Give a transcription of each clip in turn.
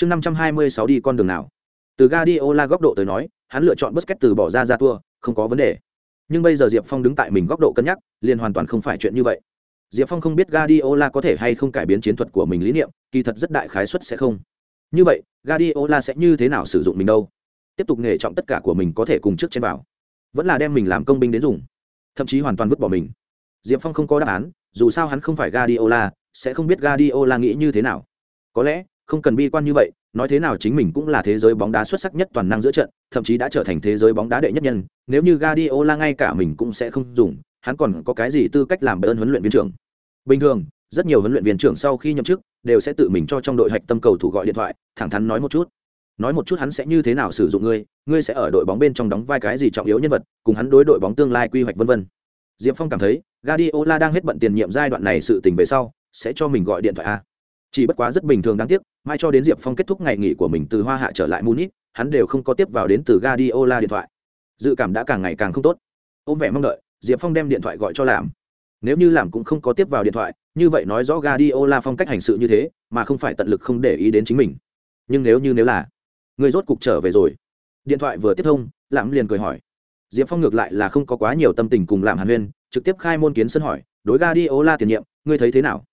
chương năm trăm hai mươi sáu đi con đường nào. Từ Guardiola góc độ tới nói, hắn lựa chọn Busquets từ bỏ ra ra tour không có vấn đề. Nhưng bây giờ diệp phong đứng tại mình góc độ cân nhắc, liền hoàn toàn không phải chuyện như vậy. Diệp phong không biết Guardiola có thể hay không cải biến chiến thuật của mình lý niệm, kỳ thật rất đại khái suất sẽ không. Như vậy, Guardiola sẽ như thế nào sử dụng mình đâu? Tiếp tục nghề trọng tất cả của mình có thể cùng trước trên vào. Vẫn là đem mình làm công binh đến dùng. Thậm chí hoàn toàn vứt bỏ mình. Diệp phong không có đáp án, dù sao hắn không phải Guardiola, sẽ không biết Guardiola nghĩ như thế nào. Có lẽ không cần bi quan như vậy, nói thế nào chính mình cũng là thế giới bóng đá xuất sắc nhất toàn năng giữa trận, thậm chí đã trở thành thế giới bóng đá đệ nhất nhân, nếu như Guardiola ngay cả mình cũng sẽ không dùng, hắn còn có cái gì tư cách làm ơn huấn luyện viên trưởng? Bình thường, rất nhiều huấn luyện viên trưởng sau khi nhậm chức, đều sẽ tự mình cho trong đội hạch tâm cầu thủ gọi điện thoại, thẳng thắn nói một chút. Nói một chút hắn sẽ như thế nào sử dụng ngươi ngươi sẽ ở đội bóng bên trong đóng vai cái gì trọng yếu nhân vật, cùng hắn đối đội bóng tương lai quy hoạch vân vân. Diệp phong cảm thấy Guardiola đang hết bận tiền nhiệm giai đoạn này sự tình về sau, sẽ cho mình gọi điện thoại a chỉ bất quá rất bình thường đáng tiếc mai cho đến diệp phong kết thúc ngày nghỉ của mình từ hoa hạ trở lại munich, hắn đều không có tiếp vào đến từ Guardiola điện thoại. Dự cảm đã càng ngày càng không tốt. Ôm vẻ mong đợi, diệp phong đem điện thoại gọi cho làm. Nếu như làm cũng không có tiếp vào điện thoại, như vậy nói rõ Guardiola phong cách hành sự như thế, mà không phải tận lực không để ý đến chính mình. Nhưng nếu như nếu là, người rốt cục trở về rồi. Điện thoại vừa tiếp thông lãm liền cười hỏi. Diệp phong ngược lại là không có quá nhiều tâm tình cùng làm hàn huyên, trực tiếp khai môn kiến sân hỏi, đối Guardiola tiền nhiệm, ngươi thấy thế nào?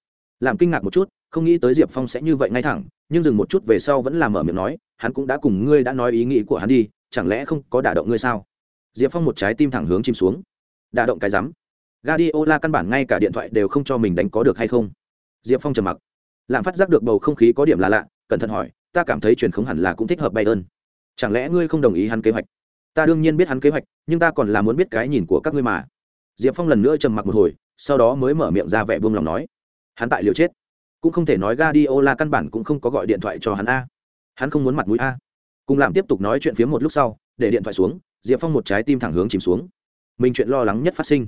Làm kinh ngạc một chút, không nghĩ tới diệp phong sẽ như vậy ngay thẳng, nhưng dừng một chút về sau vẫn làm mở miệng nói, hắn cũng đã cùng ngươi đã nói ý nghĩ của hắn đi, chẳng lẽ không có đả động ngươi sao? Diệp phong một trái tim thẳng hướng chìm xuống. Đả động cái rắm. Guardiola căn bản ngay cả điện thoại đều không cho mình đánh có được hay không? Diệp phong trầm mặc. Làm phát giác được bầu không khí có điểm là lạ, cẩn thận hỏi, ta cảm thấy truyền không hẳn là cũng thích hợp bay ơn chẳng lẽ ngươi không đồng ý hắn kế hoạch? Ta đương nhiên biết hắn kế hoạch, nhưng ta còn là muốn biết cái nhìn của các ngươi mà. Diệp phong lần nữa trầm mặc một hồi, sau đó mới mở miệng ra vẻ buông lòng nói hắn tại liều chết cũng không thể nói Guardiola căn bản cũng không có gọi điện thoại cho hắn a. Hắn không muốn mặt mũi a. Cùng làm tiếp tục nói chuyện phía một lúc sau, để điện thoại xuống, Diệp Phong một trái tim thẳng hướng chìm xuống. Mình chuyện lo lắng nhất phát sinh.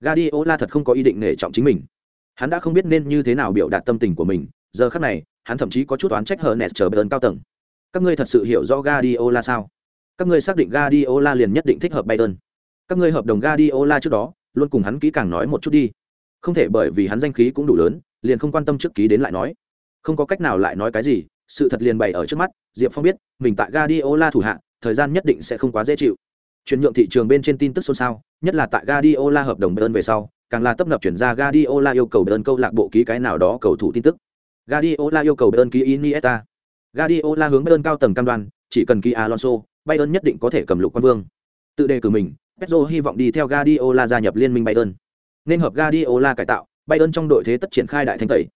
Guardiola thật không có ý định nể trọng chính mình. Hắn đã không biết nên như thế nào biểu đạt tâm tình của mình, giờ khắc này, hắn thậm chí có chút oán trách Hernes chờ Bayern cao tầng. Các ngươi thật sự hiểu rõ Guardiola sao? Các ngươi xác định Guardiola liền nhất định thích hợp Bayern. Các ngươi hợp đồng Guardiola trước đó, luôn cùng hắn kỹ càng nói một chút đi. Không thể bởi vì hắn danh khí cũng đủ lớn, liền không quan tâm trước ký đến lại nói. Không có cách nào lại nói cái gì sự thật liền bày ở trước mắt diệp phong biết mình tại Guardiola thủ hạ thời gian nhất định sẽ không quá dễ chịu. Chuyển nhượng thị trường bên trên tin tức xôn xao nhất là tại Guardiola hợp đồng bern về sau càng là tấp nập chuyển ra Guardiola yêu cầu bern câu lạc bộ ký cái nào đó cầu thủ tin tức. Guardiola yêu cầu bern ký Iniesta. Guardiola hướng bern cao tầng cam đoan chỉ cần ký Alonso Bayern nhất định có thể cầm lục quân vương. Tự đề cử mình petro hy vọng đi theo Guardiola gia nhập liên minh Bayern nên hợp Guardiola cải tạo Bayern trong đội thế tất triển khai đại thanh tẩy.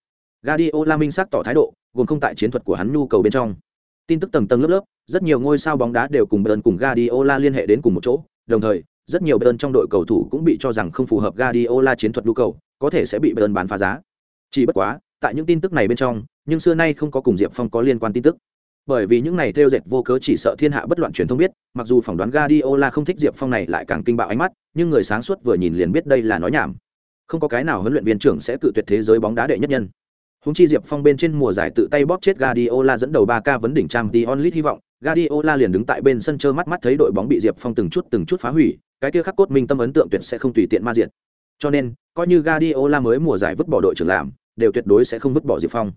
Guardiola minh xác tỏ thái độ, gồm không tại chiến thuật của hắn nhu cầu bên trong. Tin tức tầng tầng lớp lớp, rất nhiều ngôi sao bóng đá đều cùng Bayern cùng Guardiola liên hệ đến cùng một chỗ, đồng thời, rất nhiều Bayern trong đội cầu thủ cũng bị cho rằng không phù hợp Guardiola chiến thuật nhu cầu, có thể sẽ bị Bayern bán phá giá. Chỉ bất quá, tại những tin tức này bên trong, nhưng xưa nay không có cùng Diệp Phong có liên quan tin tức. Bởi vì những này theo dệt vô cớ chỉ sợ thiên hạ bất loạn truyền thông biết, mặc dù phỏng đoán Guardiola không thích Diệp Phong này lại càng kinh bạo ánh mắt, nhưng người sáng suốt vừa nhìn liền biết đây là nói nhảm. Không có cái nào huấn luyện viên trưởng sẽ cự tuyệt thế giới bóng đá đệ nhất nhân. Húng chi diệp phong bên trên mùa giải tự tay bóp chết Guardiola dẫn đầu ba k vấn đỉnh trang t onlit hy vọng, Guardiola liền đứng tại bên sân trơ mắt mắt thấy đội bóng bị diệp phong từng chút từng chút phá hủy, cái kia khắc cốt minh tâm ấn tượng tuyệt sẽ không tùy tiện ma diệt. Cho nên, coi như Guardiola mới mùa giải vứt bỏ đội trưởng làm, đều tuyệt đối sẽ không vứt bỏ diệp phong.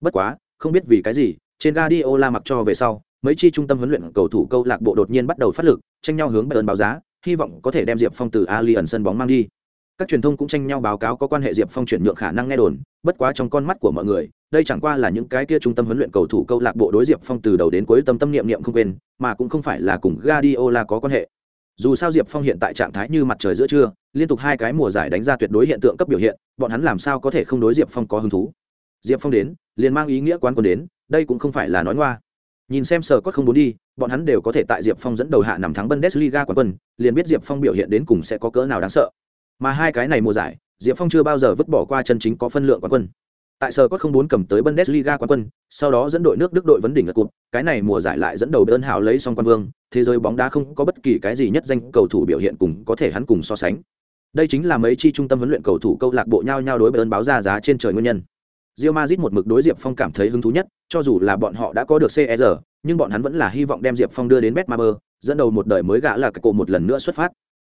Bất quá, không biết vì cái gì, trên Guardiola mặc cho về sau, mấy chi trung tâm huấn luyện cầu thủ câu lạc bộ đột nhiên bắt đầu phát lực, tranh nhau hướng bayern báo giá hy vọng có thể đem diệp phong từ ali ẩn sân bóng mang đi. Các truyền thông cũng tranh nhau báo cáo có quan hệ diệp phong chuyển nhượng khả năng nghe đồn, bất quá trong con mắt của mọi người, đây chẳng qua là những cái kia trung tâm huấn luyện cầu thủ câu lạc bộ đối diệp phong từ đầu đến cuối tâm tâm niệm niệm không quên, mà cũng không phải là cùng Guardiola có quan hệ. Dù sao diệp phong hiện tại trạng thái như mặt trời giữa trưa, liên tục hai cái mùa giải đánh ra tuyệt đối hiện tượng cấp biểu hiện, bọn hắn làm sao có thể không đối diệp phong có hứng thú? Diệp phong đến, liền mang ý nghĩa quán quân đến, đây cũng không phải là nói ngoa nhìn xem sở cốt không muốn đi, bọn hắn đều có thể tại diệp phong dẫn đầu hạ nằm thắng bundesliga quán quân, liền biết diệp phong biểu hiện đến cùng sẽ có cỡ nào đáng sợ. Mà hai cái này mùa giải, diệp phong chưa bao giờ vứt bỏ qua chân chính có phân lượng quán quân. Tại sở có không muốn cầm tới bundesliga quán quân, sau đó dẫn đội nước đức đội vấn đỉnh lật cụt cái này mùa giải lại dẫn đầu bơn hào lấy xong quan vương, thế giới bóng đá không có bất kỳ cái gì nhất danh cầu thủ biểu hiện cùng có thể hắn cùng so sánh. Đây chính là mấy chi trung tâm huấn luyện cầu thủ câu lạc bộ nhau nhau đối bơn báo ra giá trên trời nguyên nhân. Real Madrid một mực đối Diệp Phong cảm thấy hứng thú nhất, cho dù là bọn họ đã có được CR, nhưng bọn hắn vẫn là hy vọng đem Diệp Phong đưa đến Betmaber, dẫn đầu một đời mới gã là cái cổ một lần nữa xuất phát.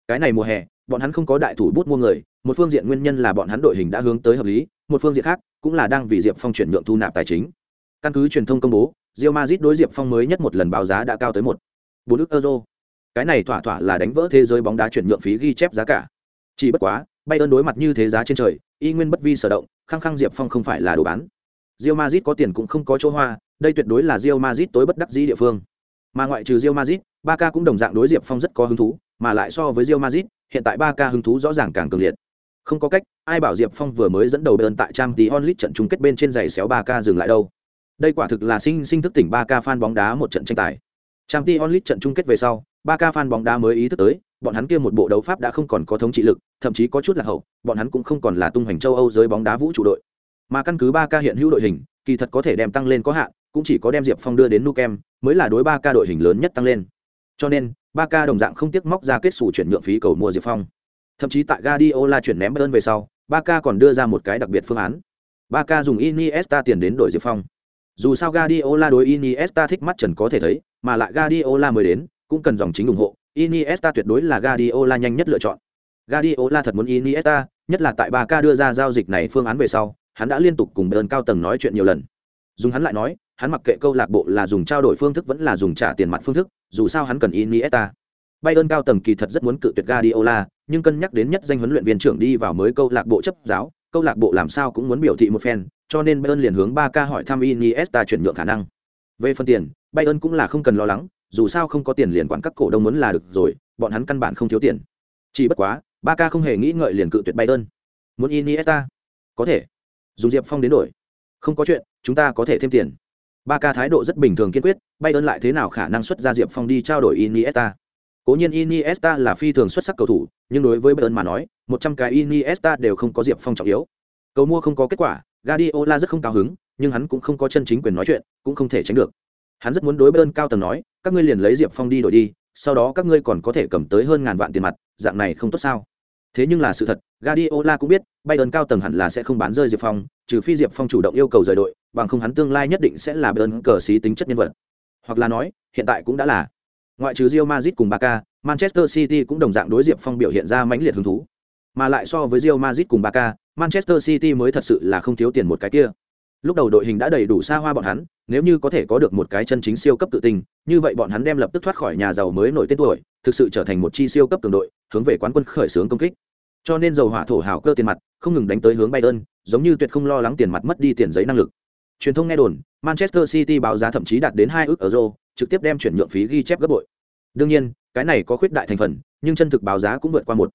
Cái này mùa hè, bọn hắn không có đại thủ bút mua người một phương diện nguyên nhân là bọn hắn đội hình đã hướng tới hợp lý một phương diện khác cũng là đang vì diệp phong chuyển nhượng thu nạp tài chính. Căn cứ truyền thông công bố Real Madrid đối Diệp Phong mới nhất một lần báo giá đã cao tới một bốn ức euro. Cái này thỏa thỏa là đánh vỡ thế giới bóng đá chuyển nhượng phí ghi chép giá cả. Chỉ bất quá Bayern đối mặt như thế giá trên trời y nguyên bất vi sở động khăng khăng Diệp Phong không phải là đồ bán. Real Madrid có tiền cũng không có chỗ hoa, đây tuyệt đối là Real Madrid tối bất đắc dĩ địa phương. Mà ngoại trừ Real Madrid, Barca cũng đồng dạng đối Diệp Phong rất có hứng thú, mà lại so với Real Madrid, hiện tại Barca hứng thú rõ ràng càng cường liệt. Không có cách, ai bảo diệp phong vừa mới dẫn đầu đơn tại trang tí onlit trận chung kết bên trên giày xéo ba Ca dừng lại đâu. Đây quả thực là sinh sinh thức tỉnh ba Ca fan bóng đá một trận tranh tài. Trang tí onlit trận chung kết về sau ba Ca fan bóng đá mới ý thức tới bọn hắn kia một bộ đấu pháp đã không còn có thống trị lực thậm chí có chút là hậu bọn hắn cũng không còn là tung hoành châu âu giới bóng đá vũ trụ đội mà căn cứ ba k hiện hữu đội hình kỳ thật có thể đem tăng lên có hạn cũng chỉ có đem diệp phong đưa đến nukem mới là đối ba k đội hình lớn nhất tăng lên cho nên ba k đồng dạng không tiếc móc ra kết sủ chuyển nhượng phí cầu mua diệp phong Thậm chí tại Guardiola chuyển ném Bayern về sau, Barca còn đưa ra một cái đặc biệt phương án. Barca dùng Iniesta tiền đến đổi Diệp Phong. Dù sao Guardiola đối Iniesta thích mắt trần có thể thấy, mà lại Guardiola mới đến, cũng cần dòng chính ủng hộ. Iniesta tuyệt đối là Guardiola nhanh nhất lựa chọn. Guardiola thật muốn Iniesta, nhất là tại Barca đưa ra giao dịch này phương án về sau, hắn đã liên tục cùng Bayern cao tầng nói chuyện nhiều lần. Dùng hắn lại nói, hắn mặc kệ câu lạc bộ là dùng trao đổi phương thức vẫn là dùng trả tiền mặt phương thức, dù sao hắn cần Iniesta. Bayern cao tầng kỳ thật rất muốn cự tuyệt Guardiola, nhưng cân nhắc đến nhất danh huấn luyện viên trưởng đi vào mới câu lạc bộ chấp giáo, câu lạc bộ làm sao cũng muốn biểu thị một phen, cho nên Bayern liền hướng Barca hỏi thăm Iniesta chuyển nhượng khả năng. Về phần tiền, Bayern cũng là không cần lo lắng, dù sao không có tiền liền quản các cổ đông muốn là được rồi, bọn hắn căn bản không thiếu tiền. Chỉ bất quá, Barca không hề nghĩ ngợi liền cự tuyệt Bayern. Muốn Iniesta? Có thể. Dùng Diệp Phong đến đổi. Không có chuyện, chúng ta có thể thêm tiền. Barca thái độ rất bình thường kiên quyết, Bayern lại thế nào khả năng xuất ra Diệp Phong đi trao đổi Iniesta? Cố nhiên Iniesta là phi thường xuất sắc cầu thủ, nhưng đối với Bayern mà nói, 100 cái Iniesta đều không có Diệp Phong trọng yếu. Cầu mua không có kết quả, Guardiola rất không cao hứng, nhưng hắn cũng không có chân chính quyền nói chuyện, cũng không thể tránh được. Hắn rất muốn đối Bayern cao tầng nói, các ngươi liền lấy Diệp Phong đi đổi đi, sau đó các ngươi còn có thể cầm tới hơn ngàn vạn tiền mặt, dạng này không tốt sao? Thế nhưng là sự thật, gadiola cũng biết, Bayern cao tầng hẳn là sẽ không bán rơi Diệp Phong, trừ phi Diệp Phong chủ động yêu cầu rời đội, bằng không hắn tương lai nhất định sẽ là Bayern cờ xí tính chất nhân vật. Hoặc là nói, hiện tại cũng đã là Ngoại trừ Real Madrid cùng Barca, Manchester City cũng đồng dạng đối Diệp Phong biểu hiện ra mãnh liệt hứng thú. Mà lại so với Real Madrid cùng Barca, Manchester City mới thật sự là không thiếu tiền một cái kia. Lúc đầu đội hình đã đầy đủ xa hoa bọn hắn, nếu như có thể có được một cái chân chính siêu cấp tự tin, như vậy bọn hắn đem lập tức thoát khỏi nhà giàu mới nổi tên tuổi, thực sự trở thành một chi siêu cấp cường đội, hướng về quán quân khởi xướng công kích. Cho nên dầu hỏa thổ hào cơ tiền mặt, không ngừng đánh tới hướng Bayern, giống như tuyệt không lo lắng tiền mặt mất đi tiền giấy năng lực. Truyền thông nghe đồn, Manchester City báo giá thậm chí đạt đến 2 ức euro, trực tiếp đem chuyển nhượng phí ghi chép gấp bội đương nhiên cái này có khuyết đại thành phần nhưng chân thực báo giá cũng vượt qua một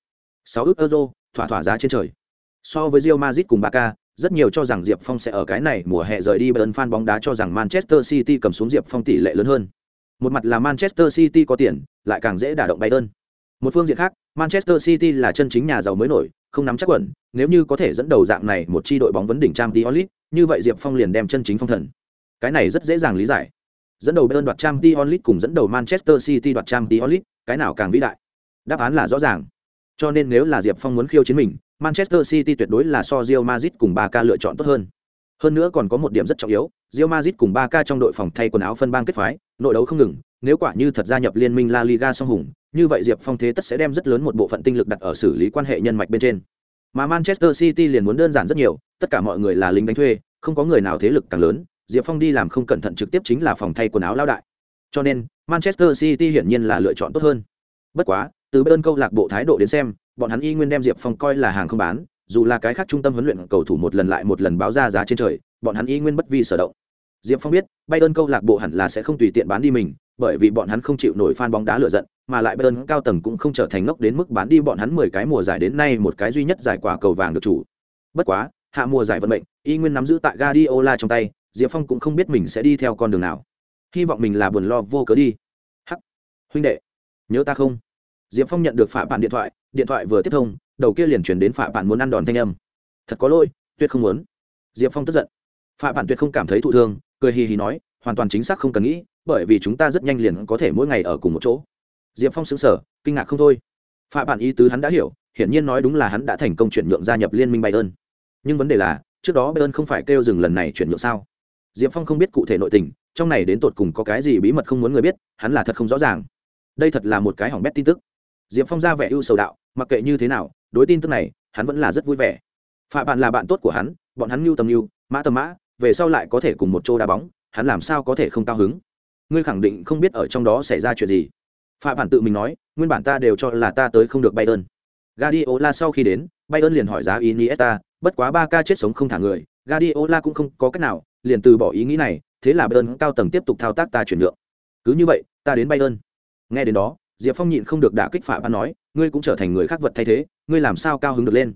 sáu ước euro thỏa thỏa giá trên trời so với Real Madrid cùng Barca rất nhiều cho rằng Diệp Phong sẽ ở cái này mùa hè rời đi Bayern fan bóng đá cho rằng Manchester City cầm xuống Diệp Phong tỷ lệ lớn hơn. Một mặt là Manchester City có tiền, lại càng dễ đả động Bayern. Một phương diện khác, Manchester City là chân chính nhà giàu mới nổi, không nắm chắc quẩn, nếu như có thể dẫn đầu dạng này một chi đội bóng vấn đỉnh Champions League, như vậy Diệp Phong liền đem chân chính phong thần. Cái này rất dễ dàng lý giải dẫn đầu Bayern đoạt Champions League cùng dẫn đầu Manchester City đoạt Champions League, cái nào càng vĩ đại? Đáp án là rõ ràng. Cho nên nếu là Diệp Phong muốn khiêu chiến mình, Manchester City tuyệt đối là so Real Madrid cùng Barca lựa chọn tốt hơn. Hơn nữa còn có một điểm rất trọng yếu, Real Madrid cùng Barca trong đội phòng thay quần áo phân bang kết phái, nội đấu không ngừng, nếu quả như thật gia nhập liên minh La Liga song hùng, như vậy Diệp Phong thế tất sẽ đem rất lớn một bộ phận tinh lực đặt ở xử lý quan hệ nhân mạch bên trên. Mà Manchester City liền muốn đơn giản rất nhiều, tất cả mọi người là lính đánh thuê, không có người nào thế lực càng lớn, diệp phong đi làm không cẩn thận trực tiếp chính là phòng thay quần áo lao đại cho nên manchester city hiển nhiên là lựa chọn tốt hơn bất quá từ bên câu lạc bộ thái độ đến xem, bọn hắn y nguyên đem diệp phong coi là hàng không bán, dù là cái khác trung tâm huấn luyện cầu thủ một lần lại một lần báo ra giá trên trời, bọn hắn y nguyên bất vi sở động. Diệp phong biết, bayern câu lạc bộ hẳn là sẽ không tùy tiện bán đi mình, bởi vì bọn hắn không chịu nổi fan bóng đá lựa giận, mà lại bayern cao tầng cũng không trở thành ngốc đến mức bán đi bọn hắn mười cái mùa giải đến nay một cái duy nhất giải quả cầu vàng được chủ. Bất quá, hạ mùa giải vận mệnh, y nguyên nắm giữ tại Guardiola trong tay, diệp phong cũng không biết mình sẽ đi theo con đường nào. Hy vọng mình là buồn lo vô cớ đi. Hắc. Huynh đệ, nhớ ta không? Diệp phong nhận được phạm bạn điện thoại điện thoại vừa tiếp thông, đầu kia liền chuyển đến phạm bạn muốn ăn đòn thanh âm. Thật có lỗi, tuyệt không muốn. Diệp phong tức giận. Phạm bạn tuyệt không cảm thấy thụ thương, cười hì hì nói, hoàn toàn chính xác không cần nghĩ, bởi vì chúng ta rất nhanh liền có thể mỗi ngày ở cùng một chỗ. Diệp phong xứng sở kinh ngạc không thôi. Phạm bạn ý tứ hắn đã hiểu, hiển nhiên nói đúng là hắn đã thành công chuyển nhượng gia nhập liên minh bayern. Nhưng vấn đề là, trước đó bayern không phải kêu dừng lần này chuyển nhượng sao? Diệp phong không biết cụ thể nội tình, trong này đến tột cùng có cái gì bí mật không muốn người biết, hắn là thật không rõ ràng. Đây thật là một cái hỏng bét tin tức diệp phong ra vẻ ưu sầu đạo, mặc kệ như thế nào, đối tin tức này, hắn vẫn là rất vui vẻ. Phạ bạn là bạn tốt của hắn, bọn hắn mưu tầm mưu mã tầm mã, về sau lại có thể cùng một chỗ đá bóng, hắn làm sao có thể không cao hứng? Ngươi khẳng định không biết ở trong đó xảy ra chuyện gì. Phạ bạn tự mình nói, nguyên bản ta đều cho là ta tới không được bayern. Guardiola sau khi đến, bayern liền hỏi giá iniesta, bất quá ba ca chết sống không thả người, Guardiola cũng không có cách nào, liền từ bỏ ý nghĩ này, thế là bayern cao tầng tiếp tục thao tác ta chuyển nhượng. Cứ như vậy, ta đến bayern. Nghe đến đó diệp phong nhịn không được đả kích phạm bản nói, ngươi cũng trở thành người khác vật thay thế, ngươi làm sao cao hứng được lên?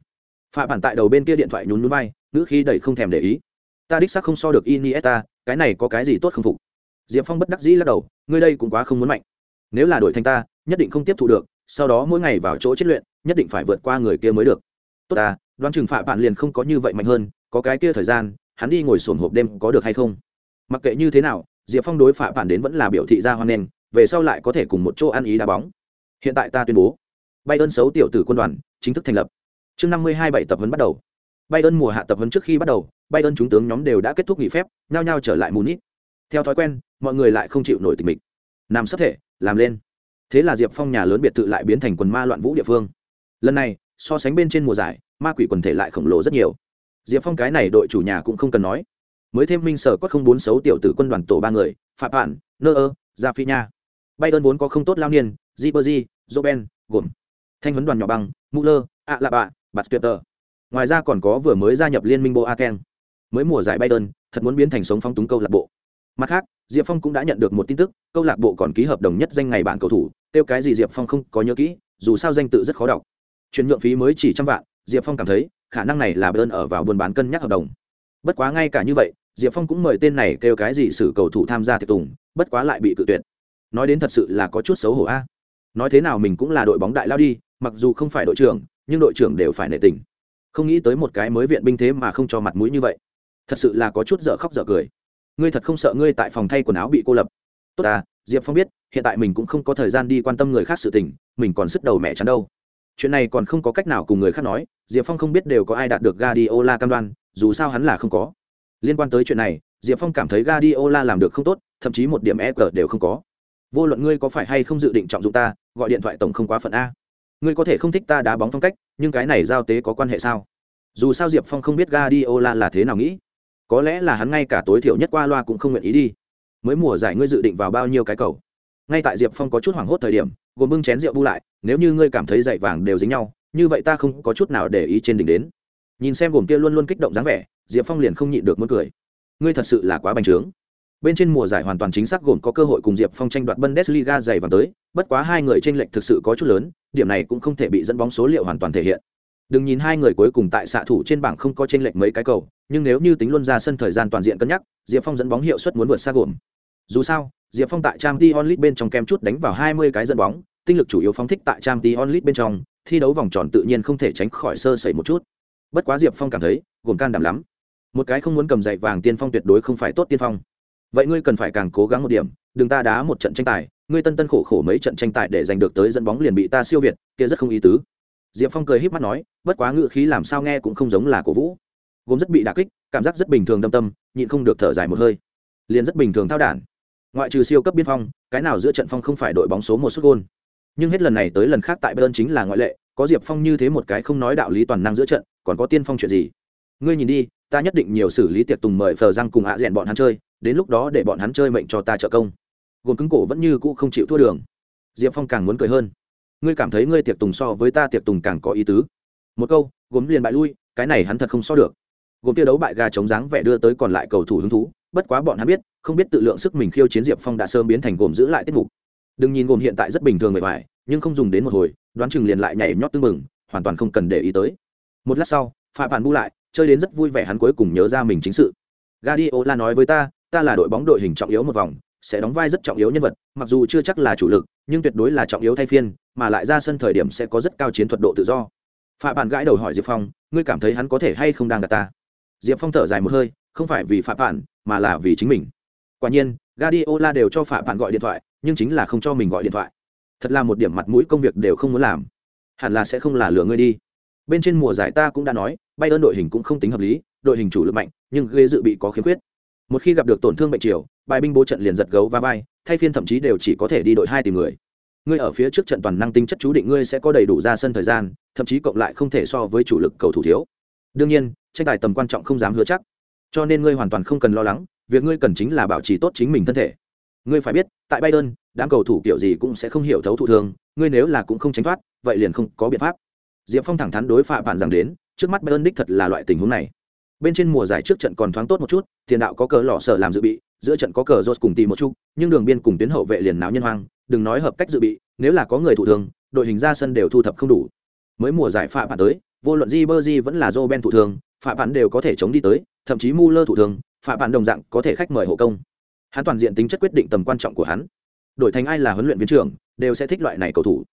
Phạm bản tại đầu bên kia điện thoại nhún núi vai, ngữ khi đầy không thèm để ý. Ta đích xác không so được iniesta, cái này có cái gì tốt không phục? Diệp phong bất đắc dĩ lắc đầu, ngươi đây cũng quá không muốn mạnh. Nếu là đổi thành ta, nhất định không tiếp thu được, sau đó mỗi ngày vào chỗ chết luyện, nhất định phải vượt qua người kia mới được. Tốt ta, đoán chừng phạm bạn liền không có như vậy mạnh hơn, có cái kia thời gian, hắn đi ngồi sổm hộp đêm có được hay không? Mặc kệ như thế nào, diệp phong đối phạm bạn đến vẫn là biểu thị ra hoan nghênh về sau lại có thể cùng một chỗ ăn ý đá bóng. Hiện tại ta tuyên bố bay ơn xấu tiểu tử quân đoàn chính thức thành lập. Chương năm mươi hai bảy tập huấn bắt đầu. Bay ơn mùa hạ tập huấn trước khi bắt đầu bay ơn chúng tướng nhóm đều đã kết thúc nghỉ phép, nhao nhao trở lại munich. Theo thói quen, mọi người lại không chịu nổi tình mình. Nằm sắp thể, làm lên. Thế là diệp phong nhà lớn biệt thự lại biến thành quần ma loạn vũ địa phương. Lần này, so sánh bên trên mùa giải, ma quỷ quần thể lại khổng lồ rất nhiều. Diệp phong cái này đội chủ nhà cũng không cần nói. Mới thêm minh sở có không bốn xấu tiểu tử quân đoàn tổ ba người, phạm bản nơ ơ gia phi nha. Bayern vốn có không tốt lao niên Ribery, Robben, gồm thanh huấn đoàn nhỏ băng muller ạ là bạ bạt tuyệt tờ ngoài ra còn có vừa mới gia nhập liên minh Boateng. mới mùa giải Bayern thật muốn biến thành sống phong túng câu lạc bộ. Mặt khác diệp phong cũng đã nhận được một tin tức câu lạc bộ còn ký hợp đồng nhất danh ngày bản cầu thủ tiêu cái gì diệp phong không có nhớ kỹ dù sao danh tự rất khó đọc. Chuyển nhượng phí mới chỉ trăm vạn diệp phong cảm thấy khả năng này là Bayern ở vào buôn bán cân nhắc hợp đồng. Bất quá ngay cả như vậy diệp phong cũng mời tên này kêu cái gì xử cầu thủ tham gia tiệc tùng bất quá lại bị cự tuyệt nói đến thật sự là có chút xấu hổ a. Nói thế nào mình cũng là đội bóng đại lao đi, mặc dù không phải đội trưởng, nhưng đội trưởng đều phải nể tình. Không nghĩ tới một cái mới viện binh thế mà không cho mặt mũi như vậy. Thật sự là có chút dở khóc dở cười. Ngươi thật không sợ ngươi tại phòng thay quần áo bị cô lập? Tốt à diệp phong biết, hiện tại mình cũng không có thời gian đi quan tâm người khác sự tình, mình còn sức đầu mẹ chắn đâu. Chuyện này còn không có cách nào cùng người khác nói, diệp phong không biết đều có ai đạt được gadiola cam đoan, dù sao hắn là không có. Liên quan tới chuyện này, diệp phong cảm thấy gadiola làm được không tốt, thậm chí một điểm e g đều không có vô luận ngươi có phải hay không dự định trọng dụng ta, gọi điện thoại tổng không quá phận a. Ngươi có thể không thích ta đá bóng phong cách, nhưng cái này giao tế có quan hệ sao? Dù sao diệp phong không biết gadiola là thế nào nghĩ. Có lẽ là hắn ngay cả tối thiểu nhất qua loa cũng không nguyện ý đi. Mới mùa giải ngươi dự định vào bao nhiêu cái cầu? Ngay tại diệp phong có chút hoảng hốt thời điểm, gồm bưng chén rượu bu lại, nếu như ngươi cảm thấy dậy vàng đều dính nhau, như vậy ta không có chút nào để ý trên đỉnh đến. Nhìn xem gồm kia luôn luôn kích động dáng vẻ, diệp phong liền không nhịn được muốn cười. Ngươi thật sự là quá bành trướng bên trên mùa giải hoàn toàn chính xác gồm có cơ hội cùng diệp phong tranh đoạt bundesliga dày vàng tới, bất quá hai người chênh lệch thực sự có chút lớn, điểm này cũng không thể bị dẫn bóng số liệu hoàn toàn thể hiện. Đừng nhìn hai người cuối cùng tại xạ thủ trên bảng không có chênh lệch mấy cái cầu, nhưng nếu như tính luôn ra sân thời gian toàn diện cân nhắc, diệp phong dẫn bóng hiệu suất muốn vượt xa gồm. Dù sao, diệp phong tại trang League bên trong kem chút đánh vào hai mươi cái dẫn bóng, tinh lực chủ yếu phóng thích tại trang League bên trong, thi đấu vòng tròn tự nhiên không thể tránh khỏi sơ sẩy một chút. Bất quá diệp phong cảm thấy, gồm can đảm lắm. Một cái không muốn cầm giày vàng tiên phong tuyệt đối không phải tốt tiên phong vậy ngươi cần phải càng cố gắng một điểm, đừng ta đá một trận tranh tài, ngươi tân tân khổ khổ mấy trận tranh tài để giành được tới dẫn bóng liền bị ta siêu việt, kia rất không ý tứ. Diệp phong cười h í p mắt nói, bất quá ngự khí làm sao nghe cũng không giống là cổ vũ. Gồm rất bị đà kích, cảm giác rất bình thường đâm tâm, nhịn không được thở dài một hơi. Liền rất bình thường thao đản. Ngoại trừ siêu cấp biên phong, cái nào giữa trận phong không phải đội bóng số một xuất gôn. Nhưng hết lần này tới lần khác tại bayern chính là ngoại lệ, có diệp phong như thế một cái không nói đạo lý toàn năng giữa trận, còn có tiên phong chuyện gì? Ngươi nhìn đi, ta nhất định nhiều xử lý tiệc tùng mời phờ răng cùng hạ rèn bọn hắn chơi, đến lúc đó để bọn hắn chơi mệnh cho ta trợ công. Gồm cứng cổ vẫn như cũ không chịu thua đường. Diệp phong càng muốn cười hơn. Ngươi cảm thấy ngươi tiệc tùng so với ta tiệc tùng càng có ý tứ? Một câu gốm liền bại lui, cái này hắn thật không so được. Gồm tiêu đấu bại gà chống dáng vẻ đưa tới còn lại cầu thủ hứng thú, bất quá bọn hắn biết, không biết tự lượng sức mình khiêu chiến diệp phong đã sớm biến thành gồm giữ lại tiết mục. Đừng nhìn gồm hiện tại rất bình thường bề ngoài nhưng không dùng đến một hồi, đoán chừng liền lại nhảy nhót tưng mừng hoàn toàn không cần để ý tới. Một lát sau phạm bản bu lại chơi đến rất vui vẻ hắn cuối cùng nhớ ra mình chính sự. Guardiola nói với ta ta là đội bóng đội hình trọng yếu một vòng, sẽ đóng vai rất trọng yếu nhân vật, mặc dù chưa chắc là chủ lực, nhưng tuyệt đối là trọng yếu thay phiên, mà lại ra sân thời điểm sẽ có rất cao chiến thuật độ tự do. Phạm bản gãi đầu hỏi diệp phong, ngươi cảm thấy hắn có thể hay không đang gạt ta? Diệp phong thở dài một hơi, không phải vì phạm bản mà là vì chính mình. Quả nhiên, Guardiola đều cho phạm bản gọi điện thoại, nhưng chính là không cho mình gọi điện thoại. Thật là một điểm mặt mũi công việc đều không muốn làm. Hẳn là sẽ không là lừa ngươi đi bên trên mùa giải ta cũng đã nói bay ơn đội hình cũng không tính hợp lý, đội hình chủ lực mạnh, nhưng ghế dự bị có khiếm khuyết. Một khi gặp được tổn thương bệnh chiều bài binh bố trận liền giật gấu va vai, thay phiên thậm chí đều chỉ có thể đi đội hai tìm người. Ngươi ở phía trước trận toàn năng tinh chất chú định ngươi sẽ có đầy đủ ra sân thời gian, thậm chí cộng lại không thể so với chủ lực cầu thủ thiếu. Đương nhiên, tranh tài tầm quan trọng không dám hứa chắc. Cho nên ngươi hoàn toàn không cần lo lắng, việc ngươi cần chính là bảo trì tốt chính mình thân thể. Ngươi phải biết, tại bayern, đám cầu thủ kiểu gì cũng sẽ không hiểu thấu thụ thường ngươi nếu là cũng không tránh thoát, vậy liền không có biện pháp diệp phong thẳng thắn đối phạm bạn rằng đến, trước mắt bayern đích thật là loại tình huống này. Bên trên mùa giải trước trận còn thoáng tốt một chút, tiền đạo có cờ lọ sở làm dự bị, giữa trận có cờ rốt cùng tìm một chút, nhưng đường biên cùng tuyến hậu vệ liền náo nhân hoang, đừng nói hợp cách dự bị, nếu là có người thụ thương đội hình ra sân đều thu thập không đủ. Mới mùa giải phạm bạn tới, vô luận di bơ di vẫn là joe ben thụ thương phạm bạn đều có thể chống đi tới, thậm chí mu lơ thụ thương phạm bạn đồng dạng có thể khách mời hộ công. Hắn toàn diện tính chất quyết định tầm quan trọng của hắn. Đổi thành ai là huấn luyện viên trưởng, đều sẽ thích loại này cầu thủ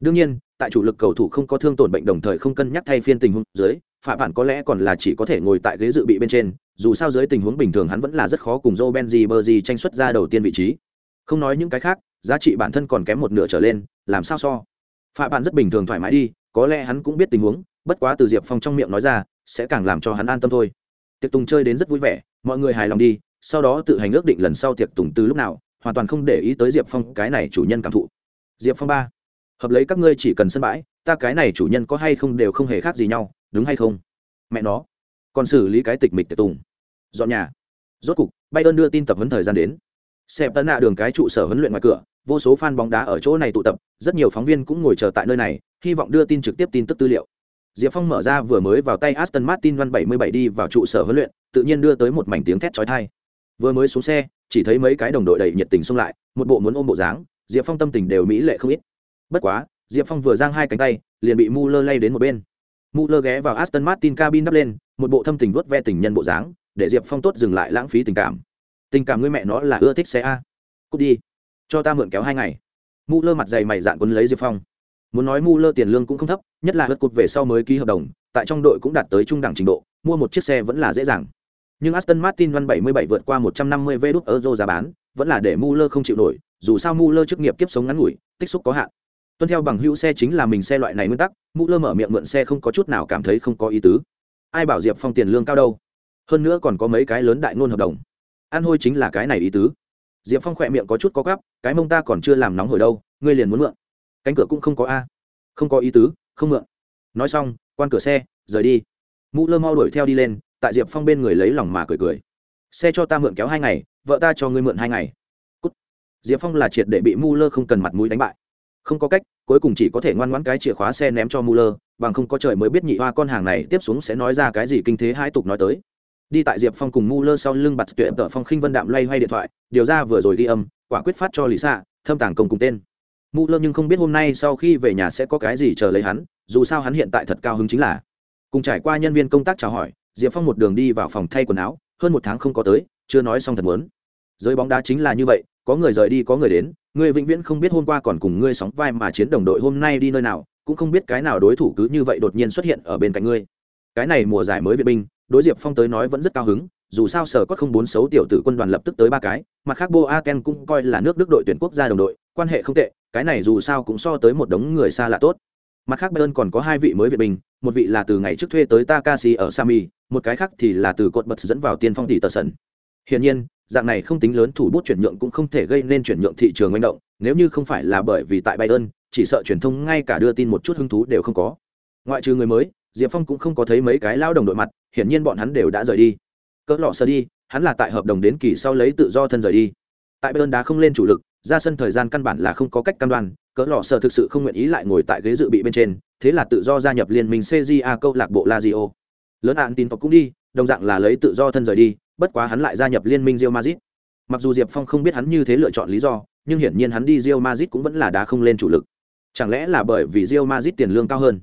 đương nhiên, tại chủ lực cầu thủ không có thương tổn bệnh đồng thời không cân nhắc thay phiên tình huống dưới, phạm Bản có lẽ còn là chỉ có thể ngồi tại ghế dự bị bên trên, dù sao dưới tình huống bình thường hắn vẫn là rất khó cùng joe benji berji tranh xuất ra đầu tiên vị trí. Không nói những cái khác, giá trị bản thân còn kém một nửa trở lên, làm sao so? Phạm Bản rất bình thường thoải mái đi, có lẽ hắn cũng biết tình huống, bất quá từ diệp phong trong miệng nói ra, sẽ càng làm cho hắn an tâm thôi. Tiệc tùng chơi đến rất vui vẻ, mọi người hài lòng đi, sau đó tự hành ước định lần sau tiệc tùng từ lúc nào, hoàn toàn không để ý tới diệp phong, cái này chủ nhân cảm thụ. Diệp phong ba hợp lấy các ngươi chỉ cần sân bãi, ta cái này chủ nhân có hay không đều không hề khác gì nhau, đúng hay không? Mẹ nó. Còn xử lý cái tịch mịch tiệc tùng. Dọn nhà. Rốt cục bay ơn đưa tin tập huấn thời gian đến. Xẹp tân nạ đường cái trụ sở huấn luyện ngoài cửa, vô số fan bóng đá ở chỗ này tụ tập, rất nhiều phóng viên cũng ngồi chờ tại nơi này, hy vọng đưa tin trực tiếp tin tức tư liệu. Diệp phong mở ra vừa mới vào tay aston martin văn 77 đi vào trụ sở huấn luyện, tự nhiên đưa tới một mảnh tiếng thét chói tai. Vừa mới xuống xe, chỉ thấy mấy cái đồng đội đầy nhiệt tình xông lại, một bộ muốn ôm bộ dáng, diệp phong tâm tình đều mỹ lệ không ít bất quá, diệp phong vừa giang hai cánh tay, liền bị mu lơ lay đến một bên. Mu lơ ghé vào aston martin cabin đắp lên, một bộ thâm tình vớt ve tình nhân bộ dáng, để diệp phong tốt dừng lại lãng phí tình cảm. Tình cảm người mẹ nó là ưa thích xe a. Cút đi. Cho ta mượn kéo hai ngày. Mu lơ mặt dày mày dạn quấn lấy diệp phong. Muốn nói mu lơ tiền lương cũng không thấp, nhất là hớt cụt về sau mới ký hợp đồng, tại trong đội cũng đạt tới trung đẳng trình độ, mua một chiếc xe vẫn là dễ dàng. Nhưng aston martin văn 77 vượt qua 150 vé đút euro giá bán, vẫn là để mu lơ không chịu nổi, dù sao mu lơ chức nghiệp kiếp sống ngắn ngủi, tích xúc có hạn tuân theo bằng hữu xe chính là mình xe loại này nguyên tắc, mũ lơ mở miệng mượn xe không có chút nào cảm thấy không có ý tứ. Ai bảo diệp phong tiền lương cao đâu? Hơn nữa còn có mấy cái lớn đại ngôn hợp đồng. An hôi chính là cái này ý tứ. Diệp phong khỏe miệng có chút có gắp, cái mông ta còn chưa làm nóng hồi đâu, ngươi liền muốn mượn. Cánh cửa cũng không có a. Không có ý tứ, không mượn. Nói xong, quan cửa xe, rời đi. Mũ lơ mau đuổi theo đi lên, tại diệp phong bên người lấy lòng mà cười cười. Xe cho ta mượn kéo hai ngày, vợ ta cho ngươi mượn hai ngày. Cút. diệp phong là triệt để bị mũ lơ không cần mặt mũi đánh bại không có cách, cuối cùng chỉ có thể ngoan ngoãn cái chìa khóa xe ném cho muller bằng không có trời mới biết nhị hoa con hàng này tiếp xuống sẽ nói ra cái gì kinh thế hai tục nói tới. Đi tại diệp phong cùng muller sau lưng bặt tuyệt tợ phong khinh vân đạm loay hoay điện thoại, điều ra vừa rồi ghi âm, quả quyết phát cho lý xạ thâm tàng công cùng tên. Muller nhưng không biết hôm nay sau khi về nhà sẽ có cái gì chờ lấy hắn, dù sao hắn hiện tại thật cao hứng chính là. Cùng trải qua nhân viên công tác chào hỏi, diệp phong một đường đi vào phòng thay quần áo, hơn một tháng không có tới, chưa nói xong thật muốn. Giới bóng đá chính là như vậy, có người rời đi có người đến Ngươi vĩnh viễn không biết hôm qua còn cùng ngươi sóng vai mà chiến đồng đội hôm nay đi nơi nào, cũng không biết cái nào đối thủ cứ như vậy đột nhiên xuất hiện ở bên cạnh ngươi. Cái này mùa giải mới việt binh, đối diệp phong tới nói vẫn rất cao hứng, dù sao sở có không bốn xấu tiểu tử quân đoàn lập tức tới ba cái, mặt khác boaken cũng coi là nước đức đội tuyển quốc gia đồng đội, quan hệ không tệ, cái này dù sao cũng so tới một đống người xa lạ tốt. Mặt khác bayern còn có hai vị mới việt binh, một vị là từ ngày trước thuê tới takashi ở sami, một cái khác thì là từ cột bật dẫn vào tiên phong tỷ tờ sân hiển nhiên dạng này không tính lớn thủ bút chuyển nhượng cũng không thể gây nên chuyển nhượng thị trường manh động, nếu như không phải là bởi vì tại bayern, chỉ sợ truyền thông ngay cả đưa tin một chút hứng thú đều không có. Ngoại trừ người mới, diệp phong cũng không có thấy mấy cái lao đồng đội mặt, hiển nhiên bọn hắn đều đã rời đi. Cỡ lọ sơ đi, hắn là tại hợp đồng đến kỳ sau lấy tự do thân rời đi. Tại bayern đá không lên chủ lực, ra sân thời gian căn bản là không có cách cam đoan, cỡ lọ sơ thực sự không nguyện ý lại ngồi tại ghế dự bị bên trên, thế là tự do gia nhập liên minh cja câu lạc bộ lazio. Lớn hạn tin tộc cũng đi, đồng dạng là lấy tự do thân rời đi bất quá hắn lại gia nhập liên minh Real Madrid. mặc dù diệp phong không biết hắn như thế lựa chọn lý do, nhưng hiển nhiên hắn đi Real Madrid cũng vẫn là đá không lên chủ lực. Chẳng lẽ là bởi vì Real Madrid tiền lương cao hơn?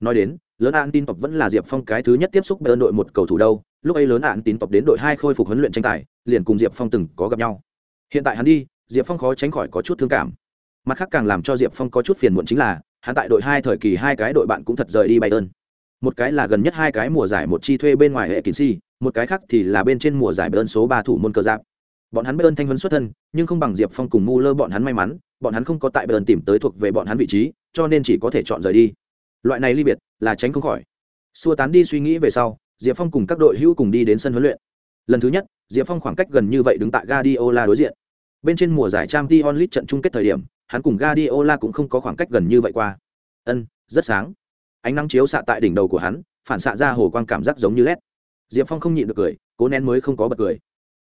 Nói đến, lớn án tin tộc vẫn là diệp phong cái thứ nhất tiếp xúc bên đội một cầu thủ đâu. Lúc ấy lớn án tin tộc đến đội hai khôi phục huấn luyện tranh tài, liền cùng diệp phong từng có gặp nhau. Hiện tại hắn đi, diệp phong khó tránh khỏi có chút thương cảm. Mặt khác càng làm cho diệp phong có chút phiền muộn chính là, hắn tại đội hai thời kỳ hai cái đội bạn cũng thật rời đi bay ơn một cái là gần nhất hai cái mùa giải một chi thuê bên ngoài hệ kỳ si, một cái khác thì là bên trên mùa giải bơn số ba thủ môn cờ giáp. Bọn hắn bơn ơn thanh huấn xuất thân, nhưng không bằng diệp phong cùng mu lơ bọn hắn may mắn, bọn hắn không có tại bơn tìm tới thuộc về bọn hắn vị trí, cho nên chỉ có thể chọn rời đi. Loại này ly biệt là tránh không khỏi. Xua tán đi suy nghĩ về sau, diệp phong cùng các đội hữu cùng đi đến sân huấn luyện. Lần thứ nhất, diệp phong khoảng cách gần như vậy đứng tại gadiola đối diện. Bên trên mùa giải trang t onlit trận chung kết thời điểm, hắn cùng gadiola cũng không có khoảng cách gần như vậy qua. Ân, rất sáng ánh nắng chiếu xạ tại đỉnh đầu của hắn, phản xạ ra hồ quang cảm giác giống như lét. diệp phong không nhịn được cười, cố nén mới không có bật cười.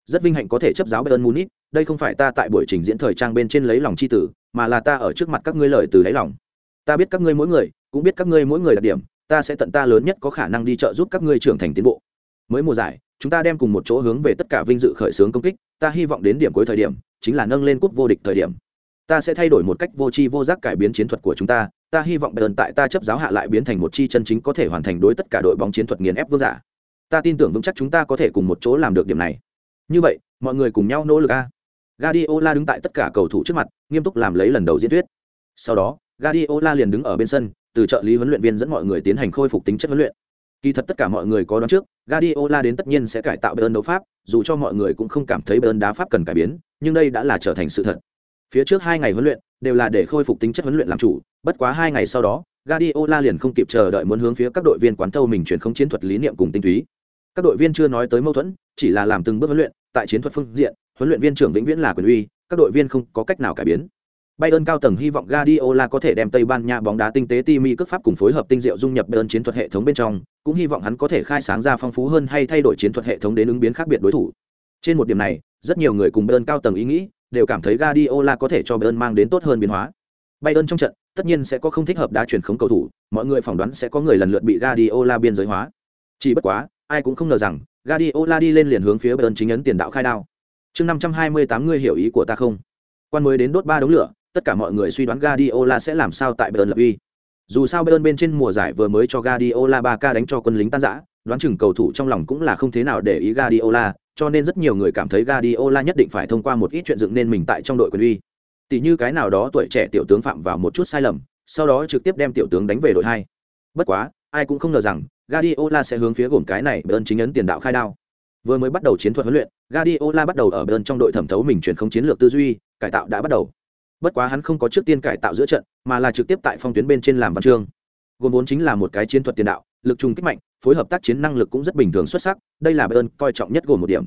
Rất vinh hạnh có thể chấp giáo bayern munich, đây không phải ta tại buổi trình diễn thời trang bên trên lấy lòng c h i tử, mà là ta ở trước mặt các ngươi lời từ lấy lòng. Ta biết các ngươi mỗi người, cũng biết các ngươi mỗi người đặc điểm, ta sẽ tận ta lớn nhất có khả năng đi trợ giúp các ngươi trưởng thành tiến bộ. Mới mùa giải, chúng ta đem cùng một chỗ hướng về tất cả vinh dự khởi xướng công kích, ta hy vọng đến điểm cuối thời điểm, chính là nâng lên cúp vô địch thời điểm ta sẽ thay đổi một cách vô tri vô giác cải biến chiến thuật của chúng ta ta hy vọng bayern tại ta chấp giáo hạ lại biến thành một chi chân chính có thể hoàn thành đối tất cả đội bóng chiến thuật nghiền ép vương giả. Ta tin tưởng vững chắc chúng ta có thể cùng một chỗ làm được điểm này. Như vậy, mọi người cùng nhau nỗ lực a. Guardiola đứng tại tất cả cầu thủ trước mặt, nghiêm túc làm lấy lần đầu diễn thuyết. Sau đó, Guardiola liền đứng ở bên sân, từ trợ lý huấn luyện viên dẫn mọi người tiến hành khôi phục tính chất huấn luyện. Kỳ thật tất cả mọi người có đoán trước, Guardiola đến tất nhiên sẽ cải tạo Bayern đấu pháp, dù cho mọi người cũng không cảm thấy Bayern đá pháp cần cải biến, nhưng đây đã là trở thành sự thật phía trước hai ngày huấn luyện đều là để khôi phục tính chất huấn luyện làm chủ bất quá hai ngày sau đó Guardiola liền không kịp chờ đợi muốn hướng phía các đội viên quán thâu mình chuyển không chiến thuật lý niệm cùng tinh túy các đội viên chưa nói tới mâu thuẫn chỉ là làm từng bước huấn luyện tại chiến thuật phương diện huấn luyện viên trưởng vĩnh viễn là quyền uy các đội viên không có cách nào cải biến Bayern cao tầng hy vọng Guardiola có thể đem Tây Ban Nha bóng đá tinh tế tỉ cước pháp cùng phối hợp tinh diệu dung nhập Bayern chiến thuật hệ thống bên trong, cũng hy vọng hắn có thể khai sáng ra phong phú hơn hay thay đổi chiến thuật hệ thống đến ứng biến khác biệt đối thủ. Trên một điểm này, rất nhiều người cùng Bayern cao tầng ý nghĩ đều cảm thấy Guardiola có thể cho Bayern mang đến tốt hơn biến hóa. Bayern trong trận, tất nhiên sẽ có không thích hợp đá chuyển khống cầu thủ, mọi người phỏng đoán sẽ có người lần lượt bị Guardiola biên giới hóa. Chỉ bất quá, ai cũng không ngờ rằng, Guardiola đi lên liền hướng phía Bayern chính ấn tiền đạo khai đao. Chương 528 người hiểu ý của ta không? Quan mới đến đốt ba đống lửa, tất cả mọi người suy đoán Guardiola sẽ làm sao tại Bayern lập uy. Dù sao Bayern bên trên mùa giải vừa mới cho Guardiola 3K đánh cho quân lính tan rã, đoán chừng cầu thủ trong lòng cũng là không thế nào để ý Guardiola, cho nên rất nhiều người cảm thấy Guardiola nhất định phải thông qua một ít chuyện dựng nên mình tại trong đội quân uy. Tỷ như cái nào đó tuổi trẻ tiểu tướng phạm vào một chút sai lầm, sau đó trực tiếp đem tiểu tướng đánh về đội hai. Bất quá, ai cũng không ngờ rằng Guardiola sẽ hướng phía gồm cái này Bayern chính ấn tiền đạo khai đao. Vừa mới bắt đầu chiến thuật huấn luyện, Guardiola bắt đầu ở Bayern trong đội thẩm thấu mình chuyển không chiến lược tư duy, cải tạo đã bắt đầu bất quá hắn không có trước tiên cải tạo giữa trận mà là trực tiếp tại phong tuyến bên trên làm văn chương gồm vốn chính là một cái chiến thuật tiền đạo lực trùng kích mạnh phối hợp tác chiến năng lực cũng rất bình thường xuất sắc đây là bayern coi trọng nhất gồm một điểm.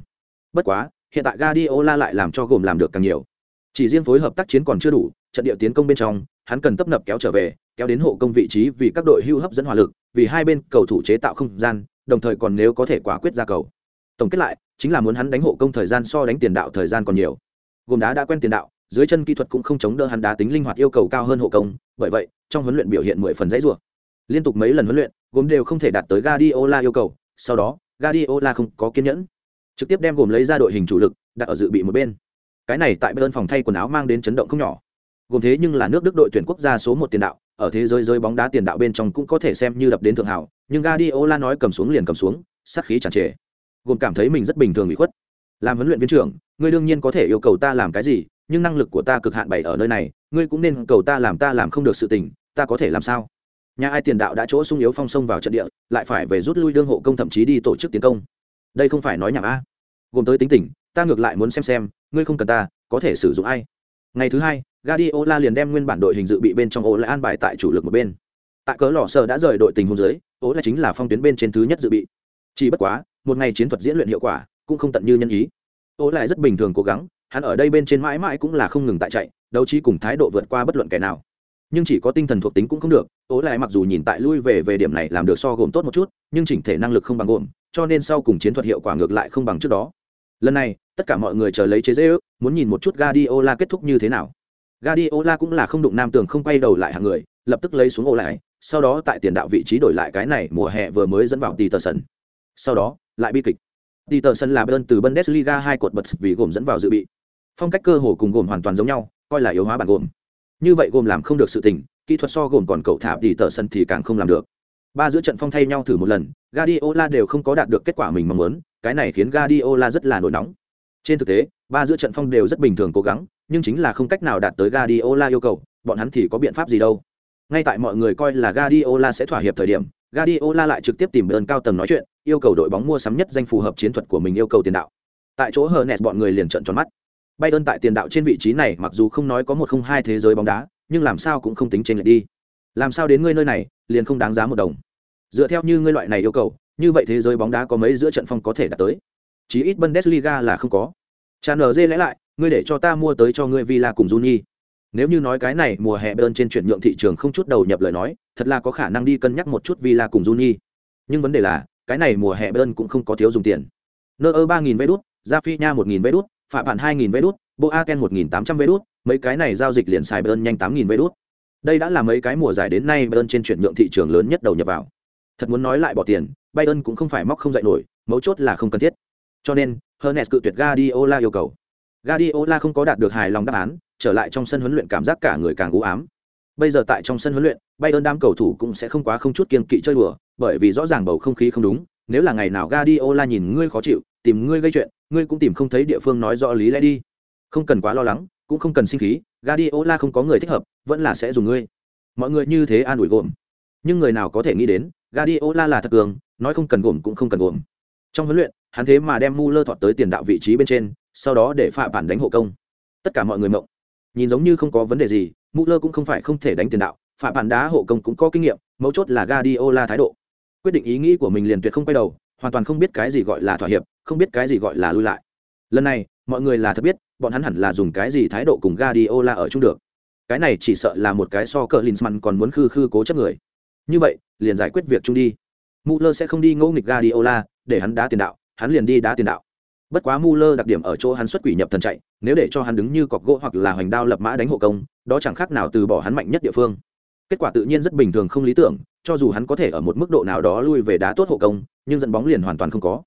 Bất quá hiện tại Guardiola lại làm cho gồm làm được càng nhiều. Chỉ riêng phối hợp tác chiến còn chưa đủ trận địa tiến công bên trong hắn cần tấp nập kéo trở về kéo đến hộ công vị trí vì các đội hưu hấp dẫn hỏa lực vì hai bên cầu thủ chế tạo không gian đồng thời còn nếu có thể quả quyết ra cầu. Tổng kết lại chính là muốn hắn đánh hộ công thời gian so đánh tiền đạo thời gian còn nhiều. Gồm đá đã quen tiền đạo dưới chân kỹ thuật cũng không chống đỡ hắn đá tính linh hoạt yêu cầu cao hơn hộ công, bởi vậy, trong huấn luyện biểu hiện mười phần dãy rủa. Liên tục mấy lần huấn luyện, gồm đều không thể đạt tới Guardiola yêu cầu, sau đó, Guardiola không có kiên nhẫn, trực tiếp đem gồm lấy ra đội hình chủ lực, đặt ở dự bị một bên. Cái này tại bên phòng thay quần áo mang đến chấn động không nhỏ. Gồm thế nhưng là nước Đức đội tuyển quốc gia số một tiền đạo, ở thế giới giới bóng đá tiền đạo bên trong cũng có thể xem như đập đến thượng hảo, nhưng Guardiola nói cầm xuống liền cầm xuống, sát khí tràn trề. Gồm cảm thấy mình rất bình thường bị khuất. Làm huấn luyện viên trưởng, ngươi đương nhiên có thể yêu cầu ta làm cái gì, nhưng năng lực của ta cực hạn bày ở nơi này ngươi cũng nên cầu ta làm ta làm không được sự tình ta có thể làm sao nhà ai tiền đạo đã chỗ sung yếu phong sông vào trận địa, lại phải về rút lui đương hộ công thậm chí đi tổ chức tiến công. Đây không phải nói nhảm a. Gồm tới tính tình, ta ngược lại muốn xem xem, ngươi không cần ta, có thể sử dụng ai? Ngày thứ hai, Guardiola liền đem nguyên bản đội hình dự bị bên trong ố lại an bài tại chủ lực một bên. Tại cớ lò sơ đã rời đội tình huống dưới ố là chính là phong tuyến bên trên thứ nhất dự bị. Chỉ bất quá, một ngày chiến thuật diễn luyện hiệu quả cũng không tận như nhân ý. Ố lại rất bình thường cố gắng, hắn ở đây bên trên mãi mãi cũng là không ngừng tại chạy, đấu trí cùng thái độ vượt qua bất luận kẻ nào nhưng chỉ có tinh thần thuộc tính cũng không được ố lại mặc dù nhìn tại lui về về điểm này làm được so gồm tốt một chút, nhưng chỉnh thể năng lực không bằng gồm, cho nên sau cùng chiến thuật hiệu quả ngược lại không bằng trước đó. Lần này, tất cả mọi người chờ lấy chế dễ ước, muốn nhìn một chút gadiola kết thúc như thế nào. Gadiola cũng là không đụng nam tường không quay đầu lại hàng người, lập tức lấy xuống ổ lại, sau đó tại tiền đạo vị trí đổi lại cái này mùa hè vừa mới dẫn vào Peterson sau đó, lại bi kịch. Peterson là bên từ Bundesliga hai cột bật vì gồm dẫn vào dự bị. Phong cách cơ hồ cùng gồm hoàn toàn giống nhau, coi là yếu hóa bản gồm như vậy gồm làm không được sự tình, kỹ thuật so gồm còn cậu thả thì tờ sân thì càng không làm được. Ba giữa trận phong thay nhau thử một lần, Guardiola đều không có đạt được kết quả mình mong muốn, cái này khiến Guardiola rất là nổi nóng. Trên thực tế, ba giữa trận phong đều rất bình thường cố gắng, nhưng chính là không cách nào đạt tới Guardiola yêu cầu, bọn hắn thì có biện pháp gì đâu. Ngay tại mọi người coi là Guardiola sẽ thỏa hiệp thời điểm, Guardiola lại trực tiếp tìm ơn cao tầng nói chuyện, yêu cầu đội bóng mua sắm nhất danh phù hợp chiến thuật của mình yêu cầu tiền đạo. Tại chỗ hờ nẹt bọn người liền trợn tròn mắt. Bayern tại tiền đạo trên vị trí này mặc dù không nói có một không hai thế giới bóng đá, nhưng làm sao cũng không tính trên lại đi. Làm sao đến ngươi nơi này, liền không đáng giá một đồng. Dựa theo như ngươi loại này yêu cầu, như vậy thế giới bóng đá có mấy giữa trận phong có thể đạt tới. Chí ít Bundesliga là không có. Chan dê lẽ lại, ngươi để cho ta mua tới cho ngươi Villa cùng Juni. Nếu như nói cái này mùa hè Bayern trên chuyển nhượng thị trường không chút đầu nhập lời nói, thật là có khả năng đi cân nhắc một chút Villa cùng Juni. Nhưng vấn đề là, cái này mùa hè Bayern cũng không có thiếu dùng tiền. nơ ơ ba nghìn vé đút Rafinha phi nha vé đút phạm bạn hai nghìn vé đút, bộ a ken một nghìn tám trăm vé đút, mấy cái này giao dịch liền xài bơn nhanh tám nghìn vé đút. Đây đã là mấy cái mùa giải đến nay bayern trên chuyển nhượng thị trường lớn nhất đầu nhập vào. Thật muốn nói lại bỏ tiền, bayern cũng không phải móc không dậy nổi, mấu chốt là không cần thiết. Cho nên, hernes cự tuyệt guardiola yêu cầu. Guardiola không có đạt được hài lòng đáp án, trở lại trong sân huấn luyện cảm giác cả người càng u ám. Bây giờ tại trong sân huấn luyện, bayern đám cầu thủ cũng sẽ không quá không chút kiên kỵ chơi đùa, bởi vì rõ ràng bầu không khí không đúng, nếu là ngày nào guardiola nhìn ngươi khó chịu tìm ngươi gây chuyện ngươi cũng tìm không thấy địa phương nói rõ lý lẽ đi không cần quá lo lắng cũng không cần sinh khí Guardiola không có người thích hợp, vẫn là sẽ dùng ngươi. Mọi người như thế an ủi gồm. Nhưng người nào có thể nghĩ đến, Guardiola là thật cường, nói không cần gồm cũng không cần gồm. Trong huấn luyện, hắn thế mà đem Muller thọt tới tiền đạo vị trí bên trên, sau đó để phạm bản đánh hộ công. Tất cả mọi người mộng. Nhìn giống như không có vấn đề gì, Muller cũng không phải không thể đánh tiền đạo, phạm bản đá hộ công cũng có kinh nghiệm, mấu chốt là Guardiola thái độ. Quyết định ý nghĩ của mình liền tuyệt không quay đầu, hoàn toàn không biết cái gì gọi là thỏa hiệp, không biết cái gì gọi là lui lại. Lần này, mọi người là thật biết, bọn hắn hẳn là dùng cái gì thái độ cùng Guardiola ở chung được. Cái này chỉ sợ là một cái so cờ Linsman còn muốn khư khư cố chấp người. Như vậy, liền giải quyết việc chung đi. Muller sẽ không đi ngỗ nghịch Guardiola, để hắn đá tiền đạo, hắn liền đi đá tiền đạo. Bất quá Muller đặc điểm ở chỗ hắn xuất quỷ nhập thần chạy, nếu để cho hắn đứng như cọc gỗ hoặc là hoành đao lập mã đánh hộ công, đó chẳng khác nào từ bỏ hắn mạnh nhất địa phương. Kết quả tự nhiên rất bình thường không lý tưởng, cho dù hắn có thể ở một mức độ nào đó lui về đá tốt hộ công, nhưng dẫn bóng liền hoàn toàn không có.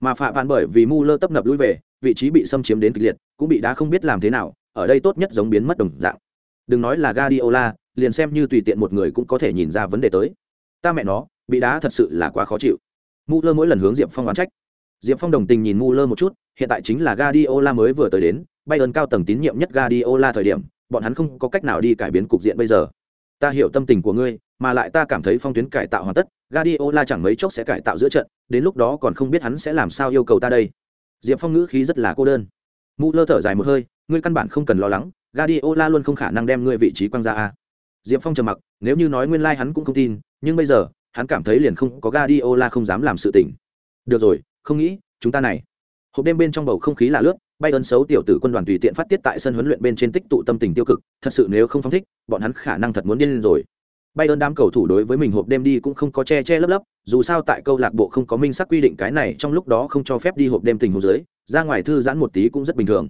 Mà phạm bạn bởi vì Mu Lơ tấp nập lui về, vị trí bị xâm chiếm đến kịch liệt, cũng bị đá không biết làm thế nào, ở đây tốt nhất giống biến mất đồng dạng. Đừng nói là Guardiola, liền xem như tùy tiện một người cũng có thể nhìn ra vấn đề tới. Ta mẹ nó, bị đá thật sự là quá khó chịu. Mu Lơ mỗi lần hướng Diệp Phong oán trách. Diệp Phong đồng tình nhìn Mu Lơ một chút, hiện tại chính là Guardiola mới vừa tới đến, bay ơn cao tầng tín nhiệm nhất Guardiola thời điểm, bọn hắn không có cách nào đi cải biến cục diện bây giờ. Ta hiểu tâm tình của ngươi, mà lại ta cảm thấy phong tuyến cải tạo hoàn tất, Guardiola chẳng mấy chốc sẽ cải tạo giữa trận, đến lúc đó còn không biết hắn sẽ làm sao yêu cầu ta đây. Diệp phong ngữ khí rất là cô đơn. Mũ lơ thở dài một hơi ngươi căn bản không cần lo lắng Guardiola luôn không khả năng đem ngươi vị trí quăng ra a. Diệp phong trầm mặc nếu như nói nguyên lai hắn cũng không tin nhưng bây giờ hắn cảm thấy liền không có Guardiola không dám làm sự tình. Được rồi không nghĩ chúng ta này. Hộp đêm bên trong bầu không khí là lướt bay ơn xấu tiểu tử quân đoàn tùy tiện phát tiết tại sân huấn luyện bên trên tích tụ tâm tình tiêu cực, thật sự nếu không phong thích, bọn hắn khả năng thật muốn điên lên rồi. Bay ơn đám cầu thủ đối với mình hộp đêm đi cũng không có che che lấp lấp, dù sao tại câu lạc bộ không có minh xác quy định cái này, trong lúc đó không cho phép đi hộp đêm tình huống dưới, ra ngoài thư giãn một tí cũng rất bình thường.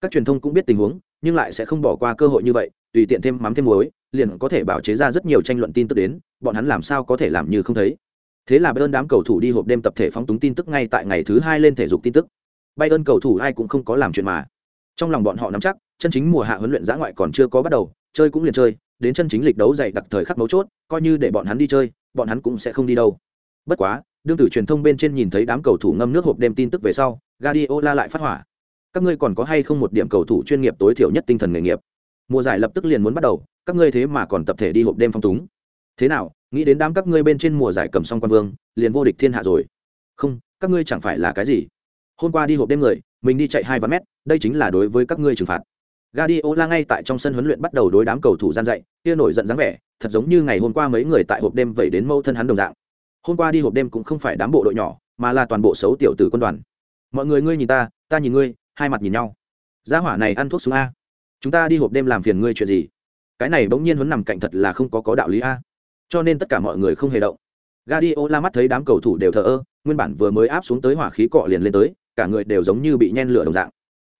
Các truyền thông cũng biết tình huống, nhưng lại sẽ không bỏ qua cơ hội như vậy, tùy tiện thêm mắm thêm muối, liền có thể bảo chế ra rất nhiều tranh luận tin tức đến, bọn hắn làm sao có thể làm như không thấy. Thế là bay ơn đám cầu thủ đi hộp đêm tập thể phóng túng tin tức ngay tại ngày thứ hai lên thể dục tin tức bay ơn cầu thủ ai cũng không có làm chuyện mà. Trong lòng bọn họ nắm chắc, chân chính mùa hạ huấn luyện giã ngoại còn chưa có bắt đầu, chơi cũng liền chơi, đến chân chính lịch đấu dày đặc thời khắc mấu chốt, coi như để bọn hắn đi chơi, bọn hắn cũng sẽ không đi đâu. Bất quá, đương tử truyền thông bên trên nhìn thấy đám cầu thủ ngâm nước hộp đem tin tức về sau, Guardiola lại phát hỏa. Các ngươi còn có hay không một điểm cầu thủ chuyên nghiệp tối thiểu nhất tinh thần nghề nghiệp? Mùa giải lập tức liền muốn bắt đầu, các ngươi thế mà còn tập thể đi hộp đêm phong túng. Thế nào, nghĩ đến đám các ngươi bên trên mùa giải cầm song quan vương, liền vô địch thiên hạ rồi. Không, các ngươi chẳng phải là cái gì? Hôm qua đi hộp đêm người mình đi chạy hai vạn mét đây chính là đối với các ngươi trừng phạt Guardiola ngay tại trong sân huấn luyện bắt đầu đối đám cầu thủ gian dạy, kia nổi giận dáng vẻ, thật giống như ngày hôm qua mấy người tại hộp đêm vậy đến mâu thân hắn đồng dạng. Hôm qua đi hộp đêm cũng không phải đám bộ đội nhỏ, mà là toàn bộ xấu tiểu tử quân đoàn. Mọi người ngươi nhìn ta, ta nhìn ngươi, hai mặt nhìn nhau. Gia hỏa này ăn thuốc súng a. Chúng ta đi hộp đêm làm phiền ngươi chuyện gì? Cái này bỗng nhiên huấn nằm cạnh thật là không có có đạo lý a. Cho nên tất cả mọi người không hề động. Guardiola mắt thấy đám cầu thủ đều thờ ơ, nguyên bản vừa mới áp xuống tới hỏa khí cọ liền lên tới, cả người đều giống như bị nhen lửa đồng dạng.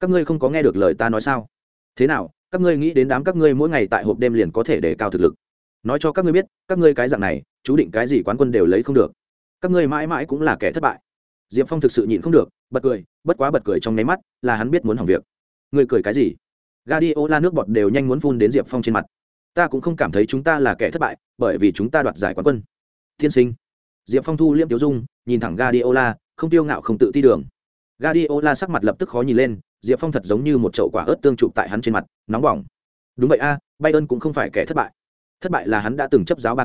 Các ngươi không có nghe được lời ta nói sao? thế nào, các ngươi nghĩ đến đám các ngươi mỗi ngày tại hộp đêm liền có thể để cao thực lực? Nói cho các ngươi biết, các ngươi cái dạng này, chú định cái gì quán quân đều lấy không được. Các ngươi mãi mãi cũng là kẻ thất bại. Diệp phong thực sự nhịn không được, bật cười, bất quá bật cười trong nháy mắt, là hắn biết muốn hỏng việc. Ngươi cười cái gì? Gadiola la nước bọt đều nhanh muốn phun đến diệp phong trên mặt. Ta cũng không cảm thấy chúng ta là kẻ thất bại, bởi vì chúng ta đoạt giải quán quân. Tiên sinh. Diệp phong thu liêm tiêu dung, nhìn thẳng gadiola la không tiêu ngạo không tự ti đường. Guardiola la sắc mặt lập tức khó nhìn lên diệp phong thật giống như một chậu quả ớt tương chụp tại hắn trên mặt nóng bỏng. Đúng vậy a à, bayern cũng không phải kẻ thất bại. Thất bại là hắn đã từng chấp giáo ba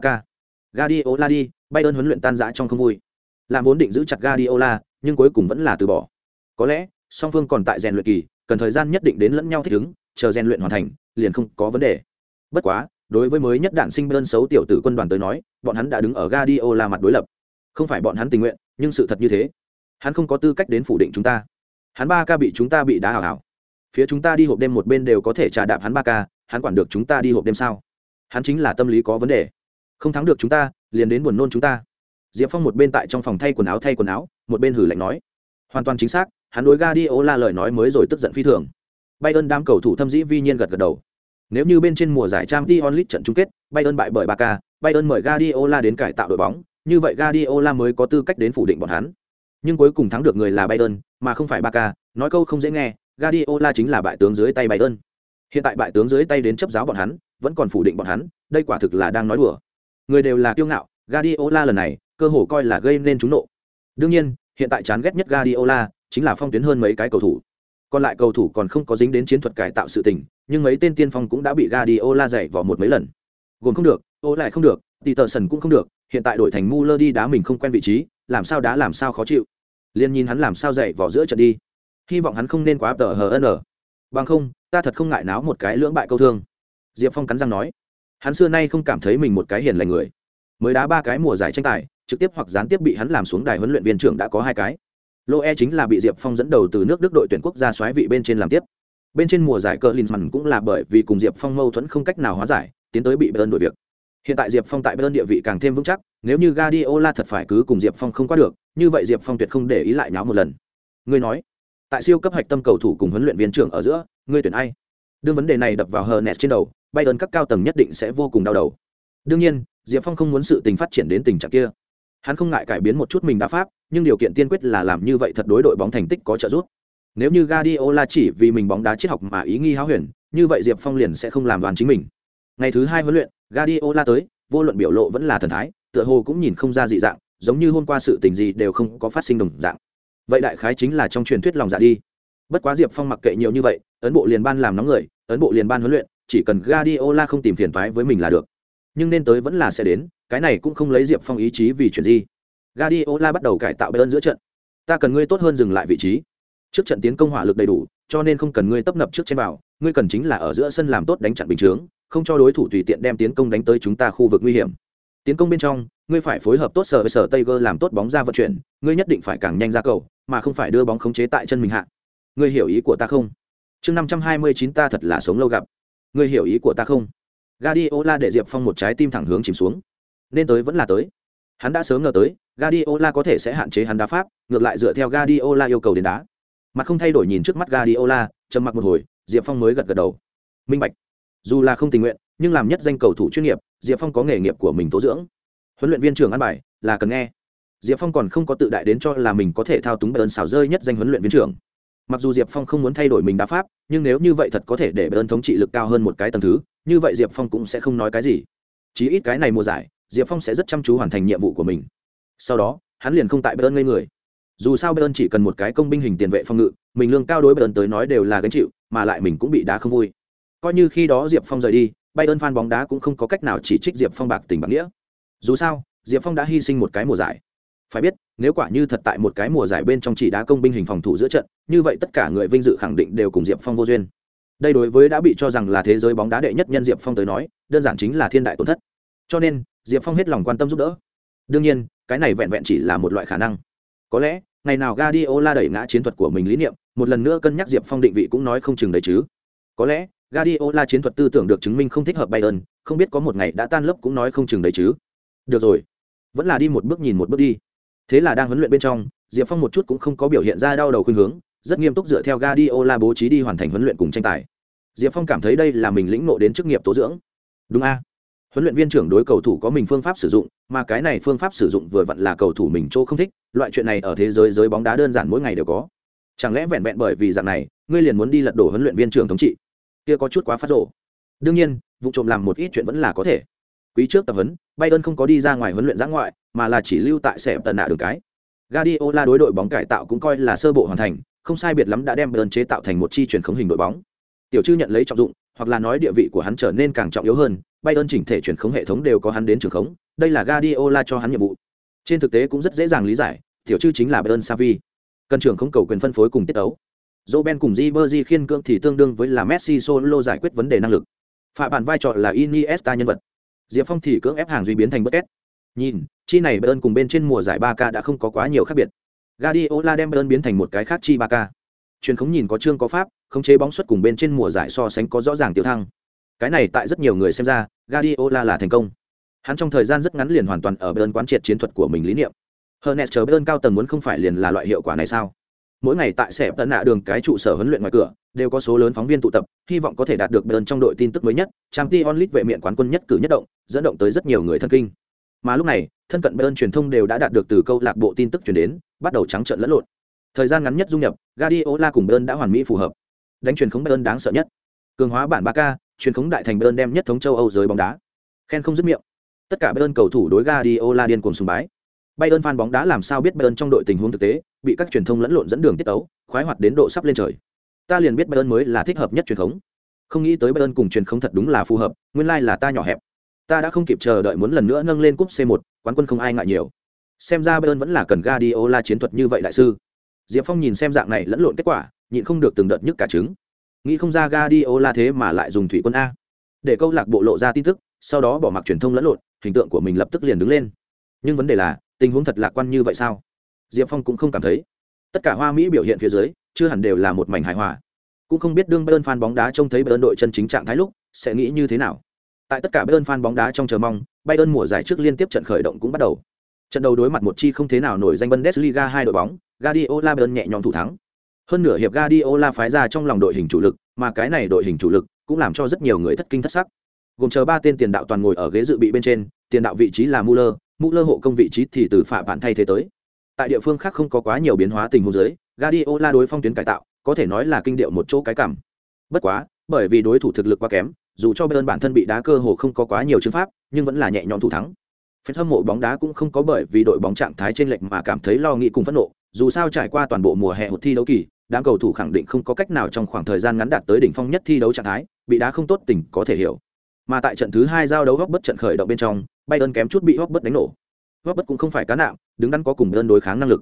Guardiola đi bayern huấn luyện tan rã trong không vui. Làm vốn định giữ chặt Guardiola nhưng cuối cùng vẫn là từ bỏ. Có lẽ song phương còn tại rèn luyện kỳ cần thời gian nhất định đến lẫn nhau thích ứng chờ rèn luyện hoàn thành liền không có vấn đề. Bất quá đối với mới nhất đạn sinh bayern xấu tiểu tử quân đoàn tới nói bọn hắn đã đứng ở Guardiola mặt đối lập. Không phải bọn hắn tình nguyện nhưng sự thật như thế hắn không có tư cách đến phủ định chúng ta hắn ba ca bị chúng ta bị đá hào hào phía chúng ta đi hộp đêm một bên đều có thể trả đạp hắn ba ca hắn quản được chúng ta đi hộp đêm sao hắn chính là tâm lý có vấn đề không thắng được chúng ta liền đến buồn nôn chúng ta diệp phong một bên tại trong phòng thay quần áo thay quần áo một bên hử lạnh nói Hoàn toàn chính xác, hắn đối Guardiola lời nói mới rồi tức giận phi thường. Bayern đám cầu thủ thâm dĩ vi nhiên gật gật đầu. Nếu như bên trên mùa giải Champions League trận chung kết, Bayern bại bởi ba ca, Bayern mời Guardiola đến cải tạo đội bóng, như vậy Guardiola mới có tư cách đến phủ định bọn hắn. Nhưng cuối cùng thắng được người là Bayern, mà không phải Barca, nói câu không dễ nghe, Guardiola chính là bại tướng dưới tay Bayern. Hiện tại bại tướng dưới tay đến chấp giáo bọn hắn, vẫn còn phủ định bọn hắn, đây quả thực là đang nói đùa. Người đều là kiêu ngạo, Guardiola lần này, cơ hồ coi là gây nên chúng nộ. Đương nhiên, hiện tại chán ghét nhất Guardiola chính là phong tuyến hơn mấy cái cầu thủ. Còn lại cầu thủ còn không có dính đến chiến thuật cải tạo sự tình, nhưng mấy tên tiên phong cũng đã bị Guardiola dạy vò một mấy lần. Gồm không được, ô lại không được, Peterson cũng không được, hiện tại đổi thành Muller đi đá mình không quen vị trí, làm sao đá làm sao khó chịu. Liên nhìn hắn làm sao dậy vào giữa trận đi. Hy vọng hắn không nên quá tờ ở Bằng không, ta thật không ngại náo một cái lưỡng bại câu thương. Diệp Phong cắn răng nói, hắn xưa nay không cảm thấy mình một cái hiền lành người. Mới đá ba cái mùa giải tranh tài, trực tiếp hoặc gián tiếp bị hắn làm xuống đài huấn luyện viên trưởng đã có hai cái. Lô E chính là bị Diệp Phong dẫn đầu từ nước Đức đội tuyển quốc gia xoáy vị bên trên làm tiếp. Bên trên mùa giải cờ Linsman cũng là bởi vì cùng Diệp Phong mâu thuẫn không cách nào hóa giải, tiến tới bị Bayern đổi việc. Hiện tại Diệp Phong tại Bayern địa vị càng thêm vững chắc, nếu như gadiola thật phải cứ cùng Diệp Phong không qua được, như vậy Diệp Phong tuyệt không để ý lại nháo một lần. Ngươi nói, tại siêu cấp hạch tâm cầu thủ cùng huấn luyện viên trưởng ở giữa, ngươi tuyển ai? Đương vấn đề này đập vào hờ nẹt trên đầu, Bayern các cao tầng nhất định sẽ vô cùng đau đầu. Đương nhiên, Diệp Phong không muốn sự tình phát triển đến tình trạng kia. Hắn không ngại cải biến một chút mình đã pháp, nhưng điều kiện tiên quyết là làm như vậy thật đối đội bóng thành tích có trợ giúp. Nếu như Guardiola chỉ vì mình bóng đá triết học mà ý nghi háo huyền, như vậy Diệp Phong liền sẽ không làm đoàn chính mình. Ngày thứ hai huấn luyện, Guardiola tới, vô luận biểu lộ vẫn là thần thái, tựa hồ cũng nhìn không ra dị dạng, giống như hôm qua sự tình gì đều không có phát sinh đồng dạng. Vậy đại khái chính là trong truyền thuyết lòng dạ đi. Bất quá Diệp Phong mặc kệ nhiều như vậy, ấn bộ liền ban làm nóng người, ấn bộ liền ban huấn luyện, chỉ cần gadiola không tìm phiền thoái với mình là được. Nhưng nên tới vẫn là sẽ đến, cái này cũng không lấy Diệp Phong ý chí vì chuyện gì. gadiola bắt đầu cải tạo Bayern giữa trận. Ta cần ngươi tốt hơn dừng lại vị trí. Trước trận tiến công hỏa lực đầy đủ, cho nên không cần ngươi tấp nập trước trên vào, ngươi cần chính là ở giữa sân làm tốt đánh chặn bình chướng, không cho đối thủ tùy tiện đem tiến công đánh tới chúng ta khu vực nguy hiểm. Tiến công bên trong, ngươi phải phối hợp tốt sở với sở Tiger làm tốt bóng ra vận chuyển, ngươi nhất định phải càng nhanh ra cầu, mà không phải đưa bóng khống chế tại chân mình hạ. Ngươi hiểu ý của ta không? Chương 529 ta thật là sống lâu gặp. Ngươi hiểu ý của ta không? Guardiola để Diệp Phong một trái tim thẳng hướng chìm xuống. Nên tới vẫn là tới. Hắn đã sớm ngờ tới, Guardiola có thể sẽ hạn chế hắn đá pháp, ngược lại dựa theo Guardiola yêu cầu đến đá. Mặt không thay đổi nhìn trước mắt Guardiola, trầm mặc một hồi, Diệp Phong mới gật gật đầu. Minh bạch. Dù là không tình nguyện, nhưng làm nhất danh cầu thủ chuyên nghiệp, Diệp Phong có nghề nghiệp của mình tố dưỡng. Huấn luyện viên trưởng ăn bài, là cần nghe. Diệp Phong còn không có tự đại đến cho là mình có thể thao túng Bayern xảo rơi nhất danh huấn luyện viên trưởng. Mặc dù Diệp Phong không muốn thay đổi mình đá pháp, nhưng nếu như vậy thật có thể để Bayern thống trị lực cao hơn một cái tầng thứ, như vậy Diệp Phong cũng sẽ không nói cái gì. Chí ít cái này mùa giải, Diệp Phong sẽ rất chăm chú hoàn thành nhiệm vụ của mình. Sau đó, hắn liền không tại Bayern ngây người. Dù sao Bayern chỉ cần một cái công binh hình tiền vệ phòng ngự, mình lương cao đối Bayern tới nói đều là gánh chịu, mà lại mình cũng bị đá không vui. Coi như khi đó Diệp Phong rời đi, Bayern fan bóng đá cũng không có cách nào chỉ trích Diệp Phong bạc tình bạc nghĩa. Dù sao, Diệp Phong đã hy sinh một cái mùa giải. Phải biết, nếu quả như thật tại một cái mùa giải bên trong chỉ đá công binh hình phòng thủ giữa trận, như vậy tất cả người vinh dự khẳng định đều cùng Diệp Phong vô duyên. Đây đối với đã bị cho rằng là thế giới bóng đá đệ nhất nhân Diệp Phong tới nói, đơn giản chính là thiên đại tổn thất. Cho nên, Diệp Phong hết lòng quan tâm giúp đỡ. Đương nhiên, cái này vẹn vẹn chỉ là một loại khả năng. Có lẽ, ngày nào Guardiola đẩy ngã chiến thuật của mình lý niệm, một lần nữa cân nhắc Diệp Phong định vị cũng nói không chừng đấy chứ. Có lẽ, Guardiola chiến thuật tư tưởng được chứng minh không thích hợp Bayern, không biết có một ngày đã tan lớp cũng nói không chừng đấy chứ. Được rồi, vẫn là đi một bước nhìn một bước đi. Thế là đang huấn luyện bên trong, Diệp Phong một chút cũng không có biểu hiện ra đau đầu khuynh hướng, rất nghiêm túc dựa theo Guardiola bố trí đi hoàn thành huấn luyện cùng tranh tài. Diệp Phong cảm thấy đây là mình lĩnh ngộ đến chức nghiệp tố dưỡng. Đúng a? Huấn luyện viên trưởng đối cầu thủ có mình phương pháp sử dụng, mà cái này phương pháp sử dụng vừa vặn là cầu thủ mình chỗ không thích, loại chuyện này ở thế giới giới bóng đá đơn giản mỗi ngày đều có. Chẳng lẽ vẹn vẹn bởi vì dạng này, ngươi liền muốn đi lật đổ huấn luyện viên trưởng thống trị? Kia có chút quá phát rộ Đương nhiên, vụ trộm làm một ít chuyện vẫn là có thể. Quý trước tập huấn, Bayern không có đi ra ngoài huấn luyện giã ngoại, mà là chỉ lưu tại sẹp tần nạ đường cái. Guardiola đối đội bóng cải tạo cũng coi là sơ bộ hoàn thành, không sai biệt lắm đã đem Bayern chế tạo thành một chi truyền khống hình đội bóng. Tiểu chư nhận lấy trọng dụng, hoặc là nói địa vị của hắn trở nên càng trọng yếu hơn, Bayern chỉnh thể truyền khống hệ thống đều có hắn đến trường khống, đây là Guardiola cho hắn nhiệm vụ. Trên thực tế cũng rất dễ dàng lý giải, tiểu chư chính là Bayern Savi. Cần trưởng không cầu quyền phân phối cùng tiết đấu. Roben cùng Ribery khiên cưỡng thì tương đương với là Messi solo giải quyết vấn đề năng lực. Phạm bản vai trò là Iniesta nhân vật. Diệp Phong thì cưỡng ép hàng duy biến thành bất kết. Nhìn, chi này Bayern cùng bên trên mùa giải 3K đã không có quá nhiều khác biệt. Guardiola đem Bayern biến thành một cái khác chi 3K. Truyền khống nhìn có chương có pháp, khống chế bóng xuất cùng bên trên mùa giải so sánh có rõ ràng tiêu thăng. Cái này tại rất nhiều người xem ra, Guardiola là thành công. Hắn trong thời gian rất ngắn liền hoàn toàn ở Bayern quán triệt chiến thuật của mình lý niệm. Hernes chờ Bayern cao tầng muốn không phải liền là loại hiệu quả này sao? Mỗi ngày tại sẹp tận nạ đường cái trụ sở huấn luyện ngoài cửa, đều có số lớn phóng viên tụ tập, hy vọng có thể đạt được bơn trong đội tin tức mới nhất trang t onlit vệ miện quán quân nhất cử nhất động, dẫn động tới rất nhiều người thân kinh. Mà lúc này, thân cận bơn truyền thông đều đã đạt được từ câu lạc bộ tin tức chuyển đến, bắt đầu trắng trợn lẫn lộn. Thời gian ngắn nhất dung nhập Gadiola cùng bơn đã hoàn mỹ phù hợp. Đánh truyền khống bơn đáng sợ nhất. Cường hóa bản ba k truyền khống đại thành bơn đem nhất thống châu âu giới bóng đá. Khen không dứt miệng. Tất cả bơn cầu thủ đối Gadiola điên cuồng sùng bái. Bayern fan bóng đá làm sao biết Bayern trong đội tình huống thực tế, bị các truyền thông lẫn lộn dẫn đường tiết tấu, khoái hoạt đến độ sắp lên trời. Ta liền biết Bayern mới là thích hợp nhất truyền thống. Không nghĩ tới Bayern cùng truyền thống thật đúng là phù hợp, nguyên lai like là ta nhỏ hẹp. Ta đã không kịp chờ đợi muốn lần nữa nâng lên cúp C1, quán quân không ai ngại nhiều. Xem ra Bayern vẫn là cần Guardiola chiến thuật như vậy đại sư. Diệp Phong nhìn xem dạng này lẫn lộn kết quả, nhịn không được từng đợt nhức cả trứng. Nghĩ không ra Guardiola thế mà lại dùng thủy quân a. Để câu lạc bộ lộ ra tin tức, sau đó bỏ mặc truyền thông lẫn lộn, hình tượng của mình lập tức liền đứng lên. Nhưng vấn đề là, tình huống thật lạc quan như vậy sao? Diệp phong cũng không cảm thấy. Tất cả hoa mỹ biểu hiện phía dưới chưa hẳn đều là một mảnh hài hòa. Cũng không biết đương bayern fan bóng đá trông thấy bayern đội chân chính trạng thái lúc sẽ nghĩ như thế nào. Tại tất cả bayern fan bóng đá trong chờ mong bayern mùa giải trước liên tiếp trận khởi động cũng bắt đầu. Trận đầu đối mặt một chi không thế nào nổi danh bundesliga hai đội bóng Guardiola bayern nhẹ nhõm thủ thắng. Hơn nửa hiệp Guardiola phái ra trong lòng đội hình chủ lực mà cái này đội hình chủ lực cũng làm cho rất nhiều người thất kinh thất sắc. Gồm chờ ba tên tiền đạo toàn ngồi ở ghế dự bị bên trên tiền đạo vị trí là Muller, mũ lơ hộ công vị trí thì từ phạm bạn thay thế tới. Tại địa phương khác không có quá nhiều biến hóa tình huống dưới Guardiola đối phong tuyến cải tạo có thể nói là kinh điệu một chỗ cái cảm. Bất quá bởi vì đối thủ thực lực quá kém dù cho Bayern bản thân bị đá cơ hồ không có quá nhiều chứng pháp nhưng vẫn là nhẹ nhõm thủ thắng. Fan hâm mộ bóng đá cũng không có bởi vì đội bóng trạng thái trên lệch mà cảm thấy lo nghĩ cùng phẫn nộ, dù sao trải qua toàn bộ mùa hè hụt thi đấu kỳ, đám cầu thủ khẳng định không có cách nào trong khoảng thời gian ngắn đạt tới đỉnh phong nhất thi đấu trạng thái, bị đá không tốt tình có thể hiểu. Mà tại trận thứ hai giao đấu góc bất trận khởi động bên trong, Bayern kém chút bị góc bất đánh nổ. Góc bất cũng không phải cá nạm, đứng đắn có cùng Bayern đối kháng năng lực.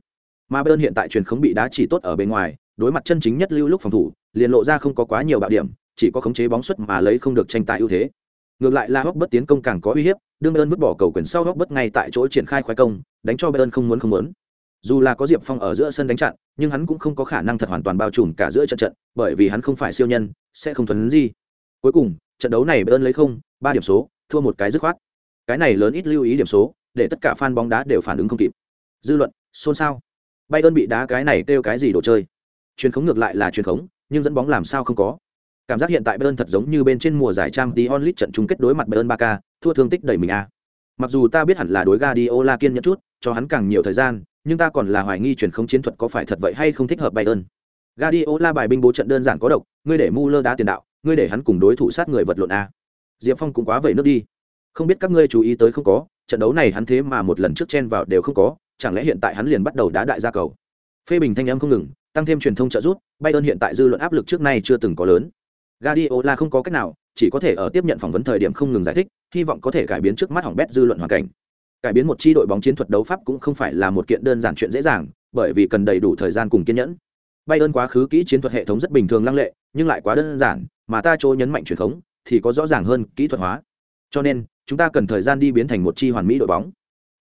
Mà Bayern hiện tại truyền không bị đá chỉ tốt ở bên ngoài, đối mặt chân chính nhất lưu lúc phòng thủ, liền lộ ra không có quá nhiều bạo điểm, chỉ có khống chế bóng xuất mà lấy không được tranh tài ưu thế. Ngược lại là góc bất tiến công càng có uy hiếp, đương Bayern vứt bỏ cầu quyền sau góc bất ngay tại chỗ triển khai khoái công, đánh cho Bayern không muốn không muốn. Dù là có Diệp Phong ở giữa sân đánh chặn, nhưng hắn cũng không có khả năng thật hoàn toàn bao trùm cả giữa trận trận, bởi vì hắn không phải siêu nhân, sẽ không thuần gì. Cuối cùng, trận đấu này Bayern lấy không, ba điểm số, thua một cái dứt khoát. Cái này lớn ít lưu ý điểm số để tất cả fan bóng đá đều phản ứng không kịp. Dư luận xôn xao. Bayern bị đá cái này kêu cái gì đồ chơi? Truyền khống ngược lại là truyền khống nhưng dẫn bóng làm sao không có? Cảm giác hiện tại bayern thật giống như bên trên mùa giải trang tí onlit trận chung kết đối mặt bayern Barca, thua thương tích đầy mình a. Mặc dù ta biết hẳn là đối Guardiola kiên nhẫn chút cho hắn càng nhiều thời gian nhưng ta còn là hoài nghi truyền khống chiến thuật có phải thật vậy hay không thích hợp bayern. Guardiola bài binh bố trận đơn giản có độc ngươi để Muller đá tiền đạo ngươi để hắn cùng đối thủ sát người vật lộn a. Diệp phong cũng quá vậy nước đi. Không biết các ngươi chú ý tới không có, trận đấu này hắn thế mà một lần trước chen vào đều không có, chẳng lẽ hiện tại hắn liền bắt đầu đá đại gia cầu? Phê bình thanh âm không ngừng, tăng thêm truyền thông trợ giúp, bayern hiện tại dư luận áp lực trước nay chưa từng có lớn. Guardiola không có cách nào, chỉ có thể ở tiếp nhận phỏng vấn thời điểm không ngừng giải thích, hy vọng có thể cải biến trước mắt hỏng bét dư luận hoàn cảnh. Cải biến một chi đội bóng chiến thuật đấu pháp cũng không phải là một kiện đơn giản chuyện dễ dàng, bởi vì cần đầy đủ thời gian cùng kiên nhẫn. Bayern quá khứ kỹ chiến thuật hệ thống rất bình thường lăng lệ, nhưng lại quá đơn giản mà ta chỗ nhấn mạnh truyền thống thì có rõ ràng hơn kỹ thuật hóa. Cho nên, chúng ta cần thời gian đi biến thành một chi hoàn mỹ đội bóng.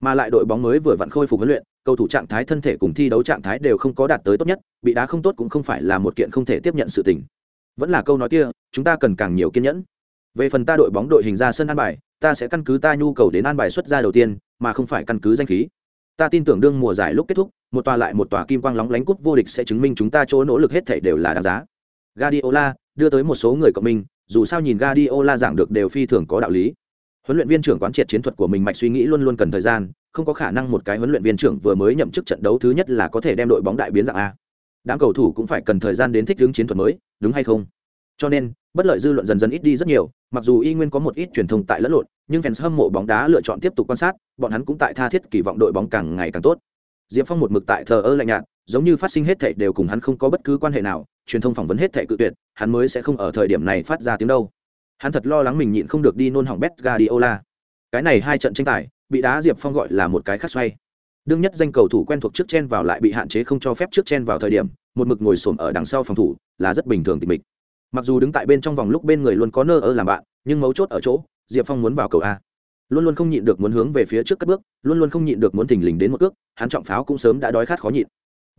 Mà lại đội bóng mới vừa vặn khôi phục huấn luyện, cầu thủ trạng thái thân thể cùng thi đấu trạng thái đều không có đạt tới tốt nhất, bị đá không tốt cũng không phải là một kiện không thể tiếp nhận sự tình. Vẫn là câu nói kia, chúng ta cần càng nhiều kiên nhẫn. Về phần ta đội bóng đội hình ra sân an bài, ta sẽ căn cứ ta nhu cầu đến an bài xuất ra đầu tiên, mà không phải căn cứ danh khí. Ta tin tưởng đương mùa giải lúc kết thúc, một tòa lại một tòa kim quang lóng lánh cúp vô địch sẽ chứng minh chúng ta chỗ nỗ lực hết thể đều là đáng giá. Guardiola đưa tới một số người cộng minh, dù sao nhìn Guardiola giảng được đều phi thường có đạo lý. Huấn luyện viên trưởng quán triệt chiến thuật của mình mạch suy nghĩ luôn luôn cần thời gian, không có khả năng một cái huấn luyện viên trưởng vừa mới nhậm chức trận đấu thứ nhất là có thể đem đội bóng đại biến dạng a. Đám cầu thủ cũng phải cần thời gian đến thích ứng chiến thuật mới, đúng hay không? Cho nên, bất lợi dư luận dần dần ít đi rất nhiều, mặc dù y nguyên có một ít truyền thông tại lẫn lộn, nhưng fans hâm mộ bóng đá lựa chọn tiếp tục quan sát, bọn hắn cũng tại tha thiết kỳ vọng đội bóng càng ngày càng tốt. Diệp phong một mực tại thờ ơ lạnh nhạt giống như phát sinh hết thảy đều cùng hắn không có bất cứ quan hệ nào truyền thông phỏng vấn hết thảy cự tuyệt hắn mới sẽ không ở thời điểm này phát ra tiếng đâu hắn thật lo lắng mình nhịn không được đi nôn hỏng bet Guardiola. Cái này hai trận tranh tài, bị đá Diệp Phong gọi là một cái khắc xoay. Đương nhất danh cầu thủ quen thuộc trước chen vào lại bị hạn chế không cho phép trước chen vào thời điểm, một mực ngồi xổm ở đằng sau phòng thủ, là rất bình thường tịch mịch. Mặc dù đứng tại bên trong vòng lúc bên người luôn có nơ ơ làm bạn, nhưng mấu chốt ở chỗ, Diệp Phong muốn vào cầu a. Luôn luôn không nhịn được muốn hướng về phía trước cất bước, luôn luôn không nhịn được muốn thình lình đến một cước, hắn trọng pháo cũng sớm đã đói khát khó nhịn.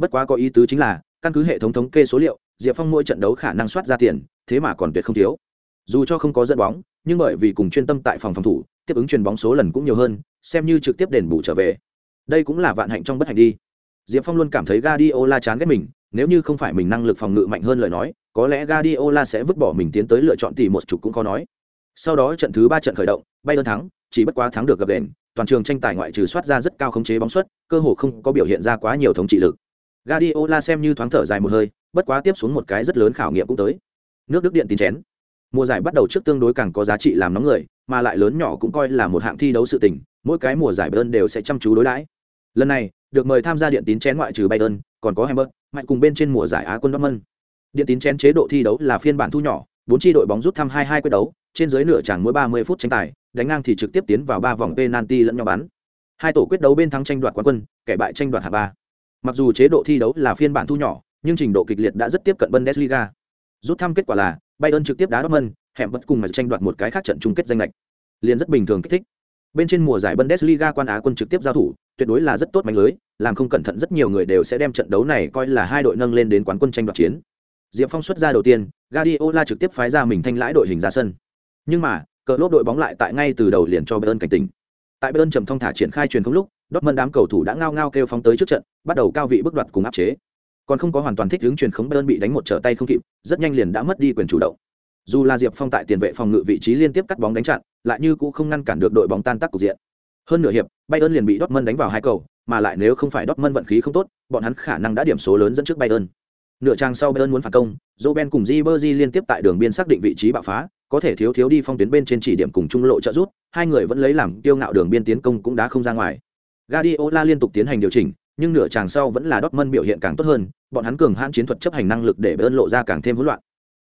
Bất quá có ý tứ chính là, căn cứ hệ thống thống kê số liệu, Diệp Phong mỗi trận đấu khả năng soát ra tiền, thế mà còn tuyệt không thiếu. Dù cho không có dẫn bóng nhưng bởi vì cùng chuyên tâm tại phòng phòng thủ tiếp ứng truyền bóng số lần cũng nhiều hơn xem như trực tiếp đền bù trở về. Đây cũng là vạn hạnh trong bất hạnh đi. Diệp phong luôn cảm thấy Guardiola chán ghét mình nếu như không phải mình năng lực phòng ngự mạnh hơn lời nói có lẽ Guardiola sẽ vứt bỏ mình tiến tới lựa chọn tỷ một chục cũng khó nói. Sau đó trận thứ ba trận khởi động Bayern thắng chỉ bất quá thắng được gặp đền toàn trường tranh tài ngoại trừ soát ra rất cao khống chế bóng suất cơ hồ không có biểu hiện ra quá nhiều thống trị lực. Guardiola xem như thoáng thở dài một hơi, bất quá tiếp xuống một cái rất lớn khảo nghiệm cũng tới. Nước đức điện tín chén. Mùa giải bắt đầu trước tương đối càng có giá trị làm nóng người, mà lại lớn nhỏ cũng coi là một hạng thi đấu sự tình, mỗi cái mùa giải bayern đều sẽ chăm chú đối đãi. Lần này, được mời tham gia điện tín chén ngoại trừ bayern, còn có hamburg mạnh cùng bên trên mùa giải á quân dortmund. Điện tín chén chế độ thi đấu là phiên bản thu nhỏ, bốn chi đội bóng rút thăm hai hai quyết đấu, trên dưới nửa chẳng mỗi ba mươi phút tranh tài, đánh ngang thì trực tiếp tiến vào ba vòng penalty lẫn nhau bắn. Hai tổ quyết đấu bên thắng tranh đoạt quán quân, kẻ bại tranh đoạt hạ ba mặc dù chế độ thi đấu là phiên bản thu nhỏ, nhưng trình độ kịch liệt đã rất tiếp cận bundesliga. Rút thăm kết quả là, bayern trực tiếp đá dortmund hẻm bất cùng mà tranh đoạt một cái khác trận chung kết danh lệch. Liền rất bình thường kích thích. Bên trên mùa giải bundesliga quan á quân trực tiếp giao thủ, tuyệt đối là rất tốt mạnh lưới, làm không cẩn thận rất nhiều người đều sẽ đem trận đấu này coi là hai đội nâng lên đến quán quân tranh đoạt chiến. Diệp phong xuất ra đầu tiên, Guardiola trực tiếp phái ra mình thanh lãi đội hình ra sân. Nhưng mà cờ lốp đội bóng lại tại ngay từ đầu liền cho bayern cảnh tỉnh. Tại bayern trầm thông thả triển khai truyền không lúc Dortmund đám cầu thủ đã ngao ngao kêu phóng tới trước trận, bắt đầu cao vị bước đoạt cùng áp chế. Còn không có hoàn toàn thích ứng truyền khống bayern bị đánh một trở tay không kịp, rất nhanh liền đã mất đi quyền chủ động. Dù là diệp phong tại tiền vệ phòng ngự vị trí liên tiếp cắt bóng đánh chặn, lại như cũng không ngăn cản được đội bóng tan tác cục diện. Hơn nửa hiệp, bayern liền bị dortmund đánh vào hai cầu, mà lại nếu không phải dortmund vận khí không tốt, bọn hắn khả năng đã điểm số lớn dẫn trước bayern. Nửa trang sau bayern muốn phản công, Robben cùng Ribery liên tiếp tại đường biên xác định vị trí bạo phá, có thể thiếu thiếu đi phong tuyến bên trên chỉ điểm cùng trung lộ trợ rút hai người vẫn lấy làm kiêu ngạo đường biên tiến công cũng đã không ra ngoài. Guardiola liên tục tiến hành điều chỉnh nhưng nửa chàng sau vẫn là Dortmund biểu hiện càng tốt hơn, bọn hắn cường hãn chiến thuật chấp hành năng lực để Bayern lộ ra càng thêm hỗn loạn.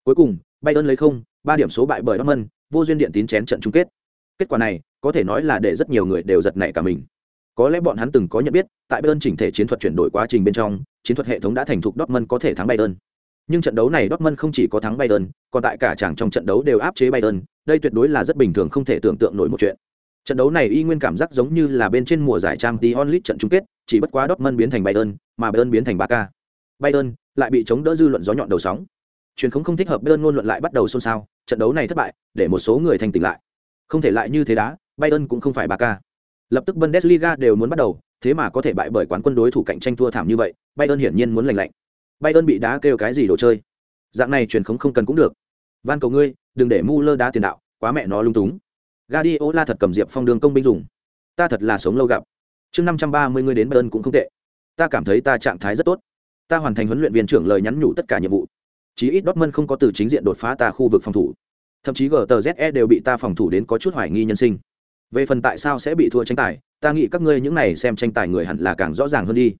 Cuối cùng, Bayern lấy không, ba điểm số bại bởi Dortmund, vô duyên điện tín chén trận chung kết. Kết quả này, có thể nói là để rất nhiều người đều giật nảy cả mình. Có lẽ bọn hắn từng có nhận biết, tại Bayern chỉnh thể chiến thuật chuyển đổi quá trình bên trong, chiến thuật hệ thống đã thành thục Dortmund có thể thắng Bayern. Nhưng trận đấu này Dortmund không chỉ có thắng Bayern, còn tại cả chàng trong trận đấu đều áp chế Bayern, đây tuyệt đối là rất bình thường không thể tưởng tượng nổi một chuyện. Trận đấu này y nguyên cảm giác giống như là bên trên mùa giải Champions League trận chung kết, chỉ bất quá Dortmund biến thành Bayern, mà Bayern biến thành Barca. Bayern lại bị chống đỡ dư luận gió nhọn đầu sóng. Truyền không không thích hợp Bayern ngôn luận lại bắt đầu xôn xao, trận đấu này thất bại, để một số người thành tỉnh lại. Không thể lại như thế đá, Bayern cũng không phải Barca. Lập tức Bundesliga đều muốn bắt đầu, thế mà có thể bại bởi quán quân đối thủ cạnh tranh thua thảm như vậy, Bayern hiển nhiên muốn lành lạnh. Bayern bị đá kêu cái gì đồ chơi? Dạng này truyền không không cần cũng được. Van cầu ngươi, đừng để Muller đá tiền đạo, quá mẹ nó lung túng. Guardiola thật cầm Diệp Phong đường công binh dùng. Ta thật là sống lâu gặp. Chương năm trăm ba mươi người đến Bayern cũng không tệ. Ta cảm thấy ta trạng thái rất tốt. Ta hoàn thành huấn luyện viên trưởng lời nhắn nhủ tất cả nhiệm vụ. Chí ít Dortmund không có từ chính diện đột phá ta khu vực phòng thủ. Thậm chí GTZE đều bị ta phòng thủ đến có chút hoài nghi nhân sinh. Về phần tại sao sẽ bị thua tranh tài, ta nghĩ các ngươi những này xem tranh tài người hẳn là càng rõ ràng hơn đi.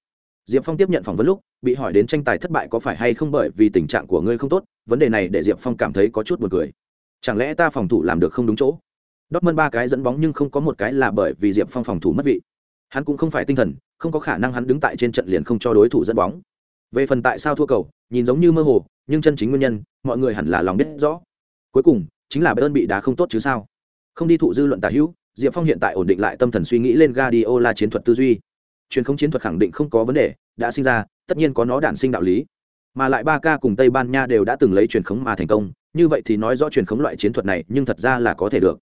Diệp Phong tiếp nhận phỏng vấn lúc, bị hỏi đến tranh tài thất bại có phải hay không bởi vì tình trạng của ngươi không tốt, vấn đề này để Diệp Phong cảm thấy có chút buồn cười. Chẳng lẽ ta phòng thủ làm được không đúng chỗ? Dortmund ba cái dẫn bóng nhưng không có một cái là bởi vì Diệp Phong phòng thủ mất vị. Hắn cũng không phải tinh thần, không có khả năng hắn đứng tại trên trận liền không cho đối thủ dẫn bóng. Về phần tại sao thua cầu, nhìn giống như mơ hồ, nhưng chân chính nguyên nhân, mọi người hẳn là lòng biết rõ. Cuối cùng, chính là Bayern bị đá không tốt chứ sao? Không đi thụ dư luận tả hữu, Diệp Phong hiện tại ổn định lại tâm thần suy nghĩ lên Guardiola chiến thuật tư duy. Truyền không chiến thuật khẳng định không có vấn đề, đã sinh ra, tất nhiên có nó đản sinh đạo lý. Mà lại ba ca cùng Tây Ban Nha đều đã từng lấy truyền khống mà thành công, như vậy thì nói rõ truyền khống loại chiến thuật này, nhưng thật ra là có thể được.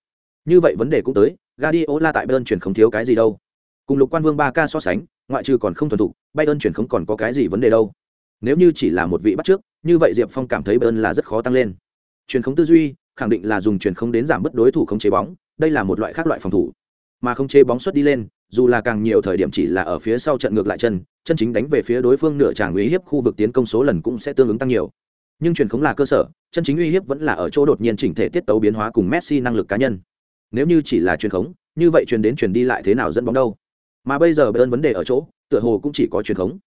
Như vậy vấn đề cũng tới, Guardiola tại Bayern chuyển không thiếu cái gì đâu. Cùng Lục Quan Vương 3K so sánh, ngoại trừ còn không thuần thục, Bayern chuyển không còn có cái gì vấn đề đâu. Nếu như chỉ là một vị bắt trước, như vậy Diệp Phong cảm thấy Bayern là rất khó tăng lên. Chuyển không tư duy, khẳng định là dùng chuyển không đến giảm bất đối thủ không chế bóng, đây là một loại khác loại phòng thủ. Mà không chế bóng xuất đi lên, dù là càng nhiều thời điểm chỉ là ở phía sau trận ngược lại chân, chân chính đánh về phía đối phương nửa tràng uy hiếp khu vực tiến công số lần cũng sẽ tương ứng tăng nhiều. Nhưng chuyển không là cơ sở, chân chính uy hiếp vẫn là ở chỗ đột nhiên chỉnh thể tiết tấu biến hóa cùng Messi năng lực cá nhân nếu như chỉ là truyền khống như vậy truyền đến truyền đi lại thế nào dẫn bóng đâu? Mà bây giờ bayern vấn đề ở chỗ tựa hồ cũng chỉ có truyền khống.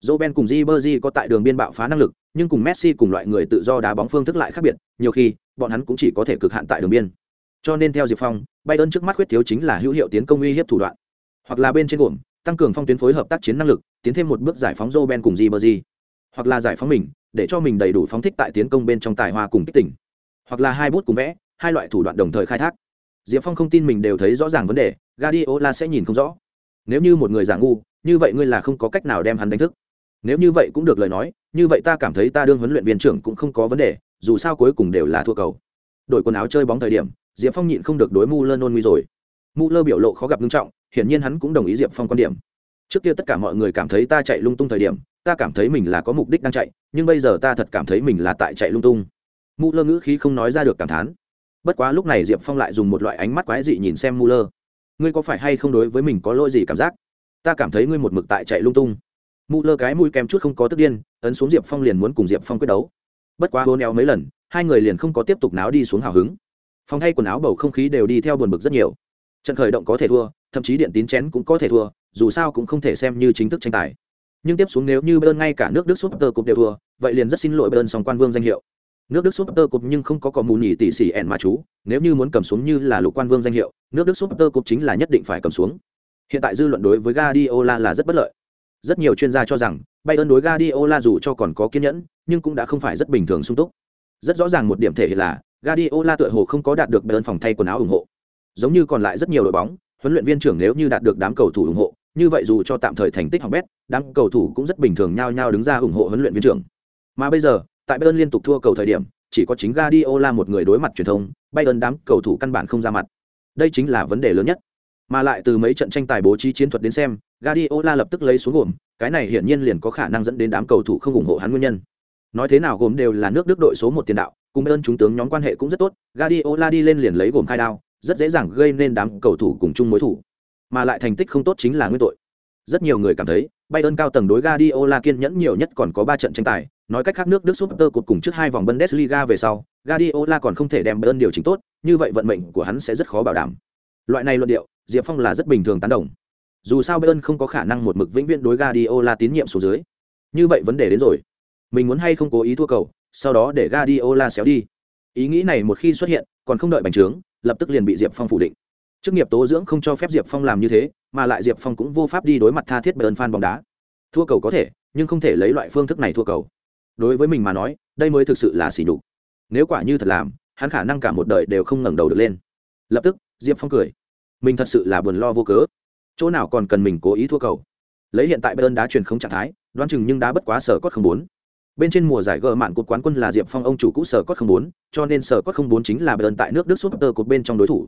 Roben cùng Ribery có tại đường biên bạo phá năng lực, nhưng cùng Messi cùng loại người tự do đá bóng phương thức lại khác biệt, nhiều khi, bọn hắn cũng chỉ có thể cực hạn tại đường biên. Cho nên theo Diệp Phong, Bayern trước mắt khuyết thiếu chính là hữu hiệu tiến công uy hiếp thủ đoạn, hoặc là bên trên gồm, tăng cường phong tuyến phối hợp tác chiến năng lực, tiến thêm một bước giải phóng Roben cùng Ribery, hoặc là giải phóng mình, để cho mình đầy đủ phóng thích tại tiến công bên trong tài hoa cùng kích tỉnh, hoặc là hai bút cùng vẽ, hai loại thủ đoạn đồng thời khai thác. Diệp Phong không tin mình đều thấy rõ ràng vấn đề, Guardiola sẽ nhìn không rõ. Nếu như một người giả ngu, như vậy ngươi là không có cách nào đem hắn đánh thức. Nếu như vậy cũng được lời nói, như vậy ta cảm thấy ta đương huấn luyện viên trưởng cũng không có vấn đề, dù sao cuối cùng đều là thua cầu. Đổi quần áo chơi bóng thời điểm, Diệp Phong nhịn không được đối Muller nôn nguy rồi. Muller biểu lộ khó gặp nghiêm trọng, hiển nhiên hắn cũng đồng ý Diệp Phong quan điểm. trước kia tất cả mọi người cảm thấy ta chạy lung tung thời điểm ta cảm thấy mình là có mục đích đang chạy nhưng bây giờ ta thật cảm thấy mình là tại chạy lung tung mù ngữ khí không nói ra được cảm thán bất quá lúc này diệp phong lại dùng một loại ánh mắt quái dị nhìn xem mù lơ ngươi có phải hay không đối với mình có lỗi gì cảm giác? Ta cảm thấy ngươi một mực tại chạy lung tung. Mù lơ cái mũi kèm chút không có tức điên ấn xuống diệp phong liền muốn cùng diệp phong quyết đấu. Bất quá hôn neo mấy lần hai người liền không có tiếp tục náo đi xuống hào hứng. Phòng thay quần áo bầu không khí đều đi theo buồn bực rất nhiều. Trận khởi động có thể thua thậm chí điện tín chén cũng có thể thua dù sao cũng không thể xem như chính thức tranh tài. Nhưng tiếp xuống nếu như Bayern ngay cả nước Đức súp tơ cục đều thua, vậy liền rất xin lỗi Bayern song quan vương danh hiệu. Nước Đức Super Cup nhưng không có có mù nhỉ tỷ xỉ ẻn mà chú, nếu như muốn cầm xuống như là lục quan vương danh hiệu, nước Đức Super Cup chính là nhất định phải cầm xuống. Hiện tại dư luận đối với Guardiola là rất bất lợi. Rất nhiều chuyên gia cho rằng Bayern đối Guardiola dù cho còn có kiên nhẫn, nhưng cũng đã không phải rất bình thường sung túc. Rất rõ ràng một điểm thể hiện là Guardiola tựa hồ không có đạt được Bayern phòng thay quần áo ủng hộ. Giống như còn lại rất nhiều đội bóng, huấn luyện viên trưởng nếu như đạt được đám cầu thủ ủng hộ, như vậy dù cho tạm thời thành tích hỏng bét, đám cầu thủ cũng rất bình thường nhao nhao đứng ra ủng hộ huấn luyện viên trưởng. Mà bây giờ, tại Bayern liên tục thua cầu thời điểm, chỉ có chính Guardiola một người đối mặt truyền thông, Bayern đám cầu thủ căn bản không ra mặt. Đây chính là vấn đề lớn nhất. Mà lại từ mấy trận tranh tài bố trí chiến thuật đến xem, Guardiola lập tức lấy xuống gồm, cái này hiển nhiên liền có khả năng dẫn đến đám cầu thủ không ủng hộ hắn nguyên nhân. Nói thế nào gồm đều là nước Đức đội số một tiền đạo, cùng Bayern chúng tướng nhóm quan hệ cũng rất tốt, Guardiola đi lên liền lấy gồm khai đao, rất dễ dàng gây nên đám cầu thủ cùng chung mối thủ mà lại thành tích không tốt chính là nguyên tội rất nhiều người cảm thấy Bayern cao tầng đối Guardiola kiên nhẫn nhiều nhất còn có ba trận tranh tài, nói cách khác nước Đức Super Cup cùng trước hai vòng Bundesliga về sau, Guardiola còn không thể đem Bayern điều chỉnh tốt, như vậy vận mệnh của hắn sẽ rất khó bảo đảm. Loại này luận điệu, Diệp Phong là rất bình thường tán đồng. Dù sao Bayern không có khả năng một mực vĩnh viễn đối Guardiola tín nhiệm số dưới. Như vậy vấn đề đến rồi. Mình muốn hay không cố ý thua cầu, sau đó để Guardiola xéo đi. Ý nghĩ này một khi xuất hiện, còn không đợi bành trướng, lập tức liền bị Diệp Phong phủ định chức nghiệp tố dưỡng không cho phép diệp phong làm như thế mà lại diệp phong cũng vô pháp đi đối mặt tha thiết Bayern fan bóng đá thua cầu có thể nhưng không thể lấy loại phương thức này thua cầu đối với mình mà nói, đây mới thực sự là xỉ nhục. Nếu quả như thật làm, hắn khả năng cả một đời đều không ngẩng đầu được lên. Lập tức, diệp phong cười. Mình thật sự là buồn lo vô cớ. Chỗ nào còn cần mình cố ý thua cầu? Lấy hiện tại bayern đá truyền không trạng thái, đoán chừng nhưng đá bất quá sở cốt không bốn. Bên trên mùa giải gờ mạn cột quán quân là diệp phong ông chủ cũ sở cốt không bốn, cho nên sở cốt không bốn chính là bayern tại nước đức super cột bên trong đối thủ.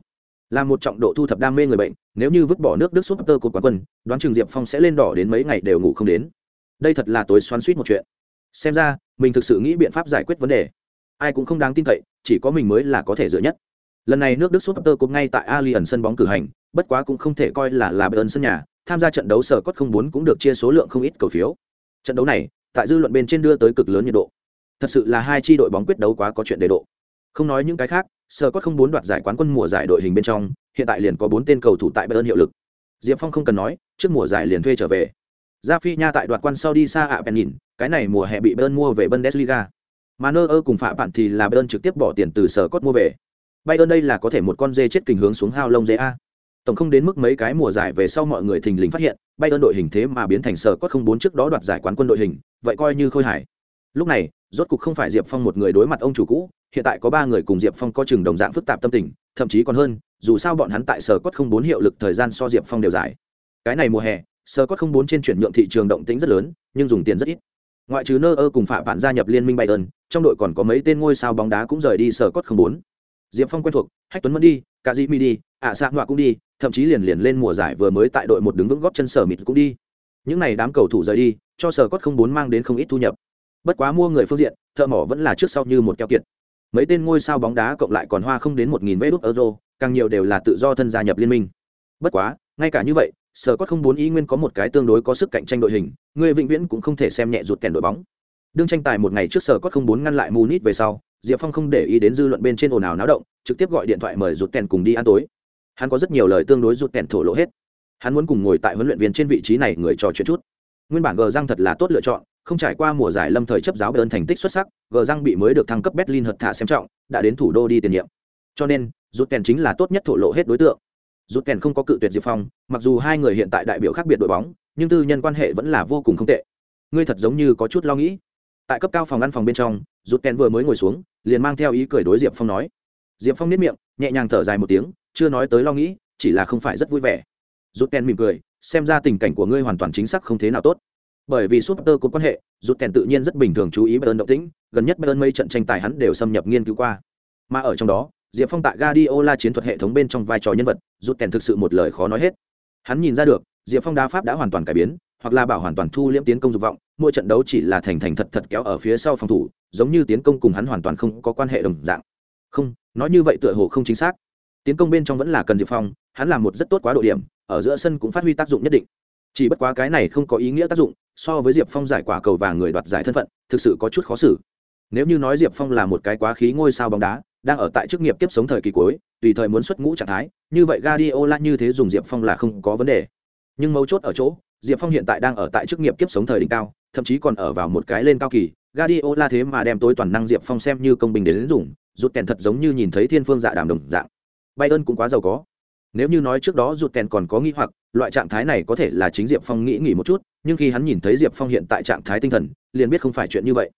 Là một trọng độ thu thập đam mê người bệnh, nếu như vứt bỏ nước đức súp tơ cột quán quân, đoán chừng diệp phong sẽ lên đỏ đến mấy ngày đều ngủ không đến. Đây thật là tối xoắn suýt một chuyện xem ra, mình thực sự nghĩ biện pháp giải quyết vấn đề. Ai cũng không đáng tin cậy, chỉ có mình mới là có thể dựa nhất. Lần này nước đức súp tơ cũng ngay tại ali ẩn sân bóng cử hành, bất quá cũng không thể coi là là Bayern ơn sân nhà, tham gia trận đấu sở cốt không bốn cũng được chia số lượng không ít cầu phiếu. Trận đấu này, tại dư luận bên trên đưa tới cực lớn nhiệt độ. Thật sự là hai chi đội bóng quyết đấu quá có chuyện đề độ. Không nói những cái khác, sở cốt không bốn đoạt giải quán quân mùa giải đội hình bên trong, hiện tại liền có bốn tên cầu thủ tại bayern hiệu lực. Diệp phong không cần nói, trước mùa giải liền thuê trở về gia phi nha tại đoạt quan sau đi xa ạ bèn nhìn, cái này mùa hè bị bayern mua về bundesliga. Mà nơ ơ cùng phạm bạn thì là bayern trực tiếp bỏ tiền từ sở cốt mua về. Bayern đây là có thể một con dê chết kình hướng xuống hao lông dê a. Tổng không đến mức mấy cái mùa giải về sau mọi người thình lình phát hiện, bayern đội hình thế mà biến thành sở cốt không bốn trước đó đoạt giải quán quân đội hình, vậy coi như khôi hải lúc này, rốt cục không phải diệp phong một người đối mặt ông chủ cũ, hiện tại có ba người cùng diệp phong có chừng đồng dạng phức tạp tâm tình, thậm chí còn hơn, dù sao bọn hắn tại sở cốt không bốn hiệu lực thời gian so diệp phong đều dài. Cái này mùa hè sở cốt không bốn trên chuyển nhượng thị trường động tính rất lớn, nhưng dùng tiền rất ít. Ngoại trừ nơ ơ cùng phạm bạn gia nhập liên minh bayern, trong đội còn có mấy tên ngôi sao bóng đá cũng rời đi sở cốt không bốn. Diệp phong quen thuộc, hách tuấn mẫn đi cả dĩ mi đi, ạ xạ ngoại cũng đi, thậm chí liền liền lên mùa giải vừa mới tại đội một đứng vững góp chân sở mịt cũng đi. Những n à y đám cầu thủ rời đi, cho sở cốt không bốn mang đến không ít thu nhập. Bất quá mua người phương diện, thợ mỏ vẫn là trước sau như một keo kiệt. Mấy tên ngôi sao bóng đá cộng lại còn hoa không đến một nghìn vé đút euro, càng nhiều đều là tự do thân gia nhập liên minh. Bất quá, ngay cả như vậy sở cốt không bốn ý nguyên có một cái tương đối có sức cạnh tranh đội hình, người vĩnh viễn cũng không thể xem nhẹ rụt kèn đội bóng. Đương tranh tài một ngày trước sở cốt không bốn ngăn lại munich về sau, diệp phong không để ý đến dư luận bên trên ồn ào náo động, trực tiếp gọi điện thoại mời rụt kèn cùng đi ăn tối. Hắn có rất nhiều lời tương đối rụt kèn thổ lộ hết. Hắn muốn cùng ngồi tại huấn luyện viên trên vị trí này người trò chuyện chút. Nguyên bản gờ răng thật là tốt lựa chọn, không trải qua mùa giải lâm thời chấp giáo bayern thành tích xuất sắc, gờ răng bị mới được thăng cấp berlin hợt thả xem trọng, đã đến thủ đô đi tiền nhiệm. Cho nên rụt kèn chính là tốt nhất thổ lộ hết đối tượng rút kèn không có cự tuyệt diệp phong mặc dù hai người hiện tại đại biểu khác biệt đội bóng nhưng tư nhân quan hệ vẫn là vô cùng không tệ. Ngươi thật giống như có chút lo nghĩ. Tại cấp cao phòng ăn phòng bên trong rút kèn vừa mới ngồi xuống liền mang theo ý cười đối diệp phong nói. Diệp phong nếp miệng nhẹ nhàng thở dài một tiếng chưa nói tới lo nghĩ chỉ là không phải rất vui vẻ. Rút kèn mỉm cười xem ra tình cảnh của ngươi hoàn toàn chính xác không thế nào tốt. Bởi vì Super có quan hệ, rút kèn tự nhiên rất bình thường chú ý Bayern động tĩnh, gần nhất Bayern mấy trận tranh tài hắn đều xâm nhập nghiên cứu qua. Mà ở trong đó, Diệp Phong tại Guardiola chiến thuật hệ thống bên trong vai trò nhân vật, rút kèn thực sự một lời khó nói hết. Hắn nhìn ra được, diệp phong đá pháp đã hoàn toàn cải biến hoặc là bảo hoàn toàn thu liễm tiến công dục vọng mỗi trận đấu chỉ là thành thành thật thật kéo ở phía sau phòng thủ giống như tiến công cùng hắn hoàn toàn không có quan hệ đồng dạng. Không nói như vậy tựa hồ không chính xác. Tiến công bên trong vẫn là cần diệp phong hắn làm một rất tốt quá độ điểm ở giữa sân cũng phát huy tác dụng nhất định. Chỉ bất quá cái này không có ý nghĩa tác dụng so với diệp phong giải quả cầu vàng người đoạt giải thân phận thực sự có chút khó xử. Nếu như nói diệp phong là một cái quá khí ngôi sao bóng đá đang ở tại chức nghiệp tiếp sống thời kỳ cuối, tùy thời muốn xuất ngũ trạng thái, như vậy Guardiola như thế dùng diệp phong là không có vấn đề. Nhưng mấu chốt ở chỗ, diệp phong hiện tại đang ở tại chức nghiệp kiếp sống thời đỉnh cao, thậm chí còn ở vào một cái lên cao kỳ. Guardiola thế mà đem tối toàn năng diệp phong xem như công bình đến dùng, rụt kèn thật giống như nhìn thấy thiên phương dạ đàm đồng dạng. Bayern cũng quá giàu có. Nếu như nói trước đó rụt kèn còn có nghĩ hoặc, loại trạng thái này có thể là chính diệp phong nghĩ nghỉ một chút, nhưng khi hắn nhìn thấy diệp phong hiện tại trạng thái tinh thần, liền biết không phải chuyện như vậy.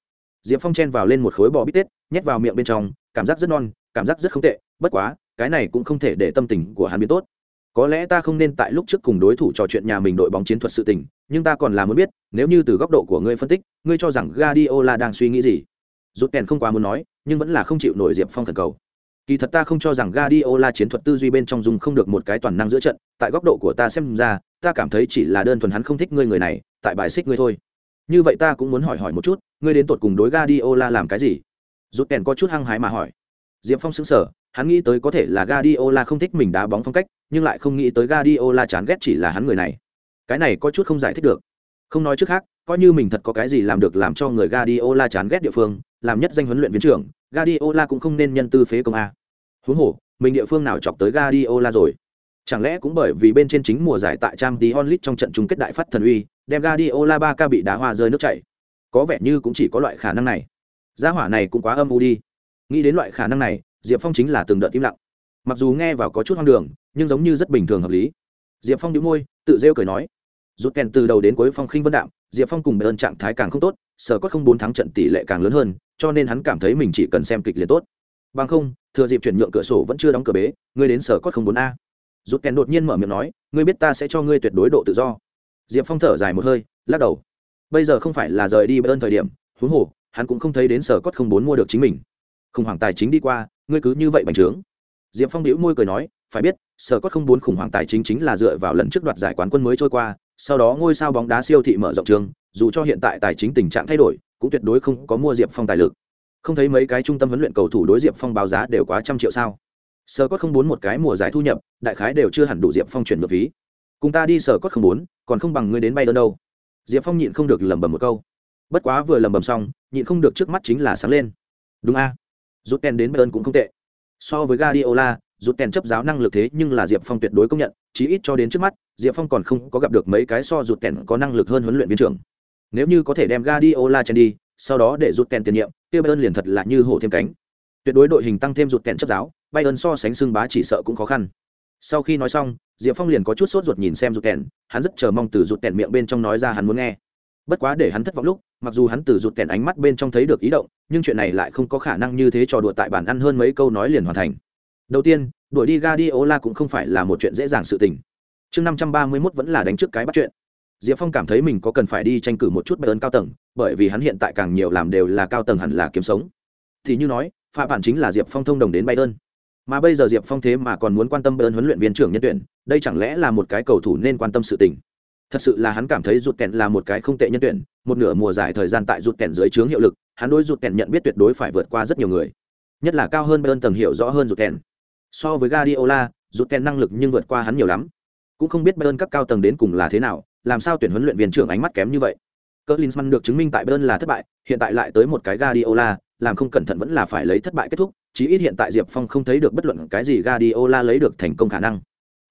Diệp phong chen vào lên một khối bò bít tết, nhét vào miệng bên trong cảm giác rất non cảm giác rất không tệ bất quá cái này cũng không thể để tâm tình của hắn biến tốt có lẽ ta không nên tại lúc trước cùng đối thủ trò chuyện nhà mình đội bóng chiến thuật sự tình nhưng ta còn là muốn biết nếu như từ góc độ của ngươi phân tích ngươi cho rằng Guardiola đang suy nghĩ gì rút kèn không quá muốn nói nhưng vẫn là không chịu nổi diệp phong thần cầu Kỳ thật ta không cho rằng Guardiola chiến thuật tư duy bên trong dùng không được một cái toàn năng giữa trận, tại góc độ của ta xem ra, ta cảm thấy chỉ là đơn thuần hắn không thích ngươi người này, tại bài xích ngươi thôi. Như vậy ta cũng muốn hỏi hỏi một chút, ngươi đến tột cùng đối Guardiola làm cái gì? Rút kèn có chút hăng hái mà hỏi. Diệp Phong sững sờ, hắn nghĩ tới có thể là gadiola không thích mình đá bóng phong cách, nhưng lại không nghĩ tới gadiola chán ghét chỉ là hắn người này. Cái này có chút không giải thích được. Không nói trước khác, coi như mình thật có cái gì làm được làm cho người gadiola chán ghét địa phương, làm nhất danh huấn luyện viên trưởng, gadiola cũng không nên nhân tư phế công a. Huống hồ, mình địa phương nào chọc tới gadiola rồi? Chẳng lẽ cũng bởi vì bên trên chính mùa giải tại Trang Champions Onlit trong trận chung kết đại phát thần uy, đem gadiola ba ca bị đá hoa rơi nước chảy. Có vẻ như cũng chỉ có loại khả năng này. Gia hỏa này cũng quá âm u đi. Nghĩ đến loại khả năng này, Diệp Phong chính là từng đợt im lặng. Mặc dù nghe vào có chút hoang đường, nhưng giống như rất bình thường hợp lý. Diệp Phong nhíu môi, tự rêu cười nói: "Rút kèn từ đầu đến cuối phong khinh vân đạm, Diệp Phong cùng Bayern trạng thái càng không tốt, sở có không bốn thắng trận tỷ lệ càng lớn hơn, cho nên hắn cảm thấy mình chỉ cần xem kịch liền tốt bằng không thừa dịp chuyển nhượng cửa sổ vẫn chưa đóng cửa bế ngươi đến sở cốt không bốn a rút kèn đột nhiên mở miệng nói ngươi biết ta sẽ cho ngươi tuyệt đối độ tự do diệp phong thở dài một hơi lắc đầu bây giờ không phải là rời đi ơn thời điểm huống hồ hắn cũng không thấy đến sở cốt không bốn mua được chính mình. Khủng hoảng tài chính đi qua, ngươi cứ như vậy bành trướng. Diệp phong đĩu môi cười nói, phải biết, sở cốt không bốn khủng hoảng tài chính chính là dựa vào lần trước đoạt giải quán quân mới trôi qua, sau đó ngôi sao bóng đá siêu thị mở rộng trường, dù cho hiện tại tài chính tình trạng thay đổi, cũng tuyệt đối không có mua diệp phong tài lực. Không thấy mấy cái trung tâm huấn luyện cầu thủ đối diệp phong báo giá đều quá trăm triệu sao? Sở cốt không muốn một cái mùa giải thu nhập, đại khái đều chưa hẳn đủ diệp phong chuyển ngược phí. Cùng ta đi sở cốt không muốn còn không bằng ngươi đến bay đơn đâu. Diệp phong nhịn không được lẩm bẩm một câu bất quá vừa lầm bầm xong nhịn không được trước mắt chính là sáng lên. Đúng a. Rút kèn đến bayern cũng không tệ. So với Guardiola, rút kèn chấp giáo năng lực thế nhưng là diệp phong tuyệt đối công nhận chí ít cho đến trước mắt diệp phong còn không có gặp được mấy cái so rút kèn có năng lực hơn huấn luyện viên trưởng. Nếu như có thể đem Guardiola chen đi sau đó để rút kèn tiền nhiệm kia bayern liền thật là như hổ thêm cánh. Tuyệt đối đội hình tăng thêm rụt kèn chấp giáo bayern so sánh xương bá chỉ sợ cũng khó khăn. Sau khi nói xong diệp phong liền có chút sốt ruột nhìn xem rụt kèn hắn rất chờ mong từ rụt kèn miệng bên trong nói ra hắn muốn nghe bất quá để hắn thất vọng lúc mặc dù hắn từ rụt kèn ánh mắt bên trong thấy được ý động nhưng chuyện này lại không có khả năng như thế trò đùa tại bản ăn hơn mấy câu nói liền hoàn thành. Đầu tiên đuổi đi Guardiola cũng không phải là một chuyện dễ dàng sự tình. Chương năm trăm ba mươi 531 vẫn là đánh trước cái bắt chuyện. Diệp phong cảm thấy mình có cần phải đi tranh cử một chút bay ơn cao tầng bởi vì hắn hiện tại càng nhiều làm đều là cao tầng hẳn là kiếm sống. Thì như nói phạm bản chính là diệp phong thông đồng đến bay ơn, mà bây giờ diệp phong thế mà còn muốn quan tâm bay ơn huấn luyện viên trưởng nhân tuyển đây chẳng lẽ là một cái cầu thủ nên quan tâm sự tình? Thật sự là hắn cảm thấy rụt kèn là một cái không tệ nhân tuyển một nửa mùa giải thời gian tại rụt kèn dưới trướng hiệu lực hắn đối rụt kèn nhận biết tuyệt đối phải vượt qua rất nhiều người. Nhất là cao hơn bayern tầng hiểu rõ hơn rụt kèn. So với Guardiola, rụt kèn năng lực nhưng vượt qua hắn nhiều lắm. Cũng không biết bayern các cao tầng đến cùng là thế nào làm sao tuyển huấn luyện viên trưởng ánh mắt kém như vậy. Cỡ linsman được chứng minh tại bayern là thất bại hiện tại lại tới một cái Guardiola, làm không cẩn thận vẫn là phải lấy thất bại kết thúc chí ít hiện tại diệp phong không thấy được bất luận cái gì Guardiola lấy được thành công khả năng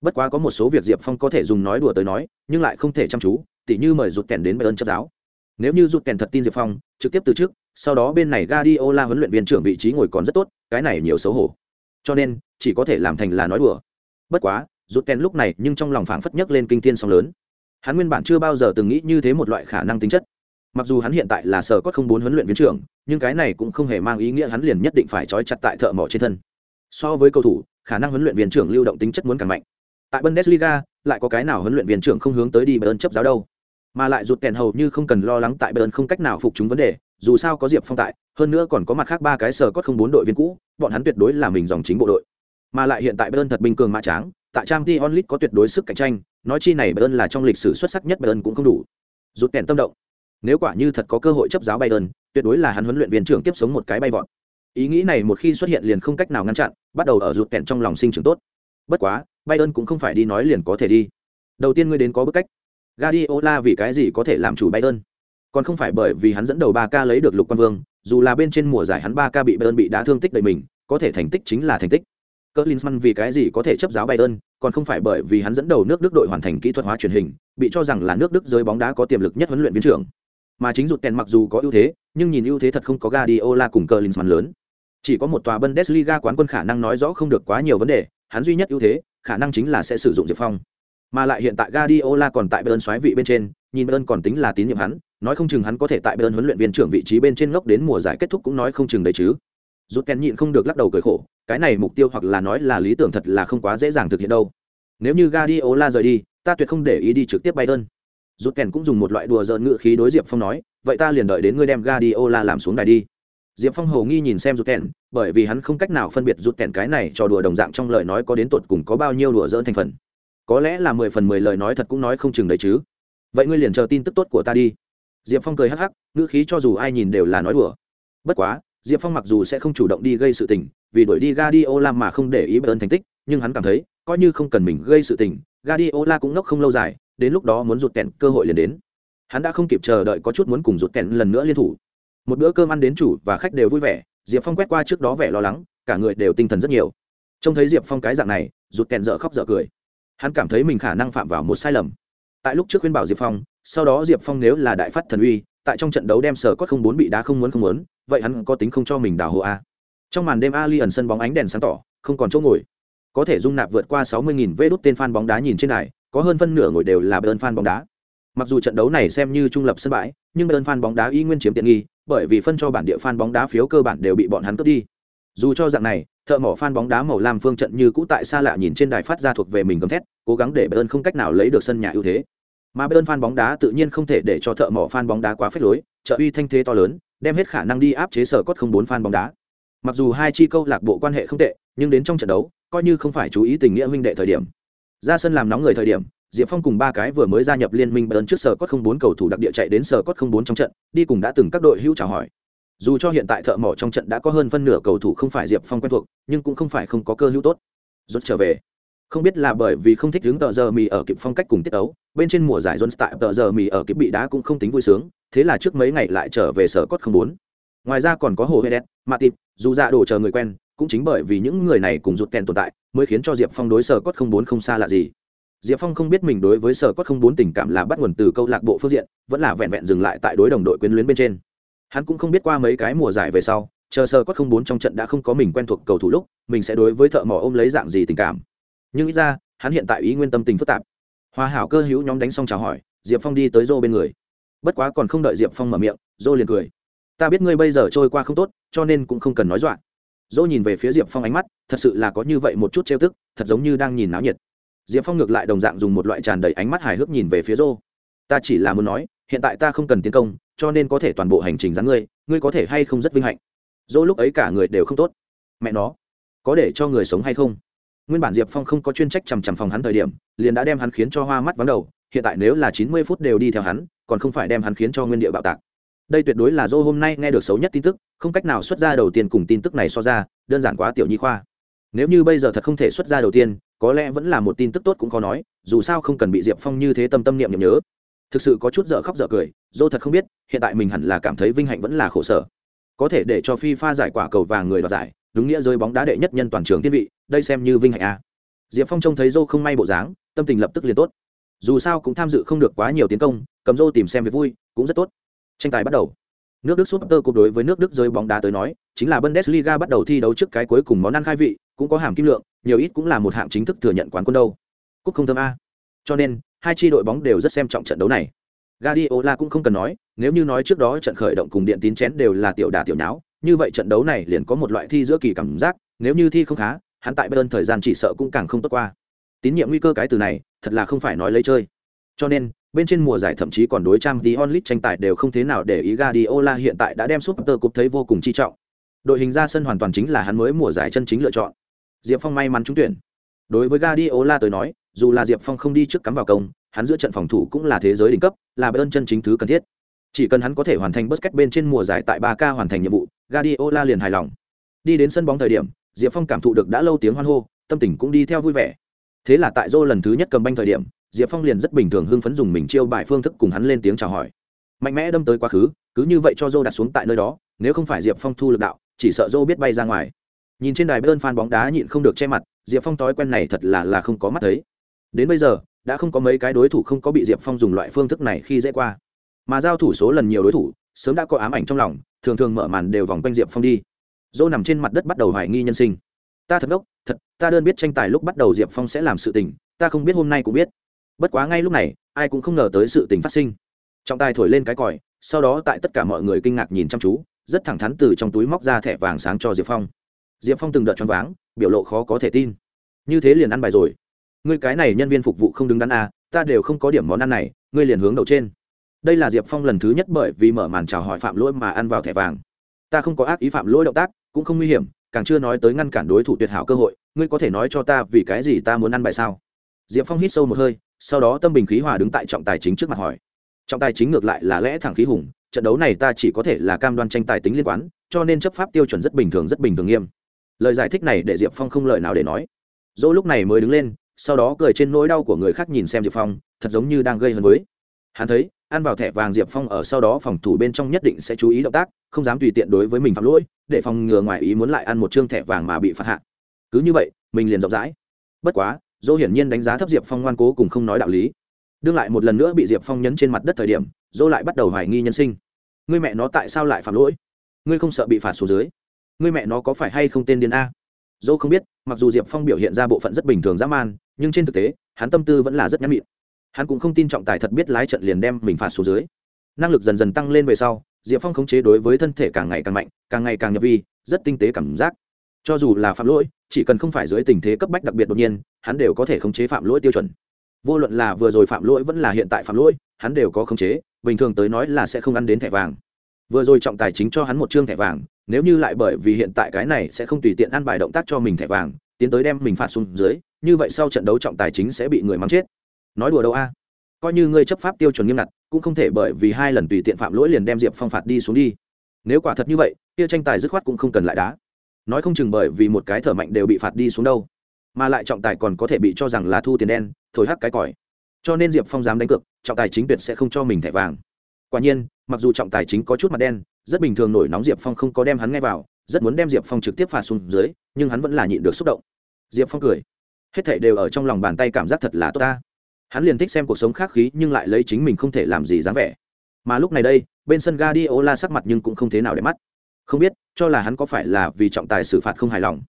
bất quá có một số việc diệp phong có thể dùng nói đùa tới nói, nhưng lại không thể chăm chú, tỉ như mời rụt kèn đến bayern chấp giáo. Nếu như rụt kèn thật tin diệp phong, trực tiếp từ trước, sau đó bên này Gadiola huấn luyện viên trưởng vị trí ngồi còn rất tốt, cái này nhiều xấu hổ. Cho nên, chỉ có thể làm thành là nói đùa. Bất quá, rụt kèn lúc này nhưng trong lòng phảng phất nhấc lên kinh thiên sóng lớn. Hắn nguyên bản chưa bao giờ từng nghĩ như thế một loại khả năng tính chất. Mặc dù hắn hiện tại là sở cốt không bốn huấn luyện viên trưởng, nhưng cái này cũng không hề mang ý nghĩa hắn liền nhất định phải trói chặt tại thợ mỏ trên thân. So với cầu thủ, khả năng huấn luyện viên trưởng lưu động tính chất muốn càng mạnh tại bundesliga lại có cái nào huấn luyện viên trưởng không hướng tới đi bayern chấp giáo đâu mà lại rụt kèn hầu như không cần lo lắng tại bayern không cách nào phục chúng vấn đề dù sao có diệp phong tại hơn nữa còn có mặt khác ba cái sở cốt không bốn đội viên cũ bọn hắn tuyệt đối là mình dòng chính bộ đội mà lại hiện tại bayern thật bình cường mã tráng tại trang t onlit có tuyệt đối sức cạnh tranh nói chi này Bayern là trong lịch sử xuất sắc nhất Bayern cũng không đủ. rụt kèn tâm động. Nếu quả như thật có cơ hội chấp giáo Bayern, tuyệt đối là hắn huấn luyện viên trưởng tiếp sống một cái bay vọt. Ý nghĩ này một khi xuất hiện liền không cách nào ngăn chặn, bắt đầu ở rụt kèn trong lòng sinh trưởng tốt. Bất quá, Bayern cũng không phải đi nói liền có thể đi. Đầu tiên ngươi đến có bức cách. Guardiola vì cái gì có thể làm chủ Bayern? Còn không phải bởi vì hắn dẫn đầu 3K lấy được lục quan vương, dù là bên trên mùa giải hắn 3K bị Bayern bị đá thương tích đầy mình, có thể thành tích chính là thành tích. Klinsmann vì cái gì có thể chấp giáo Bayern, còn không phải bởi vì hắn dẫn đầu nước Đức đội hoàn thành kỹ thuật hóa truyền hình, bị cho rằng là nước Đức giới bóng đá có tiềm lực nhất huấn luyện viên trưởng. Mà chính rụt tèn mặc dù có ưu thế, nhưng nhìn ưu thế thật không có Guardiola cùng Klinsmann lớn. Chỉ có một tòa Bundesliga quán quân khả năng nói rõ không được quá nhiều vấn đề, hắn duy nhất ưu thế, khả năng chính là sẽ sử dụng Diệp Phong. Mà lại hiện tại Guardiola còn tại Bayern xoáy vị bên trên, nhìn Bayern còn tính là tín nhiệm hắn, nói không chừng hắn có thể tại Bayern huấn luyện viên trưởng vị trí bên trên ngốc đến mùa giải kết thúc cũng nói không chừng đấy chứ. Rút kèn nhịn không được lắc đầu cười khổ, cái này mục tiêu hoặc là nói là lý tưởng thật là không quá dễ dàng thực hiện đâu. Nếu như Guardiola rời đi, ta tuyệt không để ý đi trực tiếp Bayern. Rút kèn cũng dùng một loại đùa giỡn ngữ khí đối Diệp Phong nói, vậy ta liền đợi đến ngươi đem Guardiola làm xuống đài đi. Diệp Phong hồ nghi nhìn xem rụt kèn, bởi vì hắn không cách nào phân biệt rụt kèn cái này trò đùa đồng dạng trong lời nói có đến tuột cùng có bao nhiêu đùa giỡn thành phần. Có lẽ là mười phần mười lời nói thật cũng nói không chừng đấy chứ. Vậy ngươi liền chờ tin tức tốt của ta đi. Diệp Phong cười hắc hắc, ngữ khí cho dù ai nhìn đều là nói đùa. Bất quá, Diệp Phong mặc dù sẽ không chủ động đi gây sự tình, vì đuổi đi Gadiola mà không để ý Bayern thành tích, nhưng hắn cảm thấy, coi như không cần mình gây sự tình, Gadiola cũng ngốc không lâu dài, đến lúc đó muốn rụt tẹn cơ hội liền đến. Hắn đã không kịp chờ đợi có chút muốn cùng rụt tẹn lần nữa liên thủ. Một bữa cơm ăn đến chủ và khách đều vui vẻ, Diệp Phong quét qua trước đó vẻ lo lắng, cả người đều tinh thần rất nhiều. Trông thấy Diệp Phong cái dạng này, rụt kẹn dở khóc dở cười. Hắn cảm thấy mình khả năng phạm vào một sai lầm. Tại lúc trước khuyên bảo Diệp Phong, sau đó Diệp Phong nếu là đại phát thần uy, tại trong trận đấu đem sở cốt không muốn bị đá không muốn không muốn, vậy hắn có tính không cho mình đào hộ a. Trong màn đêm Ali ẩn sân bóng ánh đèn sáng tỏ, không còn chỗ ngồi. Có thể dung nạp vượt qua 60.000 vé đốt tên fan bóng đá nhìn trên này, có hơn phân nửa ngồi đều là Bayern fan bóng đá. Mặc dù trận đấu này xem như trung lập sân bãi, nhưng Bayern fan bóng đá y nguyên chiếm tiện nghi, bởi vì phân cho bản địa fan bóng đá phiếu cơ bản đều bị bọn hắn cướp đi. Dù cho dạng này, thợ mỏ fan bóng đá màu lam phương trận như cũ tại xa lạ nhìn trên đài phát ra thuộc về mình gầm thét, cố gắng để Bayern không cách nào lấy được sân nhà ưu thế. Mà Bayern fan bóng đá tự nhiên không thể để cho thợ mỏ fan bóng đá quá phết lối, trợ uy thanh thế to lớn, đem hết khả năng đi áp chế sở cốt không bốn fan bóng đá. Mặc dù hai chi câu lạc bộ quan hệ không tệ, nhưng đến trong trận đấu, coi như không phải chú ý tình nghĩa huynh đệ thời điểm. Ra sân làm nóng người thời điểm, Diệp Phong cùng ba cái vừa mới gia nhập liên minh Bayern trước sở cốt không bốn cầu thủ đặc địa chạy đến sở cốt không bốn trong trận, đi cùng đã từng các đội hữu chào hỏi. Dù cho hiện tại thợ mỏ trong trận đã có hơn phân nửa cầu thủ không phải Diệp Phong quen thuộc, nhưng cũng không phải không có cơ hữu tốt. Rốt trở về. Không biết là bởi vì không thích đứng tờ giờ mì ở kịp phong cách cùng tiết ấu, bên trên mùa giải Jones tại tờ giờ mì ở kịp bị đá cũng không tính vui sướng, thế là trước mấy ngày lại trở về sở cốt không bốn. Ngoài ra còn có Hồ Hedet, Matip, dù ra đồ chờ người quen, cũng chính bởi vì những người này cùng rụt kèn tồn tại, mới khiến cho Diệp Phong đối sở cốt không bốn không xa lạ gì. Diệp Phong không biết mình đối với sở cốt không bốn tình cảm là bắt nguồn từ câu lạc bộ phương diện, vẫn là vẹn vẹn dừng lại tại đối đồng đội quyến luyến bên trên. Hắn cũng không biết qua mấy cái mùa giải về sau, chờ sở cốt không bốn trong trận đã không có mình quen thuộc cầu thủ lúc, mình sẽ đối với thợ mỏ ôm lấy dạng gì tình cảm. Nhưng ít ra, hắn hiện tại ý nguyên tâm tình phức tạp. Hoa hảo cơ hữu nhóm đánh xong chào hỏi, Diệp Phong đi tới Zô bên người. Bất quá còn không đợi Diệp Phong mở miệng, Zô liền cười. Ta biết ngươi bây giờ trôi qua không tốt, cho nên cũng không cần nói dọa. Zô nhìn về phía Diệp Phong ánh mắt, thật sự là có như vậy một chút trêu tức, thật giống như đang nhìn náo nhiệt diệp phong ngược lại đồng dạng dùng một loại tràn đầy ánh mắt hài hước nhìn về phía rô. Ta chỉ là muốn nói, hiện tại ta không cần tiến công, cho nên có thể toàn bộ hành trình dán ngươi ngươi có thể hay không rất vinh hạnh. Dỗ lúc ấy cả người đều không tốt. Mẹ nó, có để cho người sống hay không? Nguyên bản diệp phong không có chuyên trách chằm chằm phòng hắn thời điểm, liền đã đem hắn khiến cho hoa mắt vắng đầu, hiện tại nếu là chín mươi phút đều đi theo hắn, còn không phải đem hắn khiến cho nguyên địa bạo tạc. Đây tuyệt đối là dô hôm nay nghe được xấu nhất tin tức, không cách nào xuất ra đầu tiên cùng tin tức này so ra, đơn giản quá tiểu nhi khoa. Nếu như bây giờ thật không thể xuất ra đầu tiên có lẽ vẫn là một tin tức tốt cũng khó nói, dù sao không cần bị diệp phong như thế tâm tâm niệm nhầm nhớ. Thực sự có chút dở khóc dở cười dô thật không biết, hiện tại mình hẳn là cảm thấy vinh hạnh vẫn là khổ sở. Có thể để cho phi pha giải quả cầu vàng người đoạt giải, đúng nghĩa rơi bóng đá đệ nhất nhân toàn trường thiên vị, đây xem như vinh hạnh a. À. diệp phong trông thấy dô không may bộ dáng, tâm tình lập tức liền tốt. Dù sao cũng tham dự không được quá nhiều tiến công, cầm dô tìm xem việc vui, cũng rất tốt. Tranh tài bắt đầu. Nước đức super cup đối với nước đức rơi bóng đá tới nói, chính là bundesliga bắt đầu thi đấu trước cái cuối cùng món ăn khai vị cũng có hàm kim lượng nhiều ít cũng là một hạng chính thức thừa nhận quán quân đâu cúc không thơm a cho nên hai tri đội bóng đều rất xem trọng trận đấu này Guardiola cũng không cần nói, nếu như nói trước đó trận khởi động cùng điện tín chén đều là tiểu đà tiểu nháo, như vậy trận đấu này liền có một loại thi giữa kỳ cảm giác, nếu như thi không khá, hắn tại Bayern thời gian chỉ sợ cũng càng không tốt qua. Tín nhiệm nguy cơ cái từ này, thật là không phải nói lấy chơi. Cho nên, bên trên mùa giải thậm chí còn đối trang tí onlit tranh tài đều không thế nào để ý Guardiola hiện tại đã đem Super Cup thấy vô cùng chi trọng. Đội hình ra sân hoàn toàn chính là hắn mới mùa giải chân chính lựa chọn. Diệp Phong may mắn trúng tuyển. Đối với Guardiola tới nói, dù là diệp phong không đi trước cắm vào công hắn giữa trận phòng thủ cũng là thế giới đỉnh cấp là bơn chân chính thứ cần thiết. Chỉ cần hắn có thể hoàn thành bất bên trên mùa giải tại ba k hoàn thành nhiệm vụ Guardiola liền hài lòng. Đi đến sân bóng thời điểm diệp phong cảm thụ được đã lâu tiếng hoan hô tâm tình cũng đi theo vui vẻ. Thế là tại Joe lần thứ nhất cầm banh thời điểm diệp phong liền rất bình thường hưng phấn dùng mình chiêu bài phương thức cùng hắn lên tiếng chào hỏi. Mạnh mẽ đâm tới quá khứ cứ như vậy cho Joe đặt xuống tại nơi đó nếu không phải diệp phong thu lực đạo chỉ sợ Joe biết bay ra ngoài nhìn trên đài bơn phan bóng đá nhịn không được che mặt, diệp phong thói quen này thật là là không có mắt thấy. Đến bây giờ, đã không có mấy cái đối thủ không có bị diệp phong dùng loại phương thức này khi dễ qua. Mà giao thủ số lần nhiều đối thủ, sớm đã có ám ảnh trong lòng, thường thường mở màn đều vòng quanh diệp phong đi. Dô nằm trên mặt đất bắt đầu hoài nghi nhân sinh. Ta thật ngốc, thật, ta đơn biết tranh tài lúc bắt đầu diệp phong sẽ làm sự tình, ta không biết hôm nay cũng biết. Bất quá ngay lúc này, ai cũng không ngờ tới sự tình phát sinh. Trọng tài thổi lên cái còi, sau đó tại tất cả mọi người kinh ngạc nhìn chăm chú, rất thẳng thắn từ trong túi móc ra thẻ vàng sáng cho diệp phong diệp phong từng đợt choáng váng, biểu lộ khó có thể tin. Như thế liền ăn bài rồi. Ngươi cái này nhân viên phục vụ không đứng đắn à ta đều không có điểm món ăn này, ngươi liền hướng đầu trên. Đây là diệp phong lần thứ nhất bởi vì mở màn chào hỏi phạm lỗi mà ăn vào thẻ vàng. Ta không có ác ý phạm lỗi động tác, cũng không nguy hiểm, càng chưa nói tới ngăn cản đối thủ tuyệt hảo cơ hội, ngươi có thể nói cho ta vì cái gì ta muốn ăn bài sao? Diệp phong hít sâu một hơi, sau đó tâm bình khí hòa đứng tại trọng tài chính trước mặt hỏi. Trọng tài chính ngược lại là lẽ thẳng khí hùng, trận đấu này ta chỉ có thể là cam đoan tranh tài tính liên quan cho nên chấp pháp tiêu chuẩn rất bình thường rất bình thường nghiêm lời giải thích này để diệp phong không lời nào để nói. Dỗ lúc này mới đứng lên, sau đó cười trên nỗi đau của người khác nhìn xem diệp phong, thật giống như đang gây hấn với. Hắn thấy, ăn vào thẻ vàng diệp phong ở sau đó phòng thủ bên trong nhất định sẽ chú ý động tác, không dám tùy tiện đối với mình phạm lỗi, để phòng ngừa ngoài ý muốn lại ăn một chương thẻ vàng mà bị phạt hạ. Cứ như vậy, mình liền rộng rãi. Bất quá, dỗ hiển nhiên đánh giá thấp diệp phong ngoan cố cùng không nói đạo lý. Đương lại một lần nữa bị diệp phong nhấn trên mặt đất thời điểm, dỗ lại bắt đầu hoài nghi nhân sinh. Người mẹ nó tại sao lại phạm lỗi? Ngươi không sợ bị phạt số dưới? Ngươi mẹ nó có phải hay không tên điên a? Dỗ không biết, mặc dù diệp phong biểu hiện ra bộ phận rất bình thường dã man, nhưng trên thực tế, hắn tâm tư vẫn là rất nhắm mịn hắn cũng không tin trọng tài thật biết lái trận liền đem mình phạt xuống dưới. Năng lực dần dần tăng lên về sau, diệp phong khống chế đối với thân thể càng ngày càng mạnh, càng ngày càng nhập vi, rất tinh tế cảm giác. Cho dù là phạm lỗi, chỉ cần không phải dưới tình thế cấp bách đặc biệt đột nhiên, hắn đều có thể khống chế phạm lỗi tiêu chuẩn. Vô luận là vừa rồi phạm lỗi vẫn là hiện tại phạm lỗi, hắn đều có khống chế, bình thường tới nói là sẽ không ăn đến thẻ vàng. Vừa rồi trọng tài chính cho hắn một chương thẻ vàng nếu như lại bởi vì hiện tại cái này sẽ không tùy tiện ăn bài động tác cho mình thẻ vàng, tiến tới đem mình phạt xuống dưới, như vậy sau trận đấu trọng tài chính sẽ bị người mắng chết. Nói đùa đâu a? Coi như ngươi chấp pháp tiêu chuẩn nghiêm ngặt, cũng không thể bởi vì hai lần tùy tiện phạm lỗi liền đem diệp phong phạt đi xuống đi. Nếu quả thật như vậy, kia tranh tài dứt khoát cũng không cần lại đá. Nói không chừng bởi vì một cái thở mạnh đều bị phạt đi xuống đâu. Mà lại trọng tài còn có thể bị cho rằng là thu tiền đen, thổi hắc cái còi. Cho nên diệp phong dám đánh cược, trọng tài chính tuyệt sẽ không cho mình thẻ vàng. Quả nhiên, mặc dù trọng tài chính có chút mặt đen rất bình thường nổi nóng diệp phong không có đem hắn nghe vào, rất muốn đem diệp phong trực tiếp phạt xuống dưới, nhưng hắn vẫn là nhịn được xúc động. Diệp phong cười. Hết thảy đều ở trong lòng bàn tay cảm giác thật là tốt ta. Hắn liền thích xem cuộc sống khác khí nhưng lại lấy chính mình không thể làm gì dáng vẻ. Mà lúc này đây, bên sân Guardiola sắc mặt nhưng cũng không thế nào để mắt. Không biết, cho là hắn có phải là vì trọng tài xử phạt không hài lòng.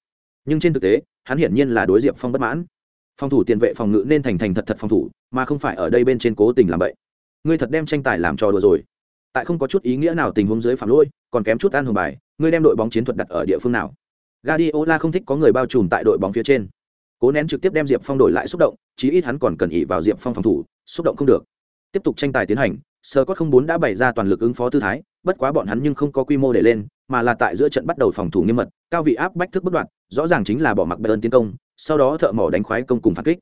Nhưng trên thực tế, hắn hiển nhiên là đối diệp phong bất mãn. Phòng thủ tiền vệ phòng ngự nên thành thành thật thật phòng thủ, mà không phải ở đây bên trên cố tình làm vậy ngươi thật đem tranh tài làm trò đùa rồi tại không có chút ý nghĩa nào tình huống dưới phạm lỗi, còn kém chút ăn hồng bài, ngươi đem đội bóng chiến thuật đặt ở địa phương nào? Guardiola không thích có người bao trùm tại đội bóng phía trên. Cố nén trực tiếp đem diệp phong đổi lại xúc động, chí ít hắn còn cần ỉ vào diệp phong phòng thủ, xúc động không được. Tiếp tục tranh tài tiến hành sơ cốt không bốn đã bày ra toàn lực ứng phó tư thái, bất quá bọn hắn nhưng không có quy mô để lên, mà là tại giữa trận bắt đầu phòng thủ nghiêm mật, cao vị áp bách thức bất đoạn, rõ ràng chính là bỏ mặc bayern tiến công, sau đó thợ mỏ đánh khoái công cùng phản kích.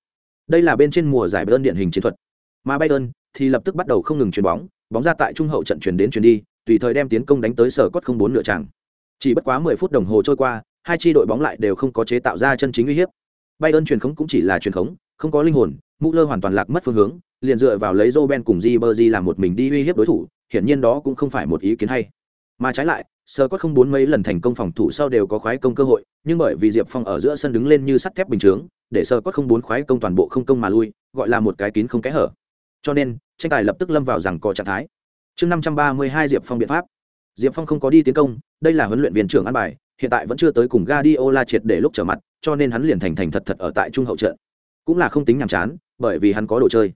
Đây là bên trên mùa giải bayern điển hình chiến thuật. Mà bayern thì lập tức bắt đầu không ngừng chuyền bóng bóng ra tại trung hậu trận chuyển đến chuyển đi tùy thời đem tiến công đánh tới sở cốt không bốn nửa tràng chỉ bất quá mười phút đồng hồ trôi qua hai chi đội bóng lại đều không có chế tạo ra chân chính uy hiếp Bayern truyền khống cũng chỉ là truyền khống, không có linh hồn, Müller hoàn toàn lạc mất phương hướng, liền dựa vào lấy Roben cùng Ribery làm một mình đi uy hiếp đối thủ, hiển nhiên đó cũng không phải một ý kiến hay. Mà trái lại, Scott không bốn mấy lần thành công phòng thủ sau đều có khoái công cơ hội, nhưng bởi vì Diệp Phong ở giữa sân đứng lên như sắt thép bình thường, để Scott không bốn khoái công toàn bộ không công mà lui, gọi là một cái kín không kẽ hở. Cho nên, tranh tài lập tức lâm vào rằng có trạng thái. Chương 532 Diệp Phong biện pháp. Diệp Phong không có đi tiến công, đây là huấn luyện viên trưởng an bài, hiện tại vẫn chưa tới cùng Guardiola triệt để lúc trở mặt, cho nên hắn liền thành thành thật thật ở tại trung hậu trận. Cũng là không tính nhàm chán, bởi vì hắn có đồ chơi.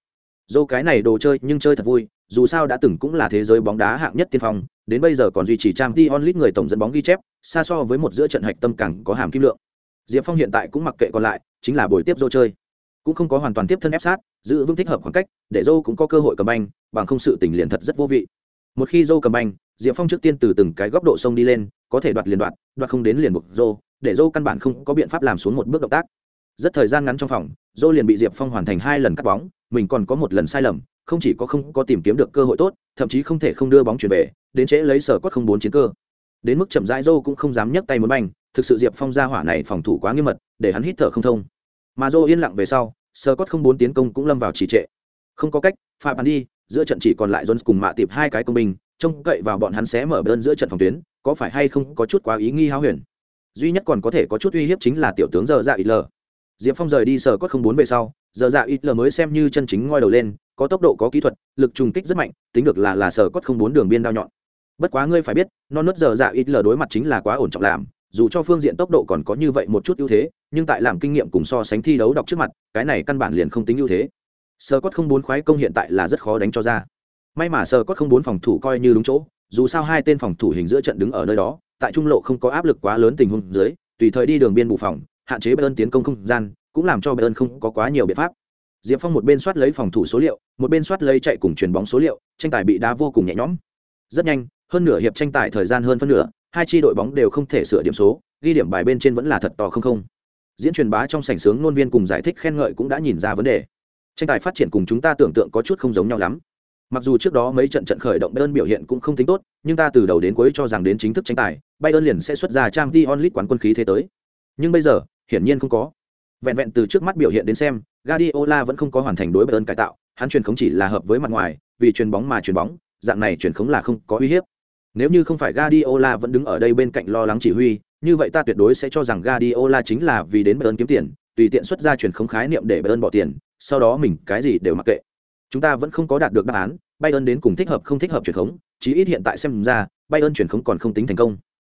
Dô cái này đồ chơi nhưng chơi thật vui, dù sao đã từng cũng là thế giới bóng đá hạng nhất tiên phong, đến bây giờ còn duy trì Champions League người tổng dẫn bóng ghi chép, xa so với một giữa trận hạch tâm càng có hàm kim lượng. Diệp Phong hiện tại cũng mặc kệ còn lại, chính là buổi tiếp Dô chơi. Cũng không có hoàn toàn tiếp thân ép sát, giữ vững thích hợp khoảng cách, để dâu cũng có cơ hội cầm banh, bằng không sự tình liền thật rất vô vị. Một khi dâu cầm banh, Diệp Phong trước tiên từ từng cái góc độ sông đi lên, có thể đoạt liền đoạt, đoạt không đến liền buộc dâu để dâu căn bản không có biện pháp làm xuống một bước động tác. Rất thời gian ngắn trong phòng, dâu liền bị diệp phong hoàn thành hai lần cắt bóng mình còn có một lần sai lầm không chỉ có không có tìm kiếm được cơ hội tốt thậm chí không thể không đưa bóng chuyển về đến trễ lấy sở cốt không bốn chiến cơ đến mức chậm rãi dâu cũng không dám nhấc tay muốn banh thực sự diệp phong ra hỏa này phòng thủ quá nghiêm mật để hắn hít thở không thông mà dô yên lặng về sau sơ cót không bốn tiến công cũng lâm vào trì trệ. Không có cách pha bắn đi, giữa trận chỉ còn lại jones cùng mạ tiệp hai cái công binh, trông cậy vào bọn hắn sẽ mở đơn giữa trận phòng tuyến, có phải hay không có chút quá ý nghi háo huyền. Duy nhất còn có thể có chút uy hiếp chính là tiểu tướng giờ dạ ít lờ diệp phong rời đi sở cốt không bốn về sau, giờ dạ ít lờ mới xem như chân chính ngoi đầu lên, có tốc độ, có kỹ thuật, lực trùng kích rất mạnh, tính được là là sở cốt không bốn đường biên đao nhọn. Bất quá ngươi phải biết, non nớt giờ dạ ít lờ đối mặt chính là quá ổn trọng làm dù cho phương diện tốc độ còn có như vậy một chút ưu thế, nhưng tại làm kinh nghiệm cùng so sánh thi đấu đọc trước mặt, cái này căn bản liền không tính ưu thế. Sơ cốt không bốn khoái công hiện tại là rất khó đánh cho ra. May mà sơ cốt không bốn phòng thủ coi như đúng chỗ, dù sao hai tên phòng thủ hình giữa trận đứng ở nơi đó, tại trung lộ không có áp lực quá lớn tình huống dưới, tùy thời đi đường biên bù phòng, hạn chế bayern tiến công không gian, cũng làm cho bayern không có quá nhiều biện pháp. Diệp phong một bên soát lấy phòng thủ số liệu, một bên soát lấy chạy cùng chuyền bóng số liệu, tranh tài bị đá vô cùng nhẹ nhõm. Rất nhanh, hơn nửa hiệp tranh tài thời gian hơn phân nửa hai chi đội bóng đều không thể sửa điểm số, ghi điểm bài bên trên vẫn là thật to không không. Diễn truyền bá trong sảnh sướng ngôn viên cùng giải thích khen ngợi cũng đã nhìn ra vấn đề. Tranh tài phát triển cùng chúng ta tưởng tượng có chút không giống nhau lắm. Mặc dù trước đó mấy trận trận khởi động bayern biểu hiện cũng không tính tốt, nhưng ta từ đầu đến cuối cho rằng đến chính thức tranh tài, bayern liền sẽ xuất ra trang t onlit quán quân khí thế tới. Nhưng bây giờ, hiển nhiên không có. Vẹn vẹn từ trước mắt biểu hiện đến xem, Guardiola vẫn không có hoàn thành đối bayern cải tạo, hắn truyền khống chỉ là hợp với mặt ngoài, vì truyền bóng mà truyền bóng, dạng này truyền khống là không có uy hiếp nếu như không phải Guardiola vẫn đứng ở đây bên cạnh lo lắng chỉ huy, như vậy ta tuyệt đối sẽ cho rằng Guardiola chính là vì đến bayern kiếm tiền, tùy tiện xuất ra truyền không khái niệm để bayern bỏ tiền, sau đó mình cái gì đều mặc kệ. Chúng ta vẫn không có đạt được đáp án, bayern đến cùng thích hợp không thích hợp truyền khống, chí ít hiện tại xem ra, bayern truyền khống còn không tính thành công.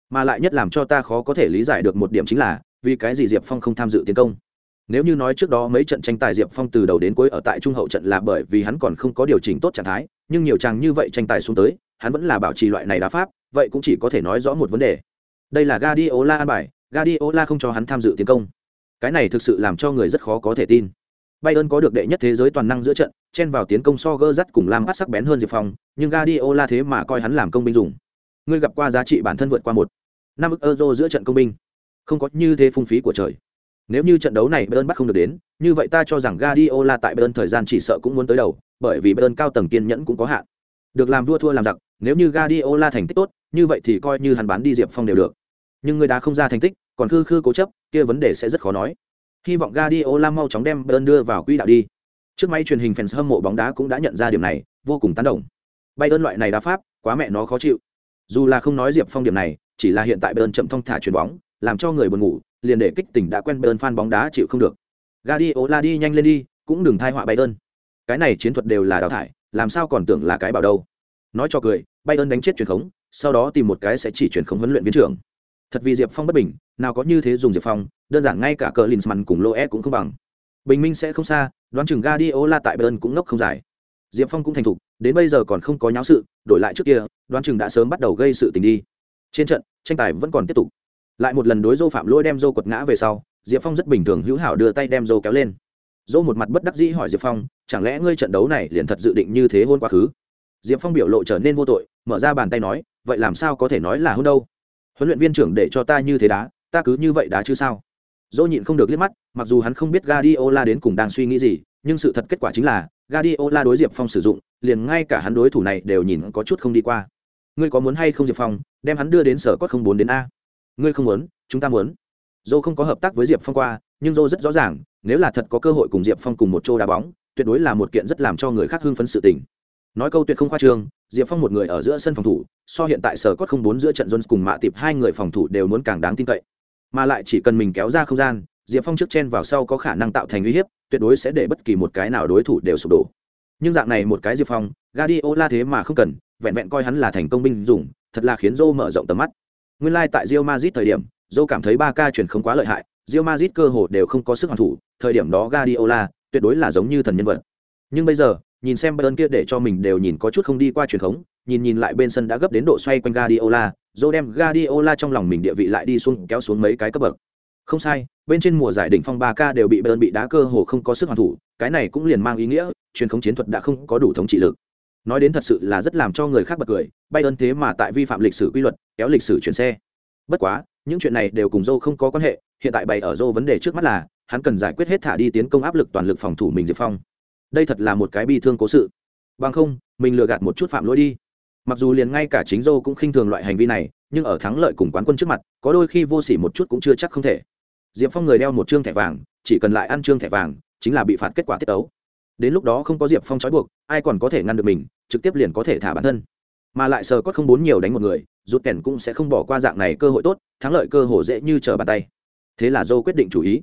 Mà lại nhất làm cho ta khó có thể lý giải được một điểm chính là, vì cái gì diệp phong không tham dự tiến công? Nếu như nói trước đó mấy trận tranh tài diệp phong từ đầu đến cuối ở tại trung hậu trận là bởi vì hắn còn không có điều chỉnh tốt trạng thái, nhưng nhiều chàng như vậy tranh tài xuống tới hắn vẫn là bảo trì loại này đá pháp vậy cũng chỉ có thể nói rõ một vấn đề đây là Guardiola an bài Guardiola không cho hắn tham dự tiến công cái này thực sự làm cho người rất khó có thể tin Bayern có được đệ nhất thế giới toàn năng giữa trận, chen vào tiến công so gơ dắt cùng làm bắt sắc bén hơn Diệp Phong, nhưng Guardiola thế mà coi hắn làm công binh dùng. người gặp qua giá trị bản thân vượt qua một năm ức euro giữa trận công binh, không có như thế phung phí của trời. Nếu như trận đấu này Bayern bắt không được đến, như vậy ta cho rằng Guardiola tại Bayern thời gian chỉ sợ cũng muốn tới đầu, bởi vì Bayern cao tầng kiên nhẫn cũng có hạn. Được làm vua thua làm giặc, nếu như Guardiola thành tích tốt, như vậy thì coi như hắn bán đi Diệp Phong đều được. Nhưng người đá không ra thành tích, còn khư khư cố chấp, kia vấn đề sẽ rất khó nói. Hy vọng Guardiola mau chóng đem Bayern đưa vào quỹ đạo đi. Trước máy truyền hình fans hâm mộ bóng đá cũng đã nhận ra điểm này, vô cùng tán đồng. Bayern loại này đá pháp, quá mẹ nó khó chịu. Dù là không nói Diệp Phong điểm này, chỉ là hiện tại Bayern chậm thông thả chuyền bóng, làm cho người buồn ngủ, liền để kích tỉnh đã quen Bayern fan bóng đá chịu không được. Guardiola đi nhanh lên đi, cũng đừng thai họa Bayern. Cái này chiến thuật đều là đào thải, làm sao còn tưởng là cái bảo đâu. Nói cho cười, Bayern đánh chết truyền khống, sau đó tìm một cái sẽ chỉ truyền khống huấn luyện viên trưởng. Thật vì Diệp Phong bất bình, nào có như thế dùng Diệp Phong, đơn giản ngay cả cờ Linsman cùng Loe cũng không bằng. Bình minh sẽ không xa, đoán chừng Guardiola tại Bayern cũng ngốc không dài. Diệp Phong cũng thành thục, đến bây giờ còn không có nháo sự, đổi lại trước kia, đoán chừng đã sớm bắt đầu gây sự tình đi. Trên trận, tranh tài vẫn còn tiếp tục. Lại một lần đối Dô phạm lỗi đem Dô quật ngã về sau, Diệp Phong rất bình thường hữu hảo đưa tay đem Dô kéo lên. Dô một mặt bất đắc dĩ hỏi Diệp Phong, chẳng lẽ ngươi trận đấu này liền thật dự định như thế hôn quá khứ? Diệp Phong biểu lộ trở nên vô tội, mở ra bàn tay nói, vậy làm sao có thể nói là hôn đâu? Huấn luyện viên trưởng để cho ta như thế đá, ta cứ như vậy đá chứ sao? Dỗ nhịn không được liếc mắt, mặc dù hắn không biết Guardiola đến cùng đang suy nghĩ gì, nhưng sự thật kết quả chính là Guardiola đối Diệp Phong sử dụng, liền ngay cả hắn đối thủ này đều nhìn có chút không đi qua. Ngươi có muốn hay không Diệp Phong, đem hắn đưa đến sở cốt không bốn đến a? Ngươi không muốn, chúng ta muốn. Dô không có hợp tác với Diệp Phong qua, nhưng Dô rất rõ ràng, nếu là thật có cơ hội cùng Diệp Phong cùng một chỗ đá bóng, tuyệt đối là một kiện rất làm cho người khác hưng phấn sự tình. Nói câu tuyệt không khoa trương, Diệp Phong một người ở giữa sân phòng thủ, so hiện tại sở cốt không bốn giữa trận Jones cùng Mạ Tiệp hai người phòng thủ đều muốn càng đáng tin cậy. Mà lại chỉ cần mình kéo ra không gian diệp phong trước chen vào sau có khả năng tạo thành uy hiếp tuyệt đối sẽ để bất kỳ một cái nào đối thủ đều sụp đổ. Nhưng dạng này một cái diệp phong Guardiola thế mà không cần vẹn vẹn coi hắn là thành công binh dùng thật là khiến Joe mở rộng tầm mắt. Nguyên lai、like、tại Real Madrid thời điểm Joe cảm thấy ba ca chuyển không quá lợi hại Real Madrid cơ hồ đều không có sức hoàn thủ thời điểm đó Guardiola tuyệt đối là giống như thần nhân vật. Nhưng bây giờ nhìn xem Bayern kia để cho mình đều nhìn có chút không đi qua truyền thống nhìn nhìn lại bên sân đã gấp đến độ xoay quanh Guardiola dô đem Guardiola trong lòng mình địa vị lại đi xuống kéo xuống mấy cái cấp bậc. Không sai, bên trên mùa giải đỉnh phong 3K đều bị Bayern bị đá cơ hồ không có sức hoàn thủ, cái này cũng liền mang ý nghĩa, truyền thống chiến thuật đã không có đủ thống trị lực. Nói đến thật sự là rất làm cho người khác bật cười, Bayern thế mà tại vi phạm lịch sử quy luật, kéo lịch sử chuyển xe. Bất quá, những chuyện này đều cùng Zô không có quan hệ, hiện tại bày ở Zô vấn đề trước mắt là, hắn cần giải quyết hết thả đi tiến công áp lực toàn lực phòng thủ mình diệp phong đây thật là một cái bi thương cố sự. Bằng không, mình lừa gạt một chút phạm lỗi đi. Mặc dù liền ngay cả chính dô cũng khinh thường loại hành vi này, nhưng ở thắng lợi cùng quán quân trước mặt, có đôi khi vô s ỉ một chút cũng chưa chắc không thể. Diệp phong người đeo một chương thẻ vàng, chỉ cần lại ăn chương thẻ vàng, chính là bị phạt kết quả tiết tấu. Đến lúc đó không có diệp phong trói buộc, ai còn có thể ngăn được mình, trực tiếp liền có thể thả bản thân. Mà lại sờ cốt không bốn nhiều đánh một người rút kèn cũng sẽ không bỏ qua dạng này cơ hội tốt, thắng lợi cơ hồ dễ như trở bàn tay. Thế là dô quyết định chủ ý.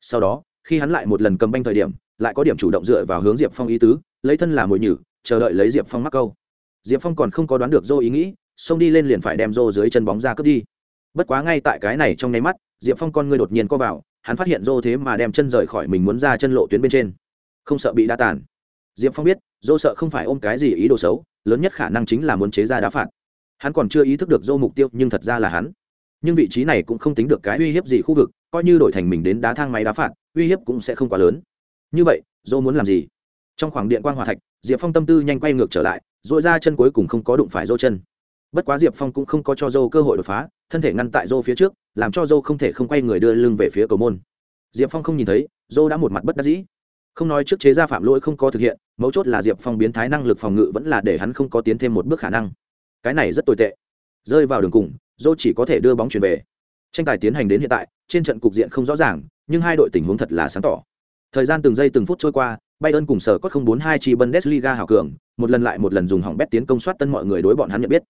Sau đó, khi hắn lại một lần cầm banh thời điểm lại có điểm chủ động dựa vào hướng diệp phong ý tứ, lấy thân là mồi nhử, chờ đợi lấy diệp phong mắc câu. Diệp phong còn không có đoán được dô ý nghĩ, xông đi lên liền phải đem dô dưới chân bóng ra cướp đi. Bất quá ngay tại cái này trong nháy mắt, diệp phong con ngươi đột nhiên co vào, hắn phát hiện dô thế mà đem chân rời khỏi mình muốn ra chân lộ tuyến bên trên. Không sợ bị đa tàn. Diệp phong biết, dô sợ không phải ôm cái gì ý đồ xấu, lớn nhất khả năng chính là muốn chế ra đá phạt. Hắn còn chưa ý thức được dô mục tiêu, nhưng thật ra là hắn. Nhưng vị trí này cũng không tính được cái uy hiếp gì khu vực, coi như đổi thành mình đến đá thang máy đá phạt, uy hiếp cũng sẽ không quá lớn như vậy dô muốn làm gì? Trong khoảng điện quan hòa thạch, diệp phong tâm tư nhanh quay ngược trở lại, dội ra chân cuối cùng không có đụng phải dô chân. Bất quá diệp phong cũng không có cho dô cơ hội đột phá, thân thể ngăn tại dô phía trước, làm cho dô không thể không quay người đưa lưng về phía cầu môn. Diệp phong không nhìn thấy dô đã một mặt bất đắc dĩ. Không nói trước chế ra phạm lỗi không có thực hiện, mấu chốt là diệp phong biến thái năng lực phòng ngự vẫn là để hắn không có tiến thêm một bước khả năng. Cái này rất tồi tệ. Rơi vào đường cùng dô chỉ có thể đưa bóng chuyển về. Tranh tài tiến hành đến hiện tại, trên trận cục diện không rõ ràng, nhưng hai đội tình huống thật là sáng tỏ thời gian từng giây từng phút trôi qua, bayern cùng sở có không bốn hai chi bundesliga hảo cường, một lần lại một lần dùng hỏng bét tiến công soát tân mọi người đối bọn hắn nhận biết.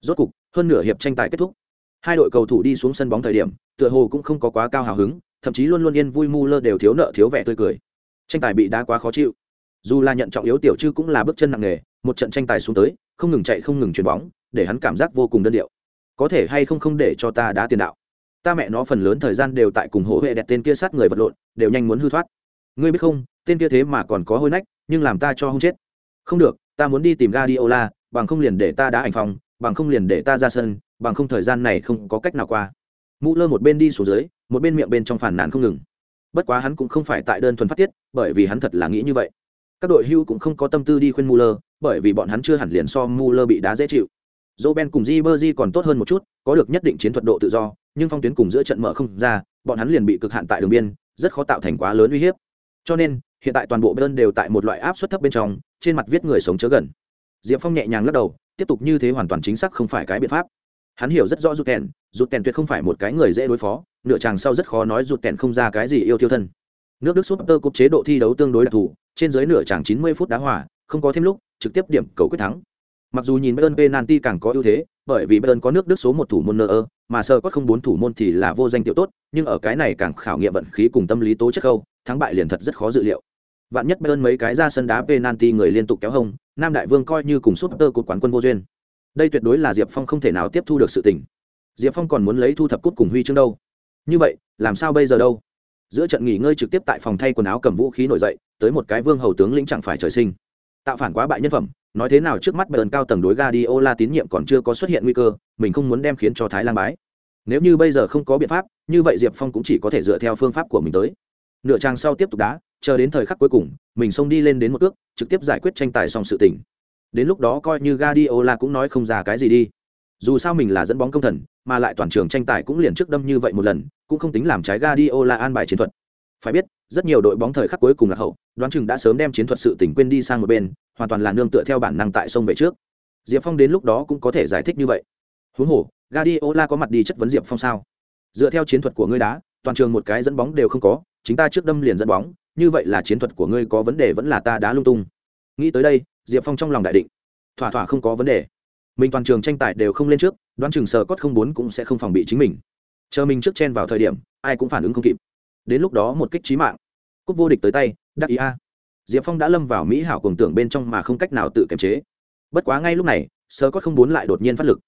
Rốt cục, hơn nửa hiệp tranh tài kết thúc. Hai đội cầu thủ đi xuống sân bóng thời điểm, tựa hồ cũng không có quá cao hào hứng, thậm chí luôn luôn yên vui mu lơ đều thiếu nợ thiếu vẻ tươi cười. Tranh tài bị đá quá khó chịu. Dù là nhận trọng yếu tiểu chư cũng là bước chân nặng nề, một trận tranh tài xuống tới, không ngừng chạy không ngừng chuyền bóng, để hắn cảm giác vô cùng đơn điệu. Có thể hay không không để cho ta đá tiền đạo. Ta mẹ nó phần lớn thời gian đều tại cùng hổ hệ đẹp tên kia sát người vật lộn, đều nhanh muốn hư thoát ngươi biết không tên kia thế mà còn có hôi nách nhưng làm ta cho không chết không được ta muốn đi tìm gadiola bằng không liền để ta đá ảnh phòng bằng không liền để ta ra sân bằng không thời gian này không có cách nào qua mũ lơ một bên đi xuống dưới một bên miệng bên trong phản nàn không ngừng bất quá hắn cũng không phải tại đơn thuần phát tiết bởi vì hắn thật là nghĩ như vậy các đội hưu cũng không có tâm tư đi khuyên Muller, bởi vì bọn hắn chưa hẳn liền so Muller bị đá dễ chịu. Roben cùng Ribery còn tốt hơn một chút, có được nhất định chiến thuật độ tự do, nhưng phong tuyến cùng giữa trận mở không ra, bọn hắn liền bị cực hạn tại đường biên, rất khó tạo thành quá lớn uy hiếp. Cho nên, hiện tại toàn bộ bên đều tại một loại áp suất thấp bên trong, trên mặt viết người sống chớ gần. Diệp Phong nhẹ nhàng lắc đầu, tiếp tục như thế hoàn toàn chính xác không phải cái biện pháp. Hắn hiểu rất rõ rụt kèn, rụt kèn tuyệt không phải một cái người dễ đối phó, nửa chàng sau rất khó nói rụt kèn không ra cái gì yêu thiêu thân. Nước Đức Super Cup chế độ thi đấu tương đối đặc thù, trên dưới nửa chàng 90 phút đá hòa, không có thêm lúc, trực tiếp điểm cầu quyết thắng. Mặc dù nhìn Bayern penalty càng có ưu thế, bởi vì Bayern có nước Đức số một thủ môn nơ, mà sơ có không bốn thủ môn thì là vô danh tiểu tốt, nhưng ở cái này càng khảo nghiệm vận khí cùng tâm lý tố chất khâu, thắng bại liền thật rất khó dự liệu. Vạn nhất Bayern mấy cái ra sân đá penalty người liên tục kéo hông, Nam Đại Vương coi như cùng Super Cup quán quân vô duyên. Đây tuyệt đối là Diệp Phong không thể nào tiếp thu được sự tình. Diệp Phong còn muốn lấy thu thập cút cùng huy chương đâu. Như vậy, làm sao bây giờ đâu? Giữa trận nghỉ ngơi trực tiếp tại phòng thay quần áo cầm vũ khí nổi dậy, tới một cái vương hầu tướng lĩnh chẳng phải trời sinh tạo phản quá bại nhân phẩm nói thế nào trước mắt bờn cao tầng đối Guardiola tín nhiệm còn chưa có xuất hiện nguy cơ mình không muốn đem khiến cho thái lan bái. Nếu như bây giờ không có biện pháp như vậy diệp phong cũng chỉ có thể dựa theo phương pháp của mình tới. Nửa trang sau tiếp tục đá chờ đến thời khắc cuối cùng mình xông đi lên đến một cước, trực tiếp giải quyết tranh tài xong sự tình. Đến lúc đó coi như Guardiola cũng nói không ra cái gì đi. Dù sao mình là dẫn bóng công thần mà lại toàn trường tranh tài cũng liền trước đâm như vậy một lần cũng không tính làm trái Guardiola an bài chiến thuật phải biết, rất nhiều đội bóng thời khắc cuối cùng là hậu, đoán chừng đã sớm đem chiến thuật sự tỉnh quên đi sang một bên, hoàn toàn là nương tựa theo bản năng tại sông về trước. Diệp phong đến lúc đó cũng có thể giải thích như vậy. Huống hồ, Guardiola có mặt đi chất vấn diệp phong sao? Dựa theo chiến thuật của ngươi đá, toàn trường một cái dẫn bóng đều không có, chính ta trước đâm liền dẫn bóng, như vậy là chiến thuật của ngươi có vấn đề vẫn là ta đá lung tung. Nghĩ tới đây, diệp phong trong lòng đại định. Thỏa thỏa không có vấn đề. Mình toàn trường tranh tài đều không lên trước, đoán chừng sờ cốt không bốn cũng sẽ không phòng bị chính mình. Chờ mình trước chen vào thời điểm, ai cũng phản ứng không kịp đến lúc đó một kích trí mạng. Cúp vô địch tới tay, đắc ý a. Diệp phong đã lâm vào mỹ hảo cùng tưởng bên trong mà không cách nào tự kiềm chế. Bất quá ngay lúc này, sơ có không bốn lại đột nhiên phát lực.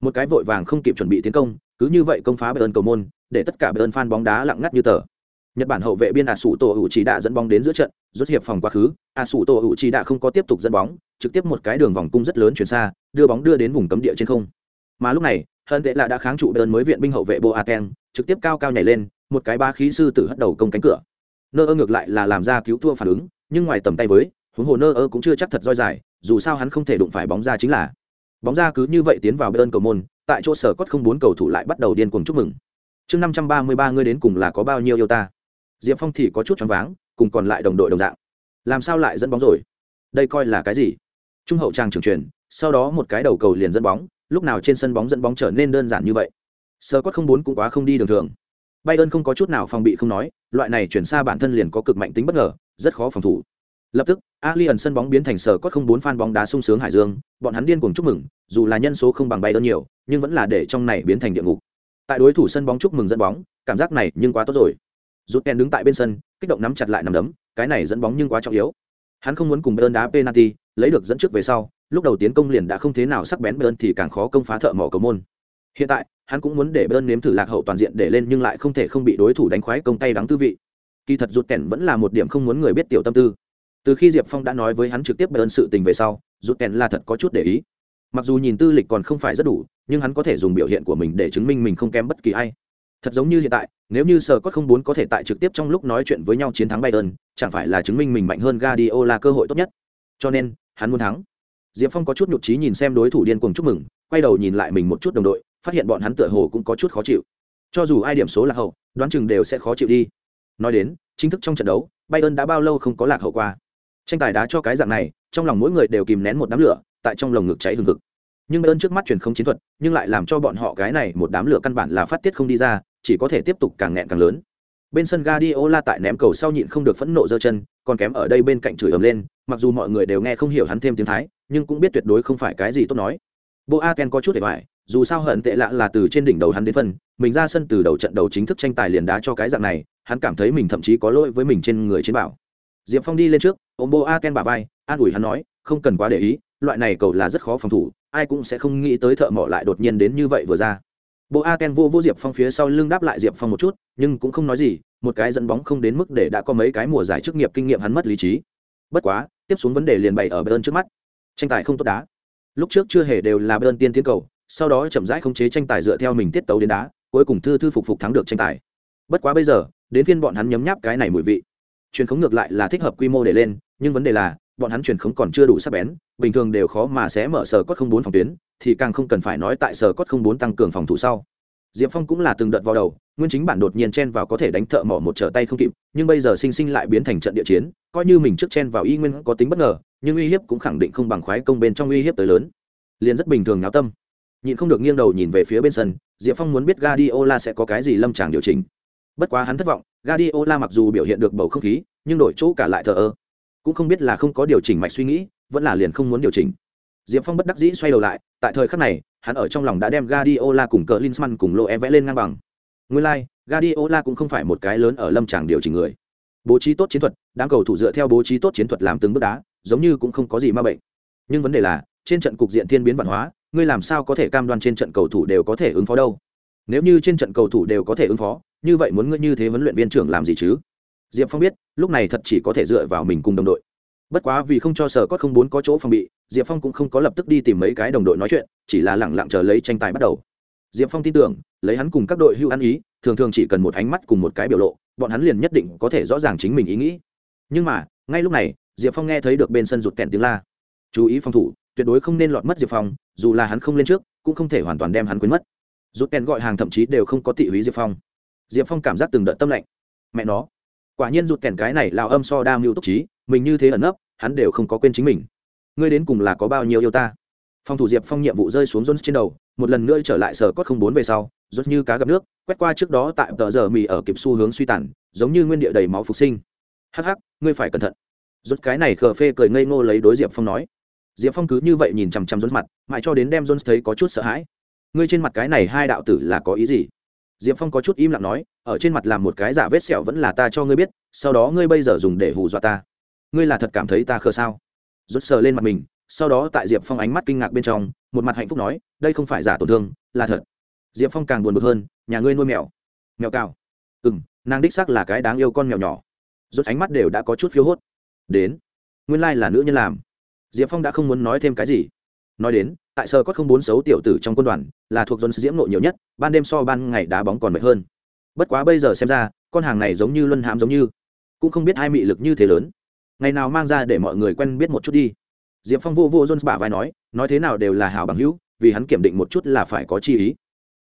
Một cái vội vàng không kịp chuẩn bị tiến công, cứ như vậy công phá bờ ơn cầu môn, để tất cả bờ ơn fan bóng đá lặng ngắt như tờ. Nhật bản hậu vệ biên ả sủ tổ hữu chỉ đã dẫn bóng đến giữa trận, rút hiệp phòng quá khứ, ả sủ tổ hữu chỉ đã không có tiếp tục dẫn bóng, trực tiếp một cái đường vòng cung rất lớn chuyển xa, đưa bóng đưa đến vùng cấm địa trên không. Mà lúc này hơn tệ là đã kháng trụ bờ mới viện binh hậu vệ boateng trực tiếp cao cao nhảy lên, một cái ba khí sư tử hất đầu công cánh cửa. Nơ ơ ngược lại là làm ra cứu thua phản ứng, nhưng ngoài tầm tay với, huống hồ nơ ơ cũng chưa chắc thật roi dài, dù sao hắn không thể đụng phải bóng ra chính là. Bóng ra cứ như vậy tiến vào bên cầu môn, tại chỗ sở cốt không bốn cầu thủ lại bắt đầu điên cuồng chúc mừng. Chương năm trăm ba mươi ba ngươi đến cùng là có bao nhiêu yêu ta? Diệp phong thì có chút choáng váng, cùng còn lại đồng đội đồng dạng. Làm sao lại dẫn bóng rồi? Đây coi là cái gì? Trung hậu trang trường truyền, sau đó một cái đầu cầu liền dẫn bóng lúc nào trên sân bóng dẫn bóng trở nên đơn giản như vậy? Sơ cốt không bốn cũng quá không đi đường thường. Bayern không có chút nào phòng bị không nói, loại này chuyển xa bản thân liền có cực mạnh tính bất ngờ, rất khó phòng thủ. Lập tức alien sân bóng biến thành sở cốt không bốn fan bóng đá sung sướng hải dương, bọn hắn điên cuồng chúc mừng, dù là nhân số không bằng bayern nhiều, nhưng vẫn là để trong này biến thành địa ngục. Tại đối thủ sân bóng chúc mừng dẫn bóng, cảm giác này nhưng quá tốt rồi. Rút ken đứng tại bên sân, kích động nắm chặt lại nằm đấm, cái này dẫn bóng nhưng quá trọng yếu. Hắn không muốn cùng bayern đá penalty lấy được dẫn trước về sau lúc đầu tiến công liền đã không thế nào sắc bén bơn thì càng khó công phá thợ mỏ cầu môn. Hiện tại, hắn cũng muốn để bơn nếm thử lạc hậu toàn diện để lên nhưng lại không thể không bị đối thủ đánh khoái công tay đắng tư vị. Kỳ thật rụt kèn vẫn là một điểm không muốn người biết tiểu tâm tư. Từ khi diệp phong đã nói với hắn trực tiếp bơn sự tình về sau, rụt kèn là thật có chút để ý. Mặc dù nhìn tư lịch còn không phải rất đủ, nhưng hắn có thể dùng biểu hiện của mình để chứng minh mình không kém bất kỳ ai. Thật giống như hiện tại, nếu như sở cốt không muốn có thể tại trực tiếp trong lúc nói chuyện với nhau chiến thắng bayern, chẳng phải là chứng minh mình mạnh hơn Guardiola cơ hội tốt nhất. Cho nên, hắn muốn thắng diệp phong có chút nhụt chí nhìn xem đối thủ điên cuồng chúc mừng, quay đầu nhìn lại mình một chút đồng đội, phát hiện bọn hắn tựa hồ cũng có chút khó chịu. Cho dù ai điểm số lạc hậu, đoán chừng đều sẽ khó chịu đi. Nói đến, chính thức trong trận đấu, bayern đã bao lâu không có lạc hậu qua? Tranh tài đá cho cái dạng này, trong lòng mỗi người đều kìm nén một đám lửa, tại trong lồng ngực cháy hừng hực. Nhưng bayern trước mắt truyền không chiến thuật, nhưng lại làm cho bọn họ cái này một đám lửa căn bản là phát tiết không đi ra, chỉ có thể tiếp tục càng nghẹn càng lớn bên sân Guardiola tại ném cầu sau nhịn không được phẫn nộ giơ chân, còn kém ở đây bên cạnh chửi ầm lên, mặc dù mọi người đều nghe không hiểu hắn thêm tiếng Thái, nhưng cũng biết tuyệt đối không phải cái gì tốt nói. Boaken có chút để bại, dù sao hận tệ lạ là từ trên đỉnh đầu hắn đến phần, mình ra sân từ đầu trận đầu chính thức tranh tài liền đá cho cái dạng này, hắn cảm thấy mình thậm chí có lỗi với mình trên người chiến bảo. Diệp Phong đi lên trước, ôm Boaken bả vai, an ủi hắn nói, không cần quá để ý, loại này cầu là rất khó phòng thủ, ai cũng sẽ không nghĩ tới thợ mỏ lại đột nhiên đến như vậy vừa ra bộ a ken vô vô diệp phong phía sau lưng đáp lại diệp phong một chút, nhưng cũng không nói gì, một cái dẫn bóng không đến mức để đã có mấy cái mùa giải chức nghiệp kinh nghiệm hắn mất lý trí. Bất quá, tiếp xuống vấn đề liền bày ở bên trước mắt. Tranh tài không tốt đá. Lúc trước chưa hề đều là bên tiên tiến cầu, sau đó chậm rãi khống chế tranh tài dựa theo mình tiết tấu đến đá, cuối cùng thư thư phục phục thắng được tranh tài. Bất quá bây giờ, đến phiên bọn hắn nhấm nháp cái này mùi vị. Truyền khống ngược lại là thích hợp quy mô để lên, nhưng vấn đề là bọn hắn truyền khống còn chưa đủ sắc bén, bình thường đều khó mà sẽ mở sở cốt không bốn phòng tuyến, thì càng không cần phải nói tại sở cốt không bốn tăng cường phòng thủ sau. Diệp phong cũng là từng đợt vào đầu, nguyên chính bản đột nhiên chen vào có thể đánh thợ mỏ một trở tay không kịp, nhưng bây giờ sinh sinh lại biến thành trận địa chiến, coi như mình trước chen vào y nguyên có tính bất ngờ, nhưng uy hiếp cũng khẳng định không bằng khoái công bên trong uy hiếp tới lớn. Liền rất bình thường nháo tâm. Nhịn không được nghiêng đầu nhìn về phía bên sân, diệp phong muốn biết Guardiola sẽ có cái gì lâm tràng điều chỉnh. Bất quá hắn thất vọng, Guardiola mặc dù biểu hiện được bầu không khí, nhưng đổi chỗ cả lại thờ ơ cũng không biết là không có điều chỉnh mạch suy nghĩ, vẫn là liền không muốn điều chỉnh. Diệp phong bất đắc dĩ xoay đầu lại, tại thời khắc này, hắn ở trong lòng đã đem Guardiola cùng cờ Linsman cùng Loe vẽ lên ngang bằng. Nguyên lai gadiola Guardiola cũng không phải một cái lớn ở lâm tràng điều chỉnh người. Bố trí tốt chiến thuật, đám cầu thủ dựa theo bố trí tốt chiến thuật làm từng bước đá, giống như cũng không có gì ma bệnh. Nhưng vấn đề là, trên trận cục diện thiên biến văn hóa, ngươi làm sao có thể cam đoan trên trận cầu thủ đều có thể ứng phó đâu? Nếu như trên trận cầu thủ đều có thể ứng phó, như vậy muốn ngươi như thế huấn luyện viên trưởng làm gì chứ? Diệp phong biết, lúc này thật chỉ có thể dựa vào mình cùng đồng đội. Bất quá vì không cho sở cốt không muốn có chỗ phòng bị, diệp phong cũng không có lập tức đi tìm mấy cái đồng đội nói chuyện, chỉ là lẳng lặng chờ lấy tranh tài bắt đầu. Diệp phong tin tưởng, lấy hắn cùng các đội hưu ăn ý, thường thường chỉ cần một ánh mắt cùng một cái biểu lộ, bọn hắn liền nhất định có thể rõ ràng chính mình ý nghĩ. Nhưng mà, ngay lúc này, diệp phong nghe thấy được bên sân rụt kèn tiếng la. Chú ý phòng thủ, tuyệt đối không nên lọt mất diệp phong, dù là hắn không lên trước, cũng không thể hoàn toàn đem hắn quên mất. Rụt kèn gọi hàng thậm chí đều không có tị húy diệp phong. Diệp phong cảm giác từng đợt tâm lạnh. Mẹ nó quả nhiên rụt kèn cái này lao âm so đa mưu túc trí, mình như thế ẩn nấp, hắn đều không có quên chính mình. Ngươi đến cùng là có bao nhiêu yêu ta? Phòng thủ diệp phong nhiệm vụ rơi xuống jones trên đầu, một lần nữa trở lại sở cốt không bốn về sau rốt như cá gặp nước, quét qua trước đó tại tờ giờ mì ở kịp xu hướng suy tàn, giống như nguyên địa đầy máu phục sinh. Hắc hắc, ngươi phải cẩn thận. Rốt cái này khờ phê cười ngây ngô lấy đối diệp phong nói. Diệp phong cứ như vậy nhìn chằm chằm rốt mặt, mãi cho đến đem jones thấy có chút sợ hãi. Ngươi trên mặt cái này hai đạo tử là có ý gì? Diệp phong có chút im lặng nói, ở trên mặt làm một cái giả vết sẹo vẫn là ta cho ngươi biết, sau đó ngươi bây giờ dùng để hù dọa ta. Ngươi là thật cảm thấy ta khờ sao? Rút sờ lên mặt mình, sau đó tại diệp phong ánh mắt kinh ngạc bên trong, một mặt hạnh phúc nói, đây không phải giả tổn thương, là thật. Diệp phong càng buồn bực hơn, nhà ngươi nuôi mèo. Mèo cao ừ m nàng đích xác là cái đáng yêu con mèo nhỏ. Rút ánh mắt đều đã có chút phiếu hốt. Đến, nguyên lai là nữ nhân làm. Diệp phong đã không muốn nói thêm cái gì nói đến, tại sơ có không bốn xấu tiểu tử trong quân đoàn, là thuộc dân diễm nộ nhiều nhất, ban đêm so ban ngày đá bóng còn mệt hơn. Bất quá bây giờ xem ra, con hàng này giống như luân hãm giống như, cũng không biết hai mị lực như thế lớn. Ngày nào mang ra để mọi người quen biết một chút đi. Diệp phong vô vô jones bả vai nói nói thế nào đều là hảo bằng hữu, vì hắn kiểm định một chút là phải có chi ý.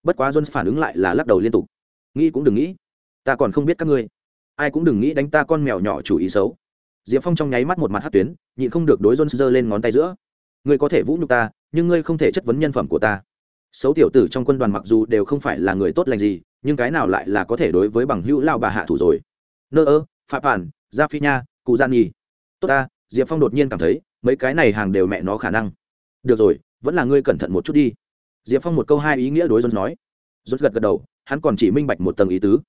Bất quá jones phản ứng lại là lắc đầu liên tục. Nghĩ cũng đừng nghĩ. Ta còn không biết các ngươi. Ai cũng đừng nghĩ đánh ta con mèo nhỏ chủ ý xấu. Diệp phong trong nháy mắt một mặt hát tuyến, nhịn không được đối jones giơ lên ngón tay giữa ngươi có thể vũ nhục ta, nhưng ngươi không thể chất vấn nhân phẩm của ta. Xấu tiểu tử trong quân đoàn mặc dù đều không phải là người tốt lành gì, nhưng cái nào lại là có thể đối với bằng hữu lao bà hạ thủ rồi. Nơ ơ phạm bản gia phi nha, cụ gian nhi. Tốt ta, diệp phong đột nhiên cảm thấy, mấy cái này hàng đều mẹ nó khả năng. Được rồi, vẫn là ngươi cẩn thận một chút đi. Diệp phong một câu hai ý nghĩa đối dân nói. Jones gật gật đầu, hắn còn chỉ minh bạch một tầng ý tứ.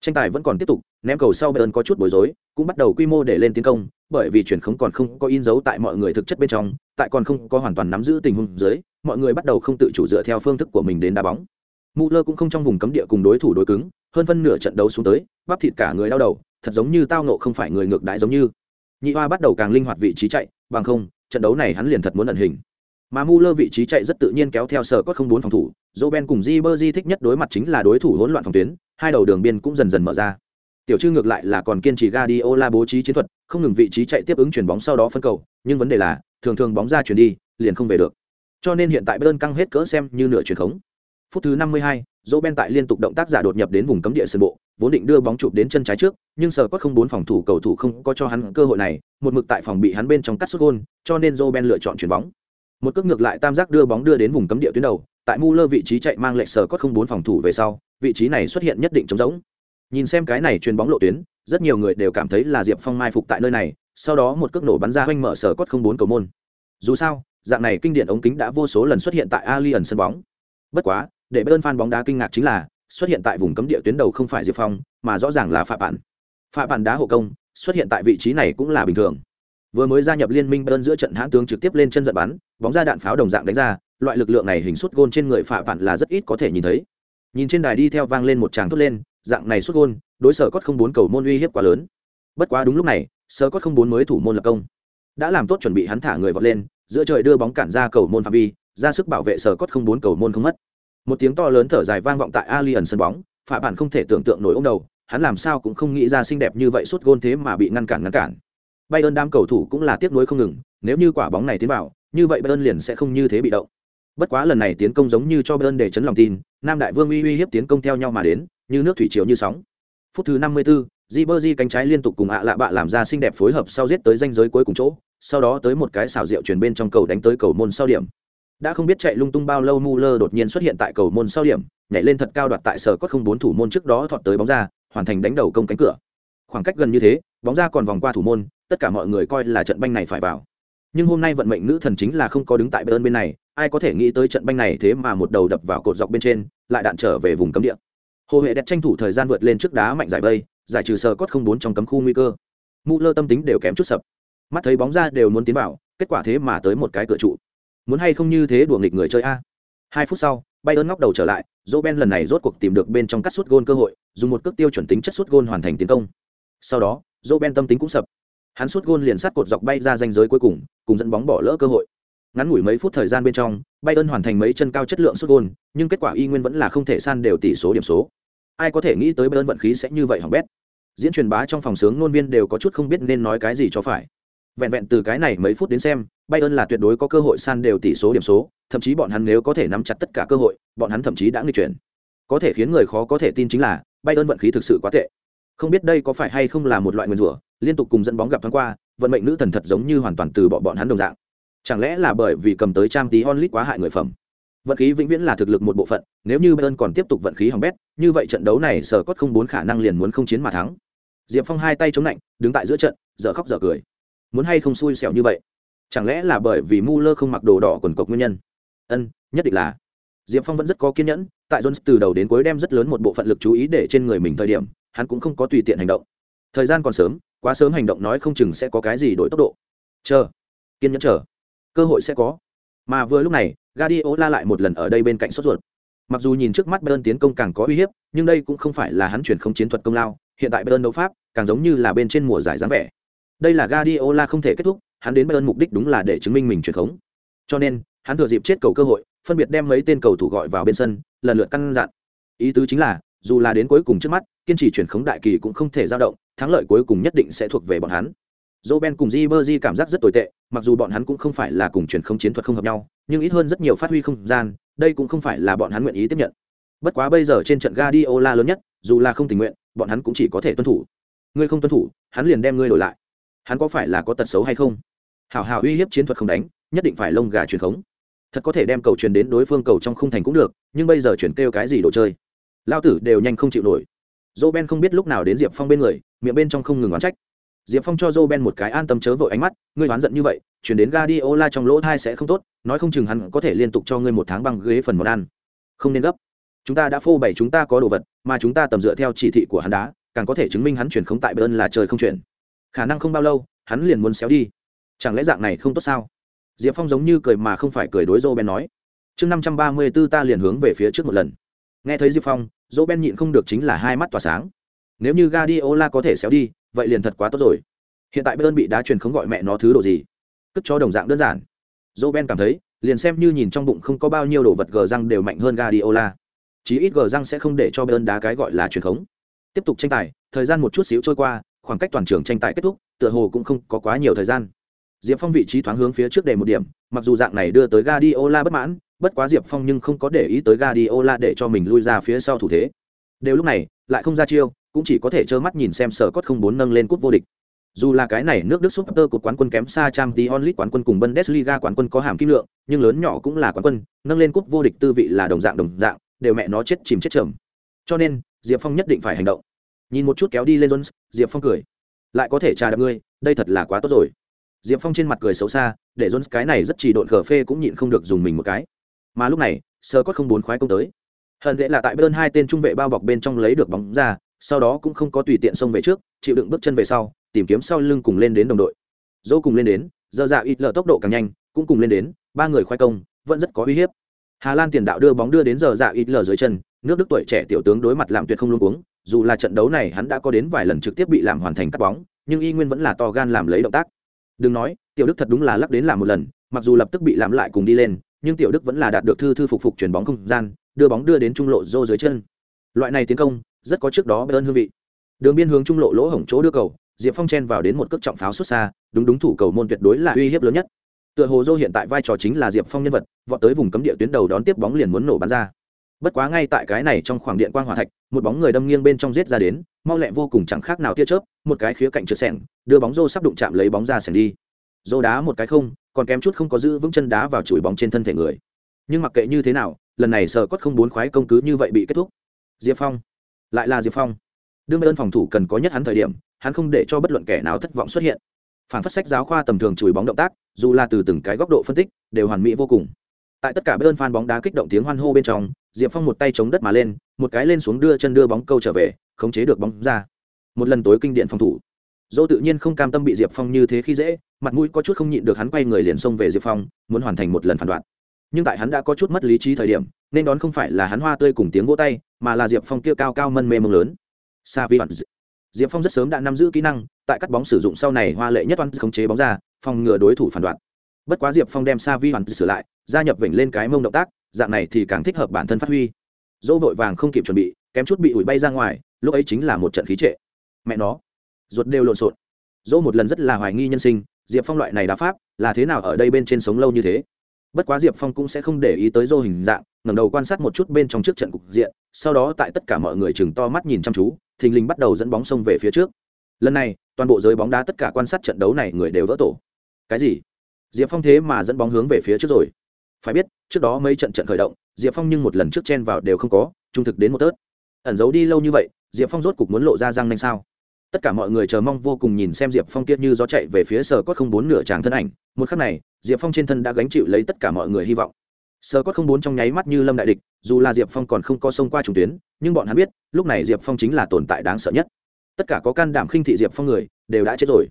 Tranh tài vẫn còn tiếp tục, ném cầu sau bayern có chút bối rối, cũng bắt đầu quy mô để lên tiến công, bởi vì truyền khống còn không có in dấu tại mọi người thực chất bên trong tại còn không có hoàn toàn nắm giữ tình huống dưới, mọi người bắt đầu không tự chủ dựa theo phương thức của mình đến đá bóng. Muller cũng không trong vùng cấm địa cùng đối thủ đối cứng, hơn phân nửa trận đấu xuống tới, bắp thịt cả người đau đầu, thật giống như tao nộ không phải người ngược đãi giống như. Nhị hoa bắt đầu càng linh hoạt vị trí chạy, bằng không, trận đấu này hắn liền thật muốn ẩn hình. Mà Muller vị trí chạy rất tự nhiên kéo theo sở cốt không bốn phòng thủ Roben cùng Ribery thích nhất đối mặt chính là đối thủ hỗn loạn phòng tuyến, hai đầu đường biên cũng dần dần mở ra. Tiểu trư ngược lại là còn kiên trì Guardiola bố trí chiến thuật, không ngừng vị trí chạy tiếp ứng chuyển bóng sau đó phân cầu, nhưng vấn đề là thường thường bóng ra chuyển đi liền không về được cho nên hiện tại Bayern căng hết cỡ xem như nửa chuyển khống phút thứ 52, Robben tại liên tục động tác giả đột nhập đến vùng cấm địa sân bộ, vốn định đưa bóng chụp đến chân trái trước, nhưng sở cốt không bốn phòng thủ cầu thủ không có cho hắn cơ hội này, một mực tại phòng bị hắn bên trong cắt sút gôn, cho nên Robben lựa chọn chuyển bóng. Một cước ngược lại tam giác đưa bóng đưa đến vùng cấm địa tuyến đầu, tại Muller vị trí chạy mang lệch sở cốt không bốn phòng thủ về sau, vị trí này xuất hiện nhất định trống rỗng. Nhìn xem cái này chuyền bóng lộ tuyến, rất nhiều người đều cảm thấy là Diệp Phong mai phục tại nơi này, sau đó một cước nổ bắn ra hoanh mở sở cốt không bốn cầu môn. Dù sao, dạng này kinh điển ống kính đã vô số lần xuất hiện tại Alien sân bóng. Bất quá, để Bayern fan bóng đá kinh ngạc chính là, xuất hiện tại vùng cấm địa tuyến đầu không phải Diệp Phong, mà rõ ràng là Phạm Bản. Phạm Bản đá hộ công, xuất hiện tại vị trí này cũng là bình thường. Vừa mới gia nhập liên minh Bayern giữa trận hãn tướng trực tiếp lên chân giận bắn, bóng ra đạn pháo đồng dạng đánh ra, loại lực lượng này hình suất gôn trên người Phạm Bản là rất ít có thể nhìn thấy. Nhìn trên đài đi theo vang lên một tràng thốt lên, dạng này xuất gôn, đối sở cốt không bốn cầu môn uy hiếp quá lớn. Bất quá đúng lúc này, Sơ cốt không bốn mới thủ môn lập công. Đã làm tốt chuẩn bị hắn thả người vọt lên, giữa trời đưa bóng cản ra cầu môn phạm vi, ra sức bảo vệ Sơ cốt không bốn cầu môn không mất. Một tiếng to lớn thở dài vang vọng tại alien sân bóng phạm bản không thể tưởng tượng nổi ông đầu hắn làm sao cũng không nghĩ ra xinh đẹp như vậy suốt gôn thế mà bị ngăn cản ngăn cản. Bay ơn đám cầu thủ cũng là tiếc nuối không ngừng nếu như quả bóng này tiến vào như vậy bay ơn liền sẽ không như thế bị động. Bất quá lần này tiến công giống như cho bay ơn để chấn lòng tin nam đại vương uy uy hiếp tiến công theo nhau mà đến như nước thủy triều như sóng. Phút thứ 54, Ribery cánh trái liên tục cùng ạ lạ bạ làm ra xinh đẹp phối hợp sau giết tới danh giới cuối cùng chỗ, sau đó tới một cái xảo diệu chuyển bên trong cầu đánh tới cầu môn sau điểm. Đã không biết chạy lung tung bao lâu Muller đột nhiên xuất hiện tại cầu môn sau điểm, nhảy lên thật cao đoạt tại sở cốt không bốn thủ môn trước đó thọt tới bóng ra, hoàn thành đánh đầu công cánh cửa. Khoảng cách gần như thế, bóng ra còn vòng qua thủ môn, tất cả mọi người coi là trận banh này phải vào. Nhưng hôm nay vận mệnh nữ thần chính là không có đứng tại bên bên này, ai có thể nghĩ tới trận banh này thế mà một đầu đập vào cột dọc bên trên, lại đạn trở về vùng cấm địa. Hồ Hệ đẹp tranh thủ thời gian vượt lên trước đá mạnh giải vây, giải trừ sờ cốt không bốn trong cấm khu nguy cơ. Muller tâm tính đều kém chút sập. Mắt thấy bóng ra đều muốn tiến vào, kết quả thế mà tới một cái cửa trụ muốn hay không như thế đùa nghịch người chơi a hai phút sau Bayern ngóc đầu trở lại, Ben lần này rốt cuộc tìm được bên trong cắt sút gôn cơ hội, dùng một cước tiêu chuẩn tính chất sút gôn hoàn thành tiến công. Sau đó, Ben tâm tính cũng sập. Hắn sút gôn liền sát cột dọc bay ra ranh giới cuối cùng, cùng dẫn bóng bỏ lỡ cơ hội. Ngắn ngủi mấy phút thời gian bên trong, Bayern hoàn thành mấy chân cao chất lượng sút gôn, nhưng kết quả y nguyên vẫn là không thể san đều tỷ số điểm số. Ai có thể nghĩ tới bơn vận khí sẽ như vậy hỏng bét. Diễn truyền bá trong phòng sướng ngôn viên đều có chút không biết nên nói cái gì cho phải. Vẹn vẹn từ cái này mấy phút đến xem, Bayern là tuyệt đối có cơ hội san đều tỷ số điểm số, thậm chí bọn hắn nếu có thể nắm chặt tất cả cơ hội, bọn hắn thậm chí đã nghi chuyển. Có thể khiến người khó có thể tin chính là, Bayern vận khí thực sự quá tệ. Không biết đây có phải hay không là một loại nguyên rủa, liên tục cùng dẫn bóng gặp thoáng qua, vận mệnh nữ thần thật giống như hoàn toàn từ bỏ bọn hắn đồng dạng. Chẳng lẽ là bởi vì cầm tới trang tí onlit quá hại người phẩm? Vận khí vĩnh viễn là thực lực một bộ phận, nếu như Bayern còn tiếp tục vận khí hỏng bét, như vậy trận đấu này sở cốt không bốn khả năng liền muốn không chiến mà thắng. Diệp Phong hai tay chống lạnh, đứng tại giữa trận, dở khóc dở cười. Muốn hay không xui xẻo như vậy? chẳng lẽ là bởi vì Mu Lơ không mặc đồ đỏ quần cộc nguyên nhân ân nhất định là diệp phong vẫn rất có kiên nhẫn tại jones từ đầu đến cuối đem rất lớn một bộ phận lực chú ý để trên người mình thời điểm hắn cũng không có tùy tiện hành động thời gian còn sớm quá sớm hành động nói không chừng sẽ có cái gì đổi tốc độ chờ kiên nhẫn chờ cơ hội sẽ có mà vừa lúc này Guardiola lại một lần ở đây bên cạnh sốt ruột mặc dù nhìn trước mắt bayern tiến công càng có uy hiếp nhưng đây cũng không phải là hắn chuyển không chiến thuật công lao hiện tại bayern đấu pháp càng giống như là bên trên mùa giải dáng vẻ đây là Guardiola không thể kết thúc hắn đến Bayern mục đích đúng là để chứng minh mình chuyển khống. Cho nên, hắn thừa dịp chết cầu cơ hội, phân biệt đem mấy tên cầu thủ gọi vào bên sân, lần lượt căn dặn. Ý tứ chính là, dù là đến cuối cùng trước mắt, kiên trì chuyển khống đại kỳ cũng không thể dao động, thắng lợi cuối cùng nhất định sẽ thuộc về bọn hắn. Roben cùng Ribery cảm giác rất tồi tệ, mặc dù bọn hắn cũng không phải là cùng truyền không chiến thuật không hợp nhau, nhưng ít hơn rất nhiều phát huy không gian, đây cũng không phải là bọn hắn nguyện ý tiếp nhận. Bất quá bây giờ trên trận Gadiola lớn nhất, dù là không tình nguyện, bọn hắn cũng chỉ có thể tuân thủ. ngươi không tuân thủ hắn liền đem ngươi đổi lại. Hắn có phải là có tật xấu hay không? Hảo hảo uy hiếp chiến thuật không đánh nhất định phải lông gà truyền khống. Thật có thể đem cầu truyền đến đối phương cầu trong khung thành cũng được nhưng bây giờ chuyển kêu cái gì đồ chơi? Lao tử đều nhanh không chịu nổi. Dô ben không biết lúc nào đến diệp phong bên người miệng bên trong không ngừng oán trách diệp phong cho dô ben một cái an tâm chớ vội ánh mắt, ngươi đoán giận như vậy, chuyển đến Guardiola trong lỗ thai sẽ không tốt, nói không chừng hắn có thể liên tục cho ngươi một tháng bằng ghế phần món ăn. Không nên gấp. Chúng ta đã phô bày chúng ta có đồ vật, mà chúng ta tầm dựa theo chỉ thị của hắn đá càng có thể chứng minh hắn chuyển không tại bơn là trời không chuyển. Khả năng không bao lâu, hắn liền muốn xéo đi. Chẳng lẽ dạng này không tốt sao? Diệp phong giống như cười mà không phải cười đối dô ben nói. Chương năm trăm ba mươi b ố ta liền hướng về phía trước một lần. Nghe thấy diệp phong dô ben nhịn không được chính là hai mắt tỏa sáng. Nếu như Guardiola có thể xéo đi vậy liền thật quá tốt rồi. Hiện tại bayern bị đá truyền không gọi mẹ nó thứ đồ gì? Cất cho đồng dạng đơn giản. Dô ben cảm thấy, liền xem như nhìn trong bụng không có bao nhiêu đồ vật gờ răng đều mạnh hơn Guardiola. Chí ít gờ răng sẽ không để cho bayern đá cái gọi là truyền khống. Tiếp tục tranh tài, thời gian một chút xíu trôi qua, khoảng cách toàn trường tranh tài kết thúc, tựa hồ cũng không có quá nhiều thời gian. Diệp phong vị trí thoáng hướng phía trước để một điểm, mặc dù dạng này đưa tới Guardiola bất mãn, bất quá diệp phong nhưng không có để ý tới Guardiola để cho mình lui ra phía sau thủ thế. Đều lúc này, lại không ra chiêu cũng chỉ có thể trơ mắt nhìn xem sở cốt không bốn nâng lên cúp vô địch. Dù là cái này nước đức super của quán quân kém xa trang tí onlit quán quân cùng bundesliga quán quân có hàm kim lượng, nhưng lớn nhỏ cũng là quán quân, nâng lên cúp vô địch tư vị là đồng dạng đồng dạng, đều mẹ nó chết chìm chết trầm cho nên, diệp phong nhất định phải hành động. Nhìn một chút kéo đi lên jones, diệp phong cười. Lại có thể trà đạp ngươi, đây thật là quá tốt rồi. Diệp phong trên mặt cười xấu xa, để jones cái này rất chỉ độn cờ phê cũng nhịn không được dùng mình một cái. Mà lúc này sơ có không bốn khoái công tới. Hận tệ là tại bên hai tên trung vệ bao bọc bên trong lấy được bóng ra sau đó cũng không có tùy tiện xông về trước, chịu đựng bước chân về sau, tìm kiếm sau lưng cùng lên đến đồng đội. Dỗ cùng lên đến, giờ dạ ít lờ tốc độ càng nhanh, cũng cùng lên đến, ba người khoai công, vẫn rất có uy hiếp. Hà lan tiền đạo đưa bóng đưa đến giờ dạ ít lờ dưới chân, nước đức tuổi trẻ tiểu tướng đối mặt làm tuyệt không luôn uống dù là trận đấu này hắn đã có đến vài lần trực tiếp bị làm hoàn thành cắt bóng, nhưng y nguyên vẫn là to gan làm lấy động tác. Đừng nói, tiểu đức thật đúng là lắc đến làm một lần, mặc dù lập tức bị làm lại cùng đi lên, nhưng tiểu đức vẫn là đạt được thư thư phục phục chuyển bóng không gian, đưa bóng đưa đến trung lộ rô dưới chân. Loại này tiến công rất có trước đó bê ơn hương vị. Đường biên hướng trung lộ lỗ hổng chỗ đưa cầu, diệp phong chen vào đến một cước trọng pháo xuất xa, đúng đúng thủ cầu môn tuyệt đối là uy hiếp lớn nhất. Tựa hồ dô hiện tại vai trò chính là diệp phong nhân vật, vọt tới vùng cấm địa tuyến đầu đón tiếp bóng liền muốn nổ bắn ra. Bất quá ngay tại cái này trong khoảng điện quang hỏa thạch, một bóng người đâm nghiêng bên trong giết ra đến, mau lẹ vô cùng chẳng khác nào tia chớp, một cái khía cạnh trượt sẻng đưa bóng rô sắp đụng chạm lấy bóng ra sẻng đi. Rô đá một cái không, còn kém chút không có giữ vững chân đá vào chùi bóng trên thân thể người. Nhưng mặc kệ như thế nào, lần này sờ cốt không bốn khoái công cứ như vậy bị kết thúc. Diệp phong lại là diệp phong đương ơn phòng thủ cần có nhất hắn thời điểm hắn không để cho bất luận kẻ nào thất vọng xuất hiện phản phát sách giáo khoa tầm thường chùi bóng động tác dù là từ từng cái góc độ phân tích đều hoàn mỹ vô cùng tại tất cả bơi ơn phan bóng đá kích động tiếng hoan hô bên trong diệp phong một tay chống đất mà lên một cái lên xuống đưa chân đưa bóng câu trở về khống chế được bóng ra một lần tối kinh điện phòng thủ dỗ tự nhiên không cam tâm bị diệp phong như thế khi dễ mặt mũi có chút không nhịn được hắn quay người liền xông về diệp phong muốn hoàn thành một lần phản đoạn nhưng tại hắn đã có chút mất lý trí thời điểm nên đón không phải là hắn hoa tươi cùng tiếng vỗ tay mà là diệp phong kia cao cao mân mê mông lớn. Sa vi diệp phong rất sớm đã nắm giữ kỹ năng, tại cắt bóng sử dụng sau này hoa lệ nhất toán khống chế bóng ra, phòng ngừa đối thủ phản đoạn. Bất quá diệp phong đem sa vi hoàn sửa lại, gia nhập vểnh lên cái mông động tác, dạng này thì càng thích hợp bản thân phát huy. Dỗ vội vàng không kịp chuẩn bị, kém chút bị ủi bay ra ngoài, lúc ấy chính là một trận khí trệ. Mẹ nó, ruột đều lộn xộn. Dỗ một lần rất là hoài nghi nhân sinh, diệp phong loại này đá pháp, là thế nào ở đây bên trên sống lâu như thế? Bất quá diệp phong cũng sẽ không để ý tới dô hình dạng, ngẩng đầu quan sát một chút bên trong trước trận cục diện, sau đó tại tất cả mọi người chừng to mắt nhìn chăm chú, thình lình bắt đầu dẫn bóng sông về phía trước. Lần này, toàn bộ giới bóng đá tất cả quan sát trận đấu này người đều vỡ tổ. Cái gì? Diệp phong thế mà dẫn bóng hướng về phía trước rồi. Phải biết, trước đó mấy trận trận khởi động, diệp phong nhưng một lần trước chen vào đều không có, trung thực đến một tớt. Ẩn giấu đi lâu như vậy, diệp phong rốt cục muốn lộ ra răng nanh sao? Tất cả mọi người chờ mong vô cùng nhìn xem diệp phong kiệt như gió chạy về phía sở cốt không bốn nửa tràng thân ảnh. Một khắc này, diệp phong trên thân đã gánh chịu lấy tất cả mọi người hy vọng. Sở cốt không bốn trong nháy mắt như lâm đại địch, dù là diệp phong còn không có sông qua trùng tuyến, nhưng bọn hắn biết, lúc này diệp phong chính là tồn tại đáng sợ nhất. Tất cả có can đảm khinh thị diệp phong người, đều đã chết rồi.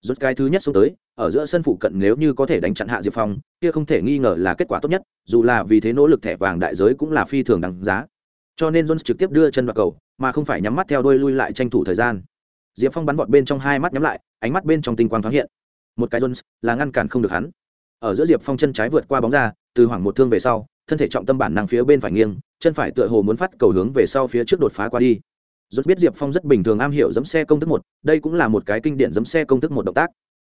Rút cái thứ nhất xuống tới, ở giữa sân phụ cận nếu như có thể đánh chặn hạ diệp phong, kia không thể nghi ngờ là kết quả tốt nhất, dù là vì thế nỗ lực thẻ vàng đại giới cũng là phi thường đáng giá. Cho nên jones trực tiếp đưa chân vào cầu, mà không phải nhắm mắt theo đôi lui lại tranh thủ thời gian diệp phong bắn vọt bên trong hai mắt nhắm lại, ánh mắt bên trong tinh quang thoáng hiện. Một cái jones, là ngăn cản không được hắn. Ở giữa diệp phong chân trái vượt qua bóng ra, từ Hoàng một thương về sau, thân thể trọng tâm bản năng phía bên phải nghiêng, chân phải tựa hồ muốn phát cầu hướng về sau phía trước đột phá qua đi. Rốt biết diệp phong rất bình thường am hiểu giẫm xe công thức một, đây cũng là một cái kinh điển giẫm xe công thức một động tác.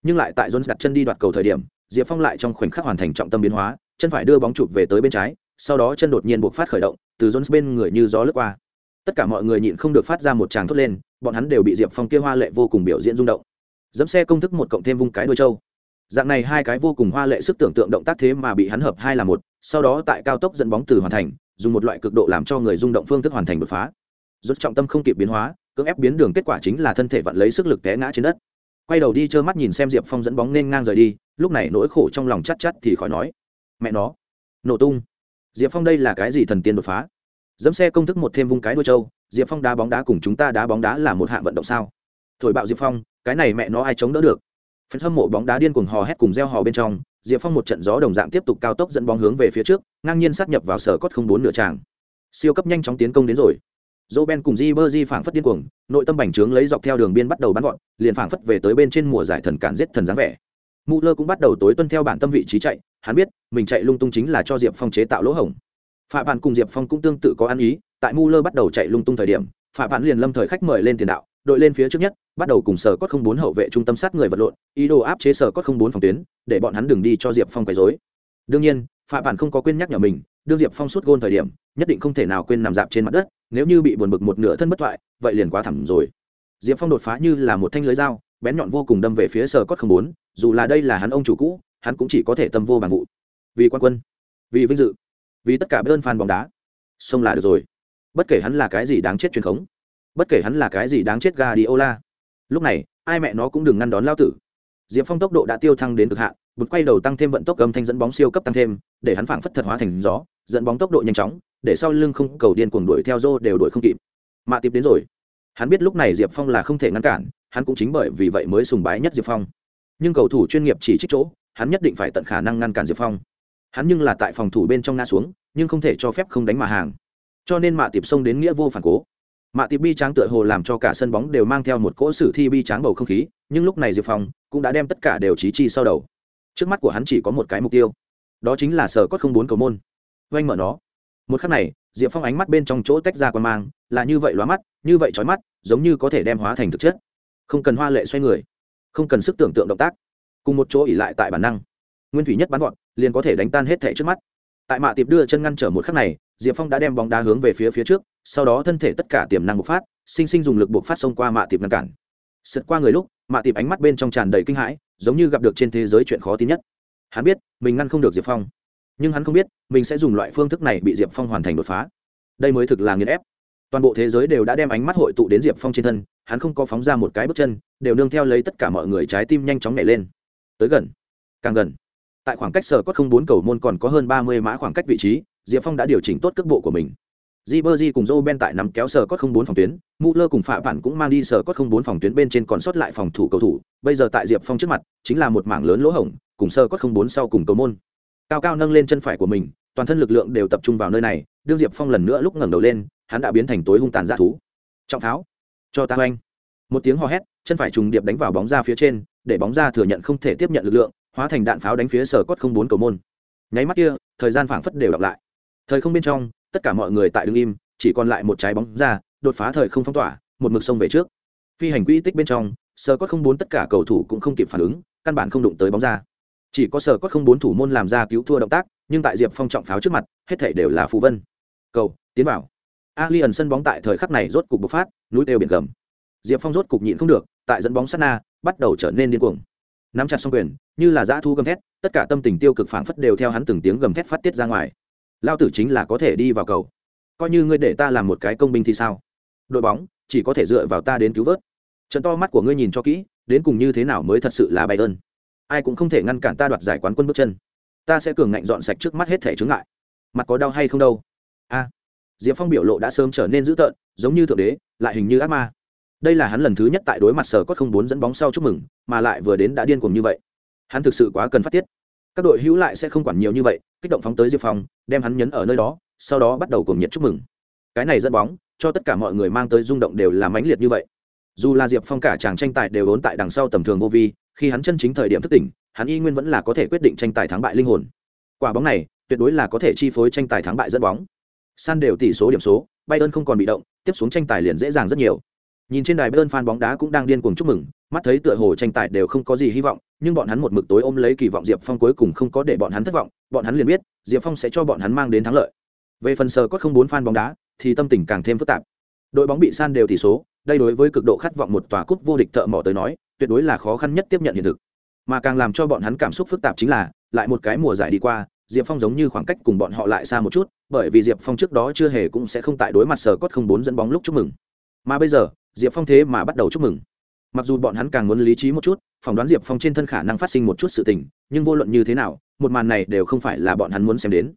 Nhưng lại tại jones đặt chân đi đoạt cầu thời điểm, diệp phong lại trong khoảnh khắc hoàn thành trọng tâm biến hóa, chân phải đưa bóng chụp về tới bên trái, sau đó chân đột nhiên buộc phát khởi động, từ jones bên người như gió lướt qua tất cả mọi người nhịn không được phát ra một tràng thốt lên, bọn hắn đều bị diệp phong kia hoa lệ vô cùng biểu diễn rung động. Dẫm xe công thức một cộng thêm vung cái đôi trâu. Dạng này hai cái vô cùng hoa lệ sức tưởng tượng động tác thế mà bị hắn hợp hai là một, sau đó tại cao tốc dẫn bóng từ hoàn thành, dùng một loại cực độ làm cho người rung động phương thức hoàn thành đột phá. Rút trọng tâm không kịp biến hóa, cưỡng ép biến đường kết quả chính là thân thể vặn lấy sức lực té ngã trên đất. Quay đầu đi trơ mắt nhìn xem diệp phong dẫn bóng nên ngang rời đi, lúc này nỗi khổ trong lòng chắt chắt thì khỏi nói. Mẹ nó, nổ tung. Diệp phong đây là cái gì thần tiên đột phá? Dẫm xe công thức một thêm vung cái đuôi trâu, diệp phong đá bóng đá cùng chúng ta đá bóng đá là một hạng vận động sao? Thổi bạo diệp phong, cái này mẹ nó ai chống đỡ được? Phần hâm mộ bóng đá điên cuồng hò hét cùng gieo hò bên trong, diệp phong một trận gió đồng dạng tiếp tục cao tốc dẫn bóng hướng về phía trước, ngang nhiên sát nhập vào sở cốt không bốn nửa tràng. Siêu cấp nhanh chóng tiến công đến rồi. Dô ben cùng di bơ di phảng phất điên cuồng, nội tâm bành trướng lấy dọc theo đường biên bắt đầu bắn gọn liền phảng phất về tới bên trên mùa giải thần cản giết thần dáng vẻ. Mù lơ cũng bắt đầu tối tuân theo bản tâm vị trí chạy, hắn biết, mình chạy lung tung chính là cho diệp phong chế tạo lỗ hổng phạm bạn cùng diệp phong cũng tương tự có ăn ý, tại mu lơ bắt đầu chạy lung tung thời điểm phạm bạn liền lâm thời khách mời lên tiền đạo, đội lên phía trước nhất, bắt đầu cùng sở cốt không bốn hậu vệ trung tâm sát người vật lộn, ý đồ áp chế sở cốt không bốn phòng tuyến, để bọn hắn đừng đi cho diệp phong quấy dối đương nhiên phạm bạn không có quên nhắc nhở mình, đương diệp phong suốt gôn thời điểm, nhất định không thể nào quên nằm dạp trên mặt đất, nếu như bị buồn bực một nửa thân bất thoại, vậy liền quá thẳng rồi. Diệp phong đột phá như là một thanh lưới dao, bén nhọn vô cùng đâm về phía sở cốt không bốn, dù là đây là hắn ông chủ cũ, hắn cũng chỉ có thể tâm vô bằng vụ. Vì quan quân, vì vinh dự vì tất cả bên fan bóng đá. Xong là được rồi. Bất kể hắn là cái gì đáng chết truyền thống bất kể hắn là cái gì đáng chết Guardiola, lúc này, ai mẹ nó cũng đừng ngăn đón lao tử. Diệp phong tốc độ đã tiêu thăng đến cực hạn, bụt quay đầu tăng thêm vận tốc âm thanh dẫn bóng siêu cấp tăng thêm, để hắn phảng phất thật hóa thành gió, dẫn bóng tốc độ nhanh chóng, để sau lưng không cầu điên cuồng đuổi theo rô đều đuổi không kịp. Mạ tiếp đến rồi. Hắn biết lúc này diệp phong là không thể ngăn cản, hắn cũng chính bởi vì vậy mới sùng bái nhất diệp phong. Nhưng cầu thủ chuyên nghiệp chỉ trích chỗ, hắn nhất định phải tận khả năng ngăn cản diệp phong hắn nhưng là tại phòng thủ bên trong ngã xuống, nhưng không thể cho phép không đánh mà hàng. Cho nên mạ tiệp xông đến nghĩa vô phản cố. Mạ tiệp bi tráng tựa hồ làm cho cả sân bóng đều mang theo một cỗ sử thi bi tráng bầu không khí, nhưng lúc này diệp phong cũng đã đem tất cả đều trí chi sau đầu. Trước mắt của hắn chỉ có một cái mục tiêu, đó chính là sở cốt không bốn cầu môn. Oanh mở nó. Một khắc này, diệp phong ánh mắt bên trong chỗ tách ra quan mang, là như vậy lóa mắt, như vậy trói mắt, giống như có thể đem hóa thành thực chất. Không cần hoa lệ xoay người, không cần sức tưởng tượng động tác, cùng một chỗ ỉ lại tại bản năng nguyên thủy nhất bắn vọt, liền có thể đánh tan hết thẻ trước mắt. Tại mạ tiệp đưa chân ngăn trở một khắc này, diệp phong đã đem bóng đá hướng về phía phía trước, sau đó thân thể tất cả tiềm năng bộc phát, sinh sinh dùng lực bộc phát xông qua mạ tiệp ngăn cản. Sượt qua người lúc, mạ tiệp ánh mắt bên trong tràn đầy kinh hãi, giống như gặp được trên thế giới chuyện khó tin nhất. Hắn biết, mình ngăn không được diệp phong. Nhưng hắn không biết, mình sẽ dùng loại phương thức này bị diệp phong hoàn thành đột phá. Đây mới thực là nghiền ép. Toàn bộ thế giới đều đã đem ánh mắt hội tụ đến diệp phong trên thân, hắn không có phóng ra một cái bước chân, đều nương theo lấy tất cả mọi người trái tim nhanh chóng nhảy lên. Tới gần. Càng gần tại khoảng cách sở cốt không bốn cầu môn còn có hơn ba mươi mã khoảng cách vị trí, diệp phong đã điều chỉnh tốt cước bộ của mình. Di cùng joe ben tại nắm kéo sở cốt không bốn phòng tuyến, Muller cùng phạm bản cũng mang đi sở cốt không bốn phòng tuyến bên trên còn sót lại phòng thủ cầu thủ. Bây giờ tại diệp phong trước mặt, chính là một mảng lớn lỗ hổng, cùng sơ cốt không bốn sau cùng cầu môn. Cao cao nâng lên chân phải của mình, toàn thân lực lượng đều tập trung vào nơi này, đương diệp phong lần nữa lúc ngẩng đầu lên, hắn đã biến thành tối hung tàn dã thú. Trọng tháo cho ta oanh. Một tiếng hò hét, chân phải trùng điệp đánh vào bóng ra phía trên, để bóng ra thừa nhận không thể tiếp nhận lực lượng hóa thành đạn pháo đánh phía sở cốt không bốn cầu môn. Nháy mắt kia, thời gian phảng phất đều đọc lại. Thời không bên trong, tất cả mọi người tại đứng im, chỉ còn lại một trái bóng ra, đột phá thời không phong tỏa, một mực sông về trước. Phi hành quỹ tích bên trong, sở cốt không bốn tất cả cầu thủ cũng không kịp phản ứng, căn bản không đụng tới bóng ra. Chỉ có sở cốt không bốn thủ môn làm ra cứu thua động tác, nhưng tại diệp phong trọng pháo trước mặt, hết thể đều là phù vân. Cầu, tiến vào. Ali ẩn sân bóng tại thời khắc này rốt cục bộc phát, núi đều biển gầm. Diệp phong rốt cục nhịn không được, tại dẫn bóng sát na, bắt đầu trở nên điên cuồng nắm chặt xong quyền, như là dã thu gầm thét, tất cả tâm tình tiêu cực phảng phất đều theo hắn từng tiếng gầm thét phát tiết ra ngoài. Lao tử chính là có thể đi vào cầu. Coi như ngươi để ta làm một cái công binh thì sao? Đội bóng, chỉ có thể dựa vào ta đến cứu vớt. Trận to mắt của ngươi nhìn cho kỹ, đến cùng như thế nào mới thật sự là bay ơn. Ai cũng không thể ngăn cản ta đoạt giải quán quân bước chân. Ta sẽ cường ngạnh dọn sạch trước mắt hết thể chướng ngại. Mặt có đau hay không đâu? A. Diệp phong biểu lộ đã sớm trở nên dữ tợn, giống như thượng đế, lại hình như ác ma đây là hắn lần thứ nhất tại đối mặt sở cốt không bốn dẫn bóng sau chúc mừng, mà lại vừa đến đã điên cuồng như vậy. Hắn thực sự quá cần phát tiết. Các đội hữu lại sẽ không quản nhiều như vậy, kích động phóng tới diệp phong, đem hắn nhấn ở nơi đó, sau đó bắt đầu cùng nhiệt chúc mừng. Cái này dẫn bóng, cho tất cả mọi người mang tới rung động đều là mãnh liệt như vậy. Dù là diệp phong cả chàng tranh tài đều ốn tại đằng sau tầm thường vô vi, khi hắn chân chính thời điểm thức tỉnh, hắn y nguyên vẫn là có thể quyết định tranh tài thắng bại linh hồn. Quả bóng này, tuyệt đối là có thể chi phối tranh tài thắng bại dẫn bóng. San đều tỷ số điểm số, bayern không còn bị động, tiếp xuống tranh tài liền dễ dàng rất nhiều nhìn trên đài bayern fan bóng đá cũng đang điên cuồng chúc mừng mắt thấy tựa hồ tranh tài đều không có gì hy vọng nhưng bọn hắn một mực tối ôm lấy kỳ vọng diệp phong cuối cùng không có để bọn hắn thất vọng bọn hắn liền biết diệp phong sẽ cho bọn hắn mang đến thắng lợi về phần sờ có không bốn fan bóng đá thì tâm tình càng thêm phức tạp Đội bóng bị san đều tỷ số, đây đối với cực độ khát vọng một tòa cúp vô địch thợ mỏ tới nói, tuyệt đối là khó khăn nhất tiếp nhận hiện thực. Mà càng làm cho bọn hắn cảm xúc phức tạp chính là, lại một cái mùa giải đi qua, Diệp Phong giống như khoảng cách cùng bọn họ lại xa một chút, bởi vì Diệp Phong trước đó chưa hề cũng sẽ không tại đối mặt sở cốt không bốn dẫn bóng lúc chúc mừng. Mà bây giờ, Diệp Phong thế mà bắt đầu chúc mừng. Mặc dù bọn hắn càng muốn lý trí một chút, phỏng đoán Diệp Phong trên thân khả năng phát sinh một chút sự tình, nhưng vô luận như thế nào, một màn này đều không phải là bọn hắn muốn xem đến.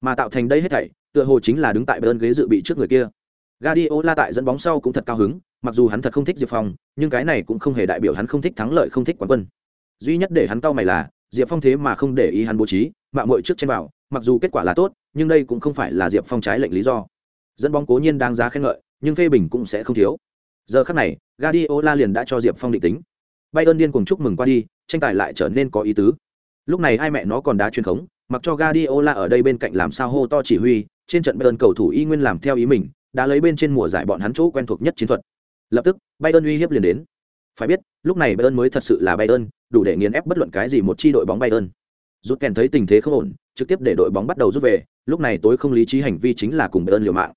Mà tạo thành đây hết thảy, tựa hồ chính là đứng tại bên ghế dự bị trước người kia. Guardiola tại dẫn bóng sau cũng thật cao hứng, mặc dù hắn thật không thích Diệp Phong, nhưng cái này cũng không hề đại biểu hắn không thích thắng lợi không thích quán quân. Duy nhất để hắn cau mày là, Diệp Phong thế mà không để ý hắn bố trí, mạo muội trước trên bảo, mặc dù kết quả là tốt, nhưng đây cũng không phải là Diệp Phong trái lệnh lý do. Dẫn bóng cố nhiên đang giá khen ngợi, nhưng phê bình cũng sẽ không thiếu. Giờ khắc này, Guardiola liền đã cho Diệp Phong định tính. Bayern điên cuồng chúc mừng qua đi, tranh tài lại trở nên có ý tứ. Lúc này hai mẹ nó còn đá truyền khống, mặc cho Guardiola ở đây bên cạnh làm sao hô to chỉ huy, trên trận Bayern cầu thủ y nguyên làm theo ý mình, đã lấy bên trên mùa giải bọn hắn chỗ quen thuộc nhất chiến thuật. Lập tức, Bayern uy hiếp liền đến. Phải biết, lúc này Bayern mới thật sự là Bayern, đủ để nghiền ép bất luận cái gì một chi đội bóng Bayern. Rút kèn thấy tình thế không ổn, trực tiếp để đội bóng bắt đầu rút về, lúc này tối không lý trí hành vi chính là cùng Bayern liều mạng.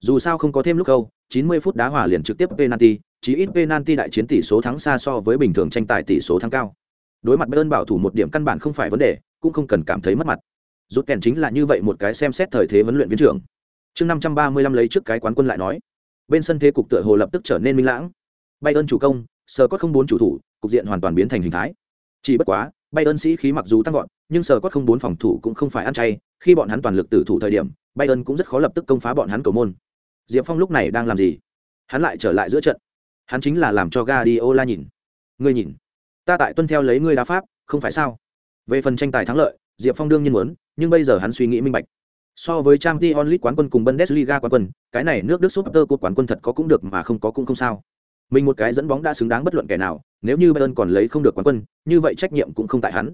Dù sao không có thêm lúc câu, 90 phút đá hòa liền trực tiếp penalty, chỉ ít penalty đại chiến tỷ số thắng xa so với bình thường tranh tài tỷ số thắng cao. Đối mặt Bayern bảo thủ một điểm căn bản không phải vấn đề, cũng không cần cảm thấy mất mặt. Rút kèn chính là như vậy một cái xem xét thời thế vấn luyện viên trưởng. Chương 535 lấy trước cái quán quân lại nói, bên sân thế cục tựa hồ lập tức trở nên minh lãng. Bayern chủ công, Scott không bốn chủ thủ, cục diện hoàn toàn biến thành hình thái. Chỉ bất quá, Bayern sĩ khí mặc dù tăng vọt, nhưng sở có không bốn phòng thủ cũng không phải ăn chay, khi bọn hắn toàn lực tử thủ thời điểm, Bayern cũng rất khó lập tức công phá bọn hắn cầu môn. Diệp Phong lúc này đang làm gì? Hắn lại trở lại giữa trận. Hắn chính là làm cho Guardiola nhìn. Ngươi nhìn, ta tại tuân theo lấy ngươi đá pháp, không phải sao? Về phần tranh tài thắng lợi, Diệp Phong đương nhiên muốn, nhưng bây giờ hắn suy nghĩ minh bạch. So với Champions League quán quân cùng Bundesliga quán quân, cái này nước Đức Super Cup quán quân thật có cũng được mà không có cũng không sao. Mình một cái dẫn bóng đã xứng đáng bất luận kẻ nào, nếu như Bayern còn lấy không được quán quân, như vậy trách nhiệm cũng không tại hắn.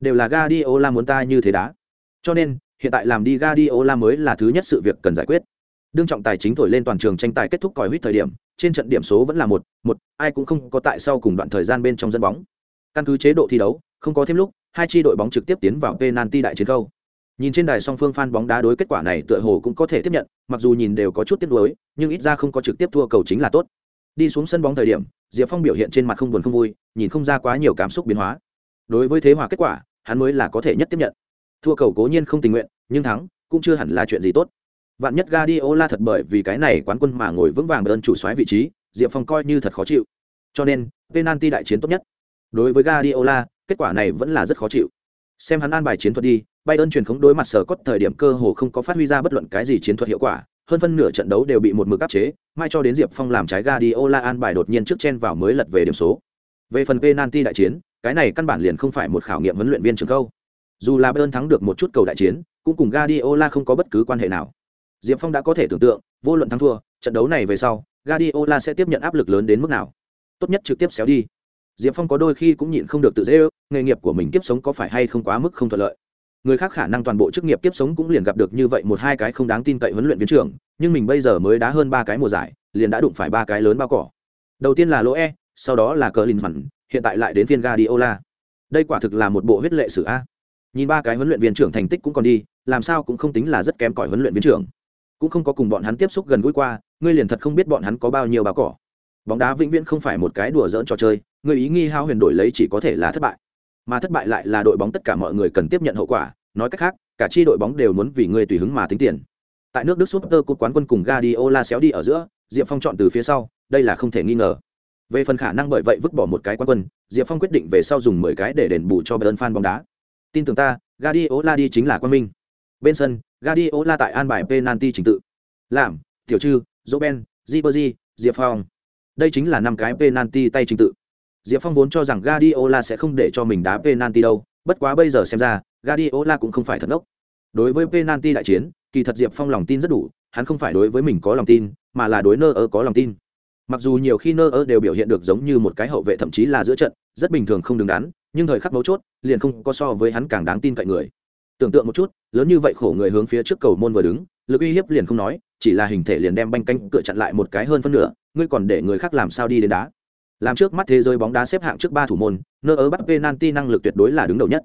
Đều là Guardiola muốn ta như thế đá. Cho nên, hiện tại làm đi Guardiola mới là thứ nhất sự việc cần giải quyết đương trọng tài chính thổi lên toàn trường tranh tài kết thúc còi huýt thời điểm, trên trận điểm số vẫn là một một, ai cũng không có tại sau cùng đoạn thời gian bên trong dẫn bóng. Căn cứ chế độ thi đấu, không có thêm lúc, hai chi đội bóng trực tiếp tiến vào penalty đại chiến câu nhìn trên đài song phương fan bóng đá đối kết quả này tựa hồ cũng có thể tiếp nhận, mặc dù nhìn đều có chút tiếc nuối, nhưng ít ra không có trực tiếp thua cầu chính là tốt. Đi xuống sân bóng thời điểm, diệp phong biểu hiện trên mặt không buồn không vui, nhìn không ra quá nhiều cảm xúc biến hóa. Đối với thế hòa kết quả, hắn mới là có thể nhất tiếp nhận. Thua cầu cố nhiên không tình nguyện, nhưng thắng cũng chưa hẳn là chuyện gì tốt. Vạn nhất Guardiola thật bởi vì cái này quán quân mà ngồi vững vàng ơn chủ soái vị trí, Diệp Phong coi như thật khó chịu. Cho nên, penalty đại chiến tốt nhất. Đối với Guardiola, kết quả này vẫn là rất khó chịu. Xem hắn an bài chiến thuật đi, Bayern truyền khống đối mặt sở cốt thời điểm cơ hồ không có phát huy ra bất luận cái gì chiến thuật hiệu quả, hơn phân nửa trận đấu đều bị một mực áp chế, mai cho đến Diệp Phong làm trái Guardiola an bài đột nhiên trước chen vào mới lật về điểm số. Về phần penalty đại chiến, cái này căn bản liền không phải một khảo nghiệm huấn luyện viên trường câu. Dù là Bayern thắng được một chút cầu đại chiến, cũng cùng Guardiola không có bất cứ quan hệ nào. Diệp Phong đã có thể tưởng tượng, vô luận thắng thua, trận đấu này về sau, Guardiola sẽ tiếp nhận áp lực lớn đến mức nào. Tốt nhất trực tiếp xéo đi. Diệp Phong có đôi khi cũng nhịn không được tự dễ nghề nghiệp của mình kiếp sống có phải hay không quá mức không thuận lợi. Người khác khả năng toàn bộ chức nghiệp kiếp sống cũng liền gặp được như vậy một hai cái không đáng tin cậy huấn luyện viên trưởng, nhưng mình bây giờ mới đá hơn ba cái mùa giải, liền đã đụng phải ba cái lớn bao cỏ. Đầu tiên là Loe, sau đó là Klinsmann, hiện tại lại đến phiên Guardiola. Đây quả thực là một bộ huyết lệ sử a. Nhìn ba cái huấn luyện viên trưởng thành tích cũng còn đi, làm sao cũng không tính là rất kém cỏi huấn luyện viên trưởng cũng không có cùng bọn hắn tiếp xúc gần gũi qua, ngươi liền thật không biết bọn hắn có bao nhiêu báo cỏ. Bóng đá vĩnh viễn không phải một cái đùa dỡn trò chơi người ý nghi hao huyền đổi lấy chỉ có thể là thất bại. Mà thất bại lại là đội bóng tất cả mọi người cần tiếp nhận hậu quả, nói cách khác, cả chi đội bóng đều muốn vì ngươi tùy hứng mà tính tiền. Tại nước đức super cúp quán quân cùng Guardiola xéo đi ở giữa, diệp phong chọn từ phía sau, đây là không thể nghi ngờ. Về phần khả năng bởi vậy vứt bỏ một cái quán quân, diệp phong quyết định về sau dùng mười cái để đền bù cho bayern fan bóng đá. Tin tưởng ta, Guardiola đi chính là quan minh. Bên sân Guardiola tại an bài penalty trình tự. Làm, Tiểu Trư, Roben, Ribery, Diệp Phong. Đây chính là năm cái penalty tay trình tự. Diệp Phong vốn cho rằng Guardiola sẽ không để cho mình đá penalty đâu, bất quá bây giờ xem ra, Guardiola cũng không phải thật ngốc. Đối với penalty đại chiến, kỳ thật Diệp Phong lòng tin rất đủ, hắn không phải đối với mình có lòng tin, mà là đối nơ ở có lòng tin. Mặc dù nhiều khi nơ ở đều biểu hiện được giống như một cái hậu vệ thậm chí là giữa trận, rất bình thường không đứng đắn, nhưng thời khắc mấu chốt, liền không có so với hắn càng đáng tin cậy người tưởng tượng một chút, lớn như vậy khổ người hướng phía trước cầu môn vừa đứng, lực uy hiếp liền không nói, chỉ là hình thể liền đem banh canh cựa chặn lại một cái hơn phân nửa, ngươi còn để người khác làm sao đi đến đá? Làm trước mắt thế giới bóng đá xếp hạng trước ba thủ môn, nơ ơ bắt penalty năng lực tuyệt đối là đứng đầu nhất.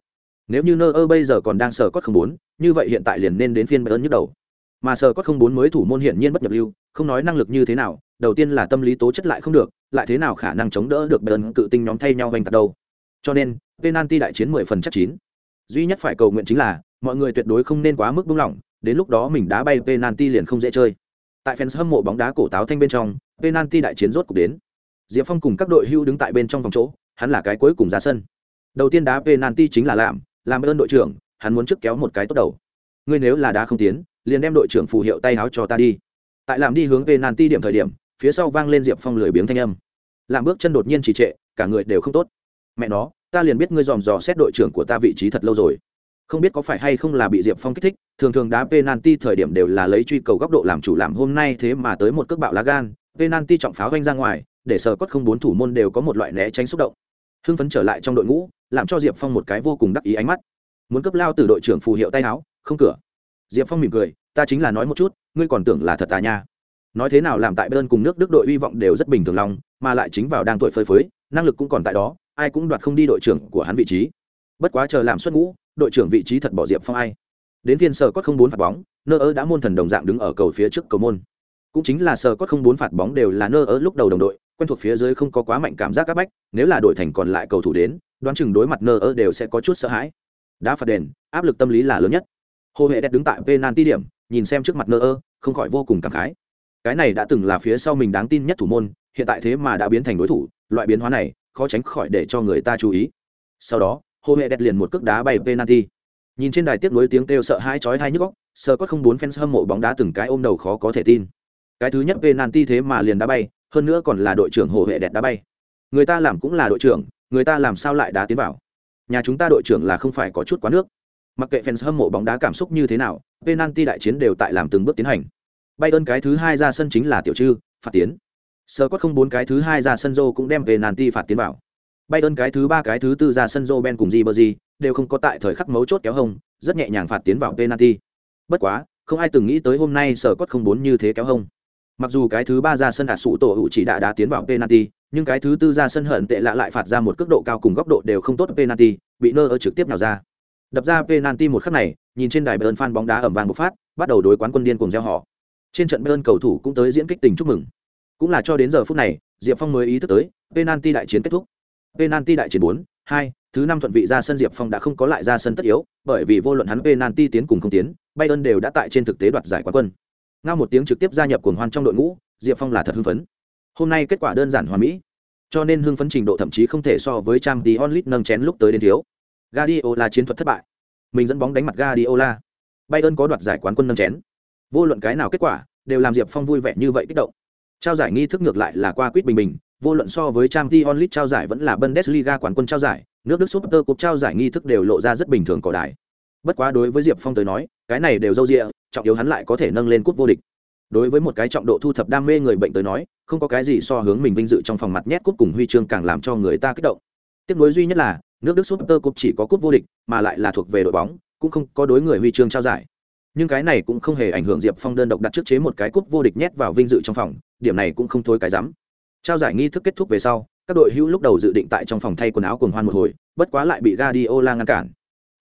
Nếu như nơ ơ bây giờ còn đang sờ cốt không bốn, như vậy hiện tại liền nên đến phiên bayern nhức đầu. Mà sờ Cốt không bốn mới thủ môn hiển nhiên bất nhập lưu, không nói năng lực như thế nào, đầu tiên là tâm lý tố chất lại không được, lại thế nào khả năng chống đỡ được bern cự tinh nhóm thay nhau hoành tạt đâu? Cho nên, penalty đại chiến mười phần chắc chín duy nhất phải cầu nguyện chính là, mọi người tuyệt đối không nên quá mức buông lỏng, đến lúc đó mình đá bay penalty liền không dễ chơi. Tại fans hâm mộ bóng đá cổ táo thanh bên trong, penalty đại chiến rốt cục đến. Diệp phong cùng các đội hưu đứng tại bên trong vòng chỗ, hắn là cái cuối cùng ra sân. Đầu tiên đá penalty chính là làm làm ơn đội trưởng, hắn muốn trước kéo một cái tốt đầu. Ngươi nếu là đá không tiến, liền đem đội trưởng phù hiệu tay áo cho ta đi. Tại làm đi hướng penalty điểm thời điểm, phía sau vang lên diệp phong lười biếng thanh âm. Làm bước chân đột nhiên trì trệ, cả người đều không tốt. Mẹ nó ta liền biết ngươi dòm dò xét đội trưởng của ta vị trí thật lâu rồi. Không biết có phải hay không là bị diệp phong kích thích, thường thường đá penalty thời điểm đều là lấy truy cầu góc độ làm chủ làm hôm nay thế mà tới một cước bạo lá gan, penalty trọng pháo vanh ra ngoài, để sờ cốt không bốn thủ môn đều có một loại né tránh xúc động. Hưng phấn trở lại trong đội ngũ, làm cho diệp phong một cái vô cùng đắc ý ánh mắt. Muốn cấp lao từ đội trưởng phù hiệu tay áo, không cửa. Diệp phong mỉm cười, ta chính là nói một chút, ngươi còn tưởng là thật tà nha. Nói thế nào làm tại bên cùng nước đức đội hy vọng đều rất bình thường lòng, mà lại chính vào đang tuổi phơi phới, năng lực cũng còn tại đó ai cũng đoạt không đi đội trưởng của hắn vị trí. Bất quá chờ làm xuất ngũ, đội trưởng vị trí thật bỏ diệp phong ai. Đến phiên sở cốt không bốn phạt bóng, nơ ơ đã môn thần đồng dạng đứng ở cầu phía trước cầu môn. Cũng chính là sở cốt không bốn phạt bóng đều là nơ ơ lúc đầu đồng đội, quen thuộc phía dưới không có quá mạnh cảm giác các bách, nếu là đội thành còn lại cầu thủ đến, đoán chừng đối mặt nơ ơ đều sẽ có chút sợ hãi. Đá phạt đền, áp lực tâm lý là lớn nhất. Hồ hệ đẹp đứng tại penalty điểm, nhìn xem trước mặt nơ ơ, không khỏi vô cùng cảm khái. Cái này đã từng là phía sau mình đáng tin nhất thủ môn, hiện tại thế mà đã biến thành đối thủ, loại biến hóa này khó tránh khỏi để cho người ta chú ý. Sau đó, hồ hệ đẹp liền một cước đá bay penalty. Nhìn trên đài tiếp nối tiếng kêu sợ hai chói hai nhức góc sợ có không bốn fans hâm mộ bóng đá từng cái ôm đầu khó có thể tin. Cái thứ nhất penalty thế mà liền đá bay, hơn nữa còn là đội trưởng hồ hệ đẹp đá bay. Người ta làm cũng là đội trưởng, người ta làm sao lại đá tiến vào? Nhà chúng ta đội trưởng là không phải có chút quá nước. Mặc kệ fans hâm mộ bóng đá cảm xúc như thế nào, penalty đại chiến đều tại làm từng bước tiến hành. Bay ơn cái thứ hai ra sân chính là tiểu trư, phạt tiến sơ có không bốn cái thứ hai ra sân Joe cũng đem về penalty phạt tiến vào. Bay ơn cái thứ ba, cái thứ tư ra sân Joe ben cùng Ribery đều không có tại thời khắc mấu chốt kéo hông, rất nhẹ nhàng phạt tiến vào penalty. Bất quá, không ai từng nghĩ tới hôm nay sở cốt không bốn như thế kéo hông. Mặc dù cái thứ ba ra sân ả sụ tổ hữu chỉ đã đá tiến vào penalty, nhưng cái thứ tư ra sân hận tệ lạ lại phạt ra một cước độ cao cùng góc độ đều không tốt penalty, bị nơ ở trực tiếp nào ra. Đập ra penalty một khắc này, nhìn trên đài bayern fan bóng đá ẩm vàng một phát, bắt đầu đối quán quân điên cùng reo họ. Trên trận bayern cầu thủ cũng tới diễn kích tình chúc mừng cũng là cho đến giờ phút này, diệp phong mới ý thức tới, penalty đại chiến kết thúc. Penalty đại chiến bốn, hai, thứ năm thuận vị ra sân diệp phong đã không có lại ra sân tất yếu, bởi vì vô luận hắn penalty tiến cùng không tiến, bayern đều đã tại trên thực tế đoạt giải quán quân. Ngao một tiếng trực tiếp gia nhập cuồng hoan trong đội ngũ, diệp phong là thật hưng phấn. Hôm nay kết quả đơn giản hoàn mỹ, cho nên hưng phấn trình độ thậm chí không thể so với trang tí onlit nâng chén lúc tới đến thiếu. Guardiola chiến thuật thất bại. Mình dẫn bóng đánh mặt Guardiola. Bayern có đoạt giải quán quân nâng chén. Vô luận cái nào kết quả, đều làm diệp phong vui vẻ như vậy kích động trao giải nghi thức ngược lại là qua quýt bình bình, vô luận so với champions league trao giải vẫn là bundesliga quán quân trao giải, nước đức super cup trao giải nghi thức đều lộ ra rất bình thường cỏ đài. Bất quá đối với diệp phong tới nói, cái này đều dâu dịa, trọng yếu hắn lại có thể nâng lên cúp vô địch. Đối với một cái trọng độ thu thập đam mê người bệnh tới nói, không có cái gì so hướng mình vinh dự trong phòng mặt nhét cúp cùng huy chương càng làm cho người ta kích động. Tiếp nối duy nhất là, nước đức super cup chỉ có cúp vô địch, mà lại là thuộc về đội bóng, cũng không có đối người huy chương trao giải nhưng cái này cũng không hề ảnh hưởng diệp phong đơn độc đặt trước chế một cái cúp vô địch nhét vào vinh dự trong phòng điểm này cũng không thôi cái rắm trao giải nghi thức kết thúc về sau các đội hữu lúc đầu dự định tại trong phòng thay quần áo quần hoan một hồi bất quá lại bị Guardiola ngăn cản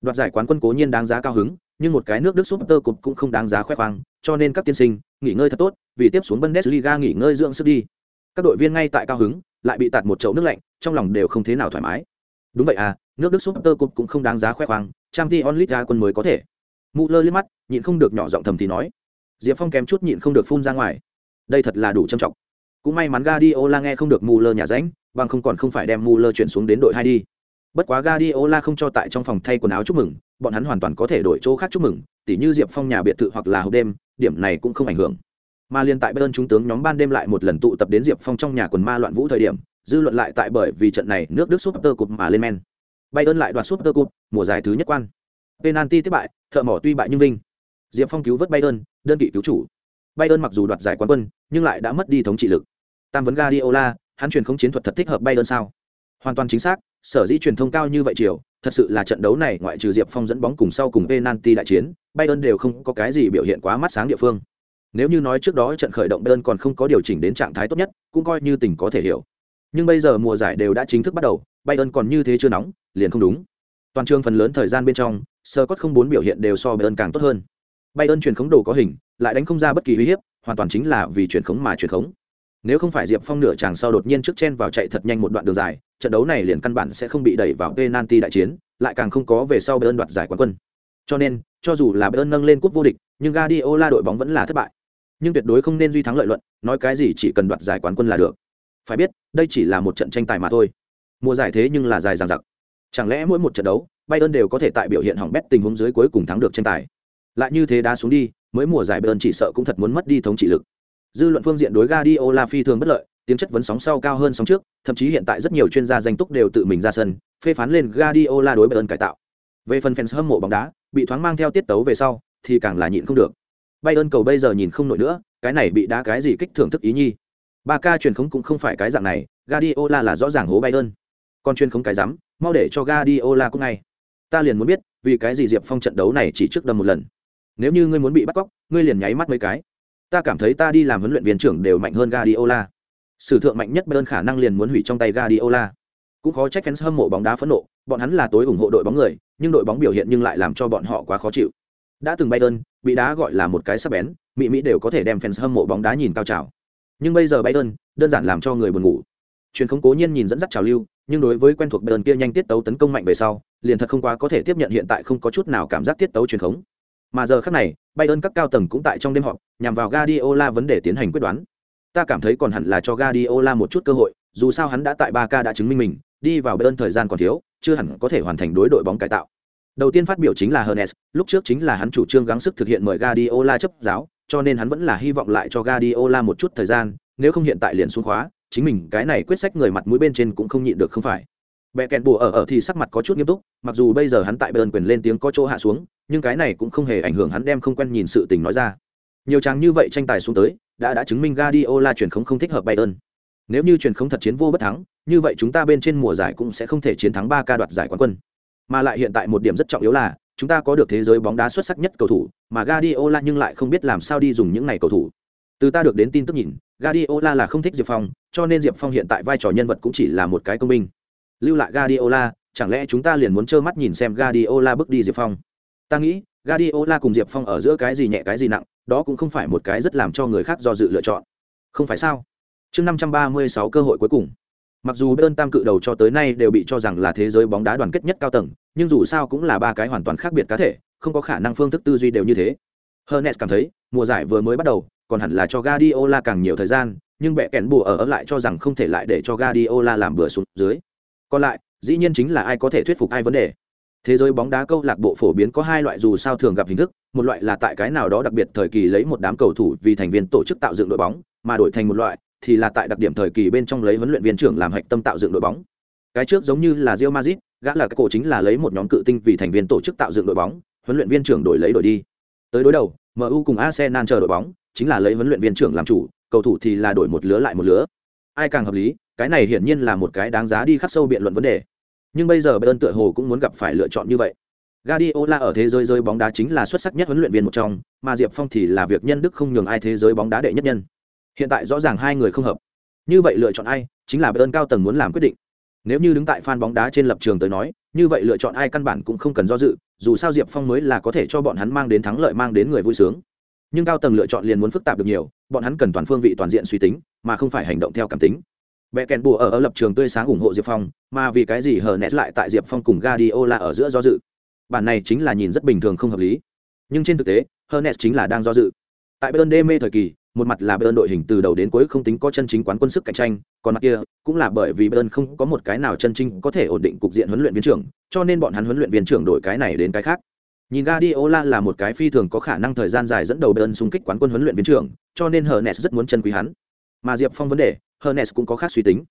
đoạt giải quán quân cố nhiên đáng giá cao hứng nhưng một cái nước Đức súp tơ cục cũng không đáng giá khoe khoang, cho nên các tiên sinh, nghỉ ngơi thật tốt, vì tiếp xuống Bundesliga nghỉ ngơi dưỡng sức đi. Các đội viên ngay tại cao hứng, lại bị tạt một chậu nước lạnh, trong lòng đều không thế nào thoải mái. Đúng vậy à, nước Đức súp tơ cục cũng không đáng giá khoe khoang, trang t onlit ra quân mới có thể. Müller liếc mắt, nhịn không được nhỏ giọng thầm thì nói. Diệp Phong kém chút nhịn không được phun ra ngoài. Đây thật là đủ trầm trọng. Cũng may mắn gadiola nghe không được mù lơ nhà ránh, bằng không còn không phải đem mù lơ chuyển xuống đến đội hai đi. Bất quá gadiola không cho tại trong phòng thay quần áo chúc mừng, bọn hắn hoàn toàn có thể đổi chỗ khác chúc mừng, tỉ như Diệp Phong nhà biệt thự hoặc là hộp đêm, điểm này cũng không ảnh hưởng. Mà liên tại Bayern chúng tướng nhóm ban đêm lại một lần tụ tập đến Diệp Phong trong nhà quần ma loạn vũ thời điểm, dư luận lại tại bởi vì trận này nước Đức Super Cup mà lên men. Bayern lại đoạt Super Cup, mùa giải thứ nhất quan. Penalty thất bại, thợ mỏ tuy bại nhưng vinh. Diệp Phong cứu vớt Bayern, đơn vị cứu chủ. Bayern mặc dù đoạt giải quán quân, nhưng lại đã mất đi thống trị lực. Tam vấn Guardiola, hắn truyền không chiến thuật thật thích hợp Bayern sao? Hoàn toàn chính xác, sở dĩ truyền thông cao như vậy chiều, thật sự là trận đấu này ngoại trừ Diệp Phong dẫn bóng cùng sau cùng penalty đại chiến, Bayern đều không có cái gì biểu hiện quá mắt sáng địa phương. Nếu như nói trước đó trận khởi động Bayern còn không có điều chỉnh đến trạng thái tốt nhất, cũng coi như tình có thể hiểu. Nhưng bây giờ mùa giải đều đã chính thức bắt đầu, Bayern còn như thế chưa nóng, liền không đúng. Toàn trường phần lớn thời gian bên trong, Scott không bốn biểu hiện đều so Bayern càng tốt hơn. Bayern truyền khống đồ có hình, lại đánh không ra bất kỳ uy hiếp hoàn toàn chính là vì chuyển khống mà chuyển khống. Nếu không phải diệp phong nửa chàng sau đột nhiên trước chen vào chạy thật nhanh một đoạn đường dài trận đấu này liền căn bản sẽ không bị đẩy vào penalty đại chiến lại càng không có về sau bayern đoạt giải quán quân. Cho nên cho dù là bayern nâng lên cúp vô địch nhưng guardiola đội bóng vẫn là thất bại. Nhưng tuyệt đối không nên duy thắng lợi luận nói cái gì chỉ cần đoạt giải quán quân là được. Phải biết đây chỉ là một trận tranh tài mà thôi. Mùa giải thế nhưng là dài dằng dặc. Chẳng lẽ mỗi một trận đấu bayern đều có thể tại biểu hiện hỏng bét tình huống dưới cuối cùng thắng được tranh tài. Lại như thế đá xuống đi, mới mùa giải bayern chỉ sợ cũng thật muốn mất đi thống trị lực. Dư luận phương diện đối Guardiola phi thường bất lợi, tiếng chất vấn sóng sau cao hơn sóng trước, thậm chí hiện tại rất nhiều chuyên gia danh túc đều tự mình ra sân, phê phán lên Guardiola đối bayern cải tạo. Về phần fans hâm mộ bóng đá, bị thoáng mang theo tiết tấu về sau, thì càng là nhịn không được. Bayern cầu bây giờ nhìn không nổi nữa, cái này bị đá cái gì kích thưởng thức ý nhi. Ba ca truyền khống cũng không phải cái dạng này, Guardiola là rõ ràng hố bayern. Còn truyền khống cái rắm, mau để cho Guardiola cũng ngay ta liền muốn biết, vì cái gì diệp phong trận đấu này chỉ trước đâm một lần? Nếu như ngươi muốn bị bắt cóc, ngươi liền nháy mắt mấy cái. Ta cảm thấy ta đi làm huấn luyện viên trưởng đều mạnh hơn gadiola sử thượng mạnh nhất bayern khả năng liền muốn hủy trong tay gadiola cũng khó trách fans hâm mộ bóng đá phẫn nộ, bọn hắn là tối ủng hộ đội bóng người, nhưng đội bóng biểu hiện nhưng lại làm cho bọn họ quá khó chịu. Đã từng bayern bị đá gọi là một cái sắp bén mỹ mỹ đều có thể đem fans hâm mộ bóng đá nhìn cao trào. Nhưng bây giờ bayern đơn giản làm cho người buồn ngủ. Truyền không cố nhiên nhìn dẫn dắt trào lưu nhưng đối với quen thuộc bayern kia nhanh tiết tấu tấn công mạnh về sau, liền thật không quá có thể tiếp nhận hiện tại không có chút nào cảm giác tiết tấu truyền khống. Mà giờ khác này, bayern các cao tầng cũng tại trong đêm họp, nhằm vào Guardiola vấn đề tiến hành quyết đoán. Ta cảm thấy còn hẳn là cho Guardiola một chút cơ hội, dù sao hắn đã tại 3K đã chứng minh mình, đi vào Bayern thời gian còn thiếu, chưa hẳn có thể hoàn thành đối đội bóng cải tạo. Đầu tiên phát biểu chính là Hernes, lúc trước chính là hắn chủ trương gắng sức thực hiện mời Guardiola chấp giáo, cho nên hắn vẫn là hy vọng lại cho Guardiola một chút thời gian, nếu không hiện tại liền xuống khóa chính mình cái này quyết sách người mặt mũi bên trên cũng không nhịn được không phải. Bẹ kẹn bùa ở ở thì sắc mặt có chút nghiêm túc, mặc dù bây giờ hắn tại bayern quyền lên tiếng có chỗ hạ xuống, nhưng cái này cũng không hề ảnh hưởng hắn đem không quen nhìn sự tình nói ra. Nhiều trang như vậy tranh tài xuống tới, đã đã chứng minh Guardiola truyền không không thích hợp bayern. Nếu như truyền không thật chiến vô bất thắng, như vậy chúng ta bên trên mùa giải cũng sẽ không thể chiến thắng ba ca đoạt giải quán quân. Mà lại hiện tại một điểm rất trọng yếu là, chúng ta có được thế giới bóng đá xuất sắc nhất cầu thủ, mà Guardiola nhưng lại không biết làm sao đi dùng những này cầu thủ. Từ ta được đến tin tức nhìn Guardiola là không thích Diệp Phong, cho nên Diệp Phong hiện tại vai trò nhân vật cũng chỉ là một cái công binh. Lưu lại Guardiola, chẳng lẽ chúng ta liền muốn trơ mắt nhìn xem Guardiola bước đi Diệp Phong? Ta nghĩ, Guardiola cùng Diệp Phong ở giữa cái gì nhẹ cái gì nặng, đó cũng không phải một cái rất làm cho người khác do dự lựa chọn. Không phải sao? Chương năm trăm ba mươi sáu cơ hội cuối cùng. Mặc dù bayern tam cự đầu cho tới nay đều bị cho rằng là thế giới bóng đá đoàn kết nhất cao tầng, nhưng dù sao cũng là ba cái hoàn toàn khác biệt cá thể, không có khả năng phương thức tư duy đều như thế. Hernes cảm thấy, mùa giải vừa mới bắt đầu còn hẳn là cho Guardiola càng nhiều thời gian nhưng bẻ kèn bùa ở, ở lại cho rằng không thể lại để cho Guardiola làm bừa xuống dưới. Còn lại dĩ nhiên chính là ai có thể thuyết phục ai vấn đề. Thế giới bóng đá câu lạc bộ phổ biến có hai loại dù sao thường gặp hình thức một loại là tại cái nào đó đặc biệt thời kỳ lấy một đám cầu thủ vì thành viên tổ chức tạo dựng đội bóng mà đổi thành một loại thì là tại đặc điểm thời kỳ bên trong lấy huấn luyện viên trưởng làm hạch tâm tạo dựng đội bóng. Cái trước giống như là Real Madrid gã là cái cổ chính là lấy một nhóm cự tinh vì thành viên tổ chức tạo dựng đội bóng huấn luyện viên trưởng đổi lấy đổi đi. Tới đối đầu MU cùng Arsenal chờ đội bóng chính là lấy huấn luyện viên trưởng làm chủ cầu thủ thì là đổi một lứa lại một lứa ai càng hợp lý cái này hiển nhiên là một cái đáng giá đi khắc sâu biện luận vấn đề nhưng bây giờ Bayern tựa hồ cũng muốn gặp phải lựa chọn như vậy Guardiola ở thế giới rơi bóng đá chính là xuất sắc nhất huấn luyện viên một trong, mà Diệp Phong thì là việc nhân đức không nhường ai thế giới bóng đá đệ nhất nhân. Hiện tại rõ ràng hai người không hợp. Như vậy lựa chọn ai, chính là Bayern cao tầng muốn làm quyết định. Nếu như đứng tại fan bóng đá trên lập trường tới nói, như vậy lựa chọn ai căn bản cũng không cần do dự, dù sao Diệp Phong mới là có thể cho bọn hắn mang đến thắng lợi mang đến người vui sướng. Nhưng cao tầng lựa chọn liền muốn phức tạp được nhiều, bọn hắn cần toàn phương vị toàn diện suy tính, mà không phải hành động theo cảm tính. Bẻ kèn bùa ở, ở lập trường tươi sáng ủng hộ Diệp Phong, mà vì cái gì hờ nét lại tại Diệp Phong cùng gadiola ở giữa do dự. Bản này chính là nhìn rất bình thường không hợp lý. Nhưng trên thực tế, Hernes chính là đang do dự. Tại Bayern đê mê thời kỳ, một mặt là Bayern đội hình từ đầu đến cuối không tính có chân chính quán quân sức cạnh tranh, còn mặt kia cũng là bởi vì Bayern không có một cái nào chân chính có thể ổn định cục diện huấn luyện viên trưởng, cho nên bọn hắn huấn luyện viên trưởng đổi cái này đến cái khác. Nhìn Guardiola là một cái phi thường có khả năng thời gian dài dẫn đầu Bayern xung kích quán quân huấn luyện viên trưởng, cho nên Hernes rất muốn chân quý hắn. Mà Diệp Phong vấn đề, Hernes cũng có khác suy tính.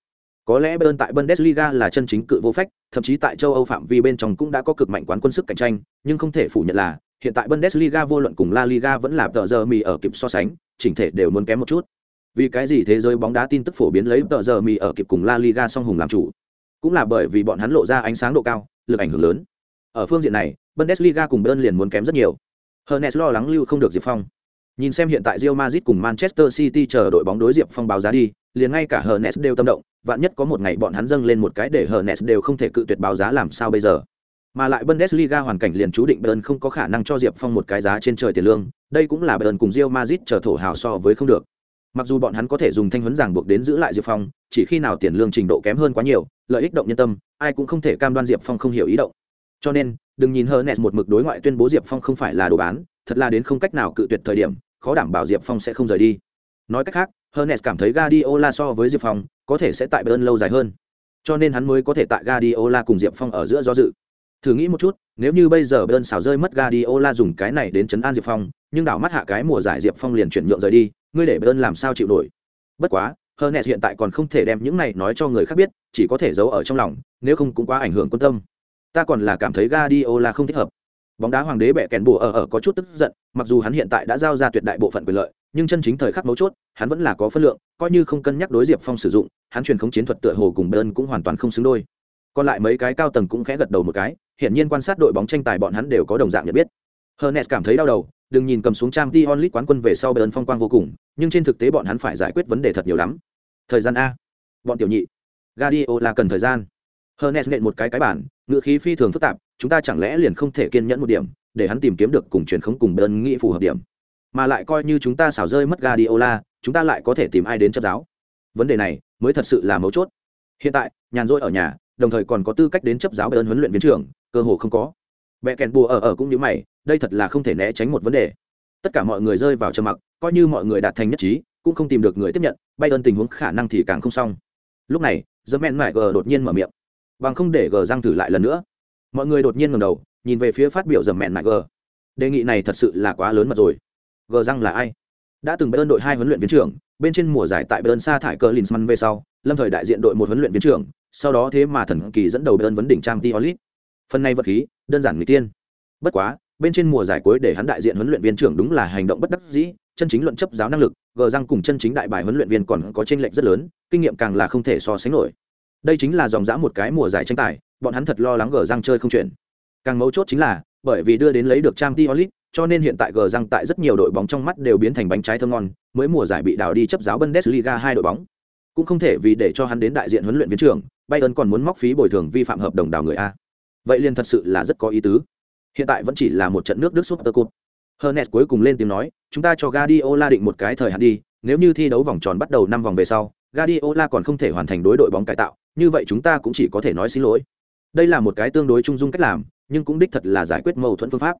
Có lẽ Bayern tại Bundesliga là chân chính cự vô phách, thậm chí tại châu Âu phạm vi bên trong cũng đã có cực mạnh quán quân sức cạnh tranh, nhưng không thể phủ nhận là hiện tại Bundesliga vô luận cùng La Liga vẫn là tờ giờ mì ở kịp so sánh, chỉnh thể đều muốn kém một chút. Vì cái gì thế giới bóng đá tin tức phổ biến lấy tờ giờ mì ở kịp cùng La Liga song hùng làm chủ, cũng là bởi vì bọn hắn lộ ra ánh sáng độ cao, lực ảnh hưởng lớn. Ở phương diện này, Bundesliga cùng Bayern liền muốn kém rất nhiều. Hernes lo lắng lưu không được Diệp Phong. Nhìn xem hiện tại Real Madrid cùng Manchester City chờ đội bóng đối Diệp Phong báo giá đi, liền ngay cả Hernes đều tâm động, vạn nhất có một ngày bọn hắn dâng lên một cái để Hernes đều không thể cự tuyệt báo giá làm sao bây giờ. Mà lại Bundesliga hoàn cảnh liền chú định Bayern không có khả năng cho Diệp Phong một cái giá trên trời tiền lương, đây cũng là Bayern cùng Real Madrid chờ thổ hào so với không được. Mặc dù bọn hắn có thể dùng thanh huấn giảng buộc đến giữ lại Diệp Phong, chỉ khi nào tiền lương trình độ kém hơn quá nhiều, lợi ích động nhân tâm, ai cũng không thể cam đoan Diệp Phong không hiểu ý động. Cho nên, đừng nhìn Hernes một mực đối ngoại tuyên bố Diệp Phong không phải là đồ bán, thật là đến không cách nào cự tuyệt thời điểm, khó đảm bảo Diệp Phong sẽ không rời đi. Nói cách khác, Hernes cảm thấy Gadiola so với Diệp Phong, có thể sẽ tại Bern lâu dài hơn. Cho nên hắn mới có thể tại Gadiola cùng Diệp Phong ở giữa do dự. Thử nghĩ một chút, nếu như bây giờ bern xào rơi mất Gadiola dùng cái này đến chấn an Diệp Phong, nhưng đảo mắt hạ cái mùa giải Diệp Phong liền chuyển nhượng rời đi, ngươi để Bern làm sao chịu nổi. Bất quá, Hernes hiện tại còn không thể đem những này nói cho người khác biết, chỉ có thể giấu ở trong lòng, nếu không cũng quá ảnh hưởng quân tâm. Ta còn là cảm thấy Guardiola không thích hợp. Bóng đá hoàng đế bẻ kèn bùa ở ở có chút tức giận, mặc dù hắn hiện tại đã giao ra tuyệt đại bộ phận quyền lợi, nhưng chân chính thời khắc mấu chốt, hắn vẫn là có phân lượng, coi như không cân nhắc đối Diệp Phong sử dụng, hắn truyền khống chiến thuật tựa hồ cùng Bayern cũng hoàn toàn không xứng đôi. Còn lại mấy cái cao tầng cũng khẽ gật đầu một cái, hiện nhiên quan sát đội bóng tranh tài bọn hắn đều có đồng dạng nhận biết. Hernes cảm thấy đau đầu, đừng nhìn cầm xuống trang Dion League quán quân về sau Bayern phong quang vô cùng, nhưng trên thực tế bọn hắn phải giải quyết vấn đề thật nhiều lắm. Thời gian a. Bọn tiểu nhị. Guardiola cần thời gian. Hernes nện một cái cái bản, ngữ khí phi thường phức tạp, chúng ta chẳng lẽ liền không thể kiên nhẫn một điểm, để hắn tìm kiếm được cùng truyền khống cùng đơn nghĩ phù hợp điểm. Mà lại coi như chúng ta xảo rơi mất Guardiola, chúng ta lại có thể tìm ai đến chấp giáo. Vấn đề này mới thật sự là mấu chốt. Hiện tại, nhàn rỗi ở nhà, đồng thời còn có tư cách đến chấp giáo Bayern huấn luyện viên trưởng, cơ hồ không có. Bẻ kèn bùa ở ở cũng như mày, đây thật là không thể né tránh một vấn đề tất cả mọi người rơi vào trầm mặc coi như mọi người đạt thành nhất trí cũng không tìm được người tiếp nhận bay ơn tình huống khả năng thì càng không xong lúc này the men mải g đột nhiên mở miệng bằng không để gờ răng thử lại lần nữa. Mọi người đột nhiên ngầm đầu, nhìn về phía phát biểu dầm mẹn mại gờ. Đề nghị này thật sự là quá lớn mật rồi. Gờ răng là ai? Đã từng bê ơn đội hai huấn luyện viên trưởng, bên trên mùa giải tại bê ơn sa thải cờ linsman về sau, lâm thời đại diện đội một huấn luyện viên trưởng, sau đó thế mà thần kỳ dẫn đầu bê ơn vấn đỉnh trang t olit phần này vật khí, đơn giản người tiên. Bất quá, bên trên mùa giải cuối để hắn đại diện huấn luyện viên trưởng đúng là hành động bất đắc dĩ, chân chính luận chấp giáo năng lực, gờ răng cùng chân chính đại bài huấn luyện viên còn có tranh lệch rất lớn, kinh nghiệm càng là không thể so sánh nổi đây chính là dòng dã một cái mùa giải tranh tài bọn hắn thật lo lắng gờ răng chơi không chuyển. Càng mấu chốt chính là bởi vì đưa đến lấy được trang t cho nên hiện tại gờ răng tại rất nhiều đội bóng trong mắt đều biến thành bánh trái thơm ngon mới mùa giải bị đảo đi chấp giáo bundesliga hai đội bóng. Cũng không thể vì để cho hắn đến đại diện huấn luyện viên trưởng bayern còn muốn móc phí bồi thường vi phạm hợp đồng đào người a. Vậy liền thật sự là rất có ý tứ. Hiện tại vẫn chỉ là một trận nước Đức Super Cup. Hernes cuối cùng lên tiếng nói, chúng ta cho Guardiola định một cái thời hạn đi, nếu như thi đấu vòng tròn bắt đầu năm vòng về sau, Guardiola còn không thể hoàn thành đối đội bóng cải tạo, như vậy chúng ta cũng chỉ có thể nói xin lỗi. Đây là một cái tương đối trung dung cách làm, nhưng cũng đích thật là giải quyết mâu thuẫn phương pháp.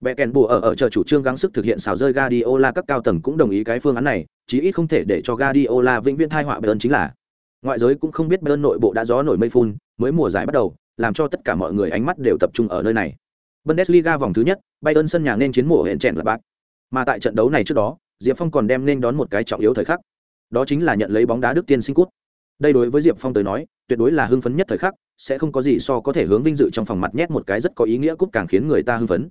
bệ kèn bùa ở ở chờ chủ trương gắng sức thực hiện xào rơi Guardiola các cao tầng cũng đồng ý cái phương án này, chí ít không thể để cho Guardiola vĩnh viễn thai họa Bayern chính là. Ngoại giới cũng không biết Bayern nội bộ đã gió nổi mây phun, mới mùa giải bắt đầu, làm cho tất cả mọi người ánh mắt đều tập trung ở nơi này. Bundesliga vòng thứ nhất, Bayern sân nhà nên chiến mùa hiện chèn là bác. Mà tại trận đấu này trước đó, Diệp Phong còn đem nên đón một cái trọng yếu thời khắc. Đó chính là nhận lấy bóng đá Đức Tiên sinh cút. Đây đối với Diệp Phong tới nói, tuyệt đối là hưng phấn nhất thời khắc, sẽ không có gì so có thể hướng vinh dự trong phòng mặt nhét một cái rất có ý nghĩa cúp càng khiến người ta hưng phấn.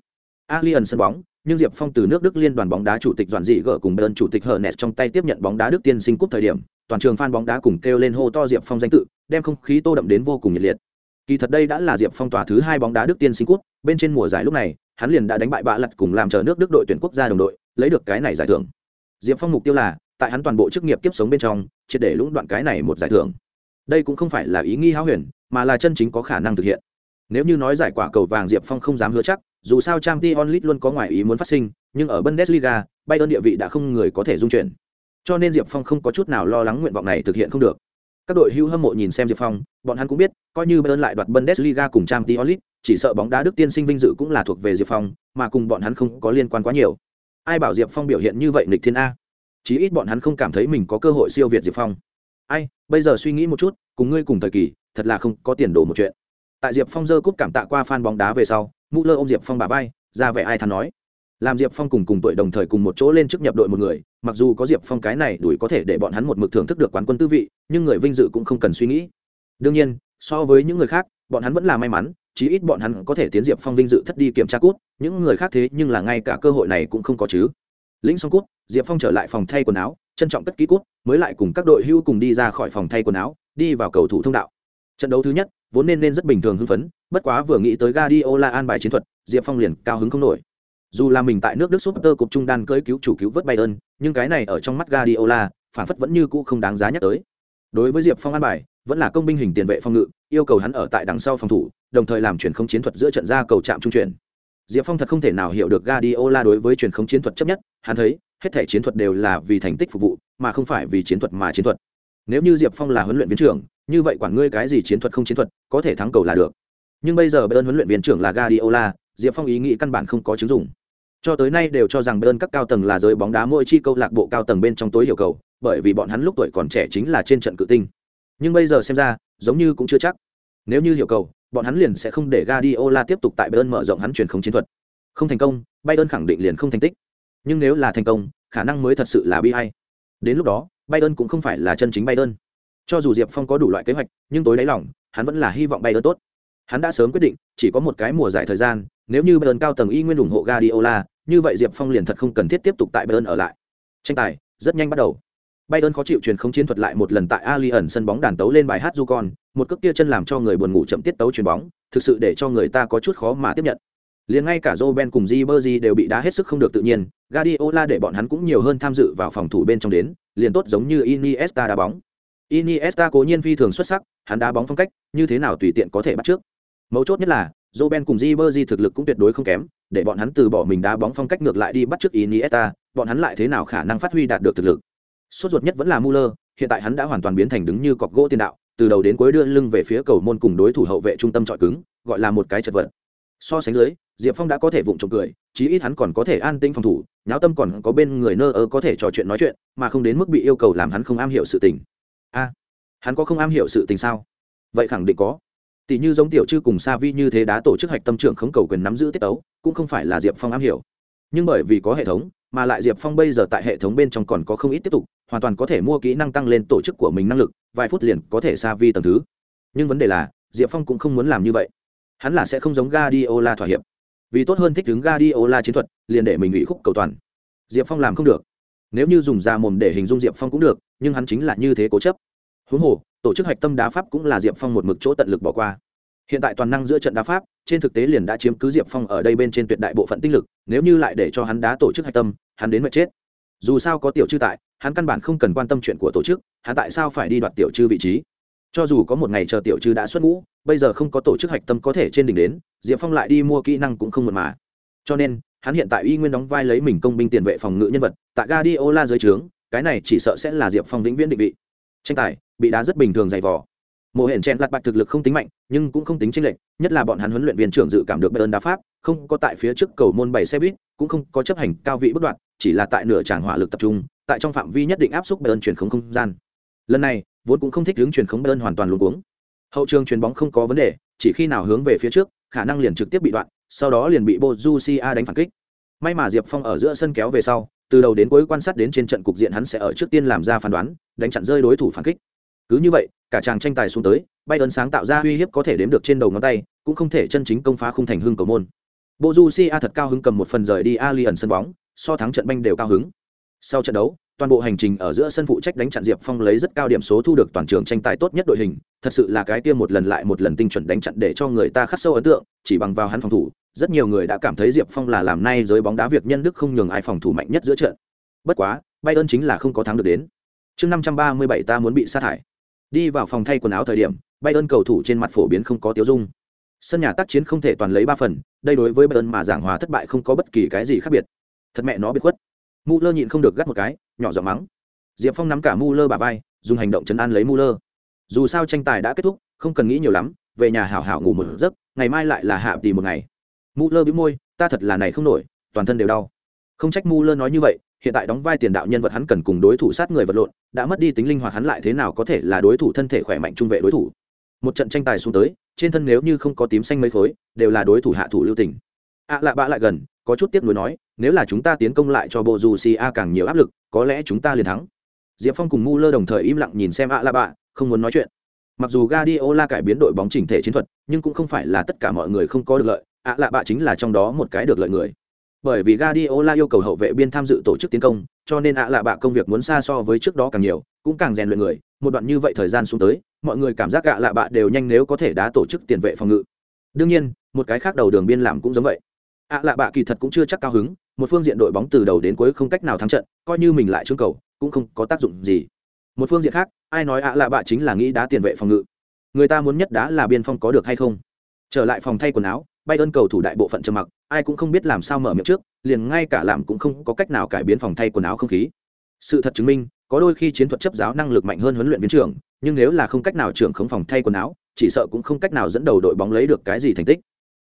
Alien sân bóng, nhưng Diệp Phong từ nước Đức liên đoàn bóng đá chủ tịch doạn Dị gỡ cùng Bayern chủ tịch Hernes trong tay tiếp nhận bóng đá Đức Tiên sinh cúp thời điểm, toàn trường fan bóng đá cùng kêu lên hô to Diệp Phong danh tự, đem không khí tô đậm đến vô cùng nhiệt liệt. Kỳ thật đây đã là Diệp Phong tỏa thứ hai bóng đá Đức Tiên sinh cúp, bên trên mùa giải lúc này, hắn liền đã đánh bại bạ lật cùng làm chờ nước Đức đội tuyển quốc gia đồng đội, lấy được cái này giải thưởng. Diệp Phong mục tiêu là, tại hắn toàn bộ chức nghiệp kiếp sống bên trong, triệt để lũng đoạn cái này một giải thưởng. Đây cũng không phải là ý nghi háo huyền, mà là chân chính có khả năng thực hiện. Nếu như nói giải quả cầu vàng Diệp Phong không dám hứa chắc, dù sao trang t onlit luôn có ngoại ý muốn phát sinh, nhưng ở Bundesliga, Bayern địa vị đã không người có thể dung chuyển. Cho nên Diệp Phong không có chút nào lo lắng nguyện vọng này thực hiện không được. Các đội hưu hâm mộ nhìn xem Diệp Phong, bọn hắn cũng biết, coi như Bayern lại đoạt Bundesliga cùng trang t onlit chỉ sợ bóng đá Đức tiên sinh vinh dự cũng là thuộc về Diệp Phong, mà cùng bọn hắn không có liên quan quá nhiều. Ai bảo Diệp Phong biểu hiện như vậy nghịch thiên a? Chí ít bọn hắn không cảm thấy mình có cơ hội siêu việt Diệp Phong. Ai, bây giờ suy nghĩ một chút, cùng ngươi cùng thời kỳ, thật là không có tiền đồ một chuyện. Tại Diệp Phong dơ cúp cảm tạ qua fan bóng đá về sau, Mũ Lơ ôm Diệp Phong bà vai, ra vẻ ai thắn nói: làm diệp phong cùng cùng tuổi đồng thời cùng một chỗ lên chức nhập đội một người mặc dù có diệp phong cái này đuổi có thể để bọn hắn một mực thưởng thức được quán quân tư vị nhưng người vinh dự cũng không cần suy nghĩ đương nhiên so với những người khác bọn hắn vẫn là may mắn chí ít bọn hắn có thể tiến diệp phong vinh dự thất đi kiểm tra cút những người khác thế nhưng là ngay cả cơ hội này cũng không có chứ lĩnh xong cút diệp phong trở lại phòng thay quần áo trân trọng cất ký cút mới lại cùng các đội hưu cùng đi ra khỏi phòng thay quần áo đi vào cầu thủ thông đạo trận đấu thứ nhất vốn nên nên rất bình thường hưng phấn bất quá vừa nghĩ tới Guardiola an bài chiến thuật diệp phong liền cao hứng không nổi dù là mình tại nước Đức Super cục trung đan cưới cứu chủ cứu vớt Bayern, nhưng cái này ở trong mắt Guardiola, phản phất vẫn như cũ không đáng giá nhắc tới. Đối với Diệp Phong an bài, vẫn là công binh hình tiền vệ phòng ngự, yêu cầu hắn ở tại đằng sau phòng thủ, đồng thời làm chuyển không chiến thuật giữa trận ra cầu chạm trung chuyển. Diệp Phong thật không thể nào hiểu được Guardiola đối với truyền không chiến thuật chấp nhất, hắn thấy, hết thể chiến thuật đều là vì thành tích phục vụ, mà không phải vì chiến thuật mà chiến thuật. Nếu như Diệp Phong là huấn luyện viên trưởng, như vậy quản ngươi cái gì chiến thuật không chiến thuật, có thể thắng cầu là được. Nhưng bây giờ Bayern huấn luyện viên trưởng là Guardiola, Diệp Phong ý nghĩ căn bản không có chứng dụng. Cho tới nay đều cho rằng Bayern các cao tầng là giới bóng đá mỗi chi câu lạc bộ cao tầng bên trong tối hiểu cầu, bởi vì bọn hắn lúc tuổi còn trẻ chính là trên trận cự tinh. Nhưng bây giờ xem ra, giống như cũng chưa chắc. Nếu như hiểu cầu, bọn hắn liền sẽ không để Guardiola tiếp tục tại Bayern mở rộng hắn truyền không chiến thuật. Không thành công, Bayern khẳng định liền không thành tích. Nhưng nếu là thành công, khả năng mới thật sự là bi hay Đến lúc đó, Bayern cũng không phải là chân chính Bayern. Cho dù Diệp Phong có đủ loại kế hoạch, nhưng tối đáy lòng, hắn vẫn là hy vọng Bayern tốt. Hắn đã sớm quyết định, chỉ có một cái mùa giải thời gian, nếu như Bayern cao tầng y nguyên ủng hộ Guardiola, như vậy Diệp Phong liền thật không cần thiết tiếp tục tại Bayern ở lại. Tranh tài rất nhanh bắt đầu. Bayern khó chịu truyền không chiến thuật lại một lần tại Allianz sân bóng đàn tấu lên bài hát du con, một cước kia chân làm cho người buồn ngủ chậm tiết tấu chuyền bóng, thực sự để cho người ta có chút khó mà tiếp nhận. Liền ngay cả Roben cùng Ribery đều bị đá hết sức không được tự nhiên, Guardiola để bọn hắn cũng nhiều hơn tham dự vào phòng thủ bên trong đến, liền tốt giống như Iniesta đá bóng. Iniesta cố nhiên phi thường xuất sắc, hắn đá bóng phong cách, như thế nào tùy tiện có thể bắt trước. Mấu chốt nhất là, Roben cùng Ribery thực lực cũng tuyệt đối không kém, để bọn hắn từ bỏ mình đá bóng phong cách ngược lại đi bắt trước Iniesta, bọn hắn lại thế nào khả năng phát huy đạt được thực lực. Sốt ruột nhất vẫn là Muller, hiện tại hắn đã hoàn toàn biến thành đứng như cọc gỗ tiền đạo, từ đầu đến cuối đưa lưng về phía cầu môn cùng đối thủ hậu vệ trung tâm trọi cứng, gọi là một cái chật vật. So sánh dưới, Diệp Phong đã có thể vụng trộm cười, chí ít hắn còn có thể an tinh phòng thủ, nháo tâm còn có bên người nơ ơ có thể trò chuyện nói chuyện, mà không đến mức bị yêu cầu làm hắn không am hiểu sự tình. A, hắn có không am hiểu sự tình sao? Vậy khẳng định có. Tỷ như giống tiểu chư cùng Sa Vi như thế đã tổ chức hạch tâm trưởng khống cầu quyền nắm giữ tiết tấu, cũng không phải là Diệp Phong am hiểu. Nhưng bởi vì có hệ thống, mà lại Diệp Phong bây giờ tại hệ thống bên trong còn có không ít tiếp tục, hoàn toàn có thể mua kỹ năng tăng lên tổ chức của mình năng lực, vài phút liền có thể Sa Vi tầm thứ. Nhưng vấn đề là, Diệp Phong cũng không muốn làm như vậy. Hắn là sẽ không giống Guardiola thỏa hiệp. Vì tốt hơn thích ứng Guardiola chiến thuật, liền để mình ủy khúc cầu toàn. Diệp Phong làm không được. Nếu như dùng ra mồm để hình dung Diệp Phong cũng được, nhưng hắn chính là như thế cố chấp. Huống hồ, tổ chức hạch tâm đá pháp cũng là diệp phong một mực chỗ tận lực bỏ qua hiện tại toàn năng giữa trận đá pháp trên thực tế liền đã chiếm cứ diệp phong ở đây bên trên tuyệt đại bộ phận tinh lực nếu như lại để cho hắn đá tổ chức hạch tâm hắn đến mệt chết dù sao có tiểu chư tại hắn căn bản không cần quan tâm chuyện của tổ chức hắn tại sao phải đi đoạt tiểu chư vị trí cho dù có một ngày chờ tiểu chư đã xuất ngũ bây giờ không có tổ chức hạch tâm có thể trên đỉnh đến, diệp phong lại đi mua kỹ năng cũng không mượt mà. Cho nên, hắn hiện tại y nguyên đóng vai lấy mình công binh tiền vệ phòng ngự nhân vật, tại Guardiola dưới trướng, cái này chỉ sợ sẽ là diệp phong vĩnh viễn định vị. Tranh tài, bị đá rất bình thường dày vò. Mộ hển chen lặt bạch thực lực không tính mạnh, nhưng cũng không tính tranh lệch, nhất là bọn hắn huấn luyện viên trưởng dự cảm được bayern đá pháp, không có tại phía trước cầu môn bảy xe buýt, cũng không có chấp hành cao vị bất đoạn, chỉ là tại nửa tràng hỏa lực tập trung, tại trong phạm vi nhất định áp xúc bayern chuyển không không gian. Lần này, vốn cũng không thích hướng chuyển không bayern hoàn toàn luống cuống hậu trường chuyền bóng không có vấn đề, chỉ khi nào hướng về phía trước, khả năng liền trực tiếp bị đoạn, sau đó liền bị bojusia đánh phản kích. May mà diệp phong ở giữa sân kéo về sau, từ đầu đến cuối quan sát đến trên trận cục diện hắn sẽ ở trước tiên làm ra phán đoán, đánh chặn rơi đối thủ phản kích. Cứ như vậy, cả chàng tranh tài xuống tới bay ấn sáng tạo ra uy hiếp có thể đếm được trên đầu ngón tay, cũng không thể chân chính công phá khung thành hưng cầu môn. Boju thật cao hứng cầm một phần rời đi ali ẩn sân bóng, so thắng trận banh đều cao hứng. Sau trận đấu toàn bộ hành trình ở giữa sân phụ trách đánh chặn diệp phong lấy rất cao điểm số thu được toàn trường tranh tài tốt nhất đội hình, thật sự là cái tiêm một lần lại một lần tinh chuẩn đánh chặn để cho người ta khắc sâu ấn tượng, chỉ bằng vào hắn phòng thủ, rất nhiều người đã cảm thấy diệp phong là làm nay giới bóng đá việc nhân đức không nhường ai phòng thủ mạnh nhất giữa trận. Bất quá bay ơn chính là không có thắng được đến. Chương năm trăm ba mươi bảy ta muốn bị sa thải. Đi vào phòng thay quần áo thời điểm bay ơn cầu thủ trên mặt phổ biến không có tiêu dung. Sân nhà tác chiến không thể toàn lấy ba phần, đây đối với bay ơn mà giảng hòa thất bại không có bất kỳ cái gì khác biệt. Thật mẹ nó biết khuất. Mụ lơ nhịn không được gắt một cái nhỏ giọng mắng. Diệp phong nắm cả mu lơ bà vai, dùng hành động chấn an lấy mu lơ. Dù sao tranh tài đã kết thúc, không cần nghĩ nhiều lắm, về nhà hảo hảo ngủ một giấc, ngày mai lại là hạ tì một ngày. Mu lơ bĩu môi, ta thật là này không nổi, toàn thân đều đau. Không trách mu lơ nói như vậy, hiện tại đóng vai tiền đạo nhân vật hắn cần cùng đối thủ sát người vật lộn, đã mất đi tính linh hoạt hắn lại thế nào có thể là đối thủ thân thể khỏe mạnh trung vệ đối thủ. Một trận tranh tài xuống tới, trên thân nếu như không có tím xanh mấy khối, đều là đối thủ hạ thủ lưu tình. Ạ à lạ bạ lại gần, có chút tiếc nuối nói, nếu là chúng ta tiến công lại cho bộ dù si a càng nhiều áp lực có lẽ chúng ta liền thắng diệp phong cùng mu lơ đồng thời im lặng nhìn xem ạ lạ bạ không muốn nói chuyện mặc dù Guardiola cải biến đội bóng chỉnh thể chiến thuật nhưng cũng không phải là tất cả mọi người không có được lợi ạ à lạ bạ chính là trong đó một cái được lợi người bởi vì Guardiola yêu cầu hậu vệ biên tham dự tổ chức tiến công, cho nên ạ lạ bạ công việc muốn xa so với trước đó càng nhiều, cũng càng rèn luyện người, một đoạn như vậy thời gian xuống tới, mọi người cảm giác ạ lạ bạ đều nhanh nếu có thể đá tổ chức tiền vệ phòng ngự. Đương nhiên, một cái khác đầu đường biên làm cũng giống vậy. ạ lạ bạ kỳ thật cũng chưa chắc cao hứng, một phương diện đội bóng từ đầu đến cuối không cách nào thắng trận, coi như mình lại trương cầu, cũng không có tác dụng gì. Một phương diện khác, ai nói ạ lạ bạ chính là nghĩ đá tiền vệ phòng ngự. Người ta muốn nhất đá là biên phong có được hay không? Trở lại phòng thay quần áo, bay ơn cầu thủ đại bộ phận trầm mặc, ai cũng không biết làm sao mở miệng trước, liền ngay cả làm cũng không có cách nào cải biến phòng thay quần áo không khí. Sự thật chứng minh, có đôi khi chiến thuật chấp giáo năng lực mạnh hơn huấn luyện viên trưởng, nhưng nếu là không cách nào trưởng khống phòng thay quần áo, chỉ sợ cũng không cách nào dẫn đầu đội bóng lấy được cái gì thành tích.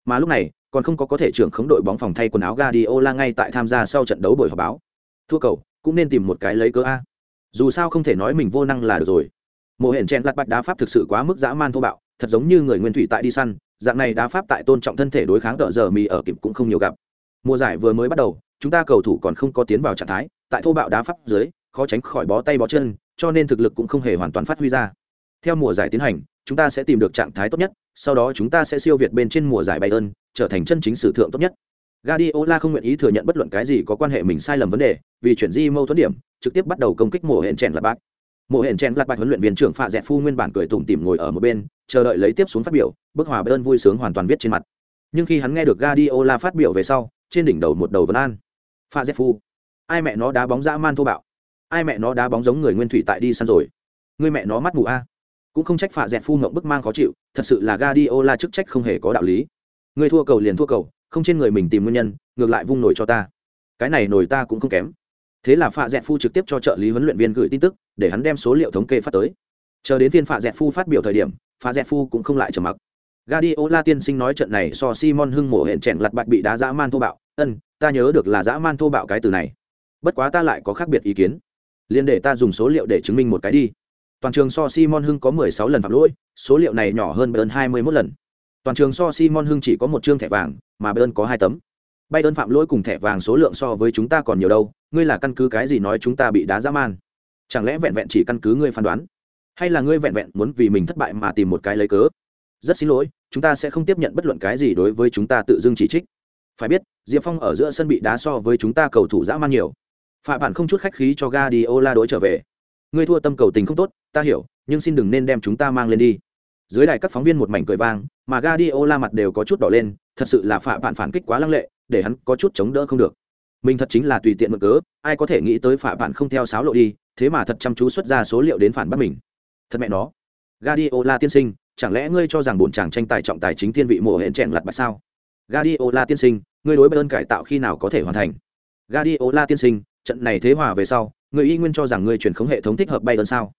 Mà lúc này, còn không có có thể trưởng khống đội bóng phòng thay quần áo Guardiola ngay tại tham gia sau trận đấu buổi họp báo. Thua cầu, cũng nên tìm một cái lấy cớ a. Dù sao không thể nói mình vô năng là được rồi. Mộ Hển Chen lật bạch đá pháp thực sự quá mức dã man thô bạo, thật giống như người nguyên thủy tại đi săn, dạng này đá pháp tại tôn trọng thân thể đối kháng tợ giờ mì ở kịp cũng không nhiều gặp. Mùa giải vừa mới bắt đầu, chúng ta cầu thủ còn không có tiến vào trạng thái, tại thô bạo đá pháp dưới, khó tránh khỏi bó tay bó chân, cho nên thực lực cũng không hề hoàn toàn phát huy ra. Theo mùa giải tiến hành, chúng ta sẽ tìm được trạng thái tốt nhất, sau đó chúng ta sẽ siêu việt bên trên mùa giải Bayern, trở thành chân chính sử thượng tốt nhất. Guardiola không nguyện ý thừa nhận bất luận cái gì có quan hệ mình sai lầm vấn đề, vì chuyển di mâu thuẫn điểm, trực tiếp bắt đầu công kích mùa hẹn chèn lạt bác. Mùa hẹn chèn lạt bạch huấn luyện viên trưởng Phạ Dẹt Phu nguyên bản cười tủm tỉm ngồi ở một bên, chờ đợi lấy tiếp xuống phát biểu, bức hòa Bayern vui sướng hoàn toàn viết trên mặt. Nhưng khi hắn nghe được Guardiola phát biểu về sau, trên đỉnh đầu một đầu vấn an. Phạ Dẹt Phu, ai mẹ nó đá bóng dã man thô bạo, ai mẹ nó đá bóng giống người nguyên thủy tại đi săn rồi, người mẹ nó mắt mù a cũng không trách phạ dẹt phu mộng bức mang khó chịu thật sự là Guardiola chức trách không hề có đạo lý người thua cầu liền thua cầu không trên người mình tìm nguyên nhân ngược lại vung nổi cho ta cái này nổi ta cũng không kém thế là phạ dẹt phu trực tiếp cho trợ lý huấn luyện viên gửi tin tức để hắn đem số liệu thống kê phát tới chờ đến phiên phạ dẹt phu phát biểu thời điểm phạ dẹt phu cũng không lại trầm mặc Guardiola tiên sinh nói trận này so Simon hưng mổ hẹn chèn lặt bạch bị đá dã man thô bạo, ân, ta nhớ được là dã man thô bạo cái từ này. Bất quá ta lại có khác biệt ý kiến. liền để ta dùng số liệu để chứng minh một cái đi. Toàn trường so Simon Hưng có 16 lần phạm lỗi, số liệu này nhỏ hơn Bayern 21 lần. Toàn trường so Simon Hưng chỉ có một trương thẻ vàng, mà Bayern có hai tấm. Bayern phạm lỗi cùng thẻ vàng số lượng so với chúng ta còn nhiều đâu, ngươi là căn cứ cái gì nói chúng ta bị đá dã man? Chẳng lẽ vẹn vẹn chỉ căn cứ ngươi phán đoán? Hay là ngươi vẹn vẹn muốn vì mình thất bại mà tìm một cái lấy cớ? Rất xin lỗi, chúng ta sẽ không tiếp nhận bất luận cái gì đối với chúng ta tự dưng chỉ trích. Phải biết, Diệp Phong ở giữa sân bị đá so với chúng ta cầu thủ dã man nhiều. Phạm bản không chút khách khí cho Guardiola đối trở về ngươi thua tâm cầu tình không tốt ta hiểu, nhưng xin đừng nên đem chúng ta mang lên đi. Dưới đài các phóng viên một mảnh cười vang, mà Guardiola mặt đều có chút đỏ lên, thật sự là phạm bạn phản kích quá lăng lệ, để hắn có chút chống đỡ không được. Mình thật chính là tùy tiện mượn cớ, ai có thể nghĩ tới phạm bạn không theo sáo lộ đi, thế mà thật chăm chú xuất ra số liệu đến phản bác mình. Thật mẹ nó. Guardiola tiên sinh, chẳng lẽ ngươi cho rằng bổn chàng tranh tài trọng tài chính thiên vị mộ hẹn chèn lặt bại sao? Guardiola tiên sinh, ngươi đối ơn cải tạo khi nào có thể hoàn thành? Guardiola tiên sinh, trận này thế hòa về sau người y nguyên cho rằng ngươi truyền khống hệ thống thích hợp bay ơn sao?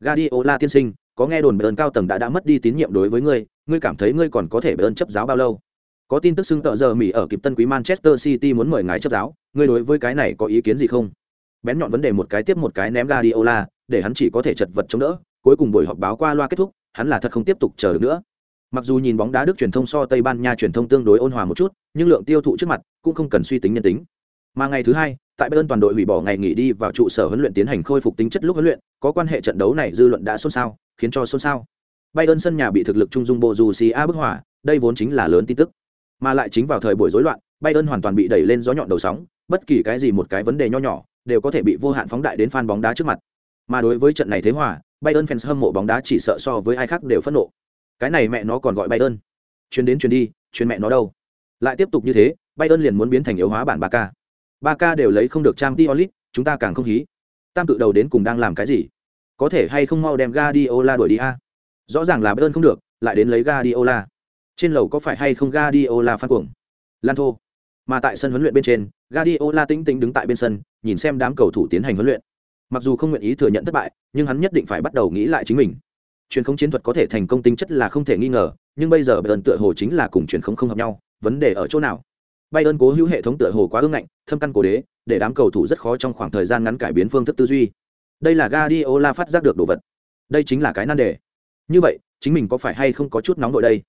Guardiola tiên sinh có nghe đồn Bayern cao tầng đã đã mất đi tín nhiệm đối với ngươi, ngươi cảm thấy ngươi còn có thể Bayern chấp giáo bao lâu? Có tin tức xưng tợ giờ Mỹ ở kịp tân quý Manchester City muốn mời ngài chấp giáo, ngươi đối với cái này có ý kiến gì không? Bén nhọn vấn đề một cái tiếp một cái ném Guardiola, để hắn chỉ có thể chật vật chống đỡ, cuối cùng buổi họp báo qua loa kết thúc, hắn là thật không tiếp tục chờ được nữa. Mặc dù nhìn bóng đá Đức truyền thông so Tây Ban Nha truyền thông tương đối ôn hòa một chút, nhưng lượng tiêu thụ trước mặt cũng không cần suy tính nhân tính. Mà ngày thứ hai, tại Bayern toàn đội hủy bỏ ngày nghỉ đi vào trụ sở huấn luyện tiến hành khôi phục tính chất lúc huấn luyện, có quan hệ trận đấu này dư luận đã xôn xao, khiến cho xôn xao. Bayern sân nhà bị thực lực trung dung Borussia bức hỏa, đây vốn chính là lớn tin tức. Mà lại chính vào thời buổi rối loạn, Bayern hoàn toàn bị đẩy lên gió nhọn đầu sóng, bất kỳ cái gì một cái vấn đề nho nhỏ đều có thể bị vô hạn phóng đại đến fan bóng đá trước mặt. Mà đối với trận này thế hòa, Bayern fans hâm mộ bóng đá chỉ sợ so với ai khác đều phẫn nộ. Cái này mẹ nó còn gọi Bayern. Chuyến đến chuyến đi, chuyến mẹ nó đâu? Lại tiếp tục như thế, Bayern liền muốn biến thành yếu hóa bản Barca ba ca đều lấy không được trang t onlit chúng ta càng không hí. Tam cự đầu đến cùng đang làm cái gì? Có thể hay không mau đem Guardiola đuổi đi a? Rõ ràng là bơn không được, lại đến lấy Guardiola. Trên lầu có phải hay không Guardiola phát cuồng? Lan thô. Mà tại sân huấn luyện bên trên, Guardiola tĩnh tĩnh đứng tại bên sân, nhìn xem đám cầu thủ tiến hành huấn luyện. Mặc dù không nguyện ý thừa nhận thất bại, nhưng hắn nhất định phải bắt đầu nghĩ lại chính mình. Truyền không chiến thuật có thể thành công tính chất là không thể nghi ngờ, nhưng bây giờ bơn tựa hồ chính là cùng truyền không không hợp nhau, vấn đề ở chỗ nào? Bay ơn cố hữu hệ thống tựa hồ quá ương ngạnh, thâm căn cố đế, để đám cầu thủ rất khó trong khoảng thời gian ngắn cải biến phương thức tư duy. Đây là Guardiola phát giác được đồ vật. Đây chính là cái nan đề. Như vậy, chính mình có phải hay không có chút nóng nội đây?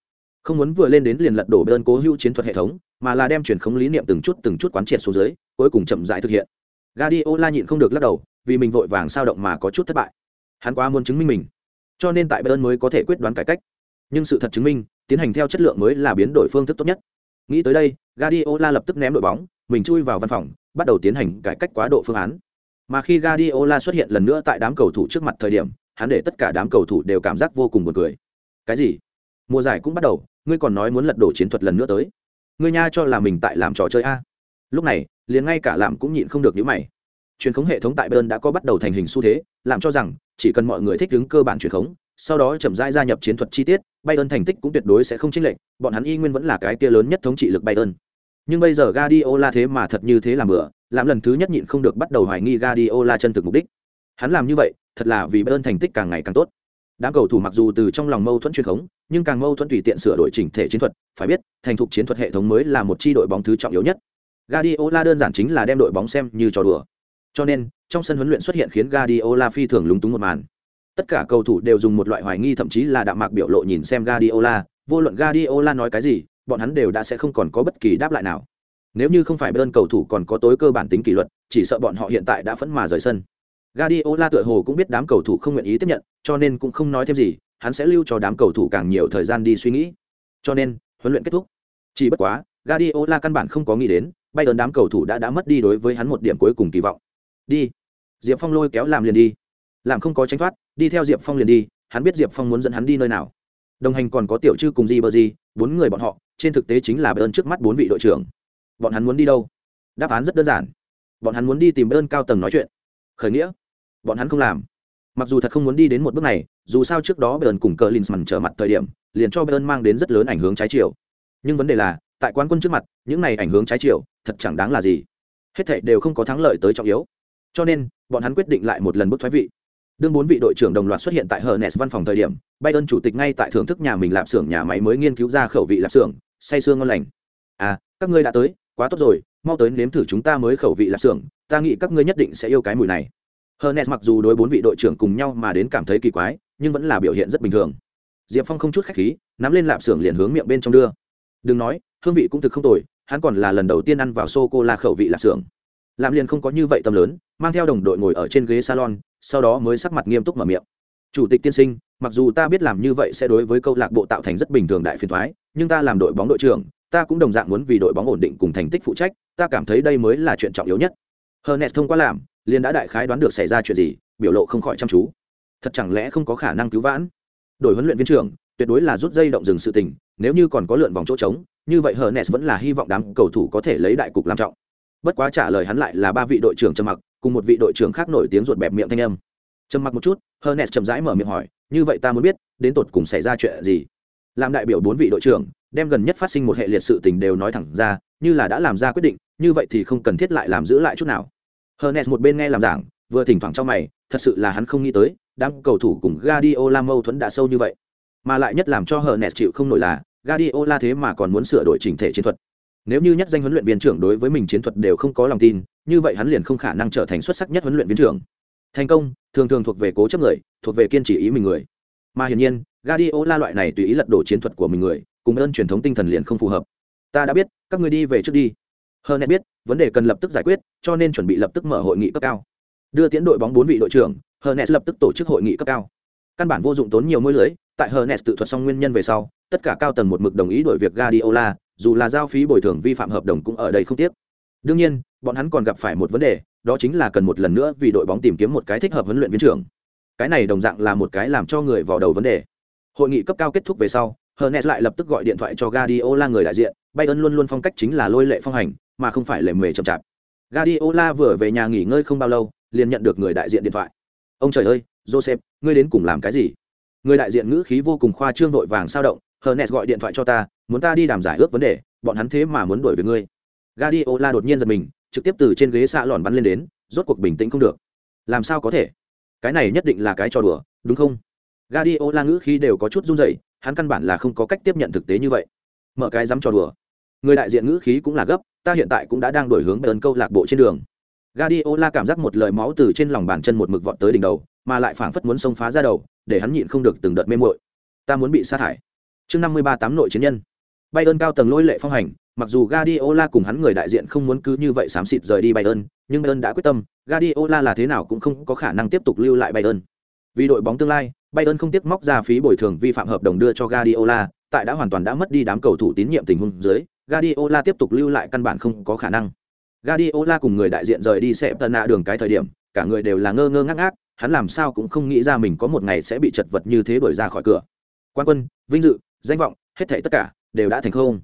Không muốn vừa lên đến liền lật đổ bay ơn cố hữu chiến thuật hệ thống, mà là đem truyền khống lý niệm từng chút từng chút quán triệt xuống dưới, cuối cùng chậm rãi thực hiện. Guardiola nhịn không được lắc đầu, vì mình vội vàng sao động mà có chút thất bại. Hắn quá muốn chứng minh mình, cho nên tại Bayern mới có thể quyết đoán cải cách. Nhưng sự thật chứng minh, tiến hành theo chất lượng mới là biến đổi phương thức tốt nhất. Nghĩ tới đây, Guardiola lập tức ném đội bóng, mình chui vào văn phòng, bắt đầu tiến hành cải cách quá độ phương án. Mà khi Guardiola xuất hiện lần nữa tại đám cầu thủ trước mặt thời điểm, hắn để tất cả đám cầu thủ đều cảm giác vô cùng buồn cười. Cái gì? Mùa giải cũng bắt đầu, ngươi còn nói muốn lật đổ chiến thuật lần nữa tới. Ngươi nha cho là mình tại làm trò chơi a. Lúc này, liền ngay cả làm cũng nhịn không được nhíu mày. Truyền khống hệ thống tại Bayern đã có bắt đầu thành hình xu thế, làm cho rằng chỉ cần mọi người thích ứng cơ bản truyền khống, sau đó chậm rãi gia nhập chiến thuật chi tiết, Bayern thành tích cũng tuyệt đối sẽ không chênh lệch, bọn hắn y nguyên vẫn là cái kia lớn nhất thống trị lực Bayern. Nhưng bây giờ Guardiola thế mà thật như thế làm bữa, làm lần thứ nhất nhịn không được bắt đầu hoài nghi Guardiola chân thực mục đích. Hắn làm như vậy, thật là vì Bayern thành tích càng ngày càng tốt. Đám cầu thủ mặc dù từ trong lòng mâu thuẫn truyền thống, nhưng càng mâu thuẫn tùy tiện sửa đổi chỉnh thể chiến thuật, phải biết, thành thục chiến thuật hệ thống mới là một chi đội bóng thứ trọng yếu nhất. Guardiola đơn giản chính là đem đội bóng xem như trò đùa. Cho nên, trong sân huấn luyện xuất hiện khiến Guardiola phi thường lúng túng một màn. Tất cả cầu thủ đều dùng một loại hoài nghi thậm chí là đạm mạc biểu lộ nhìn xem Guardiola, vô luận Guardiola nói cái gì, bọn hắn đều đã sẽ không còn có bất kỳ đáp lại nào. Nếu như không phải bên cầu thủ còn có tối cơ bản tính kỷ luật, chỉ sợ bọn họ hiện tại đã phẫn mà rời sân. Guardiola tựa hồ cũng biết đám cầu thủ không nguyện ý tiếp nhận, cho nên cũng không nói thêm gì, hắn sẽ lưu cho đám cầu thủ càng nhiều thời gian đi suy nghĩ. Cho nên, huấn luyện kết thúc. Chỉ bất quá, Guardiola căn bản không có nghĩ đến, bay ơn đám cầu thủ đã đã mất đi đối với hắn một điểm cuối cùng kỳ vọng. Đi. Diệp Phong lôi kéo làm liền đi. Làm không có tránh thoát, đi theo Diệp Phong liền đi, hắn biết Diệp Phong muốn dẫn hắn đi nơi nào. Đồng hành còn có Tiểu Trư cùng Di bờ Di, bốn người bọn họ, trên thực tế chính là Bayern trước mắt bốn vị đội trưởng. Bọn hắn muốn đi đâu? Đáp án rất đơn giản. Bọn hắn muốn đi tìm Bayern cao tầng nói chuyện. Khởi nghĩa bọn hắn không làm mặc dù thật không muốn đi đến một bước này dù sao trước đó bayern cùng cờ linsman trở mặt thời điểm liền cho bayern mang đến rất lớn ảnh hướng trái chiều nhưng vấn đề là tại quán quân trước mặt những này ảnh hướng trái chiều thật chẳng đáng là gì hết thảy đều không có thắng lợi tới trọng yếu cho nên bọn hắn quyết định lại một lần bước thoái vị đương bốn vị đội trưởng đồng loạt xuất hiện tại Hernes văn phòng thời điểm, Bayern chủ tịch ngay tại thưởng thức nhà mình lạp xưởng nhà máy mới nghiên cứu ra khẩu vị lạp xưởng, say sương ngon lành. À, các ngươi đã tới, quá tốt rồi, mau tới nếm thử chúng ta mới khẩu vị lạp xưởng, ta nghĩ các ngươi nhất định sẽ yêu cái mùi này. Hernes mặc dù đối bốn vị đội trưởng cùng nhau mà đến cảm thấy kỳ quái, nhưng vẫn là biểu hiện rất bình thường. Diệp Phong không chút khách khí, nắm lên lạp xưởng liền hướng miệng bên trong đưa. Đừng nói, hương vị cũng thực không tồi, hắn còn là lần đầu tiên ăn vào sô cô la khẩu vị lạp xưởng. Làm liền không có như vậy tâm lớn, mang theo đồng đội ngồi ở trên ghế salon, sau đó mới sắc mặt nghiêm túc mở miệng. Chủ tịch tiên sinh, mặc dù ta biết làm như vậy sẽ đối với câu lạc bộ tạo thành rất bình thường đại phiền toái, nhưng ta làm đội bóng đội trưởng, ta cũng đồng dạng muốn vì đội bóng ổn định cùng thành tích phụ trách, ta cảm thấy đây mới là chuyện trọng yếu nhất. Hernes thông qua làm, liền đã đại khái đoán được xảy ra chuyện gì biểu lộ không khỏi chăm chú thật chẳng lẽ không có khả năng cứu vãn Đội huấn luyện viên trưởng tuyệt đối là rút dây động dừng sự tình nếu như còn có lượn vòng chỗ trống như vậy hờ nes vẫn là hy vọng đám cầu thủ có thể lấy đại cục làm trọng bất quá trả lời hắn lại là ba vị đội trưởng trầm mặc cùng một vị đội trưởng khác nổi tiếng ruột bẹp miệng thanh âm trầm mặc một chút Hernes chậm rãi mở miệng hỏi như vậy ta muốn biết đến tột cùng xảy ra chuyện gì làm đại biểu bốn vị đội trưởng đem gần nhất phát sinh một hệ liệt sự tình đều nói thẳng ra như là đã làm ra quyết định như vậy thì không cần thiết lại làm giữ lại chút nào Hernes một bên nghe làm giảng, vừa thỉnh thoảng trong mày, thật sự là hắn không nghĩ tới, đám cầu thủ cùng Guardiola mâu thuẫn đã sâu như vậy. Mà lại nhất làm cho Hernes chịu không nổi là, Guardiola thế mà còn muốn sửa đổi chỉnh thể chiến thuật. Nếu như nhất danh huấn luyện viên trưởng đối với mình chiến thuật đều không có lòng tin, như vậy hắn liền không khả năng trở thành xuất sắc nhất huấn luyện viên trưởng. Thành công, thường thường thuộc về cố chấp người, thuộc về kiên trì ý mình người. Mà hiển nhiên, Guardiola loại này tùy ý lật đổ chiến thuật của mình người, cùng ơn truyền thống tinh thần liền không phù hợp. Ta đã biết, các ngươi đi về trước đi. hơn biết, vấn đề cần lập tức giải quyết, cho nên chuẩn bị lập tức mở hội nghị cấp cao. Đưa tiến đội bóng bốn vị đội trưởng, Hernes lập tức tổ chức hội nghị cấp cao. Căn bản vô dụng tốn nhiều mối lưới, tại Hernes tự thuật xong nguyên nhân về sau, tất cả cao tầng một mực đồng ý đổi việc Guardiola, dù là giao phí bồi thường vi phạm hợp đồng cũng ở đây không tiếc. Đương nhiên, bọn hắn còn gặp phải một vấn đề, đó chính là cần một lần nữa vì đội bóng tìm kiếm một cái thích hợp huấn luyện viên trưởng. Cái này đồng dạng là một cái làm cho người vào đầu vấn đề. Hội nghị cấp cao kết thúc về sau, Hernet lại lập tức gọi điện thoại cho Guardiola người đại diện, Bayern luôn luôn phong cách chính là lôi lệ phong hành, mà không phải lề mề chậm chạp. Guardiola vừa về nhà nghỉ ngơi không bao lâu, liền nhận được người đại diện điện thoại. Ông trời ơi, Joseph, ngươi đến cùng làm cái gì? Người đại diện ngữ khí vô cùng khoa trương vội vàng sao động, Hernes gọi điện thoại cho ta, muốn ta đi đàm giải ước vấn đề, bọn hắn thế mà muốn đuổi về ngươi. Guardiola đột nhiên giật mình, trực tiếp từ trên ghế xạ lòn bắn lên đến, rốt cuộc bình tĩnh không được. Làm sao có thể? Cái này nhất định là cái trò đùa, đúng không? Guardiola ngữ khí đều có chút run rẩy, hắn căn bản là không có cách tiếp nhận thực tế như vậy. Mở cái dám trò đùa. Người đại diện ngữ khí cũng là gấp, ta hiện tại cũng đã đang đổi hướng Bayern câu lạc bộ trên đường. Guardiola cảm giác một lời máu từ trên lòng bàn chân một mực vọt tới đỉnh đầu, mà lại phảng phất muốn xông phá ra đầu, để hắn nhịn không được từng đợt mê muội. Ta muốn bị sa thải. Chương 53 tám nội chiến nhân. Bayern cao tầng lôi lệ phong hành, mặc dù Guardiola cùng hắn người đại diện không muốn cứ như vậy xám xịt rời đi Bayern, nhưng Bayern đã quyết tâm, Guardiola là thế nào cũng không có khả năng tiếp tục lưu lại Bayern. Vì đội bóng tương lai, Bayern không tiếc móc ra phí bồi thường vi phạm hợp đồng đưa cho Guardiola, tại đã hoàn toàn đã mất đi đám cầu thủ tín nhiệm tình huống dưới, Guardiola tiếp tục lưu lại căn bản không có khả năng. Guardiola cùng người đại diện rời đi sẽ tận nạ đường cái thời điểm, cả người đều là ngơ ngơ ngác ngác, hắn làm sao cũng không nghĩ ra mình có một ngày sẽ bị chật vật như thế đuổi ra khỏi cửa. Quan quân, vinh dự, danh vọng, hết thảy tất cả đều đã thành không.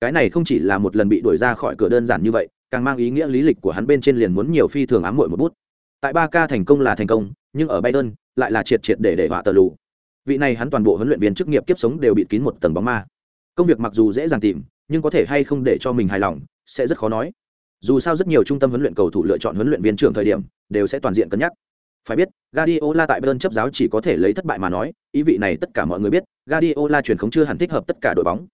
Cái này không chỉ là một lần bị đuổi ra khỏi cửa đơn giản như vậy, càng mang ý nghĩa lý lịch của hắn bên trên liền muốn nhiều phi thường ám muội một bút. Tại ba ca thành công là thành công, nhưng ở Bayern lại là triệt triệt để để họa tờ lù. vị này hắn toàn bộ huấn luyện viên chức nghiệp kiếp sống đều bị kín một tầng bóng ma công việc mặc dù dễ dàng tìm nhưng có thể hay không để cho mình hài lòng sẽ rất khó nói dù sao rất nhiều trung tâm huấn luyện cầu thủ lựa chọn huấn luyện viên trưởng thời điểm đều sẽ toàn diện cân nhắc phải biết, Guardiola tại Bayern chấp giáo chỉ có thể lấy thất bại mà nói, ý vị này tất cả mọi người biết, Guardiola truyền không chưa hẳn thích hợp tất cả đội bóng.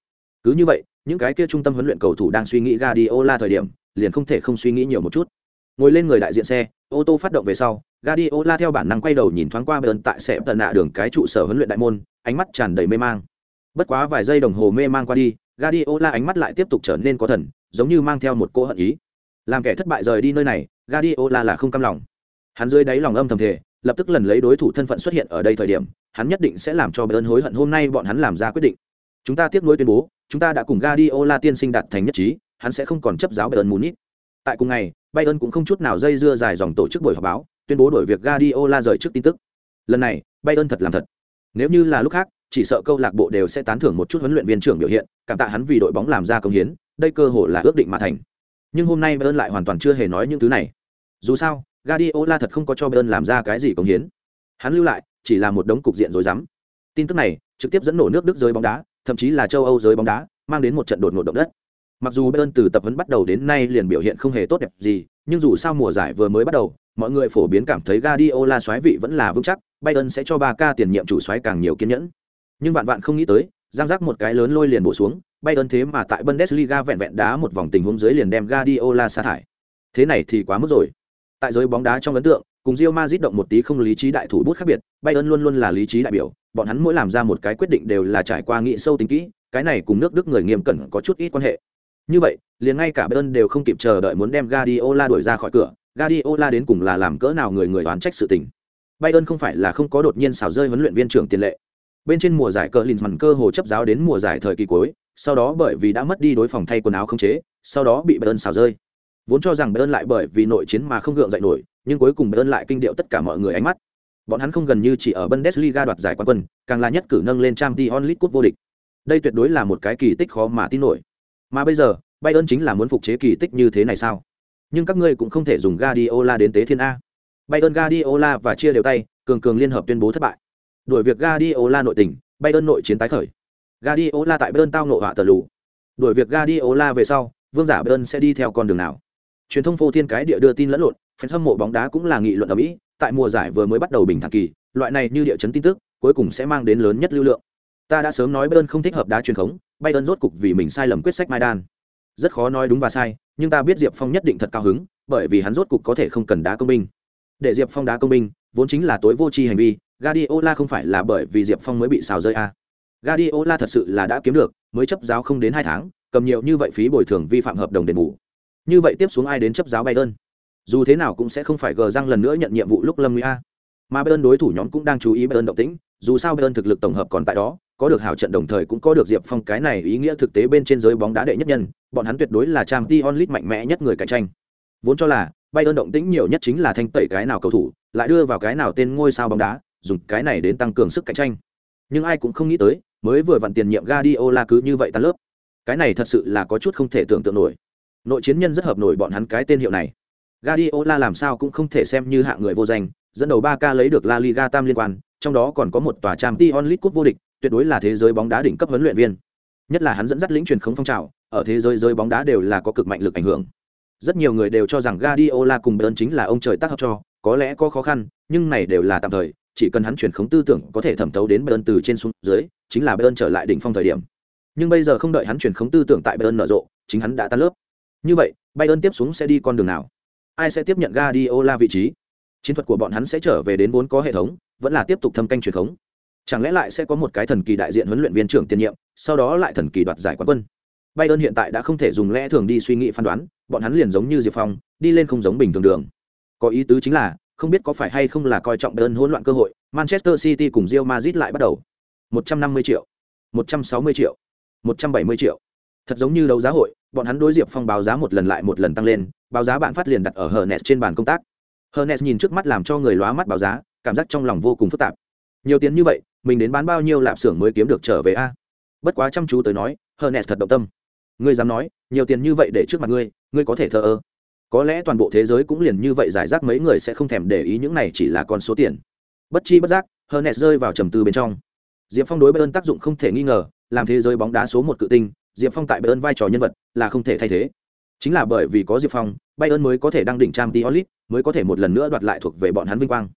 Cứ như vậy, những cái kia trung tâm huấn luyện cầu thủ đang suy nghĩ Guardiola thời điểm, liền không thể không suy nghĩ nhiều một chút. Ngồi lên người đại diện xe, ô tô phát động về sau, Guardiola theo bản năng quay đầu nhìn thoáng qua Bayern tại sẽ tận nạ đường cái trụ sở huấn luyện đại môn, ánh mắt tràn đầy mê mang. Bất quá vài giây đồng hồ mê mang qua đi, Guardiola ánh mắt lại tiếp tục trở nên có thần, giống như mang theo một cô hận ý. Làm kẻ thất bại rời đi nơi này, Guardiola là không cam lòng hắn dưới đáy lòng âm thầm thể lập tức lần lấy đối thủ thân phận xuất hiện ở đây thời điểm, hắn nhất định sẽ làm cho bayern hối hận, hôm nay bọn hắn làm ra quyết định. Chúng ta tiếp nối tuyên bố, chúng ta đã cùng Guardiola tiên sinh đạt thành nhất trí, hắn sẽ không còn chấp giáo bayern munich. Tại cùng ngày, bayern cũng không chút nào dây dưa dài dòng tổ chức buổi họp báo, tuyên bố đổi việc Guardiola rời trước tin tức. Lần này, bayern thật làm thật. Nếu như là lúc khác, chỉ sợ câu lạc bộ đều sẽ tán thưởng một chút huấn luyện viên trưởng biểu hiện, cảm tạ hắn vì đội bóng làm ra công hiến, đây cơ hội là ước định mà thành. Nhưng hôm nay bayern lại hoàn toàn chưa hề nói những thứ này. Dù sao Guardiola thật không có cho Bayern làm ra cái gì công hiến. Hắn lưu lại chỉ là một đống cục diện rối rắm. Tin tức này trực tiếp dẫn nổ nước Đức giới bóng đá, thậm chí là châu Âu giới bóng đá, mang đến một trận đột ngột động đất. Mặc dù Bayern từ tập huấn bắt đầu đến nay liền biểu hiện không hề tốt đẹp gì, nhưng dù sao mùa giải vừa mới bắt đầu, mọi người phổ biến cảm thấy Guardiola xoáy vị vẫn là vững chắc, Bayern sẽ cho Barca tiền nhiệm chủ xoáy càng nhiều kiên nhẫn. Nhưng vạn vạn không nghĩ tới, giang giác một cái lớn lôi liền bổ xuống, Bayern thế mà tại Bundesliga vẹn vẹn đá một vòng tình huống dưới liền đem Guardiola sa thải. Thế này thì quá mức rồi. Tại giới bóng đá trong ấn tượng, cùng Real Madrid động một tí không lý trí đại thủ bút khác biệt, Bayern luôn luôn là lý trí đại biểu, bọn hắn mỗi làm ra một cái quyết định đều là trải qua nghị sâu tính kỹ, cái này cùng nước Đức người nghiêm cẩn có chút ít quan hệ. Như vậy, liền ngay cả Bayern đều không kịp chờ đợi muốn đem Guardiola đuổi ra khỏi cửa, Guardiola đến cùng là làm cỡ nào người người đoán trách sự tình. Bayern không phải là không có đột nhiên xảo rơi huấn luyện viên trưởng tiền lệ. Bên trên mùa giải cờ Linsman cơ hồ chấp giáo đến mùa giải thời kỳ cuối, sau đó bởi vì đã mất đi đối phòng thay quần áo không chế, sau đó bị Bayern xảo rơi. Vốn cho rằng Bayern lại bởi vì nội chiến mà không gượng dậy nổi, nhưng cuối cùng Bayern lại kinh điệu tất cả mọi người ánh mắt. Bọn hắn không gần như chỉ ở Bundesliga đoạt giải quán quân, càng là nhất cử nâng lên Champions League cúp vô địch. Đây tuyệt đối là một cái kỳ tích khó mà tin nổi. Mà bây giờ, Bayern chính là muốn phục chế kỳ tích như thế này sao? Nhưng các ngươi cũng không thể dùng Guardiola đến tế thiên a. Bayern Guardiola và chia đều tay, cường cường liên hợp tuyên bố thất bại. Đuổi việc Guardiola nội tình, Bayern nội chiến tái khởi. Guardiola tại Bayern tao nộ họa tờ lù. Đuổi việc Guardiola về sau, vương giả Bayern sẽ đi theo con đường nào? Truyền thông phô thiên cái địa đưa tin lẫn lộn, fan hâm mộ bóng đá cũng là nghị luận ở Mỹ, tại mùa giải vừa mới bắt đầu bình thản kỳ, loại này như địa chấn tin tức, cuối cùng sẽ mang đến lớn nhất lưu lượng. Ta đã sớm nói Bayern không thích hợp đá truyền thống Bayern rốt cục vì mình sai lầm quyết sách Mai Đan. Rất khó nói đúng và sai, nhưng ta biết Diệp Phong nhất định thật cao hứng, bởi vì hắn rốt cục có thể không cần đá công binh. Để Diệp Phong đá công binh, vốn chính là tối vô tri hành vi, Guardiola không phải là bởi vì Diệp Phong mới bị xào rơi a. À. Guardiola thật sự là đã kiếm được, mới chấp giáo không đến hai tháng, cầm nhiều như vậy phí bồi thường vi phạm hợp đồng đền bù. Như vậy tiếp xuống ai đến chấp giáo Bayern? dù thế nào cũng sẽ không phải gờ răng lần nữa nhận nhiệm vụ lúc lâm nguy a. Mà bayern đối thủ nhóm cũng đang chú ý bayern động tĩnh, dù sao bayern thực lực tổng hợp còn tại đó, có được hảo trận đồng thời cũng có được diệp phong cái này ý nghĩa thực tế bên trên giới bóng đá đệ nhất nhân, bọn hắn tuyệt đối là trang t onlit mạnh mẽ nhất người cạnh tranh. Vốn cho là bayern động tĩnh nhiều nhất chính là thanh tẩy cái nào cầu thủ, lại đưa vào cái nào tên ngôi sao bóng đá, dùng cái này đến tăng cường sức cạnh tranh. Nhưng ai cũng không nghĩ tới, mới vừa vặn tiền nhiệm Guardiola cứ như vậy tan lớp. Cái này thật sự là có chút không thể tưởng tượng nổi nội chiến nhân rất hợp nổi bọn hắn cái tên hiệu này Guardiola làm sao cũng không thể xem như hạng người vô danh, dẫn đầu 3K lấy được La Liga tam liên quan, trong đó còn có một tòa Champions League cúp vô địch, tuyệt đối là thế giới bóng đá đỉnh cấp huấn luyện viên. Nhất là hắn dẫn dắt lĩnh truyền không phong trào, ở thế giới giới bóng đá đều là có cực mạnh lực ảnh hưởng. Rất nhiều người đều cho rằng Guardiola cùng Bayern chính là ông trời tác hợp cho, có lẽ có khó khăn, nhưng này đều là tạm thời, chỉ cần hắn truyền khống tư tưởng có thể thẩm thấu đến Bayern từ trên xuống dưới, chính là Bayern trở lại đỉnh phong thời điểm. Nhưng bây giờ không đợi hắn truyền khống tư tưởng tại Bayern nở rộ, chính hắn đã tan lớp. Như vậy, Bayern tiếp xuống sẽ đi con đường nào? ai sẽ tiếp nhận Guardiola vị trí? Chiến thuật của bọn hắn sẽ trở về đến vốn có hệ thống, vẫn là tiếp tục thâm canh truyền thống. Chẳng lẽ lại sẽ có một cái thần kỳ đại diện huấn luyện viên trưởng tiền nhiệm, sau đó lại thần kỳ đoạt giải quán quân? Bayern hiện tại đã không thể dùng lẽ thường đi suy nghĩ phán đoán, bọn hắn liền giống như Diệp Phong, đi lên không giống bình thường đường. Có ý tứ chính là, không biết có phải hay không là coi trọng Bayern hỗn loạn cơ hội, Manchester City cùng Real Madrid lại bắt đầu. 150 triệu, 160 triệu, 170 triệu. Thật giống như đấu giá hội, bọn hắn đối Diệp Phong báo giá một lần lại một lần tăng lên, báo giá bạn phát liền đặt ở hờ nes trên bàn công tác. hờ nes nhìn trước mắt làm cho người lóa mắt báo giá, cảm giác trong lòng vô cùng phức tạp. Nhiều tiền như vậy, mình đến bán bao nhiêu lạp xưởng mới kiếm được trở về a? Bất quá chăm chú tới nói, hờ nes thật động tâm. Ngươi dám nói, nhiều tiền như vậy để trước mặt ngươi, ngươi có thể thờ ơ. Có lẽ toàn bộ thế giới cũng liền như vậy giải rác mấy người sẽ không thèm để ý những này chỉ là con số tiền. Bất chi bất giác, Hernes rơi vào trầm tư bên trong. diệp phong đối bayern tác dụng không thể nghi ngờ làm thế giới bóng đá số một cự tinh diệp phong tại bayern vai trò nhân vật là không thể thay thế. Chính là bởi vì có diệp phong, bayern mới có thể đăng đỉnh trang t mới có thể một lần nữa đoạt lại thuộc về bọn hắn vinh quang.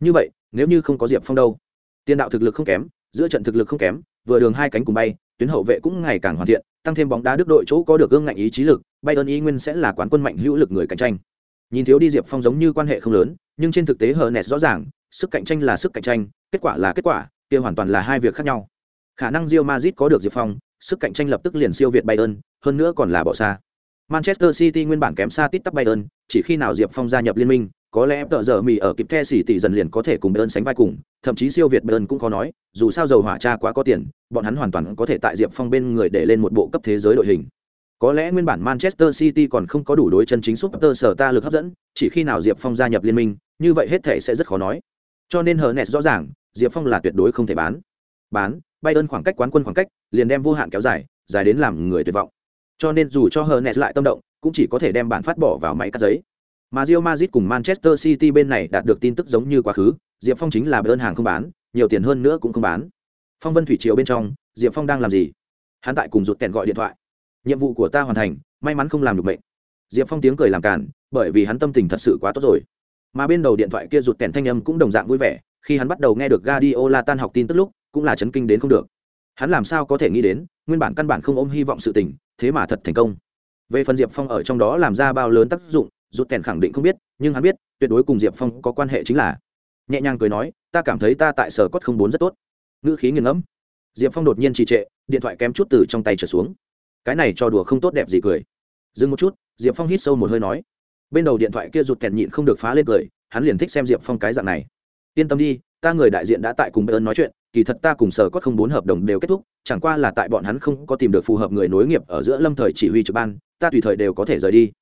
Như vậy, nếu như không có diệp phong đâu? Tiền đạo thực lực không kém, giữa trận thực lực không kém, vừa đường hai cánh cùng bay, tuyến hậu vệ cũng ngày càng hoàn thiện, tăng thêm bóng đá đức đội chỗ có được gương ngạnh ý chí lực, bayern y nguyên sẽ là quán quân mạnh hữu lực người cạnh tranh. Nhìn thiếu đi diệp phong giống như quan hệ không lớn, nhưng trên thực tế hờ nes rõ ràng, sức cạnh tranh là sức cạnh tranh, kết quả là kết quả, kia hoàn toàn là hai việc khác nhau. Khả năng rio mazit có được diệp phong sức cạnh tranh lập tức liền siêu việt bayern hơn nữa còn là bỏ xa manchester city nguyên bản kém xa tít tắp bayern chỉ khi nào diệp phong gia nhập liên minh có lẽ tợ giờ mì ở kịp the xỉ tỷ dần liền có thể cùng bayern sánh vai cùng thậm chí siêu việt bayern cũng khó nói dù sao dầu hỏa cha quá có tiền bọn hắn hoàn toàn có thể tại diệp phong bên người để lên một bộ cấp thế giới đội hình có lẽ nguyên bản Manchester City còn không có đủ đối chân chính Super sở ta lực hấp dẫn, chỉ khi nào Diệp Phong gia nhập liên minh, như vậy hết thể sẽ rất khó nói. Cho nên Hernes rõ ràng, Diệp Phong là tuyệt đối không thể bán. Bán, Bayern khoảng cách quán quân khoảng cách, liền đem vô hạn kéo dài, dài đến làm người tuyệt vọng. Cho nên dù cho Hernes lại tâm động, cũng chỉ có thể đem bản phát bỏ vào máy cắt giấy. Mà Real Madrid cùng Manchester City bên này đạt được tin tức giống như quá khứ, Diệp Phong chính là Bayern hàng không bán, nhiều tiền hơn nữa cũng không bán. Phong Vân Thủy Triều bên trong, Diệp Phong đang làm gì? Hắn tại cùng rụt tèn gọi điện thoại nhiệm vụ của ta hoàn thành may mắn không làm được mệnh diệp phong tiếng cười làm cản bởi vì hắn tâm tình thật sự quá tốt rồi mà bên đầu điện thoại kia rụt tèn thanh âm cũng đồng dạng vui vẻ khi hắn bắt đầu nghe được Guardiola tan học tin tức lúc cũng là chấn kinh đến không được. Hắn làm sao có thể nghĩ đến, nguyên bản căn bản không ôm hy vọng sự tình, thế mà thật thành công. Về phần diệp phong ở trong đó làm ra bao lớn tác dụng rụt kèn khẳng định không biết, nhưng hắn biết, tuyệt đối cùng diệp phong có quan hệ chính là. Nhẹ nhàng cười nói, ta cảm thấy ta tại sở cốt không bốn rất tốt. Ngữ khí nghiền ngẫm. Diệp phong đột nhiên trì trệ, điện thoại kém chút từ trong tay trở xuống. Cái này cho đùa không tốt đẹp gì cười. Dừng một chút, diệp phong hít sâu một hơi nói. Bên đầu điện thoại kia rụt kẹt nhịn không được phá lên cười, hắn liền thích xem diệp phong cái dạng này. Yên tâm đi, ta người đại diện đã tại cùng bayern nói chuyện kỳ thật ta cùng sở có không bốn hợp đồng đều kết thúc, chẳng qua là tại bọn hắn không có tìm được phù hợp người nối nghiệp ở giữa lâm thời chỉ huy trực ban, ta tùy thời đều có thể rời đi.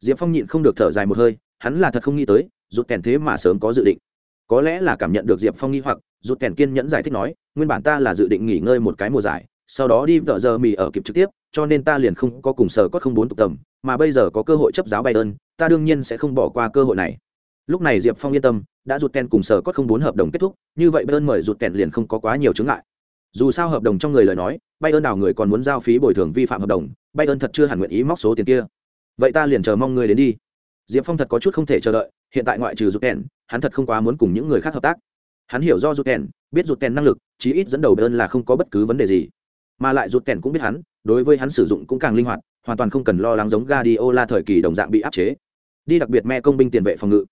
Diệp phong nhịn không được thở dài một hơi, hắn là thật không nghĩ tới, rụt kèn thế mà sớm có dự định. Có lẽ là cảm nhận được diệp phong nghi hoặc, rụt kèn kiên nhẫn giải thích nói, nguyên bản ta là dự định nghỉ ngơi một cái mùa giải, sau đó đi vợ giờ mì ở kịp trực tiếp, cho nên ta liền không có cùng sở có không bốn tục tầm mà bây giờ có cơ hội chấp giáo bay ơn ta đương nhiên sẽ không bỏ qua cơ hội này lúc này diệp phong yên tâm, đã rụt kèn cùng sở có không bốn hợp đồng kết thúc, như vậy bay ơn mời rụt kèn liền không có quá nhiều chứng ngại. Dù sao hợp đồng trong người lời nói bay ơn nào người còn muốn giao phí bồi thường vi phạm hợp đồng bay ơn thật chưa hẳn nguyện ý móc số tiền kia. Vậy ta liền chờ mong người đến đi. Diệp phong thật có chút không thể chờ đợi, hiện tại ngoại trừ rụt kèn hắn thật không quá muốn cùng những người khác hợp tác. Hắn hiểu do rụt kèn biết rụt kèn năng lực, chí ít dẫn đầu bay ơn là không có bất cứ vấn đề gì. Mà lại rụt kèn cũng biết hắn, đối với hắn sử dụng cũng càng linh hoạt, hoàn toàn không cần lo lắng giống Guardiola thời kỳ đồng dạng bị áp chế. Đi đặc biệt me công binh tiền vệ phòng ngự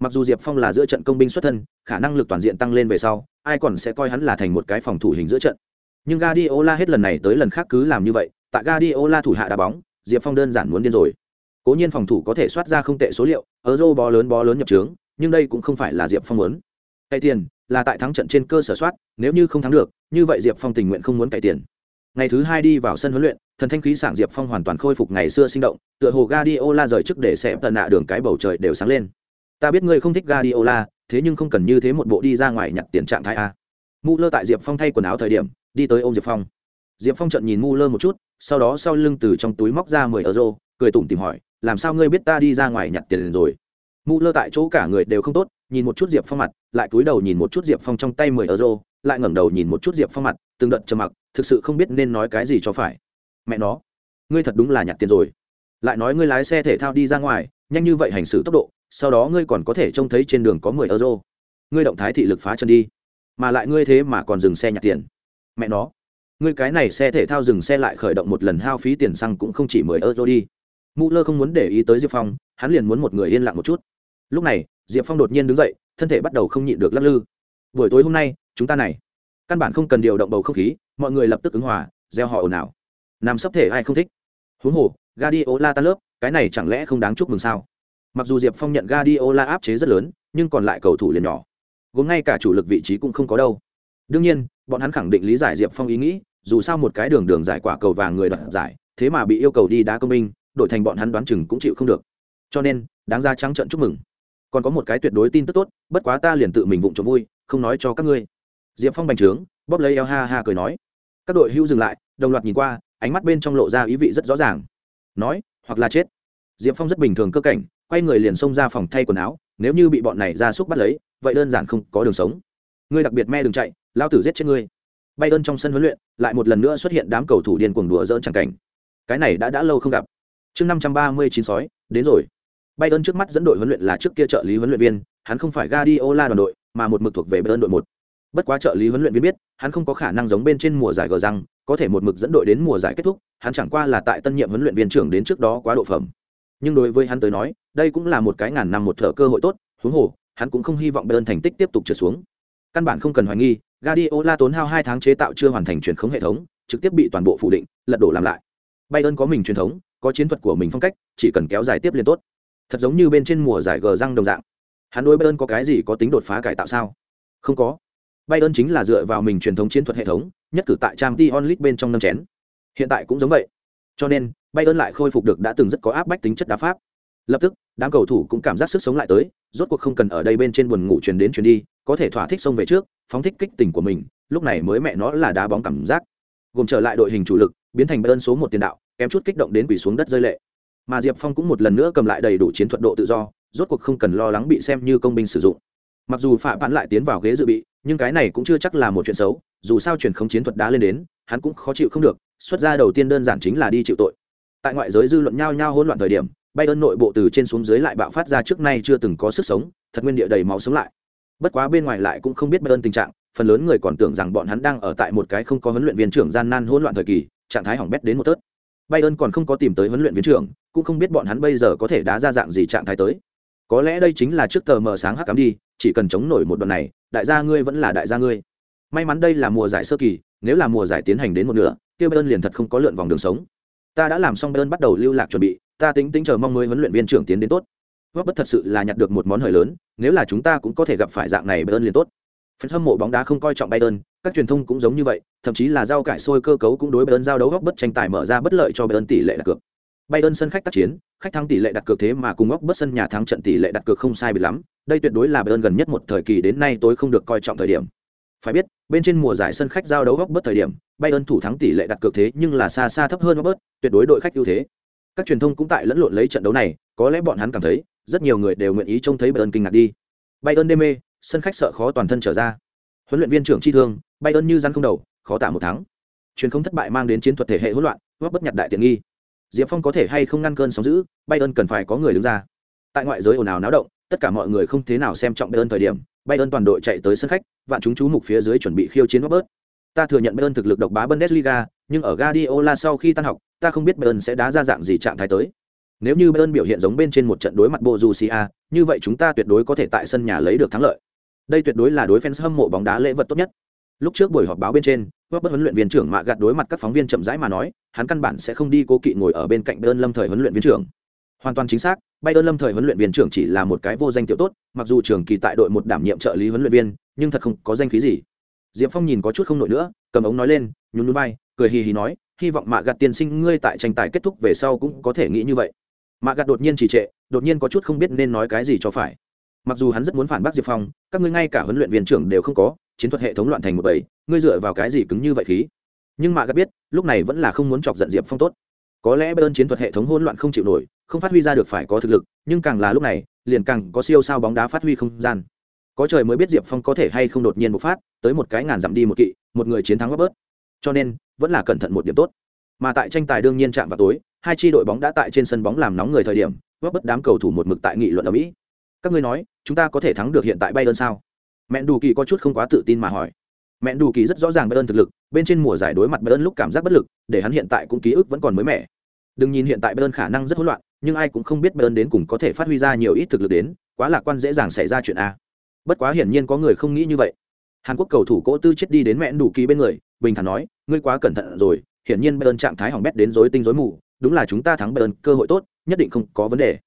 mặc dù diệp phong là giữa trận công binh xuất thân, khả năng lực toàn diện tăng lên về sau, ai còn sẽ coi hắn là thành một cái phòng thủ hình giữa trận. Nhưng gadiola hết lần này tới lần khác cứ làm như vậy, tại gadiola thủ hạ đá bóng, diệp phong đơn giản muốn điên rồi. Cố nhiên phòng thủ có thể soát ra không tệ số liệu ở dô bó lớn bó lớn nhập trướng, nhưng đây cũng không phải là diệp phong muốn. Cày tiền là tại thắng trận trên cơ sở soát, nếu như không thắng được, như vậy diệp phong tình nguyện không muốn cày tiền. Ngày thứ hai đi vào sân huấn luyện, thần thanh khí sảng diệp phong hoàn toàn khôi phục ngày xưa sinh động, tựa hồ gadiola rời trước để sẽ tận nạ đường cái bầu trời đều sáng lên ta biết ngươi không thích Guardiola, thế nhưng không cần như thế một bộ đi ra ngoài nhặt tiền trạng thái a. Mu lơ tại diệp phong thay quần áo thời điểm, đi tới ôm diệp phong. Diệp phong trận nhìn mu lơ một chút, sau đó sau lưng từ trong túi móc ra mười euro, cười tủm tìm hỏi, làm sao ngươi biết ta đi ra ngoài nhặt tiền rồi? Mu lơ tại chỗ cả người đều không tốt, nhìn một chút diệp phong mặt, lại cúi đầu nhìn một chút diệp phong trong tay mười euro, lại ngẩng đầu nhìn một chút diệp phong mặt, từng đợt trầm mặc, thực sự không biết nên nói cái gì cho phải. Mẹ nó, ngươi thật đúng là nhặt tiền rồi. Lại nói ngươi lái xe thể thao đi ra ngoài, nhanh như vậy hành xử tốc độ sau đó ngươi còn có thể trông thấy trên đường có mười euro. Ngươi động thái thị lực phá chân đi. Mà lại ngươi thế mà còn dừng xe nhặt tiền. Mẹ nó. Ngươi cái này xe thể thao dừng xe lại khởi động một lần hao phí tiền xăng cũng không chỉ mười euro đi. Mũ lơ không muốn để ý tới diệp phong, hắn liền muốn một người yên lặng một chút. Lúc này, diệp phong đột nhiên đứng dậy, thân thể bắt đầu không nhịn được lắc lư. Buổi tối hôm nay, chúng ta này. Căn bản không cần điều động bầu không khí, mọi người lập tức ứng hòa, gieo họ ồn ào. Nằm sắp thể ai không thích? Huống hồ, Guardiola ta lớp, cái này chẳng lẽ không đáng chúc mừng sao? Mặc dù diệp phong nhận Guardiola áp chế rất lớn, nhưng còn lại cầu thủ liền nhỏ. Gồm ngay cả chủ lực vị trí cũng không có đâu. Đương nhiên, bọn hắn khẳng định lý giải diệp phong ý nghĩ, dù sao một cái đường đường giải quả cầu vàng người đoạt giải, thế mà bị yêu cầu đi đá công minh, đổi thành bọn hắn đoán chừng cũng chịu không được. Cho nên, đáng ra trắng trận chúc mừng. Còn có một cái tuyệt đối tin tức tốt, bất quá ta liền tự mình vụng trộm vui, không nói cho các ngươi. Diệp phong bành trướng, bóp lấy eo ha ha cười nói. Các đội hữu dừng lại, đồng loạt nhìn qua, ánh mắt bên trong lộ ra ý vị rất rõ ràng. Nói, hoặc là chết. Diệp phong rất bình thường cơ cảnh quay người liền xông ra phòng thay quần áo nếu như bị bọn này ra súc bắt lấy vậy đơn giản không có đường sống ngươi đặc biệt me đừng chạy lao tử giết chết ngươi Bay ơn trong sân huấn luyện, lại một lần nữa xuất hiện đám cầu thủ điên cuồng đùa giỡn chẳng cảnh. Cái này đã đã lâu không gặp. Chương 539 sói, đến rồi. Bay ơn trước mắt dẫn đội huấn luyện là trước kia trợ lý huấn luyện viên, hắn không phải Gadiola đoàn đội, mà một mực thuộc về Bayern đội một. Bất quá trợ lý huấn luyện viên biết, hắn không có khả năng giống bên trên mùa giải gờ răng, có thể một mực dẫn đội đến mùa giải kết thúc, hắn chẳng qua là tại tân nhiệm huấn luyện viên trưởng đến trước đó quá độ phẩm. Nhưng đối với hắn tới nói, đây cũng là một cái ngàn năm một thở cơ hội tốt, huống hồ, hắn cũng không hy vọng Bayern thành tích tiếp tục trượt xuống. Căn bản không cần hoài nghi, Guardiola tốn hao 2 tháng chế tạo chưa hoàn thành truyền khống hệ thống, trực tiếp bị toàn bộ phủ định, lật đổ làm lại. Bayern có mình truyền thống, có chiến thuật của mình phong cách, chỉ cần kéo dài tiếp liên tốt. Thật giống như bên trên mùa giải gờ răng đồng dạng. Hắn đối Bayern có cái gì có tính đột phá cải tạo sao? Không có. Bayern chính là dựa vào mình truyền thống chiến thuật hệ thống, nhất cử tại Champions League bên trong năm chén. Hiện tại cũng giống vậy. Cho nên, Bayern lại khôi phục được đã từng rất có áp bách tính chất đá pháp. Lập tức, đám cầu thủ cũng cảm giác sức sống lại tới, rốt cuộc không cần ở đây bên trên buồn ngủ chuyển đến chuyển đi, có thể thỏa thích xông về trước, phóng thích kích tình của mình, lúc này mới mẹ nó là đá bóng cảm giác. Gồm trở lại đội hình chủ lực, biến thành Bayern số một tiền đạo, kém chút kích động đến quỷ xuống đất rơi lệ. Mà Diệp Phong cũng một lần nữa cầm lại đầy đủ chiến thuật độ tự do, rốt cuộc không cần lo lắng bị xem như công binh sử dụng. Mặc dù Phạm Bản lại tiến vào ghế dự bị, nhưng cái này cũng chưa chắc là một chuyện xấu, dù sao truyền không chiến thuật đá lên đến, hắn cũng khó chịu không được, xuất ra đầu tiên đơn giản chính là đi chịu tội. Tại ngoại giới dư luận nhao nhao hỗn loạn thời điểm, Bayern nội bộ từ trên xuống dưới lại bạo phát ra trước nay chưa từng có sức sống, thật nguyên địa đầy máu sống lại. Bất quá bên ngoài lại cũng không biết Bayern tình trạng, phần lớn người còn tưởng rằng bọn hắn đang ở tại một cái không có huấn luyện viên trưởng gian nan hỗn loạn thời kỳ, trạng thái hỏng bét đến một tớt. Bayern còn không có tìm tới huấn luyện viên trưởng, cũng không biết bọn hắn bây giờ có thể đá ra dạng gì trạng thái tới. Có lẽ đây chính là trước tờ mờ sáng hắc cắm đi, chỉ cần chống nổi một đoạn này, đại gia ngươi vẫn là đại gia ngươi. May mắn đây là mùa giải sơ kỳ, nếu là mùa giải tiến hành đến một nửa, kia Bayern liền thật không có lượn vòng đường sống. Ta đã làm xong Bayern bắt đầu lưu lạc chuẩn bị, ta tính tính chờ mong mới huấn luyện viên trưởng tiến đến tốt. góp bất thật sự là nhặt được một món hời lớn, nếu là chúng ta cũng có thể gặp phải dạng này Bayern liền tốt. Phần hâm mộ bóng đá không coi trọng Bayern, các truyền thông cũng giống như vậy, thậm chí là giao cải sôi cơ cấu cũng đối Bayern giao đấu góc bất tranh tài mở ra bất lợi cho Bayern tỷ lệ đặt cược. Bayern sân khách tác chiến, khách thắng tỷ lệ đặt cược thế mà cùng góc bất sân nhà thắng trận tỷ lệ đặt cược không sai biệt lắm, đây tuyệt đối là Bayern gần nhất một thời kỳ đến nay tối không được coi trọng thời điểm. Phải biết, bên trên mùa giải sân khách giao đấu góc bất thời điểm, Bayern thủ thắng tỷ lệ đặt cược thế nhưng là xa xa thấp hơn góc bất, tuyệt đối đội khách ưu thế. Các truyền thông cũng tại lẫn lộn lấy trận đấu này, có lẽ bọn hắn cảm thấy, rất nhiều người đều nguyện ý trông thấy Bayern kinh ngạc đi. Bayern đê mê, sân khách sợ khó toàn thân trở ra. Huấn luyện viên trưởng chi thương, Bayern như rắn không đầu, khó tả một thắng. Truyền không thất bại mang đến chiến thuật thể hệ hỗn loạn, góp bất nhặt đại tiện nghi. Diệp Phong có thể hay không ngăn cơn sóng dữ, Bayern cần phải có người đứng ra. Tại ngoại giới ồn ào náo động, tất cả mọi người không thế nào xem trọng Bayern thời điểm, Bayern toàn đội chạy tới sân khách, vạn chúng chú mục phía dưới chuẩn bị khiêu chiến Robert. Ta thừa nhận Bayern thực lực độc bá Bundesliga, nhưng ở Guardiola sau khi tan học, ta không biết Bayern sẽ đá ra dạng gì trạng thái tới. Nếu như Bayern biểu hiện giống bên trên một trận đối mặt Borussia, như vậy chúng ta tuyệt đối có thể tại sân nhà lấy được thắng lợi. Đây tuyệt đối là đối fans hâm mộ bóng đá lễ vật tốt nhất. Lúc trước buổi họp báo bên trên, Robert huấn luyện viên trưởng mạ gạt đối mặt các phóng viên chậm rãi mà nói, hắn căn bản sẽ không đi cố kỵ ngồi ở bên cạnh Bayern Lâm thời huấn luyện viên trưởng. Hoàn toàn chính xác, Bayern Lâm thời huấn luyện viên trưởng chỉ là một cái vô danh tiểu tốt, mặc dù trường kỳ tại đội một đảm nhiệm trợ lý huấn luyện viên, nhưng thật không có danh khí gì. Diệp Phong nhìn có chút không nổi nữa, cầm ống nói lên, nhún nhún vai, cười hì hì nói, hy vọng Mạ Gạt tiên sinh ngươi tại tranh tài kết thúc về sau cũng có thể nghĩ như vậy. Mạ Gạt đột nhiên trì trệ, đột nhiên có chút không biết nên nói cái gì cho phải. Mặc dù hắn rất muốn phản bác Diệp Phong, các ngươi ngay cả huấn luyện viên trưởng đều không có, chiến thuật hệ thống loạn thành một bầy, ngươi dựa vào cái gì cứng như vậy khí? Nhưng Mạ Gạt biết, lúc này vẫn là không muốn chọc giận Diệp Phong tốt. Có lẽ Bayern chiến thuật hệ thống hỗn loạn không chịu nổi, không phát huy ra được phải có thực lực, nhưng càng là lúc này, liền càng có siêu sao bóng đá phát huy không gian. Có trời mới biết Diệp Phong có thể hay không đột nhiên bộc phát, tới một cái ngàn dặm đi một kỵ, một người chiến thắng bớt. Cho nên, vẫn là cẩn thận một điểm tốt. Mà tại tranh tài đương nhiên chạm vào tối, hai chi đội bóng đã tại trên sân bóng làm nóng người thời điểm, bất đám cầu thủ một mực tại nghị luận ở Mỹ. Các ngươi nói, chúng ta có thể thắng được hiện tại Bayern sao? mẹn Đủ Kỳ có chút không quá tự tin mà hỏi. mẹn Đủ Kỳ rất rõ ràng Bayern thực lực, bên trên mùa giải đối mặt Bayern lúc cảm giác bất lực, để hắn hiện tại cũng ký ức vẫn còn mới mẻ. Đừng nhìn hiện tại Bayern khả năng rất hỗn loạn, nhưng ai cũng không biết Bayern đến cùng có thể phát huy ra nhiều ít thực lực đến, quá lạc quan dễ dàng xảy ra chuyện a. Bất quá hiển nhiên có người không nghĩ như vậy. Hàn Quốc cầu thủ Cố Tư chết đi đến mẹn đủ kỳ bên người, bình thản nói, ngươi quá cẩn thận rồi, hiển nhiên Bayern trạng thái hỏng bét đến rối tinh rối mù, đúng là chúng ta thắng Bayern, cơ hội tốt, nhất định không có vấn đề.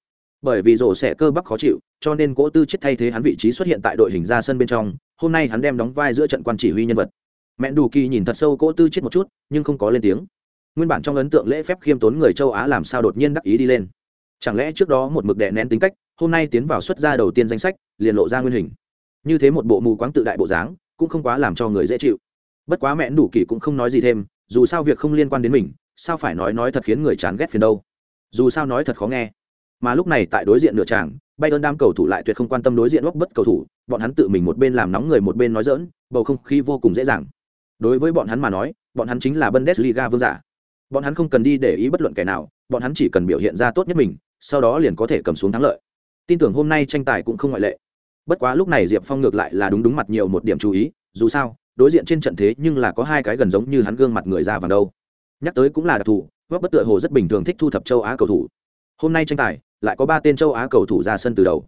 Bởi vì rổ sẽ cơ bắp khó chịu, cho nên Cố Tư chết thay thế hắn vị trí xuất hiện tại đội hình ra sân bên trong, hôm nay hắn đem đóng vai giữa trận quan chỉ huy nhân vật. Mẹ đủ kỳ nhìn thật sâu Cố Tư chết một chút, nhưng không có lên tiếng nguyên bản trong ấn tượng lễ phép khiêm tốn người châu á làm sao đột nhiên đắc ý đi lên chẳng lẽ trước đó một mực đè nén tính cách hôm nay tiến vào xuất gia đầu tiên danh sách liền lộ ra nguyên hình như thế một bộ mù quáng tự đại bộ dáng cũng không quá làm cho người dễ chịu bất quá mẹ đủ kỳ cũng không nói gì thêm, dù sao việc không liên quan đến mình, sao phải nói nói thật khiến người chán ghét phiền đâu? Dù sao nói thật khó nghe. Mà lúc này tại đối diện nửa tràng bay ơn đam cầu thủ lại tuyệt không quan tâm đối diện góc bất cầu thủ, bọn hắn tự mình một bên làm nóng người một bên nói dỡn bầu không khí vô cùng dễ dàng. Đối với bọn hắn mà nói, bọn hắn chính là bundesliga vương giả. Bọn hắn không cần đi để ý bất luận kẻ nào, bọn hắn chỉ cần biểu hiện ra tốt nhất mình, sau đó liền có thể cầm xuống thắng lợi. Tin tưởng hôm nay tranh tài cũng không ngoại lệ. Bất quá lúc này diệp phong ngược lại là đúng đúng mặt nhiều một điểm chú ý, dù sao đối diện trên trận thế nhưng là có hai cái gần giống như hắn gương mặt người ra vào đâu. Nhắc tới cũng là đặc thù góc bất tựa hồ rất bình thường thích thu thập châu á cầu thủ. Hôm nay tranh tài, lại có ba tên châu á cầu thủ ra sân từ đầu.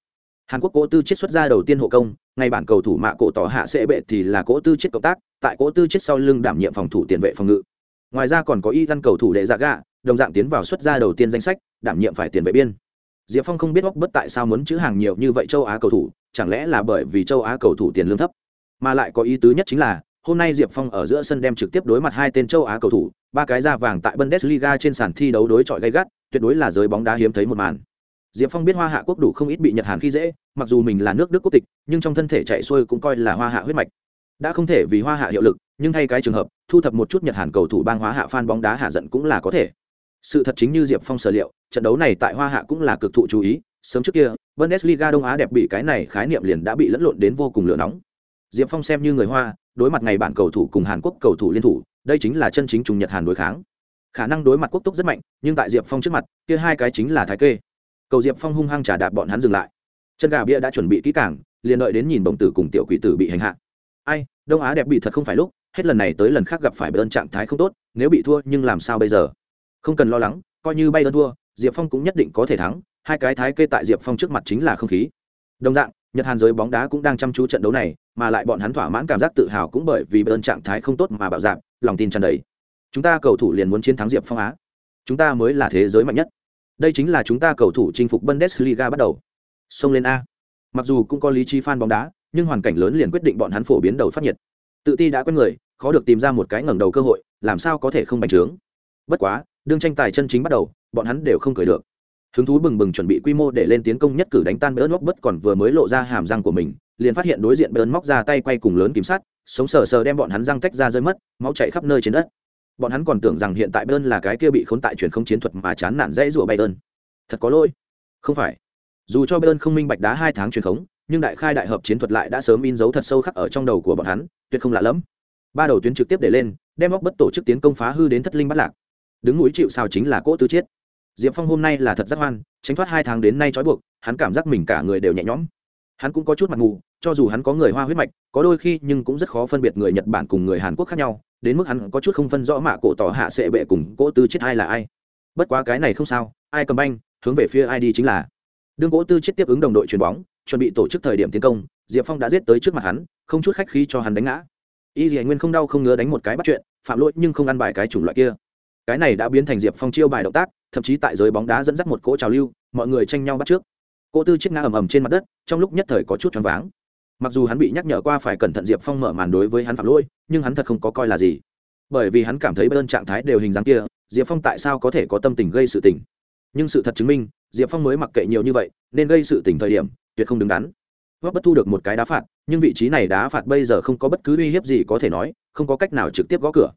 Hàn quốc cỗ tư chiết xuất ra đầu tiên hộ công, ngay bản cầu thủ mạ cổ tỏ hạ sẽ bệ thì là cỗ tư chiết cộng tác, tại cỗ tư chiết sau lưng đảm nhiệm phòng thủ tiền vệ phòng ngự. Ngoài ra còn có y dân cầu thủ đệ dạ gạ, đồng dạng tiến vào xuất ra đầu tiên danh sách, đảm nhiệm phải tiền vệ biên. Diệp phong không biết góc bất tại sao muốn chữ hàng nhiều như vậy châu á cầu thủ, chẳng lẽ là bởi vì châu á cầu thủ tiền lương thấp? Mà lại có ý tứ nhất chính là, hôm nay diệp phong ở giữa sân đem trực tiếp đối mặt hai tên châu á cầu thủ, ba cái da vàng tại bundesliga trên sàn thi đấu đối chọi gay gắt, tuyệt đối là giới bóng đá hiếm thấy một màn. Diệp phong biết hoa hạ quốc đủ không ít bị nhật hàn khi dễ, mặc dù mình là nước đức quốc tịch, nhưng trong thân thể chạy xuôi cũng coi là hoa hạ huyết mạch. Đã không thể vì hoa hạ hiệu lực, nhưng thay cái trường hợp, thu thập một chút nhật hàn cầu thủ bang hóa hạ phan bóng đá hạ giận cũng là có thể. Sự thật chính như diệp phong sở liệu, trận đấu này tại hoa hạ cũng là cực thụ chú ý, sớm trước kia, bundesliga đông á đẹp bị cái này khái niệm liền đã bị lẫn lộn đến vô cùng lửa nóng diệp phong xem như người hoa đối mặt ngày bản cầu thủ cùng hàn quốc cầu thủ liên thủ đây chính là chân chính trùng nhật hàn đối kháng. Khả năng đối mặt quốc túc rất mạnh nhưng tại diệp phong trước mặt kia hai cái chính là thái kê. Cầu diệp phong hung hăng trả đạp bọn hắn dừng lại. Chân gà bia đã chuẩn bị kỹ càng, liền đợi đến nhìn bồng tử cùng tiểu quỷ tử bị hành hạ. Ai đông á đẹp bị thật không phải lúc hết lần này tới lần khác gặp phải bơn ơn trạng thái không tốt nếu bị thua nhưng làm sao bây giờ? Không cần lo lắng coi như bay ơn thua diệp phong cũng nhất định có thể thắng hai cái thái kê tại diệp phong trước mặt chính là không khí. Đồng dạng nhật hàn giới bóng đá cũng đang chăm chú trận đấu này mà lại bọn hắn thỏa mãn cảm giác tự hào cũng bởi vì bê ơn trạng thái không tốt mà bạo dạn, lòng tin tràn đầy. Chúng ta cầu thủ liền muốn chiến thắng diệp phong á. Chúng ta mới là thế giới mạnh nhất. Đây chính là chúng ta cầu thủ chinh phục bundesliga bắt đầu. Xông lên a. Mặc dù cũng có lý trí fan bóng đá nhưng hoàn cảnh lớn liền quyết định bọn hắn phổ biến đầu phát nhiệt. Tự ti đã quen người khó được tìm ra một cái ngẩng đầu cơ hội làm sao có thể không bành trướng. Bất quá đương tranh tài chân chính bắt đầu bọn hắn đều không cười được hứng thú bừng bừng chuẩn bị quy mô để lên tiến công nhất cử đánh tan bỡn móc bất còn vừa mới lộ ra hàm răng của mình, liền phát hiện đối diện bỡn móc ra tay quay cùng lớn kiểm sát sống sờ sờ đem bọn hắn răng tách ra rơi mất, máu chạy khắp nơi trên đất. Bọn hắn còn tưởng rằng hiện tại bơn là cái kia bị khốn tại truyền không chiến thuật mà chán nản dãy rủa bay ơn thật có lỗi. Không phải. Dù cho bơn không minh bạch đá hai tháng truyền khống, nhưng đại khai đại hợp chiến thuật lại đã sớm in dấu thật sâu khắc ở trong đầu của bọn hắn, tuyệt không lạ lẫm. Ba đầu tuyến trực tiếp để lên, đem móc bất tổ chức tiến công phá hư đến thất linh bắt lạc. Đứng núi chịu sao chính là cỗ tư chiết diệp phong hôm nay là thật giác hoan tránh thoát hai tháng đến nay trói buộc, hắn cảm giác mình cả người đều nhẹ nhõm. Hắn cũng có chút mặt mù, cho dù hắn có người hoa huyết mạch, có đôi khi nhưng cũng rất khó phân biệt người nhật bản cùng người hàn quốc khác nhau, đến mức hắn có chút không phân rõ mạ cổ tỏ hạ sệ bệ cùng cỗ tư chết ai là ai. Bất quá cái này không sao, ai cầm banh, hướng về phía ai đi chính là. Đương cỗ tư chết tiếp ứng đồng đội chuyền bóng, chuẩn bị tổ chức thời điểm tiến công, diệp phong đã giết tới trước mặt hắn, không chút khách khí cho hắn đánh ngã. Y dì nguyên không đau không ngứa đánh một cái bắt chuyện, phạm lỗi nhưng không ăn bài cái chủng loại kia. Cái này đã biến thành diệp phong chiêu bài động tác thậm chí tại giới bóng đá dẫn dắt một cỗ trào lưu, mọi người tranh nhau bắt trước. Cô tư chiếc ngã ầm ầm trên mặt đất, trong lúc nhất thời có chút choáng váng. Mặc dù hắn bị nhắc nhở qua phải cẩn thận diệp phong mở màn đối với hắn phạm lỗi, nhưng hắn thật không có coi là gì. Bởi vì hắn cảm thấy bất ơn trạng thái đều hình dáng kia, diệp phong tại sao có thể có tâm tình gây sự tình? Nhưng sự thật chứng minh, diệp phong mới mặc kệ nhiều như vậy, nên gây sự tình thời điểm, tuyệt không đứng đắn. Góp bất thu được một cái đá phạt, nhưng vị trí này đá phạt bây giờ không có bất cứ uy hiếp gì có thể nói, không có cách nào trực tiếp gõ cửa.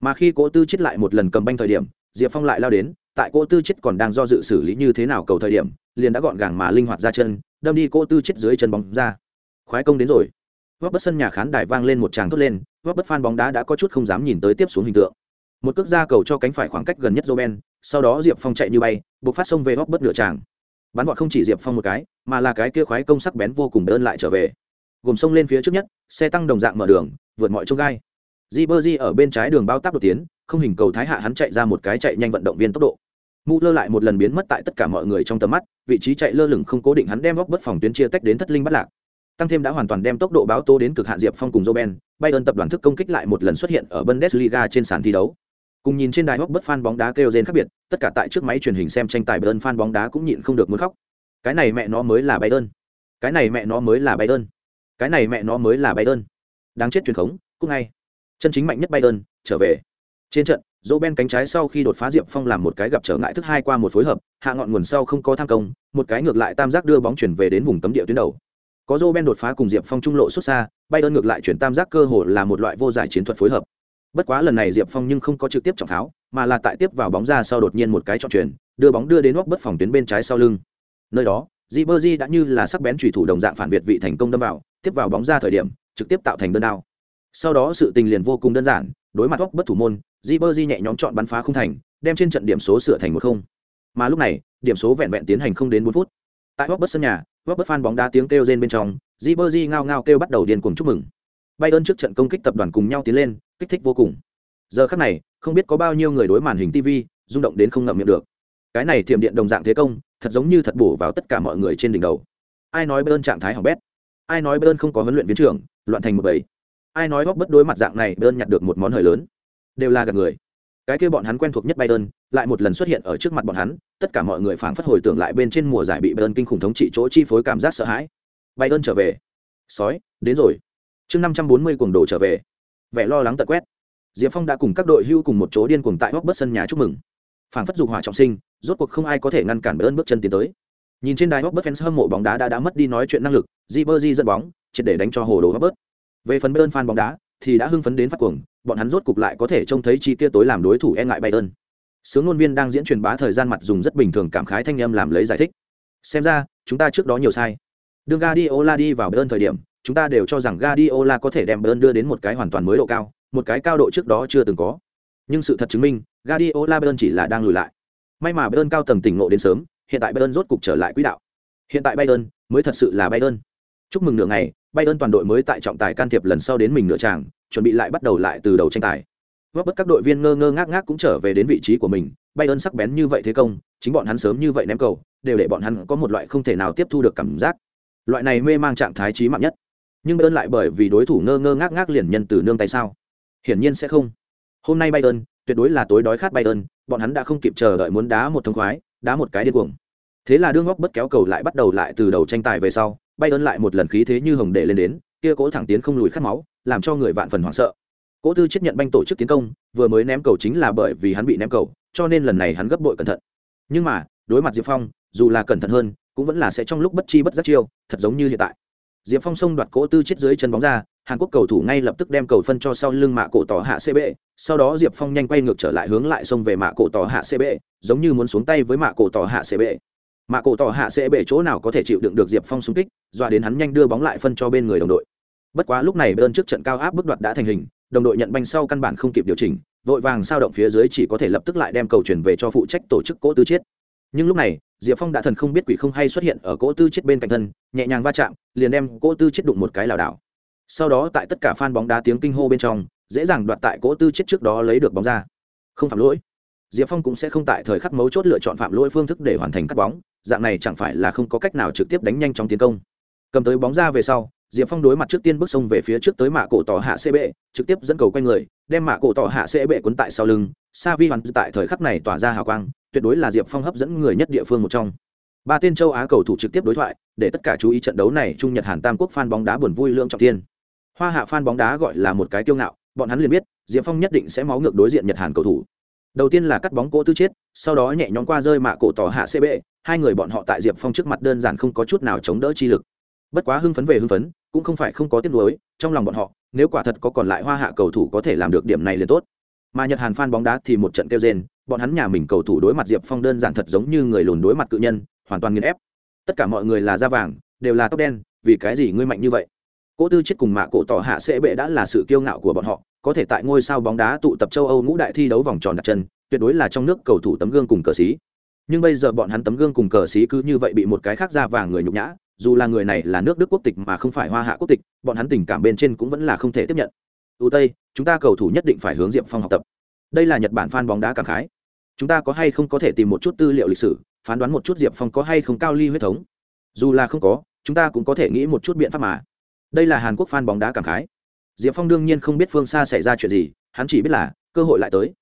Mà khi Cố tư chết lại một lần cầm banh thời điểm, diệp phong lại lao đến tại cô tư chết còn đang do dự xử lý như thế nào cầu thời điểm, liền đã gọn gàng mà linh hoạt ra chân, đâm đi cô tư chết dưới chân bóng ra. Khoái công đến rồi. Vấp bất sân nhà khán đài vang lên một tràng thốt lên Vấp bất phan bóng đá đã có chút không dám nhìn tới tiếp xuống hình tượng. Một cước ra cầu cho cánh phải khoảng cách gần nhất joben sau đó diệp phong chạy như bay, buộc phát sông về góc bất nửa tràng. Bắn vọt không chỉ diệp phong một cái, mà là cái kia khoái công sắc bén vô cùng đơn lại trở về. Gồm sông lên phía trước nhất, xe tăng đồng dạng mở đường, vượt mọi trông gai. Di bơ di ở bên trái đường bao táp đột tiến không hình cầu thái hạ hắn chạy ra một cái chạy nhanh vận động viên tốc độ. Mu lơ lại một lần biến mất tại tất cả mọi người trong tầm mắt, vị trí chạy lơ lửng không cố định hắn đem góc bất phòng tuyến chia tách đến thất linh bắt lạc. Tăng thêm đã hoàn toàn đem tốc độ báo tố đến cực hạn diệp phong cùng joben bayern tập đoàn thức công kích lại một lần xuất hiện ở bundesliga trên sàn thi đấu. Cùng nhìn trên đài góc bất fan bóng đá kêu rên khác biệt, tất cả tại trước máy truyền hình xem tranh tài bayern fan bóng đá cũng nhịn không được muốn khóc. Cái này mẹ nó mới là bayern. Cái này mẹ nó mới là bayern. Cái này mẹ nó mới là bayern. Đáng chết truyền khống cũng ngay. Chân chính mạnh nhất bayern, trở về trên trận, dỗ ben cánh trái sau khi đột phá diệp phong làm một cái gặp trở ngại thức hai qua một phối hợp, hạ ngọn nguồn sau không có tham công, một cái ngược lại tam giác đưa bóng chuyển về đến vùng cấm địa tuyến đầu. Có dỗ ben đột phá cùng diệp phong trung lộ xuất xa bay ơn ngược lại chuyển tam giác cơ hồ là một loại vô giải chiến thuật phối hợp. Bất quá lần này diệp phong nhưng không có trực tiếp trọng pháo mà là tại tiếp vào bóng ra sau đột nhiên một cái trọng chuyển, đưa bóng đưa đến góc bất phòng tuyến bên trái sau lưng. Nơi đó di bơ di đã như là sắc bén trùy thủ đồng dạng phản việt vị thành công đâm vào, tiếp vào bóng ra thời điểm, trực tiếp tạo thành đơn đao sau đó sự tình liền vô cùng đơn giản, đối mặt góc bất thủ môn Ribery nhẹ nhõm chọn bắn phá không thành, đem trên trận điểm số sửa thành một không. Mà lúc này, điểm số vẹn vẹn tiến hành không đến bốn phút. Tại góc bất sân nhà góc bất fan bóng đá tiếng kêu rên bên trong Ribery ngao ngao kêu bắt đầu điên cuồng chúc mừng. Bay ơn trước trận công kích tập đoàn cùng nhau tiến lên, kích thích vô cùng. Giờ khắc này, không biết có bao nhiêu người đối màn hình tv rung động đến không ngậm miệng được. Cái này thiểm điện đồng dạng thế công, thật giống như thật bổ vào tất cả mọi người trên đỉnh đầu. Ai nói bay ơn trạng thái hỏng bét? Ai nói bay ơn không có huấn luyện viên trưởng, loạn thành một bầy? Ai nói góc bất đối mặt dạng này, Bayern nhặt được một món hời lớn. Đều là gạt người. Cái kia bọn hắn quen thuộc nhất Bayern, lại một lần xuất hiện ở trước mặt bọn hắn, tất cả mọi người phảng phất hồi tưởng lại bên trên mùa giải bị Bayern kinh khủng thống trị chỗ chi phối cảm giác sợ hãi. Bayern trở về. Sói, đến rồi. Chương năm trăm bốn mươi cuồng đồ trở về. Vẻ lo lắng tật quét. Diệp phong đã cùng các đội hưu cùng một chỗ điên cuồng tại góc bất sân nhà chúc mừng. Phảng phất dục hỏa trọng sinh, rốt cuộc không ai có thể ngăn cản Bayern bước chân tiến tới. Nhìn trên đài góc bất fans hâm mộ bóng đá đã đã mất đi nói chuyện năng lực di bơ di dẫn bóng, triệt để đánh cho hồ đồ góc bớt về phần Bayern fan bóng đá, thì đã hưng phấn đến phát cuồng, bọn hắn rốt cục lại có thể trông thấy chi kia tối làm đối thủ e ngại Bayern. Sướng ngôn viên đang diễn truyền bá thời gian mặt dùng rất bình thường cảm khái thanh âm làm lấy giải thích. Xem ra, chúng ta trước đó nhiều sai. Đường Guardiola đi vào Bayern thời điểm, chúng ta đều cho rằng Guardiola có thể đem Bayern đưa đến một cái hoàn toàn mới độ cao, một cái cao độ trước đó chưa từng có. Nhưng sự thật chứng minh, Guardiola Bayern chỉ là đang lùi lại. May mà Bayern cao tầng tỉnh ngộ đến sớm, hiện tại Bayern rốt cục trở lại quỹ đạo. Hiện tại Bayern mới thật sự là Bayern. Chúc mừng nửa ngày Bayern toàn đội mới tại trọng tài can thiệp lần sau đến mình nửa tràng, chuẩn bị lại bắt đầu lại từ đầu tranh tài. Vấp bất các đội viên ngơ ngơ ngác ngác cũng trở về đến vị trí của mình Bayern sắc bén như vậy thế công, chính bọn hắn sớm như vậy ném cầu, đều để bọn hắn có một loại không thể nào tiếp thu được cảm giác. Loại này mê mang trạng thái trí mạng nhất. Nhưng Bayern lại bởi vì đối thủ ngơ ngơ ngác ngác liền nhân từ nương tay sao? Hiển nhiên sẽ không. Hôm nay Bayern tuyệt đối là tối đói khát Bayern bọn hắn đã không kịp chờ đợi muốn đá một thông khoái, đá một cái điên cuồng. Thế là đương góc bất kéo cầu lại bắt đầu lại từ đầu tranh tài về sau bay ơn lại một lần khí thế như hồng đệ lên đến, kia cỗ thẳng tiến không lùi khát máu, làm cho người vạn phần hoảng sợ. Cỗ tư chết nhận banh tổ chức tiến công, vừa mới ném cầu chính là bởi vì hắn bị ném cầu, cho nên lần này hắn gấp bội cẩn thận. Nhưng mà, đối mặt diệp phong, dù là cẩn thận hơn, cũng vẫn là sẽ trong lúc bất chi bất giác chiêu, thật giống như hiện tại. Diệp phong xông đoạt cỗ tư chết dưới chân bóng ra, hàn quốc cầu thủ ngay lập tức đem cầu phân cho sau lưng mạ cổ tỏ hạ cb sau đó diệp phong nhanh quay ngược trở lại hướng lại xông về mạ cổ tỏ hạ cb giống như muốn xuống tay với mạ cổ tỏ hạ cb mà cổ tỏ hạ sẽ bể chỗ nào có thể chịu đựng được diệp phong xung kích, dọa đến hắn nhanh đưa bóng lại phân cho bên người đồng đội. Bất quá lúc này bên trước trận cao áp bước đoạt đã thành hình, đồng đội nhận banh sau căn bản không kịp điều chỉnh, vội vàng sao động phía dưới chỉ có thể lập tức lại đem cầu chuyển về cho phụ trách tổ chức cỗ tư chiết. Nhưng lúc này, diệp phong đã thần không biết quỷ không hay xuất hiện ở cỗ tư chiết bên cạnh thân, nhẹ nhàng va chạm, liền đem cỗ tư chiết đụng một cái lảo đảo. Sau đó tại tất cả fan bóng đá tiếng kinh hô bên trong, dễ dàng đoạt tại cỗ tư chiết trước đó lấy được bóng ra. Không phạm lỗi diệp phong cũng sẽ không tại thời khắc mấu chốt lựa chọn phạm lỗi phương thức để hoàn thành cắt bóng, dạng này chẳng phải là không có cách nào trực tiếp đánh nhanh trong tiến công. Cầm tới bóng ra về sau, diệp phong đối mặt trước tiên bước sông về phía trước tới mạ cổ tỏ hạ cb trực tiếp dẫn cầu q u a n người, đem mạ cổ tỏ hạ cb quấn tại sau lưng. Sa vi hoàn tại thời khắc này tỏa ra hào quang, tuyệt đối là diệp phong hấp dẫn người nhất địa phương một trong. Ba tên châu á cầu thủ trực tiếp đối thoại, để tất cả chú ý trận đấu này trung nhật hàn tam quốc phan bóng đá buồn vui lượng trọng tiên. Hoa hạ phan bóng đá gọi là một cái kiêu ngạo, bọn hắn liền biết, diệp phong nhất định sẽ máu ngược đối diện nhật hàn cầu thủ đầu tiên là cắt bóng cỗ tư chết, sau đó nhẹ nhõm qua rơi mạ cổ tỏ hạ cb hai người bọn họ tại diệp phong trước mặt đơn giản không có chút nào chống đỡ chi lực. Bất quá hưng phấn về hưng phấn, cũng không phải không có tiếc nuối, trong lòng bọn họ, nếu quả thật có còn lại hoa hạ cầu thủ có thể làm được điểm này liền tốt. Mà nhật hàn phan bóng đá thì một trận kêu rên, bọn hắn nhà mình cầu thủ đối mặt diệp phong đơn giản thật giống như người lùn đối mặt cự nhân, hoàn toàn nghiền ép. Tất cả mọi người là da vàng, đều là tóc đen, vì cái gì ngươi mạnh như vậy? Cỗ tư chết cùng mạ cổ tỏ hạ sẽ bệ đã là sự kiêu ngạo của bọn họ có thể tại ngôi sao bóng đá tụ tập châu âu ngũ đại thi đấu vòng tròn đặt chân, tuyệt đối là trong nước cầu thủ tấm gương cùng cờ sĩ nhưng bây giờ bọn hắn tấm gương cùng cờ sĩ cứ như vậy bị một cái khác ra vàng người nhục nhã, dù là người này là nước đức quốc tịch mà không phải hoa hạ quốc tịch, bọn hắn tình cảm bên trên cũng vẫn là không thể tiếp nhận. U tây, chúng ta cầu thủ nhất định phải hướng diệp phong học tập. Đây là nhật bản fan bóng đá cảm khái. Chúng ta có hay không có thể tìm một chút tư liệu lịch sử, phán đoán một chút diệp phong có hay không cao ly huyết thống? Dù là không có, chúng ta cũng có thể nghĩ một chút biện pháp mà. Đây là hàn quốc fan bóng đá cảm khái diệp phong đương nhiên không biết phương xa xảy ra chuyện gì, hắn chỉ biết là, cơ hội lại tới.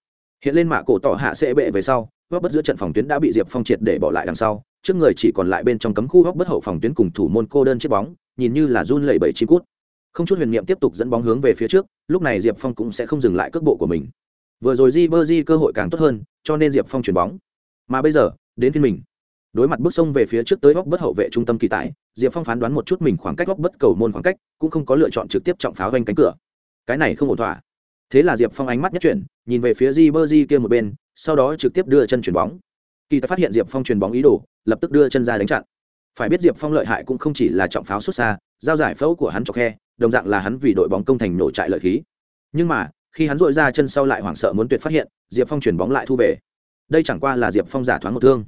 Hiện lên mạ cổ tỏ hạ sẽ bệ về sau góc bất giữa trận phòng tuyến đã bị diệp phong triệt để bỏ lại đằng sau, trước người chỉ còn lại bên trong cấm khu góc bất hậu phòng tuyến cùng thủ môn cô đơn chiếc bóng, nhìn như là run lẩy bẩy chi cút. Không chút huyền niệm tiếp tục dẫn bóng hướng về phía trước, lúc này diệp phong cũng sẽ không dừng lại cước bộ của mình. Vừa rồi di bơ di cơ hội càng tốt hơn, cho nên diệp phong chuyển bóng. Mà bây giờ, đến phiên mình đối mặt bước sông về phía trước tới góc bất hậu vệ trung tâm kỳ tải diệp phong phán đoán một chút mình khoảng cách góc bất cầu môn khoảng cách, cũng không có lựa chọn trực tiếp trọng pháo vanh cánh cửa. Cái này không ổn thỏa. Thế là diệp phong ánh mắt nhất chuyển, nhìn về phía di bơ di kia một bên, sau đó trực tiếp đưa chân chuyền bóng. Kỳ tài phát hiện diệp phong chuyền bóng ý đồ, lập tức đưa chân ra đánh chặn. Phải biết diệp phong lợi hại cũng không chỉ là trọng pháo xuất xa, giao giải phẫu của hắn cho khe, đồng dạng là hắn vì đội bóng công thành nổ trại lợi khí. Nhưng mà, khi hắn dội ra chân sau lại hoảng sợ muốn tuyệt phát hiện, diệp phong chuyền bóng lại thu về. Đây chẳng qua là diệp phong giả thoáng một thương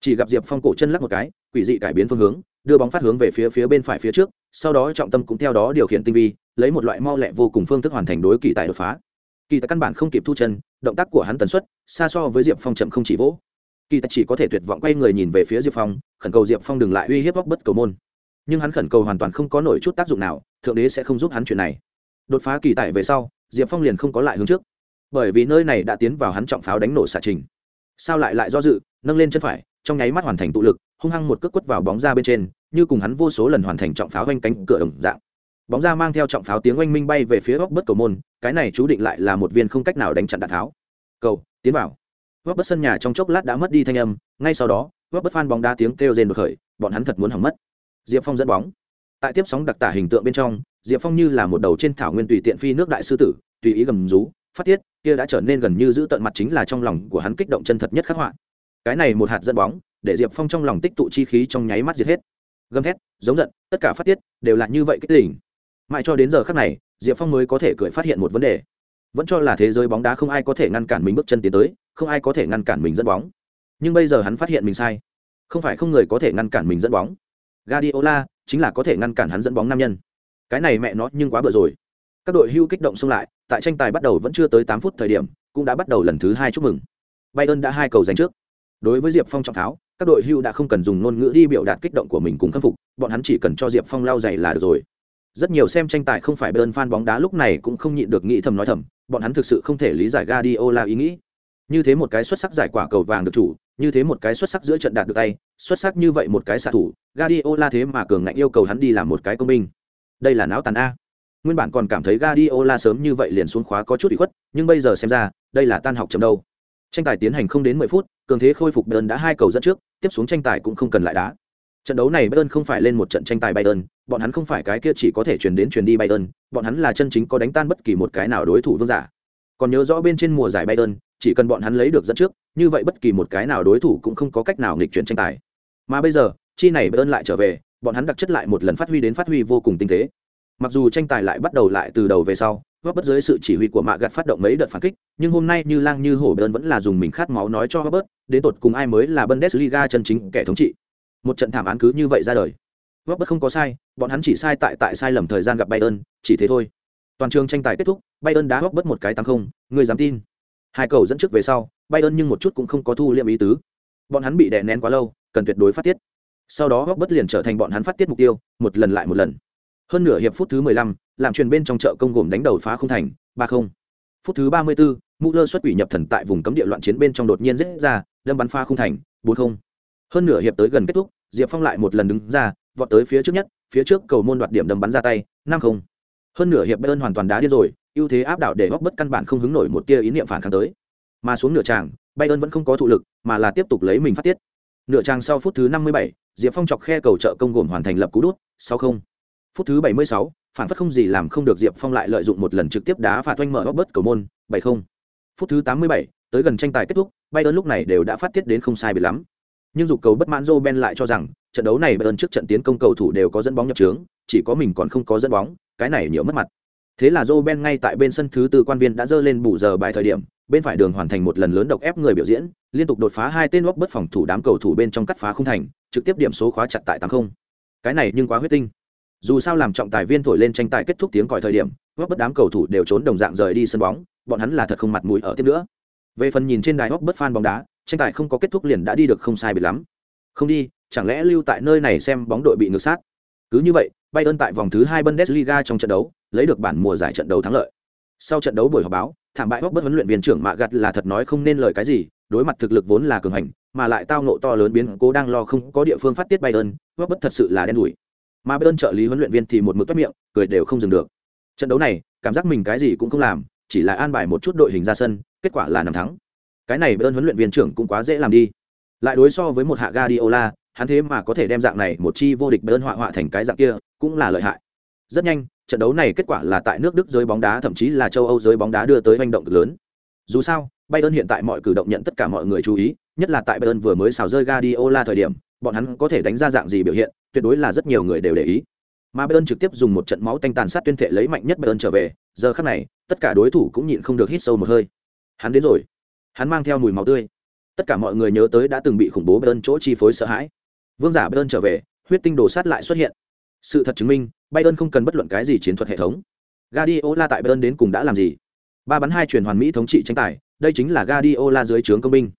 chỉ gặp diệp phong cổ chân lắc một cái, quỷ dị cải biến phương hướng, đưa bóng phát hướng về phía phía bên phải phía trước, sau đó trọng tâm cũng theo đó điều khiển tinh vi, lấy một loại mau lẹ vô cùng phương thức hoàn thành đối kỳ tài đột phá. Kỳ tài căn bản không kịp thu chân, động tác của hắn tần suất, xa so với diệp phong chậm không chỉ vỗ. Kỳ tài chỉ có thể tuyệt vọng quay người nhìn về phía diệp phong, khẩn cầu diệp phong đừng lại uy hiếp bóc bất cầu môn. Nhưng hắn khẩn cầu hoàn toàn không có nổi chút tác dụng nào, thượng đế sẽ không giúp hắn chuyện này. Đột phá kỳ tài về sau, diệp phong liền không có lại hướng trước. Bởi vì nơi này đã tiến vào hắn trọng pháo đánh nổ xạ trình. Sao lại lại do dự, nâng lên chân phải trong nháy mắt hoàn thành tụ lực, hung hăng một cước quất vào bóng ra bên trên, như cùng hắn vô số lần hoàn thành trọng pháo oanh cánh cửa đồng dạng. Bóng ra mang theo trọng pháo tiếng oanh minh bay về phía góc bất cầu môn, cái này chú định lại là một viên không cách nào đánh chặn đạn tháo. Cầu, tiến vào. Góc bất sân nhà trong chốc lát đã mất đi thanh âm, ngay sau đó góc bất phan bóng đá tiếng kêu rên bực khởi, bọn hắn thật muốn hỏng mất. Diệp phong dẫn bóng. Tại tiếp sóng đặc tả hình tượng bên trong, diệp phong như là một đầu trên thảo nguyên tùy tiện phi nước đại sư tử, tùy ý gầm rú, phát tiết, kia đã trở nên gần như giữ tận mặt chính là trong lòng của hắn kích động chân thật nhất khắc họa cái này một hạt dẫn bóng, để diệp phong trong lòng tích tụ chi khí trong nháy mắt diệt hết. Gầm thét, giống giận, tất cả phát tiết đều là như vậy kích tỉnh mãi cho đến giờ khắc này, diệp phong mới có thể cười phát hiện một vấn đề. Vẫn cho là thế giới bóng đá không ai có thể ngăn cản mình bước chân tiến tới, không ai có thể ngăn cản mình dẫn bóng. Nhưng bây giờ hắn phát hiện mình sai. Không phải không người có thể ngăn cản mình dẫn bóng. Gadiola chính là có thể ngăn cản hắn dẫn bóng nam nhân. Cái này mẹ nó nhưng quá bừa rồi. Các đội hưu kích động xông lại, tại tranh tài bắt đầu vẫn chưa tới tám phút thời điểm, cũng đã bắt đầu lần thứ hai chúc mừng. Bayern đã hai cầu giành trước đối với diệp phong trọng tháo, các đội hưu đã không cần dùng ngôn ngữ đi biểu đạt kích động của mình cùng khâm phục, bọn hắn chỉ cần cho diệp phong lau dày là được rồi. Rất nhiều xem tranh tài không phải bơn fan bóng đá lúc này cũng không nhịn được nghĩ thầm nói thầm, bọn hắn thực sự không thể lý giải Guardiola ý nghĩ. Như thế một cái xuất sắc giải quả cầu vàng được chủ, như thế một cái xuất sắc giữa trận đạt được tay, xuất sắc như vậy một cái xạ thủ, Guardiola thế mà cường ngạnh yêu cầu hắn đi làm một cái công binh. Đây là não tàn a. Nguyên bản còn cảm thấy Guardiola sớm như vậy liền xuống khóa có chút bị khuất, nhưng bây giờ xem ra, đây là tan học chậm đâu. Tranh tài tiến hành không đến mười phút cường thế khôi phục bayern đã hai cầu dẫn trước, tiếp xuống tranh tài cũng không cần lại đá. Trận đấu này bayern không phải lên một trận tranh tài bayern, bọn hắn không phải cái kia chỉ có thể chuyển đến chuyển đi bayern, bọn hắn là chân chính có đánh tan bất kỳ một cái nào đối thủ vương giả. Còn nhớ rõ bên trên mùa giải bayern, chỉ cần bọn hắn lấy được dẫn trước, như vậy bất kỳ một cái nào đối thủ cũng không có cách nào nghịch chuyển tranh tài. Mà bây giờ, chi này bayern lại trở về, bọn hắn đặc chất lại một lần phát huy đến phát huy vô cùng tinh tế. Mặc dù tranh tài lại bắt đầu lại từ đầu về sau Robert bất dưới sự chỉ huy của mạ gạt phát động mấy đợt phản kích nhưng hôm nay như lang như hổ bơn vẫn là dùng mình khát máu nói cho Robert, đến tột cùng ai mới là bundesliga chân chính kẻ thống trị. Một trận thảm án cứ như vậy ra đời. Robert bất không có sai bọn hắn chỉ sai tại tại sai lầm thời gian gặp bayern chỉ thế thôi. Toàn trường tranh tài kết thúc bayern đá Robert bất một cái tăng không người dám tin? Hai cầu dẫn trước về sau bayern nhưng một chút cũng không có thu liệm ý tứ. Bọn hắn bị đè nén quá lâu cần tuyệt đối phát tiết. Sau đó Robert bất liền trở thành bọn hắn phát tiết mục tiêu một lần lại một lần. Hơn nửa hiệp phút thứ 15, làm truyền bên trong chợ công gồm đánh đầu phá không thành, 3-0. Phút thứ ba mươi bốn, mũ lơ xuất quỷ nhập thần tại vùng cấm địa loạn chiến bên trong đột nhiên rết ra, đâm bắn phá không thành, 4-0. Hơn nửa hiệp tới gần kết thúc, Diệp Phong lại một lần đứng ra, vọt tới phía trước nhất, phía trước cầu môn đoạt điểm đâm bắn ra tay, 5-0. Hơn nửa hiệp Bayern hoàn toàn đá điên rồi, ưu thế áp đảo để góp bất căn bản không hứng nổi một tia ý niệm phản kháng tới. Mà xuống nửa tràng, Bayern vẫn không có thụ lực, mà là tiếp tục lấy mình phát tiết. Nửa tràng sau phút thứ 57, Diệp Phong chọc khe cầu trợ công gồm hoàn thành lập cú đút, 6-0 phút thứ 76, phản phất không gì làm không được diệp phong lại lợi dụng một lần trực tiếp đá phạt oanh mở góc bớt cầu môn 7-0. phút thứ 87, tới gần tranh tài kết thúc bayern lúc này đều đã phát tiết đến không sai bị lắm. Nhưng dục cầu bất mãn joe ben lại cho rằng trận đấu này bayern trước trận tiến công cầu thủ đều có dẫn bóng nhập trướng chỉ có mình còn không có dẫn bóng cái này nhiều mất mặt. Thế là joe ben ngay tại bên sân thứ tư quan viên đã dơ lên bù giờ bài thời điểm bên phải đường hoàn thành một lần lớn độc ép người biểu diễn liên tục đột phá hai tên góc bất phòng thủ đám cầu thủ bên trong cắt phá không thành trực tiếp điểm số khóa chặt tại tám không. Cái này nhưng quá huyết tinh dù sao làm trọng tài viên thổi lên tranh tài kết thúc tiếng còi thời điểm góc bất đám cầu thủ đều trốn đồng dạng rời đi sân bóng, bọn hắn là thật không mặt mũi ở tiếp nữa. Về phần nhìn trên đài góc bất fan bóng đá, tranh tài không có kết thúc liền đã đi được không sai bị lắm. Không đi, chẳng lẽ lưu tại nơi này xem bóng đội bị ngược sát? Cứ như vậy, bayern tại vòng thứ hai bundesliga trong trận đấu, lấy được bản mùa giải trận đấu thắng lợi. Sau trận đấu buổi họp báo, thảm bại góc bất huấn luyện viên trưởng mạ gặt là thật nói không nên lời cái gì, đối mặt thực lực vốn là cường hành, mà lại tao nộ to lớn biến cố đang lo không có địa phương phát tiết bayern góc bất thật sự là đen đủi mà bên trợ lý huấn luyện viên thì một mực toát miệng, cười đều không dừng được. Trận đấu này, cảm giác mình cái gì cũng không làm, chỉ là an bài một chút đội hình ra sân, kết quả là nằm thắng. Cái này bên huấn luyện viên trưởng cũng quá dễ làm đi. Lại đối so với một hạ Guardiola, hắn thế mà có thể đem dạng này một chi vô địch bên họa họa thành cái dạng kia, cũng là lợi hại. Rất nhanh, trận đấu này kết quả là tại nước Đức giới bóng đá, thậm chí là châu Âu giới bóng đá đưa tới hành động cực lớn. Dù sao, Bayern hiện tại mọi cử động nhận tất cả mọi người chú ý, nhất là tại Bayern vừa mới xào rơi Guardiola thời điểm bọn hắn có thể đánh ra dạng gì biểu hiện, tuyệt đối là rất nhiều người đều để ý. Mà bayern trực tiếp dùng một trận máu tanh tàn sát tuyên thệ lấy mạnh nhất bayern trở về, giờ khắc này, tất cả đối thủ cũng nhịn không được hít sâu một hơi. Hắn đến rồi. Hắn mang theo mùi máu tươi. Tất cả mọi người nhớ tới đã từng bị khủng bố bayern chỗ chi phối sợ hãi. Vương giả bayern trở về, huyết tinh đồ sát lại xuất hiện. Sự thật chứng minh, bayern không cần bất luận cái gì chiến thuật hệ thống. Guardiola tại bayern đến cùng đã làm gì? Ba bắn hai truyền hoàn mỹ thống trị tranh tài, đây chính là Guardiola dưới trướng công binh.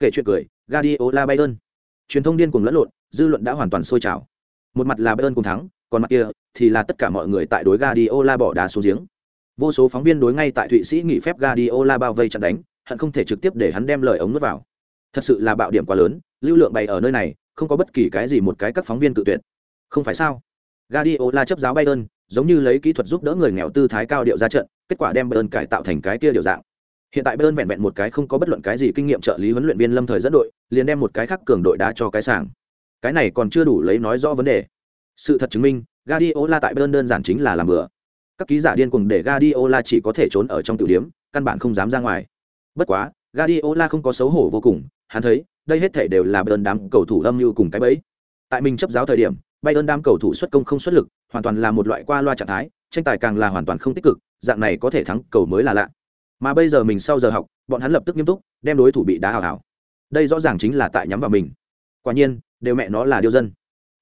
Kể chuyện cười, Guardiola bayern truyền thông điên cuồng lẫn lộn dư luận đã hoàn toàn sôi trào. Một mặt là bayern cùng thắng còn mặt kia thì là tất cả mọi người tại đối Guardiola bỏ đá xuống giếng. Vô số phóng viên đối ngay tại thụy sĩ nghỉ phép Guardiola bao vây chặn đánh hận không thể trực tiếp để hắn đem lời ống nuốt vào. Thật sự là bạo điểm quá lớn lưu lượng bày ở nơi này không có bất kỳ cái gì một cái các phóng viên tự tuyệt. Không phải sao? Guardiola chấp giáo Bayern, giống như lấy kỹ thuật giúp đỡ người nghèo tư thái cao điệu ra trận, kết quả đem Bayern cải tạo thành cái kia điều dạng. Hiện tại Bayern vẹn vẹn một cái không có bất luận cái gì kinh nghiệm trợ lý huấn luyện viên Lâm thời dẫn đội, liền đem một cái khác cường đội đá cho cái sảng. Cái này còn chưa đủ lấy nói rõ vấn đề. Sự thật chứng minh, Guardiola tại Bayern đơn giản chính là làm bừa. Các ký giả điên cuồng để Guardiola chỉ có thể trốn ở trong tiểu điểm, căn bản không dám ra ngoài. Bất quá, Guardiola không có xấu hổ vô cùng, hắn thấy, đây hết thảy đều là Bayern đám cầu thủ âm mưu cùng cái bẫy. Tại mình chấp giáo thời điểm, Bayern đám cầu thủ xuất công không xuất lực, hoàn toàn là một loại qua loa trạng thái, tranh tài càng là hoàn toàn không tích cực, dạng này có thể thắng cầu mới là lạ. Mà bây giờ mình sau giờ học, bọn hắn lập tức nghiêm túc, đem đối thủ bị đá hào hào. Đây rõ ràng chính là tại nhắm vào mình. Quả nhiên, đều mẹ nó là điêu dân.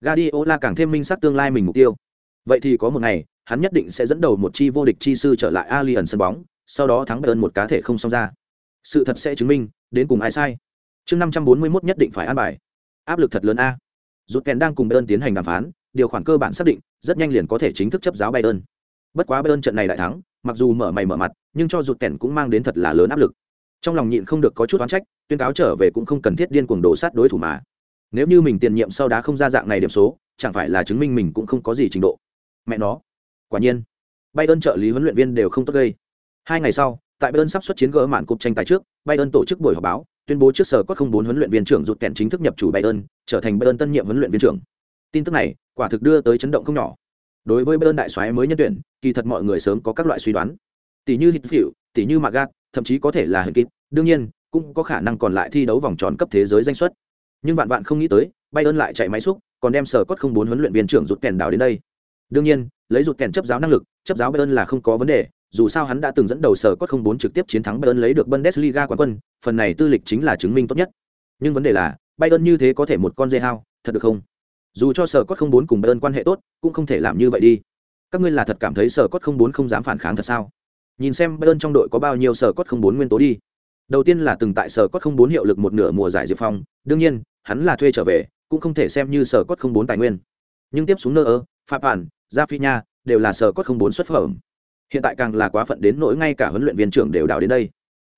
Guardiola càng thêm minh xác tương lai mình mục tiêu. Vậy thì có một ngày, hắn nhất định sẽ dẫn đầu một chi vô địch chi sư trở lại Allianz sân bóng, sau đó thắng Bayern một cá thể không xong ra. Sự thật sẽ chứng minh, đến cùng ai sai. Chương 541 nhất định phải an bài. Áp lực thật lớn a rút kèn đang cùng bayern tiến hành đàm phán điều khoản cơ bản xác định rất nhanh liền có thể chính thức chấp giáo bayern bất quá bayern trận này đại thắng mặc dù mở mày mở mặt nhưng cho rụt kèn cũng mang đến thật là lớn áp lực trong lòng nhịn không được có chút oán trách tuyên cáo trở về cũng không cần thiết điên cuồng đổ sát đối thủ mà nếu như mình tiền nhiệm sau đá không ra dạng này điểm số chẳng phải là chứng minh mình cũng không có gì trình độ mẹ nó quả nhiên Bay ơn trợ lý huấn luyện viên đều không tốt gây hai ngày sau tại Bay ơn sắp xuất chiến gỡ màn cục tranh tài trước Bay ơn tổ chức buổi họp báo tuyên bố trước sở có không bốn huấn luyện viên trưởng rụt kèn chính thức nhập chủ Bay ơn trở thành Bay ơn tân nhiệm huấn luyện viên trưởng. Tin tức này, quả thực đưa tới chấn động không nhỏ. Đối với Bay ơn đại soái mới nhân tuyển, kỳ thật mọi người sớm có các loại suy đoán. Tỷ như Hitfield, tỷ như Magat, thậm chí có thể là Hinkit, đương nhiên, cũng có khả năng còn lại thi đấu vòng tròn cấp thế giới danh suất. Nhưng vạn vạn không nghĩ tới, Bayern lại chạy máy xúc, còn đem sở cốt không bốn huấn luyện viên trưởng rụt kèn đào đến đây. Đương nhiên, lấy rụt kèn chấp giáo năng lực, chấp giáo Bayern là không có vấn đề, dù sao hắn đã từng dẫn đầu sở cốt không bốn trực tiếp chiến thắng Bayern lấy được Bundesliga quán quân, phần này tư lịch chính là chứng minh tốt nhất. Nhưng vấn đề là, Bayern như thế có thể một con dê hao, thật được không? Dù cho sở cốt không bốn cùng Bayern quan hệ tốt, cũng không thể làm như vậy đi. Các ngươi là thật cảm thấy sở cốt không bốn không dám phản kháng thật sao? Nhìn xem Bayern trong đội có bao nhiêu sở cốt không bốn nguyên tố đi. Đầu tiên là từng tại sở cốt không bốn hiệu lực một nửa mùa giải Diệp Phong, đương nhiên, hắn là thuê trở về, cũng không thể xem như sở cốt không bốn tài nguyên. Nhưng tiếp xuống nơ ơ, Phạm Bản, Rafinha đều là sở cốt không bốn xuất phẩm hiện tại càng là quá phận đến nỗi ngay cả huấn luyện viên trưởng đều đào đến đây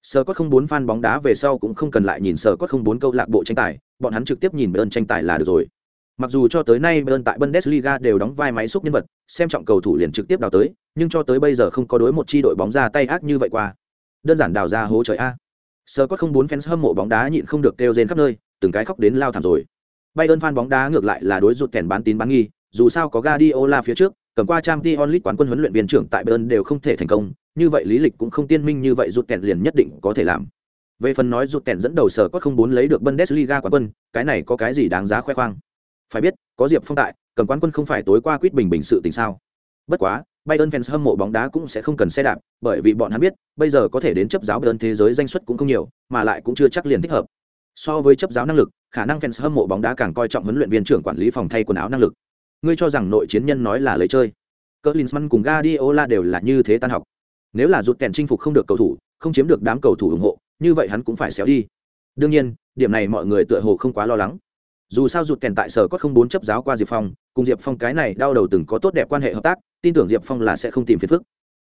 sở cốt không bốn fan bóng đá về sau cũng không cần lại nhìn sở cốt không bốn câu lạc bộ tranh tài bọn hắn trực tiếp nhìn bayern tranh tài là được rồi mặc dù cho tới nay bayern tại bundesliga đều đóng vai máy xúc nhân vật, xem trọng cầu thủ liền trực tiếp đào tới, nhưng cho tới bây giờ không có đối một chi đội bóng ra tay ác như vậy qua. Đơn giản đào ra hố trời a. Sơ có không bốn fans hâm mộ bóng đá nhịn không được kêu rên khắp nơi, từng cái khóc đến lao thảm rồi. Bayern fan bóng đá ngược lại là đối rụt kèn bán tín bán nghi, dù sao có Guardiola phía trước, cầm qua trang t onlit quán quân huấn luyện viên trưởng tại bayern đều không thể thành công, như vậy lý lịch cũng không tiên minh như vậy rụt kèn liền nhất định có thể làm. Về phần nói rụt kèn dẫn đầu sở có không bốn lấy được bundesliga quán quân, cái này có cái gì đáng giá khoe khoang? Phải biết có diệp phong tại cầm quán quân không phải tối qua quyết bình bình sự tình sao? Bất quá Bayern fans hâm mộ bóng đá cũng sẽ không cần xe đạp, bởi vì bọn hắn biết, bây giờ có thể đến chấp giáo Bayern thế giới danh suất cũng không nhiều, mà lại cũng chưa chắc liền thích hợp. So với chấp giáo năng lực, khả năng fans hâm mộ bóng đá càng coi trọng huấn luyện viên trưởng quản lý phòng thay quần áo năng lực. Ngươi cho rằng nội chiến nhân nói là lấy chơi? Klinsmann cùng Guardiola đều là như thế tan học. Nếu là rụt kèn chinh phục không được cầu thủ không chiếm được đám cầu thủ ủng hộ như vậy hắn cũng phải xéo đi. Đương nhiên điểm này mọi người tựa hồ không quá lo lắng dù sao rụt kèn tại sở có không bốn chấp giáo qua diệp phong, cùng diệp phong cái này đau đầu từng có tốt đẹp quan hệ hợp tác, tin tưởng diệp phong là sẽ không tìm phiền phức.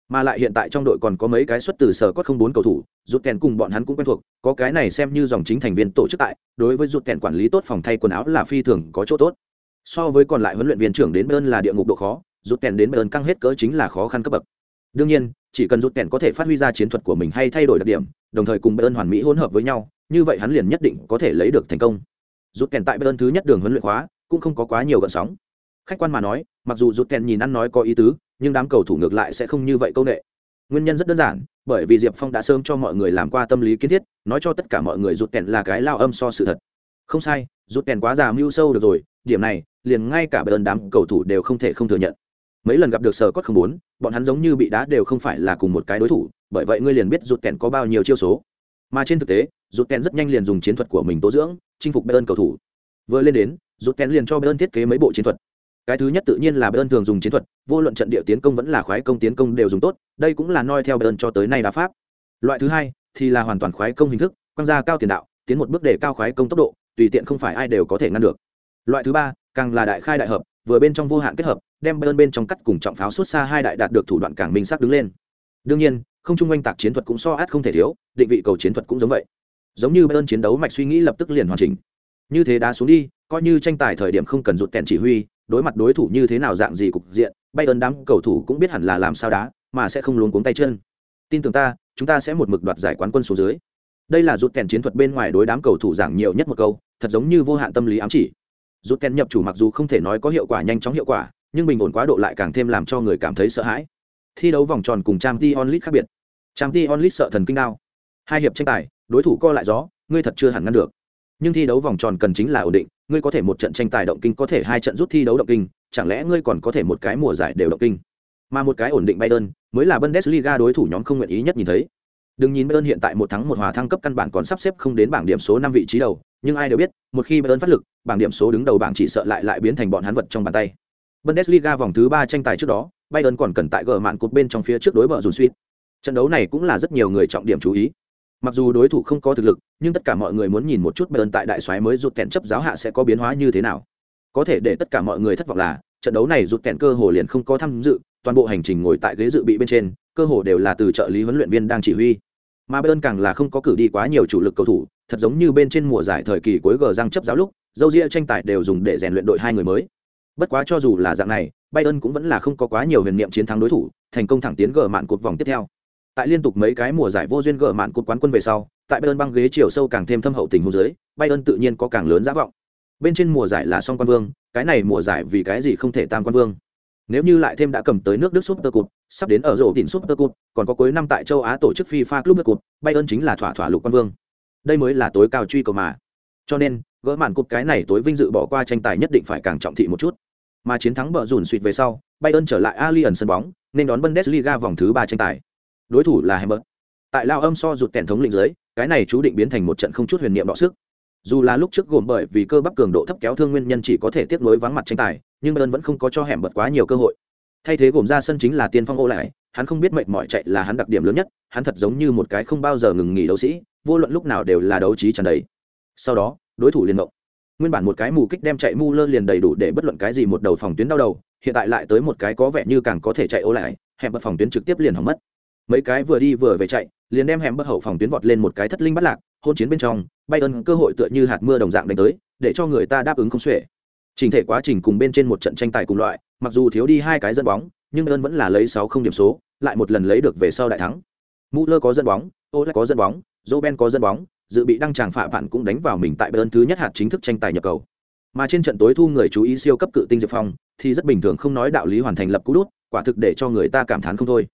Mà lại hiện tại trong đội còn có mấy cái xuất từ sở có không bốn cầu thủ, rụt kèn cùng bọn hắn cũng quen thuộc, có cái này xem như dòng chính thành viên tổ chức tại, đối với rụt kèn quản lý tốt phòng thay quần áo là phi thường có chỗ tốt. So với còn lại huấn luyện viên trưởng đến bayern là địa ngục độ khó, rụt kèn đến bayern căng hết cỡ chính là khó khăn cấp bậc. Đương nhiên, chỉ cần rụt kèn có thể phát huy ra chiến thuật của mình hay thay đổi đặc điểm, đồng thời cùng bayern hoàn mỹ hỗn hợp với nhau, như vậy hắn liền nhất định có thể lấy được thành công rút kèn tại bayern thứ nhất đường huấn luyện khóa, cũng không có quá nhiều gợn sóng. Khách quan mà nói, mặc dù rút kèn nhìn ăn nói có ý tứ, nhưng đám cầu thủ ngược lại sẽ không như vậy câu nệ. Nguyên nhân rất đơn giản, bởi vì diệp phong đã sớm cho mọi người làm qua tâm lý kiến thiết, nói cho tất cả mọi người rút kèn là cái lao âm so sự thật. Không sai, rút kèn quá già mưu sâu được rồi, điểm này, liền ngay cả bayern đám cầu thủ đều không thể không thừa nhận. Mấy lần gặp được sở cốt không bốn bọn hắn giống như bị đá đều không phải là cùng một cái đối thủ, bởi vậy ngươi liền biết rụt kèn có bao nhiêu chiêu số mà trên thực tế, rút kèn rất nhanh liền dùng chiến thuật của mình tố dưỡng, chinh phục bayern cầu thủ. Vừa lên đến, rút kèn liền cho bayern thiết kế mấy bộ chiến thuật. Cái thứ nhất tự nhiên là bayern thường dùng chiến thuật, vô luận trận địa tiến công vẫn là khoái công tiến công đều dùng tốt, đây cũng là noi theo bayern cho tới nay đá pháp. Loại thứ hai thì là hoàn toàn khoái công hình thức, quăng ra cao tiền đạo, tiến một bước để cao khoái công tốc độ, tùy tiện không phải ai đều có thể ngăn được. Loại thứ ba, càng là đại khai đại hợp, vừa bên trong vô hạn kết hợp, đem bayern bên trong cắt cùng trọng pháo suốt xa hai đại đạt được thủ đoạn càng minh sắc đứng lên. Đương nhiên không chung oanh tạc chiến thuật cũng so át không thể thiếu, định vị cầu chiến thuật cũng giống vậy. Giống như bayern chiến đấu mạch suy nghĩ lập tức liền hoàn chỉnh. Như thế đá xuống đi, coi như tranh tài thời điểm không cần rụt kèn chỉ huy, đối mặt đối thủ như thế nào dạng gì cục diện, bayern đám cầu thủ cũng biết hẳn là làm sao đá, mà sẽ không luống cuống tay chân. Tin tưởng ta, chúng ta sẽ một mực đoạt giải quán quân số dưới. Đây là rụt kèn chiến thuật bên ngoài đối đám cầu thủ giảng nhiều nhất một câu, thật giống như vô hạn tâm lý ám chỉ. Rụt kèn nhập chủ mặc dù không thể nói có hiệu quả nhanh chóng hiệu quả, nhưng bình ổn quá độ lại càng thêm làm cho người cảm thấy sợ hãi. Thi đấu vòng tròn cùng trang t onlit khác biệt trang t onlit sợ thần kinh đao. Hai hiệp tranh tài, đối thủ co lại gió, ngươi thật chưa hẳn ngăn được. Nhưng thi đấu vòng tròn cần chính là ổn định, ngươi có thể một trận tranh tài động kinh, có thể hai trận rút thi đấu động kinh, chẳng lẽ ngươi còn có thể một cái mùa giải đều động kinh? Mà một cái ổn định bay đơn mới là bundesliga đối thủ nhóm không nguyện ý nhất nhìn thấy. Đừng nhìn bayern hiện tại một thắng một hòa thăng cấp căn bản còn sắp xếp không đến bảng điểm số năm vị trí đầu, nhưng ai đều biết, một khi bayern phát lực, bảng điểm số đứng đầu bảng chỉ sợ lại lại biến thành bọn hắn vật trong bàn tay. Bundesliga vòng thứ ba tranh tài trước đó, bayern còn cần tại gờ mạn cột bên trong phía trước đối bờ dùn suýt trận đấu này cũng là rất nhiều người trọng điểm chú ý. Mặc dù đối thủ không có thực lực, nhưng tất cả mọi người muốn nhìn một chút bayern tại đại soái mới rụt kẹn chấp giáo hạ sẽ có biến hóa như thế nào. Có thể để tất cả mọi người thất vọng là, trận đấu này rụt kẹn cơ hồ liền không có tham dự, toàn bộ hành trình ngồi tại ghế dự bị bên trên, cơ hồ đều là từ trợ lý huấn luyện viên đang chỉ huy. Mà bayern càng là không có cử đi quá nhiều chủ lực cầu thủ, thật giống như bên trên mùa giải thời kỳ cuối gờ răng chấp giáo lúc, dâu ria tranh tài đều dùng để rèn luyện đội hai người mới. Bất quá cho dù là dạng này, bayern cũng vẫn là không có quá nhiều huyền niệm chiến thắng đối thủ, thành công thẳng tiến gờ mạn cột vòng tiếp theo tại liên tục mấy cái mùa giải vô duyên gỡ mạn cột quán quân về sau tại bayern băng ghế chiều sâu càng thêm thâm hậu tình hồ dưới bayern tự nhiên có càng lớn giá vọng bên trên mùa giải là song quan vương cái này mùa giải vì cái gì không thể tam quan vương nếu như lại thêm đã cầm tới nước Đức Super Cup, sắp đến ở rổ đỉnh Super Cup, còn có cuối năm tại châu Á tổ chức FIFA Club Cup, Bayern chính là thỏa thỏa lục quan vương. Đây mới là tối cao truy cầu mà. Cho nên, gỡ màn cột cái này tối vinh dự bỏ qua tranh tài nhất định phải càng trọng thị một chút. Mà chiến thắng bờ rủn suýt về sau, Bayern trở lại alien sân bóng, nên đón Bundesliga vòng thứ ba tranh tài. Đối thủ là Hamburg. Tại lao âm so rụt tèn thống lĩnh dưới, cái này chú định biến thành một trận không chút huyền niệm đọ sức. Dù là lúc trước gồm bởi vì cơ bắp cường độ thấp kéo thương nguyên nhân chỉ có thể tiếp nối vắng mặt tranh tài, nhưng Bayern vẫn không có cho hẻm bật quá nhiều cơ hội. Thay thế gồm ra sân chính là Tiên Phong ô lại, hắn không biết mệt mỏi chạy là hắn đặc điểm lớn nhất, hắn thật giống như một cái không bao giờ ngừng nghỉ đấu sĩ, vô luận lúc nào đều là đấu trí tràn đầy. Sau đó, đối thủ liền động. Nguyên bản một cái mù kích đem chạy mu lơ liền đầy đủ để bất luận cái gì một đầu phòng tuyến đau đầu, hiện tại lại tới một cái có vẻ như càng có thể chạy ô lại, hẹp bật phòng tuyến trực tiếp liền hỏng mất. Mấy cái vừa đi vừa về chạy, liền đem hẻm bất hậu phòng tuyến vọt lên một cái thất linh bắt lạc, hôn chiến bên trong, bay ơn cơ hội tựa như hạt mưa đồng dạng đánh tới, để cho người ta đáp ứng không xuể. Trình thể quá trình cùng bên trên một trận tranh tài cùng loại, mặc dù thiếu đi hai cái dẫn bóng, nhưng ơn vẫn là lấy sáu không điểm số, lại một lần lấy được về sau đại thắng. Müller có dẫn bóng, Ole có dẫn bóng, Robben có dẫn bóng, dự bị đăng tràng phạm vạn cũng đánh vào mình tại ơn thứ nhất hạt chính thức tranh tài nhập cầu. Mà trên trận tối thu người chú ý siêu cấp cự tinh Diệp Phong, thì rất bình thường không nói đạo lý hoàn thành lập cú đút, quả thực để cho người ta cảm thán không thôi.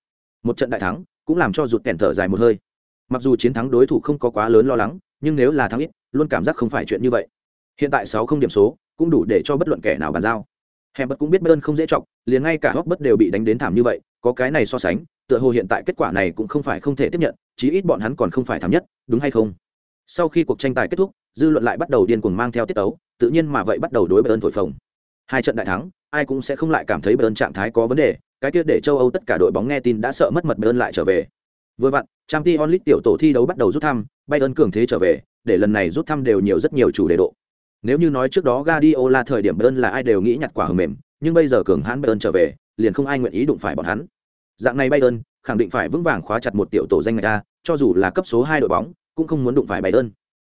Một trận đại thắng, cũng làm cho rụt kèn thở dài một hơi. Mặc dù chiến thắng đối thủ không có quá lớn lo lắng, nhưng nếu là thắng ít, luôn cảm giác không phải chuyện như vậy. Hiện tại sáu không điểm số, cũng đủ để cho bất luận kẻ nào bàn giao hèm bật cũng biết bayern không dễ chọc liền ngay cả hóc bất đều bị đánh đến thảm như vậy có cái này so sánh tựa hồ hiện tại kết quả này cũng không phải không thể tiếp nhận chí ít bọn hắn còn không phải thảm nhất đúng hay không sau khi cuộc tranh tài kết thúc dư luận lại bắt đầu điên cuồng mang theo tiết tấu tự nhiên mà vậy bắt đầu đối bayern thổi phồng hai trận đại thắng ai cũng sẽ không lại cảm thấy bayern trạng thái có vấn đề cái kia để châu âu tất cả đội bóng nghe tin đã sợ mất mật bayern lại trở về vừa vặn trang League tiểu tổ thi đấu bắt đầu rút thăm bayern cường thế trở về để lần này rút thăm đều nhiều rất nhiều chủ đề độ nếu như nói trước đó Guardiola thời điểm Bayern là ai đều nghĩ nhặt quả hờ mềm, nhưng bây giờ cường hãn Bayern trở về, liền không ai nguyện ý đụng phải bọn hắn. Dạng này Bayern, khẳng định phải vững vàng khóa chặt một tiểu tổ danh người ta, cho dù là cấp số hai đội bóng, cũng không muốn đụng phải Bayern.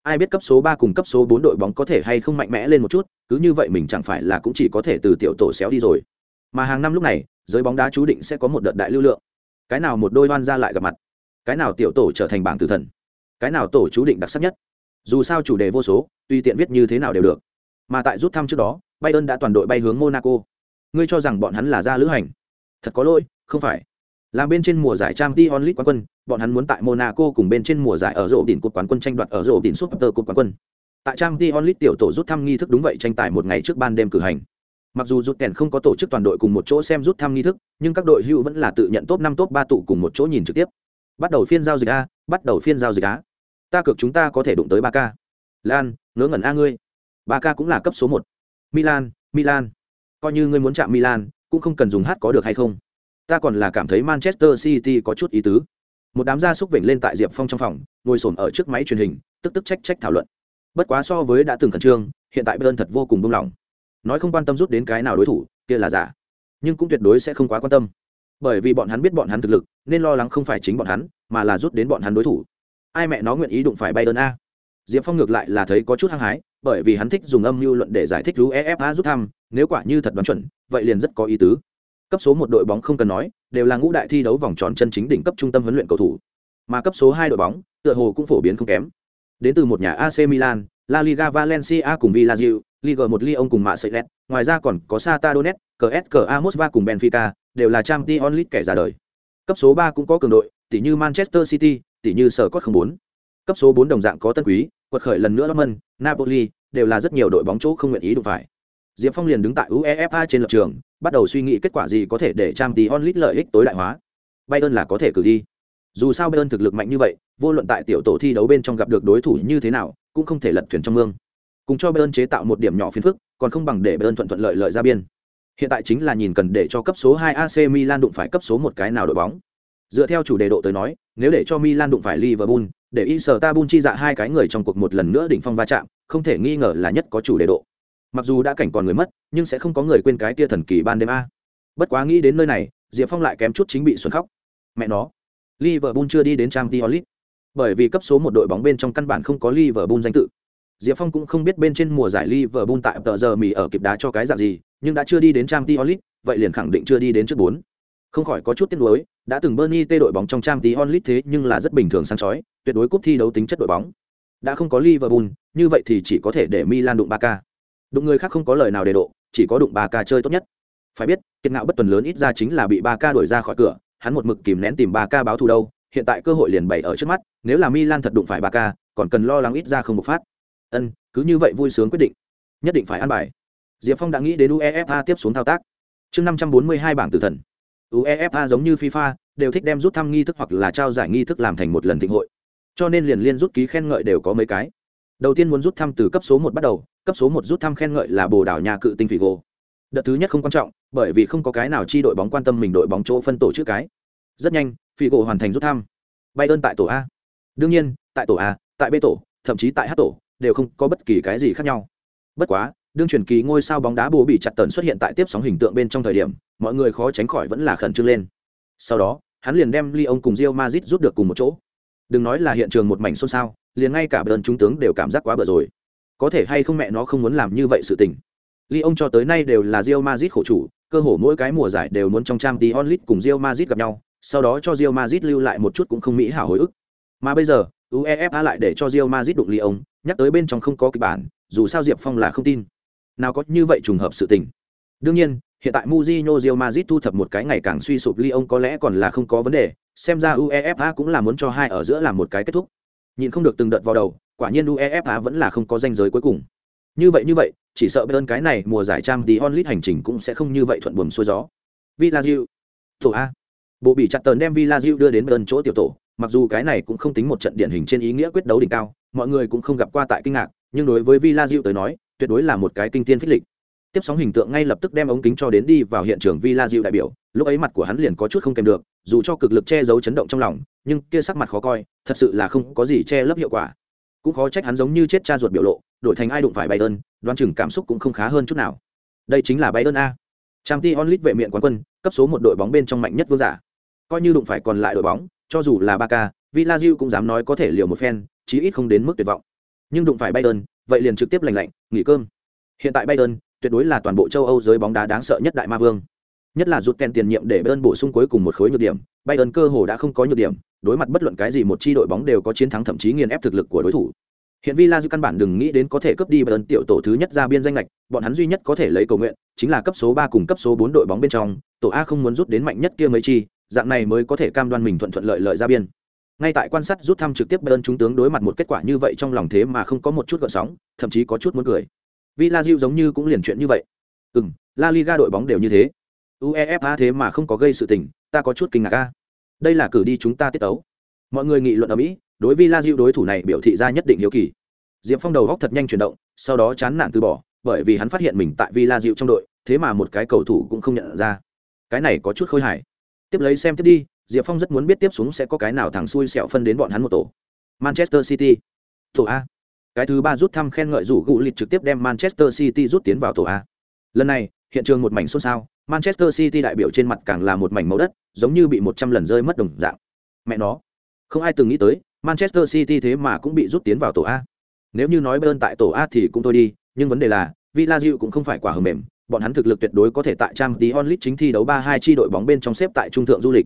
Ai biết cấp số ba cùng cấp số bốn đội bóng có thể hay không mạnh mẽ lên một chút, cứ như vậy mình chẳng phải là cũng chỉ có thể từ tiểu tổ xéo đi rồi. Mà hàng năm lúc này, giới bóng đá chú định sẽ có một đợt đại lưu lượng. Cái nào một đôi oan ra lại gặp mặt, cái nào tiểu tổ trở thành bảng tử thần, cái nào tổ chú định đặc sắc nhất. Dù sao chủ đề vô số tùy tiện viết như thế nào đều được. Mà tại rút thăm trước đó bayern đã toàn đội bay hướng monaco. Ngươi cho rằng bọn hắn là ra lữ hành? Thật có lỗi không phải. Làm bên trên mùa giải trang t onlit quán quân bọn hắn muốn tại monaco cùng bên trên mùa giải ở rổ đỉnh cột quán quân tranh đoạt ở rổ đỉnh super cột quán quân. Tại trang t onlit tiểu tổ rút thăm nghi thức đúng vậy tranh tài một ngày trước ban đêm cử hành. Mặc dù rút kèn không có tổ chức toàn đội cùng một chỗ xem rút thăm nghi thức, nhưng các đội hữu vẫn là tự nhận top năm top ba tụ cùng một chỗ nhìn trực tiếp. Bắt đầu phiên giao dịch a, bắt đầu phiên giao dịch á. Ta cược chúng ta có thể đụng tới ba k Lan, ngớ ngẩn a ngươi. ba k cũng là cấp số một Milan, Milan. Coi như ngươi muốn chạm Milan, cũng không cần dùng hát có được hay không. Ta còn là cảm thấy Manchester City có chút ý tứ. Một đám gia súc vểnh lên tại Diệp Phong trong phòng, ngồi xổm ở trước máy truyền hình, tức tức trách trách thảo luận. Bất quá so với đã từng khẩn trương, hiện tại Bayern thật vô cùng buông lỏng nói không quan tâm rút đến cái nào đối thủ, kia là giả. Nhưng cũng tuyệt đối sẽ không quá quan tâm. Bởi vì bọn hắn biết bọn hắn thực lực, nên lo lắng không phải chính bọn hắn, mà là rút đến bọn hắn đối thủ. Ai mẹ nó nguyện ý đụng phải bay đơn a? Diệp phong ngược lại là thấy có chút hăng hái, bởi vì hắn thích dùng âm mưu luận để giải thích rú rút thăm, nếu quả như thật đoán chuẩn, vậy liền rất có ý tứ. Cấp số một đội bóng không cần nói, đều là ngũ đại thi đấu vòng tròn chân chính đỉnh cấp trung tâm huấn luyện cầu thủ. Mà cấp số hai đội bóng, tựa hồ cũng phổ biến không kém. Đến từ một nhà ac milan, la liga valencia cùng villarreal Liga một Lyon cùng mạ sợi ngoài ra còn có Sata Donetsk, CSKA Moscow cùng Benfica, đều là Champions League kẻ ra đời. Cấp số 3 cũng có cường đội, tỷ như Manchester City, tỷ như Sở Cốt 04. Cấp số 4 đồng dạng có Tân Quý, quật khởi lần nữa Dortmund, Napoli, đều là rất nhiều đội bóng chỗ không nguyện ý đụng phải. Diệp Phong liền đứng tại UEFA trên lập trường, bắt đầu suy nghĩ kết quả gì có thể để Champions League lợi ích tối đại hóa. Bayern là có thể cử đi. Dù sao Bayern thực lực mạnh như vậy, vô luận tại tiểu tổ thi đấu bên trong gặp được đối thủ như thế nào, cũng không thể lật thuyền trong mương cùng cho Bayern chế tạo một điểm nhỏ phiền phức, còn không bằng để Bayern thuận thuận lợi lợi ra biên. Hiện tại chính là nhìn cần để cho cấp số 2 AC Milan đụng phải cấp số một cái nào đội bóng. Dựa theo chủ đề độ tới nói, nếu để cho Milan đụng phải Liverpool, để Istanbul chi dạ hai cái người trong cuộc một lần nữa đỉnh phong va chạm, không thể nghi ngờ là nhất có chủ đề độ. Mặc dù đã cảnh còn người mất, nhưng sẽ không có người quên cái tia thần kỳ ban đêm a. Bất quá nghĩ đến nơi này, Diệp Phong lại kém chút chính bị xuân khóc. Mẹ nó, Liverpool chưa đi đến Champions League. Bởi vì cấp số một đội bóng bên trong căn bản không có Liverpool danh tự. Diệp Phong cũng không biết bên trên mùa giải Liverpool tại tờ giờ mì ở kịp đá cho cái dạng gì, nhưng đã chưa đi đến Champions League, vậy liền khẳng định chưa đi đến trước 4. Không khỏi có chút tiếc nuối, đã từng Burnley tê đội bóng trong Champions League thế nhưng là rất bình thường sáng chói, tuyệt đối cúp thi đấu tính chất đội bóng. Đã không có Liverpool, như vậy thì chỉ có thể để Milan đụng Barca. Đụng người khác không có lời nào để độ, chỉ có đụng Barca chơi tốt nhất. Phải biết, kiệt ngạo bất tuần lớn ít ra chính là bị Barca đuổi ra khỏi cửa, hắn một mực kìm nén tìm Barca báo thù đâu, hiện tại cơ hội liền bày ở trước mắt, nếu là Milan thật đụng phải Barca, còn cần lo lắng ít ra không bộc phát ân, cứ như vậy vui sướng quyết định. Nhất định phải ăn bài. Diệp phong đã nghĩ đến uefa tiếp xuống thao tác. Chương năm trăm bốn mươi hai bảng tử thần. Uefa giống như fifa, đều thích đem rút thăm nghi thức hoặc là trao giải nghi thức làm thành một lần thịnh hội. Cho nên liền liên rút ký khen ngợi đều có mấy cái. Đầu tiên muốn rút thăm từ cấp số một bắt đầu, cấp số một rút thăm khen ngợi là bồ đảo nhà cự tinh figo đợt thứ nhất không quan trọng, bởi vì không có cái nào chi đội bóng quan tâm mình đội bóng chỗ phân tổ trước cái. Rất nhanh figo hoàn thành rút thăm. Bay ơn tại tổ a. Đương nhiên, tại tổ a, tại b tổ, thậm chí tại h tổ đều không có bất kỳ cái gì khác nhau. Bất quá, đương truyền kỳ ngôi sao bóng đá bồ bị chặt tần xuất hiện tại tiếp sóng hình tượng bên trong thời điểm, mọi người khó tránh khỏi vẫn là khẩn trương lên. Sau đó, hắn liền đem ly ông cùng rio mazit rút được cùng một chỗ. Đừng nói là hiện trường một mảnh xôn xao, liền ngay cả bờn trung tướng đều cảm giác quá bờ rồi. Có thể hay không mẹ nó không muốn làm như vậy sự tình. Ly ông cho tới nay đều là rio mazit khổ chủ, cơ hồ mỗi cái mùa giải đều muốn trong trang tí onlit cùng rio mazit gặp nhau, sau đó cho rio mazit lưu lại một chút cũng không mỹ hảo hồi ức. Mà bây giờ uefa lại để cho Real Madrid đụng Lyon, nhắc tới bên trong không có kịch bản dù sao diệp phong là không tin nào có như vậy trùng hợp sự tình đương nhiên hiện tại Mujino Real Madrid thu thập một cái ngày càng suy sụp Lyon có lẽ còn là không có vấn đề, xem ra UEFA cũng là muốn cho hai ở giữa làm một cái kết thúc. Nhìn không được từng đợt vào đầu, quả nhiên UEFA vẫn là không có danh giới cuối cùng. Như vậy như vậy, chỉ sợ bên cái này mùa giải trang tí onlit hành trình cũng sẽ không như vậy thuận buồm xuôi gió. Villarreal, tổ A. Bộ bị chặt tờn đem Villarreal đưa đến bên chỗ tiểu tổ, mặc dù cái này cũng không tính một trận điển hình trên ý nghĩa quyết đấu đỉnh cao, mọi người cũng không gặp qua tại kinh ngạc, nhưng đối với Villa Diu tới nói, tuyệt đối là một cái kinh tiên phích lịch. Tiếp sóng hình tượng ngay lập tức đem ống kính cho đến đi vào hiện trường Villa Diu đại biểu, lúc ấy mặt của hắn liền có chút không kèm được, dù cho cực lực che giấu chấn động trong lòng, nhưng kia sắc mặt khó coi, thật sự là không có gì che lấp hiệu quả. Cũng khó trách hắn giống như chết cha ruột biểu lộ, đổi thành ai đụng phải Bayern, đoán chừng cảm xúc cũng không khá hơn chút nào. Đây chính là Bayern a. Champions League vệ miện quán quân, cấp số một đội bóng bên trong mạnh nhất vương giả. Coi như đụng phải còn lại đội bóng, cho dù là Barca, Villa Diệu cũng dám nói có thể liều một phen, chí ít không đến mức tuyệt vọng. Nhưng đụng phải Bayern, vậy liền trực tiếp lành lạnh, nghỉ cơm. Hiện tại Bayern, tuyệt đối là toàn bộ châu Âu giới bóng đá đáng sợ nhất đại ma vương. Nhất là rút kèn tiền nhiệm để Bayern bổ sung cuối cùng một khối nhược điểm, Bayern cơ hồ đã không có nhược điểm, đối mặt bất luận cái gì một chi đội bóng đều có chiến thắng thậm chí nghiền ép thực lực của đối thủ. Hiện Villa căn bản đừng nghĩ đến có thể cướp đi Bayern tiểu tổ thứ nhất ra biên danh lệch, bọn hắn duy nhất có thể lấy cầu nguyện, chính là cấp số 3 cùng cấp số 4 đội bóng bên trong, tổ A không muốn rút đến mạnh nhất kia mấy chi, dạng này mới có thể cam đoan mình thuận thuận lợi lợi ra biên ngay tại quan sát rút thăm trực tiếp bayern chúng tướng đối mặt một kết quả như vậy trong lòng thế mà không có một chút gợn sóng thậm chí có chút muốn cười villa diệu giống như cũng liền chuyện như vậy ừ La Liga đội bóng đều như thế. UEFA thế mà không có gây sự tình, ta có chút kinh ngạc ca Đây là cử đi chúng ta tiết tấu. Mọi người nghị luận ở Mỹ, đối với La Diu đối thủ này biểu thị ra nhất định hiếu kỳ. Diệp Phong đầu góc thật nhanh chuyển động, sau đó chán nản từ bỏ, bởi vì hắn phát hiện mình tại Villa Diu trong đội, thế mà một cái cầu thủ cũng không nhận ra. Cái này có chút khôi hài. Tiếp lấy xem tiếp đi, Diệp Phong rất muốn biết tiếp xuống sẽ có cái nào thằng xui xẹo phân đến bọn hắn một tổ. Manchester City. Tổ A. Cái thứ ba rút thăm khen ngợi rủ gụ lịch trực tiếp đem Manchester City rút tiến vào tổ A. Lần này, hiện trường một mảnh xôn xao, Manchester City đại biểu trên mặt càng là một mảnh màu đất, giống như bị một trăm lần rơi mất đồng dạng. Mẹ nó, không ai từng nghĩ tới, Manchester City thế mà cũng bị rút tiến vào tổ A. Nếu như nói bơn tại tổ A thì cũng thôi đi, nhưng vấn đề là, Villa cũng không phải quả hờ mềm, bọn hắn thực lực tuyệt đối có thể tại trang tí onlit chính thi đấu 3-2 chi đội bóng bên trong xếp tại trung thượng du lịch.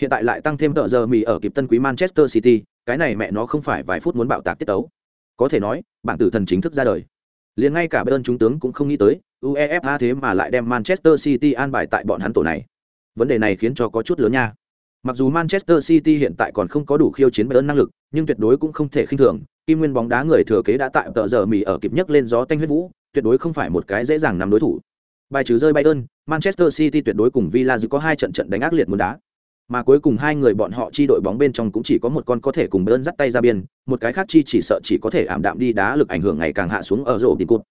Hiện tại lại tăng thêm tợ giờ mì ở kịp tân quý Manchester City, cái này mẹ nó không phải vài phút muốn bạo tạc tiết tấu. Có thể nói, bảng tử thần chính thức ra đời. Liền ngay cả bên chúng tướng cũng không nghĩ tới, UEFA thế mà lại đem Manchester City an bài tại bọn hắn tổ này. Vấn đề này khiến cho có chút lớn nha. Mặc dù Manchester City hiện tại còn không có đủ khiêu chiến Bayern năng lực, nhưng tuyệt đối cũng không thể khinh thường. Kim Nguyên bóng đá người thừa kế đã tại tợ giờ mì ở kịp nhất lên gió tanh huyết vũ, tuyệt đối không phải một cái dễ dàng nắm đối thủ. Bài trừ rơi Bayern, Manchester City tuyệt đối cùng Villa có hai trận trận đánh ác liệt muốn đá. Mà cuối cùng hai người bọn họ chi đội bóng bên trong cũng chỉ có một con có thể cùng Bayern dắt tay ra biên, một cái khác chi chỉ sợ chỉ có thể ảm đạm đi đá lực ảnh hưởng ngày càng hạ xuống ở rổ đi cột.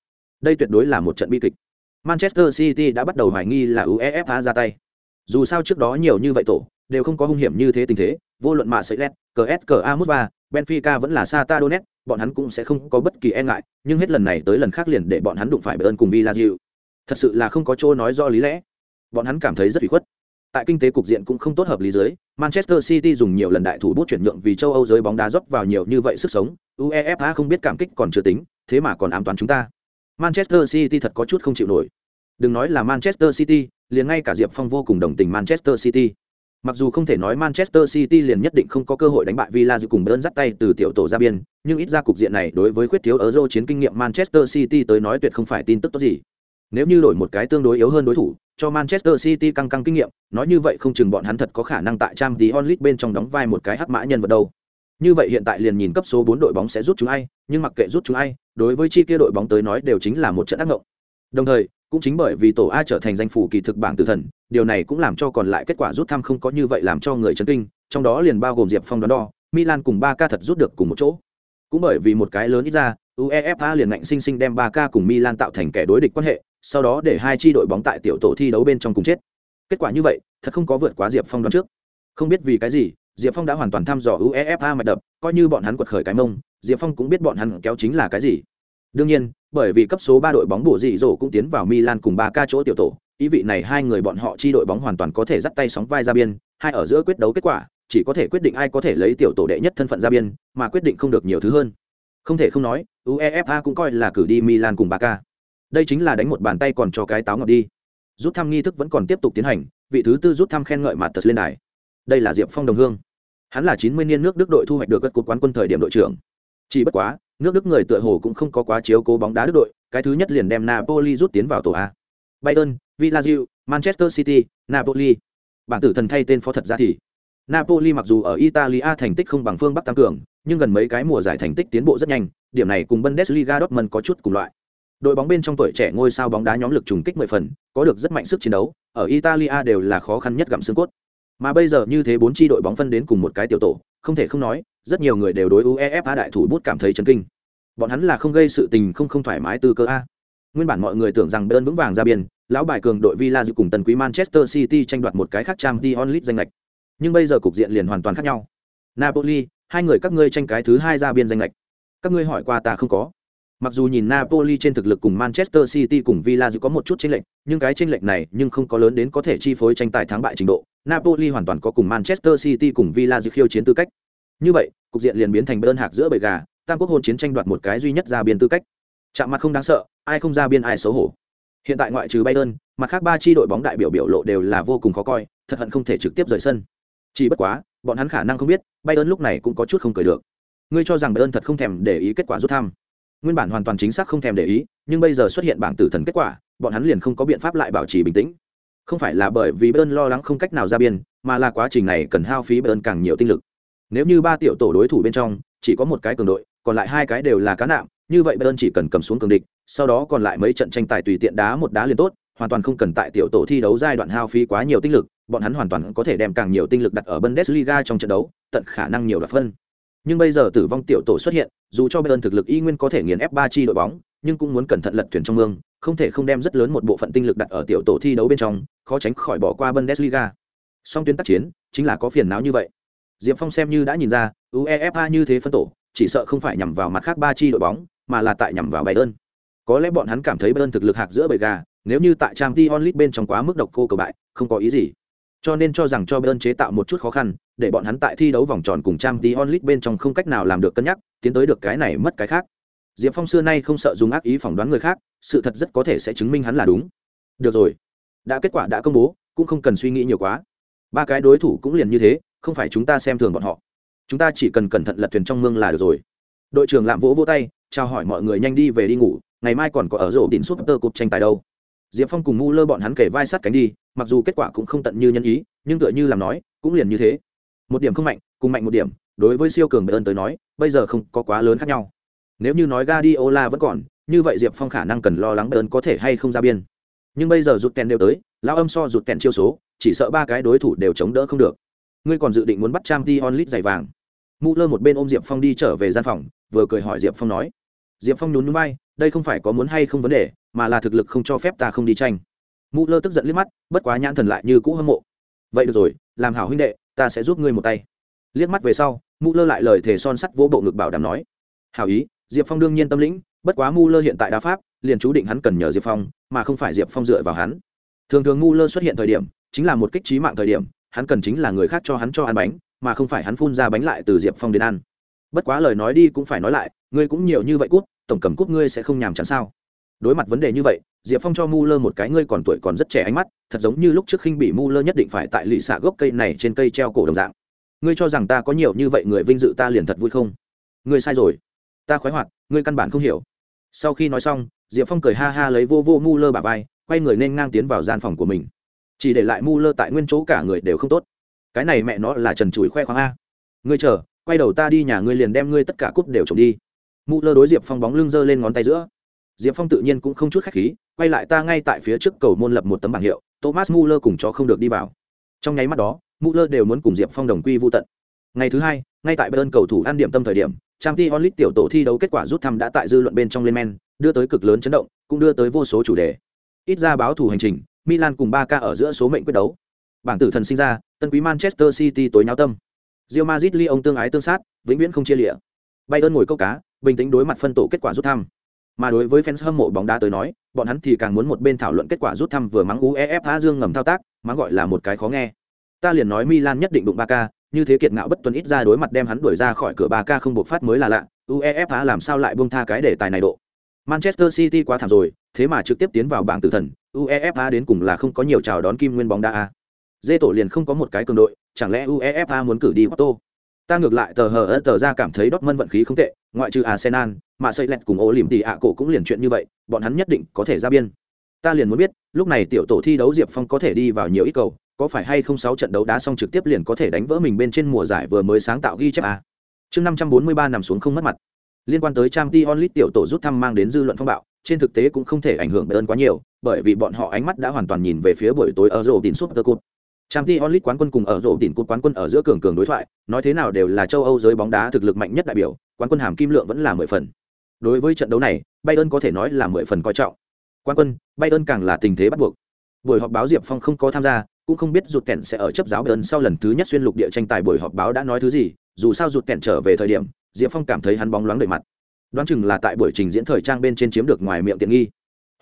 Đây tuyệt đối là một trận bi kịch. Manchester City đã bắt đầu hoài nghi là UEFA ra tay. Dù sao trước đó nhiều như vậy tổ, đều không có hung hiểm như thế tình thế, vô luận mà sợi lét, CSKA Moscow, Benfica vẫn là Sata Donetsk, bọn hắn cũng sẽ không có bất kỳ e ngại, nhưng hết lần này tới lần khác liền để bọn hắn đụng phải Bayern cùng Villarreal. Thật sự là không có chỗ nói do lý lẽ. Bọn hắn cảm thấy rất ủy khuất. Tại kinh tế cục diện cũng không tốt hợp lý giới, Manchester City dùng nhiều lần đại thủ bút chuyển nhượng vì châu Âu giới bóng đá dốc vào nhiều như vậy sức sống, UEFA không biết cảm kích còn chưa tính, thế mà còn ám toán chúng ta. Manchester City thật có chút không chịu nổi. Đừng nói là Manchester City, liền ngay cả Diệp Phong vô cùng đồng tình Manchester City. Mặc dù không thể nói Manchester City liền nhất định không có cơ hội đánh bại Villa dự cùng bơn dắt tay từ tiểu tổ ra biên, nhưng ít ra cục diện này đối với khuyết thiếu ở dô chiến kinh nghiệm Manchester City tới nói tuyệt không phải tin tức tốt gì. Nếu như đổi một cái tương đối yếu hơn đối thủ, cho Manchester City căng căng kinh nghiệm, nói như vậy không chừng bọn hắn thật có khả năng tại Champions League bên trong đóng vai một cái hắc mã nhân vật đâu. Như vậy hiện tại liền nhìn cấp số 4 đội bóng sẽ rút chúng ai, nhưng mặc kệ rút chúng ai, đối với chi kia đội bóng tới nói đều chính là một trận ác ngộng. Đồng thời, cũng chính bởi vì tổ A trở thành danh phủ kỳ thực bảng tử thần, điều này cũng làm cho còn lại kết quả rút thăm không có như vậy làm cho người chấn kinh, trong đó liền bao gồm Diệp Phong đoán đo, Milan cùng Barca thật rút được cùng một chỗ. Cũng bởi vì một cái lớn ít ra, UEFA liền ngạnh sinh sinh đem Barca cùng Milan tạo thành kẻ đối địch quan hệ, sau đó để hai chi đội bóng tại tiểu tổ thi đấu bên trong cùng chết. Kết quả như vậy, thật không có vượt quá Diệp Phong đoán trước. Không biết vì cái gì, Diệp Phong đã hoàn toàn thăm dò UEFA mạch đập, coi như bọn hắn quật khởi cái mông, Diệp Phong cũng biết bọn hắn kéo chính là cái gì. Đương nhiên, bởi vì cấp số ba đội bóng bổ dị dỗ cũng tiến vào Milan cùng ba ca chỗ tiểu tổ, ý vị này hai người bọn họ chi đội bóng hoàn toàn có thể dắt tay sóng vai ra biên, hai ở giữa quyết đấu kết quả, chỉ có thể quyết định ai có thể lấy tiểu tổ đệ nhất thân phận ra biên, mà quyết định không được nhiều thứ hơn. Không thể không nói, UEFA cũng coi là cử đi Milan cùng Barca. Đây chính là đánh một bàn tay còn cho cái táo ngọt đi. Rút thăm nghi thức vẫn còn tiếp tục tiến hành, vị thứ tư rút thăm khen ngợi mặt tật lên đài. Đây là Diệp Phong đồng hương. Hắn là 90 niên nước Đức đội thu hoạch được cột quán quân thời điểm đội trưởng. Chỉ bất quá, nước Đức người tựa hồ cũng không có quá chiếu cố bóng đá Đức đội, cái thứ nhất liền đem Napoli rút tiến vào tổ A. Bayern, Villarreal, Manchester City, Napoli. bản tử thần thay tên phó thật ra thì Napoli mặc dù ở Italia thành tích không bằng phương Bắc tăng cường, nhưng gần mấy cái mùa giải thành tích tiến bộ rất nhanh, điểm này cùng Bundesliga Dortmund có chút cùng loại. Đội bóng bên trong tuổi trẻ ngôi sao bóng đá nhóm lực trùng kích 10 phần, có được rất mạnh sức chiến đấu, ở Italia đều là khó khăn nhất gặm xương cốt. Mà bây giờ như thế bốn chi đội bóng phân đến cùng một cái tiểu tổ, không thể không nói, rất nhiều người đều đối UEFA đại thủ bút cảm thấy chấn kinh. Bọn hắn là không gây sự tình không không thoải mái từ cơ a. Nguyên bản mọi người tưởng rằng Bayern vững vàng ra biên, lão bài cường đội Villa dự cùng tần quý Manchester City tranh đoạt một cái khác Champions League danh lệch. Nhưng bây giờ cục diện liền hoàn toàn khác nhau. Napoli, hai người các ngươi tranh cái thứ hai ra biên danh lệch. Các ngươi hỏi qua ta không có. Mặc dù nhìn Napoli trên thực lực cùng Manchester City cùng Villa dự có một chút chênh lệch, nhưng cái chênh lệch này nhưng không có lớn đến có thể chi phối tranh tài thắng bại trình độ. Napoli hoàn toàn có cùng Manchester City cùng Villa dự khiêu chiến tư cách. Như vậy, cục diện liền biến thành đơn hạc giữa bầy gà, tam quốc hôn chiến tranh đoạt một cái duy nhất ra biên tư cách. Chạm mặt không đáng sợ, ai không ra biên ai xấu hổ. Hiện tại ngoại trừ Bayern, mặt khác ba chi đội bóng đại biểu biểu lộ đều là vô cùng khó coi, thật hận không thể trực tiếp rời sân. Chỉ bất quá, bọn hắn khả năng không biết, Bayern lúc này cũng có chút không cười được. Ngươi cho rằng Bayern thật không thèm để ý kết quả rút thăm. Nguyên bản hoàn toàn chính xác không thèm để ý, nhưng bây giờ xuất hiện bảng tử thần kết quả, bọn hắn liền không có biện pháp lại bảo trì bình tĩnh. Không phải là bởi vì Bern lo lắng không cách nào ra biên, mà là quá trình này cần hao phí Bern càng nhiều tinh lực. Nếu như ba tiểu tổ đối thủ bên trong chỉ có một cái cường đội, còn lại hai cái đều là cá nạm, như vậy Bern chỉ cần cầm xuống cường địch, sau đó còn lại mấy trận tranh tài tùy tiện đá một đá liền tốt, hoàn toàn không cần tại tiểu tổ thi đấu giai đoạn hao phí quá nhiều tinh lực, bọn hắn hoàn toàn có thể đem càng nhiều tinh lực đặt ở Bundesliga trong trận đấu, tận khả năng nhiều đoạt phân. Nhưng bây giờ tử vong tiểu tổ xuất hiện, dù cho Bayern thực lực y nguyên có thể nghiền ép ba chi đội bóng, nhưng cũng muốn cẩn thận lật thuyền trong mương, không thể không đem rất lớn một bộ phận tinh lực đặt ở tiểu tổ thi đấu bên trong, khó tránh khỏi bỏ qua Bundesliga. Song tuyến tác chiến, chính là có phiền não như vậy. Diệp Phong xem như đã nhìn ra, UEFA như thế phân tổ, chỉ sợ không phải nhằm vào mặt khác ba chi đội bóng, mà là tại nhằm vào Bayern. Có lẽ bọn hắn cảm thấy Bayern thực lực hạc giữa bầy gà, nếu như tại Champions League bên trong quá mức độc cô cầu bại, không có ý gì. Cho nên cho rằng cho Bayern chế tạo một chút khó khăn, để bọn hắn tại thi đấu vòng tròn cùng trang tí onlit bên trong không cách nào làm được cân nhắc, tiến tới được cái này mất cái khác. Diệp Phong xưa nay không sợ dùng ác ý phỏng đoán người khác, sự thật rất có thể sẽ chứng minh hắn là đúng. Được rồi, đã kết quả đã công bố, cũng không cần suy nghĩ nhiều quá. Ba cái đối thủ cũng liền như thế, không phải chúng ta xem thường bọn họ. Chúng ta chỉ cần cẩn thận lật thuyền trong mương là được rồi. Đội trưởng lạm vỗ vỗ tay, chào hỏi mọi người nhanh đi về đi ngủ, ngày mai còn có ở rổ đỉnh suốt tơ cục tranh tài đâu diệp phong cùng ngu lơ bọn hắn kể vai sát cánh đi mặc dù kết quả cũng không tận như nhân ý nhưng tựa như làm nói cũng liền như thế một điểm không mạnh, cùng mạnh một điểm, đối với siêu cường bệ ơn tới nói, bây giờ không có quá lớn khác nhau. Nếu như nói Guardiola vẫn còn, như vậy diệp phong khả năng cần lo lắng bệ ơn có thể hay không ra biên. Nhưng bây giờ rụt kèn đều tới, lão âm so rụt kèn chiêu số, chỉ sợ ba cái đối thủ đều chống đỡ không được. Ngươi còn dự định muốn bắt trang t onlit giày vàng. Mụ lơ một bên ôm diệp phong đi trở về gian phòng, vừa cười hỏi diệp phong nói, diệp phong nhún núi bay đây không phải có muốn hay không vấn đề, mà là thực lực không cho phép ta không đi tranh. Mụ lơ tức giận liếc mắt, bất quá nhãn thần lại như cũ hâm mộ. Vậy được rồi làm hảo huynh đệ, ta sẽ giúp ngươi một tay. Liếc mắt về sau mũ lơ lại lời thề son sắt vỗ bộ ngực bảo đảm nói. Hảo ý, diệp phong đương nhiên tâm lĩnh, bất quá mũ lơ hiện tại đa pháp, liền chú định hắn cần nhờ diệp phong, mà không phải diệp phong dựa vào hắn. Thường thường mũ lơ xuất hiện thời điểm, chính là một kích trí mạng thời điểm, hắn cần chính là người khác cho hắn cho ăn bánh, mà không phải hắn phun ra bánh lại từ diệp phong đến ăn. Bất quá lời nói đi cũng phải nói lại, ngươi cũng nhiều như vậy cút, tổng cầm cút ngươi sẽ không nhàm chán sao? Đối mặt vấn đề như vậy, diệp phong cho mu lơ một cái ngươi còn tuổi còn rất trẻ ánh mắt, thật giống như lúc trước khinh bị mu lơ nhất định phải tại lì xạ gốc cây này trên cây treo cổ đồng dạng. Ngươi cho rằng ta có nhiều như vậy người vinh dự ta liền thật vui không? Ngươi sai rồi. Ta khoái hoạt, ngươi căn bản không hiểu. Sau khi nói xong, diệp phong cười ha ha lấy vô vô mu lơ bà vai, quay người nên ngang tiến vào gian phòng của mình. Chỉ để lại mu lơ tại nguyên chỗ cả người đều không tốt. Cái này mẹ nó là trần chùi khoe khoang a. Ngươi chờ, quay đầu ta đi nhà ngươi liền đem ngươi tất cả cúp đều trộm đi. Mu lơ đối diệp phong bóng lưng giơ lên ngón tay giữa diệp phong tự nhiên cũng không chút khách khí quay lại ta ngay tại phía trước cầu môn lập một tấm bảng hiệu thomas muller cùng chó không được đi vào. Trong nháy mắt đó muller đều muốn cùng diệp phong đồng quy vu tận. Ngày thứ hai ngay tại Bayern cầu thủ ăn điểm tâm thời điểm trang League tiểu tổ thi đấu kết quả rút thăm đã tại dư luận bên trong lên men đưa tới cực lớn chấn động cũng đưa tới vô số chủ đề. Ít ra báo thủ hành trình milan cùng Barca k ở giữa số mệnh quyết đấu. Bảng tử thần sinh ra tân quý manchester city tối náo tâm. Real Madrid Lyon tương ái tương sát, vĩnh viễn không chia lìa. Bayern ngồi câu cá, bình tĩnh đối mặt phân tổ kết quả rút thăm. Mà đối với fans hâm mộ bóng đá tới nói, bọn hắn thì càng muốn một bên thảo luận kết quả rút thăm vừa mắng UEFA Dương ngầm thao tác, mắng gọi là một cái khó nghe. Ta liền nói Milan nhất định đụng Barca, như thế kiệt ngạo bất tuân ít ra đối mặt đem hắn đuổi ra khỏi cửa Barca không buộc phát mới là lạ, UEFA làm sao lại buông tha cái đề tài này độ. Manchester City quá thảm rồi, thế mà trực tiếp tiến vào bảng tử thần, UEFA đến cùng là không có nhiều chào đón kim nguyên bóng đá a. Dê tổ liền không có một cái cường đội, chẳng lẽ UEFA muốn cử đi Otto? Ta ngược lại tờ hờ tờ ra cảm thấy Dortmund vận khí không tệ, ngoại trừ Arsenal, mà xây lẹt cùng ổ liềm tỷ ạ cổ cũng liền chuyện như vậy, bọn hắn nhất định có thể ra biên. Ta liền muốn biết, lúc này tiểu tổ thi đấu Diệp Phong có thể đi vào nhiều ít cầu, có phải hay không sáu trận đấu đá xong trực tiếp liền có thể đánh vỡ mình bên trên mùa giải vừa mới sáng tạo ghi chép à. Chương 543 nằm xuống không mất mặt. Liên quan tới Champions League tiểu tổ rút thăm mang đến dư luận phong bạo, trên thực tế cũng không thể ảnh hưởng Bayern quá nhiều, bởi vì bọn họ ánh mắt đã hoàn toàn nhìn về phía buổi tối ở rổ tiền Super Cup. Trang Ti Onlit quán quân cùng ở rổ đỉnh, cột quán quân ở giữa cường cường đối thoại, nói thế nào đều là châu Âu giới bóng đá thực lực mạnh nhất đại biểu, quán quân hàm kim lượng vẫn là mười phần. Đối với trận đấu này, Bayern có thể nói là mười phần coi trọng. Quán quân, Bayern càng là tình thế bắt buộc. Buổi họp báo Diệp Phong không có tham gia, cũng không biết rụt kẹn sẽ ở chấp giáo Bayern sau lần thứ nhất xuyên lục địa tranh tài buổi họp báo đã nói thứ gì, dù sao rụt kẹn trở về thời điểm, Diệp Phong cảm thấy hắn bóng loáng đầy mặt. Đoán chừng là tại buổi trình diễn thời trang bên trên chiếm được ngoài miệng tiện nghi.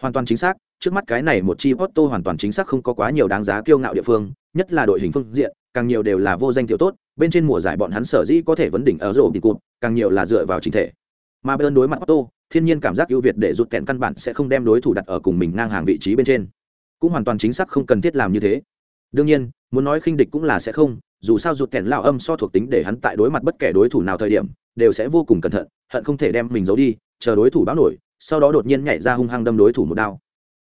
Hoàn toàn chính xác, trước mắt cái này một chi Otto hoàn toàn chính xác không có quá nhiều đáng giá kiêu ngạo địa phương, nhất là đội hình phương diện, càng nhiều đều là vô danh tiểu tốt, bên trên mùa giải bọn hắn sở dĩ có thể vấn đỉnh ở rổ thì cụt, càng nhiều là dựa vào chính thể. Mà bên đối mặt Otto thiên nhiên cảm giác ưu việt để rụt kẹn căn bản sẽ không đem đối thủ đặt ở cùng mình ngang hàng vị trí bên trên. Cũng hoàn toàn chính xác không cần thiết làm như thế. Đương nhiên, muốn nói khinh địch cũng là sẽ không, dù sao rụt kẹn lão âm so thuộc tính để hắn tại đối mặt bất kể đối thủ nào thời điểm, đều sẽ vô cùng cẩn thận, hận không thể đem mình giấu đi, chờ đối thủ báo nổi, sau đó đột nhiên nhảy ra hung hăng đâm đối thủ một đao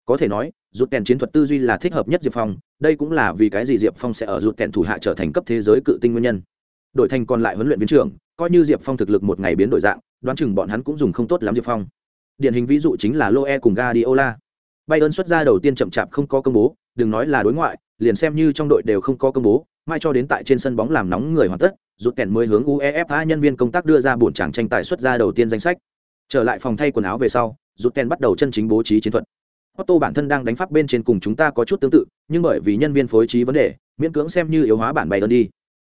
có thể nói rút kèn chiến thuật tư duy là thích hợp nhất diệp phong, đây cũng là vì cái gì diệp phong sẽ ở rút kèn thủ hạ trở thành cấp thế giới cự tinh nguyên nhân. Đội thành còn lại huấn luyện viên trưởng, coi như diệp phong thực lực một ngày biến đổi dạng, đoán chừng bọn hắn cũng dùng không tốt lắm diệp phong. Điển hình ví dụ chính là loe cùng gadiola bayern xuất ra đầu tiên chậm chạp không có công bố, đừng nói là đối ngoại, liền xem như trong đội đều không có công bố, mai cho đến tại trên sân bóng làm nóng người hoàn tất rút kèn mới hướng uefa nhân viên công tác đưa ra bổn tràng tranh tài xuất ra đầu tiên danh sách. Trở lại phòng thay quần áo về sau rút kèn bắt đầu chân chính bố trí chiến thuật. Otto bản thân đang đánh pháp bên trên cùng chúng ta có chút tương tự, nhưng bởi vì nhân viên phối trí vấn đề, miễn cưỡng xem như yếu hóa bản Bayern đi.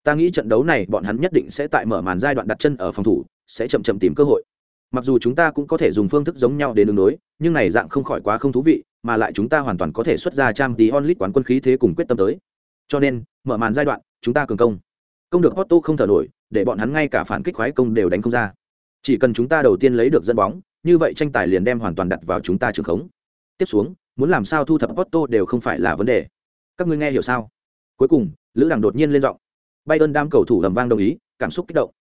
Ta nghĩ trận đấu này bọn hắn nhất định sẽ tại mở màn giai đoạn đặt chân ở phòng thủ, sẽ chậm chậm tìm cơ hội. Mặc dù chúng ta cũng có thể dùng phương thức giống nhau để ứng đối, nhưng này dạng không khỏi quá không thú vị, mà lại chúng ta hoàn toàn có thể xuất ra trang tí onlit quán quân khí thế cùng quyết tâm tới. Cho nên, mở màn giai đoạn, chúng ta cường công. Công được Otto không thở nổi, để bọn hắn ngay cả phản kích khoái công đều đánh không ra. Chỉ cần chúng ta đầu tiên lấy được dẫn bóng, như vậy tranh tài liền đem hoàn toàn đặt vào chúng ta trường khống tiếp xuống muốn làm sao thu thập Otto đều không phải là vấn đề. Các ngươi nghe hiểu sao? Cuối cùng lữ đằng đột nhiên lên giọng. Bayern đam cầu thủ lầm vang đồng ý cảm xúc kích động.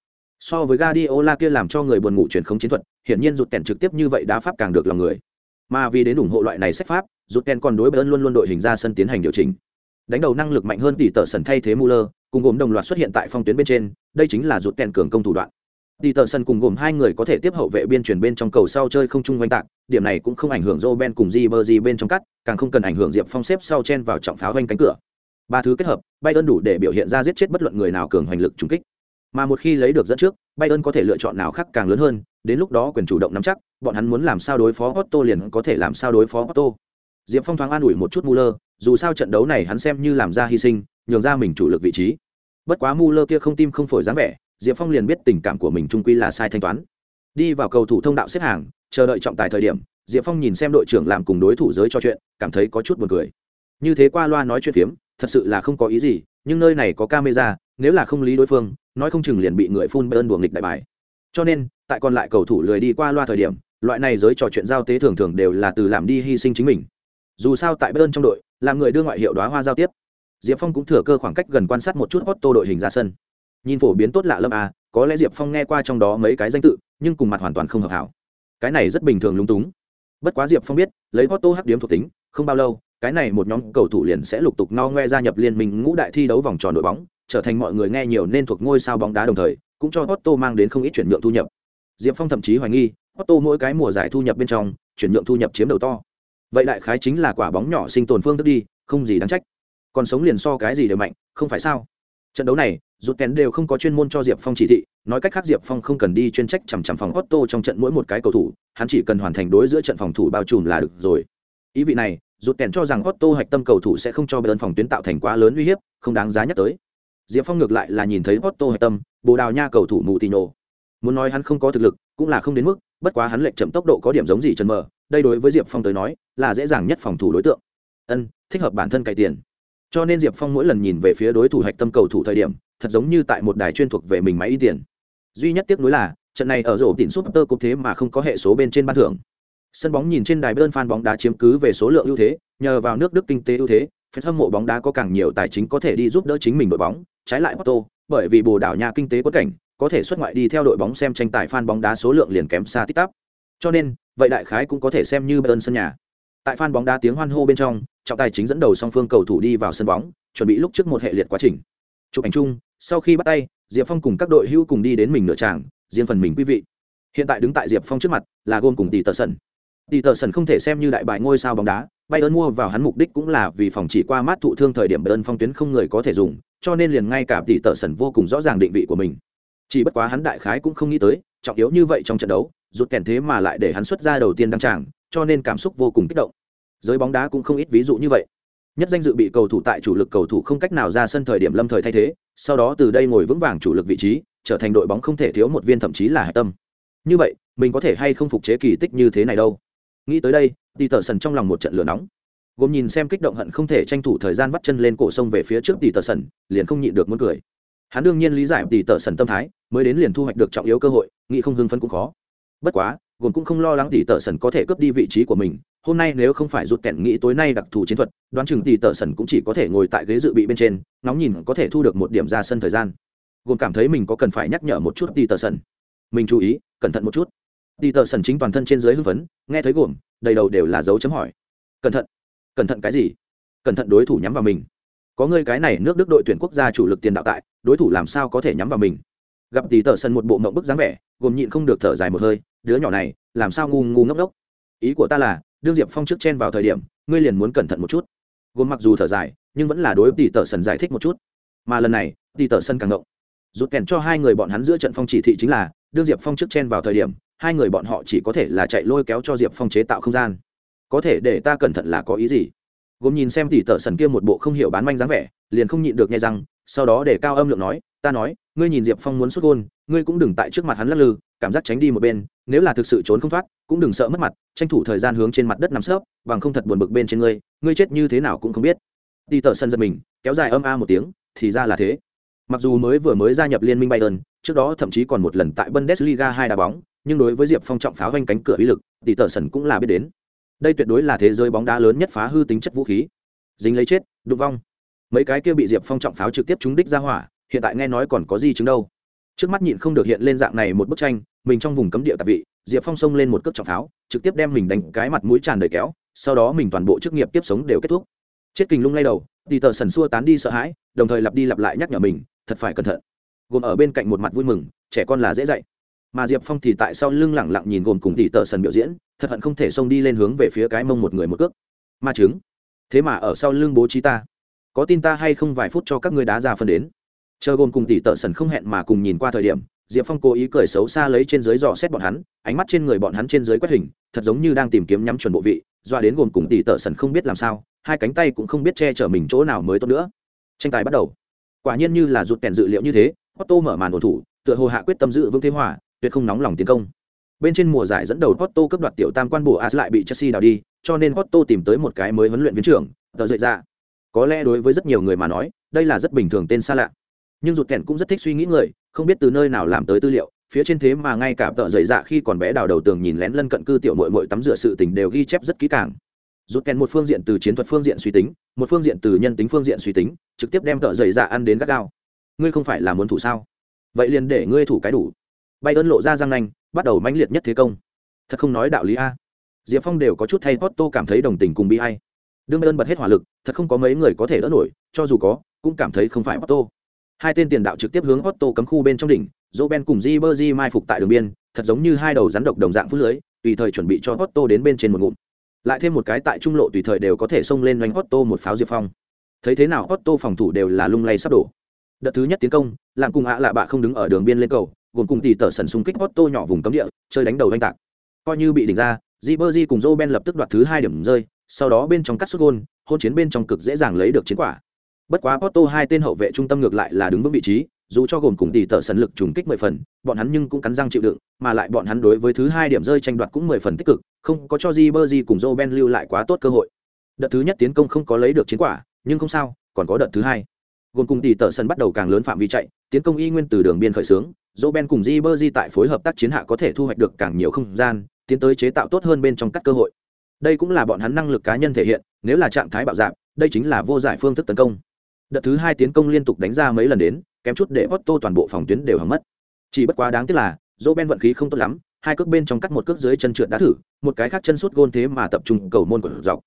So với Guardiola kia làm cho người buồn ngủ truyền không chiến thuật hiển nhiên rụt kèn trực tiếp như vậy đá pháp càng được lòng người. Mà vì đến ủng hộ loại này sách pháp rụt kèn còn đối bayern luôn luôn đội hình ra sân tiến hành điều chỉnh. Đánh đầu năng lực mạnh hơn tỷ tờ sần thay thế Muller, cùng gồm đồng loạt xuất hiện tại phong tuyến bên trên đây chính là rụt kèn cường công thủ đoạn. Tỷ tờ sân cùng gồm hai người có thể tiếp hậu vệ biên chuyển bên trong cầu sau chơi không chung quanh tạc, điểm này cũng không ảnh hưởng Roben cùng Ribery bên trong cắt, càng không cần ảnh hưởng Diệp Phong xếp sau chen vào trọng pháo quanh cánh cửa. Ba thứ kết hợp, Bayern đủ để biểu hiện ra giết chết bất luận người nào cường hành lực trùng kích. Mà một khi lấy được dẫn trước, Bayern có thể lựa chọn nào khác càng lớn hơn, đến lúc đó quyền chủ động nắm chắc, bọn hắn muốn làm sao đối phó Otto liền có thể làm sao đối phó Otto. Diệp Phong thoáng an ủi một chút Muller, dù sao trận đấu này hắn xem như làm ra hy sinh, nhường ra mình chủ lực vị trí. Bất quá Muller kia không tim không phổi dáng vẻ, diệp phong liền biết tình cảm của mình trung quy là sai thanh toán. Đi vào cầu thủ thông đạo xếp hàng, chờ đợi trọng tài thời điểm, diệp phong nhìn xem đội trưởng làm cùng đối thủ giới cho chuyện, cảm thấy có chút buồn cười. Như thế qua loa nói chuyện phiếm, thật sự là không có ý gì, nhưng nơi này có camera, nếu là không lý đối phương, nói không chừng liền bị người phun bơn đùa nghịch đại bài. Cho nên, tại còn lại cầu thủ lười đi qua loa thời điểm, loại này giới trò chuyện giao tế thường thường đều là từ làm đi hy sinh chính mình. Dù sao tại bơn trong đội làm người đưa ngoại hiệu đoá hoa giao tiếp. Diệp phong cũng thừa cơ khoảng cách gần quan sát một chút Otto đội hình ra sân nhìn phổ biến tốt lạ lâm à có lẽ diệp phong nghe qua trong đó mấy cái danh tự, nhưng cùng mặt hoàn toàn không hợp hảo. Cái này rất bình thường lúng túng. Bất quá diệp phong biết, lấy Otto hắc điếm thuộc tính, không bao lâu, cái này một nhóm cầu thủ liền sẽ lục tục no ngoe gia nhập liên minh ngũ đại thi đấu vòng tròn đội bóng, trở thành mọi người nghe nhiều nên thuộc ngôi sao bóng đá đồng thời, cũng cho Otto mang đến không ít chuyển nhượng thu nhập. Diệp phong thậm chí hoài nghi Otto mỗi cái mùa giải thu nhập bên trong, chuyển nhượng thu nhập chiếm đầu to. Vậy đại khái chính là quả bóng nhỏ sinh tồn phương thức đi, không gì đáng trách. Còn sống liền so cái gì đều mạnh, không phải sao? Trận đấu này, rút kén đều không có chuyên môn cho diệp phong chỉ thị, nói cách khác diệp phong không cần đi chuyên trách chằm chằm phòng otto trong trận mỗi một cái cầu thủ, hắn chỉ cần hoàn thành đối giữa trận phòng thủ bao trùm là được rồi. Ý vị này, rút kèn cho rằng otto hạch tâm cầu thủ sẽ không cho bên phòng tuyến tạo thành quá lớn uy hiếp, không đáng giá nhắc tới. Diệp phong ngược lại là nhìn thấy otto hạch tâm, bồ đào nha cầu thủ mù tino muốn nói hắn không có thực lực, cũng là không đến mức, bất quá hắn lệch chậm tốc độ có điểm giống gì trần mờ, đây đối với diệp phong tới nói, là dễ dàng nhất phòng thủ đối tượng. Ân, thích hợp bản thân cày tiền cho nên diệp phong mỗi lần nhìn về phía đối thủ hạch tâm cầu thủ thời điểm, thật giống như tại một đài chuyên thuộc về mình máy y tiền. Duy nhất tiếc nuối là, trận này ở rổ tỉn súp tơ cục thế mà không có hệ số bên trên ban thưởng. Sân bóng nhìn trên đài bơn fan bóng đá chiếm cứ về số lượng ưu thế, nhờ vào nước đức kinh tế ưu thế phép hâm mộ bóng đá có càng nhiều tài chính có thể đi giúp đỡ chính mình đội bóng, trái lại Porto, bởi vì bồ đảo nhà kinh tế quất cảnh, có thể xuất ngoại đi theo đội bóng xem tranh tài fan bóng đá số lượng liền kém xa tít tắp. Cho nên, vậy đại khái cũng có thể xem như bơn sân nhà. Tại fan bóng đá tiếng hoan hô bên trong trọng tài chính dẫn đầu song phương cầu thủ đi vào sân bóng, chuẩn bị lúc trước một hệ liệt quá trình. Chụp ảnh chung, sau khi bắt tay, diệp phong cùng các đội hưu cùng đi đến mình nửa tràng, riêng phần mình quý vị. Hiện tại đứng tại diệp phong trước mặt là gồm cùng tỷ tờ sân tỷ tờ sân không thể xem như đại bại ngôi sao bóng đá bay mua vào hắn mục đích cũng là vì phòng chỉ qua mát thụ thương thời điểm bayern phong tuyến không người có thể dùng, cho nên liền ngay cả tỷ tờ sân vô cùng rõ ràng định vị của mình. Chỉ bất quá hắn đại khái cũng không nghĩ tới, trọng yếu như vậy trong trận đấu rút kèn thế mà lại để hắn xuất ra đầu tiên đăng tràng, cho nên cảm xúc vô cùng kích động giới bóng đá cũng không ít ví dụ như vậy. Nhất danh dự bị cầu thủ tại chủ lực cầu thủ không cách nào ra sân thời điểm lâm thời thay thế, sau đó từ đây ngồi vững vàng chủ lực vị trí, trở thành đội bóng không thể thiếu một viên thậm chí là hạ tâm. Như vậy, mình có thể hay không phục chế kỳ tích như thế này đâu? Nghĩ tới đây đi tờ sần trong lòng một trận lửa nóng. Gồm nhìn xem kích động hận không thể tranh thủ thời gian vắt chân lên cổ sông về phía trước tỷ tờ sần liền không nhịn được muốn cười. Hắn đương nhiên lý giải tỷ tờ sần tâm thái, mới đến liền thu hoạch được trọng yếu cơ hội, nghĩ không hưng phấn cũng khó. Bất quá gồm cũng không lo lắng tỷ tờ sần có thể cướp đi vị trí của mình. Hôm nay nếu không phải rụt kẹn nghĩ tối nay đặc thù chiến thuật, đoán chừng tỷ tờ sần cũng chỉ có thể ngồi tại ghế dự bị bên trên nóng nhìn có thể thu được một điểm ra sân thời gian. Gồm cảm thấy mình có cần phải nhắc nhở một chút tỷ tờ sần. Mình chú ý, cẩn thận một chút. Tỷ tờ sần chính toàn thân trên dưới hưng phấn, nghe thấy gồm, đầy đầu đều là dấu chấm hỏi. Cẩn thận. Cẩn thận cái gì? Cẩn thận đối thủ nhắm vào mình. Có người cái này nước đức đội tuyển quốc gia chủ lực tiền đạo tại, đối thủ làm sao có thể nhắm vào mình? Gặp tỷ tờ sân một bộ mộng bức dáng vẻ, gồm nhịn không được thở dài một hơi đứa nhỏ này, làm sao ngu ngu ngốc ngốc? Ý của ta là, đương diệp phong trước chen vào thời điểm, ngươi liền muốn cẩn thận một chút. Gồm mặc dù thở dài, nhưng vẫn là đối tỷ tờ sần giải thích một chút. Mà lần này, tỷ tờ sân càng ngộng rút kèn cho hai người bọn hắn giữa trận phong chỉ thị chính là, đương diệp phong trước chen vào thời điểm, hai người bọn họ chỉ có thể là chạy lôi kéo cho diệp phong chế tạo không gian. Có thể để ta cẩn thận là có ý gì? Gồm nhìn xem tỷ tờ sần kia một bộ không hiểu bán manh dáng vẻ, liền không nhịn được nghe rằng sau đó để cao âm lượng nói, ta nói, ngươi nhìn diệp phong muốn xuất gôn, ngươi cũng đừng tại trước mặt hắn lắc lư cảm giác tránh đi một bên, nếu là thực sự trốn không thoát, cũng đừng sợ mất mặt, tranh thủ thời gian hướng trên mặt đất nằm sấp, bằng không thật buồn bực bên trên ngươi ngươi chết như thế nào cũng không biết. Đi tờ sân giật mình, kéo dài âm a một tiếng, thì ra là thế. Mặc dù mới vừa mới gia nhập liên minh bayern, trước đó thậm chí còn một lần tại bundesliga hai đá bóng, nhưng đối với diệp phong trọng pháo vanh cánh cửa uy lực tỷ tờ sân cũng là biết đến. Đây tuyệt đối là thế giới bóng đá lớn nhất phá hư tính chất vũ khí. Dính lấy chết, đụng vong. Mấy cái kia bị diệp phong trọng pháo trực tiếp trúng đích ra hỏa, hiện tại nghe nói còn có gì chứng đâu. Trước mắt nhịn không được hiện lên dạng này một bức tranh mình trong vùng cấm địa tạp vị, diệp phong xông lên một cước trọng pháo, trực tiếp đem mình đánh cái mặt mũi tràn đầy kéo, sau đó mình toàn bộ chức nghiệp tiếp sống đều kết thúc. Chết kình lung lay đầu thì tờ sần xua tán đi sợ hãi, đồng thời lặp đi lặp lại nhắc nhở mình, thật phải cẩn thận. Gồm ở bên cạnh một mặt vui mừng, trẻ con là dễ dạy. Mà diệp phong thì tại sau lưng lẳng lặng nhìn gồm cùng tỷ tờ sần biểu diễn, thật hận không thể xông đi lên hướng về phía cái mông một người một cước. Ma chứng. Thế mà ở sau lưng bố trí ta. Có tin ta hay không vài phút cho các ngươi đá ra phân đến. Chờ gồm cùng tỷ tợ sần không hẹn mà cùng nhìn qua thời điểm diệp phong cố ý cười xấu xa lấy trên dưới dò xét bọn hắn ánh mắt trên người bọn hắn trên dưới quét hình thật giống như đang tìm kiếm nhắm chuẩn bộ vị doa đến gồm cùng tỷ tợ sần không biết làm sao hai cánh tay cũng không biết che chở mình chỗ nào mới tốt nữa. Tranh tài bắt đầu. Quả nhiên như là rụt kèn dự liệu như thế otto mở màn ổn thủ tựa hồ hạ quyết tâm dự vương thế hỏa tuyệt không nóng lòng tiến công. Bên trên mùa giải dẫn đầu Otto cấp đoạt tiểu tam quan bổ As lại bị Chelsea đào đi, cho nên Otto tìm tới một cái mới huấn luyện viên trưởng, tờ dậy ra. Có lẽ đối với rất nhiều người mà nói, đây là rất bình thường tên xa lạ nhưng rụt kèn cũng rất thích suy nghĩ người, không biết từ nơi nào làm tới tư liệu, phía trên thế mà ngay cả tợ dày dạ khi còn bé đào đầu tường nhìn lén lân cận cư tiểu mội mội tắm rửa sự tình đều ghi chép rất kỹ càng. Rút kèn một phương diện từ chiến thuật phương diện suy tính, một phương diện từ nhân tính phương diện suy tính, trực tiếp đem tợ dày dạ ăn đến gắt gao. Ngươi không phải là muốn thủ sao? Vậy liền để ngươi thủ cái đủ. Bay ơn lộ ra răng nanh, bắt đầu mãnh liệt nhất thế công. Thật không nói đạo lý a. Diệp phong đều có chút thay potto cảm thấy đồng tình cùng bi hay đương bay ơn bật hết hỏa lực, thật không có mấy người có thể đỡ nổi, cho dù có, cũng cảm thấy không phải potto hai tên tiền đạo trực tiếp hướng Otto cấm khu bên trong đỉnh, Roben cùng Ribery mai phục tại đường biên, thật giống như hai đầu rắn độc đồng dạng phút lưới, tùy thời chuẩn bị cho Otto đến bên trên một ngụm. Lại thêm một cái tại trung lộ tùy thời đều có thể xông lên đánh Otto một pháo diệp phong. Thấy thế nào Otto phòng thủ đều là lung lay sắp đổ. Đợt thứ nhất tiến công, làm cùng ạ lạ bạ không đứng ở đường biên lên cầu, gồm cùng tỷ tở sần xung kích Otto nhỏ vùng cấm địa, chơi đánh đầu đánh tạc. Coi như bị đỉnh ra, Ribery cùng Roben lập tức đoạt thứ hai điểm rơi, sau đó bên trong cắt sút gôn, hôn chiến bên trong cực dễ dàng lấy được chiến quả. Bất quá Porto hai tên hậu vệ trung tâm ngược lại là đứng vững vị trí, dù cho gồm cùng tỷ tờ sân lực trùng kích mười phần, bọn hắn nhưng cũng cắn răng chịu đựng, mà lại bọn hắn đối với thứ hai điểm rơi tranh đoạt cũng mười phần tích cực, không có cho Di Ribery cùng Roben lưu lại quá tốt cơ hội. Đợt thứ nhất tiến công không có lấy được chiến quả, nhưng không sao, còn có đợt thứ hai. Gồm cùng tỷ tờ sân bắt đầu càng lớn phạm vi chạy, tiến công y nguyên từ đường biên khởi xướng, Roben cùng Di Ribery tại phối hợp tác chiến hạ có thể thu hoạch được càng nhiều không gian, tiến tới chế tạo tốt hơn bên trong các cơ hội. Đây cũng là bọn hắn năng lực cá nhân thể hiện, nếu là trạng thái bạo dạn, đây chính là vô giải phương thức tấn công đợt thứ hai tiến công liên tục đánh ra mấy lần đến kém chút để Otto toàn bộ phòng tuyến đều hỏng mất. Chỉ bất quá đáng tiếc là dỗ ben vận khí không tốt lắm hai cước bên trong cắt một cước dưới chân trượt đã thử một cái khác chân sút gôn thế mà tập trung cầu môn của dọc.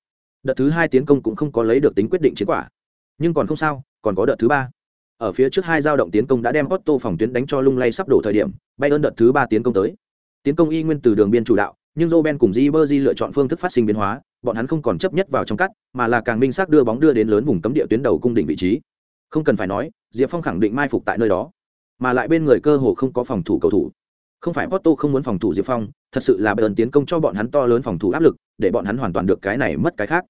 Đợt thứ hai tiến công cũng không có lấy được tính quyết định chiến quả. Nhưng còn không sao còn có đợt thứ ba. Ở phía trước hai giao động tiến công đã đem Otto phòng tuyến đánh cho lung lay sắp đổ thời điểm bay ơn đợt thứ ba tiến công tới. Tiến công y nguyên từ đường biên chủ đạo nhưng Roben cùng Ribery lựa chọn phương thức phát sinh biến hóa, bọn hắn không còn chấp nhất vào trong cắt, mà là càng minh xác đưa bóng đưa đến lớn vùng cấm địa tuyến đầu cung đỉnh vị trí. Không cần phải nói, Diệp Phong khẳng định mai phục tại nơi đó, mà lại bên người cơ hồ không có phòng thủ cầu thủ. Không phải Porto không muốn phòng thủ Diệp Phong, thật sự là Bayern tiến công cho bọn hắn to lớn phòng thủ áp lực, để bọn hắn hoàn toàn được cái này mất cái khác.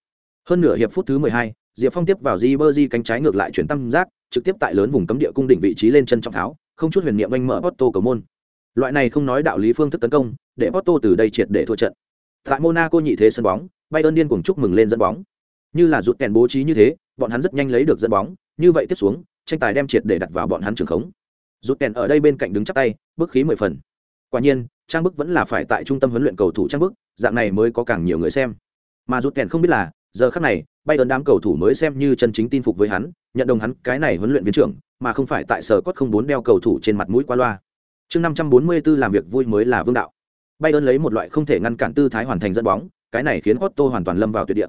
Hơn nửa hiệp phút thứ 12, Diệp Phong tiếp vào Ribery cánh trái ngược lại chuyển tâm giác, trực tiếp tại lớn vùng cấm địa cung đỉnh vị trí lên chân trong tháo, không chút huyền niệm anh mở Porto cầu môn. Loại này không nói đạo lý phương thức tấn công, để Porto từ đây triệt để thua trận. Tại Monaco nhị thế sân bóng, Bayern điên cuồng chúc mừng lên dẫn bóng. Như là rụt kèn bố trí như thế, bọn hắn rất nhanh lấy được dẫn bóng, như vậy tiếp xuống, tranh tài đem triệt để đặt vào bọn hắn trường khống. Rụt kèn ở đây bên cạnh đứng chắp tay, bức khí mười phần. Quả nhiên, trang bức vẫn là phải tại trung tâm huấn luyện cầu thủ trang bức, dạng này mới có càng nhiều người xem. Mà rụt kèn không biết là, giờ khắc này, Bayern đám cầu thủ mới xem như chân chính tin phục với hắn, nhận đồng hắn cái này huấn luyện viên trưởng, mà không phải tại sở cốt không bốn đeo cầu thủ trên mặt mũi qua loa. Chương 544 làm việc vui mới là vương đạo. Bayern lấy một loại không thể ngăn cản tư thái hoàn thành dẫn bóng, cái này khiến Otto hoàn toàn lâm vào tuyệt địa.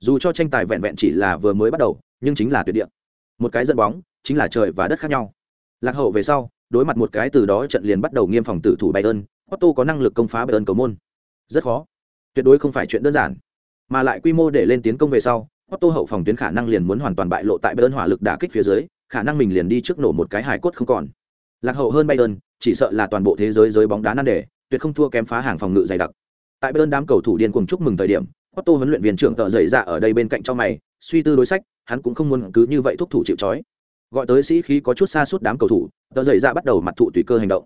Dù cho tranh tài vẹn vẹn chỉ là vừa mới bắt đầu, nhưng chính là tuyệt địa. Một cái dẫn bóng, chính là trời và đất khác nhau. Lạc hậu về sau, đối mặt một cái từ đó trận liền bắt đầu nghiêm phòng tử thủ Bayern, Otto có năng lực công phá Bayern cầu môn. Rất khó. Tuyệt đối không phải chuyện đơn giản. Mà lại quy mô để lên tiến công về sau, Otto hậu phòng tuyến khả năng liền muốn hoàn toàn bại lộ tại Bayern hỏa lực đả kích phía dưới, khả năng mình liền đi trước nổ một cái hài cốt không còn. Lạc hậu hơn Bayern, chỉ sợ là toàn bộ thế giới giới bóng đá nan đề, tuyệt không thua kém phá hàng phòng ngự dày đặc. Tại bên đám cầu thủ điên cuồng chúc mừng thời điểm, Otto huấn luyện viên trưởng tợ dậy ra ở đây bên cạnh cho mày, suy tư đối sách, hắn cũng không muốn cứ như vậy thúc thủ chịu trói. Gọi tới sĩ khí có chút xa suốt đám cầu thủ, tợ dậy ra bắt đầu mặt thụ tùy cơ hành động.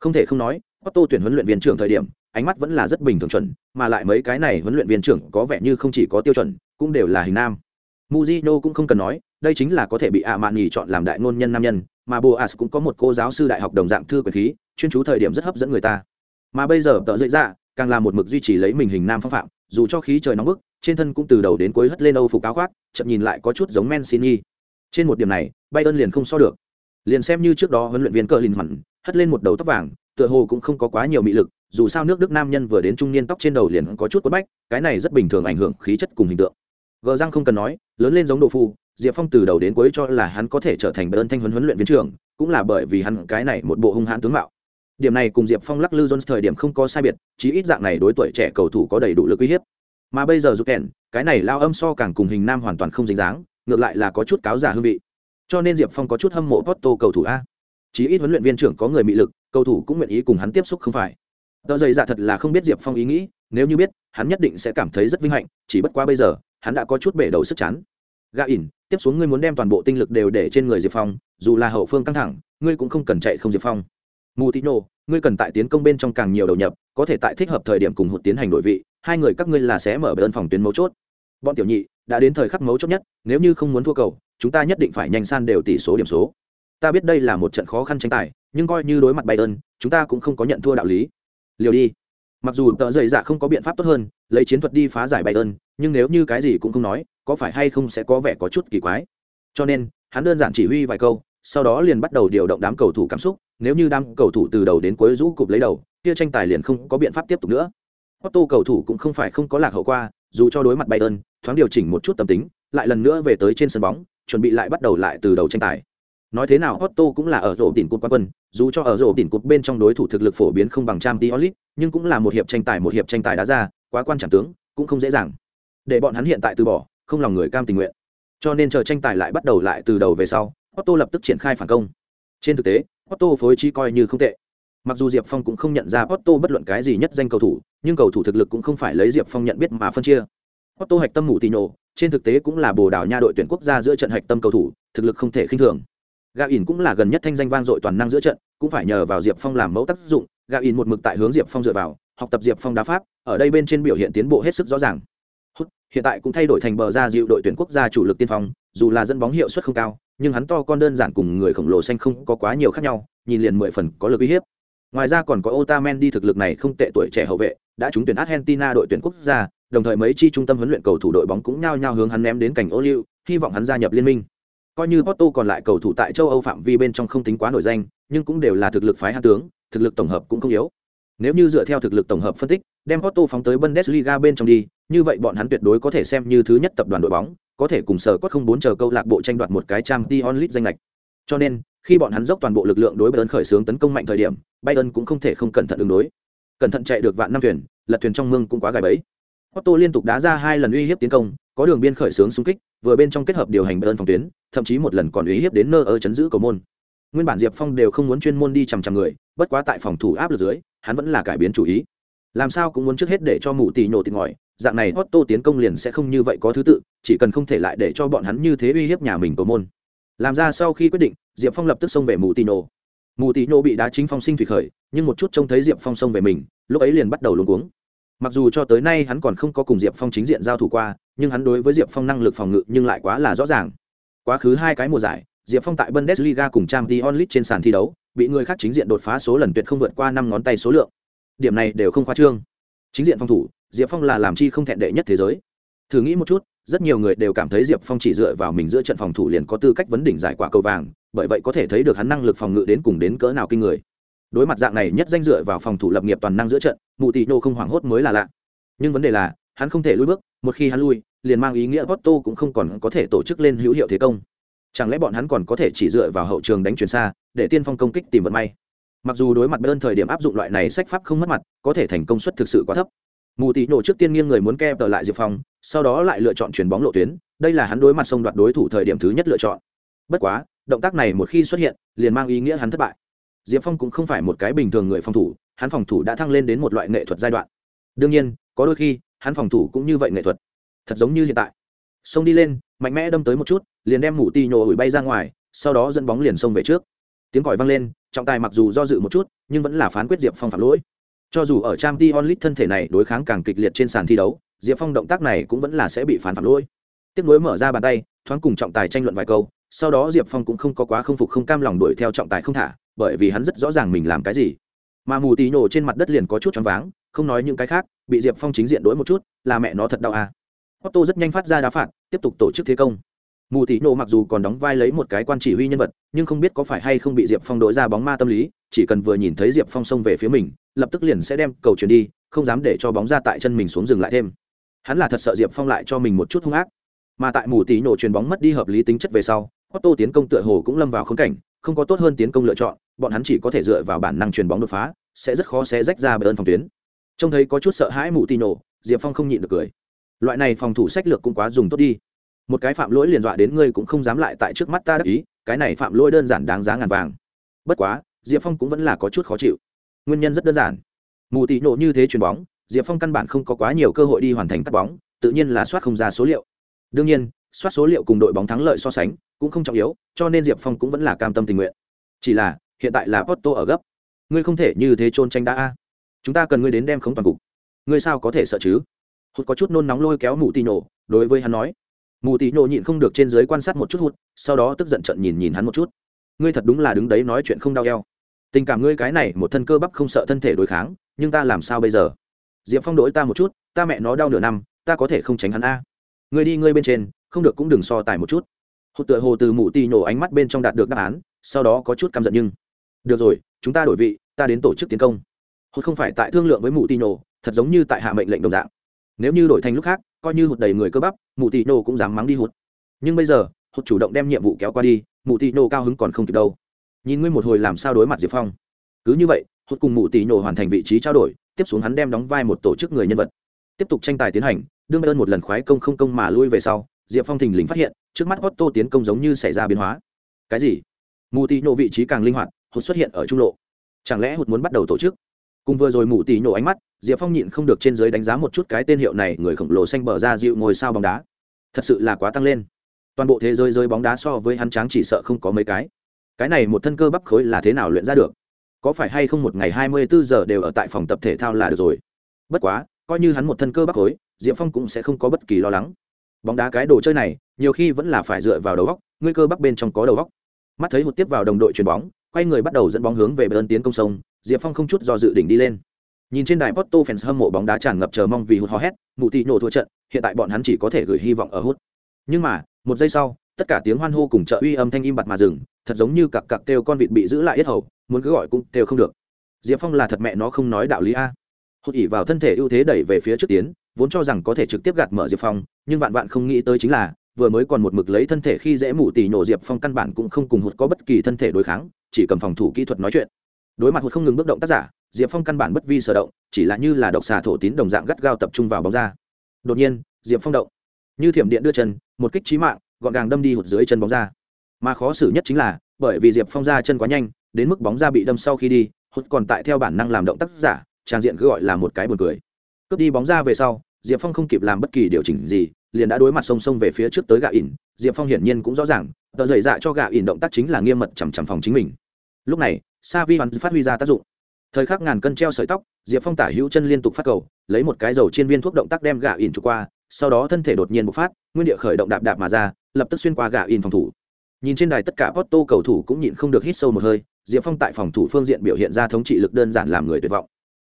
Không thể không nói, Otto tuyển huấn luyện viên trưởng thời điểm, ánh mắt vẫn là rất bình thường chuẩn, mà lại mấy cái này huấn luyện viên trưởng có vẻ như không chỉ có tiêu chuẩn, cũng đều là hình nam. Mujino cũng không cần nói, đây chính là có thể bị ạ mạn nghỉ chọn làm đại ngôn nhân nam nhân, mà Boas cũng có một cô giáo sư đại học đồng dạng thư quyền khí, chuyên chú thời điểm rất hấp dẫn người ta. Mà bây giờ tợ dậy ra, càng là một mực duy trì lấy mình hình nam phong phạm, dù cho khí trời nóng bức, trên thân cũng từ đầu đến cuối hất lên âu phục áo khoác, chậm nhìn lại có chút giống Men Sinh Nhi. Trên một điểm này, Bayern liền không so được. Liền xem như trước đó huấn luyện viên cờ lìn hẳn, hất lên một đầu tóc vàng, tựa hồ cũng không có quá nhiều mị lực, dù sao nước Đức nam nhân vừa đến trung niên tóc trên đầu liền có chút quất bách, cái này rất bình thường ảnh hưởng khí chất cùng hình tượng. Gờ răng không cần nói, lớn lên giống đồ phu, Diệp Phong từ đầu đến cuối cho là hắn có thể trở thành Bayern thanh huấn huấn luyện viên trưởng, cũng là bởi vì hắn cái này một bộ hung hãn tướng mạo. Điểm này cùng Diệp Phong lắc lư Jones thời điểm không có sai biệt, chí ít dạng này đối tuổi trẻ cầu thủ có đầy đủ lực uy hiếp. Mà bây giờ dù kèn, cái này lao âm so càng cùng hình nam hoàn toàn không dính dáng, ngược lại là có chút cáo giả hương vị. Cho nên Diệp Phong có chút hâm mộ Porto cầu thủ a. Chí ít huấn luyện viên trưởng có người mị lực, cầu thủ cũng nguyện ý cùng hắn tiếp xúc không phải. Tờ dày dạ thật là không biết Diệp Phong ý nghĩ, nếu như biết, hắn nhất định sẽ cảm thấy rất vinh hạnh, chỉ bất quá bây giờ, hắn đã có chút bể đầu sức chán. Gà ỉn, tiếp xuống ngươi muốn đem toàn bộ tinh lực đều để trên người Diệp Phong, dù là hậu phương căng thẳng, ngươi cũng không cần chạy không Diệp Phong. Mutino, ngươi cần tại tiến công bên trong càng nhiều đầu nhập, có thể tại thích hợp thời điểm cùng hụt tiến hành đổi vị, hai người các ngươi là sẽ mở bên phòng tuyến mấu chốt. Bọn tiểu nhị, đã đến thời khắc mấu chốt nhất, nếu như không muốn thua cầu, chúng ta nhất định phải nhanh san đều tỷ số điểm số. Ta biết đây là một trận khó khăn tranh tài, nhưng coi như đối mặt Bayern, chúng ta cũng không có nhận thua đạo lý. Liều đi. Mặc dù tợ dày dạ không có biện pháp tốt hơn, lấy chiến thuật đi phá giải Bayern, nhưng nếu như cái gì cũng không nói, có phải hay không sẽ có vẻ có chút kỳ quái. Cho nên, hắn đơn giản chỉ huy vài câu, sau đó liền bắt đầu điều động đám cầu thủ cảm xúc, nếu như đám cầu thủ từ đầu đến cuối rũ cụp lấy đầu, kia tranh tài liền không có biện pháp tiếp tục nữa. Otto cầu thủ cũng không phải không có lạc hậu qua, dù cho đối mặt Bayern, thoáng điều chỉnh một chút tâm tính, lại lần nữa về tới trên sân bóng, chuẩn bị lại bắt đầu lại từ đầu tranh tài. Nói thế nào Otto cũng là ở rổ đỉnh cột quân, dù cho ở rổ đỉnh cột bên trong đối thủ thực lực phổ biến không bằng Champions League, nhưng cũng là một hiệp tranh tài một hiệp tranh tài đá ra, quá quan trọng tướng, cũng không dễ dàng. Để bọn hắn hiện tại từ bỏ, không lòng người cam tình nguyện. Cho nên chờ tranh tài lại bắt đầu lại từ đầu về sau, Otto lập tức triển khai phản công. Trên thực tế, Otto phối trí coi như không tệ. Mặc dù Diệp Phong cũng không nhận ra Otto bất luận cái gì nhất danh cầu thủ, nhưng cầu thủ thực lực cũng không phải lấy Diệp Phong nhận biết mà phân chia. Otto hạch tâm mụ tì nổ, trên thực tế cũng là Bồ Đào Nha đội tuyển quốc gia giữa trận hạch tâm cầu thủ, thực lực không thể khinh thường. Gà cũng là gần nhất thanh danh vang dội toàn năng giữa trận, cũng phải nhờ vào Diệp Phong làm mẫu tác dụng, Gà một mực tại hướng Diệp Phong dựa vào, học tập Diệp Phong đá pháp, ở đây bên trên biểu hiện tiến bộ hết sức rõ ràng. Hút, hiện tại cũng thay đổi thành bờ ra dịu đội tuyển quốc gia chủ lực tiên phong, dù là dẫn bóng hiệu suất không cao, nhưng hắn to con đơn giản cùng người khổng lồ xanh không có quá nhiều khác nhau, nhìn liền mười phần có lực uy hiếp. Ngoài ra còn có Otamendi thực lực này không tệ tuổi trẻ hậu vệ, đã trúng tuyển Argentina đội tuyển quốc gia, đồng thời mấy chi trung tâm huấn luyện cầu thủ đội bóng cũng nhao nhao hướng hắn ném đến cảnh ô liu, hy vọng hắn gia nhập liên minh. Coi như Porto còn lại cầu thủ tại châu Âu phạm vi bên trong không tính quá nổi danh, nhưng cũng đều là thực lực phái hạ tướng, thực lực tổng hợp cũng không yếu. Nếu như dựa theo thực lực tổng hợp phân tích, đem Porto phóng tới Bundesliga bên trong đi, như vậy bọn hắn tuyệt đối có thể xem như thứ nhất tập đoàn đội bóng, có thể cùng sở cốt không bốn chờ câu lạc bộ tranh đoạt một cái trang Champions League danh lệch. Cho nên, khi bọn hắn dốc toàn bộ lực lượng đối Bayern khởi xướng tấn công mạnh thời điểm, Bayern cũng không thể không cẩn thận ứng đối. Cẩn thận chạy được vạn năm thuyền, lật thuyền trong mương cũng quá gài bẫy. Otto liên tục đá ra hai lần uy hiếp tiến công, có đường biên khởi xướng xung kích, vừa bên trong kết hợp điều hành Bayern phòng tuyến, thậm chí một lần còn uy hiếp đến nơ ở chấn giữ cầu môn. Nguyên bản Diệp Phong đều không muốn chuyên môn đi chằm chằm người, bất quá tại phòng thủ áp lực dưới, hắn vẫn là cải biến chủ ý. Làm sao cũng muốn trước hết để cho mù tỷ nhổ tịt ngòi, dạng này Otto tiến công liền sẽ không như vậy có thứ tự, chỉ cần không thể lại để cho bọn hắn như thế uy hiếp nhà mình cầu môn. Làm ra sau khi quyết định, Diệp Phong lập tức xông về mù tỷ nhổ. Mù tỷ nhổ bị đá chính phong sinh thủy khởi, nhưng một chút trông thấy Diệp Phong xông về mình, lúc ấy liền bắt đầu luống cuống. Mặc dù cho tới nay hắn còn không có cùng Diệp Phong chính diện giao thủ qua, nhưng hắn đối với Diệp Phong năng lực phòng ngự nhưng lại quá là rõ ràng. Quá khứ hai cái mùa giải, Diệp Phong tại Bundesliga cùng trang t onlit trên sàn thi đấu, bị người khác chính diện đột phá số lần tuyệt không vượt qua năm ngón tay số lượng. Điểm này đều không khoa trương. Chính diện phòng thủ, Diệp Phong là làm chi không thẹn đệ nhất thế giới. Thử nghĩ một chút, rất nhiều người đều cảm thấy Diệp Phong chỉ dựa vào mình giữa trận phòng thủ liền có tư cách vấn đỉnh giải quả cầu vàng, bởi vậy có thể thấy được hắn năng lực phòng ngự đến cùng đến cỡ nào kinh người. Đối mặt dạng này nhất danh dựa vào phòng thủ lập nghiệp toàn năng giữa trận, Mụ Tỷ nhô không hoảng hốt mới là lạ. Nhưng vấn đề là, hắn không thể lùi bước, một khi hắn lui, liền mang ý nghĩa Porto cũng không còn có thể tổ chức lên hữu hiệu thế công. Chẳng lẽ bọn hắn còn có thể chỉ dựa vào hậu trường đánh chuyển xa, để tiên phong công kích tìm vận may? Mặc dù đối mặt Bayern thời điểm áp dụng loại này sách pháp không mất mặt, có thể thành công suất thực sự quá thấp. mù tị nổ trước tiên nghiêng người muốn kẹp tờ lại diệp phong sau đó lại lựa chọn chuyền bóng lộ tuyến đây là hắn đối mặt sông đoạt đối thủ thời điểm thứ nhất lựa chọn. Bất quá động tác này một khi xuất hiện liền mang ý nghĩa hắn thất bại. Diệp phong cũng không phải một cái bình thường người phòng thủ hắn phòng thủ đã thăng lên đến một loại nghệ thuật giai đoạn. Đương nhiên có đôi khi hắn phòng thủ cũng như vậy nghệ thuật. Thật giống như hiện tại. Xông đi lên mạnh mẽ đâm tới một chút liền đem mù tị nhổ ủi bay ra ngoài sau đó dẫn bóng liền xông về trước tiếng còi vang lên, trọng tài mặc dù do dự một chút, nhưng vẫn là phán quyết diệp phong phạm lỗi. Cho dù ở trang t onlit thân thể này đối kháng càng kịch liệt trên sàn thi đấu, diệp phong động tác này cũng vẫn là sẽ bị phán phạm lỗi. Tiếp nối mở ra bàn tay, thoáng cùng trọng tài tranh luận vài câu, sau đó diệp phong cũng không có quá không phục không cam lòng đuổi theo trọng tài không thả, bởi vì hắn rất rõ ràng mình làm cái gì. Mà mù tì nhổ trên mặt đất liền có chút choáng váng, không nói những cái khác, bị diệp phong chính diện đ một chút, là mẹ nó thật đau à. otto rất nhanh phát ra đá phạt, tiếp tục tổ chức thế công mù tì nộ mặc dù còn đóng vai lấy một cái quan chỉ huy nhân vật, nhưng không biết có phải hay không bị diệp phong đổi ra bóng ma tâm lý, chỉ cần vừa nhìn thấy diệp phong xông về phía mình, lập tức liền sẽ đem cầu chuyển đi, không dám để cho bóng ra tại chân mình xuống dừng lại thêm. Hắn là thật sợ diệp phong lại cho mình một chút hung ác. Mà tại mù tí nổ chuyền bóng mất đi hợp lý tính chất về sau, Otto tiến công tựa hồ cũng lâm vào khốn cảnh, không có tốt hơn tiến công lựa chọn, bọn hắn chỉ có thể dựa vào bản năng chuyền bóng đột phá, sẽ rất khó sẽ rách ra bởi ơn phòng tuyến. Trông thấy có chút sợ hãi mù tí nổ diệp phong không nhịn được cười. Loại này phòng thủ sách lược cũng quá dùng tốt đi một cái phạm lỗi liền dọa đến ngươi cũng không dám lại tại trước mắt ta đắc ý, cái này phạm lỗi đơn giản đáng giá ngàn vàng. Bất quá, diệp phong cũng vẫn là có chút khó chịu. Nguyên nhân rất đơn giản. Mù tị nộ như thế chuyền bóng, diệp phong căn bản không có quá nhiều cơ hội đi hoàn thành tắt bóng, tự nhiên là soát không ra số liệu. Đương nhiên, soát số liệu cùng đội bóng thắng lợi so sánh cũng không trọng yếu, cho nên diệp phong cũng vẫn là cam tâm tình nguyện. Chỉ là, hiện tại là porto ở gấp. Ngươi không thể như thế trôn tranh đã a. Chúng ta cần ngươi đến đem khống toàn cục. Ngươi sao có thể sợ chứ? Hụt có chút nôn nóng lôi kéo mù tị nổ đối với hắn nói mù tị nhộ nhịn không được trên dưới quan sát một chút hụt, sau đó tức giận trận nhìn nhìn hắn một chút. Ngươi thật đúng là đứng đấy nói chuyện không đau eo. Tình cảm ngươi cái này, một thân cơ bắp không sợ thân thể đối kháng, nhưng ta làm sao bây giờ? Diệp phong đổi ta một chút, ta mẹ nó đau nửa năm, ta có thể không tránh hắn a. Ngươi đi ngươi bên trên, không được cũng đừng so tài một chút. Hụt tựa hồ từ mù tì nổ ánh mắt bên trong đạt được đáp án, sau đó có chút căm giận nhưng được rồi, chúng ta đổi vị, ta đến tổ chức tiến công. Hụt không phải tại thương lượng với mù tì nổ thật giống như tại hạ mệnh lệnh đồng dạng nếu như đổi thành lúc khác, coi như hụt đầy người cơ bắp, mụ tị nổ cũng dám mắng đi hụt. Nhưng bây giờ, hụt chủ động đem nhiệm vụ kéo qua đi, mụ tị nổ cao hứng còn không kịp đâu. Nhìn ngươi một hồi làm sao đối mặt diệp phong. Cứ như vậy, hụt cùng mụ tị nổ hoàn thành vị trí trao đổi, tiếp xuống hắn đem đóng vai một tổ chức người nhân vật. Tiếp tục tranh tài tiến hành, đương ơn một lần khoái công không công mà lui về sau, diệp phong thình lình phát hiện, trước mắt otto tiến công giống như xảy ra biến hóa. Cái gì? Mù tị nổ vị trí càng linh hoạt, hụt xuất hiện ở trung lộ. Chẳng lẽ hụt muốn bắt đầu tổ chức? Cùng vừa rồi mụ tì nhổ ánh mắt, diệp phong nhịn không được trên giới đánh giá một chút cái tên hiệu này, người khổng lồ xanh bờ ra dịu ngồi sao bóng đá. Thật sự là quá tăng lên. Toàn bộ thế giới rơi bóng đá so với hắn tráng chỉ sợ không có mấy cái. Cái này một thân cơ bắp khối là thế nào luyện ra được? Có phải hay không một ngày hai mươi bốn giờ đều ở tại phòng tập thể thao là được rồi? Bất quá, coi như hắn một thân cơ bắp khối, diệp phong cũng sẽ không có bất kỳ lo lắng. Bóng đá cái đồ chơi này, nhiều khi vẫn là phải dựa vào đầu góc, ngươi cơ bắp bên trong có đầu góc. Mắt thấy hụt tiếp vào đồng đội chuyền bóng, quay người bắt đầu dẫn bóng hướng về bờ ơn tiến công sông diệp phong không chút do dự đỉnh đi lên. Nhìn trên đài porto fans hâm mộ bóng đá tràn ngập chờ mong vì hụt hò hét, mụ tị nổ thua trận, hiện tại bọn hắn chỉ có thể gửi hy vọng ở hút. Nhưng mà, một giây sau, tất cả tiếng hoan hô cùng trợ uy âm thanh im bặt mà dừng, thật giống như cặp cặp kêu con vịt bị giữ lại yết hầu, muốn cứ gọi cũng kêu không được. Diệp phong là thật mẹ nó không nói đạo lý a. Hụt ỉ vào thân thể ưu thế đẩy về phía trước tiến, vốn cho rằng có thể trực tiếp gạt mở diệp phong, nhưng vạn vạn không nghĩ tới chính là, vừa mới còn một mực lấy thân thể khi dễ mụ tỉ nổ diệp phong căn bản cũng không cùng hụt có bất kỳ thân thể đối kháng, chỉ cầm phòng thủ kỹ thuật nói chuyện đối mặt hụt không ngừng bước động tác giả, diệp phong căn bản bất vi sở động, chỉ là như là độc xà thổ tín đồng dạng gắt gao tập trung vào bóng ra. Đột nhiên, diệp phong động. Như thiểm điện đưa chân, một kích trí mạng, gọn gàng đâm đi hụt dưới chân bóng ra. Mà khó xử nhất chính là, bởi vì diệp phong ra chân quá nhanh, đến mức bóng ra bị đâm sau khi đi, hụt còn tại theo bản năng làm động tác giả, trang diện cứ gọi là một cái buồn cười. Cướp đi bóng ra về sau, diệp phong không kịp làm bất kỳ điều chỉnh gì, liền đã đối mặt song song về phía trước tới gạ ỉn, diệp phong hiển nhiên cũng rõ ràng, tờ dày dạ cho gạ ỉn động tác chính là nghiêm mật chằm chằm phòng chính mình. Lúc này sa vi hoàn phát huy ra tác dụng. Thời khắc ngàn cân treo sợi tóc, diệp phong tả hữu chân liên tục phát cầu, lấy một cái dầu trên viên thuốc động tác đem gà ỉn trục qua, sau đó thân thể đột nhiên bộc phát, nguyên địa khởi động đạp đạp mà ra, lập tức xuyên qua gà ỉn phòng thủ. Nhìn trên đài tất cả Porto cầu thủ cũng nhịn không được hít sâu một hơi, diệp phong tại phòng thủ phương diện biểu hiện ra thống trị lực đơn giản làm người tuyệt vọng.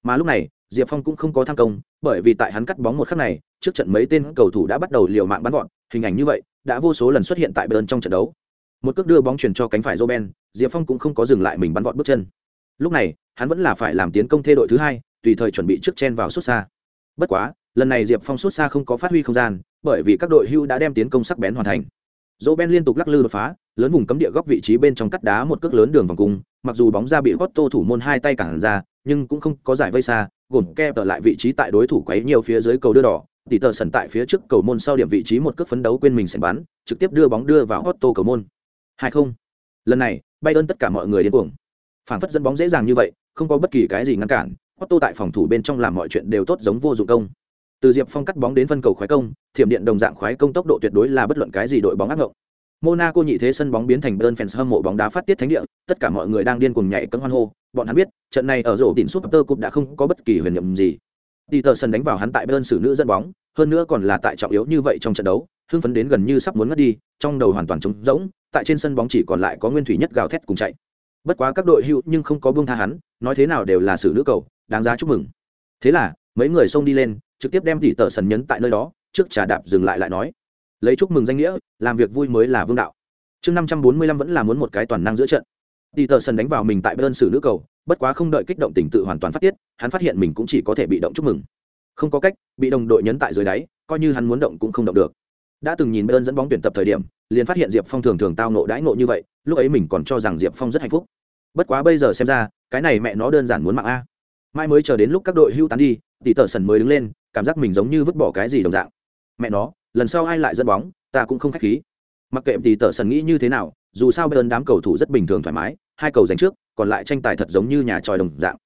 Mà lúc này, diệp phong cũng không có tham công, bởi vì tại hắn cắt bóng một khắc này, trước trận mấy tên cầu thủ đã bắt đầu liều mạng bắn gọn hình ảnh như vậy, đã vô số lần xuất hiện tại bern trong trận đấu một cước đưa bóng chuyển cho cánh phải Roben, diệp phong cũng không có dừng lại mình bắn vọt bước chân. Lúc này hắn vẫn là phải làm tiến công thay đội thứ hai tùy thời chuẩn bị trước chen vào sút xa. Bất quá lần này diệp phong sút xa không có phát huy không gian bởi vì các đội hưu đã đem tiến công sắc bén hoàn thành. Roben liên tục lắc lư đột phá lớn vùng cấm địa góc vị trí bên trong cắt đá một cước lớn đường vòng cung mặc dù bóng ra bị Otto thủ môn hai tay cản ra nhưng cũng không có giải vây xa gồm ke ở lại vị trí tại đối thủ quấy nhiều phía dưới cầu đưa đỏ tỷ tờ sần tại phía trước cầu môn sau điểm vị trí một cước phấn đấu quên mình sẽ bắn trực tiếp đưa bóng đưa vào Otto cầu môn hai không. Lần này Bayern tất cả mọi người điên cuồng. Phản phất dẫn bóng dễ dàng như vậy không có bất kỳ cái gì ngăn cản Otto tại phòng thủ bên trong làm mọi chuyện đều tốt giống vô dụng công. Từ diệp phong cắt bóng đến phân cầu khoái công thiểm điện đồng dạng khoái công tốc độ tuyệt đối là bất luận cái gì đội bóng ác ngộng monaco nhị thế sân bóng biến thành Bayern fans hâm mộ bóng đá phát tiết thánh địa tất cả mọi người đang điên cuồng nhảy cấm hoan hô bọn hắn biết trận này ở rổ đỉnh super cup đã không có bất kỳ huyền nhiệm gì. Peterson đánh vào hắn tại Bayern xử nữ dẫn bóng, hơn nữa còn là tại trọng yếu như vậy trong trận đấu, hưng phấn đến gần như sắp muốn ngất đi, trong đầu hoàn toàn trống rỗng, tại trên sân bóng chỉ còn lại có nguyên thủy nhất gào thét cùng chạy. Bất quá các đội hữu nhưng không có buông tha hắn, nói thế nào đều là xử nữ cầu, đáng giá chúc mừng. Thế là, mấy người xông đi lên, trực tiếp đem tỷ tờ sần nhấn tại nơi đó, trước trà đạp dừng lại lại nói, lấy chúc mừng danh nghĩa, làm việc vui mới là vương đạo. Chương năm trăm bốn mươi lăm vẫn là muốn một cái toàn năng giữa trận. Tỷ tờ sần đánh vào mình tại bên xử nữ cầu, bất quá không đợi kích động tình tự hoàn toàn phát tiết, hắn phát hiện mình cũng chỉ có thể bị động chúc mừng. Không có cách, bị đồng đội nhấn tại dưới đáy, coi như hắn muốn động cũng không động được. Đã từng nhìn bên dẫn bóng tuyển tập thời điểm, liền phát hiện Diệp Phong thường thường tao nộ đãi nộ như vậy, lúc ấy mình còn cho rằng Diệp Phong rất hạnh phúc. Bất quá bây giờ xem ra, cái này mẹ nó đơn giản muốn mạng a. Mai mới chờ đến lúc các đội hưu tán đi, tỷ tờ sần mới đứng lên, cảm giác mình giống như vứt bỏ cái gì đồng dạng. Mẹ nó, lần sau ai lại dẫn bóng, ta cũng không khách khí. Mặc kệ tỷ tờ sần nghĩ như thế nào, dù sao Bayern đám cầu thủ rất bình thường thoải mái, hai cầu giành trước, còn lại tranh tài thật giống như nhà tròi đồng dạng.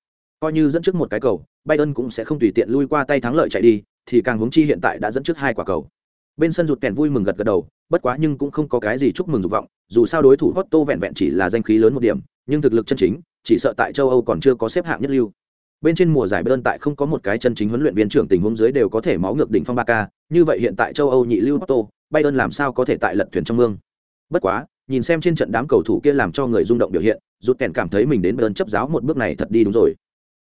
Coi như dẫn trước một cái cầu, Bayern cũng sẽ không tùy tiện lui qua tay thắng lợi chạy đi, thì càng hướng chi hiện tại đã dẫn trước hai quả cầu. Bên sân rụt kèn vui mừng gật gật đầu, bất quá nhưng cũng không có cái gì chúc mừng dục vọng, dù sao đối thủ Hotto vẹn vẹn chỉ là danh khí lớn một điểm, nhưng thực lực chân chính, chỉ sợ tại châu Âu còn chưa có xếp hạng nhất lưu. Bên trên mùa giải bơn tại không có một cái chân chính huấn luyện viên trưởng tình huống dưới đều có thể máu ngược đỉnh phong ba ca, như vậy hiện tại châu Âu nhị lưu Otto, Bayern làm sao có thể tại lật thuyền trong mương. Bất quá, nhìn xem trên trận đám cầu thủ kia làm cho người rung động biểu hiện, rụt kèn cảm thấy mình đến Bayern chấp giáo một bước này thật đi đúng rồi.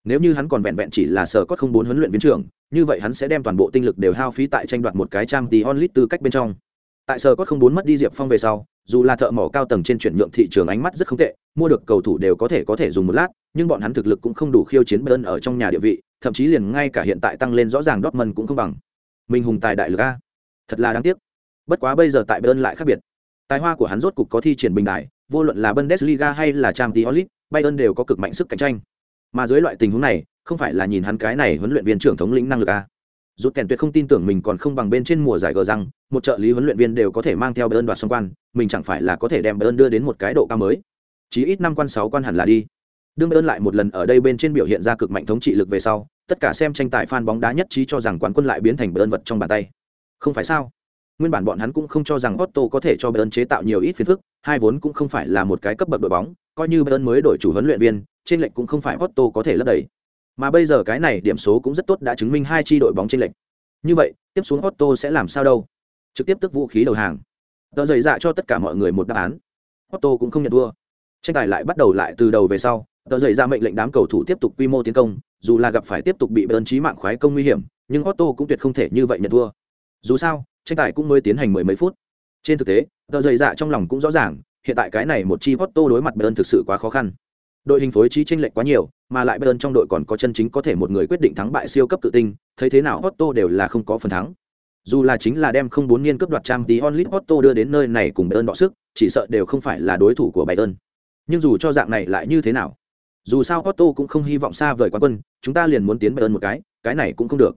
Nếu như hắn còn vẹn vẹn chỉ là sở cốt không bốn huấn luyện viên trưởng, như vậy hắn sẽ đem toàn bộ tinh lực đều hao phí tại tranh đoạt một cái trang tí onlit tư cách bên trong. Tại sở có không bốn mất đi Diệp Phong về sau, dù là thợ mỏ cao tầng trên chuyển nhượng thị trường ánh mắt rất không tệ, mua được cầu thủ đều có thể có thể dùng một lát, nhưng bọn hắn thực lực cũng không đủ khiêu chiến Bayern ở trong nhà địa vị, thậm chí liền ngay cả hiện tại tăng lên rõ ràng Dortmund cũng không bằng. Minh hùng tài đại lực a. Thật là đáng tiếc. Bất quá bây giờ tại Bayern lại khác biệt. Tài hoa của hắn rốt cục có thi triển bình đại, vô luận là Bundesliga hay là Champions League, Bayern đều có cực mạnh sức cạnh tranh. Mà dưới loại tình huống này, không phải là nhìn hắn cái này huấn luyện viên trưởng thống lĩnh năng lực a. Rút kèn tuyệt không tin tưởng mình còn không bằng bên trên mùa giải gờ rằng, một trợ lý huấn luyện viên đều có thể mang theo Bayern đoạt xung quan, mình chẳng phải là có thể đem Bayern đưa đến một cái độ cao mới. Chí ít năm quan sáu quan hẳn là đi. Đương Bayern lại một lần ở đây bên trên biểu hiện ra cực mạnh thống trị lực về sau, tất cả xem tranh tài fan bóng đá nhất trí cho rằng quán quân lại biến thành Bayern vật trong bàn tay. Không phải sao? Nguyên bản bọn hắn cũng không cho rằng Otto có thể cho Bayern chế tạo nhiều ít phiền phức, hai vốn cũng không phải là một cái cấp bậc đội bóng, coi như Bayern mới đổi chủ huấn luyện viên, trên lệnh cũng không phải Otto có thể lấp đầy. Mà bây giờ cái này điểm số cũng rất tốt đã chứng minh hai chi đội bóng trên lệch Như vậy, tiếp xuống Otto sẽ làm sao đâu? Trực tiếp tức vũ khí đầu hàng. Tờ dày dạ cho tất cả mọi người một đáp án. Otto cũng không nhận thua. Tranh tài lại bắt đầu lại từ đầu về sau, tờ dày ra mệnh lệnh đám cầu thủ tiếp tục quy mô tiến công, dù là gặp phải tiếp tục bị bơn trí mạng khoái công nguy hiểm, nhưng Otto cũng tuyệt không thể như vậy nhận thua. Dù sao, tranh tài cũng mới tiến hành mười mấy phút. Trên thực tế, tờ dày dạ trong lòng cũng rõ ràng, hiện tại cái này một chi Otto đối mặt bơn thực sự quá khó khăn. Đội hình phối trí chênh lệch quá nhiều, mà lại Bayern trong đội còn có chân chính có thể một người quyết định thắng bại siêu cấp tự tinh, thấy thế nào Otto đều là không có phần thắng. Dù là chính là đem không bốn niên cướp đoạt trang tí onlit Otto đưa đến nơi này cùng Bayern đọ sức, chỉ sợ đều không phải là đối thủ của Bayern. Nhưng dù cho dạng này lại như thế nào, dù sao Otto cũng không hy vọng xa vời quán quân, chúng ta liền muốn tiến Bayern một cái, cái này cũng không được.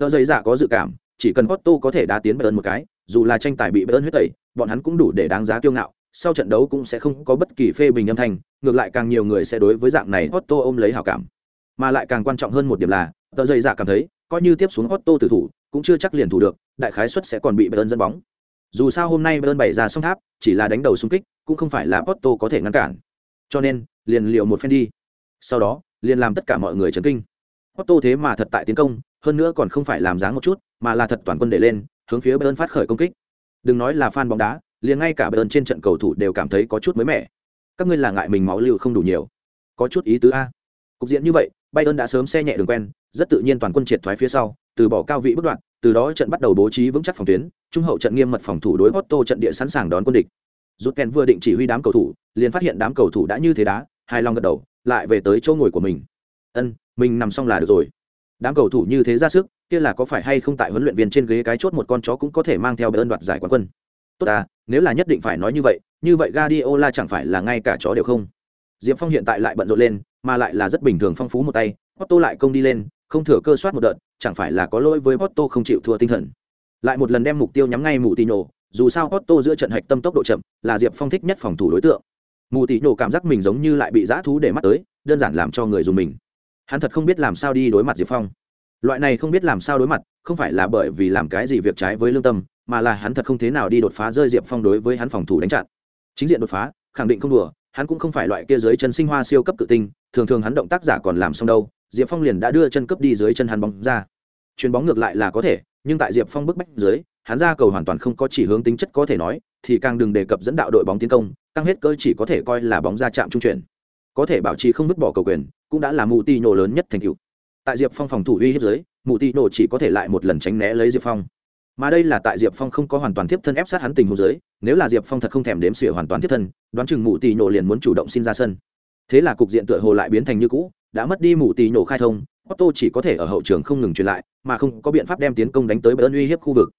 Tờ giấy giả có dự cảm, chỉ cần Otto có thể đá tiến Bayern một cái, dù là tranh tài bị Bayern huyết tẩy, bọn hắn cũng đủ để đáng giá kiêu ngạo, sau trận đấu cũng sẽ không có bất kỳ phê bình âm thanh, ngược lại càng nhiều người sẽ đối với dạng này Otto ôm lấy hảo cảm. Mà lại càng quan trọng hơn một điểm là, tờ dây dạ cảm thấy, coi như tiếp xuống Otto tử thủ, cũng chưa chắc liền thủ được, đại khái suất sẽ còn bị Bayern dẫn bóng. Dù sao hôm nay Bayern bày ra song tháp, chỉ là đánh đầu xung kích, cũng không phải là Otto có thể ngăn cản. Cho nên, liền liệu một phen đi. Sau đó, liền làm tất cả mọi người chấn kinh. Otto thế mà thật tại tiến công, hơn nữa còn không phải làm dáng một chút, mà là thật toàn quân để lên, hướng phía Bayern phát khởi công kích. Đừng nói là fan bóng đá, liền ngay cả Bayern trên trận cầu thủ đều cảm thấy có chút mới mẻ. Các ngươi là ngại mình máu lưu không đủ nhiều, có chút ý tứ a. Cục diện như vậy, Bayern đã sớm xe nhẹ đường quen, rất tự nhiên toàn quân triệt thoái phía sau, từ bỏ cao vị bất đoạn, từ đó trận bắt đầu bố trí vững chắc phòng tuyến, trung hậu trận nghiêm mật phòng thủ đối Otto trận địa sẵn sàng đón quân địch. Rút Ken vừa định chỉ huy đám cầu thủ, liền phát hiện đám cầu thủ đã như thế đá, hai long gật đầu, lại về tới chỗ ngồi của mình. Ân, mình nằm xong là được rồi. Đám cầu thủ như thế ra sức, kia là có phải hay không tại huấn luyện viên trên ghế cái chốt một con chó cũng có thể mang theo ơn đoạt giải quán quân. Tốt à, nếu là nhất định phải nói như vậy, như vậy Guardiola chẳng phải là ngay cả chó đều không. Diệp Phong hiện tại lại bận rộn lên, mà lại là rất bình thường phong phú một tay, Otto lại công đi lên, không thừa cơ soát một đợt, chẳng phải là có lỗi với Porto không chịu thua tinh thần. Lại một lần đem mục tiêu nhắm ngay Moutinho, dù sao Porto giữa trận hạch tâm tốc độ chậm, là Diệp Phong thích nhất phòng thủ đối tượng. Moutinho cảm giác mình giống như lại bị dã thú để mắt tới, đơn giản làm cho người dùng mình. Hắn thật không biết làm sao đi đối mặt Diệp Phong. Loại này không biết làm sao đối mặt, không phải là bởi vì làm cái gì việc trái với lương tâm, mà là hắn thật không thế nào đi đột phá rơi Diệp Phong đối với hắn phòng thủ đánh chặn. Chính diện đột phá, khẳng định không đùa, hắn cũng không phải loại kia dưới chân sinh hoa siêu cấp tự tinh, thường thường hắn động tác giả còn làm xong đâu, Diệp Phong liền đã đưa chân cấp đi dưới chân hắn bóng ra. Chuyền bóng ngược lại là có thể, nhưng tại Diệp Phong bức bách dưới, hắn ra cầu hoàn toàn không có chỉ hướng tính chất có thể nói, thì càng đừng đề cập dẫn đạo đội bóng tiến công, tăng hết cơ chỉ có thể coi là bóng ra chạm trung chuyển. Có thể bảo trì không vứt bỏ cầu quyền, cũng đã là mù ti nhổ lớn nhất thành cựu Tại Diệp Phong phòng thủ uy hiếp dưới, mù ti nhổ chỉ có thể lại một lần tránh né lấy Diệp Phong. Mà đây là tại Diệp Phong không có hoàn toàn tiếp thân ép sát hắn tình hồ dưới, nếu là Diệp Phong thật không thèm đếm xỉa hoàn toàn tiếp thân, đoán chừng mụ ti nhổ liền muốn chủ động xin ra sân. Thế là cục diện tựa hồ lại biến thành như cũ, đã mất đi mụ tì nhổ khai thông, Otto chỉ có thể ở hậu trường không ngừng truyền lại, mà không có biện pháp đem tiến công đánh tới Bayern uy hiếp khu vực.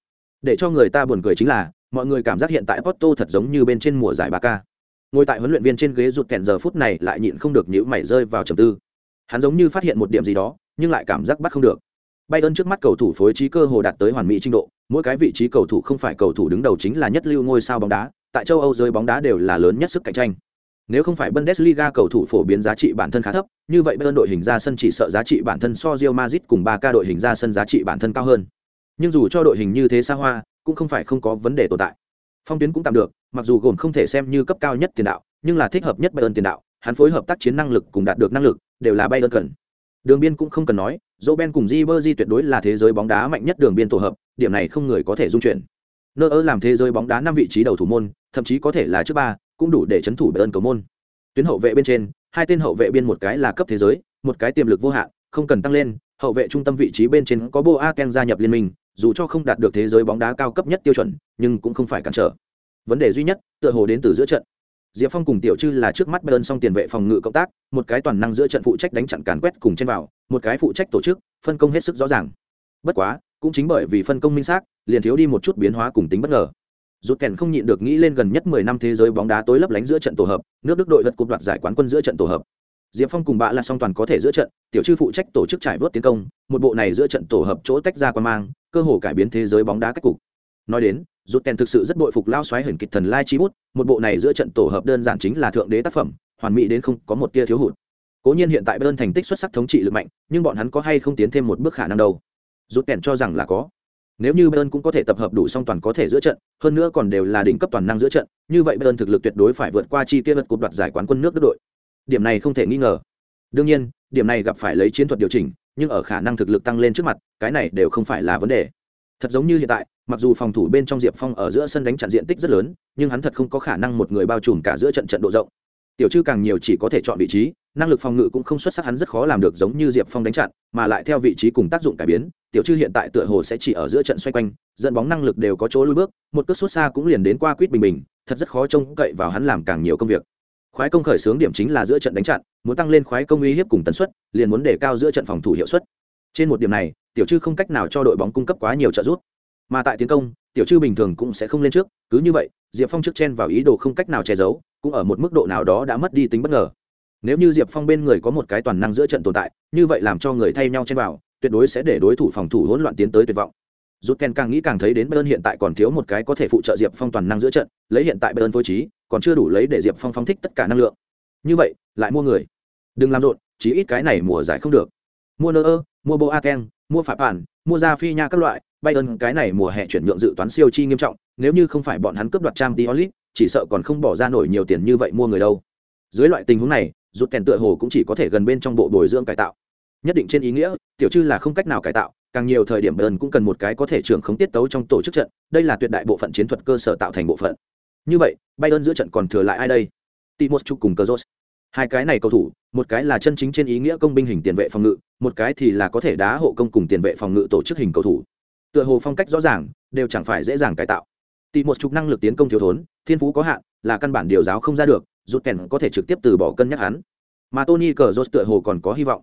Để cho người ta buồn cười chính là, mọi người cảm giác hiện tại Otto thật giống như bên trên mùa giải Barca. Ngồi tại huấn luyện viên trên ghế rụt kẹn giờ phút này lại nhịn không được nhữ mảy rơi vào trầm tư. Hắn giống như phát hiện một điểm gì đó, nhưng lại cảm giác bắt không được. Bayern trước mắt cầu thủ phối trí cơ hồ đạt tới hoàn mỹ trình độ, mỗi cái vị trí cầu thủ không phải cầu thủ đứng đầu chính là nhất lưu ngôi sao bóng đá, tại châu Âu giới bóng đá đều là lớn nhất sức cạnh tranh. Nếu không phải Bundesliga cầu thủ phổ biến giá trị bản thân khá thấp, như vậy Bayern đội hình ra sân chỉ sợ giá trị bản thân so Real Madrid cùng 3K đội hình ra sân giá trị bản thân cao hơn. Nhưng dù cho đội hình như thế xa hoa, cũng không phải không có vấn đề tồn tại. Phong tuyến cũng tạm được, mặc dù gồm không thể xem như cấp cao nhất tiền đạo, nhưng là thích hợp nhất Bayern tiền đạo, hắn phối hợp tác chiến năng lực cùng đạt được năng lực, đều là Bayern cần. Đường biên cũng không cần nói, Roben cùng Ribery tuyệt đối là thế giới bóng đá mạnh nhất đường biên tổ hợp, điểm này không người có thể dung chuyển. Nơ làm thế giới bóng đá năm vị trí đầu thủ môn, thậm chí có thể là trước ba, cũng đủ để chấn thủ Bayern cầu môn. Tuyến hậu vệ bên trên hai tên hậu vệ biên một cái là cấp thế giới một cái tiềm lực vô hạn không cần tăng lên hậu vệ trung tâm vị trí bên trên có Boateng gia nhập liên minh dù cho không đạt được thế giới bóng đá cao cấp nhất tiêu chuẩn nhưng cũng không phải cản trở. Vấn đề duy nhất tựa hồ đến từ giữa trận. Diệp phong cùng tiểu chư là trước mắt bayern song tiền vệ phòng ngự cộng tác một cái toàn năng giữa trận phụ trách đánh chặn càn quét cùng trên vào một cái phụ trách tổ chức, phân công hết sức rõ ràng. Bất quá, cũng chính bởi vì phân công minh xác, liền thiếu đi một chút biến hóa cùng tính bất ngờ. Rút kèn không nhịn được nghĩ lên gần nhất mười năm thế giới bóng đá tối lấp lánh giữa trận tổ hợp, nước đức đội vật cục đoạt giải quán quân giữa trận tổ hợp. Diệp phong cùng bạ là song toàn có thể giữa trận, tiểu chư phụ trách tổ chức trải vớt tiến công, một bộ này giữa trận tổ hợp chỗ tách ra quan mang, cơ hồ cải biến thế giới bóng đá cách cục. Nói đến, rút kèn thực sự rất bội phục lao xoáy hình kịch thần lai chi bút, một bộ này giữa trận tổ hợp đơn giản chính là thượng đế tác phẩm, hoàn mỹ đến không có một tia thiếu hụt cố nhiên hiện tại bên thành tích xuất sắc thống trị lực mạnh nhưng bọn hắn có hay không tiến thêm một bước khả năng đâu rút kèn cho rằng là có nếu như Bayern cũng có thể tập hợp đủ song toàn có thể giữa trận, hơn nữa còn đều là đỉnh cấp toàn năng giữa trận, như vậy Bayern thực lực tuyệt đối phải vượt qua chi tiêu vật cột đoạt giải quán quân nước Đức đội. Điểm này không thể nghi ngờ. Đương nhiên, điểm này gặp phải lấy chiến thuật điều chỉnh, nhưng ở khả năng thực lực tăng lên trước mặt, cái này đều không phải là vấn đề. Thật giống như hiện tại, mặc dù phòng thủ bên trong Diệp Phong ở giữa sân đánh chặn diện tích rất lớn, nhưng hắn thật không có khả năng một người bao trùm cả giữa trận trận độ rộng. Tiểu chư càng nhiều chỉ có thể chọn vị trí, năng lực phòng ngự cũng không xuất sắc hắn rất khó làm được giống như Diệp Phong đánh chặn, mà lại theo vị trí cùng tác dụng cải biến, tiểu chư hiện tại tựa hồ sẽ chỉ ở giữa trận xoay quanh dẫn bóng năng lực đều có chỗ lui bước một cước xuất xa cũng liền đến qua quýt bình bình thật rất khó trông cậy vào hắn làm càng nhiều công việc. Khoái công khởi xướng điểm chính là giữa trận đánh chặn muốn tăng lên khoái công uy hiếp cùng tần suất liền muốn đề cao giữa trận phòng thủ hiệu suất. Trên một điểm này tiểu chư không cách nào cho đội bóng cung cấp quá nhiều trợ giúp. Mà tại tiến công tiểu chư bình thường cũng sẽ không lên trước cứ như vậy diệp phong trước chen vào ý đồ không cách nào che giấu cũng ở một mức độ nào đó đã mất đi tính bất ngờ nếu như diệp phong bên người có một cái toàn năng giữa trận tồn tại như vậy làm cho người thay nhau chen vào tuyệt đối sẽ để đối thủ phòng thủ hỗn loạn tiến tới tuyệt vọng. Rút ken càng nghĩ càng thấy đến bayern hiện tại còn thiếu một cái có thể phụ trợ diệp phong toàn năng giữa trận lấy hiện tại bayern phối trí còn chưa đủ lấy để diệp phong phóng thích tất cả năng lượng. Như vậy lại mua người. Đừng làm rộn chỉ ít cái này mùa giải không được. Mua nơ ơ mua boaken mua phạm bản mua ra phi nha các loại bayern cái này mùa hè chuyển nhượng dự toán siêu chi nghiêm trọng nếu như không phải bọn hắn cướp đoạt trang Diolit, chỉ sợ còn không bỏ ra nổi nhiều tiền như vậy mua người đâu. Dưới loại tình huống này rút kèn tựa hồ cũng chỉ có thể gần bên trong bộ bồi dưỡng cải tạo. Nhất định trên ý nghĩa, tiểu chư là không cách nào cải tạo, càng nhiều thời điểm bờn cũng cần một cái có thể trưởng không tiết tấu trong tổ chức trận, đây là tuyệt đại bộ phận chiến thuật cơ sở tạo thành bộ phận. Như vậy bay ơn giữa trận còn thừa lại ai đây? Timos chuk cùng cơ hai cái này cầu thủ, một cái là chân chính trên ý nghĩa công binh hình tiền vệ phòng ngự, một cái thì là có thể đá hộ công cùng tiền vệ phòng ngự tổ chức hình cầu thủ. Tựa hồ phong cách rõ ràng, đều chẳng phải dễ dàng cải tạo. Timos chục năng lực tiến công thiếu thốn, thiên phú có hạn, là căn bản điều giáo không ra được rút kèn có thể trực tiếp từ bỏ cân nhắc hắn mà tony cờ tựa hồ còn có hy vọng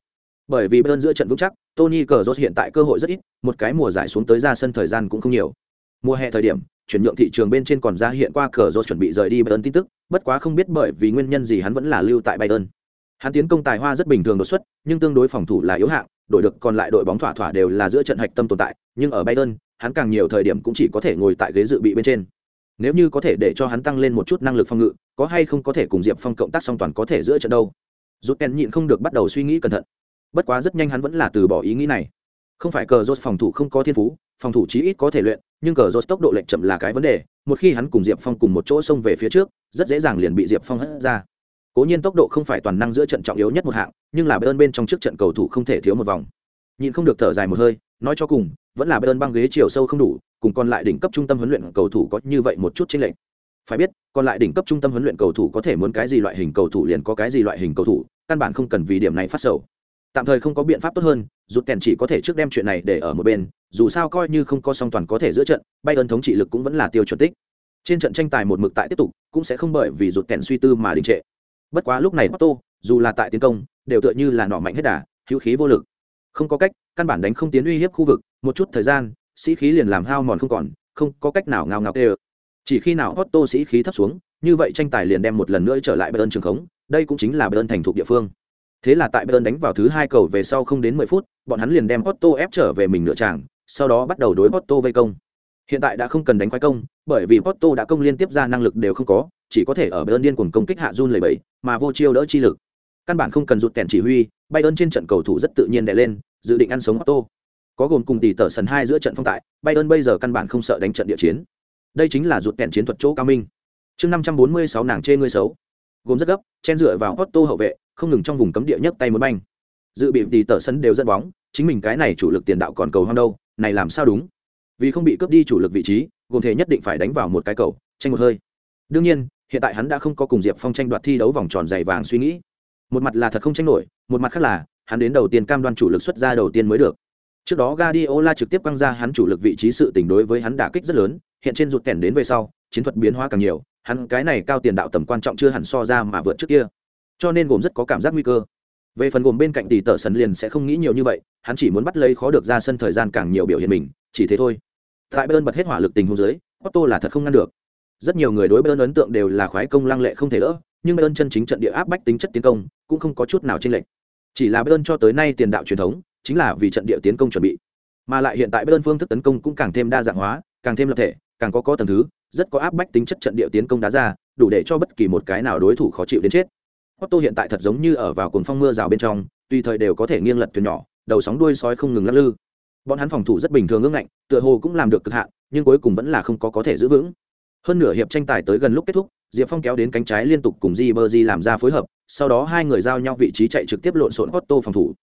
bởi vì bên giữa trận vững chắc, Tony Cazorla hiện tại cơ hội rất ít, một cái mùa giải xuống tới ra sân thời gian cũng không nhiều. Mùa hè thời điểm, chuyển nhượng thị trường bên trên còn ra hiện qua Cazorla chuẩn bị rời đi Bayern tin tức, bất quá không biết bởi vì nguyên nhân gì hắn vẫn là lưu tại Bayern. Hắn tiến công tài hoa rất bình thường đột xuất, nhưng tương đối phòng thủ là yếu hạng, đội được còn lại đội bóng thỏa thỏa đều là giữa trận hạch tâm tồn tại, nhưng ở Bayern, hắn càng nhiều thời điểm cũng chỉ có thể ngồi tại ghế dự bị bên trên. Nếu như có thể để cho hắn tăng lên một chút năng lực phòng ngự, có hay không có thể cùng Diệp Phong cộng tác song toàn có thể giữa trận đâu. Rút kèn nhịn không được bắt đầu suy nghĩ cẩn thận. Bất quá rất nhanh hắn vẫn là từ bỏ ý nghĩ này. Không phải cờ rốt phòng thủ không có thiên phú, phòng thủ chí ít có thể luyện, nhưng cờ rốt tốc độ lệch chậm là cái vấn đề, một khi hắn cùng Diệp Phong cùng một chỗ xông về phía trước, rất dễ dàng liền bị Diệp Phong hất ra. Cố nhiên tốc độ không phải toàn năng giữa trận trọng yếu nhất một hạng, nhưng là Bayern bên trong trước trận cầu thủ không thể thiếu một vòng. Nhìn không được thở dài một hơi, nói cho cùng, vẫn là Bayern băng ghế chiều sâu không đủ, cùng còn lại đỉnh cấp trung tâm huấn luyện cầu thủ có như vậy một chút chênh lệch. Phải biết, còn lại đỉnh cấp trung tâm huấn luyện cầu thủ có thể muốn cái gì loại hình cầu thủ liền có cái gì loại hình cầu thủ, căn bản không cần vì điểm này phát sầu. Tạm thời không có biện pháp tốt hơn, rút kèn chỉ có thể trước đem chuyện này để ở một bên, dù sao coi như không có song toàn có thể giữa trận, bay ơn thống trị lực cũng vẫn là tiêu chuẩn tích. Trên trận tranh tài một mực tại tiếp tục, cũng sẽ không bởi vì rụt kèn suy tư mà đình trệ. Bất quá lúc này Otto, dù là tại tiến công, đều tựa như là nọ mạnh hết đà, hữu khí vô lực. Không có cách, căn bản đánh không tiến uy hiếp khu vực, một chút thời gian, sĩ khí liền làm hao mòn không còn, không có cách nào ngao ngao kêu. Chỉ khi nào Otto sĩ khí thấp xuống, như vậy tranh tài liền đem một lần nữa trở lại Bayern trường khống, đây cũng chính là Bayern thành thuộc địa phương. Thế là tại Bayern đánh vào thứ hai cầu về sau không đến mười phút, bọn hắn liền đem Otto ép trở về mình nửa tràng, sau đó bắt đầu đối Otto vây công. Hiện tại đã không cần đánh quái công, bởi vì Otto đã công liên tiếp ra năng lực đều không có, chỉ có thể ở Bayern điên cuồng công kích hạ run lầy bẩy, mà vô chiêu đỡ chi lực. Căn bản không cần rụt kèn chỉ huy, Bayern trên trận cầu thủ rất tự nhiên đè lên, dự định ăn sống Otto. Có gồm cùng tỷ tở sần hai giữa trận phong tại, Bayern bây giờ căn bản không sợ đánh trận địa chiến. Đây chính là rụt kèn chiến thuật chỗ cao minh. Chương 546 nàng chê ngươi xấu. Gồm rất gấp, chen dựa vào Otto hậu vệ, không ngừng trong vùng cấm địa nhấc tay muốn banh. Dự bị tỷ tờ sân đều dẫn bóng chính mình cái này chủ lực tiền đạo còn cầu hoang đâu này làm sao đúng? Vì không bị cướp đi chủ lực vị trí gồm thể nhất định phải đánh vào một cái cầu tranh một hơi. Đương nhiên hiện tại hắn đã không có cùng diệp phong tranh đoạt thi đấu vòng tròn dày vàng suy nghĩ. Một mặt là thật không tranh nổi một mặt khác là hắn đến đầu tiên cam đoan chủ lực xuất ra đầu tiên mới được. Trước đó Guardiola trực tiếp quăng ra hắn chủ lực vị trí sự tình đối với hắn đả kích rất lớn hiện trên rụt kèn đến về sau, chiến thuật biến hóa càng nhiều, hắn cái này cao tiền đạo tầm quan trọng chưa hẳn so ra mà vượt trước kia. Cho nên gồm rất có cảm giác nguy cơ. Về phần gồm bên cạnh tỷ tợ sần liền sẽ không nghĩ nhiều như vậy, hắn chỉ muốn bắt lấy khó được ra sân thời gian càng nhiều biểu hiện mình, chỉ thế thôi. Tại bayern bật hết hỏa lực tình hôn dưới otto là thật không ngăn được. Rất nhiều người đối bayern ấn tượng đều là khoái công lăng lệ không thể đỡ, nhưng bayern chân chính trận địa áp bách tính chất tiến công, cũng không có chút nào chênh lệch. Chỉ là bayern cho tới nay tiền đạo truyền thống, chính là vì trận địa tiến công chuẩn bị. Mà lại hiện tại bayern phương thức tấn công cũng càng thêm đa dạng hóa, càng thêm lập thể càng có có tầng thứ rất có áp bách tính chất trận địa tiến công đá ra đủ để cho bất kỳ một cái nào đối thủ khó chịu đến chết Otto hiện tại thật giống như ở vào cuồng phong mưa rào bên trong, tùy thời đều có thể nghiêng lật thuyền nhỏ, đầu sóng đuôi sói không ngừng lắc lư. Bọn hắn phòng thủ rất bình thường ngưỡng ngạnh, tựa hồ cũng làm được cực hạn, nhưng cuối cùng vẫn là không có có thể giữ vững. Hơn nửa hiệp tranh tài tới gần lúc kết thúc, Diệp Phong kéo đến cánh trái liên tục cùng Ribery làm ra phối hợp, sau đó hai người giao nhau vị trí chạy trực tiếp lộn xộn Otto phòng thủ.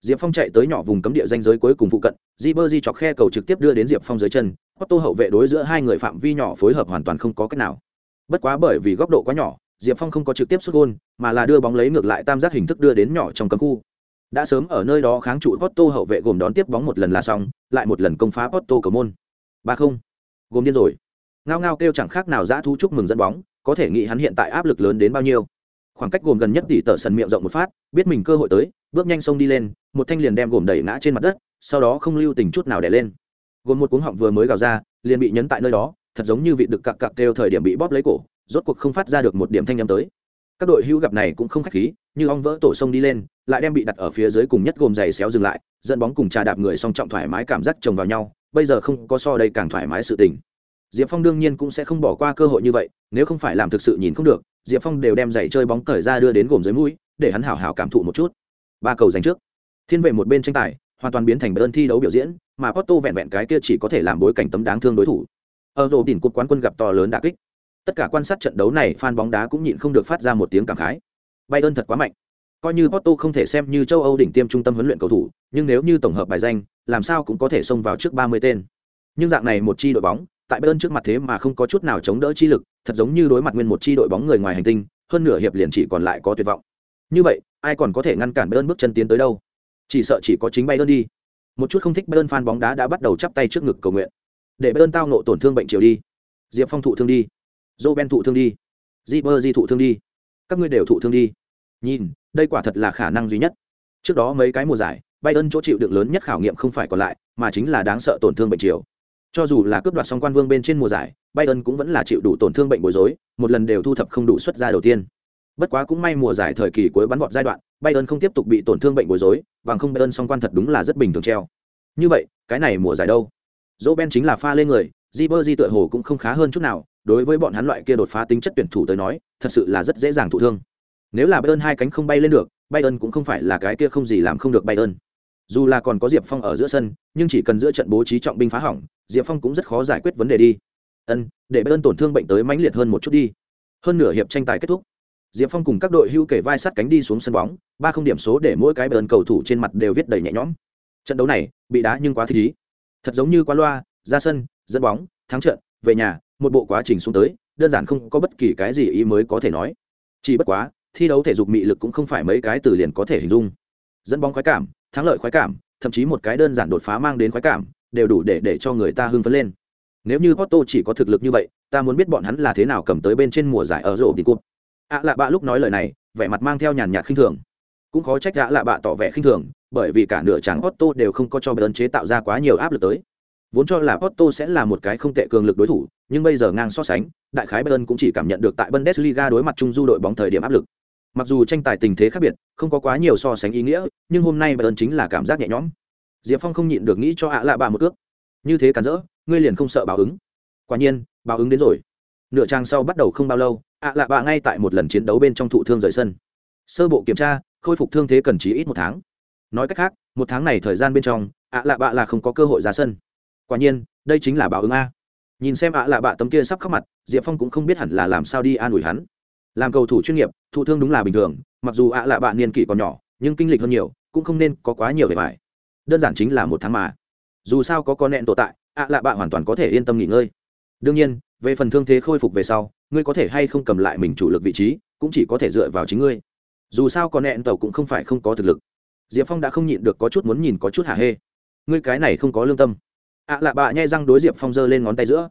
Diệp Phong chạy tới nhỏ vùng cấm địa danh giới cuối cùng phụ cận, Ribery chọc khe cầu trực tiếp đưa đến Diệp Phong dưới chân, Otto hậu vệ đối giữa hai người phạm vi nhỏ phối hợp hoàn toàn không có cách nào. Bất quá bởi vì góc độ quá nhỏ, diệp phong không có trực tiếp sút gôn mà là đưa bóng lấy ngược lại tam giác hình thức đưa đến nhỏ trong cấm khu đã sớm ở nơi đó kháng trụ Otto hậu vệ gồm đón tiếp bóng một lần là xong, lại một lần công phá Otto cầu môn. Ba không, gồm điên rồi. Ngao ngao kêu chẳng khác nào dã thú chúc mừng dẫn bóng, có thể nghĩ hắn hiện tại áp lực lớn đến bao nhiêu. Khoảng cách gồm gần nhất tỷ tở sần miệng rộng một phát, biết mình cơ hội tới, bước nhanh xông đi lên, một thanh liền đem gồm đẩy ngã trên mặt đất, sau đó không lưu tình chút nào đẻ lên. Gồm một cuống họng vừa mới gào ra, liền bị nhấn tại nơi đó, thật giống như vị được cặc cặc kêu thời điểm bị bóp lấy cổ, rốt cuộc không phát ra được một điểm thanh âm tới. Các đội hữu gặp này cũng không khách khí như ong vỡ tổ sông đi lên lại đem bị đặt ở phía dưới cùng nhất gồm giày xéo dừng lại dẫn bóng cùng trà đạp người song trọng thoải mái cảm giác chồng vào nhau bây giờ không có so đây càng thoải mái sự tình. Diệp phong đương nhiên cũng sẽ không bỏ qua cơ hội như vậy nếu không phải làm thực sự nhìn không được diệp phong đều đem giày chơi bóng cởi ra đưa đến gồm dưới mũi để hắn hảo hảo cảm thụ một chút ba cầu giành trước. Thiên vệ một bên tranh tài, hoàn toàn biến thành bơn thi đấu biểu diễn, mà Porto vẹn vẹn cái kia chỉ có thể làm bối cảnh tấm đáng thương đối thủ. Ở rổ đỉnh cột quán quân gặp to lớn đả kích. Tất cả quan sát trận đấu này, fan bóng đá cũng nhịn không được phát ra một tiếng cảm khái. Bayern thật quá mạnh. Coi như Porto không thể xem như châu Âu đỉnh tiêm trung tâm huấn luyện cầu thủ, nhưng nếu như tổng hợp bài danh, làm sao cũng có thể xông vào trước 30 tên. Nhưng dạng này một chi đội bóng, tại bayern trước mặt thế mà không có chút nào chống đỡ chi lực, thật giống như đối mặt nguyên một chi đội bóng người ngoài hành tinh, hơn nửa hiệp liền chỉ còn lại có tuyệt vọng. Như vậy ai còn có thể ngăn cản bayern bước chân tiến tới đâu? Chỉ sợ chỉ có chính bayern đi. Một chút không thích bayern fan bóng đá đã bắt đầu chắp tay trước ngực cầu nguyện. Để bayern tao ngộ tổn thương bệnh chiều đi. Diệp phong thụ thương đi. Dô thụ thương đi. Di thụ thương đi. Các ngươi đều thụ thương đi. Nhìn, đây quả thật là khả năng duy nhất. Trước đó mấy cái mùa giải, bayern chỗ chịu đựng lớn nhất khảo nghiệm không phải còn lại, mà chính là đáng sợ tổn thương bệnh chiều cho dù là cướp đoạt song quan vương bên trên mùa giải, bayern cũng vẫn là chịu đủ tổn thương bệnh bối rối, một lần đều thu thập không đủ xuất ra đầu tiên bất quá cũng may mùa giải thời kỳ cuối bắn vọt giai đoạn Bayern không tiếp tục bị tổn thương bệnh bối rối, và không Bayern song quan thật đúng là rất bình thường treo. Như vậy, cái này mùa giải đâu? Roben chính là pha lên người, di berdi tựa hồ cũng không khá hơn chút nào, đối với bọn hắn loại kia đột phá tính chất tuyển thủ tới nói, thật sự là rất dễ dàng thụ thương. Nếu là Bayern hai cánh không bay lên được, Bayern cũng không phải là cái kia không gì làm không được Bayern. Dù là còn có Diệp Phong ở giữa sân, nhưng chỉ cần giữa trận bố trí trọng binh phá hỏng, Diệp Phong cũng rất khó giải quyết vấn đề đi. Ân, để Bayern tổn thương bệnh tới mãnh liệt hơn một chút đi. Hơn nửa hiệp tranh tài kết thúc. Diệp Phong cùng các đội hưu kể vai sát cánh đi xuống sân bóng, ba không điểm số để mỗi cái bờn cầu thủ trên mặt đều viết đầy nhẹ nhõm. Trận đấu này, bị đá nhưng quá thích ý. Thật giống như quá loa, ra sân, dẫn bóng, thắng trận, về nhà, một bộ quá trình xuống tới, đơn giản không có bất kỳ cái gì ý mới có thể nói. Chỉ bất quá, thi đấu thể dục mị lực cũng không phải mấy cái từ liền có thể hình dung. Dẫn bóng khoái cảm, thắng lợi khoái cảm, thậm chí một cái đơn giản đột phá mang đến khoái cảm, đều đủ để để cho người ta hưng phấn lên. Nếu như Porto chỉ có thực lực như vậy, ta muốn biết bọn hắn là thế nào cầm tới bên trên mùa giải ở rổ đi cúp ạ lạ bạ lúc nói lời này, vẻ mặt mang theo nhàn nhạt khinh thường. Cũng khó trách ạ lạ bạ tỏ vẻ khinh thường, bởi vì cả nửa tràng otto đều không có cho Bayern chế tạo ra quá nhiều áp lực tới. Vốn cho là Otto sẽ là một cái không tệ cường lực đối thủ, nhưng bây giờ ngang so sánh, đại khái Bayern cũng chỉ cảm nhận được tại Bundesliga đối mặt trung du đội bóng thời điểm áp lực. Mặc dù tranh tài tình thế khác biệt, không có quá nhiều so sánh ý nghĩa, nhưng hôm nay Bayern chính là cảm giác nhẹ nhõm. Diệp Phong không nhịn được nghĩ cho ạ lạ bạ một ước Như thế cản rỡ, ngươi liền không sợ báo ứng. Quả nhiên, báo ứng đến rồi. Nửa trang sau bắt đầu không bao lâu, ạ lạ bạ ngay tại một lần chiến đấu bên trong thụ thương rời sân. Sơ bộ kiểm tra, khôi phục thương thế cần chí ít một tháng. Nói cách khác, một tháng này thời gian bên trong, ạ lạ bạ là không có cơ hội ra sân. Quả nhiên, đây chính là báo ứng a. Nhìn xem ạ lạ bạ tấm kia sắp khóc mặt, Diệp Phong cũng không biết hẳn là làm sao đi an ủi hắn làm cầu thủ chuyên nghiệp thụ thương đúng là bình thường mặc dù ạ lạ bạ niên kỷ còn nhỏ nhưng kinh lịch hơn nhiều cũng không nên có quá nhiều về vải đơn giản chính là một tháng mà dù sao có con nẹn tồn tại ạ lạ bạ hoàn toàn có thể yên tâm nghỉ ngơi đương nhiên về phần thương thế khôi phục về sau, ngươi có thể hay không cầm lại mình chủ lực vị trí, cũng chỉ có thể dựa vào chính ngươi. Dù sao con nẹn tàu cũng không phải không có thực lực. Diệp phong đã không nhịn được có chút muốn nhìn có chút hả hê. Ngươi cái này không có lương tâm. Ạ lạ bạ nhai răng đối diệp phong giơ lên ngón tay giữa.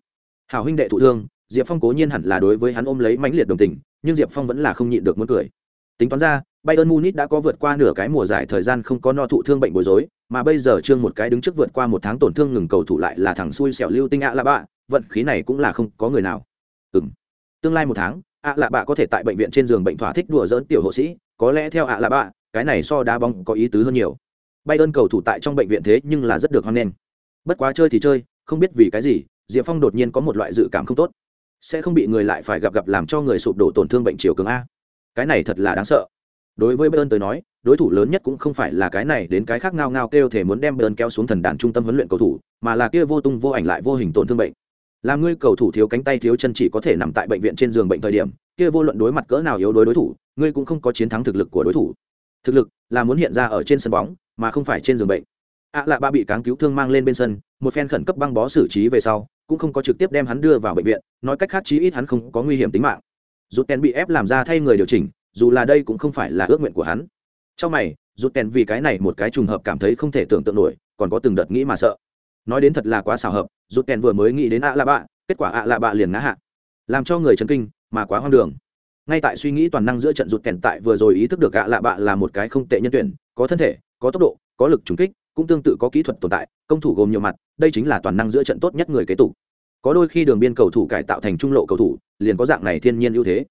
Hảo huynh đệ thụ thương, diệp phong cố nhiên hẳn là đối với hắn ôm lấy mãnh liệt đồng tình, nhưng diệp phong vẫn là không nhịn được muốn cười. Tính toán ra, bayern munich đã có vượt qua nửa cái mùa giải thời gian không có no thụ thương bệnh bối rối, mà bây giờ trương một cái đứng trước vượt qua một tháng tổn thương ngừng cầu thủ lại là thằng xui xẻo lưu tinh ạ lạ bạ vận khí này cũng là không có người nào. Ừ m tương lai một tháng, ạ lạ bạ có thể tại bệnh viện trên giường bệnh thỏa thích đùa dỡn tiểu hộ sĩ, có lẽ theo ạ lạ bạ, cái này so đá bóng có ý tứ hơn nhiều. Bay ơn cầu thủ tại trong bệnh viện thế nhưng là rất được hoan nghênh. Bất quá chơi thì chơi, không biết vì cái gì, diệp phong đột nhiên có một loại dự cảm không tốt. Sẽ không bị người lại phải gặp gặp làm cho người sụp đổ tổn thương bệnh chiều cường a. Cái này thật là đáng sợ. Đối với bayern tới nói, đối thủ lớn nhất cũng không phải là cái này đến cái khác ngao ngao kêu thể muốn đem bayern kéo xuống thần đàn trung tâm huấn luyện cầu thủ, mà là kia vô tung vô ảnh lại vô hình tổn thương bệnh làm ngươi cầu thủ thiếu cánh tay thiếu chân chỉ có thể nằm tại bệnh viện trên giường bệnh thời điểm, kia vô luận đối mặt cỡ nào yếu đối đối thủ, ngươi cũng không có chiến thắng thực lực của đối thủ. Thực lực là muốn hiện ra ở trên sân bóng, mà không phải trên giường bệnh. Ạ lạ ba bị cáng cứu thương mang lên bên sân, một phen khẩn cấp băng bó xử trí về sau, cũng không có trực tiếp đem hắn đưa vào bệnh viện, nói cách khác chí ít hắn không có nguy hiểm tính mạng. Rút tèn bị ép làm ra thay người điều chỉnh, dù là đây cũng không phải là ước nguyện của hắn. Trong mày rút tèn vì cái này một cái trùng hợp cảm thấy không thể tưởng tượng nổi, còn có từng đợt nghĩ mà sợ nói đến thật là quá xảo hợp rút kèn vừa mới nghĩ đến ạ lạ bạ, kết quả ạ lạ bạ liền ngã hạ. Làm cho người chấn kinh, mà quá hoang đường. Ngay tại suy nghĩ toàn năng giữa trận rụt kèn tại vừa rồi ý thức được ạ lạ bạ là một cái không tệ nhân tuyển, có thân thể, có tốc độ, có lực trúng kích, cũng tương tự có kỹ thuật tồn tại, công thủ gồm nhiều mặt, đây chính là toàn năng giữa trận tốt nhất người kế tục. Có đôi khi đường biên cầu thủ cải tạo thành trung lộ cầu thủ, liền có dạng này thiên nhiên ưu thế.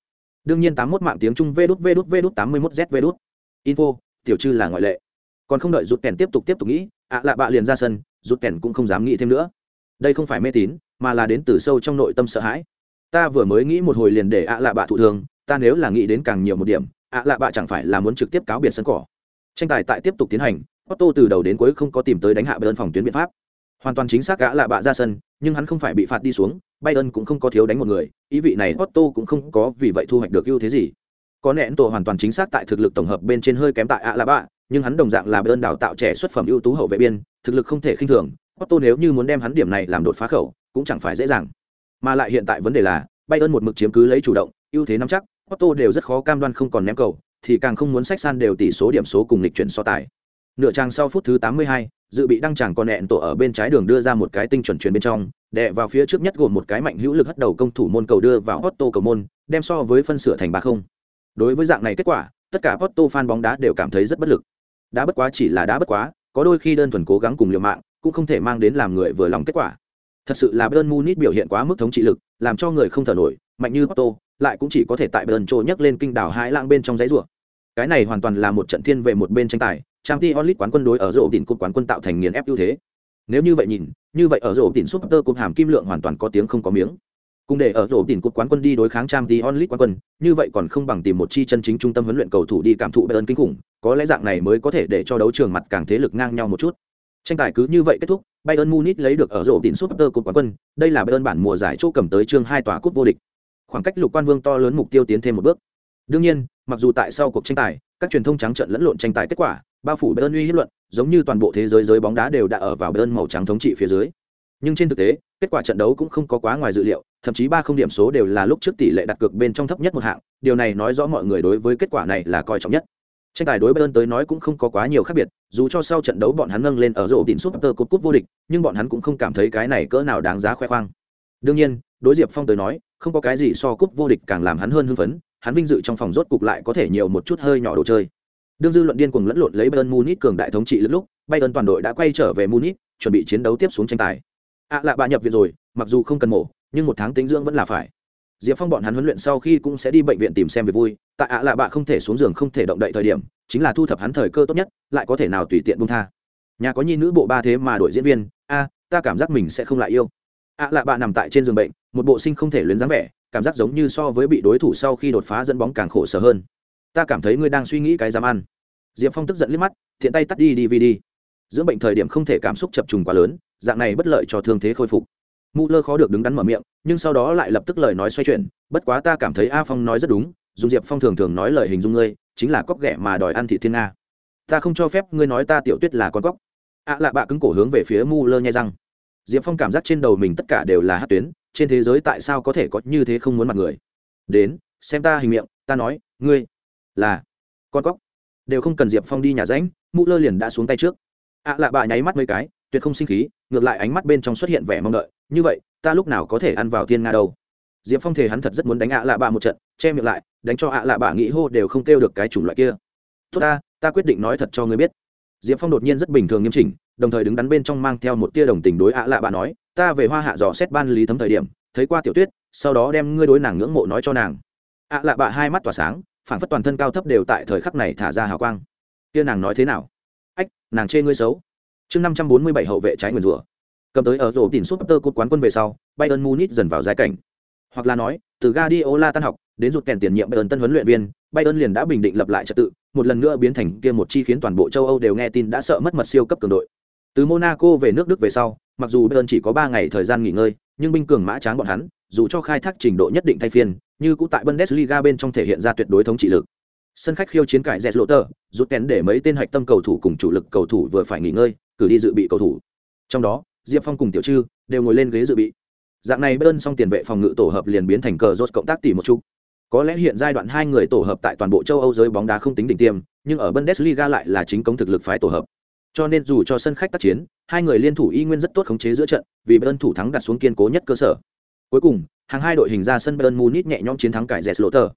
Đương nhiên tám 81 mạng tiếng trung vê đút vê đút vê đút tám mươi mốt z vê đút. Info, tiểu chư là ngoại lệ. Còn không đợi rút kèn tiếp tục tiếp tục nghĩ, ạ lạ bạ liền ra sân rút kèn cũng không dám nghĩ thêm nữa đây không phải mê tín mà là đến từ sâu trong nội tâm sợ hãi ta vừa mới nghĩ một hồi liền để ạ lạ bạ thụ thường ta nếu là nghĩ đến càng nhiều một điểm ạ lạ bạ chẳng phải là muốn trực tiếp cáo biệt sân cỏ tranh tài tại tiếp tục tiến hành Otto từ đầu đến cuối không có tìm tới đánh hạ Bayern phòng tuyến biện pháp. Hoàn toàn chính xác gã lạ bạ ra sân, nhưng hắn không phải bị phạt đi xuống, Bayern cũng không có thiếu đánh một người, ý vị này Otto cũng không có vì vậy thu hoạch được ưu thế gì. Có nện tổ hoàn toàn chính xác tại thực lực tổng hợp bên trên hơi kém tại ạ là bạ, nhưng hắn đồng dạng là Bayern đào tạo trẻ xuất phẩm ưu tú hậu vệ biên, thực lực không thể khinh thường, Otto nếu như muốn đem hắn điểm này làm đột phá khẩu, cũng chẳng phải dễ dàng. Mà lại hiện tại vấn đề là, Bayern một mực chiếm cứ lấy chủ động, ưu thế nắm chắc, Otto đều rất khó cam đoan không còn ném cầu, thì càng không muốn sách san đều tỷ số điểm số cùng lịch chuyển so tài nửa trang sau phút thứ 82, dự bị đăng tràng con nẹn tổ ở bên trái đường đưa ra một cái tinh chuẩn chuyền bên trong, đè vào phía trước nhất gồm một cái mạnh hữu lực hất đầu công thủ môn cầu đưa vào Otto cầu môn, đem so với phân sửa thành 3-0. Đối với dạng này kết quả, tất cả Porto fan bóng đá đều cảm thấy rất bất lực. Đá bất quá chỉ là đá bất quá, có đôi khi đơn thuần cố gắng cùng liều mạng, cũng không thể mang đến làm người vừa lòng kết quả. Thật sự là Bayern Munich biểu hiện quá mức thống trị lực, làm cho người không thở nổi, mạnh như Porto lại cũng chỉ có thể tại Bayern trô nhấc lên kinh đảo hai lãng bên trong giấy rùa. cái này hoàn toàn là một trận thiên về một bên tranh tài trang League quán quân đối ở rổ đỉnh cột quán quân tạo thành nghiền ép ưu thế nếu như vậy nhìn như vậy ở rổ đỉnh super Cup hàm kim lượng hoàn toàn có tiếng không có miếng cùng để ở rổ tìm cục quán quân đi đối kháng trang t onlit quán quân, như vậy còn không bằng tìm một chi chân chính trung tâm huấn luyện cầu thủ đi cảm thụ bayern kinh khủng, có lẽ dạng này mới có thể để cho đấu trường mặt càng thế lực ngang nhau một chút. Tranh tài cứ như vậy kết thúc, bayern munich lấy được ở rổ đỉnh super cúp quán quân, đây là bayern bản mùa giải chỗ cầm tới chương hai tòa cúp vô địch. Khoảng cách lục quan vương to lớn mục tiêu tiến thêm một bước. Đương nhiên, mặc dù tại sau cuộc tranh tài, các truyền thông trắng trợn lẫn lộn tranh tài kết quả, bao phủ bayern uy hiếp luận, giống như toàn bộ thế giới giới bóng đá đều đã ở vào bayern màu trắng thống trị phía dưới. Nhưng trên thực tế, kết quả trận đấu cũng không có quá ngoài dự liệu thậm chí ba không điểm số đều là lúc trước tỷ lệ đặt cược bên trong thấp nhất một hạng, điều này nói rõ mọi người đối với kết quả này là coi trọng nhất. Tranh tài đối bayern tới nói cũng không có quá nhiều khác biệt, dù cho sau trận đấu bọn hắn nâng lên ở rổ đỉnh tơ cúp cúp vô địch, nhưng bọn hắn cũng không cảm thấy cái này cỡ nào đáng giá khoe khoang. Đương nhiên, đối diệp phong tới nói, không có cái gì so cúp vô địch càng làm hắn hơn hưng phấn, hắn vinh dự trong phòng rốt cục lại có thể nhiều một chút hơi nhỏ đồ chơi. Đương dư luận điên cuồng lẫn lộn lấy bayern munich cường đại thống trị lúc lúc, bayern toàn đội đã quay trở về munich, chuẩn bị chiến đấu tiếp xuống tranh tài. Ạ à lạ bà nhập viện rồi, mặc dù không cần mổ nhưng một tháng tính dưỡng vẫn là phải. Diệp phong bọn hắn huấn luyện sau khi cũng sẽ đi bệnh viện tìm xem về vui, tại ạ à lạ bạ không thể xuống giường không thể động đậy thời điểm, chính là thu thập hắn thời cơ tốt nhất, lại có thể nào tùy tiện bung tha. Nhà có nhi nữ bộ ba thế mà đổi diễn viên, a, ta cảm giác mình sẽ không lại yêu. Ạ à lạ bạ nằm tại trên giường bệnh, một bộ sinh không thể luyến dáng vẻ, cảm giác giống như so với bị đối thủ sau khi đột phá dẫn bóng càng khổ sở hơn. Ta cảm thấy ngươi đang suy nghĩ cái dám ăn. Diệp phong tức giận liếc mắt, thiện tay tắt đi dvd dưỡng bệnh thời điểm không thể cảm xúc chập trùng quá lớn, dạng này bất lợi cho thương thế khôi phục mụ lơ khó được đứng đắn mở miệng, nhưng sau đó lại lập tức lời nói xoay chuyển, bất quá ta cảm thấy a phong nói rất đúng dùng diệp phong thường thường nói lời hình dung ngươi, chính là cóc ghẻ mà đòi ăn thị thiên nga. Ta không cho phép ngươi nói ta tiểu tuyết là con cóc. Ạ à lạ bạ cứng cổ hướng về phía mu lơ nhai răng. Diệp phong cảm giác trên đầu mình tất cả đều là hát tuyến, trên thế giới tại sao có thể có như thế không muốn mặt người? Đến, xem ta hình miệng, ta nói, ngươi là con cóc. Đều không cần diệp phong đi nhà ránh mù lơ liền đã xuống tay trước. Ạ à lạ bạ nháy mắt mấy cái, tuyệt không sinh khí, ngược lại ánh mắt bên trong xuất hiện vẻ mong đợi như vậy, ta lúc nào có thể ăn vào thiên nga đâu? Diệp phong thể hắn thật rất muốn đánh ạ lạ bạ một trận, che miệng lại, đánh cho ạ lạ bạ nghĩ hô đều không kêu được cái chủng loại kia. Tốt ta ta quyết định nói thật cho ngươi biết. Diệp phong đột nhiên rất bình thường nghiêm chỉnh, đồng thời đứng đắn bên trong mang theo một tia đồng tình đối ạ lạ bạ nói, ta về hoa hạ dò xét ban lý thấm thời điểm, thấy qua tiểu tuyết, sau đó đem ngươi đối nàng ngưỡng mộ nói cho nàng. Ạ lạ bạ hai mắt tỏa sáng phản phất toàn thân cao thấp đều tại thời khắc này thả ra hào quang. Kia nàng nói thế nào? Ách, nàng chê ngươi xấu. Chương năm trăm bốn mươi bảy hậu vệ trái nguyền rủa cầm tới ở rổ tìm suất tơ cột quán quân về sau, bayern munich dần vào giai cảnh. Hoặc là nói, từ Guardiola tan học, đến rụt kèn tiền nhiệm bayern tân huấn luyện viên, bayern liền đã bình định lập lại trật tự, một lần nữa biến thành kia một chi khiến toàn bộ châu âu đều nghe tin đã sợ mất mật siêu cấp cường đội. Từ monaco về nước đức về sau, mặc dù bayern chỉ có ba ngày thời gian nghỉ ngơi, nhưng binh cường mã tráng bọn hắn, dù cho khai thác trình độ nhất định thay phiên, như cũng tại bundesliga bên trong thể hiện ra tuyệt đối thống trị lực. Sân khách khiêu chiến cải dẹt lộ tờ, rút kén để mấy tên hạch tâm cầu thủ cùng chủ lực cầu thủ vừa phải nghỉ ngơi, cử đi dự bị cầu thủ. Trong đó diệp phong cùng tiểu trư đều ngồi lên ghế dự bị. Dạng này bơn xong tiền vệ phòng ngự tổ hợp liền biến thành cờ rốt cộng tác tỷ một chút. Có lẽ hiện giai đoạn hai người tổ hợp tại toàn bộ châu âu giới bóng đá không tính đỉnh tiêm, nhưng ở bundesliga lại là chính công thực lực phái tổ hợp. Cho nên dù cho sân khách tác chiến, hai người liên thủ y nguyên rất tốt khống chế giữa trận, vì bơn thủ thắng đặt xuống kiên cố nhất cơ sở. Cuối cùng, hàng hai đội hình ra sân bơn munich nhẹ nhõm chiến thắng cải dẹt lộ tờ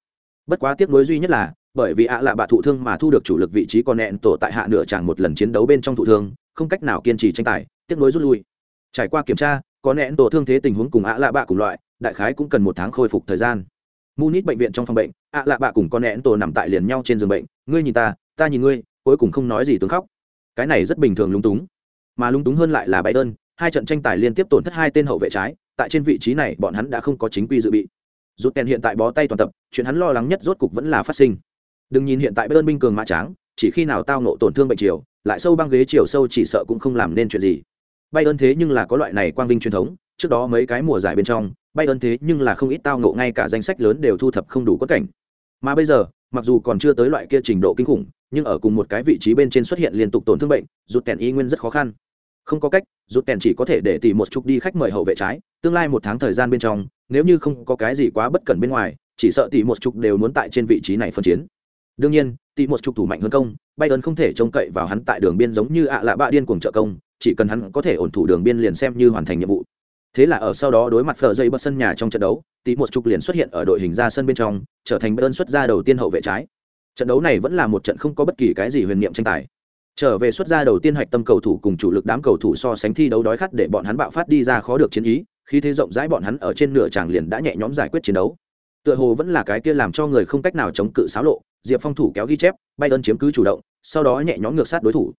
bất quá tiếc nối duy nhất là, bởi vì ạ là bạ thụ thương mà thu được chủ lực vị trí còn nẹn tổ tại hạ nửa tràng một lần chiến đấu bên trong thụ thương, không cách nào kiên trì tranh tài, tiếc nối rút lui trải qua kiểm tra, có nẹn tổ thương thế tình huống cùng ạ lạ bạ cùng loại, đại khái cũng cần một tháng khôi phục thời gian. Munich bệnh viện trong phòng bệnh, ạ lạ bạ cùng con nẹn tổ nằm tại liền nhau trên giường bệnh, ngươi nhìn ta ta nhìn ngươi, cuối cùng không nói gì tướng khóc. Cái này rất bình thường lung túng. Mà lung túng hơn lại là bayern, hai trận tranh tài liên tiếp tổn thất hai tên hậu vệ trái, tại trên vị trí này bọn hắn đã không có chính quy dự bị. Rút kèn hiện tại bó tay toàn tập, chuyện hắn lo lắng nhất rốt cục vẫn là phát sinh. Đừng nhìn hiện tại bayern binh cường mã tráng, chỉ khi nào tao nộ tổn thương bệnh chiều lại sâu băng ghế chiều sâu chỉ sợ cũng không làm nên chuyện gì bayern thế nhưng là có loại này quang vinh truyền thống, trước đó mấy cái mùa giải bên trong bayern thế nhưng là không ít tao ngộ ngay cả danh sách lớn đều thu thập không đủ quất cảnh. Mà bây giờ, mặc dù còn chưa tới loại kia trình độ kinh khủng, nhưng ở cùng một cái vị trí bên trên xuất hiện liên tục tổn thương bệnh rút kèn y nguyên rất khó khăn. Không có cách rút kèn chỉ có thể để tìm một chút đi khách mời hậu vệ trái, tương lai một tháng thời gian bên trong, nếu như không có cái gì quá bất cẩn bên ngoài, chỉ sợ tỷ một chục đều muốn tại trên vị trí này phân chiến đương nhiên, Tị một trục thủ mạnh hơn công bay ơn không thể trông cậy vào hắn tại đường biên giống như ạ lạ bạ điên cuồng trợ công, chỉ cần hắn có thể ổn thủ đường biên liền xem như hoàn thành nhiệm vụ. Thế là ở sau đó đối mặt phờ dây bật sân nhà trong trận đấu, Tị một trục liền xuất hiện ở đội hình ra sân bên trong, trở thành bay ơn xuất ra đầu tiên hậu vệ trái. Trận đấu này vẫn là một trận không có bất kỳ cái gì huyền niệm tranh tài. Trở về xuất ra đầu tiên hạch tâm cầu thủ cùng chủ lực đám cầu thủ so sánh thi đấu đói khát để bọn hắn bạo phát đi ra khó được chiến ý khi thế rộng rãi bọn hắn ở trên nửa tràng liền đã nhẹ nhõm giải quyết chiến đấu. Tựa hồ vẫn là cái kia làm cho người không cách nào chống cự xáo lộ diệp phong thủ kéo ghi chép, bay ơn chiếm cứ chủ động, sau đó nhẹ nhõm ngược sát đối thủ.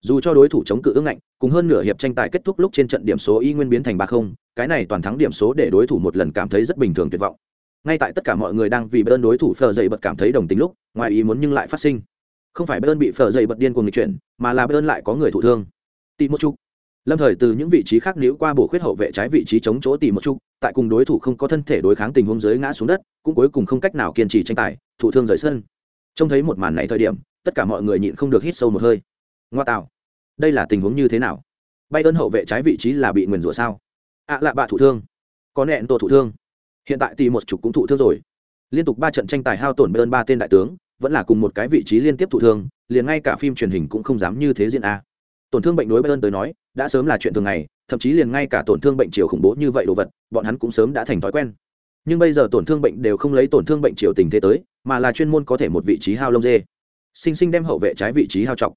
Dù cho đối thủ chống cự ưng ngạnh, cùng hơn nửa hiệp tranh tài kết thúc lúc trên trận điểm số y nguyên biến thành ba không, cái này toàn thắng điểm số để đối thủ một lần cảm thấy rất bình thường tuyệt vọng. Ngay tại tất cả mọi người đang vì bayern đối thủ phờ dậy bật cảm thấy đồng tính lúc, ngoài ý muốn nhưng lại phát sinh. Không phải bayern bị phờ dậy bật điên cuồng người chuyển, mà là bayern lại có người thụ thương. Tị một chút lâm thời từ những vị trí khác níu qua bổ khuyết hậu vệ trái vị trí chống chỗ tỉ một chút tại cùng đối thủ không có thân thể đối kháng tình huống dưới ngã xuống đất, cũng cuối cùng không cách nào kiên trì tranh tài, thụ thương rời sân trông thấy một màn này thời điểm, tất cả mọi người nhịn không được hít sâu một hơi. Ngoa tạo, đây là tình huống như thế nào? Bay ơn hậu vệ trái vị trí là bị nguyền rủa sao? Ạ à lạ bạ thụ thương. Có nẹn tổ thụ thương. Hiện tại thì một chục cũng thụ thương rồi. Liên tục ba trận tranh tài hao tổn bay ơn ba tên đại tướng, vẫn là cùng một cái vị trí liên tiếp thụ thương, liền ngay cả phim truyền hình cũng không dám như thế diện a. Tổn thương bệnh đối ơn tới nói, đã sớm là chuyện thường ngày, thậm chí liền ngay cả tổn thương bệnh chiều khủng bố như vậy đồ vật, bọn hắn cũng sớm đã thành thói quen nhưng bây giờ tổn thương bệnh đều không lấy tổn thương bệnh triều tình thế tới, mà là chuyên môn có thể một vị trí hao lông dê. Sinh sinh đem hậu vệ trái vị trí hao trọng.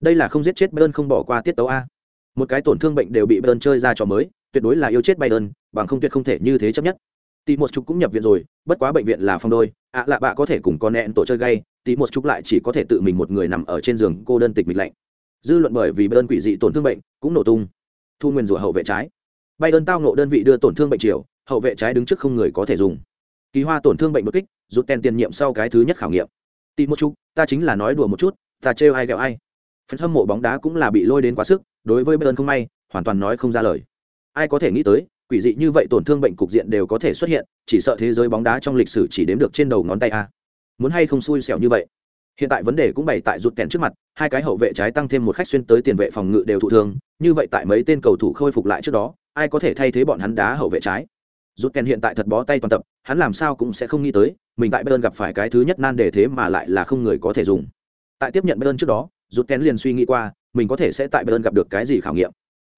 Đây là không giết chết bayern không bỏ qua tiết tấu a. Một cái tổn thương bệnh đều bị bayern chơi ra trò mới, tuyệt đối là yêu chết bayern, bằng không tuyệt không thể như thế chấp nhất. Tỷ một chục cũng nhập viện rồi, bất quá bệnh viện là phong đôi, ạ lạ bạ có thể cùng con nẹn tổ chơi gay tỷ một chục lại chỉ có thể tự mình một người nằm ở trên giường cô đơn tịch mịch lạnh. Dư luận bởi vì bayern quỷ dị tổn thương bệnh cũng nổ tung. Thu nguyên rủa hậu vệ trái. Bayern tao nộ đơn vị đưa tổn thương bệnh chiều hậu vệ trái đứng trước không người có thể dùng. Kỳ hoa tổn thương bệnh bất kích rút tên tiền nhiệm sau cái thứ nhất khảo nghiệm. Tỷ một chút, ta chính là nói đùa một chút ta trêu ai ghẹo ai. Phần hâm mộ bóng đá cũng là bị lôi đến quá sức đối với bayern không may hoàn toàn nói không ra lời. Ai có thể nghĩ tới quỷ dị như vậy tổn thương bệnh cục diện đều có thể xuất hiện chỉ sợ thế giới bóng đá trong lịch sử chỉ đếm được trên đầu ngón tay a. Muốn hay không xui xẻo như vậy? Hiện tại vấn đề cũng bày tại rụt kèn trước mặt hai cái hậu vệ trái tăng thêm một khách xuyên tới tiền vệ phòng ngự đều thụ thương như vậy tại mấy tên cầu thủ khôi phục lại trước đó ai có thể thay thế bọn hắn đá hậu vệ trái? Rút kèn hiện tại thật bó tay toàn tập, hắn làm sao cũng sẽ không nghĩ tới, mình tại bayern gặp phải cái thứ nhất nan đề thế mà lại là không người có thể dùng. Tại tiếp nhận bayern trước đó, rút kèn liền suy nghĩ qua, mình có thể sẽ tại bayern gặp được cái gì khảo nghiệm.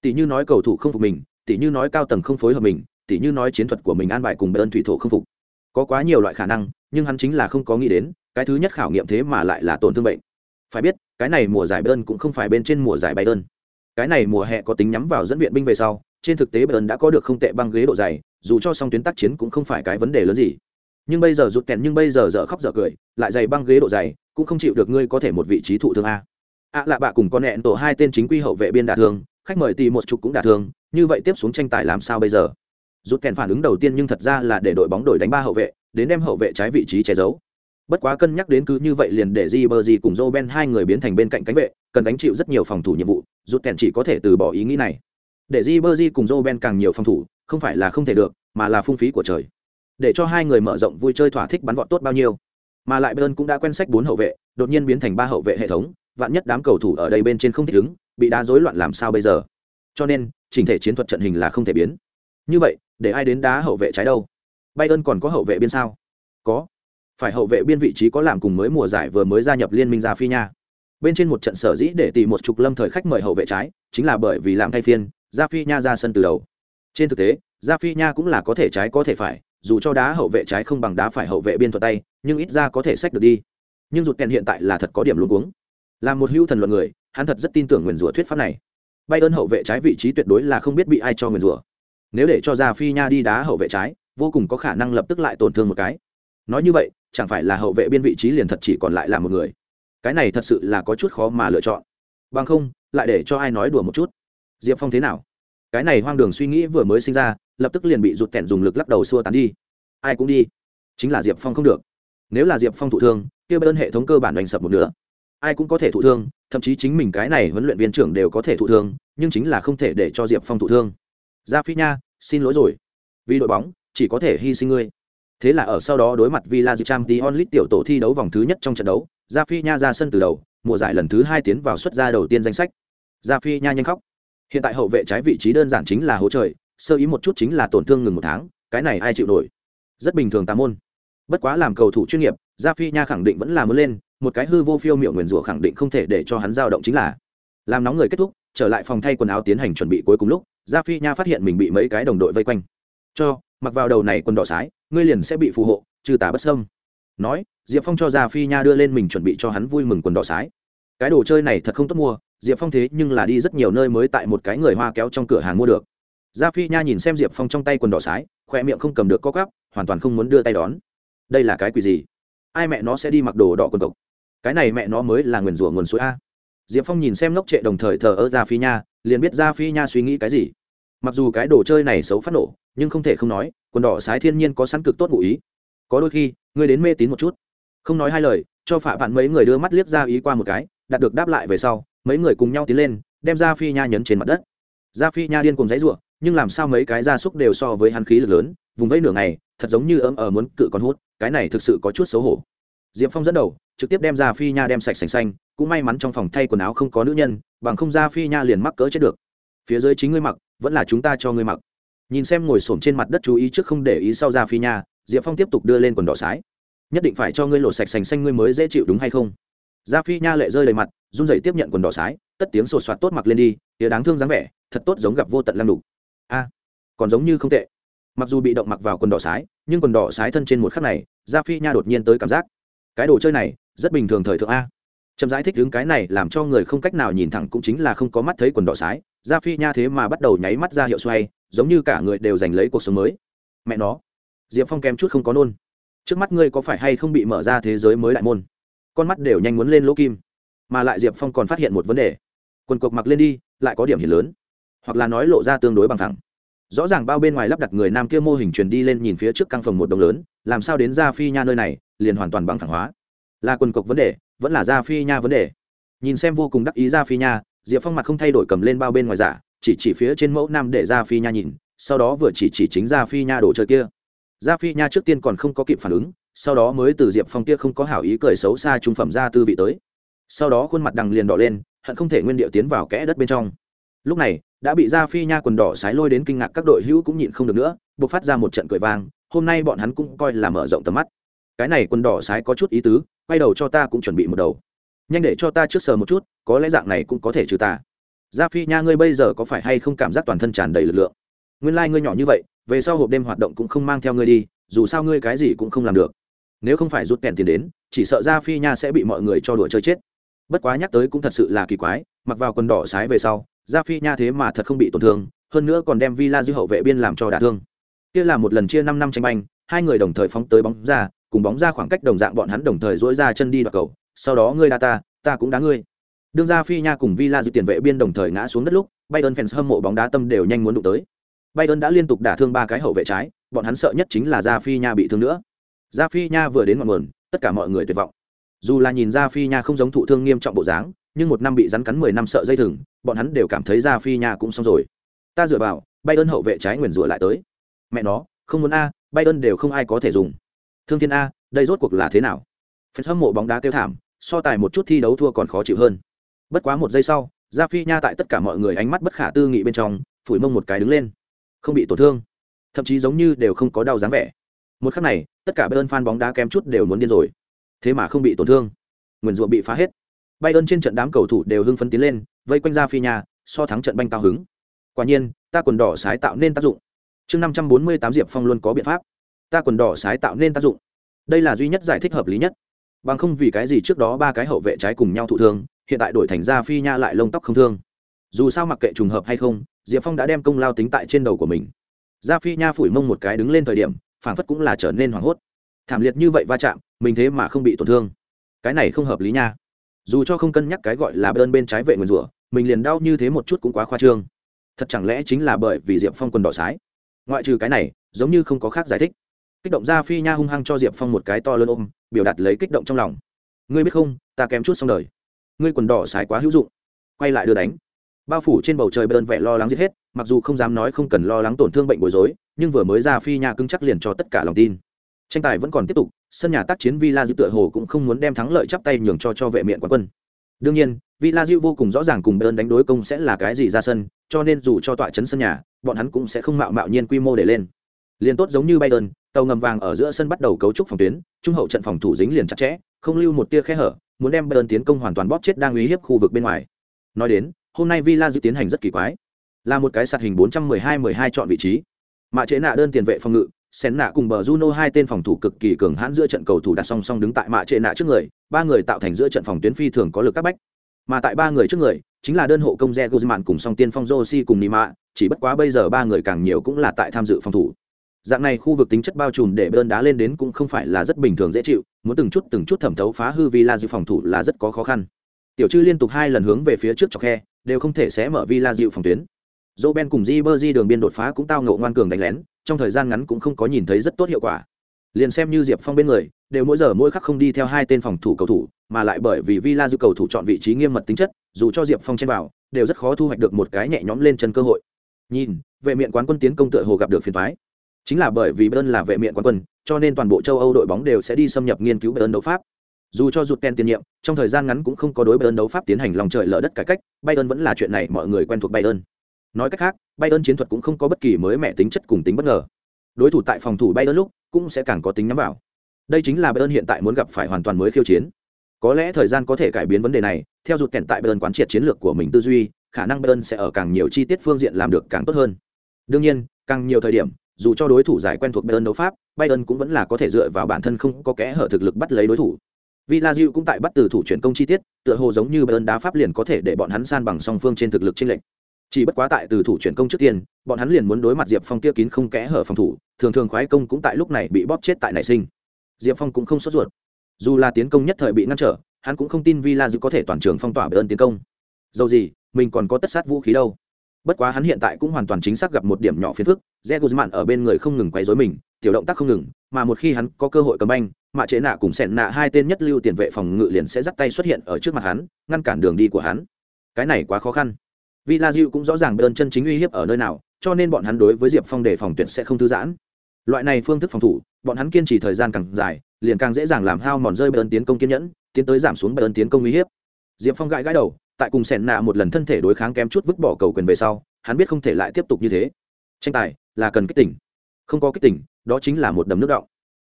Tỷ như nói cầu thủ không phục mình, tỷ như nói cao tầng không phối hợp mình, tỷ như nói chiến thuật của mình an bài cùng bayern thủy thổ không phục. Có quá nhiều loại khả năng, nhưng hắn chính là không có nghĩ đến, cái thứ nhất khảo nghiệm thế mà lại là tổn thương bệnh. Phải biết, cái này mùa giải bayern cũng không phải bên trên mùa giải bayern. Cái này mùa hè có tính nhắm vào dẫn viện binh về sau, trên thực tế bayern đã có được không tệ băng ghế độ dày dù cho song tuyến tác chiến cũng không phải cái vấn đề lớn gì. Nhưng bây giờ rụt kèn nhưng bây giờ dở khóc dở cười, lại dày băng ghế độ dày, cũng không chịu được ngươi có thể một vị trí thụ thương a. Ạ lạ bạ cùng con nẹn tổ hai tên chính quy hậu vệ biên đả thương, khách mời tì một chục cũng đả thương, như vậy tiếp xuống tranh tài làm sao bây giờ? Rút kèn phản ứng đầu tiên nhưng thật ra là để đội bóng đổi đánh ba hậu vệ, đến đem hậu vệ trái vị trí che giấu. Bất quá cân nhắc đến cứ như vậy liền để di bờ di cùng joe ben hai người biến thành bên cạnh cánh vệ, cần đánh chịu rất nhiều phòng thủ nhiệm vụ rút kèn chỉ có thể từ bỏ ý nghĩ này. Để di bờ di cùng joe ben càng nhiều phòng thủ không phải là không thể được mà là phung phí của trời để cho hai người mở rộng vui chơi thỏa thích bắn vọt tốt bao nhiêu mà lại Bayern cũng đã quen sách bốn hậu vệ, đột nhiên biến thành ba hậu vệ hệ thống, vạn nhất đám cầu thủ ở đây bên trên không thích ứng, bị đá rối loạn làm sao bây giờ? Cho nên, chỉnh thể chiến thuật trận hình là không thể biến. Như vậy, để ai đến đá hậu vệ trái đâu? Bayern còn có hậu vệ biên sao? Có. Phải hậu vệ biên vị trí có làm cùng mới mùa giải vừa mới gia nhập liên minh Gia Phi nha. Bên trên một trận sở dĩ để tìm một chục lâm thời khách mời hậu vệ trái, chính là bởi vì làm thay phiên, Gia Phi nha ra sân từ đầu. Trên thực tế, Gia Phi nha cũng là có thể trái có thể phải, dù cho đá hậu vệ trái không bằng đá phải hậu vệ biên thuật tay nhưng ít ra có thể sách được đi. Nhưng rụt kèn hiện tại là thật có điểm luôn uống là một hữu thần luận người hắn thật rất tin tưởng nguyền rủa thuyết pháp này. Bay ơn hậu vệ trái vị trí tuyệt đối là không biết bị ai cho nguyền rủa. Nếu để cho gia phi nha đi đá hậu vệ trái vô cùng có khả năng lập tức lại tổn thương một cái. Nói như vậy chẳng phải là hậu vệ biên vị trí liền thật chỉ còn lại là một người. Cái này thật sự là có chút khó mà lựa chọn. Bằng không lại để cho ai nói đùa một chút. Diệp phong thế nào? Cái này hoang đường suy nghĩ vừa mới sinh ra, lập tức liền bị rụt kẹn dùng lực lắc đầu xua tán đi. Ai cũng đi. Chính là diệp phong không được. Nếu là diệp phong thụ thương, kia bên hệ thống cơ bản đánh sập một nửa. Ai cũng có thể thụ thương, thậm chí chính mình cái này huấn luyện viên trưởng đều có thể thụ thương, nhưng chính là không thể để cho diệp phong thụ thương. Ra phi nha, xin lỗi rồi. Vì đội bóng, chỉ có thể hy sinh ngươi. Thế là ở sau đó đối mặt villa trang tí onlit tiểu tổ thi đấu vòng thứ nhất trong trận đấu ra phi nha ra sân từ đầu, mùa giải lần thứ hai tiến vào xuất gia đầu tiên danh sách. Ra phi nha nhanh khóc hiện tại hậu vệ trái vị trí đơn giản chính là hỗ trời, sơ ý một chút chính là tổn thương ngừng một tháng, cái này ai chịu nổi? Rất bình thường tà môn. Bất quá làm cầu thủ chuyên nghiệp gia phi nha khẳng định vẫn là mới lên, một cái hư vô phiêu miệu nguyền rủa khẳng định không thể để cho hắn dao động chính là. Làm nóng người kết thúc, trở lại phòng thay quần áo tiến hành chuẩn bị cuối cùng lúc gia phi nha phát hiện mình bị mấy cái đồng đội vây quanh. Cho, mặc vào đầu này quần đỏ sái, ngươi liền sẽ bị phù hộ, trừ tà bất sâm nói, diệp phong cho gia phi nha đưa lên mình chuẩn bị cho hắn vui mừng quần đỏ sái. Cái đồ chơi này thật không tốt mua diệp phong thế nhưng là đi rất nhiều nơi mới tại một cái người hoa kéo trong cửa hàng mua được. Gia phi nha nhìn xem diệp phong trong tay quần đỏ sái khoe miệng không cầm được có gắp hoàn toàn không muốn đưa tay đón. Đây là cái quỷ gì? Ai mẹ nó sẽ đi mặc đồ đỏ quần cộc? Cái này mẹ nó mới là nguyền rủa nguồn suối a. Diệp phong nhìn xem ngốc trệ đồng thời thờ ơ ra phi nha, liền biết ra phi nha suy nghĩ cái gì. Mặc dù cái đồ chơi này xấu phát nổ, nhưng không thể không nói, quần đỏ sái thiên nhiên có sẵn cực tốt ngụ ý. Có đôi khi, ngươi đến mê tín một chút. Không nói hai lời, cho phạ bạn mấy người đưa mắt liếc ra ý qua một cái đạt được đáp lại về sau mấy người cùng nhau tiến lên, đem ra phi nha nhấn trên mặt đất. Ra phi nha điên cùng dãy r u ộ nhưng làm sao mấy cái gia súc đều so với hắn khí lực lớn, vùng vẫy nửa ngày, thật giống như ấm ở muốn cự con hút, cái này thực sự có chút xấu hổ. Diệp phong dẫn đầu, trực tiếp đem ra phi nha đem sạch sành xanh, cũng may mắn trong phòng thay quần áo không có nữ nhân, bằng không ra phi nha liền mắc cỡ chết được. Phía dưới chính ngươi mặc, vẫn là chúng ta cho ngươi mặc. Nhìn xem ngồi s trên mặt đất chú ý trước không để ý sau ra phi nha, diệp phong tiếp tục đưa lên quần đỏ sái. Nhất định phải cho ngươi lột sạch sành xanh ngươi mới dễ chịu đúng hay không? Gia phi nha lệ rơi đầy mặt, run rẩy tiếp nhận quần đỏ sái, tất tiếng sột soạt tốt mặc lên đi tía đáng thương dáng vẻ, thật tốt giống gặp vô tận lăng đục a, còn giống như không tệ. Mặc dù bị động mặc vào quần đỏ sái, nhưng quần đỏ sái thân trên một khắc này, gia phi nha đột nhiên tới cảm giác. Cái đồ chơi này, rất bình thường thời thượng a. Chậm giải thích đứng cái này làm cho người không cách nào nhìn thẳng cũng chính là không có mắt thấy quần đỏ sái. Gia phi nha thế mà bắt đầu nháy mắt ra hiệu xoay, giống như cả người đều giành lấy cuộc sống mới. Mẹ nó, diệp phong kém chút không có nôn. Trước mắt ngươi có phải hay không bị mở ra thế giới mới đại môn? Con mắt đều nhanh muốn lên lỗ kim. Mà lại diệp phong còn phát hiện một vấn đề. Quần cộc mặc lên đi, lại có điểm hiển lớn. Hoặc là nói lộ ra tương đối bằng thẳng. Rõ ràng bao bên ngoài lắp đặt người nam kia mô hình truyền đi lên nhìn phía trước căn phòng một đồng lớn, làm sao đến ra phi nha nơi này, liền hoàn toàn bằng thẳng hóa. Là quần cộc vấn đề, vẫn là ra phi nha vấn đề. Nhìn xem vô cùng đắc ý ra phi nha, diệp phong mặt không thay đổi cầm lên bao bên ngoài giả, chỉ chỉ phía trên mẫu nam để ra phi nha nhìn, sau đó vừa chỉ chỉ chính ra phi nha đồ chơi kia. Ra phi nha trước tiên còn không có kịp phản ứng sau đó mới từ diệp phong kia không có hảo ý cười xấu xa trung phẩm ra tư vị tới. Sau đó khuôn mặt đằng liền đỏ lên, hận không thể nguyên điệu tiến vào kẽ đất bên trong. Lúc này, đã bị ra phi nha quần đỏ sái lôi đến kinh ngạc các đội hữu cũng nhịn không được nữa buộc phát ra một trận cười vang, hôm nay bọn hắn cũng coi là mở rộng tầm mắt. Cái này quần đỏ sái có chút ý tứ, quay đầu cho ta cũng chuẩn bị một đầu. Nhanh để cho ta trước sờ một chút, có lẽ dạng này cũng có thể trừ ta. Gia phi nha ngươi bây giờ có phải hay không cảm giác toàn thân tràn đầy lực lượng? Nguyên lai、like、ngươi nhỏ như vậy, về sau hộp đêm hoạt động cũng không mang theo ngươi đi, dù sao ngươi cái gì cũng không làm được nếu không phải rút kèn tiền đến, chỉ sợ Ra phi nha sẽ bị mọi người cho đùa chơi chết. Bất quá nhắc tới cũng thật sự là kỳ quái, mặc vào quần đỏ sái về sau Ra phi nha thế mà thật không bị tổn thương, hơn nữa còn đem villa dư hậu vệ biên làm cho đả thương. Kia là một lần chia năm năm tranh banh, hai người đồng thời phóng tới bóng ra, cùng bóng ra khoảng cách đồng dạng bọn hắn đồng thời dỗi ra chân đi đoạt cầu. Sau đó ngươi đá ta ta cũng đá ngươi. Đương ra phi nha cùng villa dư tiền vệ biên đồng thời ngã xuống đất lúc, bayern fans hâm mộ bóng đá tâm đều nhanh muốn đụng tới. Bayern đã liên tục đả thương ba cái hậu vệ trái, bọn hắn sợ nhất chính là ra phi nha bị thương nữa. Gia phi nha vừa đến ngọn nguồn, tất cả mọi người tuyệt vọng. Dù là nhìn Gia phi nha không giống thụ thương nghiêm trọng bộ dáng, nhưng một năm bị rắn cắn mười năm sợ dây thừng, bọn hắn đều cảm thấy Gia phi nha cũng xong rồi. Ta dựa vào bay ơn hậu vệ trái nguyền rủa lại tới. Mẹ nó, không muốn a bay ơn đều không ai có thể dùng. Thương thiên a, đây rốt cuộc là thế nào? Phần hâm mộ bóng đá kêu thảm, so tài một chút thi đấu thua còn khó chịu hơn. Bất quá một giây sau, Gia phi nha tại tất cả mọi người ánh mắt bất khả tư nghị bên trong, phủi mông một cái đứng lên. Không bị tổn thương. Thậm chí giống như đều không có đau dáng vẻ một khắc này, tất cả bayern fan bóng đá kém chút đều muốn điên rồi. Thế mà không bị tổn thương. Nguyền rủa bị phá hết. Bayern trên trận đám cầu thủ đều hưng phấn tiến lên, vây quanh ra phi nhà so thắng trận banh cao hứng. Quả nhiên, ta quần đỏ sái tạo nên tác dụng. Chương năm trăm bốn mươi tám diệp phong luôn có biện pháp. Ta quần đỏ sái tạo nên tác dụng. Đây là duy nhất giải thích hợp lý nhất. Bằng không vì cái gì trước đó ba cái hậu vệ trái cùng nhau thụ thương, hiện tại đổi thành ra phi nha lại lông tóc không thương. Dù sao mặc kệ trùng hợp hay không, diệp phong đã đem công lao tính tại trên đầu của mình. Gia phi nha phủi mông một cái đứng lên thời điểm phảng phất cũng là trở nên hoảng hốt. Thảm liệt như vậy va chạm, mình thế mà không bị tổn thương. Cái này không hợp lý nha. Dù cho không cân nhắc cái gọi là bên bên trái vệ nguyền rủa, mình liền đau như thế một chút cũng quá khoa trương. Thật chẳng lẽ chính là bởi vì diệp phong quần đỏ sái? Ngoại trừ cái này, giống như không có khác giải thích. Kích động ra phi nha hung hăng cho diệp phong một cái to lớn ôm, biểu đạt lấy kích động trong lòng. Ngươi biết không, ta kém chút xong đời. Ngươi quần đỏ sái quá hữu dụng. Quay lại đưa đánh bao phủ trên bầu trời bơn vẻ lo lắng giết hết, mặc dù không dám nói không cần lo lắng tổn thương bệnh bối rối, nhưng vừa mới ra phi nhà cứng chắc liền cho tất cả lòng tin. Tranh tài vẫn còn tiếp tục, sân nhà tác chiến villa dư tựa hồ cũng không muốn đem thắng lợi chắp tay nhường cho cho vệ miện quán quân. Đương nhiên, villa dư vô cùng rõ ràng cùng bơn đánh đối công sẽ là cái gì ra sân, cho nên dù cho tọa chấn sân nhà, bọn hắn cũng sẽ không mạo mạo nhiên quy mô để lên. Liền tốt giống như bayern, tàu ngầm vàng ở giữa sân bắt đầu cấu trúc phòng tuyến, trung hậu trận phòng thủ dính liền chặt chẽ, không lưu một tia khe hở, muốn đem bayern tiến công hoàn toàn bóp chết đang uy hiếp khu vực bên ngoài. Nói đến hôm nay villa dự tiến hành rất kỳ quái. Là một cái sạt hình 412-12 chọn vị trí. Mạ chế nạ đơn tiền vệ phòng ngự, sen nạ cùng bờ juno hai tên phòng thủ cực kỳ cường hãn giữa trận cầu thủ đặt song song đứng tại mạ chế nạ trước người, ba người tạo thành giữa trận phòng tuyến phi thường có lực các bách. Mà tại ba người trước người, chính là đơn hộ công Ze guzman cùng song tiên phong josi cùng nima chỉ bất quá bây giờ ba người càng nhiều cũng là tại tham dự phòng thủ. Dạng này khu vực tính chất bao trùm để bơn đá lên đến cũng không phải là rất bình thường dễ chịu, muốn từng chút từng chút thẩm thấu phá hư villa dự phòng thủ là rất có khó khăn. Tiểu Trư liên tục hai lần hướng về phía trước chọc khe đều không thể xé mở villa dịu phòng tuyến. Dỗ ben cùng di bơ di đường biên đột phá cũng tao ngộ ngoan cường đánh lén, trong thời gian ngắn cũng không có nhìn thấy rất tốt hiệu quả. Liền xem như diệp phong bên người, đều mỗi giờ mỗi khắc không đi theo hai tên phòng thủ cầu thủ, mà lại bởi vì villa dịu cầu thủ chọn vị trí nghiêm mật tính chất, dù cho diệp phong chen vào, đều rất khó thu hoạch được một cái nhẹ nhõm lên chân cơ hội. Nhìn, vệ miện quán quân tiến công tựa hồ gặp được phiền thoái chính là bởi vì bern là vệ miện quán quân, cho nên toàn bộ châu âu đội bóng đều sẽ đi xâm nhập nghiên cứu bern đấu pháp dù cho rụt ken tiền nhiệm, trong thời gian ngắn cũng không có đối bayern đấu pháp tiến hành lòng trời lở đất cải cách, bayern vẫn là chuyện này mọi người quen thuộc bayern. Nói cách khác, bayern chiến thuật cũng không có bất kỳ mới mẻ tính chất cùng tính bất ngờ. Đối thủ tại phòng thủ bayern lúc cũng sẽ càng có tính nhắm vào. Đây chính là bayern hiện tại muốn gặp phải hoàn toàn mới khiêu chiến. Có lẽ thời gian có thể cải biến vấn đề này, theo rụt kèn tại bayern quán triệt chiến lược của mình tư duy, khả năng bayern sẽ ở càng nhiều chi tiết phương diện làm được càng tốt hơn. Đương nhiên, càng nhiều thời điểm, dù cho đối thủ giải quen thuộc bayern đấu pháp, bayern cũng vẫn là có thể dựa vào bản thân không có kẽ hở thực lực bắt lấy đối thủ. Villa Diu cũng tại bắt từ thủ chuyển công chi tiết, tựa hồ giống như Bayern đá pháp liền có thể để bọn hắn san bằng song phương trên thực lực chênh lệch. Chỉ bất quá tại từ thủ chuyển công trước tiên, bọn hắn liền muốn đối mặt Diệp Phong kia kín không kẽ hở phòng thủ, thường thường khoái công cũng tại lúc này bị bóp chết tại nảy sinh. Diệp Phong cũng không sốt ruột. Dù là tiến công nhất thời bị ngăn trở, hắn cũng không tin Villa Diu có thể toàn trường phong tỏa Bayern tiến công. Dẫu gì, mình còn có tất sát vũ khí đâu bất quá hắn hiện tại cũng hoàn toàn chính xác gặp một điểm nhỏ phiền phức re guzman ở bên người không ngừng quấy rối mình tiểu động tác không ngừng mà một khi hắn có cơ hội cầm banh mạ chế nạ cùng sẹn nạ hai tên nhất lưu tiền vệ phòng ngự liền sẽ dắt tay xuất hiện ở trước mặt hắn, ngăn cản đường đi của hắn. Cái này quá khó khăn. Villa diệu cũng rõ ràng bơn chân chính uy hiếp ở nơi nào, cho nên bọn hắn đối với diệp phong đề phòng tuyển sẽ không thư giãn. Loại này phương thức phòng thủ, bọn hắn kiên trì thời gian càng dài, liền càng dễ dàng làm hao mòn rơi bơn tiến công kiên nhẫn, tiến tới giảm xuống bơn tiến công uy hiếp. Diệp phong gãi gãi đầu, tại cùng sẹn nạ một lần thân thể đối kháng kém chút vứt bỏ cầu quyền về sau, hắn biết không thể lại tiếp tục như thế. Tranh tài là cần kích tỉnh. Không có kích tỉnh, đó chính là một đầm nước động.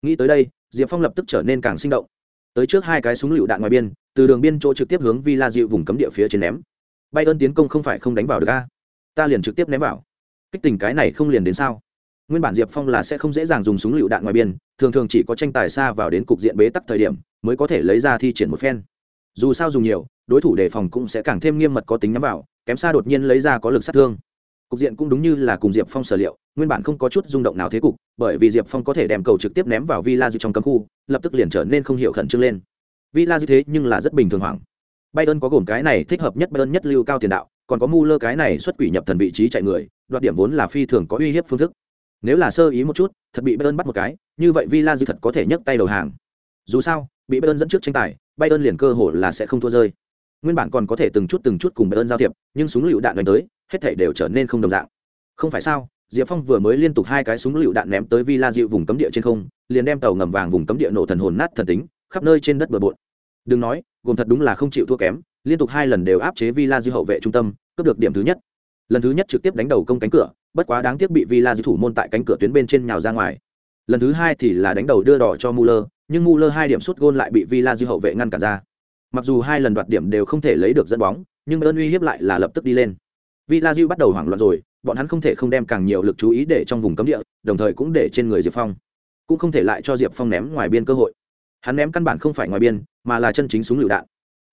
Nghĩ tới đây diệp phong lập tức trở nên càng sinh động. Tới trước hai cái súng lựu đạn ngoài biên, từ đường biên chỗ trực tiếp hướng villa dịu vùng cấm địa phía trên ném. Bay ơn tiến công không phải không đánh vào được a? Ta liền trực tiếp ném vào. Kích tình cái này không liền đến sao? Nguyên bản diệp phong là sẽ không dễ dàng dùng súng lựu đạn ngoài biên, thường thường chỉ có tranh tài xa vào đến cục diện bế tắc thời điểm, mới có thể lấy ra thi triển một phen. Dù sao dùng nhiều, đối thủ đề phòng cũng sẽ càng thêm nghiêm mật có tính nhắm vào, kém xa đột nhiên lấy ra có lực sát thương cục diện cũng đúng như là cùng diệp phong sở liệu, nguyên bản không có chút rung động nào thế cục, bởi vì diệp phong có thể đem cầu trực tiếp ném vào villa dư trong cấm khu, lập tức liền trở nên không hiểu khẩn trương lên. Villa dư thế nhưng là rất bình thường hoảng. Bayern có gồm cái này thích hợp nhất bayern nhất lưu cao tiền đạo, còn có mu lơ cái này xuất quỷ nhập thần vị trí chạy người, đoạt điểm vốn là phi thường có uy hiếp phương thức. Nếu là sơ ý một chút, thật bị bayern bắt một cái, như vậy villa dư thật có thể nhấc tay đầu hàng. Dù sao, bị bayern dẫn trước tranh tài, bayern liền cơ hội là sẽ không thua rơi. Nguyên bản còn có thể từng chút từng chút cùng bayern giao thiệp, nhưng súng lựu đạn đánh tới hết thảy đều trở nên không đồng dạng. Không phải sao, diệp phong vừa mới liên tục hai cái súng lựu đạn ném tới villa dịu vùng cấm địa trên không, liền đem tàu ngầm vàng vùng cấm địa nổ thần hồn nát thần tính, khắp nơi trên đất bờ bộn. Đừng nói, gồm thật đúng là không chịu thua kém, liên tục hai lần đều áp chế villa dịu hậu vệ trung tâm, cướp được điểm thứ nhất. Lần thứ nhất trực tiếp đánh đầu công cánh cửa, bất quá đáng tiếc bị villa dịu thủ môn tại cánh cửa tuyến bên trên nhào ra ngoài. Lần thứ hai thì là đánh đầu đưa đỏ cho muller, nhưng muller hai điểm sút gôn lại bị villa dịu hậu vệ ngăn cản ra. Mặc dù hai lần đoạt điểm đều không thể lấy được dẫn bóng, nhưng ơn uy hiếp lại là lập tức đi lên. Villa Diu bắt đầu hoảng loạn rồi, bọn hắn không thể không đem càng nhiều lực chú ý để trong vùng cấm địa, đồng thời cũng để trên người Diệp Phong. Cũng không thể lại cho Diệp Phong ném ngoài biên cơ hội. Hắn ném căn bản không phải ngoài biên, mà là chân chính súng lựu đạn.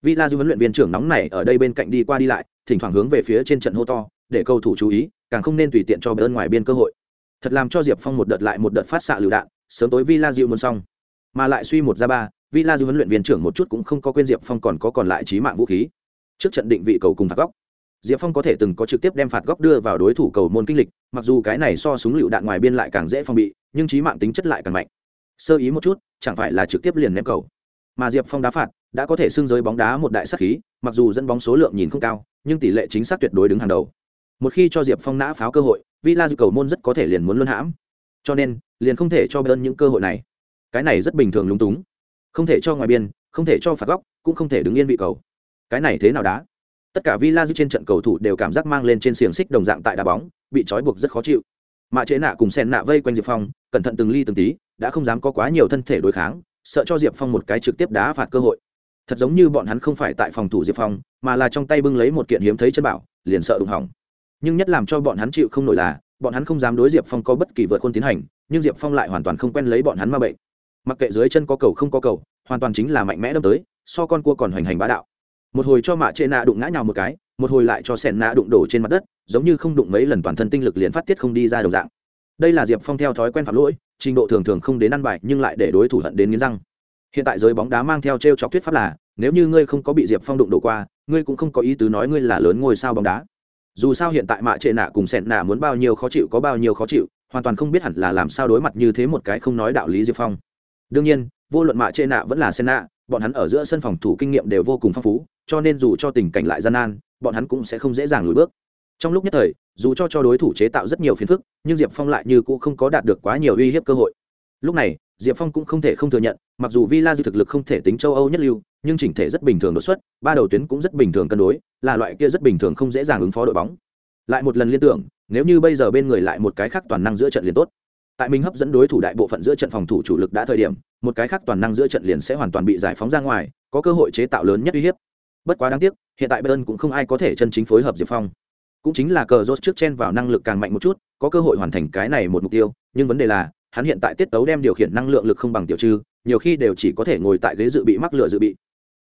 Villa Diu huấn luyện viên trưởng nóng này ở đây bên cạnh đi qua đi lại, thỉnh thoảng hướng về phía trên trận hô to, để cầu thủ chú ý, càng không nên tùy tiện cho bên ngoài biên cơ hội. Thật làm cho Diệp Phong một đợt lại một đợt phát xạ lựu đạn, sớm tối Villa Diu muốn xong. Mà lại suy một ra ba, Villa Diu huấn luyện viên trưởng một chút cũng không có quên Diệp Phong còn có còn lại chí mạng vũ khí. Trước trận định vị cầu cùng phạt góc diệp phong có thể từng có trực tiếp đem phạt góc đưa vào đối thủ cầu môn kinh lịch, mặc dù cái này so súng lựu đạn ngoài biên lại càng dễ phòng bị, nhưng trí mạng tính chất lại càng mạnh. Sơ ý một chút, chẳng phải là trực tiếp liền ném cầu. Mà diệp phong đá phạt, đã có thể xưng giới bóng đá một đại sắc khí, mặc dù dẫn bóng số lượng nhìn không cao, nhưng tỷ lệ chính xác tuyệt đối đứng hàng đầu. Một khi cho diệp phong nã pháo cơ hội villa cầu môn rất có thể liền muốn luân hãm. Cho nên, liền không thể cho bơn những cơ hội này. Cái này rất bình thường lúng túng. Không thể cho ngoài biên, không thể cho phạt góc, cũng không thể đứng yên vị cầu. Cái này thế nào đá? Tất cả villa trên trận cầu thủ đều cảm giác mang lên trên xiềng xích đồng dạng tại đá bóng, bị trói buộc rất khó chịu. Mạ chế nạ cùng sen nạ vây quanh diệp phong, cẩn thận từng ly từng tí, đã không dám có quá nhiều thân thể đối kháng, sợ cho diệp phong một cái trực tiếp đá phạt cơ hội. Thật giống như bọn hắn không phải tại phòng thủ diệp phong, mà là trong tay bưng lấy một kiện hiếm thấy chân bảo, liền sợ đụng hỏng. Nhưng nhất làm cho bọn hắn chịu không nổi là, bọn hắn không dám đối diệp phong có bất kỳ vượt quân tiến hành, nhưng diệp phong lại hoàn toàn không quen lấy bọn hắn ma bệnh. Mặc kệ dưới chân có cầu không có cầu, hoàn toàn chính là mạnh mẽ đâm tới, so con cua còn hoành hành bá đạo một hồi cho mạ trệ nạ đụng ngã nhào một cái, một hồi lại cho sẻn nạ đụng đổ trên mặt đất, giống như không đụng mấy lần toàn thân tinh lực liền phát tiết không đi ra đầu dạng. Đây là diệp phong theo thói quen phạm lỗi, trình độ thường thường không đến ăn bài, nhưng lại để đối thủ hận đến nghiến răng. Hiện tại giới bóng đá mang theo t r e o chọc thuyết pháp là, nếu như ngươi không có bị diệp phong đụng đổ qua, ngươi cũng không có ý tứ nói ngươi là lớn ngôi sao bóng đá. Dù sao hiện tại mạ trệ nạ cùng sẻn nạ muốn bao nhiêu khó chịu có bao nhiêu khó chịu, hoàn toàn không biết hẳn là làm sao đối mặt như thế một cái không nói đạo lý diệp phong. Đương nhiên, vô luận mạ trệ nạ vẫn là sen nạ bọn hắn ở giữa sân phòng thủ kinh nghiệm đều vô cùng phong phú, cho nên dù cho tình cảnh lại gian nan, bọn hắn cũng sẽ không dễ dàng lùi bước. Trong lúc nhất thời, dù cho cho đối thủ chế tạo rất nhiều phiền phức, nhưng diệp phong lại như cũng không có đạt được quá nhiều uy hiếp cơ hội. Lúc này, diệp phong cũng không thể không thừa nhận, mặc dù villa dư thực lực không thể tính châu âu nhất lưu, nhưng chỉnh thể rất bình thường đột xuất, ba đầu tuyến cũng rất bình thường cân đối, là loại kia rất bình thường không dễ dàng ứng phó đội bóng. Lại một lần liên tưởng, nếu như bây giờ bên người lại một cái khác toàn năng giữa trận liền tốt. Tại mình hấp dẫn đối thủ đại bộ phận giữa trận phòng thủ chủ lực đã thời điểm một cái khác toàn năng giữa trận liền sẽ hoàn toàn bị giải phóng ra ngoài, có cơ hội chế tạo lớn nhất uy hiếp. Bất quá đáng tiếc, hiện tại bayern cũng không ai có thể chân chính phối hợp diệp phong. Cũng chính là cờ rốt trước chen vào năng lực càng mạnh một chút, có cơ hội hoàn thành cái này một mục tiêu, nhưng vấn đề là, hắn hiện tại tiết tấu đem điều khiển năng lượng lực không bằng tiểu trư nhiều khi đều chỉ có thể ngồi tại ghế dự bị mắc lửa dự bị.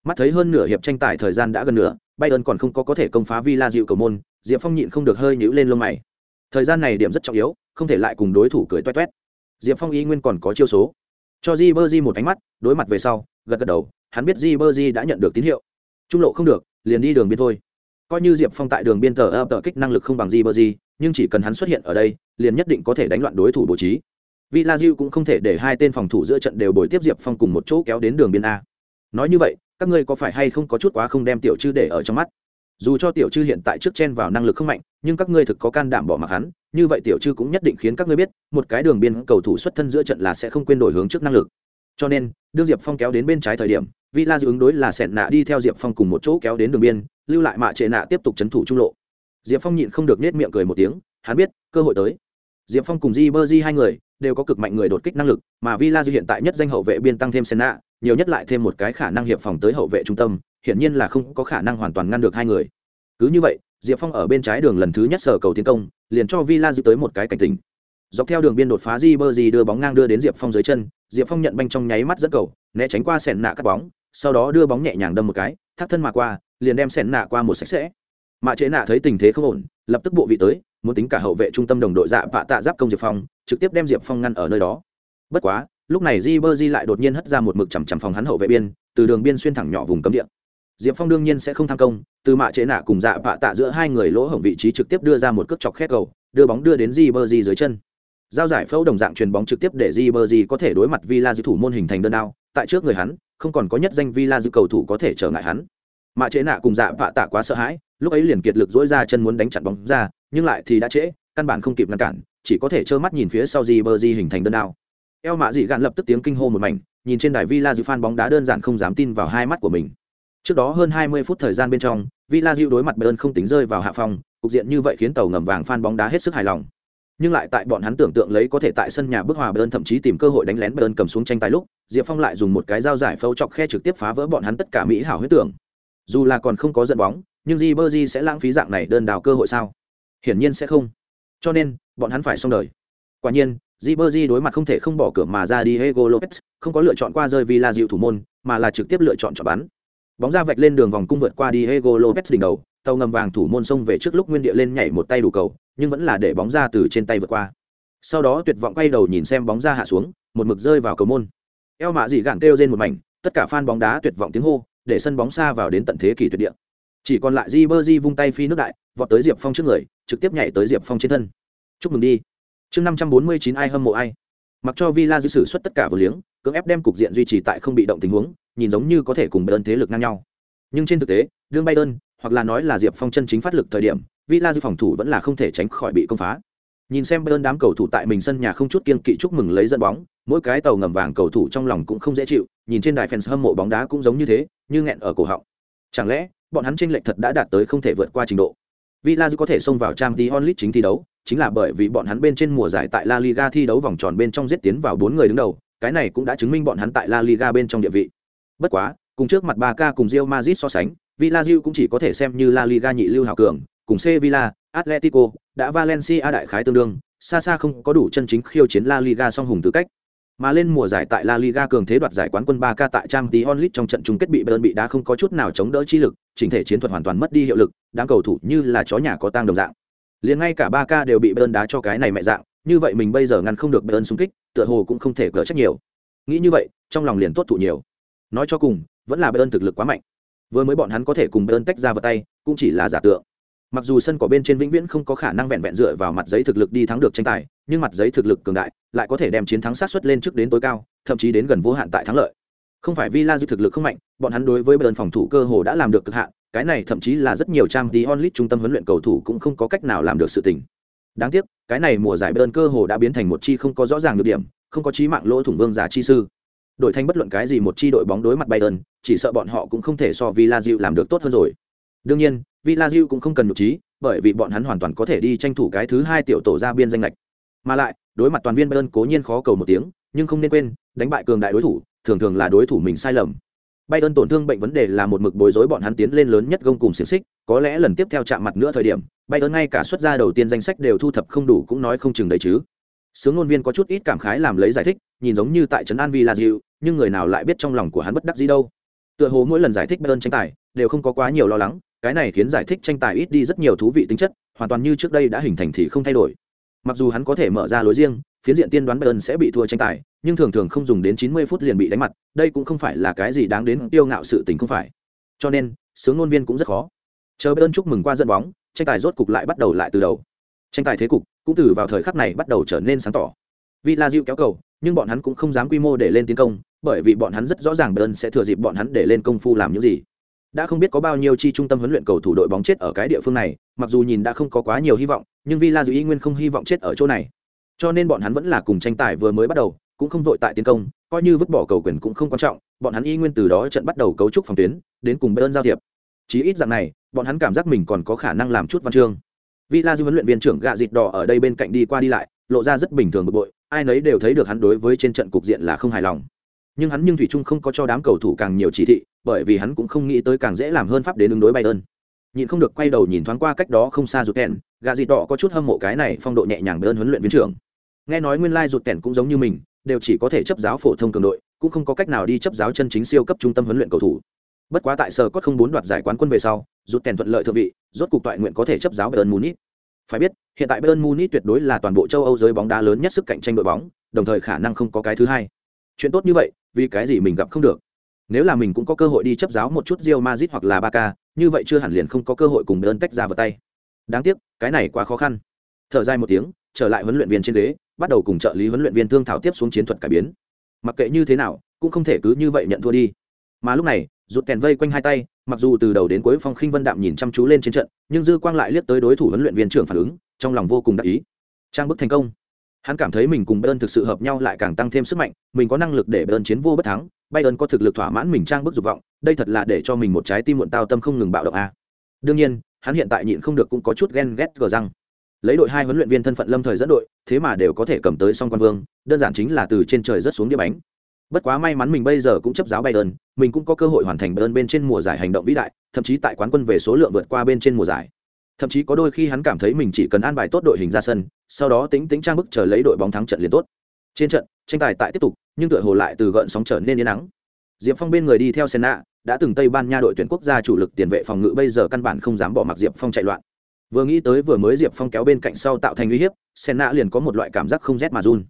Mắt thấy hơn nửa hiệp tranh tài thời gian đã gần nửa, bayern còn không có có thể công phá villa dịu cầu môn, diệp phong nhịn không được hơi nhíu lên lông mày. Thời gian này điểm rất trọng yếu, không thể lại cùng đối thủ cười toét toét. Diệp phong y nguyên còn có chiêu số cho di bơ di một ánh mắt, đối mặt về sau, gật gật đầu, hắn biết di bơ di đã nhận được tín hiệu. Trung lộ không được, liền đi đường biên thôi. Coi như diệp phong tại đường biên tờ ập tờ kích năng lực không bằng di bơ di nhưng chỉ cần hắn xuất hiện ở đây, liền nhất định có thể đánh loạn đối thủ bố trí. Vì la diu cũng không thể để hai tên phòng thủ giữa trận đều bồi tiếp diệp phong cùng một chỗ kéo đến đường biên a. Nói như vậy, các ngươi có phải hay không có chút quá không đem tiểu chư để ở trong mắt? Dù cho tiểu chư hiện tại trước chen vào năng lực không mạnh, nhưng các ngươi thực có can đảm bỏ mặc hắn như vậy tiểu chư cũng nhất định khiến các ngươi biết, một cái đường biên cầu thủ xuất thân giữa trận là sẽ không quên đổi hướng trước năng lực. Cho nên, đương diệp phong kéo đến bên trái thời điểm villa ứng đối là sẹn nạ đi theo diệp phong cùng một chỗ kéo đến đường biên, lưu lại mạ trệ nạ tiếp tục c h ấ n thủ trung lộ. Diệp phong nhịn không được nết miệng cười một tiếng, hắn biết, cơ hội tới. Diệp phong cùng di bơ di hai người đều có cực mạnh người đột kích năng lực, mà villa hiện tại nhất danh hậu vệ biên tăng thêm sẹn nạ, nhiều nhất lại thêm một cái khả năng hiệp phòng tới hậu vệ trung tâm, hiển nhiên là không có khả năng hoàn toàn ngăn được hai người. Cứ như vậy, diệp phong ở bên trái đường lần thứ nhất sở cầu tiến công liền cho villa giữ tới một cái cảnh tình dọc theo đường biên đột phá di đưa bóng ngang đưa đến diệp phong dưới chân, diệp phong nhận banh trong nháy mắt dẫn cầu, né tránh qua sèn nạ cắt bóng, sau đó đưa bóng nhẹ nhàng đâm một cái, thắt thân mà qua, liền đem sèn nạ qua một sạch sẽ. Mạ chế nạ thấy tình thế không ổn, lập tức bộ vị tới, muốn tính cả hậu vệ trung tâm đồng đội dạ vạ tạ giáp công diệp phong, trực tiếp đem diệp phong ngăn ở nơi đó. Bất quá, lúc này di lại đột nhiên hất ra một mực chằm chằm phòng hắn hậu vệ biên, từ đường biên xuyên thẳng nhỏ vùng cấm địa diệp phong đương nhiên sẽ không tham công, từ mạ chế nạ cùng dạ vạ tạ giữa hai người lỗ hổng vị trí trực tiếp đưa ra một cước chọc khét cầu, đưa bóng đưa đến di bơ di dưới chân. Giao giải phẫu đồng dạng truyền bóng trực tiếp để di bơ di có thể đối mặt villa dư thủ môn hình thành đơn đao tại trước người hắn, không còn có nhất danh villa dư cầu thủ có thể trở ngại hắn. Mạ chế nạ cùng dạ vạ tạ quá sợ hãi, lúc ấy liền kiệt lực dỗi ra chân muốn đánh chặn bóng ra, nhưng lại thì đã trễ, căn bản không kịp ngăn cản, chỉ có thể trơ mắt nhìn phía sau di bơ di hình thành đơn đao eo mạ dị gạn lập tức tiếng kinh hô một mảnh, nhìn trên đài villa dư phan bóng đá đơn giản không dám tin vào hai mắt của mình. Trước đó hơn 20 phút thời gian bên trong, Villa Diu đối mặt Bayern không tính rơi vào hạ phòng, cục diện như vậy khiến tàu ngầm vàng fan bóng đá hết sức hài lòng. Nhưng lại tại bọn hắn tưởng tượng lấy có thể tại sân nhà bước hòa Bayern thậm chí tìm cơ hội đánh lén Bayern cầm xuống tranh tài lúc, Diệp Phong lại dùng một cái dao giải phâu chọc khe trực tiếp phá vỡ bọn hắn tất cả mỹ hảo huyết tưởng. Dù là còn không có dẫn bóng, nhưng Ribery sẽ lãng phí dạng này đơn đào cơ hội sao? Hiển nhiên sẽ không. Cho nên, bọn hắn phải xong đời. Quả nhiên, Ribery đối mặt không thể không bỏ cửa mà ra đi Diego Lopez, không có lựa chọn qua rơi Villa Diu thủ môn, mà là trực tiếp lựa chọn chọn bắn bóng ra vạch lên đường vòng cung vượt qua đi. Diego Lopez đỉnh đầu, tàu ngầm vàng thủ môn sông về trước lúc nguyên địa lên nhảy một tay đủ cầu, nhưng vẫn là để bóng ra từ trên tay vượt qua. Sau đó tuyệt vọng quay đầu nhìn xem bóng ra hạ xuống, một mực rơi vào cầu môn. Eo mạ dị gạn kêu trên một mảnh, tất cả fan bóng đá tuyệt vọng tiếng hô, để sân bóng xa vào đến tận thế kỷ tuyệt địa. Chỉ còn lại Ribery vung tay phi nước đại, vọt tới Diệp Phong trước người, trực tiếp nhảy tới Diệp Phong trên thân. Chúc mừng đi. Chương 549 ai hâm mộ ai. Mặc cho Villa dư sử xuất tất cả vừa liếng, cưỡng ép đem cục diện duy trì tại không bị động tình huống, nhìn giống như có thể cùng Bayern thế lực ngang nhau. Nhưng trên thực tế, đương Bayern, hoặc là nói là Diệp Phong chân chính phát lực thời điểm, Villa dư phòng thủ vẫn là không thể tránh khỏi bị công phá. Nhìn xem Bayern đám cầu thủ tại mình sân nhà không chút kiên kỵ chúc mừng lấy dẫn bóng, mỗi cái tàu ngầm vàng cầu thủ trong lòng cũng không dễ chịu, nhìn trên đài fans hâm mộ bóng đá cũng giống như thế, như nghẹn ở cổ họng. Chẳng lẽ, bọn hắn chênh lệch thật đã đạt tới không thể vượt qua trình độ. Villa có thể xông vào Champions League chính thi đấu, chính là bởi vì bọn hắn bên trên mùa giải tại La Liga thi đấu vòng tròn bên trong giết tiến vào bốn người đứng đầu, cái này cũng đã chứng minh bọn hắn tại La Liga bên trong địa vị. Bất quá, cùng trước mặt Barca cùng Real Madrid so sánh, Villarreal cũng chỉ có thể xem như La Liga nhị lưu hào cường, cùng Sevilla, Atletico, đã Valencia đại khái tương đương, xa xa không có đủ chân chính khiêu chiến La Liga song hùng tư cách. Mà lên mùa giải tại La Liga cường thế đoạt giải quán quân Barca tại Champions League trong trận chung kết bị Bayern bị đá không có chút nào chống đỡ chi lực, chỉnh thể chiến thuật hoàn toàn mất đi hiệu lực, đám cầu thủ như là chó nhà có tang đồng dạng. Liền ngay cả ba ca đều bị Bayern đá cho cái này mẹ dạng như vậy mình bây giờ ngăn không được bayern xung kích tựa hồ cũng không thể gỡ trách nhiều. Nghĩ như vậy trong lòng liền tốt thụ nhiều nói cho cùng, vẫn là bayern thực lực quá mạnh. Vừa mới bọn hắn có thể cùng bayern tách ra vào tay, cũng chỉ là giả tượng. Mặc dù sân cỏ bên trên vĩnh viễn không có khả năng vẹn vẹn dựa vào mặt giấy thực lực đi thắng được tranh tài, nhưng mặt giấy thực lực cường đại, lại có thể đem chiến thắng sát xuất lên trước đến tối cao, thậm chí đến gần vô hạn tại thắng lợi. Không phải villa dư thực lực không mạnh, bọn hắn đối với bayern phòng thủ cơ hồ đã làm được cực hạn, cái này thậm chí là rất nhiều trang tí onlit trung tâm huấn luyện cầu thủ cũng không có cách nào làm được sự tình. Đáng tiếc, cái này mùa giải bayern cơ hồ đã biến thành một chi không có rõ ràng được điểm, không có chí mạng lỗ thủng vương giả chi sư đổi thành bất luận cái gì một chi đội bóng đối mặt bayern chỉ sợ bọn họ cũng không thể so villa dư làm được tốt hơn rồi. Đương nhiên villa dư cũng không cần nhục trí bởi vì bọn hắn hoàn toàn có thể đi tranh thủ cái thứ hai tiểu tổ ra biên danh lệch. Mà lại đối mặt toàn viên bayern cố nhiên khó cầu một tiếng nhưng không nên quên đánh bại cường đại đối thủ thường thường là đối thủ mình sai lầm. Bayern tổn thương bệnh vấn đề là một mực bối rối bọn hắn tiến lên lớn nhất gông cùng xiển xích, có lẽ lần tiếp theo chạm mặt nữa thời điểm, Bayern ngay cả xuất ra đầu tiên danh sách đều thu thập không đủ cũng nói không chừng đấy chứ. Sướng ngôn viên có chút ít cảm khái làm lấy giải thích, nhìn giống như tại trấn An Villa dịu, nhưng người nào lại biết trong lòng của hắn bất đắc dĩ đâu. Tựa hồ mỗi lần giải thích Bayern tranh tài, đều không có quá nhiều lo lắng, cái này khiến giải thích tranh tài ít đi rất nhiều thú vị tính chất, hoàn toàn như trước đây đã hình thành thì không thay đổi. Mặc dù hắn có thể mở ra lối riêng, phiến diện tiên đoán Bayern sẽ bị thua tranh tài, nhưng thường thường không dùng đến 90 phút liền bị đánh mặt, đây cũng không phải là cái gì đáng đến tiêu ngạo sự tình không phải. Cho nên, sướng ngôn viên cũng rất khó. Chờ Bayern chúc mừng qua dẫn bóng, tranh tài rốt cục lại bắt đầu lại từ đầu. Tranh tài thế cục cũng từ vào thời khắc này bắt đầu trở nên sáng tỏ. vì la diệu kéo cầu, nhưng bọn hắn cũng không dám quy mô để lên tiến công, bởi vì bọn hắn rất rõ ràng Bern sẽ thừa dịp bọn hắn để lên công phu làm những gì. Đã không biết có bao nhiêu chi trung tâm huấn luyện cầu thủ đội bóng chết ở cái địa phương này, mặc dù nhìn đã không có quá nhiều hy vọng, nhưng Villa Diu y nguyên không hy vọng chết ở chỗ này cho nên bọn hắn vẫn là cùng tranh tài vừa mới bắt đầu cũng không vội tại tiến công coi như vứt bỏ cầu quyền cũng không quan trọng bọn hắn y nguyên từ đó trận bắt đầu cấu trúc phòng tuyến đến cùng bayern giao thiệp chí ít dạng này bọn hắn cảm giác mình còn có khả năng làm chút văn chương villa Ju huấn luyện viên trưởng gạ dịt đỏ ở đây bên cạnh đi qua đi lại, lộ ra rất bình thường bực bội, ai nấy đều thấy được hắn đối với trên trận cục diện là không hài lòng. Nhưng hắn nhưng thủy trung không có cho đám cầu thủ càng nhiều chỉ thị, bởi vì hắn cũng không nghĩ tới càng dễ làm hơn pháp đến ứng đối bayern. Nhìn không được quay đầu nhìn thoáng qua cách đó không xa rụt kèn gạ dịt đỏ có chút hâm mộ cái này phong độ nhẹ nhàng bayern huấn luyện viên trưởng. Nghe nói nguyên lai rụt kèn cũng giống như mình, đều chỉ có thể chấp giáo phổ thông cường đội, cũng không có cách nào đi chấp giáo chân chính siêu cấp trung tâm huấn luyện cầu thủ bất quá tại sở cốt không bốn đoạt giải quán quân về sau rút kèn thuận lợi thượng vị rốt cục toại nguyện có thể chấp giáo bayern munich. Phải biết hiện tại bayern munich tuyệt đối là toàn bộ châu âu giới bóng đá lớn nhất sức cạnh tranh đội bóng đồng thời khả năng không có cái thứ hai. Chuyện tốt như vậy vì cái gì mình gặp không được? Nếu là mình cũng có cơ hội đi chấp giáo một chút Real Madrid hoặc là Barca, như vậy chưa hẳn liền không có cơ hội cùng Bayern tách ra vào tay. Đáng tiếc, cái này quá khó khăn. Thở dài một tiếng, trở lại huấn luyện viên trên ghế, bắt đầu cùng trợ lý huấn luyện viên thương thảo tiếp xuống chiến thuật cải biến. Mặc kệ như thế nào cũng không thể cứ như vậy nhận thua đi. Mà lúc này rụt kèn vây quanh hai tay, mặc dù từ đầu đến cuối phong khinh vân đạm nhìn chăm chú lên trên trận, nhưng dư quang lại liếc tới đối thủ huấn luyện viên trưởng phản ứng, trong lòng vô cùng đắc ý. Trang bức thành công. Hắn cảm thấy mình cùng bayern thực sự hợp nhau lại càng tăng thêm sức mạnh, mình có năng lực để bayern chiến vô bất thắng, bayern có thực lực thỏa mãn mình trang bức dục vọng, đây thật là để cho mình một trái tim muộn tao tâm không ngừng bạo động a. Đương nhiên, hắn hiện tại nhịn không được cũng có chút ghen ghét gờ răng. Lấy đội hai huấn luyện viên thân phận lâm thời dẫn đội, thế mà đều có thể cầm tới song quan vương, đơn giản chính là từ trên trời rất xuống đĩa bánh. Bất quá may mắn mình bây giờ cũng chấp giáo bayern mình cũng có cơ hội hoàn thành bayern bên trên mùa giải hành động vĩ đại, thậm chí tại quán quân về số lượng vượt qua bên trên mùa giải. Thậm chí có đôi khi hắn cảm thấy mình chỉ cần an bài tốt đội hình ra sân, sau đó tính tính trang bức chờ lấy đội bóng thắng trận liền tốt. Trên trận, tranh tài tại tiếp tục, nhưng tựa hồ lại từ gợn sóng trở nên yên nắng. Diệp phong bên người đi theo senna, đã từng tây ban nha đội tuyển quốc gia chủ lực tiền vệ phòng ngự bây giờ căn bản không dám bỏ mặc diệp phong chạy loạn. Vừa nghĩ tới vừa mới diệp phong kéo bên cạnh sau tạo thành uy hiếp, senna liền có một loại cảm giác không rét mà run.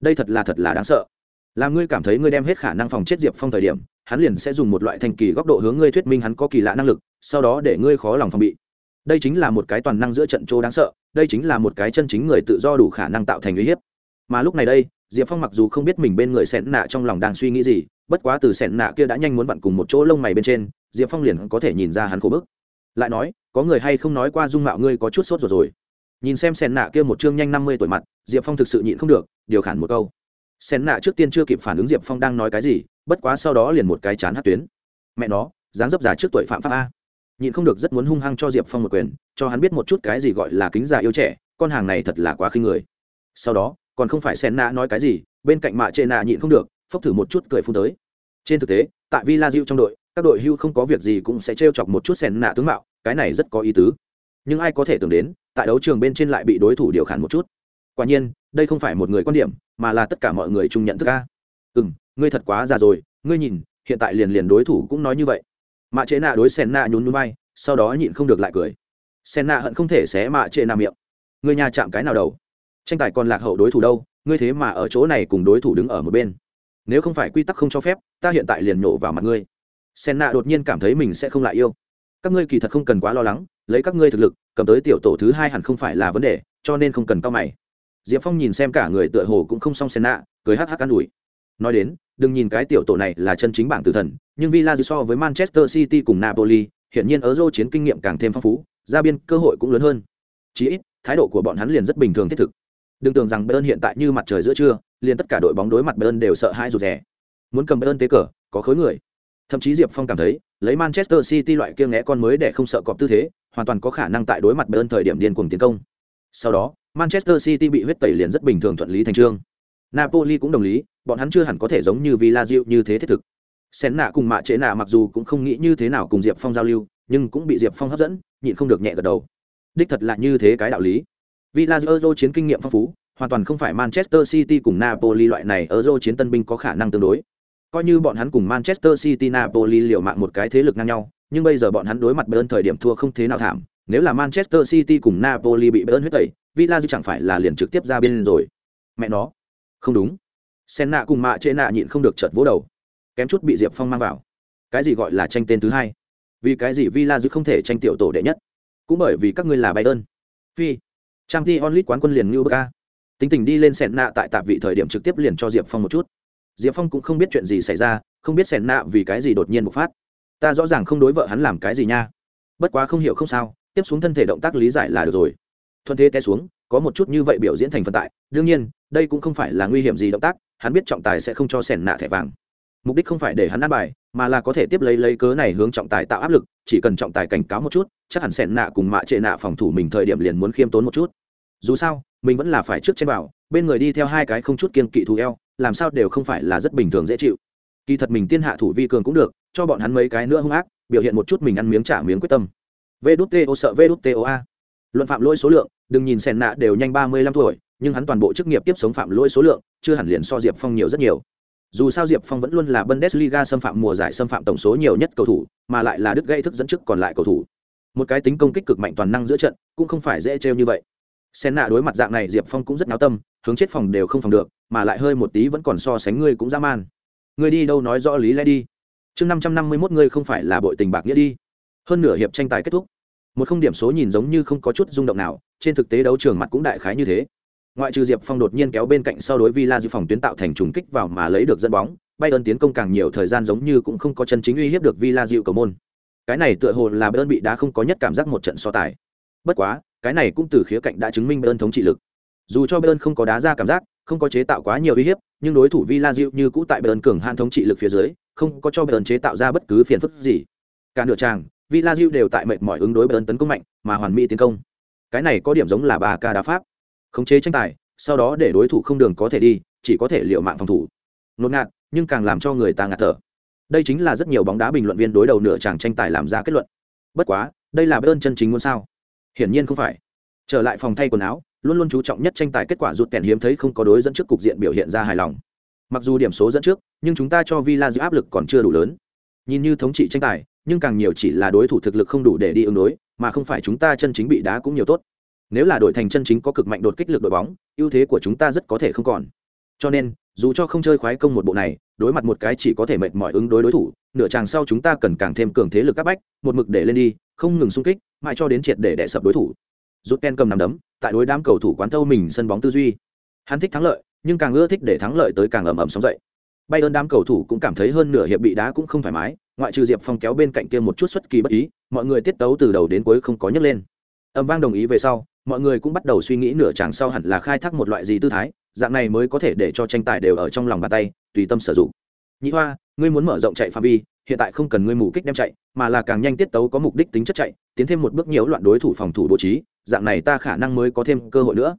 Đây thật là thật là đáng sợ. Làm ngươi cảm thấy ngươi đem hết khả năng phòng chết diệp phong thời điểm hắn liền sẽ dùng một loại thành kỳ góc độ hướng ngươi thuyết minh hắn có kỳ lạ năng lực, sau đó để ngươi khó lòng phòng bị. Đây chính là một cái toàn năng giữa trận chỗ đáng sợ, đây chính là một cái chân chính người tự do đủ khả năng tạo thành uy hiếp. Mà lúc này đây, diệp phong mặc dù không biết mình bên người sẹn nạ trong lòng đang suy nghĩ gì, bất quá từ sẹn nạ kia đã nhanh muốn vặn cùng một chỗ lông mày bên trên, diệp phong liền có thể nhìn ra hắn khổ bức. Lại nói, có người hay không nói qua dung mạo ngươi có chút sốt rồi rồi? Nhìn xem sen nạ kia một chương nhanh năm mươi tuổi mặt, diệp phong thực sự nhịn không được, điều khản một câu. Sen nạ trước tiên chưa kịp phản ứng diệp phong đang nói cái gì bất quá sau đó liền một cái chán hát tuyến. Mẹ nó, dáng dấp già trước tuổi phạm pháp a. Nhịn không được rất muốn hung hăng cho diệp phong một quyền, cho hắn biết một chút cái gì gọi là kính già yêu trẻ, con hàng này thật là quá khinh người. Sau đó, còn không phải sen nạ nói cái gì, bên cạnh mạ chê nạ nhịn không được, phốc thử một chút cười phun tới. Trên thực tế, tại villa diệu trong đội, các đội hưu không có việc gì cũng sẽ t chọc một chút sen nạ tướng mạo, cái này rất có ý tứ. Nhưng ai có thể tưởng đến, tại đấu trường bên trên lại bị đối thủ điều khản một chút. Quả nhiên, đây không phải một người quan điểm, mà là tất cả mọi người chung nhận thức ca ừ m ngươi thật quá già rồi, ngươi nhìn, hiện tại liền liền đối thủ cũng nói như vậy. Mạ chế nạ đối sen nạ nhún núi bay sau đó nhịn không được lại cười. Sen nạ hận không thể xé mạ chế nạ miệng. Ngươi nhà chạm cái nào đầu? Tranh tài còn lạc hậu đối thủ đâu, ngươi thế mà ở chỗ này cùng đối thủ đứng ở một bên. Nếu không phải quy tắc không cho phép, ta hiện tại liền nổ vào mặt ngươi. Sen nạ đột nhiên cảm thấy mình sẽ không lại yêu. Các ngươi kỳ thật không cần quá lo lắng, lấy các ngươi thực lực, cầm tới tiểu tổ thứ hai hẳn không phải là vấn đề, cho nên không cần cao mày. Diệp phong nhìn xem cả người tựa hồ cũng không xong sen nạ cười hắc hắc an ủi. Nói đến đừng nhìn cái tiểu tổ này là chân chính bảng tử thần, nhưng villa so với manchester city cùng napoli hiện nhiên ở dô chiến kinh nghiệm càng thêm phong phú, ra biên cơ hội cũng lớn hơn. Chỉ ít, thái độ của bọn hắn liền rất bình thường thiết thực. Đừng tưởng rằng bayern hiện tại như mặt trời giữa trưa, liền tất cả đội bóng đối mặt bayern đều sợ hãi rụt rè. Muốn cầm bayern tế cờ, có khối người. Thậm chí diệp phong cảm thấy, lấy manchester city loại kia ngẽ con mới để không sợ cọp tư thế, hoàn toàn có khả năng tại đối mặt bayern thời điểm điên cuồng tiến công. Sau đó, manchester city bị huyết tẩy liền rất bình thường thuận lý thành trương napoli cũng đồng lý, bọn hắn chưa hẳn có thể giống như villa như thế thiết thực. Xén nạ cùng mạ trễ nạ mặc dù cũng không nghĩ như thế nào cùng diệp phong giao lưu, nhưng cũng bị diệp phong hấp dẫn, nhịn không được nhẹ gật đầu. Đích thật là như thế cái đạo lý. Villa euro chiến kinh nghiệm phong phú, hoàn toàn không phải manchester city cùng napoli loại này euro chiến tân binh có khả năng tương đối. Coi như bọn hắn cùng manchester city, napoli liều mạng một cái thế lực ngang nhau, nhưng bây giờ bọn hắn đối mặt bayern thời điểm thua không thế nào thảm. Nếu là manchester city cùng napoli bị bayern huyết tẩy villa chẳng phải là liền trực tiếp ra bên rồi. Mẹ nó không đúng. Sen nạ cùng mạ trệ nạ nhịn không được chợt vỗ đầu. Kém chút bị diệp phong mang vào. Cái gì gọi là tranh tên thứ hai? Vì cái gì villa giữ không thể tranh tiểu tổ đệ nhất? Cũng bởi vì các ngươi là bay ơn phi trang t onlit quán quân liền như bờ ca tính tình đi lên sẹn nạ tại tạp vị thời điểm trực tiếp liền cho diệp phong một chút. Diệp phong cũng không biết chuyện gì xảy ra, không biết sẹn nạ vì cái gì đột nhiên bộc phát. Ta rõ ràng không đối vợ hắn làm cái gì nha. Bất quá không hiểu không sao, tiếp xuống thân thể động tác lý giải là được rồi. Thuận thế té xuống có một chút như vậy biểu diễn thành phần tại, đương nhiên, đây cũng không phải là nguy hiểm gì động tác, hắn biết trọng tài sẽ không cho sẻn nạ thẻ vàng. Mục đích không phải để hắn ăn bài, mà là có thể tiếp lấy lấy cớ này hướng trọng tài tạo áp lực, chỉ cần trọng tài cảnh cáo một chút, chắc hẳn sẻn nạ cùng mạ trệ nạ phòng thủ mình thời điểm liền muốn khiêm tốn một chút. Dù sao, mình vẫn là phải trước trên bảo, bên người đi theo hai cái không chút kiên kỵ thù eo, làm sao đều không phải là rất bình thường dễ chịu. Kỳ thật mình tiên hạ thủ vi cường cũng được, cho bọn hắn mấy cái nữa hung ác, biểu hiện một chút mình ăn miếng trả miếng quyết tâm. Vê đút tê sợ vê đút tê a. Luận phạm lỗi số lượng đừng nhìn sen nạ đều nhanh ba mươi lăm tuổi, nhưng hắn toàn bộ chức nghiệp tiếp sống phạm lỗi số lượng, chưa hẳn liền so diệp phong nhiều rất nhiều. Dù sao diệp phong vẫn luôn là bundesliga xâm phạm mùa giải xâm phạm tổng số nhiều nhất cầu thủ, mà lại là đứt gây thức dẫn trước còn lại cầu thủ. Một cái tính công kích cực mạnh toàn năng giữa trận, cũng không phải dễ trêu như vậy. Sen nạ đối mặt dạng này diệp phong cũng rất náo tâm, hướng chết phòng đều không phòng được, mà lại hơi một tí vẫn còn so sánh ngươi cũng dã man. Ngươi đi đâu nói rõ lý lẽ đi. Chương năm trăm năm mươi mốt ngươi không phải là bội tình bạc nghĩa đi. Hơn nửa hiệp tranh tài kết thúc. Một không điểm số nhìn giống như không có chút rung động nào trên thực tế đấu trường mặt cũng đại khái như thế. Ngoại trừ diệp phong đột nhiên kéo bên cạnh sau đối villa dự phòng tuyến tạo thành trùng kích vào mà lấy được dẫn bóng, bayern tiến công càng nhiều thời gian giống như cũng không có chân chính uy hiếp được villa dịu cầu môn. Cái này tựa hồ là bayern bị đá không có nhất cảm giác một trận so tài. Bất quá, cái này cũng từ khía cạnh đã chứng minh bayern thống trị lực. Dù cho bayern không có đá ra cảm giác, không có chế tạo quá nhiều uy hiếp, nhưng đối thủ villa dịu như cũ tại bayern cường han thống trị lực phía dưới, không có cho bayern chế tạo ra bất cứ phiền phức gì. Cả nửa tràng, villa dịu đều tại mệt mỏi ứng đối bayern tấn công mạnh, mà hoàn mỹ tiến công cái này có điểm giống là ba ca đá pháp. Khống chế tranh tài, sau đó để đối thủ không đường có thể đi, chỉ có thể liệu mạng phòng thủ. Ngột ngạt, nhưng càng làm cho người ta ngạt thở. Đây chính là rất nhiều bóng đá bình luận viên đối đầu nửa chàng tranh tài làm ra kết luận. Bất quá, đây là ơn chân chính muốn sao? Hiển nhiên không phải. Trở lại phòng thay quần áo, luôn luôn chú trọng nhất tranh tài kết quả rụt kèn hiếm thấy không có đối dẫn trước cục diện biểu hiện ra hài lòng. Mặc dù điểm số dẫn trước, nhưng chúng ta cho villa giữ áp lực còn chưa đủ lớn. Nhìn như thống trị tranh tài, nhưng càng nhiều chỉ là đối thủ thực lực không đủ để đi ứng đối mà không phải chúng ta chân chính bị đá cũng nhiều tốt. Nếu là đội thành chân chính có cực mạnh đột kích lực đội bóng, ưu thế của chúng ta rất có thể không còn. Cho nên, dù cho không chơi khoái công một bộ này, đối mặt một cái chỉ có thể mệt mỏi ứng đối đối thủ, nửa chàng sau chúng ta cần càng thêm cường thế lực các bách, một mực để lên đi, không ngừng xung kích, mãi cho đến triệt để đẻ sập đối thủ. Rút ken cầm nằm đấm, tại đối đám cầu thủ quán thâu mình sân bóng tư duy. Hắn thích thắng lợi, nhưng càng ưa thích để thắng lợi tới càng ầm ầm sóng dậy. Bay ơn đám cầu thủ cũng cảm thấy hơn nửa hiệp bị đá cũng không thoải mái ngoại trừ diệp phong kéo bên cạnh kia một chút xuất kỳ bất ý, mọi người tiết tấu từ đầu đến cuối không có nhấc lên. Âm vang đồng ý về sau, mọi người cũng bắt đầu suy nghĩ nửa chàng sau hẳn là khai thác một loại gì tư thái, dạng này mới có thể để cho tranh tài đều ở trong lòng bàn tay, tùy tâm sử dụng. Nhị hoa, ngươi muốn mở rộng chạy phạm vi, hiện tại không cần ngươi mù kích đem chạy, mà là càng nhanh tiết tấu có mục đích tính chất chạy, tiến thêm một bước nhiễu loạn đối thủ phòng thủ bố trí, dạng này ta khả năng mới có thêm cơ hội nữa.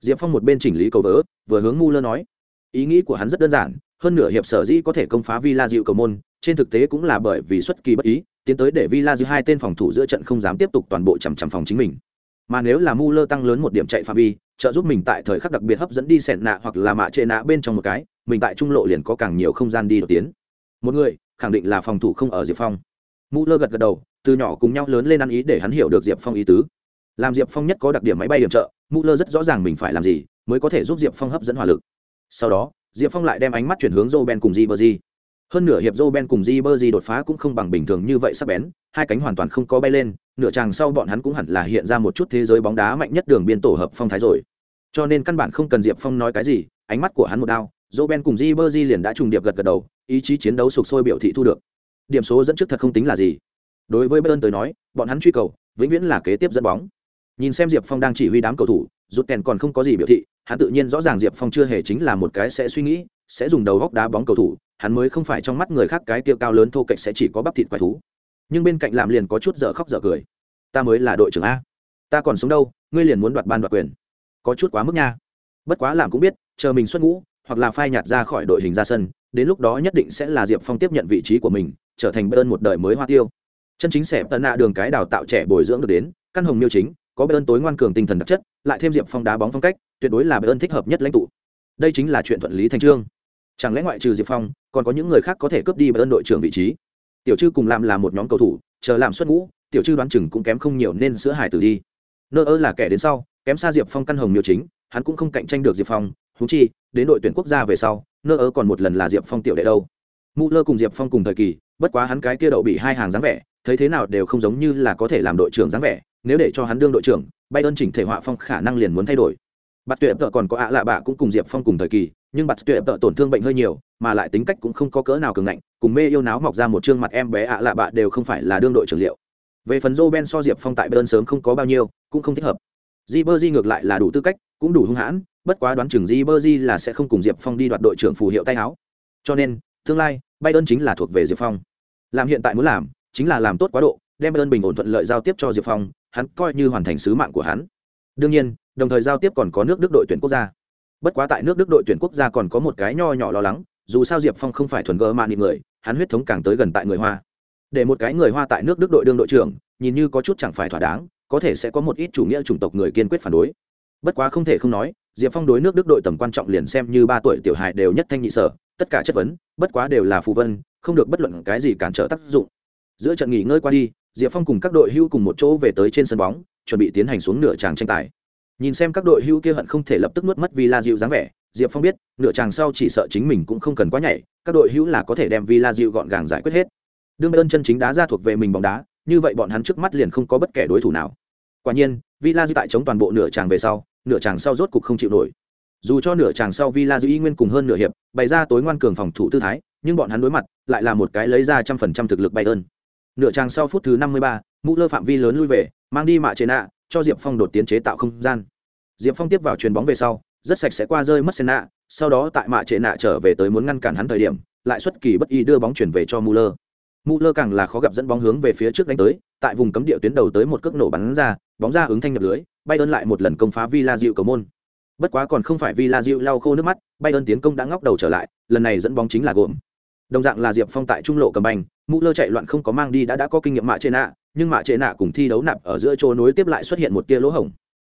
Diệp phong một bên chỉnh lý cầu vỡ vừa hướng ngu lơ nói. Ý nghĩ của hắn rất đơn giản, hơn nửa hiệp sở dĩ có thể công phá villa dịu cầu môn trên thực tế cũng là bởi vì xuất kỳ bất ý, tiến tới để villa giữ hai tên phòng thủ giữa trận không dám tiếp tục toàn bộ chằm chằm phòng chính mình. Mà nếu là mu lơ tăng lớn một điểm chạy phạm vi, trợ giúp mình tại thời khắc đặc biệt hấp dẫn đi sẹn nạ hoặc là mạ trệ nạ bên trong một cái, mình tại trung lộ liền có càng nhiều không gian đi đột tiến. Một người, khẳng định là phòng thủ không ở diệp phong. Mu lơ gật gật đầu, từ nhỏ cùng nhau lớn lên ăn ý để hắn hiểu được diệp phong ý tứ. Làm diệp phong nhất có đặc điểm máy bay điểm trợ mu lơ rất rõ ràng mình phải làm gì mới có thể giúp diệp phong hấp dẫn hỏa lực. Sau đó, diệp phong lại đem ánh mắt chuyển hướng joe ben cùng di bơ di hơn nửa hiệp joe ben cùng di bơ di đột phá cũng không bằng bình thường như vậy sắc bén, hai cánh hoàn toàn không có bay lên, nửa chàng sau bọn hắn cũng hẳn là hiện ra một chút thế giới bóng đá mạnh nhất đường biên tổ hợp phong thái rồi. Cho nên căn bản không cần diệp phong nói cái gì, ánh mắt của hắn một đao, joe ben cùng di bơ di liền đã trùng điệp gật gật đầu, ý chí chiến đấu sục sôi biểu thị thu được. Điểm số dẫn trước thật không tính là gì. Đối với bayern tới nói, bọn hắn truy cầu, vĩnh viễn là kế tiếp dẫn bóng. Nhìn xem diệp phong đang chỉ huy đám cầu thủ, rút kèn còn không có gì biểu thị, hắn tự nhiên rõ ràng diệp phong chưa hề chính là một cái sẽ suy nghĩ, sẽ dùng đầu góc đá bóng cầu thủ hắn mới không phải trong mắt người khác cái tiêu cao lớn thô cạnh sẽ chỉ có bắp thịt quái thú. Nhưng bên cạnh làm liền có chút dở khóc dở cười. Ta mới là đội trưởng a. Ta còn sống đâu, ngươi liền muốn đoạt ban đoạt quyền. Có chút quá mức nha. Bất quá làm cũng biết, chờ mình xuất ngũ, hoặc là phai nhạt ra khỏi đội hình ra sân, đến lúc đó nhất định sẽ là diệp phong tiếp nhận vị trí của mình, trở thành bơn một đời mới hoa tiêu. Chân chính sẽ tận nạ đường cái đào tạo trẻ bồi dưỡng được đến, căn hồng miêu chính, có bơn tối ngoan cường tinh thần đặc chất, lại thêm diệp phong đá bóng phong cách, tuyệt đối là bơn thích hợp nhất lãnh tụ. Đây chính là chuyện thuận lý thành trương chẳng lẽ ngoại trừ diệp phong, còn có những người khác có thể cướp đi bơn đội trưởng vị trí? Tiểu chư cùng làm là một nhóm cầu thủ, chờ làm xuất ngũ, tiểu chư đoán chừng cũng kém không nhiều nên sữa hải tử đi. Nơ ơ là kẻ đến sau, kém xa diệp phong căn hồng miêu chính, hắn cũng không cạnh tranh được diệp phong thú chi, đến đội tuyển quốc gia về sau, nơ ơ còn một lần là diệp phong tiểu đệ đâu. Mụ lơ cùng diệp phong cùng thời kỳ, bất quá hắn cái kia đậu bị hai hàng dáng vẻ, thấy thế nào đều không giống như là có thể làm đội trưởng dáng vẻ, nếu để cho hắn đương đội trưởng bay ơn chỉnh thể họa phong khả năng liền muốn thay đổi. Bạt tuyệt vợ còn có ạ lạ bạ cũng cùng diệp phong cùng thời kỳ nhưng bạt tuyệt tợ tổn thương bệnh hơi nhiều, mà lại tính cách cũng không có cỡ nào cường ngạnh, cùng mê yêu náo mọc ra một chương mặt em bé ạ lạ bạ đều không phải là đương đội trưởng liệu. Về phần joe ben so diệp phong tại bern sớm không có bao nhiêu, cũng không thích hợp. Di bơ di ngược lại là đủ tư cách, cũng đủ hung hãn, bất quá đoán chừng di bơ di là sẽ không cùng diệp phong đi đoạt đội trưởng phù hiệu tay áo. Cho nên, tương lai, bayern chính là thuộc về diệp phong. Làm hiện tại muốn làm, chính là làm tốt quá độ, đem bayern bình ổn thuận lợi giao tiếp cho diệp phong, hắn coi như hoàn thành sứ mạng của hắn. Đương nhiên, đồng thời giao tiếp còn có nước đức đội tuyển quốc gia bất quá tại nước đức đội tuyển quốc gia còn có một cái nho nhỏ lo lắng, dù sao diệp phong không phải thuần gỡ mạn người, hắn huyết thống càng tới gần tại người hoa. Để một cái người hoa tại nước đức đội đương đội trưởng, nhìn như có chút chẳng phải thỏa đáng, có thể sẽ có một ít chủ nghĩa chủng tộc người kiên quyết phản đối. Bất quá không thể không nói, diệp phong đối nước đức đội tầm quan trọng liền xem như ba tuổi tiểu hài đều nhất thanh nhị sở, tất cả chất vấn, bất quá đều là phù vân, không được bất luận cái gì cản trở tác dụng. Giữa trận nghỉ ngơi qua đi, diệp phong cùng các đội hưu cùng một chỗ về tới trên sân bóng, chuẩn bị tiến hành xuống nửa tràng tranh tài nhìn xem các đội hưu kia hận không thể lập tức nuốt mất villa dịu dáng vẻ, diệp phong biết, nửa chàng sau chỉ sợ chính mình cũng không cần quá nhảy, các đội hữu là có thể đem villa dịu gọn gàng giải quyết hết. Đương ơn chân chính đá ra thuộc về mình bóng đá, như vậy bọn hắn trước mắt liền không có bất kể đối thủ nào. Quả nhiên, villa dịu tại chống toàn bộ nửa chàng về sau, nửa chàng sau rốt cục không chịu nổi. Dù cho nửa chàng sau villa dịu y nguyên cùng hơn nửa hiệp, bày ra tối ngoan cường phòng thủ tư thái, nhưng bọn hắn đối mặt lại là một cái lấy ra trăm phần trăm thực lực bay ơn nửa chàng sau phút thứ năm mươi ba mũ lơ phạm vi lớn lui về, mang đi mạ chế nạ cho diệp phong đột tiến chế tạo không gian. Diệp phong tiếp vào chuyền bóng về sau, rất sạch sẽ qua rơi mất sen nạ sau đó tại mạ chế nạ trở về tới muốn ngăn cản hắn thời điểm, lại xuất kỳ bất y đưa bóng chuyển về cho muller. Muller càng là khó gặp dẫn bóng hướng về phía trước đánh tới, tại vùng cấm địa tuyến đầu tới một cước nổ bắn ra, bóng ra ứng thanh nhập lưới bay ơn lại một lần công phá villa dịu cầu môn. Bất quá còn không phải villa dịu lau khô nước mắt bay ơn tiến công đã ngóc đầu trở lại, lần này dẫn bóng chính là gồm đồng dạng là diệp phong tại trung lộ cầm banh, mũ lơ chạy loạn không có mang đi đã đã có kinh nghiệm mạ trên nạ, nhưng mạ trên nạ cùng thi đấu nạp ở giữa chỗ nối tiếp lại xuất hiện một tia lỗ hổng.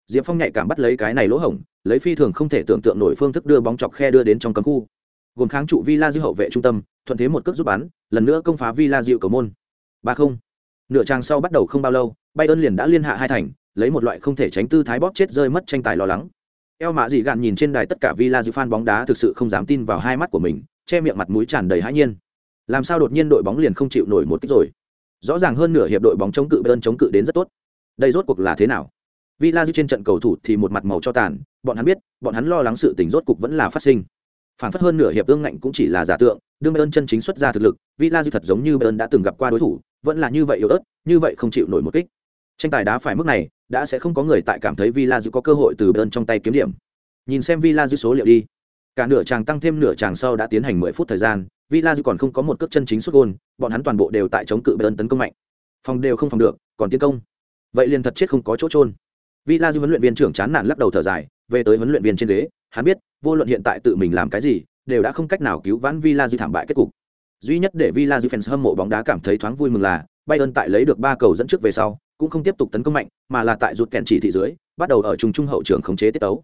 Diệp phong nhạy cảm bắt lấy cái này lỗ hổng, lấy phi thường không thể tưởng tượng nổi phương thức đưa bóng chọc khe đưa đến trong cấm khu. Gồm kháng trụ villa dư hậu vệ trung tâm, thuận thế một cước giúp bắn, lần nữa công phá villa dịu cầu môn. ba không. Nửa trang sau bắt đầu không bao lâu bay ơn liền đã liên hạ hai thành, lấy một loại không thể tránh tư thái bóp chết rơi mất tranh tài lo lắng. Eo mạ dị gạn nhìn trên đài tất cả villa dư fan bóng đá thực sự không dám tin vào hai mắt của mình che miệng mặt mũi tràn đầy hãi nhiên. Làm sao đột nhiên đội bóng liền không chịu nổi một kích rồi? Rõ ràng hơn nửa hiệp đội bóng chống cự bên chống cự đến rất tốt. Đây rốt cuộc là thế nào? Villa trên trận cầu thủ thì một mặt màu cho tàn, bọn hắn biết, bọn hắn lo lắng sự tình rốt cuộc vẫn là phát sinh. Phản phất hơn nửa hiệp ương ngạnh cũng chỉ là giả tượng, đương bayern chân chính xuất ra thực lực villa thật giống như bayern đã từng gặp qua đối thủ, vẫn là như vậy yếu ớt, như vậy không chịu nổi một kích. Tranh tài đá phải mức này, đã sẽ không có người tại cảm thấy villa có cơ hội từ bayern trong tay kiếm điểm. Nhìn xem villa số liệu đi cả nửa chàng tăng thêm nửa chàng sau đã tiến hành mười phút thời gian villa còn không có một cước chân chính xuất gôn, bọn hắn toàn bộ đều tại chống cự bayern tấn công mạnh. Phòng đều không phòng được, còn tiến công. Vậy liền thật chết không có chỗ trôn villa huấn luyện viên trưởng chán nản lắc đầu thở dài, về tới huấn luyện viên trên ghế, hắn biết, vô luận hiện tại tự mình làm cái gì, đều đã không cách nào cứu vãn villa thảm bại kết cục. Duy nhất để villa fans hâm mộ bóng đá cảm thấy thoáng vui mừng là, bayern tại lấy được ba cầu dẫn trước về sau, cũng không tiếp tục tấn công mạnh, mà là tại rụt kèn chỉ thị dưới, bắt đầu ở trung trung hậu trường khống chế tiết tấu.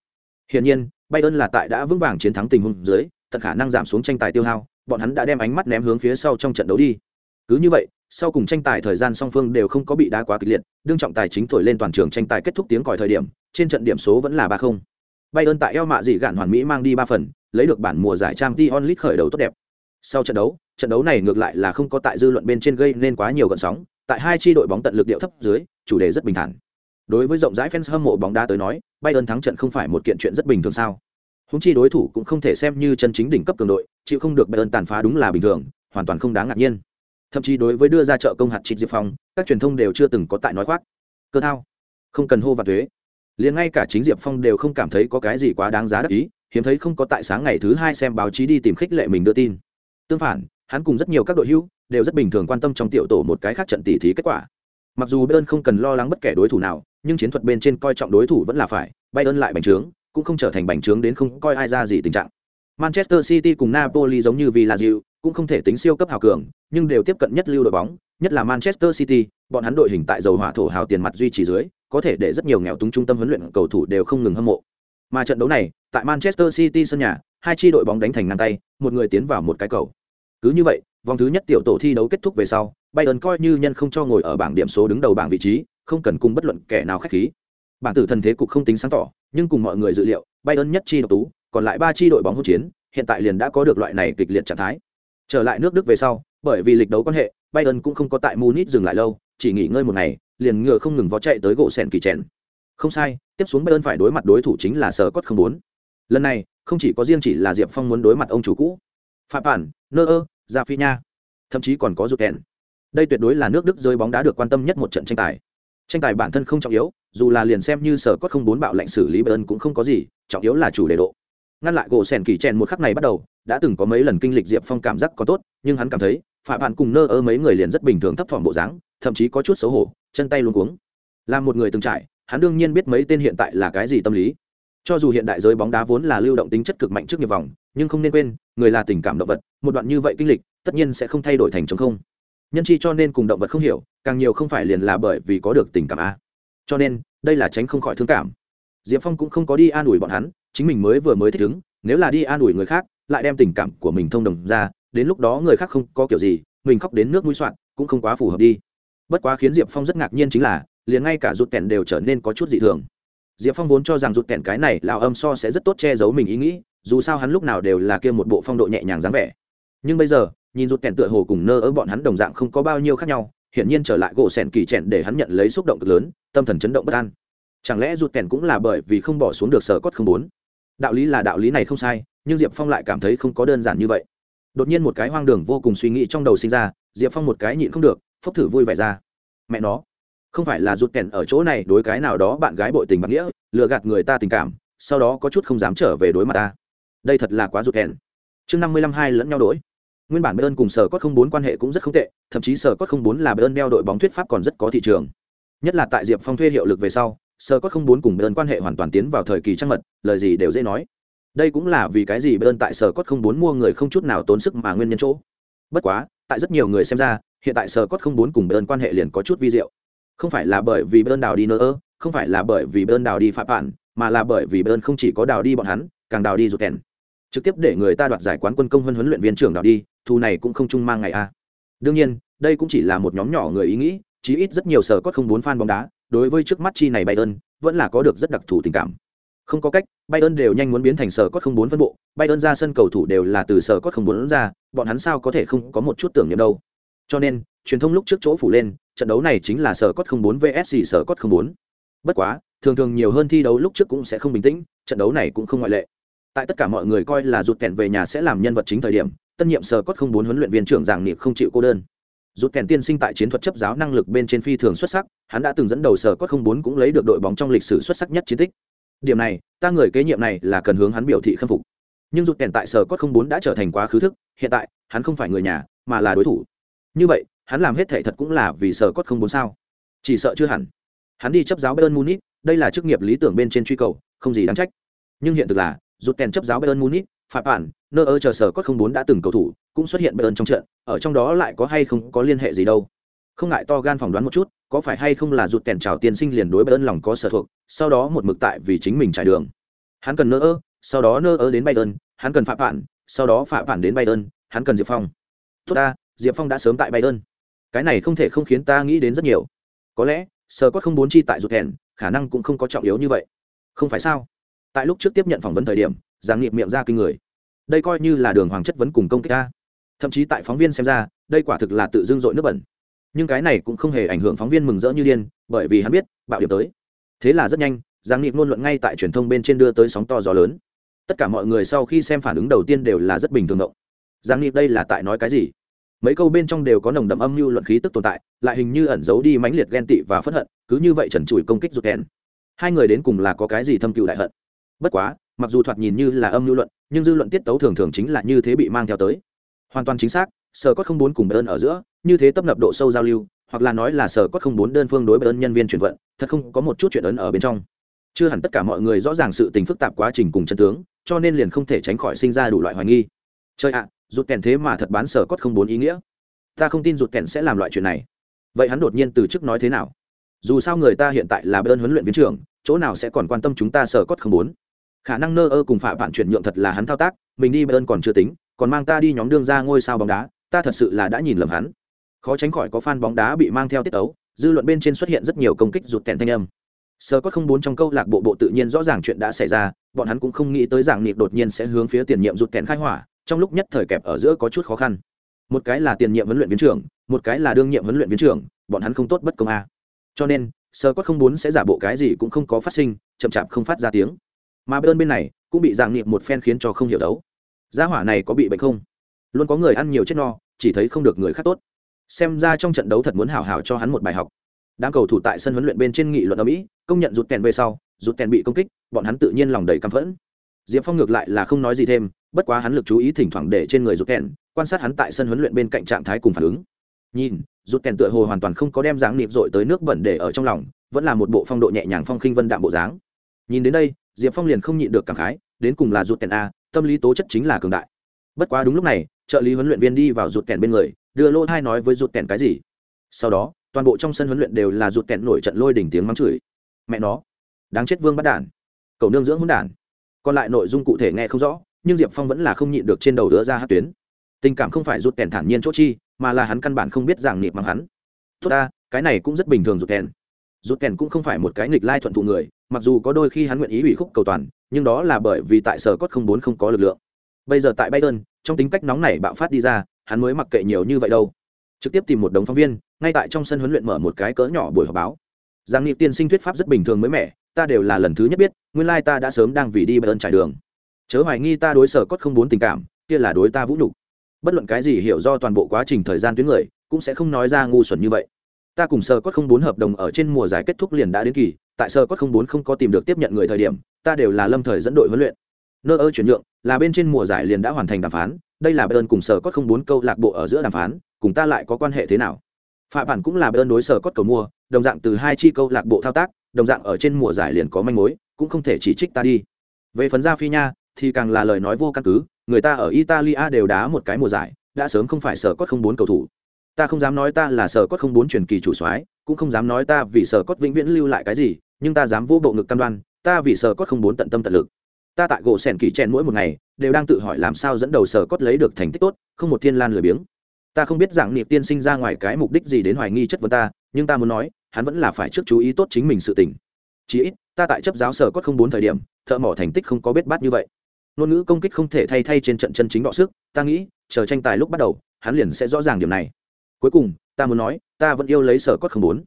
Hiển nhiên bayern là tại đã vững vàng chiến thắng tình huống dưới tận khả năng giảm xuống tranh tài tiêu hao bọn hắn đã đem ánh mắt ném hướng phía sau trong trận đấu đi cứ như vậy sau cùng tranh tài thời gian song phương đều không có bị đá quá kịch liệt đương trọng tài chính thổi lên toàn trường tranh tài kết thúc tiếng còi thời điểm trên trận điểm số vẫn là ba không Bayern tại eo mạ dị gạn hoàn mỹ mang đi ba phần, lấy được bản mùa giải Champions League khởi đầu tốt đẹp. Sau trận đấu, trận đấu này ngược lại là không có tại dư luận bên trên gây nên quá nhiều gợn sóng, tại hai chi đội bóng tận lực điệu thấp dưới, chủ đề rất bình thản. Đối với rộng rãi fans hâm mộ bóng đá tới nói, Bayern thắng trận không phải một kiện chuyện rất bình thường sao? Húng chi đối thủ cũng không thể xem như chân chính đỉnh cấp cường đội, chịu không được Bayern tàn phá đúng là bình thường, hoàn toàn không đáng ngạc nhiên. Thậm chí đối với đưa ra trợ công hạt trịnh Diệp Phong, các truyền thông đều chưa từng có tại nói khoác. Cơ thao, không cần hô và thuế. Liền ngay cả chính Diệp Phong đều không cảm thấy có cái gì quá đáng giá đắc ý, hiếm thấy không có tại sáng ngày thứ hai xem báo chí đi tìm khích lệ mình đưa tin. Tương phản, hắn cùng rất nhiều các đội hữu đều rất bình thường quan tâm trong tiểu tổ một cái khác trận tỷ thí kết quả. Mặc dù Bayern không cần lo lắng bất kể đối thủ nào, nhưng chiến thuật bên trên coi trọng đối thủ vẫn là phải, Bayern lại bành trướng, cũng không trở thành bành trướng đến không coi ai ra gì tình trạng. Manchester City cùng Napoli giống như Villarreal, cũng không thể tính siêu cấp hào cường, nhưng đều tiếp cận nhất lưu đội bóng, nhất là Manchester City, bọn hắn đội hình tại dầu hỏa thổ hào tiền mặt duy trì dưới, có thể để rất nhiều nghèo túng trung tâm huấn luyện cầu thủ đều không ngừng hâm mộ. Mà trận đấu này, tại Manchester City sân nhà, hai chi đội bóng đánh thành ngang tay, một người tiến vào một cái cầu. Cứ như vậy, vòng thứ nhất tiểu tổ thi đấu kết thúc về sau, Bayern coi như nhân không cho ngồi ở bảng điểm số đứng đầu bảng vị trí, không cần cùng bất luận kẻ nào khách khí. Bảng tử thần thế cục không tính sáng tỏ, nhưng cùng mọi người dự liệu, Bayern nhất chi độc tú, còn lại ba chi đội bóng hỗn chiến, hiện tại liền đã có được loại này kịch liệt trạng thái. Trở lại nước Đức về sau, bởi vì lịch đấu quan hệ, Bayern cũng không có tại Munich dừng lại lâu, chỉ nghỉ ngơi một ngày, liền ngựa không ngừng vó chạy tới gỗ sèn kỳ chèn. Không sai, tiếp xuống Bayern phải đối mặt đối thủ chính là Sở Cốt không bốn. Lần này, không chỉ có riêng chỉ là Diệp Phong muốn đối mặt ông chủ cũ, Phạm Bản, Nơ ơ, Gia Phi Nha, thậm chí còn có rụt kèn. Đây tuyệt đối là nước Đức rơi bóng đá được quan tâm nhất một trận tranh tài. Tranh tài bản thân không trọng yếu, dù là liền xem như Sở Cốt không bốn bạo lệnh xử lý Bayern cũng không có gì, trọng yếu là chủ đề độ. Ngăn lại gỗ sèn kỳ chèn một khắc này bắt đầu đã từng có mấy lần kinh lịch diệp phong cảm giác có tốt nhưng hắn cảm thấy phạm bạn cùng nơ ơ mấy người liền rất bình thường thấp thỏm bộ dáng thậm chí có chút xấu hổ chân tay luôn cuống. Là một người từng trải hắn đương nhiên biết mấy tên hiện tại là cái gì tâm lý. Cho dù hiện đại giới bóng đá vốn là lưu động tính chất cực mạnh trước nghiệp vòng nhưng không nên quên người là tình cảm động vật một đoạn như vậy kinh lịch tất nhiên sẽ không thay đổi thành chống không nhân chi cho nên cùng động vật không hiểu, càng nhiều không phải liền là bởi vì có được tình cảm a. Cho nên, đây là tránh không khỏi thương cảm. Diệp phong cũng không có đi an ủi bọn hắn, chính mình mới vừa mới thích ứng, nếu là đi an ủi người khác, lại đem tình cảm của mình thông đồng ra, đến lúc đó người khác không có kiểu gì, mình khóc đến nước mũi soạn, cũng không quá phù hợp đi. Bất quá khiến diệp phong rất ngạc nhiên chính là, liền ngay cả rụt kẹn đều trở nên có chút dị thường. Diệp phong vốn cho rằng rụt kẹn cái này lào âm so sẽ rất tốt che giấu mình ý nghĩ, dù sao hắn lúc nào đều là kia một bộ phong độ nhẹ nhàng dáng vẻ. Nhưng bây giờ nhìn rụt kèn tựa hồ cùng nơ ở bọn hắn đồng dạng không có bao nhiêu khác nhau, hiển nhiên trở lại gỗ sèn kỳ trẻn để hắn nhận lấy xúc động cực lớn, tâm thần chấn động bất an. Chẳng lẽ rụt kèn cũng là bởi vì không bỏ xuống được sở cốt không bốn đạo lý là đạo lý này không sai, nhưng diệp phong lại cảm thấy không có đơn giản như vậy. Đột nhiên một cái hoang đường vô cùng suy nghĩ trong đầu sinh ra, diệp phong một cái nhịn không được, phốc thử vui vẻ ra. Mẹ nó, không phải là rụt kèn ở chỗ này đối cái nào đó bạn gái bội tình bạc nghĩa, lừa gạt người ta tình cảm, sau đó có chút không dám trở về đối mặt ta. Đây thật là quá rụt kèn. Chương năm mươi lăm hai lẫn nhau đổi nguyên bản bayern cùng sở cốt không bốn quan hệ cũng rất không tệ, thậm chí sở cốt không bốn là bayern đeo đội bóng thuyết pháp còn rất có thị trường. Nhất là tại diệp phong thuê hiệu lực về sau, sở cốt không bốn cùng bơn quan hệ hoàn toàn tiến vào thời kỳ trăng mật, lời gì đều dễ nói. Đây cũng là vì cái gì bơn tại sở cốt không bốn mua người không chút nào tốn sức mà nguyên nhân chỗ. Bất quá, tại rất nhiều người xem ra, hiện tại sở cốt không bốn cùng bơn quan hệ liền có chút vi diệu. Không phải là bởi vì bơn đào đi nơ ơ, không phải là bởi vì bơn đào đi phạm bản mà là bởi vì bơn không chỉ có đào đi bọn hắn, càng đào đi rụt kèn trực tiếp để người ta đoạt giải quán quân công hơn huấn luyện viên trưởng đào đi thu này cũng không chung mang ngày a đương nhiên đây cũng chỉ là một nhóm nhỏ người ý nghĩ chí ít rất nhiều sở cốt không muốn fan bóng đá đối với trước mắt chi này Bayern vẫn là có được rất đặc thù tình cảm. Không có cách, Bayern đều nhanh muốn biến thành sở cốt không bốn phân bộ, Bayern ra sân cầu thủ đều là từ sở cốt không bốn ra, bọn hắn sao có thể không có một chút tưởng niệm đâu. Cho nên, truyền thông lúc trước chỗ phủ lên, trận đấu này chính là sở cốt không bốn vs sở cốt không bốn. Bất quá, thường thường nhiều hơn thi đấu lúc trước cũng sẽ không bình tĩnh, trận đấu này cũng không ngoại lệ. Tại tất cả mọi người coi là rụt kèn về nhà sẽ làm nhân vật chính thời điểm, tân nhiệm sở cốt không bốn huấn luyện viên trưởng giảng niệm không chịu cô đơn. Rút kèn tiên sinh tại chiến thuật chấp giáo năng lực bên trên phi thường xuất sắc, hắn đã từng dẫn đầu sở cốt không bốn cũng lấy được đội bóng trong lịch sử xuất sắc nhất chiến tích. Điểm này, ta người kế nhiệm này là cần hướng hắn biểu thị khâm phục. Nhưng rút kèn tại sở cốt không bốn đã trở thành quá khứ thức, hiện tại, hắn không phải người nhà, mà là đối thủ. Như vậy, hắn làm hết thể thật cũng là vì sở cốt không bốn sao? Chỉ sợ chưa hẳn. Hắn đi chấp giáo bayern munich, đây là chức nghiệp lý tưởng bên trên truy cầu, không gì đáng trách. Nhưng hiện thực là, rút kèn chấp giáo bayern munich phạt bản nơ ơ chờ sở cốt không bốn đã từng cầu thủ, cũng xuất hiện bayern trong trận, ở trong đó lại có hay không có liên hệ gì đâu. Không ngại to gan phỏng đoán một chút, có phải hay không là rụt kèn trào tiên sinh liền đối bayern lòng có sở thuộc, sau đó một mực tại vì chính mình trải đường. Hắn cần nơ ơ sau đó nơ ơ đến bay ơn hắn cần phạm bản, sau đó phạm bản đến bay ơn hắn cần diệp phong. Tốt ta, diệp phong đã sớm tại bay ơn cái này không thể không khiến ta nghĩ đến rất nhiều. Có lẽ, sở cốt không bốn chi tại rụt kèn khả năng cũng không có trọng yếu như vậy. Không phải sao? Tại lúc trước tiếp nhận phỏng vấn thời điểm giảng nghiệp miệng ra kinh người. Đây coi như là đường hoàng chất vấn cùng công kích ta. Thậm chí tại phóng viên xem ra, đây quả thực là tự dưng dội nước bẩn. Nhưng cái này cũng không hề ảnh hưởng phóng viên mừng rỡ như điên, bởi vì hắn biết, bạo điểm tới. Thế là rất nhanh giảng nghiệp ngôn luận ngay tại truyền thông bên trên đưa tới sóng to gió lớn. Tất cả mọi người sau khi xem phản ứng đầu tiên đều là rất bình thường ngộng giảng nghiệp đây là tại nói cái gì? Mấy câu bên trong đều có nồng đậm âm mưu luận khí tức tồn tại, lại hình như ẩn giấu đi mãnh liệt ghen tị và phẫn hận, cứ như vậy trần trụi công kích rụt kèn hai người đến cùng là có cái gì thâm cựu đại hận? Bất quá mặc dù thoạt nhìn như là âm lưu luận, nhưng dư luận tiết tấu thường thường chính là như thế bị mang theo tới. Hoàn toàn chính xác, sở cốt không bốn cùng ơn ở giữa, như thế tấp nập độ sâu giao lưu, hoặc là nói là sở cốt không bốn đơn phương đối ơn nhân viên chuyển vận, thật không có một chút chuyện ấn ở bên trong. Chưa hẳn tất cả mọi người rõ ràng sự tình phức tạp quá trình cùng chân tướng, cho nên liền không thể tránh khỏi sinh ra đủ loại hoài nghi. Chơi ạ, rụt kèn thế mà thật bán sở cốt không bốn ý nghĩa. Ta không tin rụt kèn sẽ làm loại chuyện này. Vậy hắn đột nhiên từ chức nói thế nào? Dù sao người ta hiện tại là bên huấn luyện viên trưởng, chỗ nào sẽ còn quan tâm chúng ta sở cốt không bốn? Khả năng nơ ơ cùng phạm bạn chuyển nhượng thật là hắn thao tác, mình đi bên còn chưa tính, còn mang ta đi nhóm đương ra ngôi sao bóng đá, ta thật sự là đã nhìn lầm hắn. Khó tránh khỏi có fan bóng đá bị mang theo tiết ấu dư luận bên trên xuất hiện rất nhiều công kích rụt kèn thanh âm. Sơ có không bốn trong câu lạc bộ bộ tự nhiên rõ ràng chuyện đã xảy ra, bọn hắn cũng không nghĩ tới rằng nịp đột nhiên sẽ hướng phía tiền nhiệm rụt kèn khai hỏa, trong lúc nhất thời kẹp ở giữa có chút khó khăn. Một cái là tiền nhiệm huấn luyện viên trưởng, một cái là đương nhiệm huấn luyện viên trưởng, bọn hắn không tốt bất công a. Cho nên, sơ có không bốn sẽ giả bộ cái gì cũng không có phát sinh, chậm chạp không phát ra tiếng mà bên bên này cũng bị dạng niệm một phen khiến cho không hiểu đấu. Gia hỏa này có bị bệnh không? Luôn có người ăn nhiều chết no, chỉ thấy không được người khác tốt. Xem ra trong trận đấu thật muốn hảo hảo cho hắn một bài học. Đám cầu thủ tại sân huấn luyện bên trên nghị luận ở mỹ, công nhận rụt kèn về sau, rụt kèn bị công kích, bọn hắn tự nhiên lòng đầy căm phẫn. Diệp phong ngược lại là không nói gì thêm, bất quá hắn lực chú ý thỉnh thoảng để trên người rụt kèn, quan sát hắn tại sân huấn luyện bên cạnh trạng thái cùng phản ứng. Nhìn, rụt kèn tựa hồ hoàn toàn không có đem dáng nịp dội tới nước bẩn để ở trong lòng, vẫn là một bộ phong độ nhẹ nhàng phong khinh vân đạm bộ dáng. Nhìn đến đây diệp phong liền không nhịn được cảm khái, đến cùng là rụt kèn a, tâm lý tố chất chính là cường đại. Bất quá đúng lúc này, trợ lý huấn luyện viên đi vào rụt kèn bên người, đưa lô thai nói với rụt kèn cái gì. Sau đó, toàn bộ trong sân huấn luyện đều là rụt kèn nổi trận lôi đỉnh tiếng mắng chửi. Mẹ nó, đáng chết vương bắt đản, cầu nương dưỡng hôn đản. Còn lại nội dung cụ thể nghe không rõ, nhưng diệp phong vẫn là không nhịn được trên đầu đứa ra hát tuyến. Tình cảm không phải rụt kèn thản nhiên chỗ chi, mà là hắn căn bản không biết giảng nịp bằng hắn. Tốt ta, cái này cũng rất bình thường rụt kèn rút kèn cũng không phải một cái nghịch lai thuận thụ người, mặc dù có đôi khi hắn nguyện ý ủy khúc cầu toàn, nhưng đó là bởi vì tại sở cốt không bốn không có lực lượng. Bây giờ tại bayern, trong tính cách nóng này bạo phát đi ra, hắn mới mặc kệ nhiều như vậy đâu. Trực tiếp tìm một đống phóng viên, ngay tại trong sân huấn luyện mở một cái cỡ nhỏ buổi họp báo. Giang nghị tiên sinh thuyết pháp rất bình thường mới mẻ, ta đều là lần thứ nhất biết, nguyên lai ta đã sớm đang vì đi bayern trải đường. Chớ hoài nghi ta đối sở cốt không bốn tình cảm, kia là đối ta vũ nhục. Bất luận cái gì hiểu do toàn bộ quá trình thời gian tuyến người, cũng sẽ không nói ra ngu xuẩn như vậy ta cùng sơ cốt không bốn hợp đồng ở trên mùa giải kết thúc liền đã đến kỳ, tại sơ cốt không bốn không có tìm được tiếp nhận người thời điểm, ta đều là lâm thời dẫn đội huấn luyện. Nơ ơ chuyển nhượng, là bên trên mùa giải liền đã hoàn thành đàm phán, đây là bayern cùng sở cốt không bốn câu lạc bộ ở giữa đàm phán, cùng ta lại có quan hệ thế nào? Phạm bản cũng là bayern đối sở cốt cầu mua, đồng dạng từ hai chi câu lạc bộ thao tác, đồng dạng ở trên mùa giải liền có manh mối, cũng không thể chỉ trích ta đi. Về phần gia phi nha, thì càng là lời nói vô căn cứ, người ta ở italia đều đá một cái mùa giải, đã sớm không phải sở cốt không bốn cầu thủ ta không dám nói ta là sở cốt không bốn truyền kỳ chủ soái, cũng không dám nói ta vì sở cốt vĩnh viễn lưu lại cái gì, nhưng ta dám vô bộ ngực cam đoan, ta vì sở cốt không bốn tận tâm tận lực. Ta tại gỗ sẻn kỳ chen mỗi một ngày, đều đang tự hỏi làm sao dẫn đầu sở cốt lấy được thành tích tốt, không một thiên lan lười biếng. Ta không biết rằng niệm tiên sinh ra ngoài cái mục đích gì đến hoài nghi chất vấn ta, nhưng ta muốn nói, hắn vẫn là phải trước chú ý tốt chính mình sự tình. Chí ít, ta tại chấp giáo sở cốt không bốn thời điểm, thợ mỏ thành tích không có biết bát như vậy. Ngôn ngữ công kích không thể thay thay trên trận chân chính đọ sức, ta nghĩ, chờ tranh tài lúc bắt đầu, hắn liền sẽ rõ ràng điều này cuối cùng, ta muốn nói, ta vẫn yêu lấy sở cốt không bốn.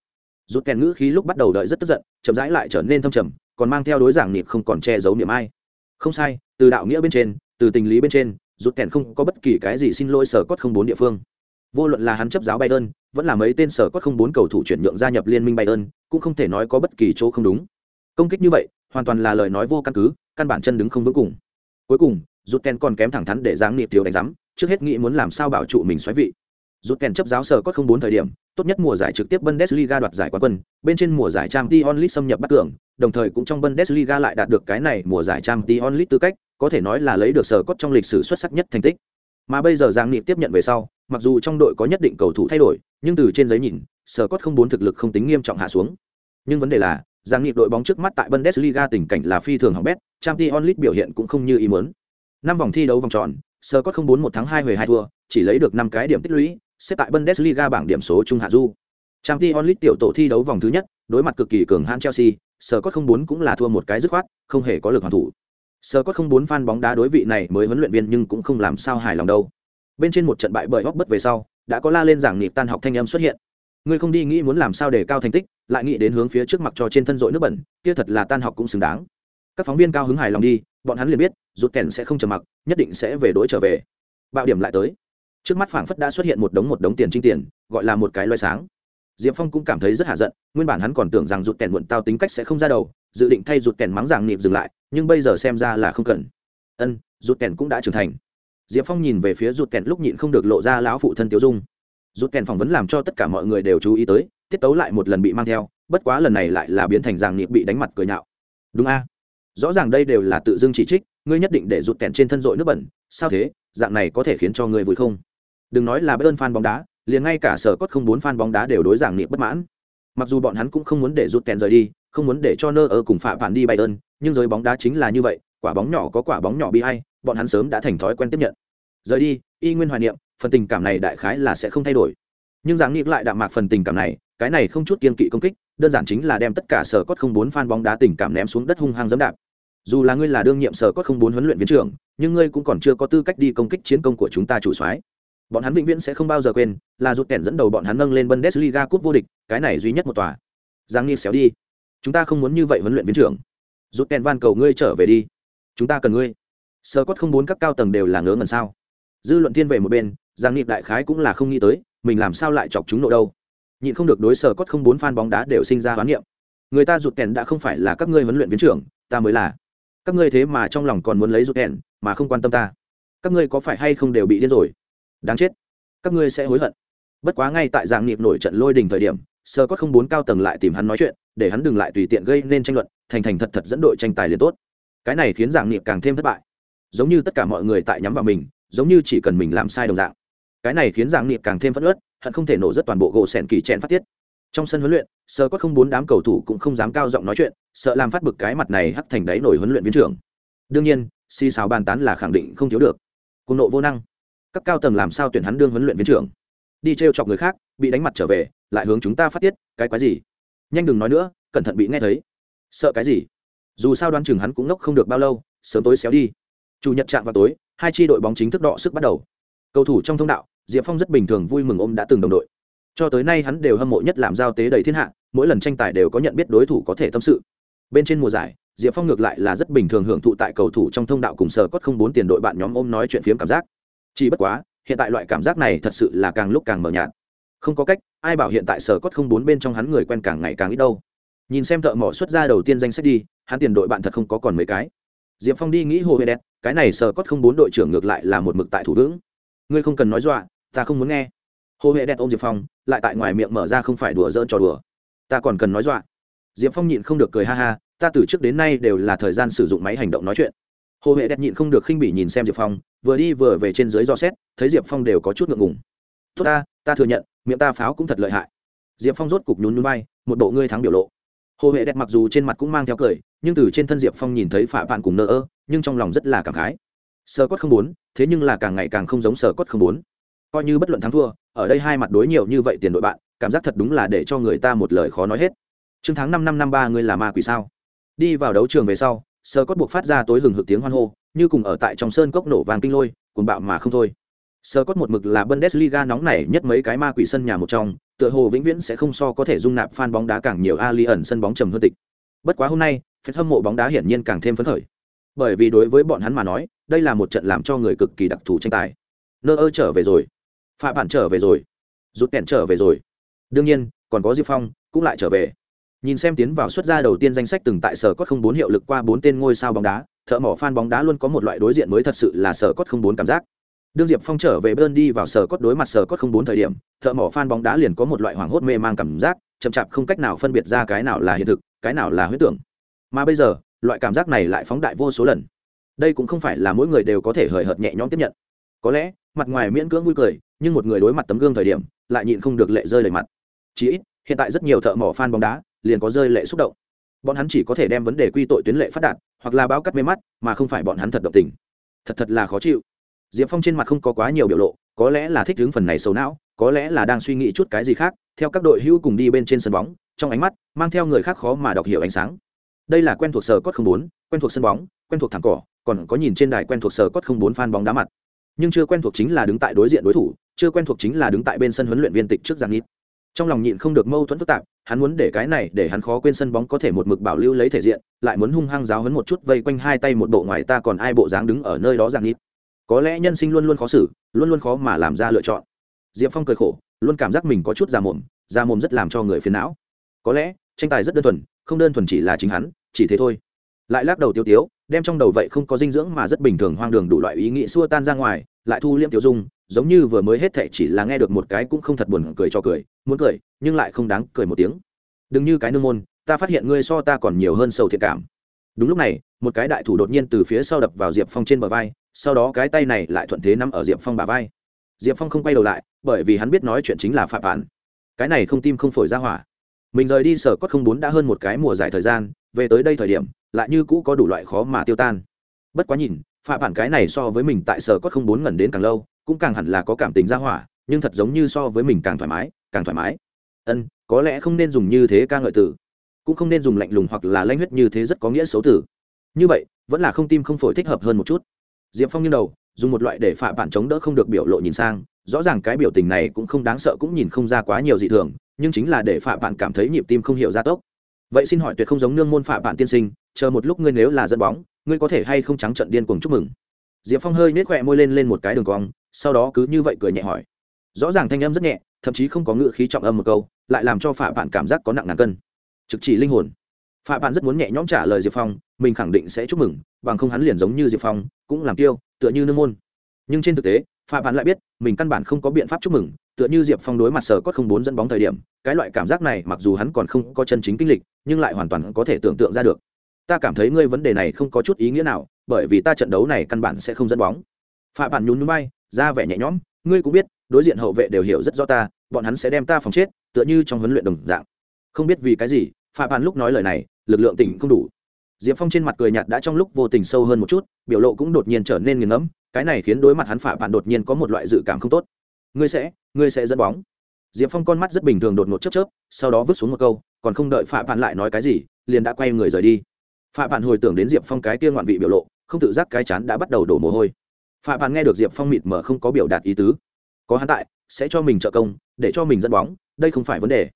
Rút kèn ngữ khí lúc bắt đầu đợi rất tức giận, chậm rãi lại trở nên thâm trầm, còn mang theo đối giảng niệm không còn che giấu niệm ai. Không sai, từ đạo nghĩa bên trên, từ tình lý bên trên, rút kèn không có bất kỳ cái gì xin lỗi sở cốt không bốn địa phương. Vô luận là hắn chấp giáo bayern vẫn là mấy tên sở cốt không bốn cầu thủ chuyển nhượng gia nhập liên minh bayern cũng không thể nói có bất kỳ chỗ không đúng. Công kích như vậy, hoàn toàn là lời nói vô căn cứ, căn bản chân đứng không vững cùng. Cuối cùng, rút kèn còn kém thẳng thắn để giáng niệm thiếu đánh giám, trước hết nghĩ muốn làm sao bảo trụ mình xoáy vị rút kèn chấp giáo sở cốt không bốn thời điểm tốt nhất mùa giải trực tiếp Bundesliga đoạt giải quán quân, bên trên mùa giải Champions League xâm nhập bắt cường, đồng thời cũng trong Bundesliga lại đạt được cái này mùa giải Champions League tư cách, có thể nói là lấy được sở cốt trong lịch sử xuất sắc nhất thành tích. Mà bây giờ Giang Niệm tiếp nhận về sau, mặc dù trong đội có nhất định cầu thủ thay đổi, nhưng từ trên giấy nhìn, sở cốt không bốn thực lực không tính nghiêm trọng hạ xuống. Nhưng vấn đề là, Giang Niệm đội bóng trước mắt tại Bundesliga tình cảnh là phi thường hỏng bét, Champions League biểu hiện cũng không như ý muốn. Năm vòng thi đấu vòng tròn, sở cốt không bốn một tháng hai về hai thua, chỉ lấy được năm cái điểm tích lũy, xếp tại Bundesliga bảng điểm số trung hạ du. Champions League tiểu tổ thi đấu vòng thứ nhất, đối mặt cực kỳ cường hãn Chelsea, sở cốt không bốn cũng là thua một cái dứt khoát không hề có lực hoàn thủ. Sở cốt không bốn fan bóng đá đối vị này mới huấn luyện viên nhưng cũng không làm sao hài lòng đâu. Bên trên một trận bại bởi góc bất về sau đã có la lên giảng nịp tan học thanh âm xuất hiện. Người không đi nghĩ muốn làm sao để cao thành tích lại nghĩ đến hướng phía trước mặt cho trên thân dội nước bẩn kia thật là tan học cũng xứng đáng. Các phóng viên cao hứng hài lòng đi bọn hắn liền biết rút kèn sẽ không trầm mặc nhất định sẽ về đối trở về. Bạo điểm lại tới trước mắt phảng phất đã xuất hiện một đống một đống tiền trinh tiền, gọi là một cái loay sáng. Diệp phong cũng cảm thấy rất hạ giận, nguyên bản hắn còn tưởng rằng rụt kèn muộn tao tính cách sẽ không ra đầu, dự định thay rụt kèn mắng rằng nịp dừng lại, nhưng bây giờ xem ra là không cần. Ân, rụt kèn cũng đã trưởng thành. Diệp phong nhìn về phía rụt kèn lúc nhịn không được lộ ra lão phụ thân tiêu dung. Rụt kèn phỏng vấn làm cho tất cả mọi người đều chú ý tới, tiết tấu lại một lần bị mang theo, bất quá lần này lại là biến thành rằng nịp bị đánh mặt cười nhạo. Đúng a? Rõ ràng đây đều là tự dưng chỉ trích, ngươi nhất định để rụt kèn trên thân dội nước bẩn, sao thế? Dạng này có thể khiến cho ngươi vui không? Đừng nói là bất ơn fan bóng đá, liền ngay cả sở cốt không bốn fan bóng đá đều đối giảng niệm bất mãn. Mặc dù bọn hắn cũng không muốn để rút kèn rời đi, không muốn để cho nơ ở cùng phạm phản đi bay ơn nhưng giới bóng đá chính là như vậy, quả bóng nhỏ có quả bóng nhỏ bi hay bọn hắn sớm đã thành thói quen tiếp nhận. Rời đi, y nguyên hoài niệm, phần tình cảm này đại khái là sẽ không thay đổi. Nhưng giảng niệm lại đạm mạc phần tình cảm này, cái này không chút kiên kỵ công kích, đơn giản chính là đem tất cả sở cốt không bốn fan bóng đá tình cảm ném xuống đất hung hăng dẫm đạp. Dù là ngươi là đương nhiệm sở cốt không bốn huấn luyện viên trưởng, nhưng ngươi cũng còn chưa có tư cách đi công kích chiến công của chúng ta chủ soái bọn hắn vĩnh viễn sẽ không bao giờ quên, là rụt kèn dẫn đầu bọn hắn nâng lên bundesliga cúp vô địch, cái này duy nhất một tòa. Giang nghi xéo đi. Chúng ta không muốn như vậy huấn luyện viên trưởng. Rụt kèn van cầu ngươi trở về đi. Chúng ta cần ngươi. Sơ cốt không muốn các cao tầng đều là ngớ ngẩn sao. Dư luận thiên về một bên, giang nghị đại khái cũng là không nghĩ tới, mình làm sao lại chọc chúng nộ đâu. Nhịn không được đối sở cốt không bốn fan bóng đá đều sinh ra hoán niệm. Người ta rụt kèn đã không phải là các ngươi huấn luyện viên trưởng, ta mới là. Các ngươi thế mà trong lòng còn muốn lấy rụt kèn, mà không quan tâm ta. Các ngươi có phải hay không đều bị điên rồi? Đáng chết. Các ngươi sẽ hối hận. Bất quá ngay tại dạng nghiệp nổi trận lôi đình thời điểm, sơ có không bốn cao tầng lại tìm hắn nói chuyện, để hắn đừng lại tùy tiện gây nên tranh luận, thành thành thật thật dẫn đội tranh tài liền tốt. Cái này khiến dạng nghiệp càng thêm thất bại. Giống như tất cả mọi người tại nhắm vào mình, giống như chỉ cần mình làm sai đồng dạng. Cái này khiến dạng nghiệp càng thêm phất ớt hận không thể nổ rất toàn bộ gỗ sẻn kỳ chèn phát tiết. Trong sân huấn luyện, sơ có không bốn đám cầu thủ cũng không dám cao giọng nói chuyện, sợ làm phát bực cái mặt này hắt thành đáy nổi huấn luyện viên trưởng. Đương nhiên si xào bàn tán là khẳng định không thiếu được. Cùng nộ vô năng các cao tầng làm sao tuyển hắn đương huấn luyện viên trưởng? Đi t r e o chọc người khác, bị đánh mặt trở về, lại hướng chúng ta phát tiết, cái quái gì? Nhanh đừng nói nữa, cẩn thận bị nghe thấy. Sợ cái gì? Dù sao đoán chừng hắn cũng nốc không được bao lâu, sớm tối xéo đi. Chủ nhật chạm vào tối, hai tri đội bóng chính thức đọ sức bắt đầu. Cầu thủ trong thông đạo, diệp phong rất bình thường vui mừng ôm đã từng đồng đội. Cho tới nay hắn đều hâm mộ nhất làm giao tế đầy thiên hạ, mỗi lần tranh tài đều có nhận biết đối thủ có thể tâm sự. Bên trên mùa giải, diệp phong ngược lại là rất bình thường hưởng thụ tại cầu thủ trong thông đạo cùng sở cốt không bốn tiền đội bạn nhóm ôm nói chuyện phiếm cảm giác chỉ bất quá, hiện tại loại cảm giác này thật sự là càng lúc càng mờ nhạt. Không có cách, ai bảo hiện tại sở cốt không bốn bên trong hắn người quen càng ngày càng ít đâu. Nhìn xem thợ mỏ xuất ra đầu tiên danh sách đi, hắn tiền đội bạn thật không có còn mấy cái. Diệp phong đi nghĩ hồ huệ đẹp cái này sở cốt không bốn đội trưởng ngược lại là một mực tại thủ vững. Ngươi không cần nói dọa, ta không muốn nghe. Hồ huệ đẹp ôm diệp phong, lại tại ngoài miệng mở ra không phải đùa dỡn trò đùa. Ta còn cần nói dọa. Diệp phong nhịn không được cười ha ha, ta từ trước đến nay đều là thời gian sử dụng máy hành động nói chuyện. Hồ huệ đẹp nhịn không được khinh bỉ nhìn xem diệp phong vừa đi vừa về trên dưới do xét, thấy diệp phong đều có chút ngượng ngùng. Tốt ta ta thừa nhận, miệng ta pháo cũng thật lợi hại. Diệp phong rốt cục nhún nhún bay một bộ ngươi thắng biểu lộ. Hồ huệ đẹp mặc dù trên mặt cũng mang theo cười, nhưng từ trên thân diệp phong nhìn thấy phạ bạn cùng nơ ơ, nhưng trong lòng rất là cảm khái. Sơ cốt không bốn thế nhưng là càng ngày càng không giống sơ cốt không bốn coi như bất luận thắng thua, ở đây hai mặt đối nhiều như vậy tiền đội bạn, cảm giác thật đúng là để cho người ta một lời khó nói hết. Chương tháng năm năm năm ba ngươi là ma quỷ sao? Đi vào đấu trường về sau sơ cốt buộc phát ra tối hừng hực tiếng hoan hô như cùng ở tại trong sơn cốc nổ vàng kinh lôi, cuồng bạo mà không thôi. Sơ cốt một mực là bundesliga nóng nảy nhất mấy cái ma quỷ sân nhà một trong, tựa hồ vĩnh viễn sẽ không so có thể dung nạp fan bóng đá càng nhiều ali ẩn sân bóng trầm hơn tịch. Bất quá hôm nay, fan hâm mộ bóng đá hiển nhiên càng thêm phấn khởi. Bởi vì đối với bọn hắn mà nói, đây là một trận làm cho người cực kỳ đặc thù tranh tài. Nơ ơ trở về rồi. Phạm bản trở về rồi. Rút kẹn trở về rồi. Đương nhiên, còn có diệp phong, cũng lại trở về. Nhìn xem tiến vào xuất gia đầu tiên danh sách từng tại sở cốt không bốn hiệu lực qua bốn tên ngôi sao bóng đá thợ mỏ fan bóng đá luôn có một loại đối diện mới thật sự là sở cốt không bốn cảm giác. Đương diệp phong trở về bơn đi vào sở cốt đối mặt sở cốt không bốn thời điểm, thợ mỏ fan bóng đá liền có một loại hoảng hốt mê mang cảm giác, chậm chạp không cách nào phân biệt ra cái nào là hiện thực, cái nào là huyết tưởng. Mà bây giờ, loại cảm giác này lại phóng đại vô số lần. Đây cũng không phải là mỗi người đều có thể hời hợt nhẹ nhõm tiếp nhận. Có lẽ, mặt ngoài miễn cưỡng vui cười, nhưng một người đối mặt tấm gương thời điểm, lại nhịn không được lệ rơi đầy mặt. Chỉ ít, hiện tại rất nhiều thợ mỏ fan bóng đá liền có rơi lệ xúc động bọn hắn chỉ có thể đem vấn đề quy tội tuyến lệ phát đạt, hoặc là báo cắt mê mắt, mà không phải bọn hắn thật động tình. Thật thật là khó chịu. Diệp phong trên mặt không có quá nhiều biểu lộ, có lẽ là thích hướng phần này xấu não, có lẽ là đang suy nghĩ chút cái gì khác, theo các đội hữu cùng đi bên trên sân bóng, trong ánh mắt mang theo người khác khó mà đọc hiểu ánh sáng. Đây là quen thuộc sở cốt không bốn, quen thuộc sân bóng, quen thuộc thẳng cỏ, còn có nhìn trên đài quen thuộc sở cốt không bốn fan bóng đá mặt. Nhưng chưa quen thuộc chính là đứng tại đối diện đối thủ, chưa quen thuộc chính là đứng tại bên sân huấn luyện viên tịch trước giang nít trong lòng nhịn không được mâu thuẫn phức tạp, hắn muốn để cái này để hắn khó quên sân bóng có thể một mực bảo lưu lấy thể diện, lại muốn hung hăng giáo hấn một chút vây quanh hai tay một bộ ngoài ta còn ai bộ dáng đứng ở nơi đó dạng nít có lẽ nhân sinh luôn luôn khó xử, luôn luôn khó mà làm ra lựa chọn. Diệp phong cười khổ, luôn cảm giác mình có chút già mồm già mồm rất làm cho người phiền não. Có lẽ, tranh tài rất đơn thuần, không đơn thuần chỉ là chính hắn, chỉ thế thôi. Lại lắc đầu tiêu tiếu, đem trong đầu vậy không có dinh dưỡng mà rất bình thường hoang đường đủ loại ý nghĩ xua tan ra ngoài, lại thu liêm tiêu dung giống như vừa mới hết thệ chỉ là nghe được một cái cũng không thật buồn cười cho cười, muốn cười, nhưng lại không đáng cười một tiếng. Đừng như cái nương môn, ta phát hiện ngươi so ta còn nhiều hơn sầu thiện cảm. Đúng lúc này, một cái đại thủ đột nhiên từ phía sau đập vào diệp phong trên bờ vai, sau đó cái tay này lại thuận thế nằm ở diệp phong bả vai. Diệp phong không quay đầu lại, bởi vì hắn biết nói chuyện chính là phạm bản cái này không tim không phổi ra hỏa. Mình rời đi sở cốt không bốn đã hơn một cái mùa dài thời gian, về tới đây thời điểm, lại như cũ có đủ loại khó mà tiêu tan. Bất quá nhìn, phạm bản cái này so với mình tại sở cốt không bốn ngẩn đến càng lâu cũng càng hẳn là có cảm tình ra hỏa, nhưng thật giống như so với mình càng thoải mái, càng thoải mái. Ân, có lẽ không nên dùng như thế ca ngợi tử cũng không nên dùng lạnh lùng hoặc là lanh huyết như thế rất có nghĩa xấu tử như vậy, vẫn là không tim không phổi thích hợp hơn một chút. Diệp phong như đầu, dùng một loại để phạm bản chống đỡ không được biểu lộ nhìn sang, rõ ràng cái biểu tình này cũng không đáng sợ cũng nhìn không ra quá nhiều dị thường, nhưng chính là để phạm bạn cảm thấy nhịp tim không hiểu gia tốc. Vậy xin hỏi tuyệt không giống nương môn phạm bạn tiên sinh, chờ một lúc ngươi nếu là dẫn bóng, ngươi có thể hay không trắng trận điên cuồng chúc mừng? Diệp phong hơi nết khỏe môi lên lên một cái đường cong, sau đó cứ như vậy cười nhẹ hỏi. Rõ ràng thanh âm rất nhẹ, thậm chí không có ngự khí trọng âm một câu, lại làm cho phạm bạn cảm giác có nặng ngàn cân. Trực chỉ linh hồn. Phạm bạn rất muốn nhẹ nhõm trả lời diệp phong, mình khẳng định sẽ chúc mừng, bằng không hắn liền giống như diệp phong, cũng làm tiêu tựa như nương môn. Nhưng trên thực tế phạm bạn lại biết, mình căn bản không có biện pháp chúc mừng, tựa như diệp phong đối mặt sở cốt không bốn dẫn bóng thời điểm, cái loại cảm giác này mặc dù hắn còn không có chân chính kinh lịch, nhưng lại hoàn toàn có thể tưởng tượng ra được ta cảm thấy ngươi vấn đề này không có chút ý nghĩa nào, bởi vì ta trận đấu này căn bản sẽ không dẫn bóng. Phạm bản nhún núi bay ra vẻ nhẹ nhõm, ngươi cũng biết, đối diện hậu vệ đều hiểu rất rõ ta, bọn hắn sẽ đem ta phòng chết, tựa như trong huấn luyện đồng dạng. Không biết vì cái gì phạm bản lúc nói lời này, lực lượng tỉnh không đủ. Diệp phong trên mặt cười nhạt đã trong lúc vô tình sâu hơn một chút, biểu lộ cũng đột nhiên trở nên nghiền ngẫm, cái này khiến đối mặt hắn phạm bản đột nhiên có một loại dự cảm không tốt. Ngươi sẽ ngươi sẽ dẫn bóng. Diệp phong con mắt rất bình thường đột ngột chớp chớp, sau đó vứt xuống một câu, còn không đợi phạm bản lại nói cái gì, liền đã quay người rời đi phạm bạn hồi tưởng đến diệp phong cái kia ngoạn vị biểu lộ, không tự giác cái chán đã bắt đầu đổ mồ hôi. Phạm bạn nghe được diệp phong mịt mờ không có biểu đạt ý tứ. Có hắn tại, sẽ cho mình trợ công, để cho mình dẫn bóng, đây không phải vấn đề.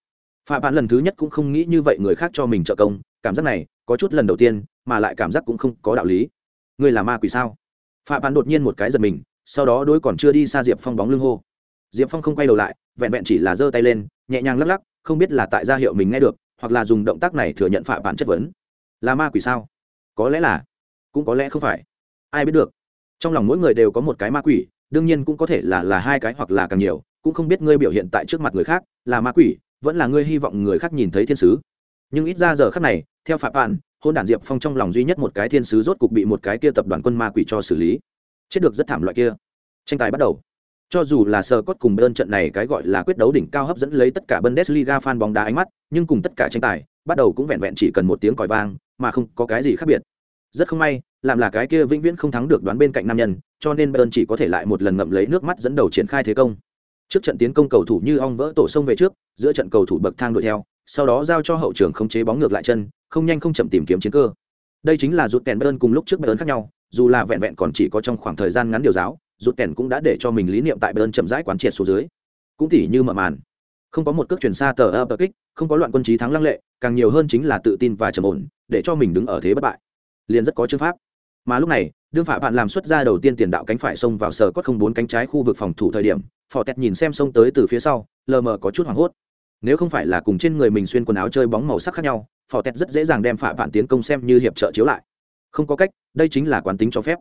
Phạm bạn lần thứ nhất cũng không nghĩ như vậy người khác cho mình trợ công, cảm giác này có chút lần đầu tiên, mà lại cảm giác cũng không có đạo lý. Ngươi là ma quỷ sao? Phạm bạn đột nhiên một cái giật mình, sau đó đôi còn chưa đi xa diệp phong bóng lưng hô. Diệp phong không quay đầu lại, vẹn vẹn chỉ là giơ tay lên, nhẹ nhàng lắc lắc, không biết là tại gia hiệu mình nghe được, hoặc là dùng động tác này thừa nhận phạm bạn chất vấn là ma quỷ sao? Có lẽ là cũng có lẽ không phải. Ai biết được. Trong lòng mỗi người đều có một cái ma quỷ đương nhiên cũng có thể là là hai cái hoặc là càng nhiều cũng không biết ngươi biểu hiện tại trước mặt người khác là ma quỷ vẫn là ngươi hy vọng người khác nhìn thấy thiên sứ. Nhưng ít ra giờ khác này theo phạm bạn hôn đản diệp phong trong lòng duy nhất một cái thiên sứ rốt cục bị một cái kia tập đoàn quân ma quỷ cho xử lý. Chết được rất thảm loại kia. Tranh tài bắt đầu. Cho dù là sờ cốt cùng bên trận này cái gọi là quyết đấu đỉnh cao hấp dẫn lấy tất cả Bundesliga fan bóng đá ánh mắt, nhưng cùng tất cả tranh tài, bắt đầu cũng vẹn vẹn chỉ cần một tiếng còi vang, mà không có cái gì khác biệt. Rất không may, làm là cái kia vĩnh viễn không thắng được đoán bên cạnh nam nhân, cho nên Bayern chỉ có thể lại một lần ngậm lấy nước mắt dẫn đầu triển khai thế công. Trước trận tiến công cầu thủ như ong vỡ tổ sông về trước, giữa trận cầu thủ bậc thang đuổi theo, sau đó giao cho hậu trường không chế bóng ngược lại chân, không nhanh không chậm tìm kiếm chiến cơ. Đây chính là rút kèn Bayern cùng lúc trước Bayern khác nhau, dù là vẹn vẹn còn chỉ có trong khoảng thời gian ngắn điều giáo, rút kèn cũng đã để cho mình lý niệm tại Bayern chậm rãi quán triệt xuống dưới. Cũng tỉ như mở màn, không có một cước chuyển xa tờ ập kích, không có loạn quân trí thắng lăng lệ, càng nhiều hơn chính là tự tin và trầm ổn, để cho mình đứng ở thế bất bại. Liền rất có chương pháp. Mà lúc này, đương phạm bạn làm xuất ra đầu tiên tiền đạo cánh phải xông vào sở cốt không bốn cánh trái khu vực phòng thủ thời điểm, Phò Tẹt nhìn xem xông tới từ phía sau, lờ mờ có chút hoảng hốt. Nếu không phải là cùng trên người mình xuyên quần áo chơi bóng màu sắc khác nhau, Phò Tẹt rất dễ dàng đem phạm bạn tiến công xem như hiệp trợ chiếu lại. Không có cách, đây chính là quán tính cho phép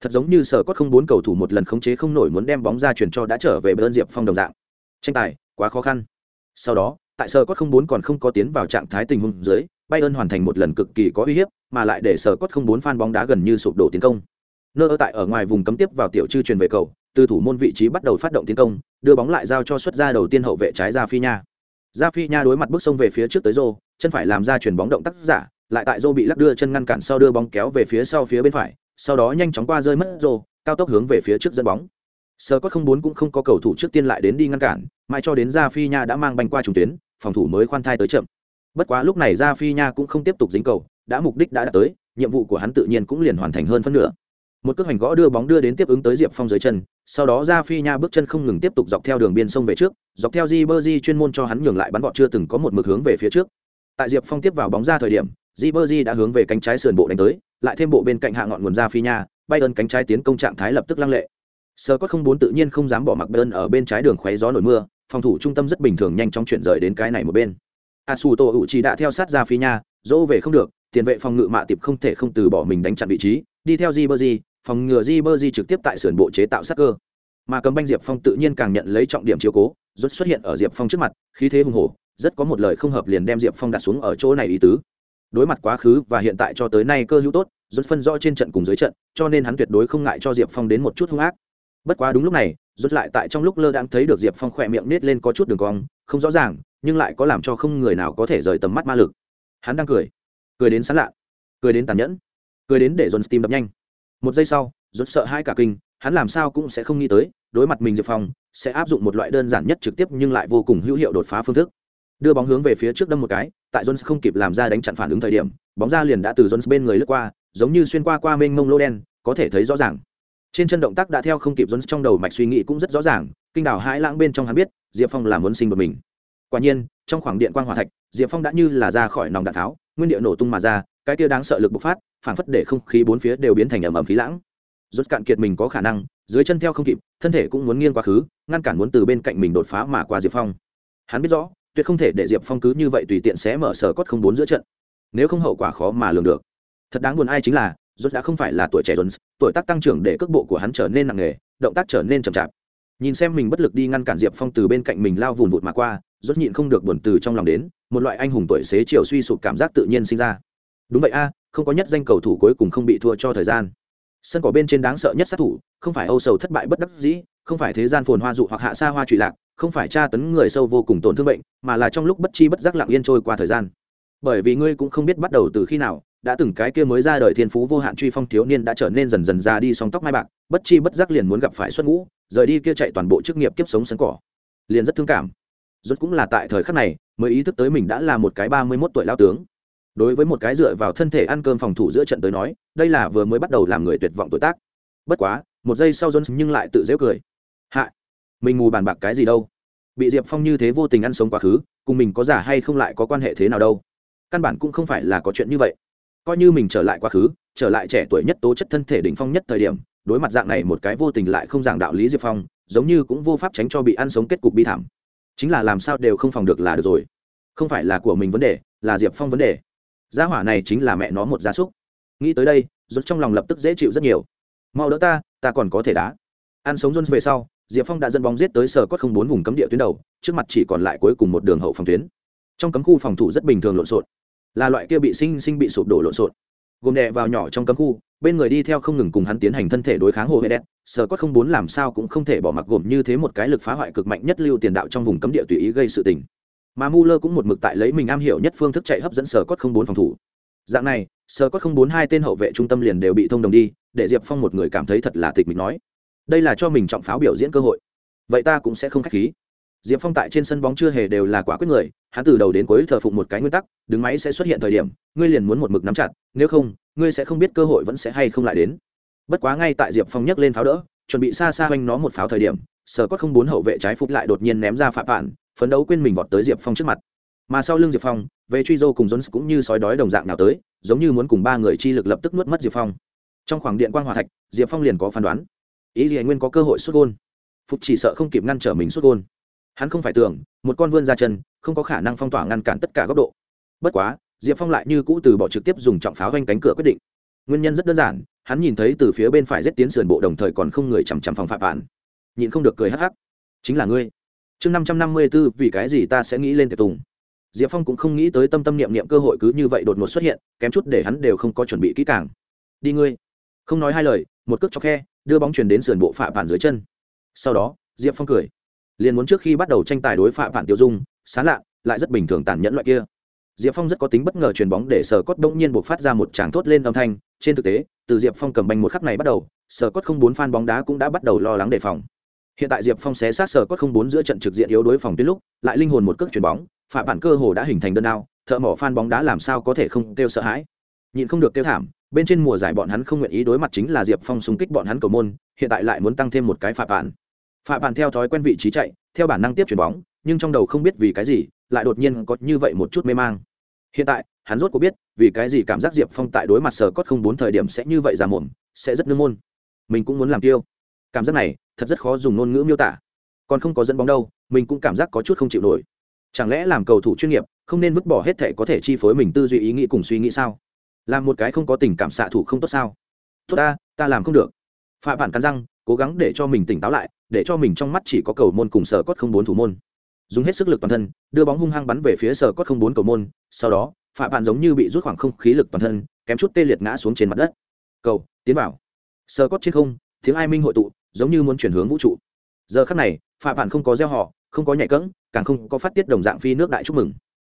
thật giống như sở cốt không bốn cầu thủ một lần khống chế không nổi muốn đem bóng ra chuyển cho đã trở về bên diệp phong đồng dạng tranh tài quá khó khăn sau đó tại sở cốt không bốn còn không có tiến vào trạng thái tình huống dưới bayern hoàn thành một lần cực kỳ có uy hiếp, mà lại để sở cốt không bốn fan bóng đá gần như sụp đổ tiến công. Nơ ở tại ở ngoài vùng cấm tiếp vào tiểu chư truyền về cầu, từ thủ môn vị trí bắt đầu phát động tiến công, đưa bóng lại giao cho xuất ra đầu tiên hậu vệ trái ra phi nha ra phi nha đối mặt bước sông về phía trước tới rô chân phải làm ra chuyển bóng động tác giả, lại tại rô bị lắc đưa chân ngăn cản sau đưa bóng kéo về phía sau phía bên phải, sau đó nhanh chóng qua rơi mất rô cao tốc hướng về phía trước dẫn bóng. Sơ cốt không bốn cũng không có cầu thủ trước tiên lại đến đi ngăn cản, mãi cho đến ra phi nha đã mang banh qua trung tuyến, phòng thủ mới khoan thai tới chậm bất quá lúc này ra phi nha cũng không tiếp tục dính cầu, đã mục đích đã đạt tới, nhiệm vụ của hắn tự nhiên cũng liền hoàn thành hơn phân nửa. Một cước hành gõ đưa bóng đưa đến tiếp ứng tới diệp phong dưới chân, sau đó ra phi nha bước chân không ngừng tiếp tục dọc theo đường biên sông về trước, dọc theo di bơ di chuyên môn cho hắn nhường lại bắn vọt chưa từng có một mực hướng về phía trước. Tại diệp phong tiếp vào bóng ra thời điểm di bơ di đã hướng về cánh trái sườn bộ đánh tới, lại thêm bộ bên cạnh hạ ngọn nguồn ra phi nha bay ơn cánh trái tiến công trạng thái lập tức lăng lệ. Sơ có không bốn tự nhiên không dám bỏ mặc bayern ở bên trái đường khoé gió nổi mưa, phòng thủ trung tâm rất bình thường nhanh chóng chuyển rời đến cái này một bên a su tô chỉ đã theo sát ra phi nha, dỗ về không được, tiền vệ phòng ngự mạ tiệp không thể không từ bỏ mình đánh chặn vị trí, đi theo di bơ di phòng ngừa di bơ di trực tiếp tại sườn bộ chế tạo sát cơ. Mà cấm banh diệp phong tự nhiên càng nhận lấy trọng điểm chiếu cố rút xuất hiện ở diệp phong trước mặt, khí thế hùng hổ, rất có một lời không hợp liền đem diệp phong đặt xuống ở chỗ này ý tứ. Đối mặt quá khứ và hiện tại cho tới nay cơ hữu tốt rút phân rõ trên trận cùng dưới trận, cho nên hắn tuyệt đối không ngại cho diệp phong đến một chút hung ác. Bất quá đúng lúc này rút lại tại trong lúc lơ đãng thấy được diệp phong khỏe miệng nết lên có chút đường cong không rõ ràng, nhưng lại có làm cho không người nào có thể rời tầm mắt ma lực. Hắn đang cười. Cười đến sán lạ. Cười đến tàn nhẫn. Cười đến để dồn tim đập nhanh. Một giây sau rút sợ hai cả kinh, hắn làm sao cũng sẽ không nghĩ tới, đối mặt mình diệp phong, sẽ áp dụng một loại đơn giản nhất trực tiếp nhưng lại vô cùng hữu hiệu đột phá phương thức. Đưa bóng hướng về phía trước đâm một cái, tại jones không kịp làm ra đánh chặn phản ứng thời điểm, bóng ra liền đã từ jones bên người lướt qua, giống như xuyên qua qua mênh mông lô đen, có thể thấy rõ ràng trên chân động tác đã theo không kịp dồn trong đầu mạch suy nghĩ cũng rất rõ ràng, kinh đảo hãi lãng bên trong hắn biết, diệp phong là muốn sinh một mình. Quả nhiên, trong khoảng điện quan hòa thạch, diệp phong đã như là ra khỏi nòng đạn tháo, nguyên địa nổ tung mà ra, cái kia đáng sợ lực bộc phát, phảng phất để không khí bốn phía đều biến thành ẩm ẩm khí lãng. Rút cạn kiệt mình có khả năng, dưới chân theo không kịp, thân thể cũng muốn nghiêng quá khứ, ngăn cản muốn từ bên cạnh mình đột phá mà qua diệp phong. Hắn biết rõ, tuyệt không thể để diệp phong cứ như vậy tùy tiện xé mở sở cốt không bốn giữa trận. Nếu không hậu quả khó mà lường được. Thật đáng buồn ai chính là rốt đã không phải là tuổi trẻ jones, tuổi tác tăng trưởng để cước bộ của hắn trở nên nặng nề, động tác trở nên chậm chạp. Nhìn xem mình bất lực đi ngăn cản diệp phong từ bên cạnh mình lao vùn vụt mà qua, rốt nhịn không được buồn từ trong lòng đến, một loại anh hùng tuổi xế chiều suy sụp cảm giác tự nhiên sinh ra. Đúng vậy a, không có nhất danh cầu thủ cuối cùng không bị thua cho thời gian. Sân cỏ bên trên đáng sợ nhất sát thủ, không phải âu sầu thất bại bất đắc dĩ, không phải thế gian phồn hoa dụ hoặc hạ xa hoa trụy lạc, không phải tra tấn người sâu vô cùng tổn thương bệnh, mà là trong lúc bất chi bất giác lặng yên trôi qua thời gian. Bởi vì ngươi cũng không biết bắt đầu từ khi nào đã từng cái kia mới ra đời thiên phú vô hạn truy phong thiếu niên đã trở nên dần dần ra đi song tóc mai bạc, bất chi bất giác liền muốn gặp phải xuất ngũ, rời đi kia chạy toàn bộ chức nghiệp kiếp sống sân cỏ. Liền rất thương cảm. Rốt cũng là tại thời khắc này, mới ý thức tới mình đã là một cái ba mươi 31 tuổi lao tướng. Đối với một cái dựa vào thân thể ăn cơm phòng thủ giữa trận tới nói, đây là vừa mới bắt đầu làm người tuyệt vọng tuổi tác. Bất quá, một giây sau rốt nhưng lại tự dễu cười. Hạ, mình mù bàn bạc cái gì đâu? Bị diệp phong như thế vô tình ăn sống quá khứ, cùng mình có giả hay không lại có quan hệ thế nào đâu? Căn bản cũng không phải là có chuyện như vậy coi như mình trở lại quá khứ, trở lại trẻ tuổi nhất tố chất thân thể đỉnh phong nhất thời điểm, đối mặt dạng này một cái vô tình lại không giảng đạo lý diệp phong, giống như cũng vô pháp tránh cho bị ăn sống kết cục bi thảm. Chính là làm sao đều không phòng được là được rồi. Không phải là của mình vấn đề, là diệp phong vấn đề. Gia hỏa này chính là mẹ nó một gia súc. Nghĩ tới đây rút trong lòng lập tức dễ chịu rất nhiều. Mau đỡ ta ta còn có thể đá. Ăn sống jones về sau, diệp phong đã dẫn bóng giết tới sở cốt không bốn vùng cấm địa tuyến đầu, trước mặt chỉ còn lại cuối cùng một đường hậu phòng tuyến. Trong cấm khu phòng thủ rất bình thường lộn xộn là loại kia bị sinh sinh bị sụp đổ lộn xộn. Gồm đè vào nhỏ trong cấm khu, bên người đi theo không ngừng cùng hắn tiến hành thân thể đối kháng hồ hệ đen, sở cốt không bốn làm sao cũng không thể bỏ mặc gồm như thế một cái lực phá hoại cực mạnh nhất lưu tiền đạo trong vùng cấm địa tùy ý gây sự tình. Mà Muller cũng một mực tại lấy mình am hiểu nhất phương thức chạy hấp dẫn sở cốt không bốn phòng thủ. Dạng này, sở cốt không bốn hai tên hậu vệ trung tâm liền đều bị thông đồng đi, để diệp phong một người cảm thấy thật là tịch mình nói. Đây là cho mình trọng pháo biểu diễn cơ hội. Vậy ta cũng sẽ không khách khí diệp phong tại trên sân bóng chưa hề đều là quả quyết người hắn từ đầu đến cuối thờ phụng một cái nguyên tắc đứng máy sẽ xuất hiện thời điểm ngươi liền muốn một mực nắm chặt nếu không ngươi sẽ không biết cơ hội vẫn sẽ hay không lại đến. Bất quá ngay tại diệp phong nhấc lên pháo đỡ chuẩn bị xa xa oanh nó một pháo thời điểm sở cốt không bốn hậu vệ trái phục lại đột nhiên ném ra phạm bạn, phấn đấu quên mình vọt tới diệp phong trước mặt. Mà sau lưng diệp phong về truy dô cùng jones cũng như sói đói đồng dạng nào tới giống như muốn cùng ba người chi lực lập tức nuốt mất diệp phong. Trong khoảng điện quan hòa thạch diệp phong liền có phán đoán. Ý gì nguyên có cơ hội sút gol. phục chỉ sợ không kịp ngăn trở mình sút gol hắn không phải tưởng một con vươn ra chân, không có khả năng phong tỏa ngăn cản tất cả góc độ. Bất quá, diệp phong lại như cũ từ bỏ trực tiếp dùng trọng pháo ganh cánh cửa quyết định. Nguyên nhân rất đơn giản, hắn nhìn thấy từ phía bên phải rét tiến sườn bộ đồng thời còn không người chằm chằm phòng phạm bản nhịn không được cười hắc hắc. Chính là ngươi. Chương năm trăm năm mươi b ố vì cái gì ta sẽ nghĩ lên tiệc tùng? Diệp phong cũng không nghĩ tới tâm tâm niệm niệm cơ hội cứ như vậy đột ngột xuất hiện, kém chút để hắn đều không có chuẩn bị kỹ càng. Đi ngươi. Không nói hai lời, một cước cho khe, đưa bóng chuyển đến sườn bộ phạm bản dưới chân. Sau đó, diệp phong cười liền muốn trước khi bắt đầu tranh tài đối phạm vạn tiêu dung sán lạ, lại rất bình thường tàn nhẫn loại kia. Diệp phong rất có tính bất ngờ chuyền bóng để sở cốt bỗng nhiên buộc phát ra một tràng thốt lên âm thanh. Trên thực tế, từ diệp phong cầm banh một khắc này bắt đầu, sở cốt không bốn phan bóng đá cũng đã bắt đầu lo lắng đề phòng. Hiện tại diệp phong xé sát sở cốt không bốn giữa trận trực diện yếu đối phòng tuyến lúc, lại linh hồn một cước chuyền bóng phạm bản cơ hồ đã hình thành đơn đao thợ mỏ phan bóng đá làm sao có thể không kêu sợ hãi. Nhịn không được kêu thảm, bên trên mùa giải bọn hắn không nguyện ý đối mặt chính là diệp phong xung kích bọn hắn cầu môn, hiện tại lại muốn tăng thêm một cái phạm bản phạm bản theo thói quen vị trí chạy, theo bản năng tiếp chuyển bóng, nhưng trong đầu không biết vì cái gì, lại đột nhiên có như vậy một chút mê mang. Hiện tại, hắn rốt có biết, vì cái gì cảm giác diệp phong tại đối mặt sở cốt không bốn thời điểm sẽ như vậy ra mồm, sẽ rất nương môn. Mình cũng muốn làm tiêu. Cảm giác này, thật rất khó dùng ngôn ngữ miêu tả. Còn không có dẫn bóng đâu, mình cũng cảm giác có chút không chịu nổi. Chẳng lẽ làm cầu thủ chuyên nghiệp, không nên vứt bỏ hết thể có thể chi phối mình tư duy ý nghĩ cùng suy nghĩ sao? Làm một cái không có tình cảm xạ thủ không tốt sao? Tốt ta ta làm không được. Phạm bản cắn răng cố gắng để cho mình tỉnh táo lại, để cho mình trong mắt chỉ có cầu môn cùng sở cốt không bốn thủ môn. Dùng hết sức lực toàn thân, đưa bóng hung hăng bắn về phía sở cốt không bốn cầu môn, sau đó phạm bản giống như bị rút khoảng không khí lực toàn thân, kém chút tê liệt ngã xuống trên mặt đất. Cầu, tiến vào. Sở cốt trên không, tiếng ai minh hội tụ, giống như muốn chuyển hướng vũ trụ. Giờ khắc này phạm bản không có gieo họ, không có nhạy cẫng, càng không có phát tiết đồng dạng phi nước đại chúc mừng.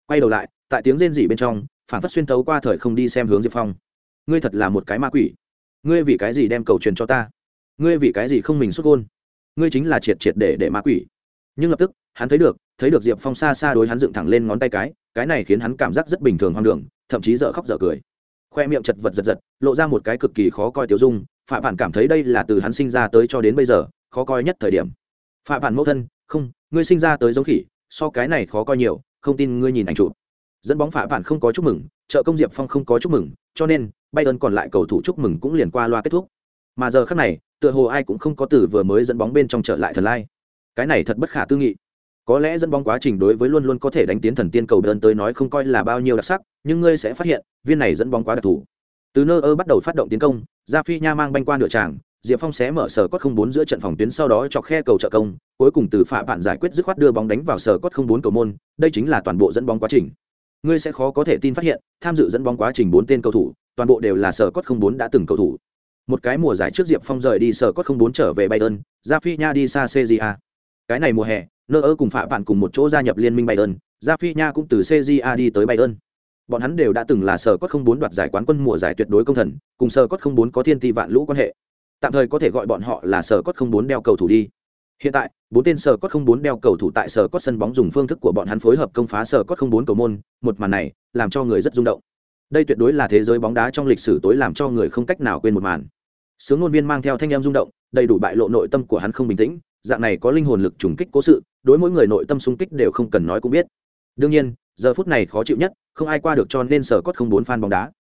Quay đầu lại, tại tiếng rên rỉ bên trong, phản phất xuyên tấu qua thời không đi xem hướng diệp phong. Ngươi thật là một cái ma quỷ. Ngươi vì cái gì đem cầu truyền cho ta? Ngươi vì cái gì không mình xuất gôn? Ngươi chính là triệt triệt để để ma quỷ. Nhưng lập tức, hắn thấy được thấy được diệp phong xa xa đối hắn dựng thẳng lên ngón tay cái cái này khiến hắn cảm giác rất bình thường hoang đường, thậm chí dở khóc dở cười. Khoe miệng chật vật giật giật, lộ ra một cái cực kỳ khó coi tiêu dung phạm bản cảm thấy đây là từ hắn sinh ra tới cho đến bây giờ, khó coi nhất thời điểm. Phạm bản mẫu thân, không, ngươi sinh ra tới giống khỉ, so cái này khó coi nhiều, không tin ngươi nhìn ảnh chụp. Dẫn bóng phạm bản không có chúc mừng, trợ công diệp phong không có chúc mừng, cho nên bay ơn còn lại cầu thủ chúc mừng cũng liền qua loa kết thúc. Mà giờ khác này tựa hồ ai cũng không có từ vừa mới dẫn bóng bên trong trở lại thần lai. Cái này thật bất khả tư nghị. Có lẽ dẫn bóng quá trình đối với luôn luôn có thể đánh tiến thần tiên cầu đơn tới nói không coi là bao nhiêu đặc sắc, nhưng ngươi sẽ phát hiện, viên này dẫn bóng quá đặc thù. Từ nơ ơ bắt đầu phát động tiến công, gia phi nha mang banh qua nửa tràng, diệp phong sẽ mở sở cốt không bốn giữa trận phòng tuyến sau đó chọc khe cầu trợ công, cuối cùng từ phạm bạn giải quyết dứt khoát đưa bóng đánh vào sở cốt không bốn cầu môn, đây chính là toàn bộ dẫn bóng quá trình. Ngươi sẽ khó có thể tin phát hiện, tham dự dẫn bóng quá trình bốn tên cầu thủ, toàn bộ đều là sở cốt không bốn đã từng cầu thủ một cái mùa giải trước diệp phong rời đi sở cốt không bốn trở về bayern gia phi nha đi xa cja cái này mùa hè, nơ ơ cùng phạm bạn cùng một chỗ gia nhập liên minh bayern gia phi nha cũng từ cja đi tới bayern. Bọn hắn đều đã từng là sở cốt không bốn đoạt giải quán quân mùa giải tuyệt đối công thần, cùng sở cốt không bốn có thiên ti vạn lũ quan hệ. Tạm thời có thể gọi bọn họ là sở cốt không bốn đeo cầu thủ đi. Hiện tại, bốn tên sở cốt không bốn đeo cầu thủ tại sở cốt sân bóng dùng phương thức của bọn hắn phối hợp công phá sở cốt không bốn cầu môn, một màn này làm cho người rất rung động. Đây tuyệt đối là thế giới bóng đá trong lịch sử tối làm cho người không cách nào quên một màn sướng ngôn viên mang theo thanh em rung động, đầy đủ bại lộ nội tâm của hắn không bình tĩnh, dạng này có linh hồn lực trùng kích cố sự, đối mỗi người nội tâm xung kích đều không cần nói cũng biết. Đương nhiên, giờ phút này khó chịu nhất, không ai qua được cho nên sở cốt không bốn fan bóng đá.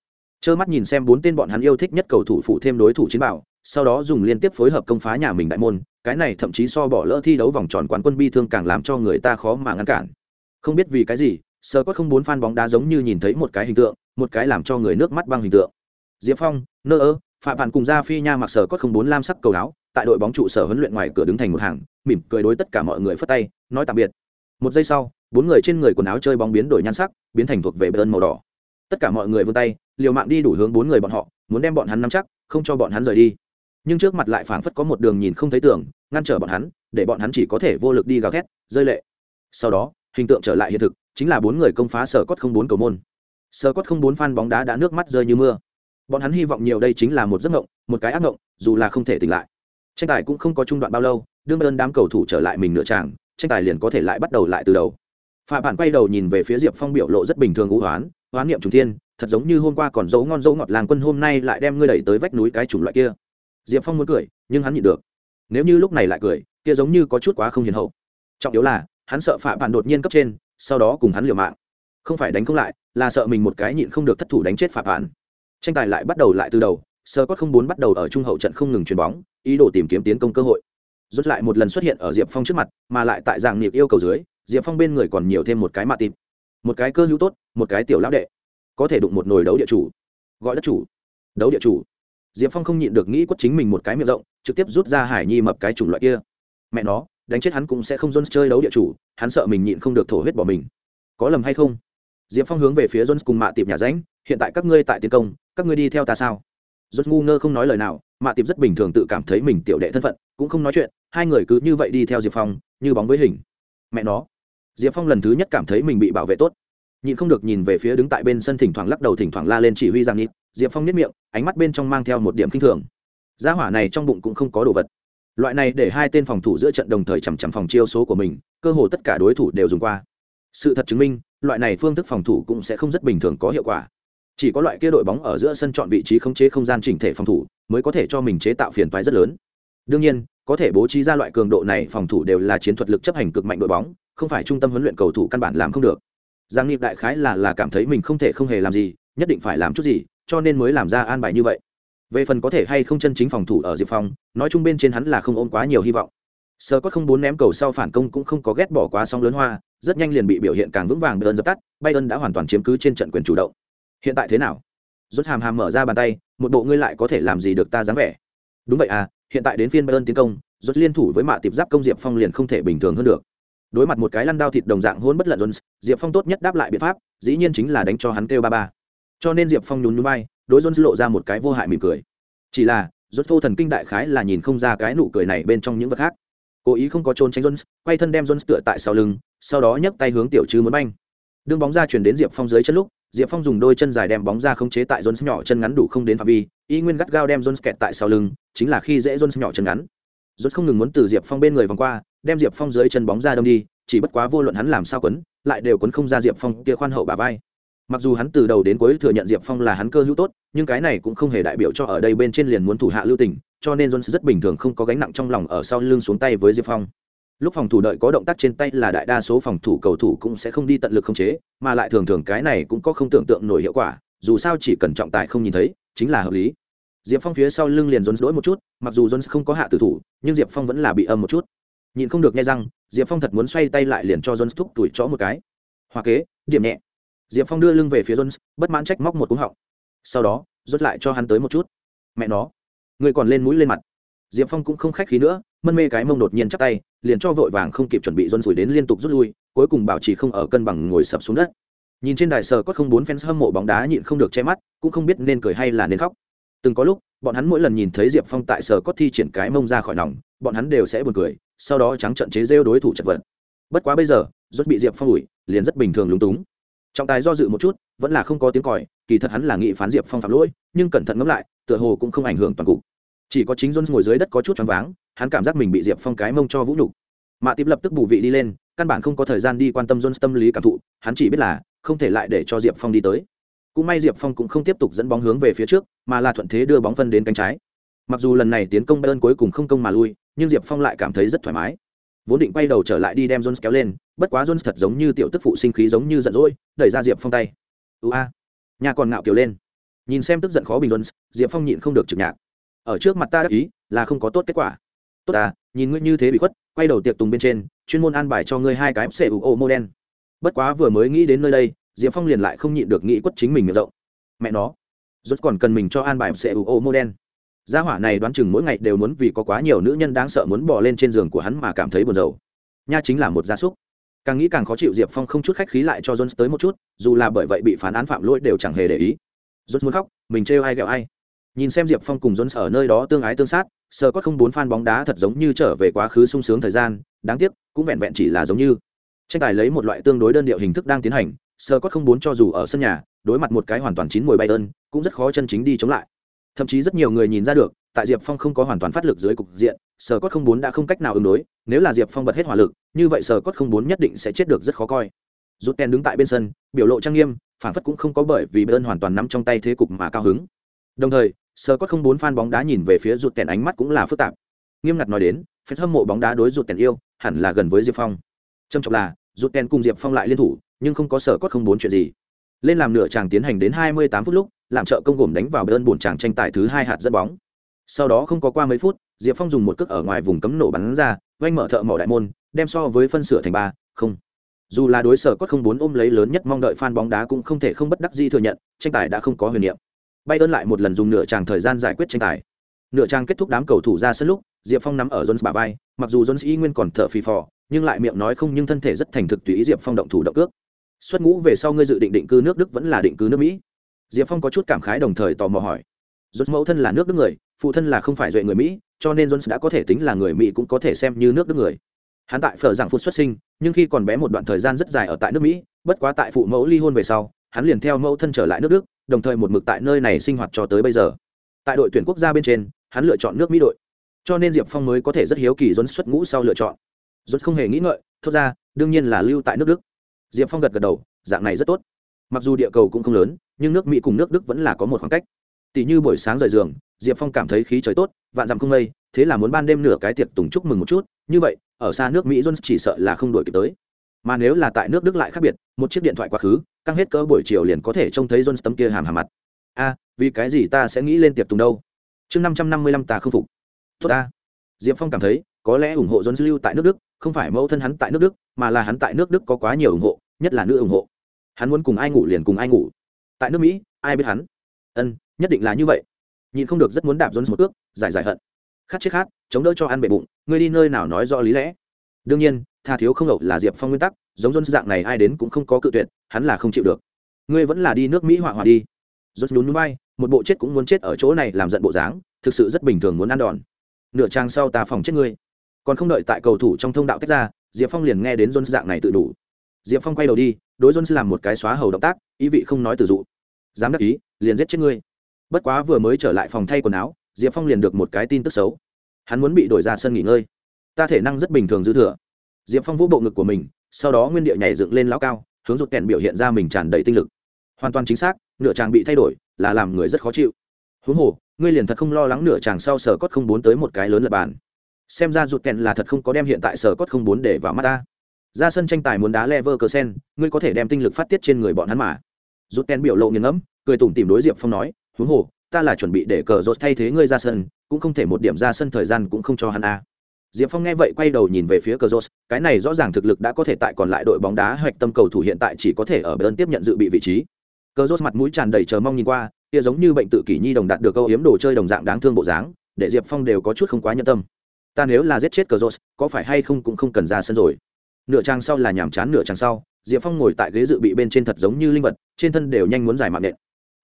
Trơ mắt nhìn xem bốn tên bọn hắn yêu thích nhất cầu thủ phụ thêm đối thủ chiến bảo sau đó dùng liên tiếp phối hợp công phá nhà mình đại môn, cái này thậm chí so bỏ lỡ thi đấu vòng tròn quán quân bi thương càng làm cho người ta khó mà ngăn cản. Không biết vì cái gì sơ cốt không bốn fan bóng đá giống như nhìn thấy một cái hình tượng, một cái làm cho người nước mắt băng hình tượng. Diệp phong, nơ ơ phạm bạn cùng ra phi nha mặc sở có không bốn lam sắc cầu áo, tại đội bóng trụ sở huấn luyện ngoài cửa đứng thành một hàng, mỉm cười đối tất cả mọi người phất tay, nói tạm biệt. Một giây sau, bốn người trên người quần áo chơi bóng biến đổi nhan sắc, biến thành thuộc về bê ơn màu đỏ. Tất cả mọi người vươn tay, liều mạng đi đủ hướng bốn người bọn họ, muốn đem bọn hắn nắm chắc, không cho bọn hắn rời đi. Nhưng trước mặt lại phảng phất có một đường nhìn không thấy tưởng ngăn trở bọn hắn, để bọn hắn chỉ có thể vô lực đi gào thét, rơi lệ. Sau đó, hình tượng trở lại hiện thực, chính là bốn người công phá sở cốt không bốn cầu môn. Sở cốt không bốn phan bóng đá đã nước mắt rơi như mưa bọn hắn hy vọng nhiều đây chính là một giấc mộng một cái ác mộng dù là không thể tỉnh lại. Tranh tài cũng không có trung đoạn bao lâu, đương ơn đám cầu thủ trở lại mình nửa tràng, tranh tài liền có thể lại bắt đầu lại từ đầu. Phạm bản quay đầu nhìn về phía diệp phong biểu lộ rất bình thường ngũ hoán hoán niệm trùng thiên, thật giống như hôm qua còn dấu ngon dấu ngọt làng quân hôm nay lại đem ngươi đẩy tới vách núi cái chủng loại kia. Diệp phong muốn cười, nhưng hắn nhịn được. Nếu như lúc này lại cười, kia giống như có chút quá không hiền hậu. Trọng yếu là, hắn sợ phạm bản đột nhiên cấp trên, sau đó cùng hắn liều mạng. Không phải đánh không lại, là sợ mình một cái nhịn không được thất thủ đánh chết phạm bản tranh tài lại bắt đầu lại từ đầu sơ cốt không bốn bắt đầu ở trung hậu trận không ngừng chuyền bóng, ý đồ tìm kiếm tiến công cơ hội. Rút lại một lần xuất hiện ở diệp phong trước mặt, mà lại tại dạng niệm yêu cầu dưới, diệp phong bên người còn nhiều thêm một cái mạ tịp một cái cơ hữu tốt, một cái tiểu lão đệ. Có thể đụng một nồi đấu địa chủ. Gọi đất chủ. Đấu địa chủ. Diệp phong không nhịn được nghĩ quất chính mình một cái miệng rộng, trực tiếp rút ra hải nhi mập cái chủng loại kia. Mẹ nó, đánh chết hắn cũng sẽ không jones chơi đấu địa chủ, hắn sợ mình nhịn không được thổ huyết bỏ mình. Có lầm hay không? Diệp phong hướng về phía jones cùng mạ tiệp nhà ránh, hiện tại các ngươi tại tiến công các ngươi đi theo ta sao? Rốt ngu ngơ không nói lời nào mạ tiệp rất bình thường tự cảm thấy mình tiểu đệ thân phận, cũng không nói chuyện, hai người cứ như vậy đi theo diệp phong, như bóng với hình. Mẹ nó. Diệp phong lần thứ nhất cảm thấy mình bị bảo vệ tốt. Nhịn không được nhìn về phía đứng tại bên sân thỉnh thoảng lắc đầu thỉnh thoảng la lên chỉ huy giang nhịn, diệp phong nếp miệng, ánh mắt bên trong mang theo một điểm k i n h thường. Gia hỏa này trong bụng cũng không có đồ vật. Loại này để hai tên phòng thủ giữa trận đồng thời chằm chằm phòng chiêu số của mình, cơ hồ tất cả đối thủ đều dùng qua. Sự thật chứng minh, loại này phương thức phòng thủ cũng sẽ không rất bình thường có hiệu quả chỉ có loại kia đội bóng ở giữa sân chọn vị trí khống chế không gian chỉnh thể phòng thủ, mới có thể cho mình chế tạo phiền toái rất lớn. Đương nhiên, có thể bố trí ra loại cường độ này phòng thủ đều là chiến thuật lực chấp hành cực mạnh đội bóng, không phải trung tâm huấn luyện cầu thủ căn bản làm không được. Giang nghiệp đại khái là là cảm thấy mình không thể không hề làm gì, nhất định phải làm chút gì, cho nên mới làm ra an bài như vậy. Về phần có thể hay không chân chính phòng thủ ở diệp phong, nói chung bên trên hắn là không ôm quá nhiều hy vọng. Sơ có không bốn ném cầu sau phản công cũng không có ghét bỏ quá sóng lớn hoa, rất nhanh liền bị biểu hiện càng vững vàng bayern dập tắt, bayern đã hoàn toàn chiếm cứ trên trận quyền chủ động hiện tại thế nào? Rút hàm hàm mở ra bàn tay, một bộ ngươi lại có thể làm gì được ta dáng vẻ? Đúng vậy à hiện tại đến phiên bayern tiến công rút liên thủ với mạ tiệp giáp công diệp phong liền không thể bình thường hơn được. Đối mặt một cái lăn đao thịt đồng dạng hôn bất lận jones, diệp phong tốt nhất đáp lại biện pháp, dĩ nhiên chính là đánh cho hắn kêu ba ba. Cho nên diệp phong nhún nhún bay đối jones lộ ra một cái vô hại mỉm cười. Chỉ là, rốt vô thần kinh đại khái là nhìn không ra cái nụ cười này bên trong những vật khác. Cố ý không có trốn tránh jones, quay thân đem jones tựa tại sau lưng, sau đó nhấc tay hướng tiểu chư muốn banh. Đương bóng ra chuyển đến diệp phong dưới chân lúc diệp phong dùng đôi chân dài đem bóng ra khống chế tại jones nhỏ chân ngắn đủ không đến phạm vi, y nguyên gắt gao đem jones kẹt tại sau lưng, chính là khi dễ jones nhỏ chân ngắn. Jones không ngừng muốn từ diệp phong bên người vòng qua, đem diệp phong dưới chân bóng ra đâm đi, chỉ bất quá vô luận hắn làm sao quấn, lại đều quấn không ra diệp phong kia khoan hậu bà vai. Mặc dù hắn từ đầu đến cuối thừa nhận diệp phong là hắn cơ hữu tốt, nhưng cái này cũng không hề đại biểu cho ở đây bên trên liền muốn thủ hạ lưu tình, cho nên jones rất bình thường không có gánh nặng trong lòng ở sau lưng xuống tay với diệp phong lúc phòng thủ đợi có động tác trên tay là đại đa số phòng thủ cầu thủ cũng sẽ không đi tận lực khống chế, mà lại thường thường cái này cũng có không tưởng tượng nổi hiệu quả, dù sao chỉ cần trọng tài không nhìn thấy, chính là hợp lý. Diệp phong phía sau lưng liền dồn dỗi một chút, mặc dù dồn không có hạ tử thủ, nhưng diệp phong vẫn là bị âm một chút. Nhìn không được nghe răng, diệp phong thật muốn xoay tay lại liền cho dồn thúc tuổi chó một cái. Hoa kế, điểm nhẹ. Diệp phong đưa lưng về phía dồn bất mãn trách móc một cúng họng. Sau đó rút lại cho hắn tới một chút. Mẹ nó. Người còn lên mũi lên mặt diệp phong cũng không khách khí nữa, mân mê cái mông đột nhiên chắc tay, liền cho vội vàng không kịp chuẩn bị dôn rủi đến liên tục rút lui, cuối cùng bảo trì không ở cân bằng ngồi sập xuống đất. Nhìn trên đài sờ có không bốn fans hâm mộ bóng đá nhịn không được che mắt, cũng không biết nên cười hay là nên khóc. Từng có lúc, bọn hắn mỗi lần nhìn thấy diệp phong tại sờ có thi triển cái mông ra khỏi nòng, bọn hắn đều sẽ buồn cười, sau đó trắng trận chế rêu đối thủ chật vật. Bất quá bây giờ, rốt bị diệp phong ủi, liền rất bình thường lúng túng. Trọng tài do dự một chút, vẫn là không có tiếng còi, kỳ thật hắn là nghị phán diệp phong phạm lỗi, nhưng cẩn thận ngẫm lại, tựa hồ cũng không ảnh hưởng toàn cục chỉ có chính jones ngồi dưới đất có chút choáng váng, hắn cảm giác mình bị diệp phong cái mông cho vũ nhục. Mạ tiếp lập tức bù vị đi lên, căn bản không có thời gian đi quan tâm jones tâm lý cảm thụ, hắn chỉ biết là không thể lại để cho diệp phong đi tới. Cũng may diệp phong cũng không tiếp tục dẫn bóng hướng về phía trước, mà là thuận thế đưa bóng phân đến cánh trái. Mặc dù lần này tiến công bayern cuối cùng không công mà lui, nhưng diệp phong lại cảm thấy rất thoải mái. Vốn định quay đầu trở lại đi đem jones kéo lên, bất quá jones thật giống như tiểu tức phụ sinh khí giống như giận dỗi, đẩy ra diệp phong tay. Ưu a nhà còn ngạo kiểu lên. Nhìn xem tức giận khó bình jones, diệp phong nhịn không được trực nhạc ở trước mặt ta đắc ý là không có tốt kết quả. Tốt ta, nhìn ngươi như thế bị khuất, quay đầu tiệc tùng bên trên, chuyên môn an bài cho ngươi hai cái xe mô đen bất quá vừa mới nghĩ đến nơi đây, diệp phong liền lại không nhịn được nghĩ quất chính mình miệng rộng. Mẹ nó, rốt còn cần mình cho an bài xe mô đen gia hỏa này đoán chừng mỗi ngày đều muốn vì có quá nhiều nữ nhân đáng sợ muốn bỏ lên trên giường của hắn mà cảm thấy buồn rầu. Nha chính là một gia súc. Càng nghĩ càng khó chịu, diệp phong không chút khách khí lại cho jones tới một chút, dù là bởi vậy bị phán án phạm lỗi đều chẳng hề để ý. Jones muốn khóc, mình trêu ai ghẹo ai nhìn xem diệp phong cùng jones ở nơi đó tương ái tương sát sờ có không bốn fan bóng đá thật giống như trở về quá khứ sung sướng thời gian, đáng tiếc, cũng vẹn vẹn chỉ là giống như. Tranh tài lấy một loại tương đối đơn điệu hình thức đang tiến hành sờ có không bốn cho dù ở sân nhà, đối mặt một cái hoàn toàn chín mùi bay ơn cũng rất khó chân chính đi chống lại. Thậm chí rất nhiều người nhìn ra được, tại diệp phong không có hoàn toàn phát lực dưới cục diện sờ cốt không bốn đã không cách nào ứng đối, nếu là diệp phong bật hết hỏa lực, như vậy sờ cốt không bốn nhất định sẽ chết được rất khó coi. Rút ten đứng tại bên sân, biểu lộ trang nghiêm, phản phất cũng không có bởi vì bơn hoàn toàn nắm trong tay thế cục mà cao hứng. Đồng thời sờ cốt không bốn fan bóng đá nhìn về phía rụt tèn ánh mắt cũng là phức tạp. Nghiêm ngặt nói đến, phép hâm mộ bóng đá đối rụt tèn yêu, hẳn là gần với diệp phong. Trầm trọng là, rụt tèn cùng diệp phong lại liên thủ, nhưng không có sở cốt không bốn chuyện gì. Lên làm nửa chàng tiến hành đến 28 phút lúc, làm trợ công gồm đánh vào bên buồn chàng tranh tài thứ hai hạt dẫn bóng. Sau đó không có qua mấy phút, diệp phong dùng một cước ở ngoài vùng cấm nổ bắn ra oanh mở thợ mỏ đại môn, đem so với phân sửa thành ba, không. Dù là đối sở cốt không bốn ôm lấy lớn nhất mong đợi fan bóng đá cũng không thể không bất đắc di thừa nhận, tranh tài đã không có huyền niệm bay ơn lại một lần dùng nửa chàng thời gian giải quyết tranh tài. Nửa trang kết thúc đám cầu thủ ra sân lúc, diệp phong nắm ở jones bà vai, mặc dù jones y nguyên còn thở phì phò, nhưng lại miệng nói không nhưng thân thể rất thành thực tùy ý diệp phong động thủ động cước. Xuất ngũ về sau ngươi dự định định cư nước đức vẫn là định cư nước mỹ? Diệp phong có chút cảm khái đồng thời tò mò hỏi. Jones mẫu thân là nước đức người, phụ thân là không phải duệ người mỹ, cho nên jones đã có thể tính là người mỹ cũng có thể xem như nước đức người. Hắn tại phở giảng phụ xuất sinh, nhưng khi còn bé một đoạn thời gian rất dài ở tại nước mỹ, bất quá tại phụ mẫu ly hôn về sau, hắn liền theo mẫu thân trở lại nước đức đồng thời một mực tại nơi này sinh hoạt cho tới bây giờ. Tại đội tuyển quốc gia bên trên, hắn lựa chọn nước mỹ đội. Cho nên diệp phong mới có thể rất hiếu kỳ dồn xuất ngũ sau lựa chọn. Dồn không hề nghĩ ngợi thốt ra, đương nhiên là lưu tại nước đức. Diệp phong gật gật đầu, dạng này rất tốt. Mặc dù địa cầu cũng không lớn, nhưng nước mỹ cùng nước đức vẫn là có một khoảng cách. Tỷ như buổi sáng rời giường, diệp phong cảm thấy khí trời tốt, vạn dặm không mây, thế là muốn ban đêm nửa cái tiệc tùng chúc mừng một chút, như vậy, ở xa nước mỹ jones chỉ sợ là không đổi kịp tới. Mà nếu là tại nước đức lại khác biệt, một chiếc điện thoại quá khứ căng hết cỡ buổi chiều liền có thể trông thấy jones tấm kia hàm hàm mặt. A vì cái gì ta sẽ nghĩ lên tiệc tùng đâu? Chương năm trăm năm mươi lăm ta không phục. Tốt a. diệp phong cảm thấy có lẽ ủng hộ jones lưu tại nước đức không phải mẫu thân hắn tại nước đức mà là hắn tại nước đức có quá nhiều ủng hộ nhất là nữ ủng hộ. Hắn muốn cùng ai ngủ liền cùng ai ngủ. Tại nước mỹ ai biết hắn? Ân nhất định là như vậy. Nhìn không được rất muốn đạp jones một cước, giải giải hận. Khát chết khát chống đỡ cho ăn bệ bụng ngươi đi nơi nào nói rõ lý lẽ? Đương nhiên tha thiếu không lậu là diệp phong nguyên tắc, giống jones dạng này ai đến cũng không có cự tuyệt, hắn là không chịu được. Ngươi vẫn là đi nước mỹ hỏa họa đi. Jones nhún núi bay một bộ chết cũng muốn chết ở chỗ này làm giận bộ dáng, thực sự rất bình thường muốn ăn đòn. Nửa trang sau ta phòng chết ngươi. Còn không đợi tại cầu thủ trong thông đạo tách ra, diệp phong liền nghe đến rôn dạng này tự đủ. Diệp phong quay đầu đi, đối rôn làm một cái xóa hầu động tác, ý vị không nói từ dụ. Dám đắc ý, liền giết chết ngươi. Bất quá vừa mới trở lại phòng thay quần áo, diệp phong liền được một cái tin tức xấu. Hắn muốn bị đổi ra sân nghỉ ngơi. Ta thể năng rất bình thường dư thừa diệp phong vũ bộ ngực của mình, sau đó nguyên địa nhảy dựng lên lão cao, hướng rụt kèn biểu hiện ra mình tràn đầy tinh lực. Hoàn toàn chính xác, nửa chàng bị thay đổi, là làm người rất khó chịu. Huống hồ, ngươi liền thật không lo lắng nửa chàng sau sở cốt không bốn tới một cái lớn lập bàn. Xem ra rụt kèn là thật không có đem hiện tại sở cốt không bốn để vào mắt ta. Ra sân tranh tài muốn đá lever cờ sen, ngươi có thể đem tinh lực phát tiết trên người bọn hắn mà. Rụt kèn biểu lộ nghiền ngẫm, cười tủm tìm đối diệp phong nói, huống hồ, ta là chuẩn bị để cờ rốt thay thế ngươi ra sân, cũng không thể một điểm ra sân thời gian cũng không cho hắn a diệp phong nghe vậy quay đầu nhìn về phía cờ cái này rõ ràng thực lực đã có thể tại còn lại đội bóng đá hoạch tâm cầu thủ hiện tại chỉ có thể ở bên tiếp nhận dự bị vị trí. Cờ mặt mũi tràn đầy chờ mong nhìn qua, kia giống như bệnh tự kỷ nhi đồng đạt được câu hiếm đồ chơi đồng dạng đáng thương bộ dáng, để diệp phong đều có chút không quá nhân tâm. Ta nếu là giết chết cờ có phải hay không cũng không cần ra sân rồi. Nửa trang sau là nhàm chán nửa trang sau, diệp phong ngồi tại ghế dự bị bên trên thật giống như linh vật, trên thân đều nhanh muốn giải mạng nện.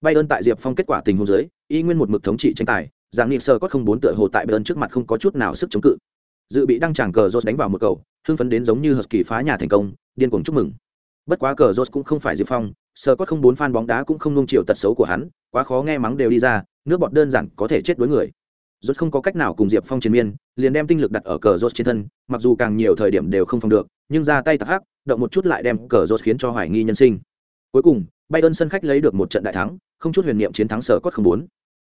Bay ơn tại diệp phong kết quả tình huống dưới, y nguyên một mực thống trị tranh tài giảng Nilsson sơ có không bốn tựa hồ tại Bayern trước mặt không có chút nào sức chống cự dự bị đăng tràng cờ rốt đánh vào một cầu, hưng phấn đến giống như hờ kỳ phá nhà thành công, điên cuồng chúc mừng. Bất quá cờ rốt cũng không phải diệp phong sơ có không bốn fan bóng đá cũng không nung chiều tật xấu của hắn, quá khó nghe mắng đều đi ra, nước bọt đơn giản có thể chết đối người. Rốt không có cách nào cùng diệp phong chiến miên, liền đem tinh lực đặt ở cờ rốt trên thân, mặc dù càng nhiều thời điểm đều không phòng được, nhưng ra tay tặc hắc, động một chút lại đem cờ rốt khiến cho hoài nghi nhân sinh. Cuối cùng, bayern sân khách lấy được một trận đại thắng, không chút huyền niệm chiến thắng sở cốt không bốn.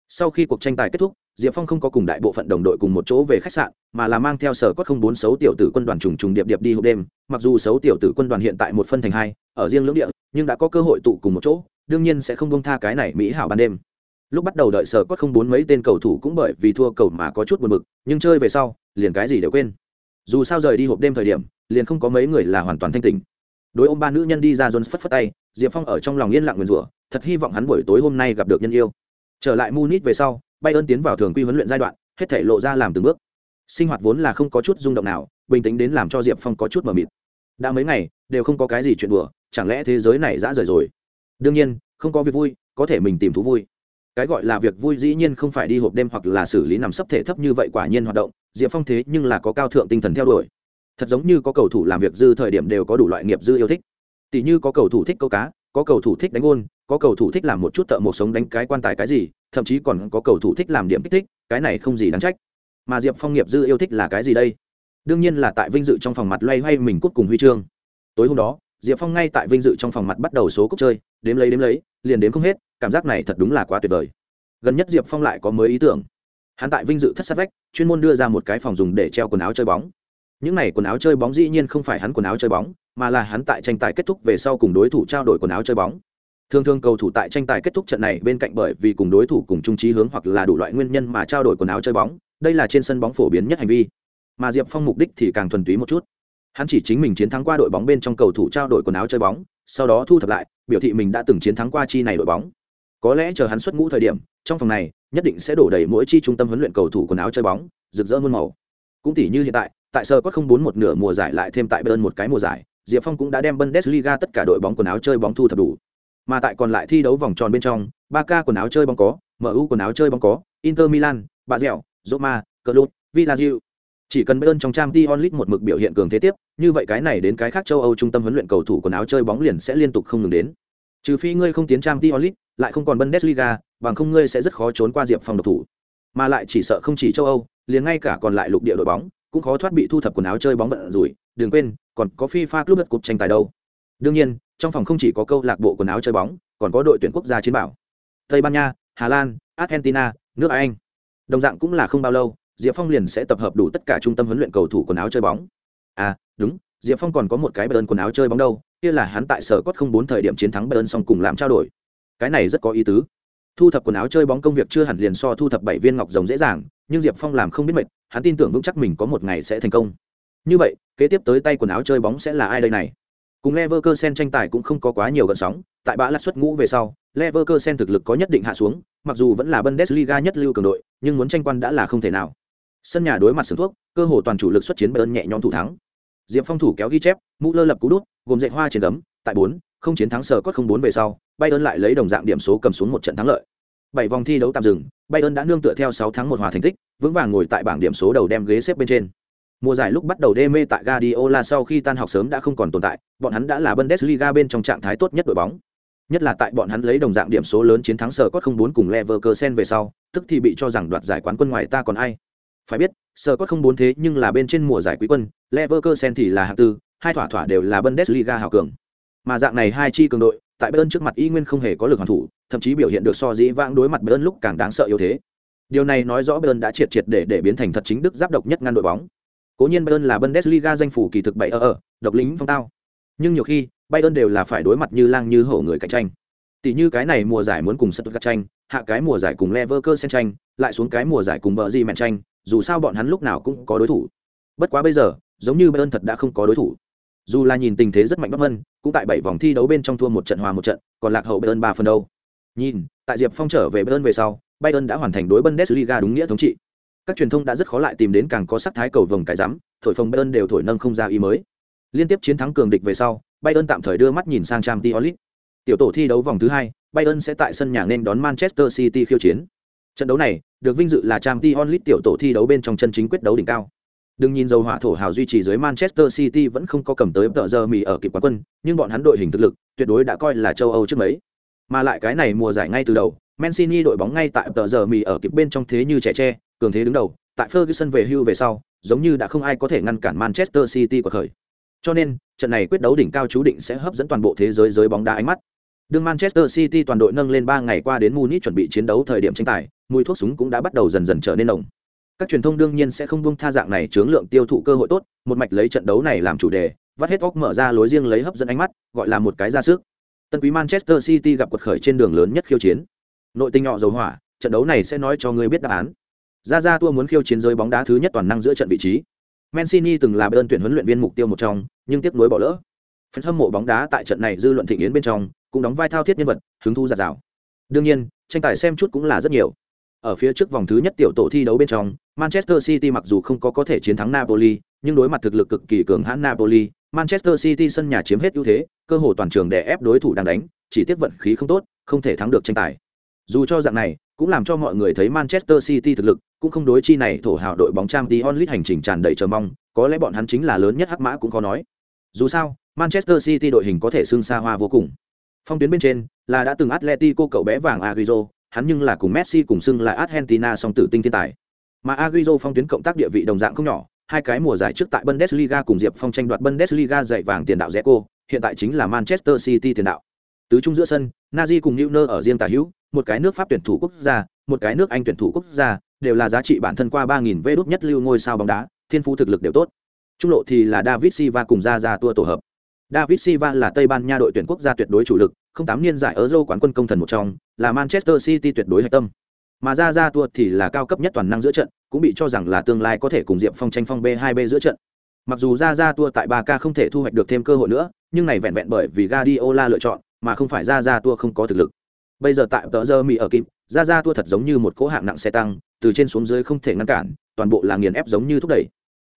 Sau khi cuộc tranh tài kết thúc diệp phong không có cùng đại bộ phận đồng đội cùng một chỗ về khách sạn, mà là mang theo sở cốt không bốn xấu tiểu tử quân đoàn trùng trùng điệp điệp đi hộp đêm. Mặc dù xấu tiểu tử quân đoàn hiện tại một phân thành hai, ở riêng lưỡng địa, nhưng đã có cơ hội tụ cùng một chỗ, đương nhiên sẽ không bông tha cái này mỹ hảo ban đêm. Lúc bắt đầu đợi sở cốt không bốn mấy tên cầu thủ cũng bởi vì thua cầu mà có chút buồn bực, nhưng chơi về sau, liền cái gì đều quên. Dù sao rời đi hộp đêm thời điểm, liền không có mấy người là hoàn toàn thanh tình đối ông ba nữ nhân đi ra jones phất phất tay, diệp phong ở trong lòng yên lặng nguyền rủa, thật hy vọng hắn buổi tối hôm nay gặp được nhân yêu. Trở lại munich về sau Bayern ơn tiến vào thường quy huấn luyện giai đoạn, hết thể lộ ra làm từng bước. Sinh hoạt vốn là không có chút rung động nào, bình tĩnh đến làm cho diệp phong có chút mờ mịt. Đã mấy ngày, đều không có cái gì chuyện đùa, chẳng lẽ thế giới này dã rời rồi? Đương nhiên, không có việc vui, có thể mình tìm thú vui. Cái gọi là việc vui dĩ nhiên không phải đi hộp đêm hoặc là xử lý nằm sấp thể thấp như vậy quả nhiên hoạt động, diệp phong thế nhưng là có cao thượng tinh thần theo đuổi. Thật giống như có cầu thủ làm việc dư thời điểm đều có đủ loại nghiệp dư yêu thích. Tỷ như có cầu thủ thích câu cá có cầu thủ thích đánh ôn có cầu thủ thích làm một chút thợ một sống đánh cái quan tài cái gì, thậm chí còn có cầu thủ thích làm điểm kích thích, cái này không gì đáng trách. Mà diệp phong nghiệp dư yêu thích là cái gì đây? Đương nhiên là tại vinh dự trong phòng mặt loay hoay mình cút cùng huy chương. Tối hôm đó, diệp phong ngay tại vinh dự trong phòng mặt bắt đầu số cúc chơi, đếm lấy đếm lấy, liền đếm không hết, cảm giác này thật đúng là quá tuyệt vời. Gần nhất diệp phong lại có mới ý tưởng. Hắn tại vinh dự thất sát vách, chuyên môn đưa ra một cái phòng dùng để treo quần áo chơi bóng những này quần áo chơi bóng dĩ nhiên không phải hắn quần áo chơi bóng, mà là hắn tại tranh tài kết thúc về sau cùng đối thủ trao đổi quần áo chơi bóng. Thường thường cầu thủ tại tranh tài kết thúc trận này bên cạnh bởi vì cùng đối thủ cùng trung trí hướng hoặc là đủ loại nguyên nhân mà trao đổi quần áo chơi bóng, đây là trên sân bóng phổ biến nhất hành vi. Mà diệp phong mục đích thì càng thuần túy một chút. Hắn chỉ chính mình chiến thắng qua đội bóng bên trong cầu thủ trao đổi quần áo chơi bóng, sau đó thu thập lại, biểu thị mình đã từng chiến thắng qua chi này đội bóng. Có lẽ chờ hắn xuất ngũ thời điểm, trong phòng này, nhất định sẽ đổ đầy mỗi chi trung tâm huấn luyện cầu thủ quần áo chơi bóng, rực rỡ muôn màu. Cũng tỷ như hiện tại tại sờ có không bốn một nửa mùa giải lại thêm tại bên một cái mùa giải diệp phong cũng đã đem bundesliga tất cả đội bóng quần áo chơi bóng thu thập đủ. Mà tại còn lại thi đấu vòng tròn bên trong ba k quần áo chơi bóng có mu quần áo chơi bóng có inter milan bà dẻo roma Club, lụt chỉ cần bayern trong trang t onlit một mực biểu hiện cường thế tiếp như vậy cái này đến cái khác châu âu trung tâm huấn luyện cầu thủ quần áo chơi bóng liền sẽ liên tục không ngừng đến. Trừ phi ngươi không tiến trang t onlit lại không còn bundesliga bằng không ngươi sẽ rất khó trốn qua diệp phong độc thủ. Mà lại chỉ sợ không chỉ châu âu liền ngay cả còn lại lục địa đội bóng cũng khó thoát bị thu thập quần áo chơi bóng vận rủi đừng quên còn có FIFA Club đất cục tranh tài đâu Đương nhiên, trong phòng không chỉ có câu lạc bộ quần áo chơi bóng, còn có đội tuyển quốc gia chiến bảo. Tây Ban Nha, Hà Lan, Argentina, nước Anh. Đồng dạng cũng là không bao lâu, Diệp Phong liền sẽ tập hợp đủ tất cả trung tâm huấn luyện cầu thủ quần áo chơi bóng. À, đúng, Diệp Phong còn có một cái Bayern quần áo chơi bóng đâu, kia là hắn tại sở cốt không bốn thời điểm chiến thắng Bayern xong cùng làm trao đổi. Cái này rất có ý tứ. Thu thập quần áo chơi bóng công việc chưa hẳn liền so thu thập bảy viên ngọc rồng dễ dàng, nhưng Diệp Phong làm không biết mệt, hắn tin tưởng vững chắc mình có một ngày sẽ thành công. Như vậy, kế tiếp tới tay quần áo chơi bóng sẽ là ai đây này? Cùng Leverkusen tranh tài cũng không có quá nhiều gợn sóng, tại bã lật xuất ngũ về sau, Leverkusen thực lực có nhất định hạ xuống, mặc dù vẫn là Bundesliga nhất lưu cường đội, nhưng muốn tranh quan đã là không thể nào. Sân nhà đối mặt sườn thuốc, cơ hồ toàn chủ lực xuất chiến Bayern nhẹ nhõm thủ thắng. Diệp Phong thủ kéo ghi chép, mũ lơ lập cú đút, gồm dệt hoa trên gấm, tại 4, không chiến thắng sở cốt không bốn về sau, Bayern lại lấy đồng dạng điểm số cầm xuống một trận thắng lợi. Bảy vòng thi đấu tạm dừng, Bayern đã nương tựa theo 6 thắng một hòa thành tích, vững vàng ngồi tại bảng điểm số đầu đem ghế xếp bên trên. Mùa giải lúc bắt đầu đê mê tại Guardiola sau khi tan học sớm đã không còn tồn tại, bọn hắn đã là Bundesliga bên trong trạng thái tốt nhất đội bóng. Nhất là tại bọn hắn lấy đồng dạng điểm số lớn chiến thắng sở cốt không bốn cùng Leverkusen về sau, tức thì bị cho rằng đoạt giải quán quân ngoài ta còn ai. Phải biết, sở cốt không bốn thế nhưng là bên trên mùa giải quý quân, Leverkusen thì là hạng tư, hai thỏa thỏa đều là Bundesliga hào cường. Mà dạng này hai chi cường đội, tại Bayern trước mặt y nguyên không hề có lực hoàn thủ, thậm chí biểu hiện được so dĩ vãng đối mặt Bayern lúc càng đáng sợ yếu thế. Điều này nói rõ Bayern đã triệt triệt để để biến thành thật chính đức giáp độc nhất ngăn đội bóng. Cố nhiên Bayern là Bundesliga danh phủ kỳ thực bảy ở ở, độc lính phong tao. Nhưng nhiều khi, Bayern đều là phải đối mặt như lang như hổ người cạnh tranh. Tỷ như cái này mùa giải muốn cùng Stuttgart tranh, hạ cái mùa giải cùng Leverkusen tranh, lại xuống cái mùa giải cùng bờ di mẹn tranh, dù sao bọn hắn lúc nào cũng có đối thủ. Bất quá bây giờ, giống như Bayern thật đã không có đối thủ. Dù là nhìn tình thế rất mạnh Bắc Vân, cũng tại bảy vòng thi đấu bên trong thua một trận hòa một trận, còn lạc hậu Bayern ba phần đâu. Nhìn, tại Diệp Phong trở về Bayern về sau, Bayern đã hoàn thành đối Bundesliga đúng nghĩa thống trị. Các truyền thông đã rất khó lại tìm đến càng có sắc thái cầu vồng cái rắm, thổi phồng Bayern đều thổi nâng không ra ý mới. Liên tiếp chiến thắng cường địch về sau, Bayern tạm thời đưa mắt nhìn sang Trang League. Tiểu tổ thi đấu vòng thứ hai, Bayern sẽ tại sân nhà nên đón Manchester City khiêu chiến. Trận đấu này được vinh dự là Trang League tiểu tổ thi đấu bên trong chân chính quyết đấu đỉnh cao. Đừng nhìn dầu hỏa thổ hào duy trì dưới Manchester City vẫn không có cầm tới tợ giờ mì ở kịp quán quân, nhưng bọn hắn đội hình thực lực tuyệt đối đã coi là châu Âu trước mấy. Mà lại cái này mùa giải ngay từ đầu, Mancini đội bóng ngay tại tợ giờ mì ở kịp bên trong thế như trẻ tre, cường thế đứng đầu, tại Ferguson về hưu về sau, giống như đã không ai có thể ngăn cản Manchester City của khởi. Cho nên, trận này quyết đấu đỉnh cao chú định sẽ hấp dẫn toàn bộ thế giới giới bóng đá ánh mắt. Đương Manchester City toàn đội nâng lên 3 ngày qua đến Munich chuẩn bị chiến đấu thời điểm tranh tài, mùi thuốc súng cũng đã bắt đầu dần dần trở nên nồng. Các truyền thông đương nhiên sẽ không buông tha dạng này chướng lượng tiêu thụ cơ hội tốt, một mạch lấy trận đấu này làm chủ đề, vắt hết óc mở ra lối riêng lấy hấp dẫn ánh mắt, gọi là một cái ra sức. Tân quý Manchester City gặp quật khởi trên đường lớn nhất khiêu chiến. Nội tinh nhỏ dầu hỏa, trận đấu này sẽ nói cho người biết đáp án. Ra ra tua muốn khiêu chiến giới bóng đá thứ nhất toàn năng giữa trận vị trí. Mancini từng là bên tuyển huấn luyện viên mục tiêu một trong, nhưng tiếc nuối bỏ lỡ. Phần hâm mộ bóng đá tại trận này dư luận thịnh yến bên trong, cũng đóng vai thao thiết nhân vật, hứng thu giạt rào. Đương nhiên, tranh tài xem chút cũng là rất nhiều. Ở phía trước vòng thứ nhất tiểu tổ thi đấu bên trong, Manchester City mặc dù không có có thể chiến thắng Napoli, nhưng đối mặt thực lực cực kỳ cường hãn Napoli, Manchester City sân nhà chiếm hết ưu thế, cơ hội toàn trường đè ép đối thủ đang đánh, chỉ tiếc vận khí không tốt, không thể thắng được tranh tài. Dù cho dạng này, cũng làm cho mọi người thấy Manchester City thực lực, cũng không đối chi này thổ hào đội bóng trang Champions League hành trình tràn đầy chờ mong, có lẽ bọn hắn chính là lớn nhất hắc mã cũng có nói. Dù sao, Manchester City đội hình có thể xưng xa hoa vô cùng. Phong tuyến bên trên là đã từng Atletico cậu bé vàng Agüero, hắn nhưng là cùng Messi cùng xưng là Argentina song tử tinh thiên tài. Mà Agüero phong tuyến cộng tác địa vị đồng dạng không nhỏ, hai cái mùa giải trước tại Bundesliga cùng Diệp Phong tranh đoạt Bundesliga giải vàng tiền đạo Zeko, hiện tại chính là Manchester City tiền đạo. Tứ trung giữa sân, Nazi cùng Neuer ở riêng tả hữu, một cái nước Pháp tuyển thủ quốc gia, một cái nước Anh tuyển thủ quốc gia, đều là giá trị bản thân qua 3000 vé đút nhất lưu ngôi sao bóng đá, thiên phú thực lực đều tốt. Trung lộ thì là David Silva cùng ra ra tua tổ hợp. David Silva là Tây Ban Nha đội tuyển quốc gia tuyệt đối chủ lực, không tám niên giải Euro quán quân công thần một trong, là Manchester City tuyệt đối hạch tâm. Mà ra ra tua thì là cao cấp nhất toàn năng giữa trận, cũng bị cho rằng là tương lai có thể cùng Diệp Phong tranh phong B2B giữa trận. Mặc dù ra ra tua tại 3K không thể thu hoạch được thêm cơ hội nữa, nhưng này vẹn vẹn bởi vì Guardiola lựa chọn, mà không phải ra ra tua không có thực lực. Bây giờ tại tờ giờ Mỹ ở kịp, ra ra tua thật giống như một cỗ hạng nặng xe tăng, từ trên xuống dưới không thể ngăn cản, toàn bộ là nghiền ép giống như thúc đẩy.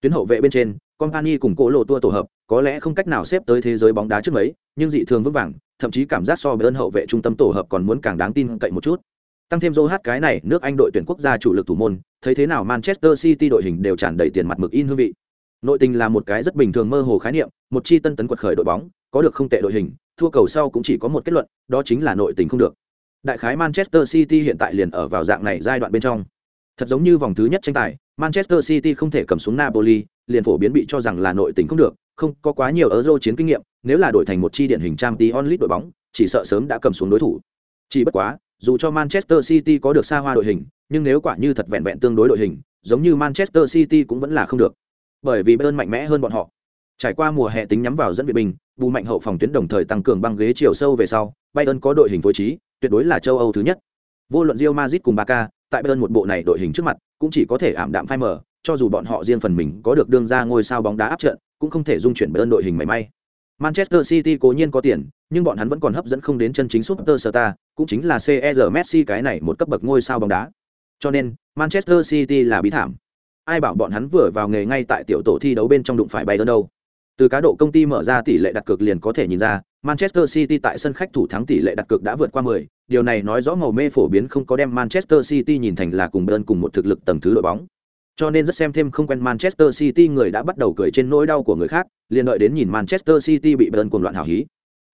Tuyến hậu vệ bên trên, Company cùng cỗ lộ tua tổ hợp, có lẽ không cách nào xếp tới thế giới bóng đá trước mấy, nhưng dị thường vững vàng, thậm chí cảm giác so với ơn hậu vệ trung tâm tổ hợp còn muốn càng đáng tin cậy một chút. Tăng thêm Joe cái này, nước Anh đội tuyển quốc gia chủ lực thủ môn, thấy thế nào Manchester City đội hình đều tràn đầy tiền mặt mực in hương vị. Nội tình là một cái rất bình thường mơ hồ khái niệm, một chi tân tấn quật khởi đội bóng, có được không tệ đội hình, thua cầu sau cũng chỉ có một kết luận, đó chính là nội tình không được. Đại khái Manchester City hiện tại liền ở vào dạng này giai đoạn bên trong. Thật giống như vòng thứ nhất tranh tài, Manchester City không thể cầm xuống Napoli, liền phổ biến bị cho rằng là nội tình không được, không có quá nhiều euro chiến kinh nghiệm nếu là đổi thành một chi điển hình trang tí onlit đội bóng chỉ sợ sớm đã cầm xuống đối thủ. Chỉ bất quá dù cho manchester city có được xa hoa đội hình nhưng nếu quả như thật vẹn vẹn tương đối đội hình giống như manchester city cũng vẫn là không được. Bởi vì bayern mạnh mẽ hơn bọn họ. Trải qua mùa hè tính nhắm vào dẫn viện bình, bù mạnh hậu phòng tuyến đồng thời tăng cường băng ghế chiều sâu về sau bayern có đội hình phối trí tuyệt đối là châu âu thứ nhất. Vô luận Real Madrid cùng Barca tại bayern một bộ này đội hình trước mặt cũng chỉ có thể ảm đạm phai mờ cho dù bọn họ riêng phần mình có được đương ra ngôi sao bóng đá áp trận cũng không thể dung chuyển bayern đội hình mảy may Manchester City cố nhiên có tiền, nhưng bọn hắn vẫn còn hấp dẫn không đến chân chính superstar, cũng chính là CR Messi cái này một cấp bậc ngôi sao bóng đá. Cho nên, Manchester City là bí thảm. Ai bảo bọn hắn vừa vào nghề ngay tại tiểu tổ thi đấu bên trong đụng phải Bayern đâu. Từ cá độ công ty mở ra tỷ lệ đặt cược liền có thể nhìn ra, Manchester City tại sân khách thủ thắng tỷ lệ đặt cược đã vượt qua 10, điều này nói rõ màu mê phổ biến không có đem Manchester City nhìn thành là cùng Bayern cùng một thực lực tầng thứ đội bóng. Cho nên rất xem thêm không quen Manchester City người đã bắt đầu cười trên nỗi đau của người khác, liền đợi đến nhìn Manchester City bị Bayern cuồng loạn hào hí.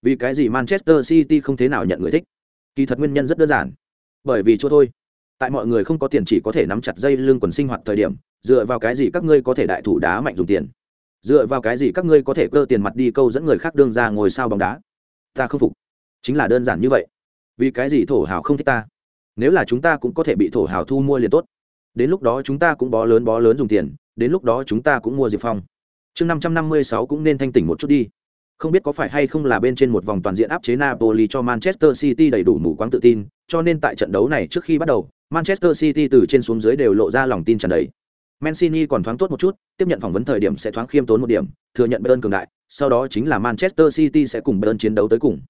Vì cái gì Manchester City không thế nào nhận người thích? Kỳ thật nguyên nhân rất đơn giản. Bởi vì chỗ thôi. Tại mọi người không có tiền chỉ có thể nắm chặt dây lưng quần sinh hoạt thời điểm, dựa vào cái gì các ngươi có thể đại thủ đá mạnh dùng tiền? Dựa vào cái gì các ngươi có thể cơ tiền mặt đi câu dẫn người khác đương ra ngồi sao bóng đá? Ta không phục. Chính là đơn giản như vậy. Vì cái gì thổ hào không thích ta? Nếu là chúng ta cũng có thể bị thổ hào thu mua liền tốt. Đến lúc đó chúng ta cũng bó lớn bó lớn dùng tiền, đến lúc đó chúng ta cũng mua Diệp Phong chương năm trăm năm mươi sáu cũng nên thanh tỉnh một chút đi không biết có phải hay không là bên trên một vòng toàn diện áp chế Napoli cho Manchester City đầy đủ mù quáng tự tin, cho nên tại trận đấu này trước khi bắt đầu, Manchester City từ trên xuống dưới đều lộ ra lòng tin tràn đầy. Mancini còn thoáng tốt một chút, tiếp nhận phỏng vấn thời điểm sẽ thoáng khiêm tốn một điểm, thừa nhận Bayern cường đại, sau đó chính là Manchester City sẽ cùng Bayern chiến đấu tới cùng.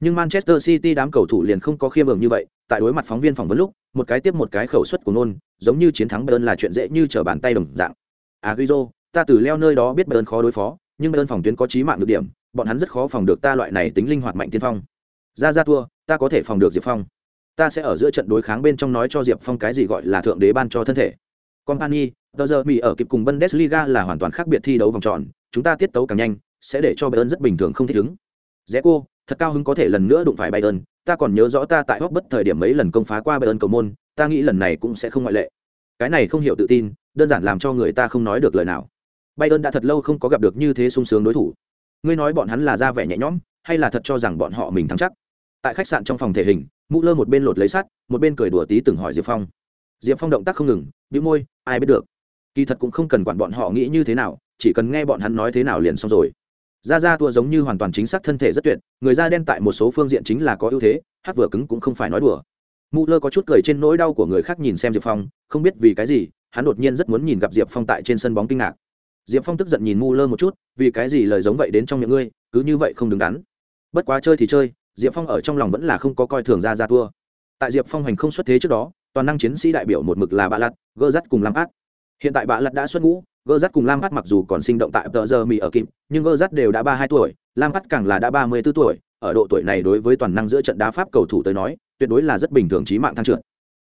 Nhưng Manchester City đám cầu thủ liền không có khiêm nhường như vậy, tại đối mặt phóng viên phỏng vấn lúc, một cái tiếp một cái khẩu suất của nôn, giống như chiến thắng Bayern là chuyện dễ như trở bàn tay đồng dạng. À, aguizo ta từ leo nơi đó biết bayern khó đối phó nhưng bayern phòng tuyến có trí mạng được điểm bọn hắn rất khó phòng được ta loại này tính linh hoạt mạnh tiên phong. Ra ra tua ta có thể phòng được diệp phong. Ta sẽ ở giữa trận đối kháng bên trong nói cho diệp phong cái gì gọi là thượng đế ban cho thân thể. Company tờ giờ mỹ ở kịp cùng bundesliga là hoàn toàn khác biệt thi đấu vòng tròn chúng ta tiết tấu càng nhanh sẽ để cho bayern rất bình thường không thích ứng. Rẽ cô thật cao hứng có thể lần nữa đụng phải bayern ta còn nhớ rõ ta tại hóc bất thời điểm mấy lần công phá qua bayern cầu môn ta nghĩ lần này cũng sẽ không ngoại lệ cái này không hiểu tự tin đơn giản làm cho người ta không nói được lời nào Bayern đã thật lâu không có gặp được như thế sung sướng đối thủ. Ngươi nói bọn hắn là ra vẻ nhẹ nhõm, hay là thật cho rằng bọn họ mình thắng chắc? Tại khách sạn trong phòng thể hình, Mũ Lơ một bên lột lấy sắt, một bên cười đùa tí từng hỏi Diệp Phong. Diệp Phong động tác không ngừng, bĩu môi, ai biết được. Kỳ thật cũng không cần quản bọn họ nghĩ như thế nào, chỉ cần nghe bọn hắn nói thế nào liền xong rồi da da tua giống như hoàn toàn chính xác thân thể rất tuyệt, người da đen tại một số phương diện chính là có ưu thế, hát vừa cứng cũng không phải nói đùa. Mũ Lơ có chút cười trên nỗi đau của người khác nhìn xem Diệp Phong, không biết vì cái gì, hắn đột nhiên rất muốn nhìn gặp Diệp Phong tại trên sân bóng kinh ngạc. Diệp phong tức giận nhìn mu lơ một chút vì cái gì lời giống vậy đến trong miệng ngươi cứ như vậy không đứng đắn. Bất quá chơi thì chơi diệp phong ở trong lòng vẫn là không có coi thường ra ra thua tại diệp phong hành không xuất thế trước đó toàn năng chiến sĩ đại biểu một mực là bạ lặt gơ rắt cùng lam át. Hiện tại bạ lặt đã xuất ngũ gơ dắt cùng lam bắt mặc dù còn sinh động tại tờ giờ mỹ ở kịp, nhưng gơ dắt đều đã ba hai tuổi, lam bắt càng là đã ba mươi b ố tuổi, ở độ tuổi này đối với toàn năng giữa trận đá pháp cầu thủ tới nói, tuyệt đối là rất bình thường trí mạng thăng trượt.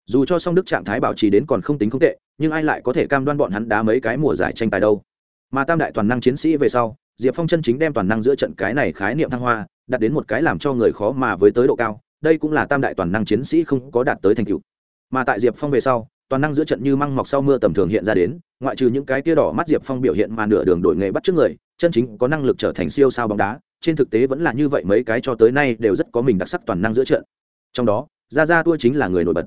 Dù cho song đức trạng thái bảo trì đến còn không tính không tệ, nhưng ai lại có thể cam đoan bọn hắn đá mấy cái mùa giải tranh tài đâu? Mà tam đại toàn năng chiến sĩ về sau, diệp phong chân chính đem toàn năng giữa trận cái này khái niệm thăng hoa đạt đến một cái làm cho người khó mà với tới độ cao, đây cũng là tam đại toàn năng chiến sĩ không có đạt tới thành tựu. Mà tại diệp phong về sau toàn năng giữa trận như măng mọc sau mưa tầm thường hiện ra đến, ngoại trừ những cái tia đỏ mắt diệp phong biểu hiện mà nửa đường đổi nghề bắt trước người, chân chính có năng lực trở thành siêu sao bóng đá, trên thực tế vẫn là như vậy mấy cái cho tới nay đều rất có mình đặc sắc toàn năng giữa trận. Trong đó ra ra tua chính là người nổi bật.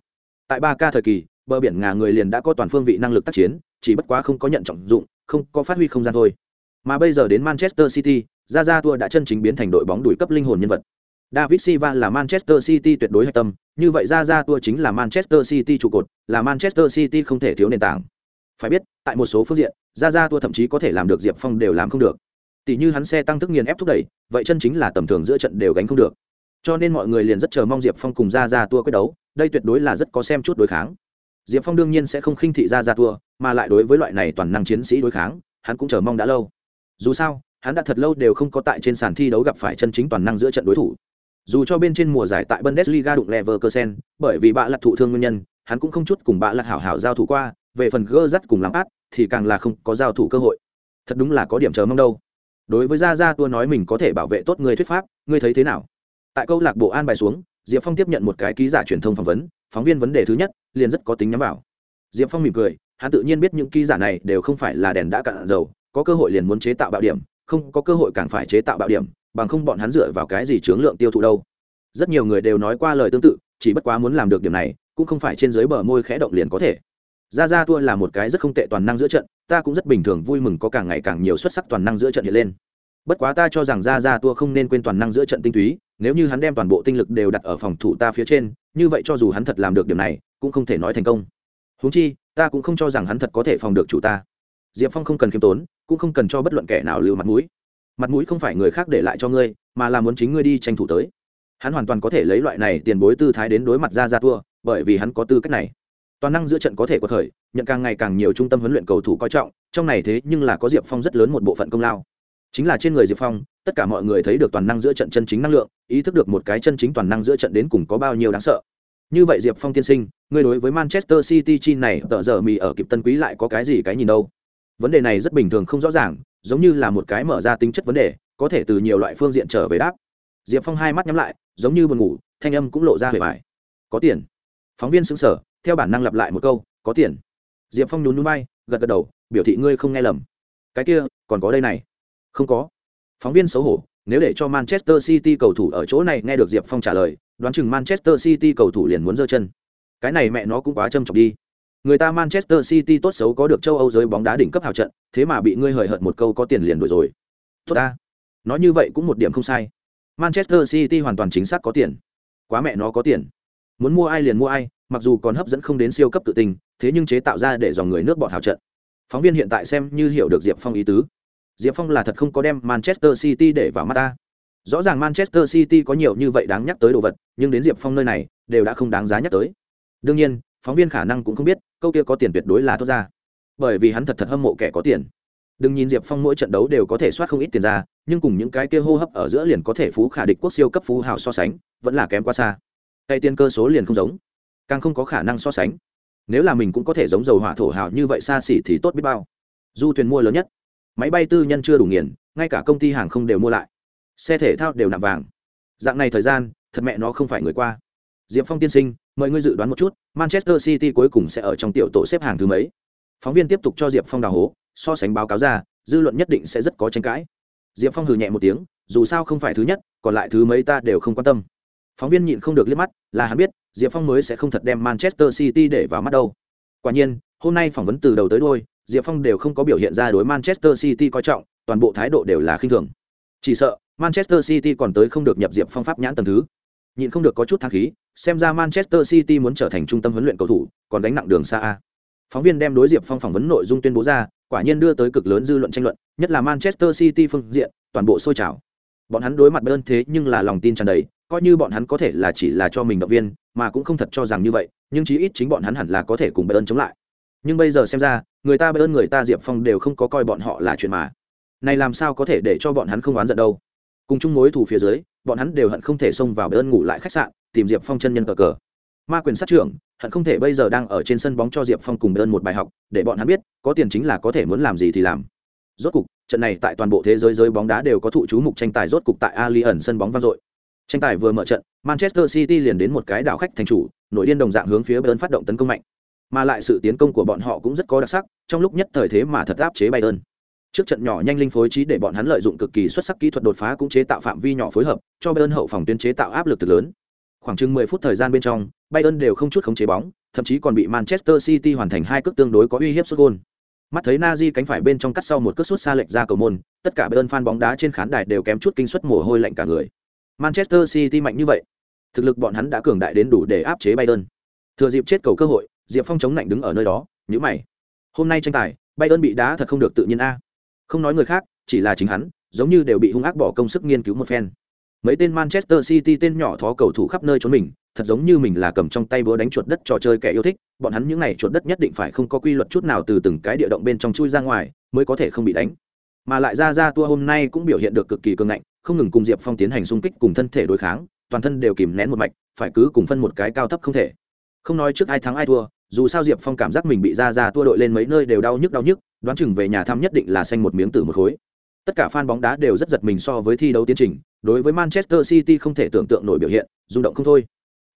Tại ba ca thời kỳ, bờ biển ngà người liền đã có toàn phương vị năng lực tác chiến, chỉ bất quá không có nhận trọng dụng, không có phát huy không gian thôi. Mà bây giờ đến manchester city ra ra tua đã chân chính biến thành đội bóng đuổi cấp linh hồn nhân vật david silva là manchester city tuyệt đối hạch tâm như vậy ra ra Tua chính là manchester city trụ cột là manchester city không thể thiếu nền tảng. Phải biết tại một số phương diện ra ra Tua thậm chí có thể làm được diệp phong đều làm không được. Tỷ như hắn xe tăng thức nghiền ép thúc đẩy vậy chân chính là tầm thường giữa trận đều gánh không được. Cho nên mọi người liền rất chờ mong diệp phong cùng ra ra Tua quyết đấu đây tuyệt đối là rất có xem chút đối kháng. Diệp phong đương nhiên sẽ không khinh thị ra ra Tua, mà lại đối với loại này toàn năng chiến sĩ đối kháng hắn cũng chờ mong đã lâu. Dù sao hắn đã thật lâu đều không có tại trên sàn thi đấu gặp phải chân chính toàn năng giữa trận đối thủ dù cho bên trên mùa giải tại bundesliga đụng leverkusen, bởi vì bạ lật thụ thương nguyên nhân, hắn cũng không chút cùng bạ lật hảo hảo giao thủ qua, về phần gơ dắt cùng làm át, thì càng là không có giao thủ cơ hội. Thật đúng là có điểm chờ mong đâu. Đối với gia gia tua nói mình có thể bảo vệ tốt người thuyết pháp, ngươi thấy thế nào? Tại câu lạc bộ an bài xuống, diệp phong tiếp nhận một cái ký giả truyền thông phỏng vấn, phóng viên vấn đề thứ nhất, liền rất có tính nhắm vào. Diệp phong mỉm cười, hắn tự nhiên biết những ký giả này đều không phải là đèn đã cạn dầu, có cơ hội liền muốn chế tạo bạo điểm, không có cơ hội càng phải chế tạo bạo điểm bằng không bọn hắn dựa vào cái gì chướng lượng tiêu thụ đâu. Rất nhiều người đều nói qua lời tương tự, chỉ bất quá muốn làm được điểm này, cũng không phải trên dưới bờ môi khẽ động liền có thể. Ra ra tua là một cái rất không tệ toàn năng giữa trận, ta cũng rất bình thường vui mừng có càng ngày càng nhiều xuất sắc toàn năng giữa trận hiện lên. Bất quá ta cho rằng ra ra tua không nên quên toàn năng giữa trận tinh túy, nếu như hắn đem toàn bộ tinh lực đều đặt ở phòng thủ ta phía trên, như vậy cho dù hắn thật làm được điểm này, cũng không thể nói thành công. Húng chi, ta cũng không cho rằng hắn thật có thể phòng được chủ ta. Diệp phong không cần khiêm tốn, cũng không cần cho bất luận kẻ nào lưu mặt mũi mặt mũi không phải người khác để lại cho ngươi mà là muốn chính ngươi đi tranh thủ tới. Hắn hoàn toàn có thể lấy loại này tiền bối tư thái đến đối mặt ra ra thua, bởi vì hắn có tư cách này. Toàn năng giữa trận có thể có thời nhận càng ngày càng nhiều trung tâm huấn luyện cầu thủ coi trọng trong này thế nhưng là có diệp phong rất lớn một bộ phận công lao. Chính là trên người diệp phong tất cả mọi người thấy được toàn năng giữa trận chân chính năng lượng ý thức được một cái chân chính toàn năng giữa trận đến cùng có bao nhiêu đáng sợ. Như vậy diệp phong tiên sinh người đối với manchester city chi này tợ giờ mì ở kịp tân quý lại có cái gì cái nhìn đâu? Vấn đề này rất bình thường không rõ ràng giống như là một cái mở ra tính chất vấn đề, có thể từ nhiều loại phương diện trở về đáp. Diệp phong hai mắt nhắm lại, giống như buồn ngủ, thanh âm cũng lộ ra về bài có tiền. Phóng viên xứng sở theo bản năng lặp lại một câu, có tiền. Diệp phong nhún núi bay gật gật đầu, biểu thị ngươi không nghe lầm. Cái kia, còn có đây này. Không có. Phóng viên xấu hổ, nếu để cho manchester city cầu thủ ở chỗ này nghe được diệp phong trả lời, đoán chừng manchester city cầu thủ liền muốn giơ chân. Cái này mẹ nó cũng quá trâm trọng đi người ta manchester city tốt xấu có được châu âu giới bóng đá đỉnh cấp hào trận, thế mà bị ngươi hời hợt một câu có tiền liền đổi rồi. Tốt ta. Nói như vậy cũng một điểm không sai. Manchester city hoàn toàn chính xác có tiền. Quá mẹ nó có tiền. Muốn mua ai liền mua ai, mặc dù còn hấp dẫn không đến siêu cấp tự tình thế nhưng chế tạo ra để dòng người nước bọn hào trận. Phóng viên hiện tại xem như hiểu được diệp phong ý tứ. Diệp phong là thật không có đem manchester city để vào mắt ta. Rõ ràng manchester city có nhiều như vậy đáng nhắc tới đồ vật, nhưng đến diệp phong nơi này, đều đã không đáng giá nhắc tới. Đương nhiên phóng viên khả năng cũng không biết, câu kia có tiền tuyệt đối là thốt ra. Bởi vì hắn thật thật hâm mộ kẻ có tiền. Đừng nhìn diệp phong mỗi trận đấu đều có thể soát không ít tiền ra, nhưng cùng những cái kia hô hấp ở giữa liền có thể phú khả địch quốc siêu cấp phú hào so sánh, vẫn là kém quá xa. Tay tiên cơ số liền không giống. Càng không có khả năng so sánh. Nếu là mình cũng có thể giống dầu hỏa thổ hào như vậy xa xỉ thì tốt biết bao. Du thuyền mua lớn nhất. Máy bay tư nhân chưa đủ nghiền, ngay cả công ty hàng không đều mua lại. Xe thể thao đều nằm vàng. Dạng này thời gian, thật mẹ nó không phải người qua diệp phong tiên sinh mời ngươi dự đoán một chút manchester city cuối cùng sẽ ở trong tiểu tổ xếp hàng thứ mấy? Phóng viên tiếp tục cho diệp phong đào hố so sánh báo cáo ra dư luận nhất định sẽ rất có tranh cãi. Diệp phong hừ nhẹ một tiếng dù sao không phải thứ nhất còn lại thứ mấy ta đều không quan tâm. Phóng viên nhịn không được liếc mắt là hắn biết diệp phong mới sẽ không thật đem manchester city để vào mắt đâu. Quả nhiên hôm nay phỏng vấn từ đầu tới đuôi, diệp phong đều không có biểu hiện ra đối manchester city coi trọng toàn bộ thái độ đều là khinh thường. Chỉ sợ manchester city còn tới không được nhập diệp phong pháp nhãn tầng thứ nhịn không được có chút thang khí, xem ra manchester city muốn trở thành trung tâm huấn luyện cầu thủ, còn đánh nặng đường xa a. Phóng viên đem đối diệp phong phỏng vấn nội dung tuyên bố ra, quả nhiên đưa tới cực lớn dư luận tranh luận, nhất là manchester city phương diện, toàn bộ sôi trào. Bọn hắn đối mặt bayern thế nhưng là lòng tin tràn đầy, coi như bọn hắn có thể là chỉ là cho mình động viên, mà cũng không thật cho rằng như vậy, nhưng chí ít chính bọn hắn hẳn là có thể cùng bayern chống lại. Nhưng bây giờ xem ra, người ta bayern, người ta diệp phong đều không có coi bọn họ là chuyện mà. Này làm sao có thể để cho bọn hắn không oán giận đâu? Cùng chung mối thù phía dưới bọn hắn đều hận không thể xông vào bayern ngủ lại khách sạn, tìm diệp phong chân nhân cờ cờ. Ma quyền sát trưởng, hận không thể bây giờ đang ở trên sân bóng cho diệp phong cùng bayern một bài học, để bọn hắn biết, có tiền chính là có thể muốn làm gì thì làm. Rốt cục, trận này tại toàn bộ thế giới giới bóng đá đều có thụ chú mục tranh tài rốt cục tại ali ẩn sân bóng vang dội. Tranh tài vừa mở trận, manchester city liền đến một cái đảo khách thành chủ, nội điên đồng dạng hướng phía bayern phát động tấn công mạnh. Mà lại sự tiến công của bọn họ cũng rất có đặc sắc, trong lúc nhất thời thế mà thật áp chế bayern trước trận nhỏ nhanh linh phối trí để bọn hắn lợi dụng cực kỳ xuất sắc kỹ thuật đột phá cũng chế tạo phạm vi nhỏ phối hợp, cho bayern hậu phòng tuyến chế tạo áp lực từ lớn. Khoảng chừng 10 phút thời gian bên trong, bayern đều không chút khống chế bóng, thậm chí còn bị manchester city hoàn thành hai cước tương đối có uy hiếp sút gôn. Mắt thấy Nazi cánh phải bên trong cắt sau một cước sút xa lệch ra cầu môn, tất cả bayern fan bóng đá trên khán đài đều kém chút kinh suất mồ hôi lạnh cả người. Manchester city mạnh như vậy, thực lực bọn hắn đã cường đại đến đủ để áp chế bayern. Thừa dịp chết cầu cơ hội, diệp phong chống lạnh đứng ở nơi đó nhữ mày. Hôm nay tranh tài, bayern bị đá thật không được tự nhiên a không nói người khác, chỉ là chính hắn, giống như đều bị hung ác bỏ công sức nghiên cứu một phen. Mấy tên manchester city tên nhỏ thó cầu thủ khắp nơi trốn mình, thật giống như mình là cầm trong tay búa đánh chuột đất trò chơi kẻ yêu thích, bọn hắn những n à y chuột đất nhất định phải không có quy luật chút nào từ từng cái địa động bên trong chui ra ngoài, mới có thể không bị đánh. Mà lại ra ra tua hôm nay cũng biểu hiện được cực kỳ cường ngạnh, không ngừng cùng diệp phong tiến hành xung kích cùng thân thể đối kháng, toàn thân đều kìm nén một mạch, phải cứ cùng phân một cái cao thấp không thể. Không nói trước ai thắng ai thua, dù sao diệp phong cảm giác mình bị ra ra tua đội lên mấy nơi đều đau nhức đau nhức đoán chừng về nhà thăm nhất định là xanh một miếng tử một khối tất cả fan bóng đá đều rất giật mình so với thi đấu tiến trình đối với manchester city không thể tưởng tượng nổi biểu hiện rung động không thôi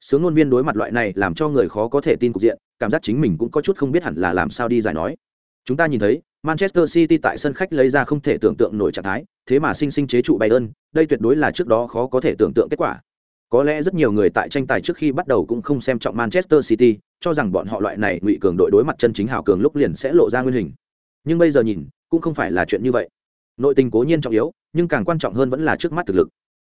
sướng ngôn viên đối mặt loại này làm cho người khó có thể tin cục diện cảm giác chính mình cũng có chút không biết hẳn là làm sao đi giải nói chúng ta nhìn thấy manchester city tại sân khách lấy ra không thể tưởng tượng nổi trạng thái thế mà sinh sinh chế trụ Bayern, đây tuyệt đối là trước đó khó có thể tưởng tượng kết quả. Có lẽ rất nhiều người tại tranh tài trước khi bắt đầu cũng không xem trọng Manchester City, cho rằng bọn họ loại này ngụy cường đội đối mặt chân chính hào cường lúc liền sẽ lộ ra nguyên hình. Nhưng bây giờ nhìn, cũng không phải là chuyện như vậy. Nội tình cố nhiên trọng yếu, nhưng càng quan trọng hơn vẫn là trước mắt thực lực.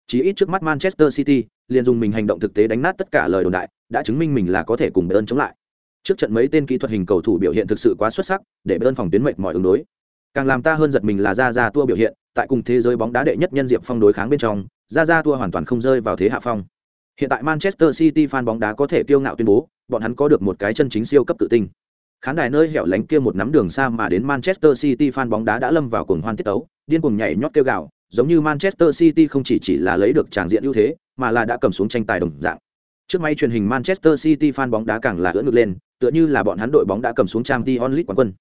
Chỉ ít trước mắt Manchester City, liền dùng mình hành động thực tế đánh nát tất cả lời đồn đại, đã chứng minh mình là có thể cùng Bayern chống lại. Trước trận mấy tên kỹ thuật hình cầu thủ biểu hiện thực sự quá xuất sắc, để Bayern phòng tuyến mệt mọi ứng đối. Càng làm ta hơn giật mình là ra ra tua biểu hiện, tại cùng thế giới bóng đá đệ nhất nhân Diệp Phong đối kháng bên trong, ra ra tua hoàn toàn không rơi vào thế hạ phong. Hiện tại Manchester City fan bóng đá có thể kiêu ngạo tuyên bố, bọn hắn có được một cái chân chính siêu cấp tự tin. Khán đài nơi hẻo lánh kia một nắm đường xa mà đến Manchester City fan bóng đá đã lâm vào cuồng hoan tiết tấu, điên cuồng nhảy nhót kêu gào, giống như Manchester City không chỉ chỉ là lấy được tràng diện ưu thế, mà là đã cầm xuống tranh tài đồng dạng. Trước máy truyền hình Manchester City fan bóng đá càng là ưỡn ngực lên, tựa như là bọn hắn đội bóng đã cầm xuống trang t onlit quán quân.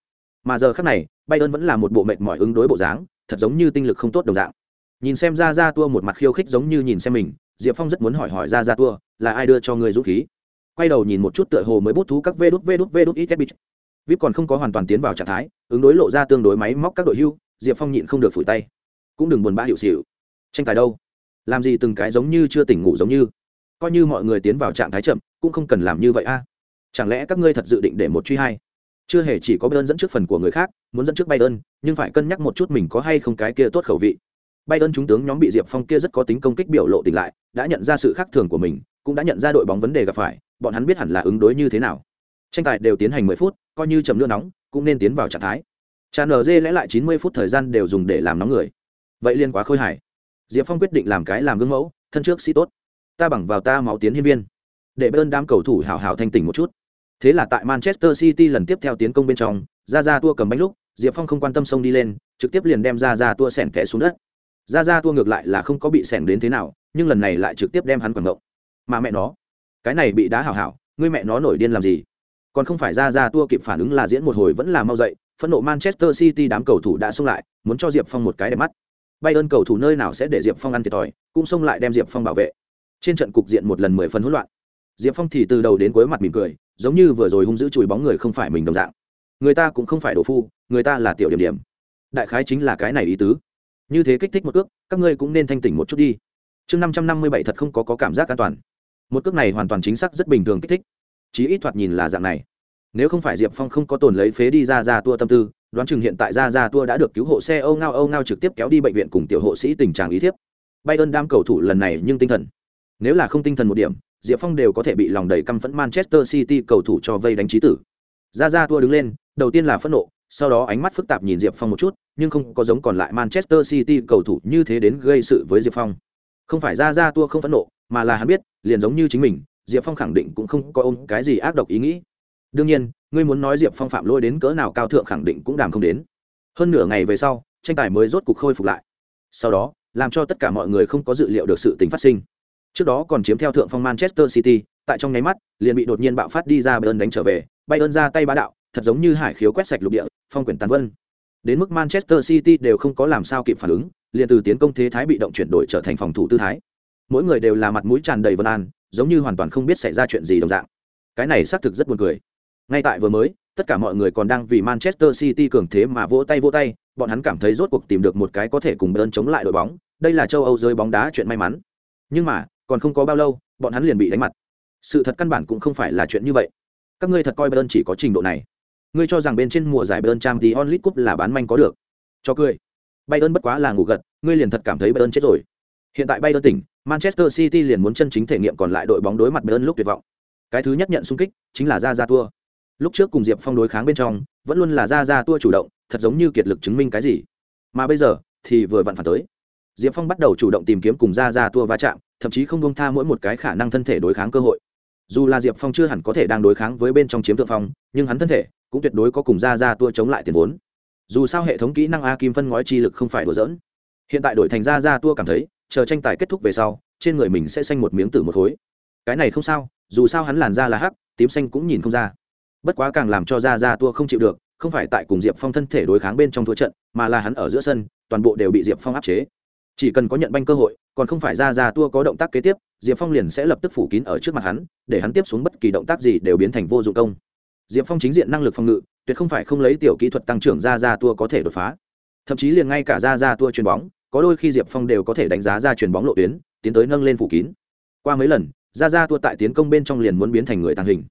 Mà giờ khắc này, Bayern vẫn là một bộ mệt mỏi ứng đối bộ dáng, thật giống như tinh lực không tốt đồng dạng. Nhìn xem ra ra tua một mặt khiêu khích giống như nhìn xem mình, Diệp Phong rất muốn hỏi hỏi ra ra tua, là ai đưa cho người dũng khí? Quay đầu nhìn một chút tựa hồ mới bút thú các vê đút vê đút vê đút ít VIP còn không có hoàn toàn tiến vào trạng thái, ứng đối lộ ra tương đối máy móc các đội hưu, Diệp Phong nhịn không được phủi tay. Cũng đừng buồn bã hiệu xịu Tranh tài đâu? Làm gì từng cái giống như chưa tỉnh ngủ giống như. Coi như mọi người tiến vào trạng thái chậm, cũng không cần làm như vậy a. Chẳng lẽ các ngươi thật dự định để một truy hai? Chưa hề chỉ có bay ơn dẫn trước phần của người khác, muốn dẫn trước bay ơn, nhưng phải cân nhắc một chút mình có hay không cái kia tốt khẩu vị. Bay ơn chúng tướng nhóm bị Diệp Phong kia rất có tính công kích biểu lộ tỉnh lại, đã nhận ra sự khác thường của mình, cũng đã nhận ra đội bóng vấn đề gặp phải, bọn hắn biết hẳn là ứng đối như thế nào. Tranh tài đều tiến hành 10 phút, coi như chậm nữa nóng, cũng nên tiến vào trạng thái. Chan NG lẽ lại 90 phút thời gian đều dùng để làm nóng người. Vậy liên quá khôi hài. Diệp Phong quyết định làm cái làm gương mẫu, thân trước sĩ tốt. Ta bằng vào ta máu tiến hiên viên. Để bơn đám cầu thủ hào hào thanh tỉnh một chút. Thế là tại Manchester City lần tiếp theo tiến công bên trong, ra ra tua cầm bánh lúc, Diệp Phong không quan tâm sông đi lên, trực tiếp liền đem ra ra tua sèn kẽ xuống đất. Ra ra tua ngược lại là không có bị sèn đến thế nào, nhưng lần này lại trực tiếp đem hắn quẳng động. Mà mẹ nó, cái này bị đá hảo hảo, ngươi mẹ nó nổi điên làm gì? Còn không phải ra ra tua kịp phản ứng là diễn một hồi vẫn là mau dậy, phẫn nộ Manchester City đám cầu thủ đã xông lại, muốn cho Diệp Phong một cái đẹp mắt. bay ơn cầu thủ nơi nào sẽ để Diệp Phong ăn thiệt thòi, cũng xông lại đem Diệp Phong bảo vệ. Trên trận cục diện một lần mười phần hỗn loạn. Diệp Phong thì từ đầu đến cuối mặt mỉm cười, giống như vừa rồi hung dữ chùi bóng người không phải mình đồng dạng. Người ta cũng không phải đồ phu, người ta là tiểu điểm điểm. Đại khái chính là cái này ý tứ. Như thế kích thích một ước các ngươi cũng nên thanh tỉnh một chút đi. Chương năm trăm năm mươi bảy thật không có, có cảm giác an toàn. Một cước này hoàn toàn chính xác rất bình thường kích thích. Chí ít thoạt nhìn là dạng này. Nếu không phải Diệp Phong không có tồn lấy phế đi ra ra tua tâm tư, đoán chừng hiện tại ra ra tua đã được cứu hộ xe Âu Ngao Âu Ngao trực tiếp kéo đi bệnh viện cùng tiểu hộ sĩ tình trạng ý thiếp. ơn đam cầu thủ lần này nhưng tinh thần. Nếu là không tinh thần một điểm, Diệp Phong đều có thể bị lòng đầy căm phẫn Manchester City cầu thủ cho vây đánh trí tử. Ra ra tua đứng lên, đầu tiên là phẫn nộ, sau đó ánh mắt phức tạp nhìn Diệp Phong một chút, nhưng không có giống còn lại Manchester City cầu thủ như thế đến gây sự với Diệp Phong. Không phải ra ra tua không phẫn nộ, mà là hắn biết, liền giống như chính mình, Diệp Phong khẳng định cũng không có ôm cái gì ác độc ý nghĩ. Đương nhiên, ngươi muốn nói Diệp Phong phạm lỗi đến cỡ nào cao thượng khẳng định cũng đàm không đến. Hơn nửa ngày về sau, tranh tài mới rốt cục khôi phục lại. Sau đó, làm cho tất cả mọi người không có dự liệu được sự tình phát sinh. Trước đó còn chiếm theo thượng phong Manchester City, tại trong nháy mắt, liền bị đột nhiên bạo phát đi ra Bayern đánh trở về, Bayern ra tay bá đạo, thật giống như hải khiếu quét sạch lục địa, phong quyển tàn vân. Đến mức Manchester City đều không có làm sao kịp phản ứng, liền từ tiến công thế thái bị động chuyển đổi trở thành phòng thủ tư thái. Mỗi người đều là mặt mũi tràn đầy vân an, giống như hoàn toàn không biết xảy ra chuyện gì đồng dạng. Cái này xác thực rất buồn cười. Ngay tại vừa mới, tất cả mọi người còn đang vì Manchester City cường thế mà vỗ tay vỗ tay, bọn hắn cảm thấy rốt cuộc tìm được một cái có thể cùng Bơn chống lại đội bóng, đây là châu Âu rơi bóng đá chuyện may mắn. Nhưng mà, còn không có bao lâu, bọn hắn liền bị đánh mặt. Sự thật căn bản cũng không phải là chuyện như vậy. Các ngươi thật coi Bơn chỉ có trình độ này. Ngươi cho rằng bên trên mùa giải bơn trang thì onlit Cup là bán manh có được? Cho cười. Bayern bất quá là ngủ gật, ngươi liền thật cảm thấy Bayern chết rồi. Hiện tại Bayern tỉnh, Manchester City liền muốn chân chính thể nghiệm còn lại đội bóng đối mặt Bayern lúc tuyệt vọng. Cái thứ nhất nhận xung kích chính là ra ra tua. Lúc trước cùng Diệp Phong đối kháng bên trong, vẫn luôn là ra ra tua chủ động, thật giống như kiệt lực chứng minh cái gì. Mà bây giờ thì vừa vặn phản tới. Diệp Phong bắt đầu chủ động tìm kiếm cùng ra ra tua va chạm, thậm chí không buông tha mỗi một cái khả năng thân thể đối kháng cơ hội. Dù là Diệp Phong chưa hẳn có thể đang đối kháng với bên trong chiếm thượng phong, nhưng hắn thân thể cũng tuyệt đối có cùng ra ra tua chống lại tiền vốn. Dù sao hệ thống kỹ năng A Kim phân ngói chi lực không phải đùa giỡn. Hiện tại đổi thành ra ra tua cảm thấy, chờ tranh tài kết thúc về sau, trên người mình sẽ xanh một miếng tử một khối. Cái này không sao, dù sao hắn làn da là hắc, tím xanh cũng nhìn không ra. Bất quá càng làm cho ra ra tua không chịu được, không phải tại cùng Diệp Phong thân thể đối kháng bên trong thua trận, mà là hắn ở giữa sân, toàn bộ đều bị Diệp Phong áp chế chỉ cần có nhận banh cơ hội còn không phải ra ra tua có động tác kế tiếp diệp phong liền sẽ lập tức phủ kín ở trước mặt hắn để hắn tiếp xuống bất kỳ động tác gì đều biến thành vô dụng công diệp phong chính diện năng lực phòng ngự tuyệt không phải không lấy tiểu kỹ thuật tăng trưởng ra ra tua có thể đột phá thậm chí liền ngay cả ra ra tua chuyền bóng có đôi khi diệp phong đều có thể đánh giá ra chuyền bóng lộ tuyến, tiến tới nâng lên phủ kín. Qua mấy lần ra ra tua tại tiến công bên trong liền muốn biến thành người tàng hình.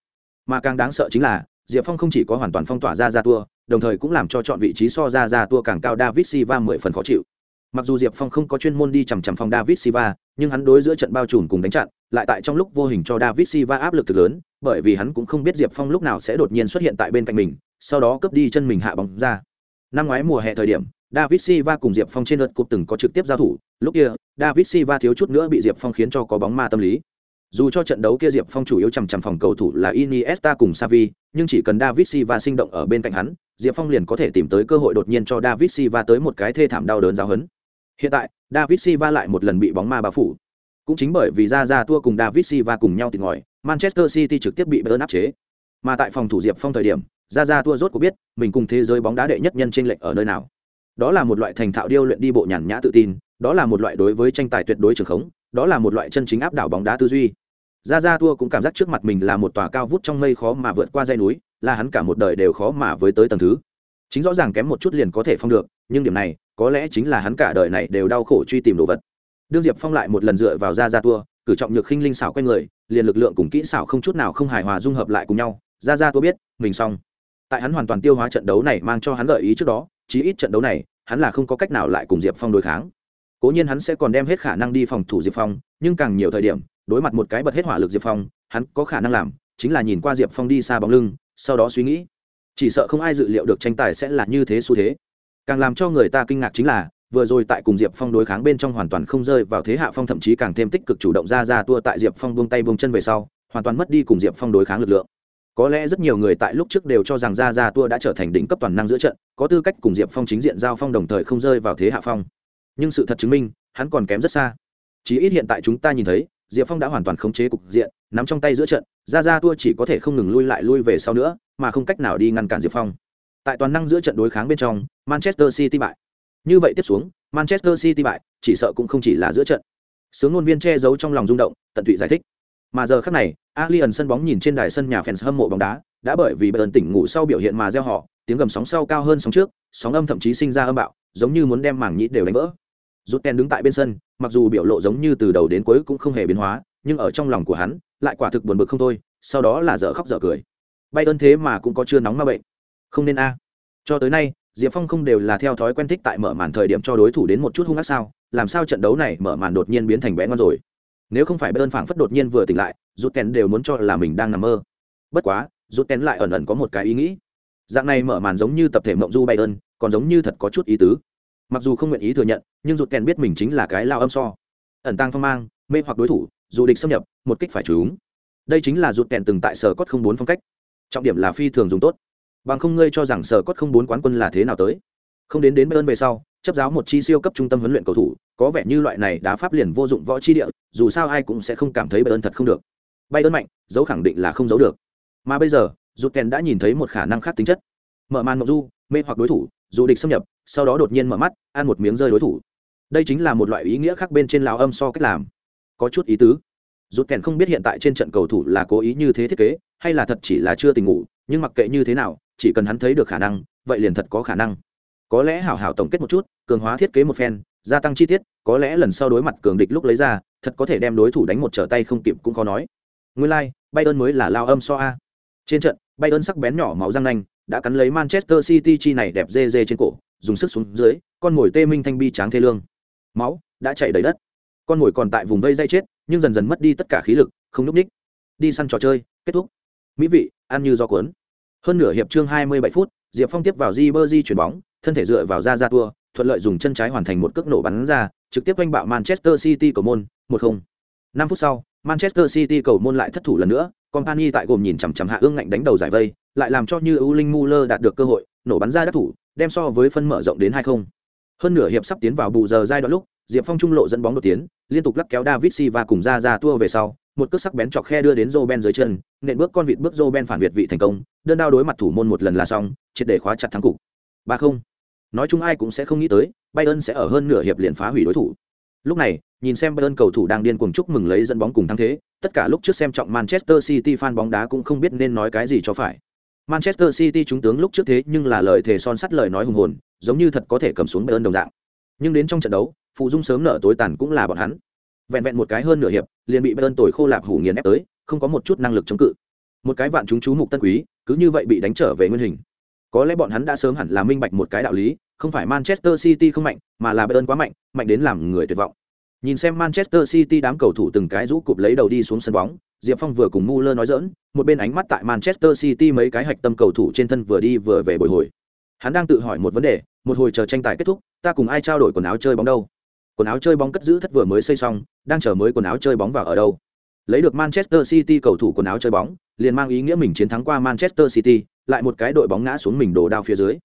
Mà càng đáng sợ chính là, diệp phong không chỉ có hoàn toàn phong tỏa ra ra tua, đồng thời cũng làm cho chọn vị trí so ra ra tua càng cao david silva mười phần khó chịu. Mặc dù diệp phong không có chuyên môn đi chằm chằm phòng david silva, nhưng hắn đối giữa trận bao trùm cùng đánh chặn, lại tại trong lúc vô hình cho david silva áp lực thực lớn, bởi vì hắn cũng không biết diệp phong lúc nào sẽ đột nhiên xuất hiện tại bên cạnh mình, sau đó cướp đi chân mình hạ bóng ra. Năm ngoái mùa hè thời điểm david silva cùng diệp phong trên lượt cúp từng có trực tiếp giao thủ. Lúc kia david silva thiếu chút nữa bị diệp phong khiến cho có bóng ma tâm lý. Dù cho trận đấu kia diệp phong chủ yếu chằm chằm phòng cầu thủ là iniesta cùng Xavi, nhưng chỉ cần david silva sinh động ở bên cạnh hắn diệp phong liền có thể tìm tới cơ hội đột nhiên cho david silva tới một cái thê thảm đau đớn giáo hấn. Hiện tại david silva lại một lần bị bóng ma bao phủ. Cũng chính bởi vì ra ra tua cùng david silva cùng nhau tìm ngòi manchester city trực tiếp bị bayern áp chế. Mà tại phòng thủ diệp phong thời điểm ra ra tua rốt cuộc biết mình cùng thế giới bóng đá đệ nhất nhân chênh lệch ở nơi nào đó là một loại thành thạo điêu luyện đi bộ nhàn nhã tự tin, đó là một loại đối với tranh tài tuyệt đối trường khống, đó là một loại chân chính áp đảo bóng đá tư duy. Ra ra tua cũng cảm giác trước mặt mình là một tòa cao vút trong mây khó mà vượt qua dây núi, là hắn cả một đời đều khó mà với tới tầng thứ. Chính rõ ràng kém một chút liền có thể phong được, nhưng điểm này, có lẽ chính là hắn cả đời này đều đau khổ truy tìm đồ vật. Đương diệp phong lại một lần dựa vào ra ra tua, cử trọng nhược khinh linh xảo q người, liền lực lượng cùng kỹ xảo không chút nào không hài hòa dung hợp lại cùng nhau. Ra ra tua biết, mình xong. Tại hắn hoàn toàn tiêu hóa trận đấu này mang cho hắn gợi ý trước đó chí ít trận đấu này, hắn là không có cách nào lại cùng diệp phong đối kháng. Cố nhiên hắn sẽ còn đem hết khả năng đi phòng thủ diệp phong, nhưng càng nhiều thời điểm, đối mặt một cái bật hết hỏa lực diệp phong, hắn có khả năng làm chính là nhìn qua diệp phong đi xa bóng lưng, sau đó suy nghĩ. Chỉ sợ không ai dự liệu được tranh tài sẽ là như thế xu thế. Càng làm cho người ta kinh ngạc chính là, vừa rồi tại cùng diệp phong đối kháng bên trong hoàn toàn không rơi vào thế hạ phong thậm chí càng thêm tích cực chủ động ra ra tua tại diệp phong buông tay buông chân về sau, hoàn toàn mất đi cùng diệp phong đối kháng lực lượng có lẽ rất nhiều người tại lúc trước đều cho rằng ra ra tua đã trở thành đỉnh cấp toàn năng giữa trận, có tư cách cùng diệp phong chính diện giao phong đồng thời không rơi vào thế hạ phong. Nhưng sự thật chứng minh, hắn còn kém rất xa. Chí ít hiện tại chúng ta nhìn thấy, diệp phong đã hoàn toàn khống chế cục diện, nắm trong tay giữa trận ra ra tua chỉ có thể không ngừng lui lại lui về sau nữa, mà không cách nào đi ngăn cản diệp phong. Tại toàn năng giữa trận đối kháng bên trong, manchester city bại. Như vậy tiếp xuống, manchester city bại, chỉ sợ cũng không chỉ là giữa trận. Sướng ngôn viên che giấu trong lòng rung động, tận tụy giải thích mà giờ khắc này Alien sân bóng nhìn trên đài sân nhà fans hâm mộ bóng đá, đã bởi vì Bayern tỉnh ngủ sau biểu hiện mà reo họ, tiếng gầm sóng sau cao hơn sóng trước, sóng âm thậm chí sinh ra âm bạo, giống như muốn đem mảng nhĩ đều đánh vỡ. Rút Ken đứng tại bên sân, mặc dù biểu lộ giống như từ đầu đến cuối cũng không hề biến hóa, nhưng ở trong lòng của hắn, lại quả thực buồn bực không thôi, sau đó là dở khóc dở cười. bay ơn thế mà cũng có chưa nóng ma bệnh. Không nên a. Cho tới nay, Diệp Phong không đều là theo thói quen thích tại mở màn thời điểm cho đối thủ đến một chút hung ác sao, làm sao trận đấu này mở màn đột nhiên biến thành bé ngon rồi nếu không phải bayern phảng phất đột nhiên vừa tỉnh lại rút kèn đều muốn cho là mình đang nằm mơ. Bất quá rút kèn lại ẩn ẩn có một cái ý nghĩ. Dạng này mở màn giống như tập thể mộng du bay ơn còn giống như thật có chút ý tứ. Mặc dù không nguyện ý thừa nhận, nhưng rút kèn biết mình chính là cái lao âm so. Ẩn tăng phong mang, mê hoặc đối thủ, dù địch xâm nhập, một kích phải trúng đây chính là rút kèn từng tại sở cốt không bốn phong cách. Trọng điểm là phi thường dùng tốt. Bằng không ngươi cho rằng sở cốt không bốn quán quân là thế nào tới? Không đến đến bayern về sau chấp giáo một chi siêu cấp trung tâm huấn luyện cầu thủ, có vẻ như loại này đá pháp liền vô dụng võ chi địa, dù sao ai cũng sẽ không cảm thấy bayern thật không được. Bayern mạnh, dấu khẳng định là không giấu được. Mà bây giờ dù kèn đã nhìn thấy một khả năng khác tính chất. Mở màn mộng du, mê hoặc đối thủ, dù địch xâm nhập, sau đó đột nhiên mở mắt, ăn một miếng rơi đối thủ. Đây chính là một loại ý nghĩa khác bên trên lào âm so cách làm. Có chút ý tứ. Rút kèn không biết hiện tại trên trận cầu thủ là cố ý như thế thiết kế, hay là thật chỉ là chưa tình ngủ, nhưng mặc kệ như thế nào, chỉ cần hắn thấy được khả năng, vậy liền thật có khả năng có lẽ hảo hảo tổng kết một chút cường hóa thiết kế một phen gia tăng chi tiết có lẽ lần sau đối mặt cường địch lúc lấy ra thật có thể đem đối thủ đánh một trở tay không kịp cũng khó nói. Nguyên lai、like, bayern mới là lao âm so a. Trên trận bayern sắc bén nhỏ máu răng nanh đã cắn lấy manchester city chi này đẹp dê dê trên cổ dùng sức xuống dưới con mồi tê minh thanh bi tráng thê lương. Máu đã chảy đầy đất. Con mồi còn tại vùng vây dây chết nhưng dần dần mất đi tất cả khí lực không n ú c ních. Đi săn trò chơi kết thúc. Mỹ vị ăn như do cuốn. Hơn nửa hiệp chương hai mươi bảy phút diệp phong tiếp vào di bơ di chuyển bóng thân thể dựa vào ra ra tua thuận lợi dùng chân trái hoàn thành một cước nổ bắn ra trực tiếp oanh bạo manchester city cầu môn một không năm phút sau manchester city cầu môn lại thất thủ lần nữa company tại gồm nhìn chằm chằm hạ ương ngạnh đánh đầu giải vây lại làm cho như ưu linh muller đạt được cơ hội nổ bắn ra đắc thủ đem so với phân mở rộng đến hai không hơn nửa hiệp sắp tiến vào bù giờ giai đoạn lúc diệp phong trung lộ dẫn bóng đột tiến liên tục lắc kéo david và cùng ra ra tua về sau một cước sắc bén chọc khe đưa đến Joe dưới chân, nện bước con vịt bước Joe phản việt vị thành công, đơn đao đối mặt thủ môn một lần là xong, triệt để khóa chặt thắng cục. Ba không. Nói chung ai cũng sẽ không nghĩ tới, Bayern sẽ ở hơn nửa hiệp liền phá hủy đối thủ. Lúc này, nhìn xem Bayern cầu thủ đang điên cuồng chúc mừng lấy dẫn bóng cùng thắng thế, tất cả lúc trước xem trọng Manchester City fan bóng đá cũng không biết nên nói cái gì cho phải. Manchester City chúng tướng lúc trước thế nhưng là lời thề son sắt lời nói hùng hồn, giống như thật có thể cầm xuống Bayern đồng dạng. Nhưng đến trong trận đấu, phụ dung sớm nở tối tàn cũng là bọn hắn vẹn vẹn một cái hơn nửa hiệp liền bị bayern tồi khô lạp hủ nghiền ép tới không có một chút năng lực chống cự một cái vạn chúng chú mục tân quý cứ như vậy bị đánh trở về nguyên hình có lẽ bọn hắn đã sớm hẳn là minh bạch một cái đạo lý, không phải manchester city không mạnh, mà là bayern quá mạnh mạnh đến làm người tuyệt vọng. Nhìn xem manchester city đám cầu thủ từng cái rũ cụp lấy đầu đi xuống sân bóng, diệp phong vừa cùng muller nói dỡn một bên ánh mắt tại manchester city mấy cái hạch tâm cầu thủ trên thân vừa đi vừa về bồi hồi. Hắn đang tự hỏi một vấn đề, một hồi chờ tranh tài kết thúc, ta cùng ai trao đổi quần áo chơi bóng đâu? Quần áo chơi bóng cất giữ thất vừa mới xây xong, đang chờ mới quần áo chơi bóng vào ở đâu? Lấy được manchester city cầu thủ quần áo chơi bóng, liền mang ý nghĩa mình chiến thắng qua manchester city lại một cái đội bóng ngã xuống mình đổ đao phía dưới.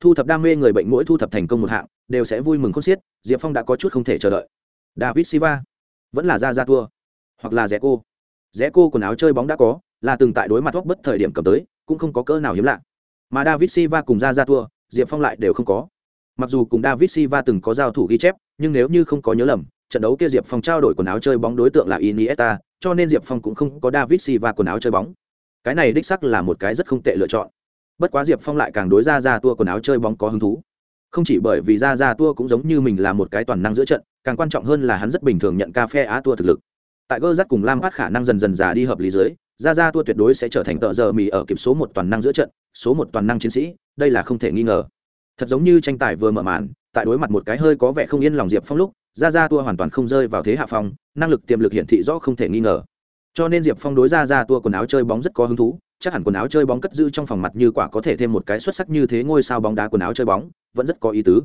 Thu thập đam mê người bệnh mỗi thu thập thành công một hạng, đều sẽ vui mừng khôn xiết, diệp phong đã có chút không thể chờ đợi. David silva, vẫn là ra ra Thua, hoặc là rẽ cô rẽ cô quần áo chơi bóng đã có, là từng tại đối mặt góc bất thời điểm cầm tới, cũng không có cỡ nào hiếm lạ. Mà david silva cùng ra ra Thua, diệp phong lại đều không có. Mặc dù cùng david silva từng có giao thủ ghi chép, nhưng nếu như không có nhớ lầm, trận đấu kia diệp phong trao đổi quần áo chơi bóng đối tượng là iniesta, cho nên diệp phong cũng không có david silva quần áo chơi bóng cái này đích sắc là một cái rất không tệ lựa chọn. Bất quá diệp phong lại càng đối ra ra tua quần áo chơi bóng có hứng thú. Không chỉ bởi vì ra ra tua cũng giống như mình là một cái toàn năng giữa trận, càng quan trọng hơn là hắn rất bình thường nhận ca phe á tua thực lực. Tại gơ rắt cùng lam phát khả năng dần dần già đi hợp lý dưới ra ra tua tuyệt đối sẽ trở thành tợ giờ mì ở kịp số một toàn năng giữa trận, số một toàn năng chiến sĩ, đây là không thể nghi ngờ. Thật giống như tranh tài vừa mở màn, tại đối mặt một cái hơi có vẻ không yên lòng diệp phong lúc ra ra tua hoàn toàn không rơi vào thế hạ phong, năng lực tiềm lực hiển thị rõ không thể nghi ngờ cho nên diệp phong đối ra ra tua quần áo chơi bóng rất có hứng thú, chắc hẳn quần áo chơi bóng cất giữ trong phòng mặt như quả có thể thêm một cái xuất sắc như thế ngôi sao bóng đá quần áo chơi bóng, vẫn rất có ý tứ.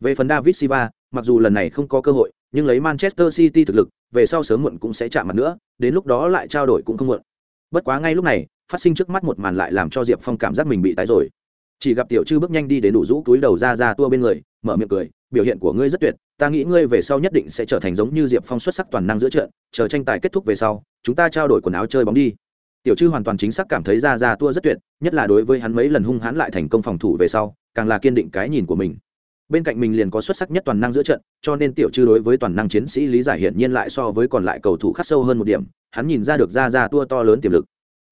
Về phần david silva, mặc dù lần này không có cơ hội, nhưng lấy manchester city thực lực, về sau sớm muộn cũng sẽ chạm mặt nữa, đến lúc đó lại trao đổi cũng không muộn. Bất quá ngay lúc này, phát sinh trước mắt một màn lại làm cho diệp phong cảm giác mình bị tái rồi. Chỉ gặp tiểu chư bước nhanh đi đến đủ rũ túi đầu ra ra tua bên người mở miệng cười, biểu hiện của ngươi rất tuyệt, ta nghĩ ngươi về sau nhất định sẽ trở thành giống như diệp phong xuất sắc toàn năng giữa trận, chờ tranh tài kết thúc về sau, chúng ta trao đổi quần áo chơi bóng đi. Tiểu chư hoàn toàn chính xác cảm thấy ra ra tua rất tuyệt, nhất là đối với hắn mấy lần hung hãn lại thành công phòng thủ về sau, càng là kiên định cái nhìn của mình. Bên cạnh mình liền có xuất sắc nhất toàn năng giữa trận, cho nên tiểu chư đối với toàn năng chiến sĩ lý giải hiển nhiên lại so với còn lại cầu thủ khắc sâu hơn một điểm, hắn nhìn ra được ra ra tua to lớn tiềm lực.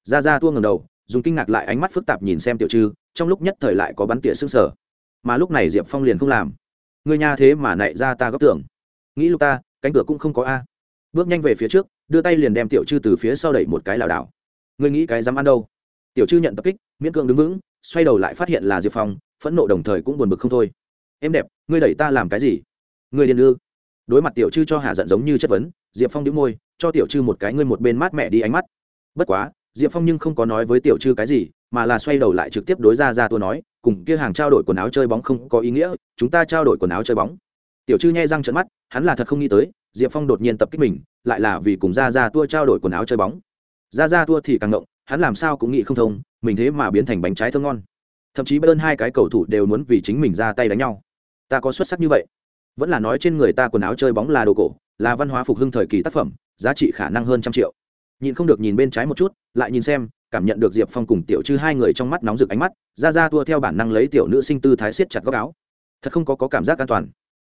Ra ra tua ngầm đầu, dùng kinh ngạc lại ánh mắt phức tạp nhìn xem tiểu chư trong lúc nhất thời lại có bắn tỉa xương sở mà lúc này diệp phong liền không làm. Người nhà thế mà nạy ra ta góp tưởng. Nghĩ lúc ta, cánh cửa cũng không có a. Bước nhanh về phía trước, đưa tay liền đem tiểu chư từ phía sau đẩy một cái lảo đảo. Người nghĩ cái dám ăn đâu? Tiểu chư nhận tập kích, miễn cưỡng đứng vững, xoay đầu lại phát hiện là diệp phong, phẫn nộ đồng thời cũng buồn bực không thôi. Em đẹp, ngươi đẩy ta làm cái gì? Ngươi điên ư? Đối mặt tiểu chư cho hạ giận giống như chất vấn, diệp phong đĩu môi, cho tiểu chư một cái ngươi một bên mát mẹ đi ánh mắt. Bất quá, diệp phong nhưng không có nói với tiểu chư cái gì, mà là xoay đầu lại trực tiếp đối ra ra tôi nói cùng kia hàng trao đổi quần áo chơi bóng không có ý nghĩa, chúng ta trao đổi quần áo chơi bóng. Tiểu chư nhai răng trận mắt, hắn là thật không nghĩ tới, diệp phong đột nhiên tập kích mình, lại là vì cùng ra ra tua trao đổi quần áo chơi bóng. Ra ra tua thì càng ngộng, hắn làm sao cũng nghĩ không thông, mình thế mà biến thành bánh trái thơm ngon. Thậm chí bên hai cái cầu thủ đều muốn vì chính mình ra tay đánh nhau. Ta có xuất sắc như vậy. Vẫn là nói trên người ta quần áo chơi bóng là đồ cổ, là văn hóa phục hưng thời kỳ tác phẩm, giá trị khả năng hơn trăm triệu. Nhìn không được nhìn bên trái một chút, lại nhìn xem cảm nhận được diệp phong cùng tiểu chư hai người trong mắt nóng rực ánh mắt ra ra tua theo bản năng lấy tiểu nữ sinh tư thái siết chặt góc áo. Thật không có, có cảm giác an toàn.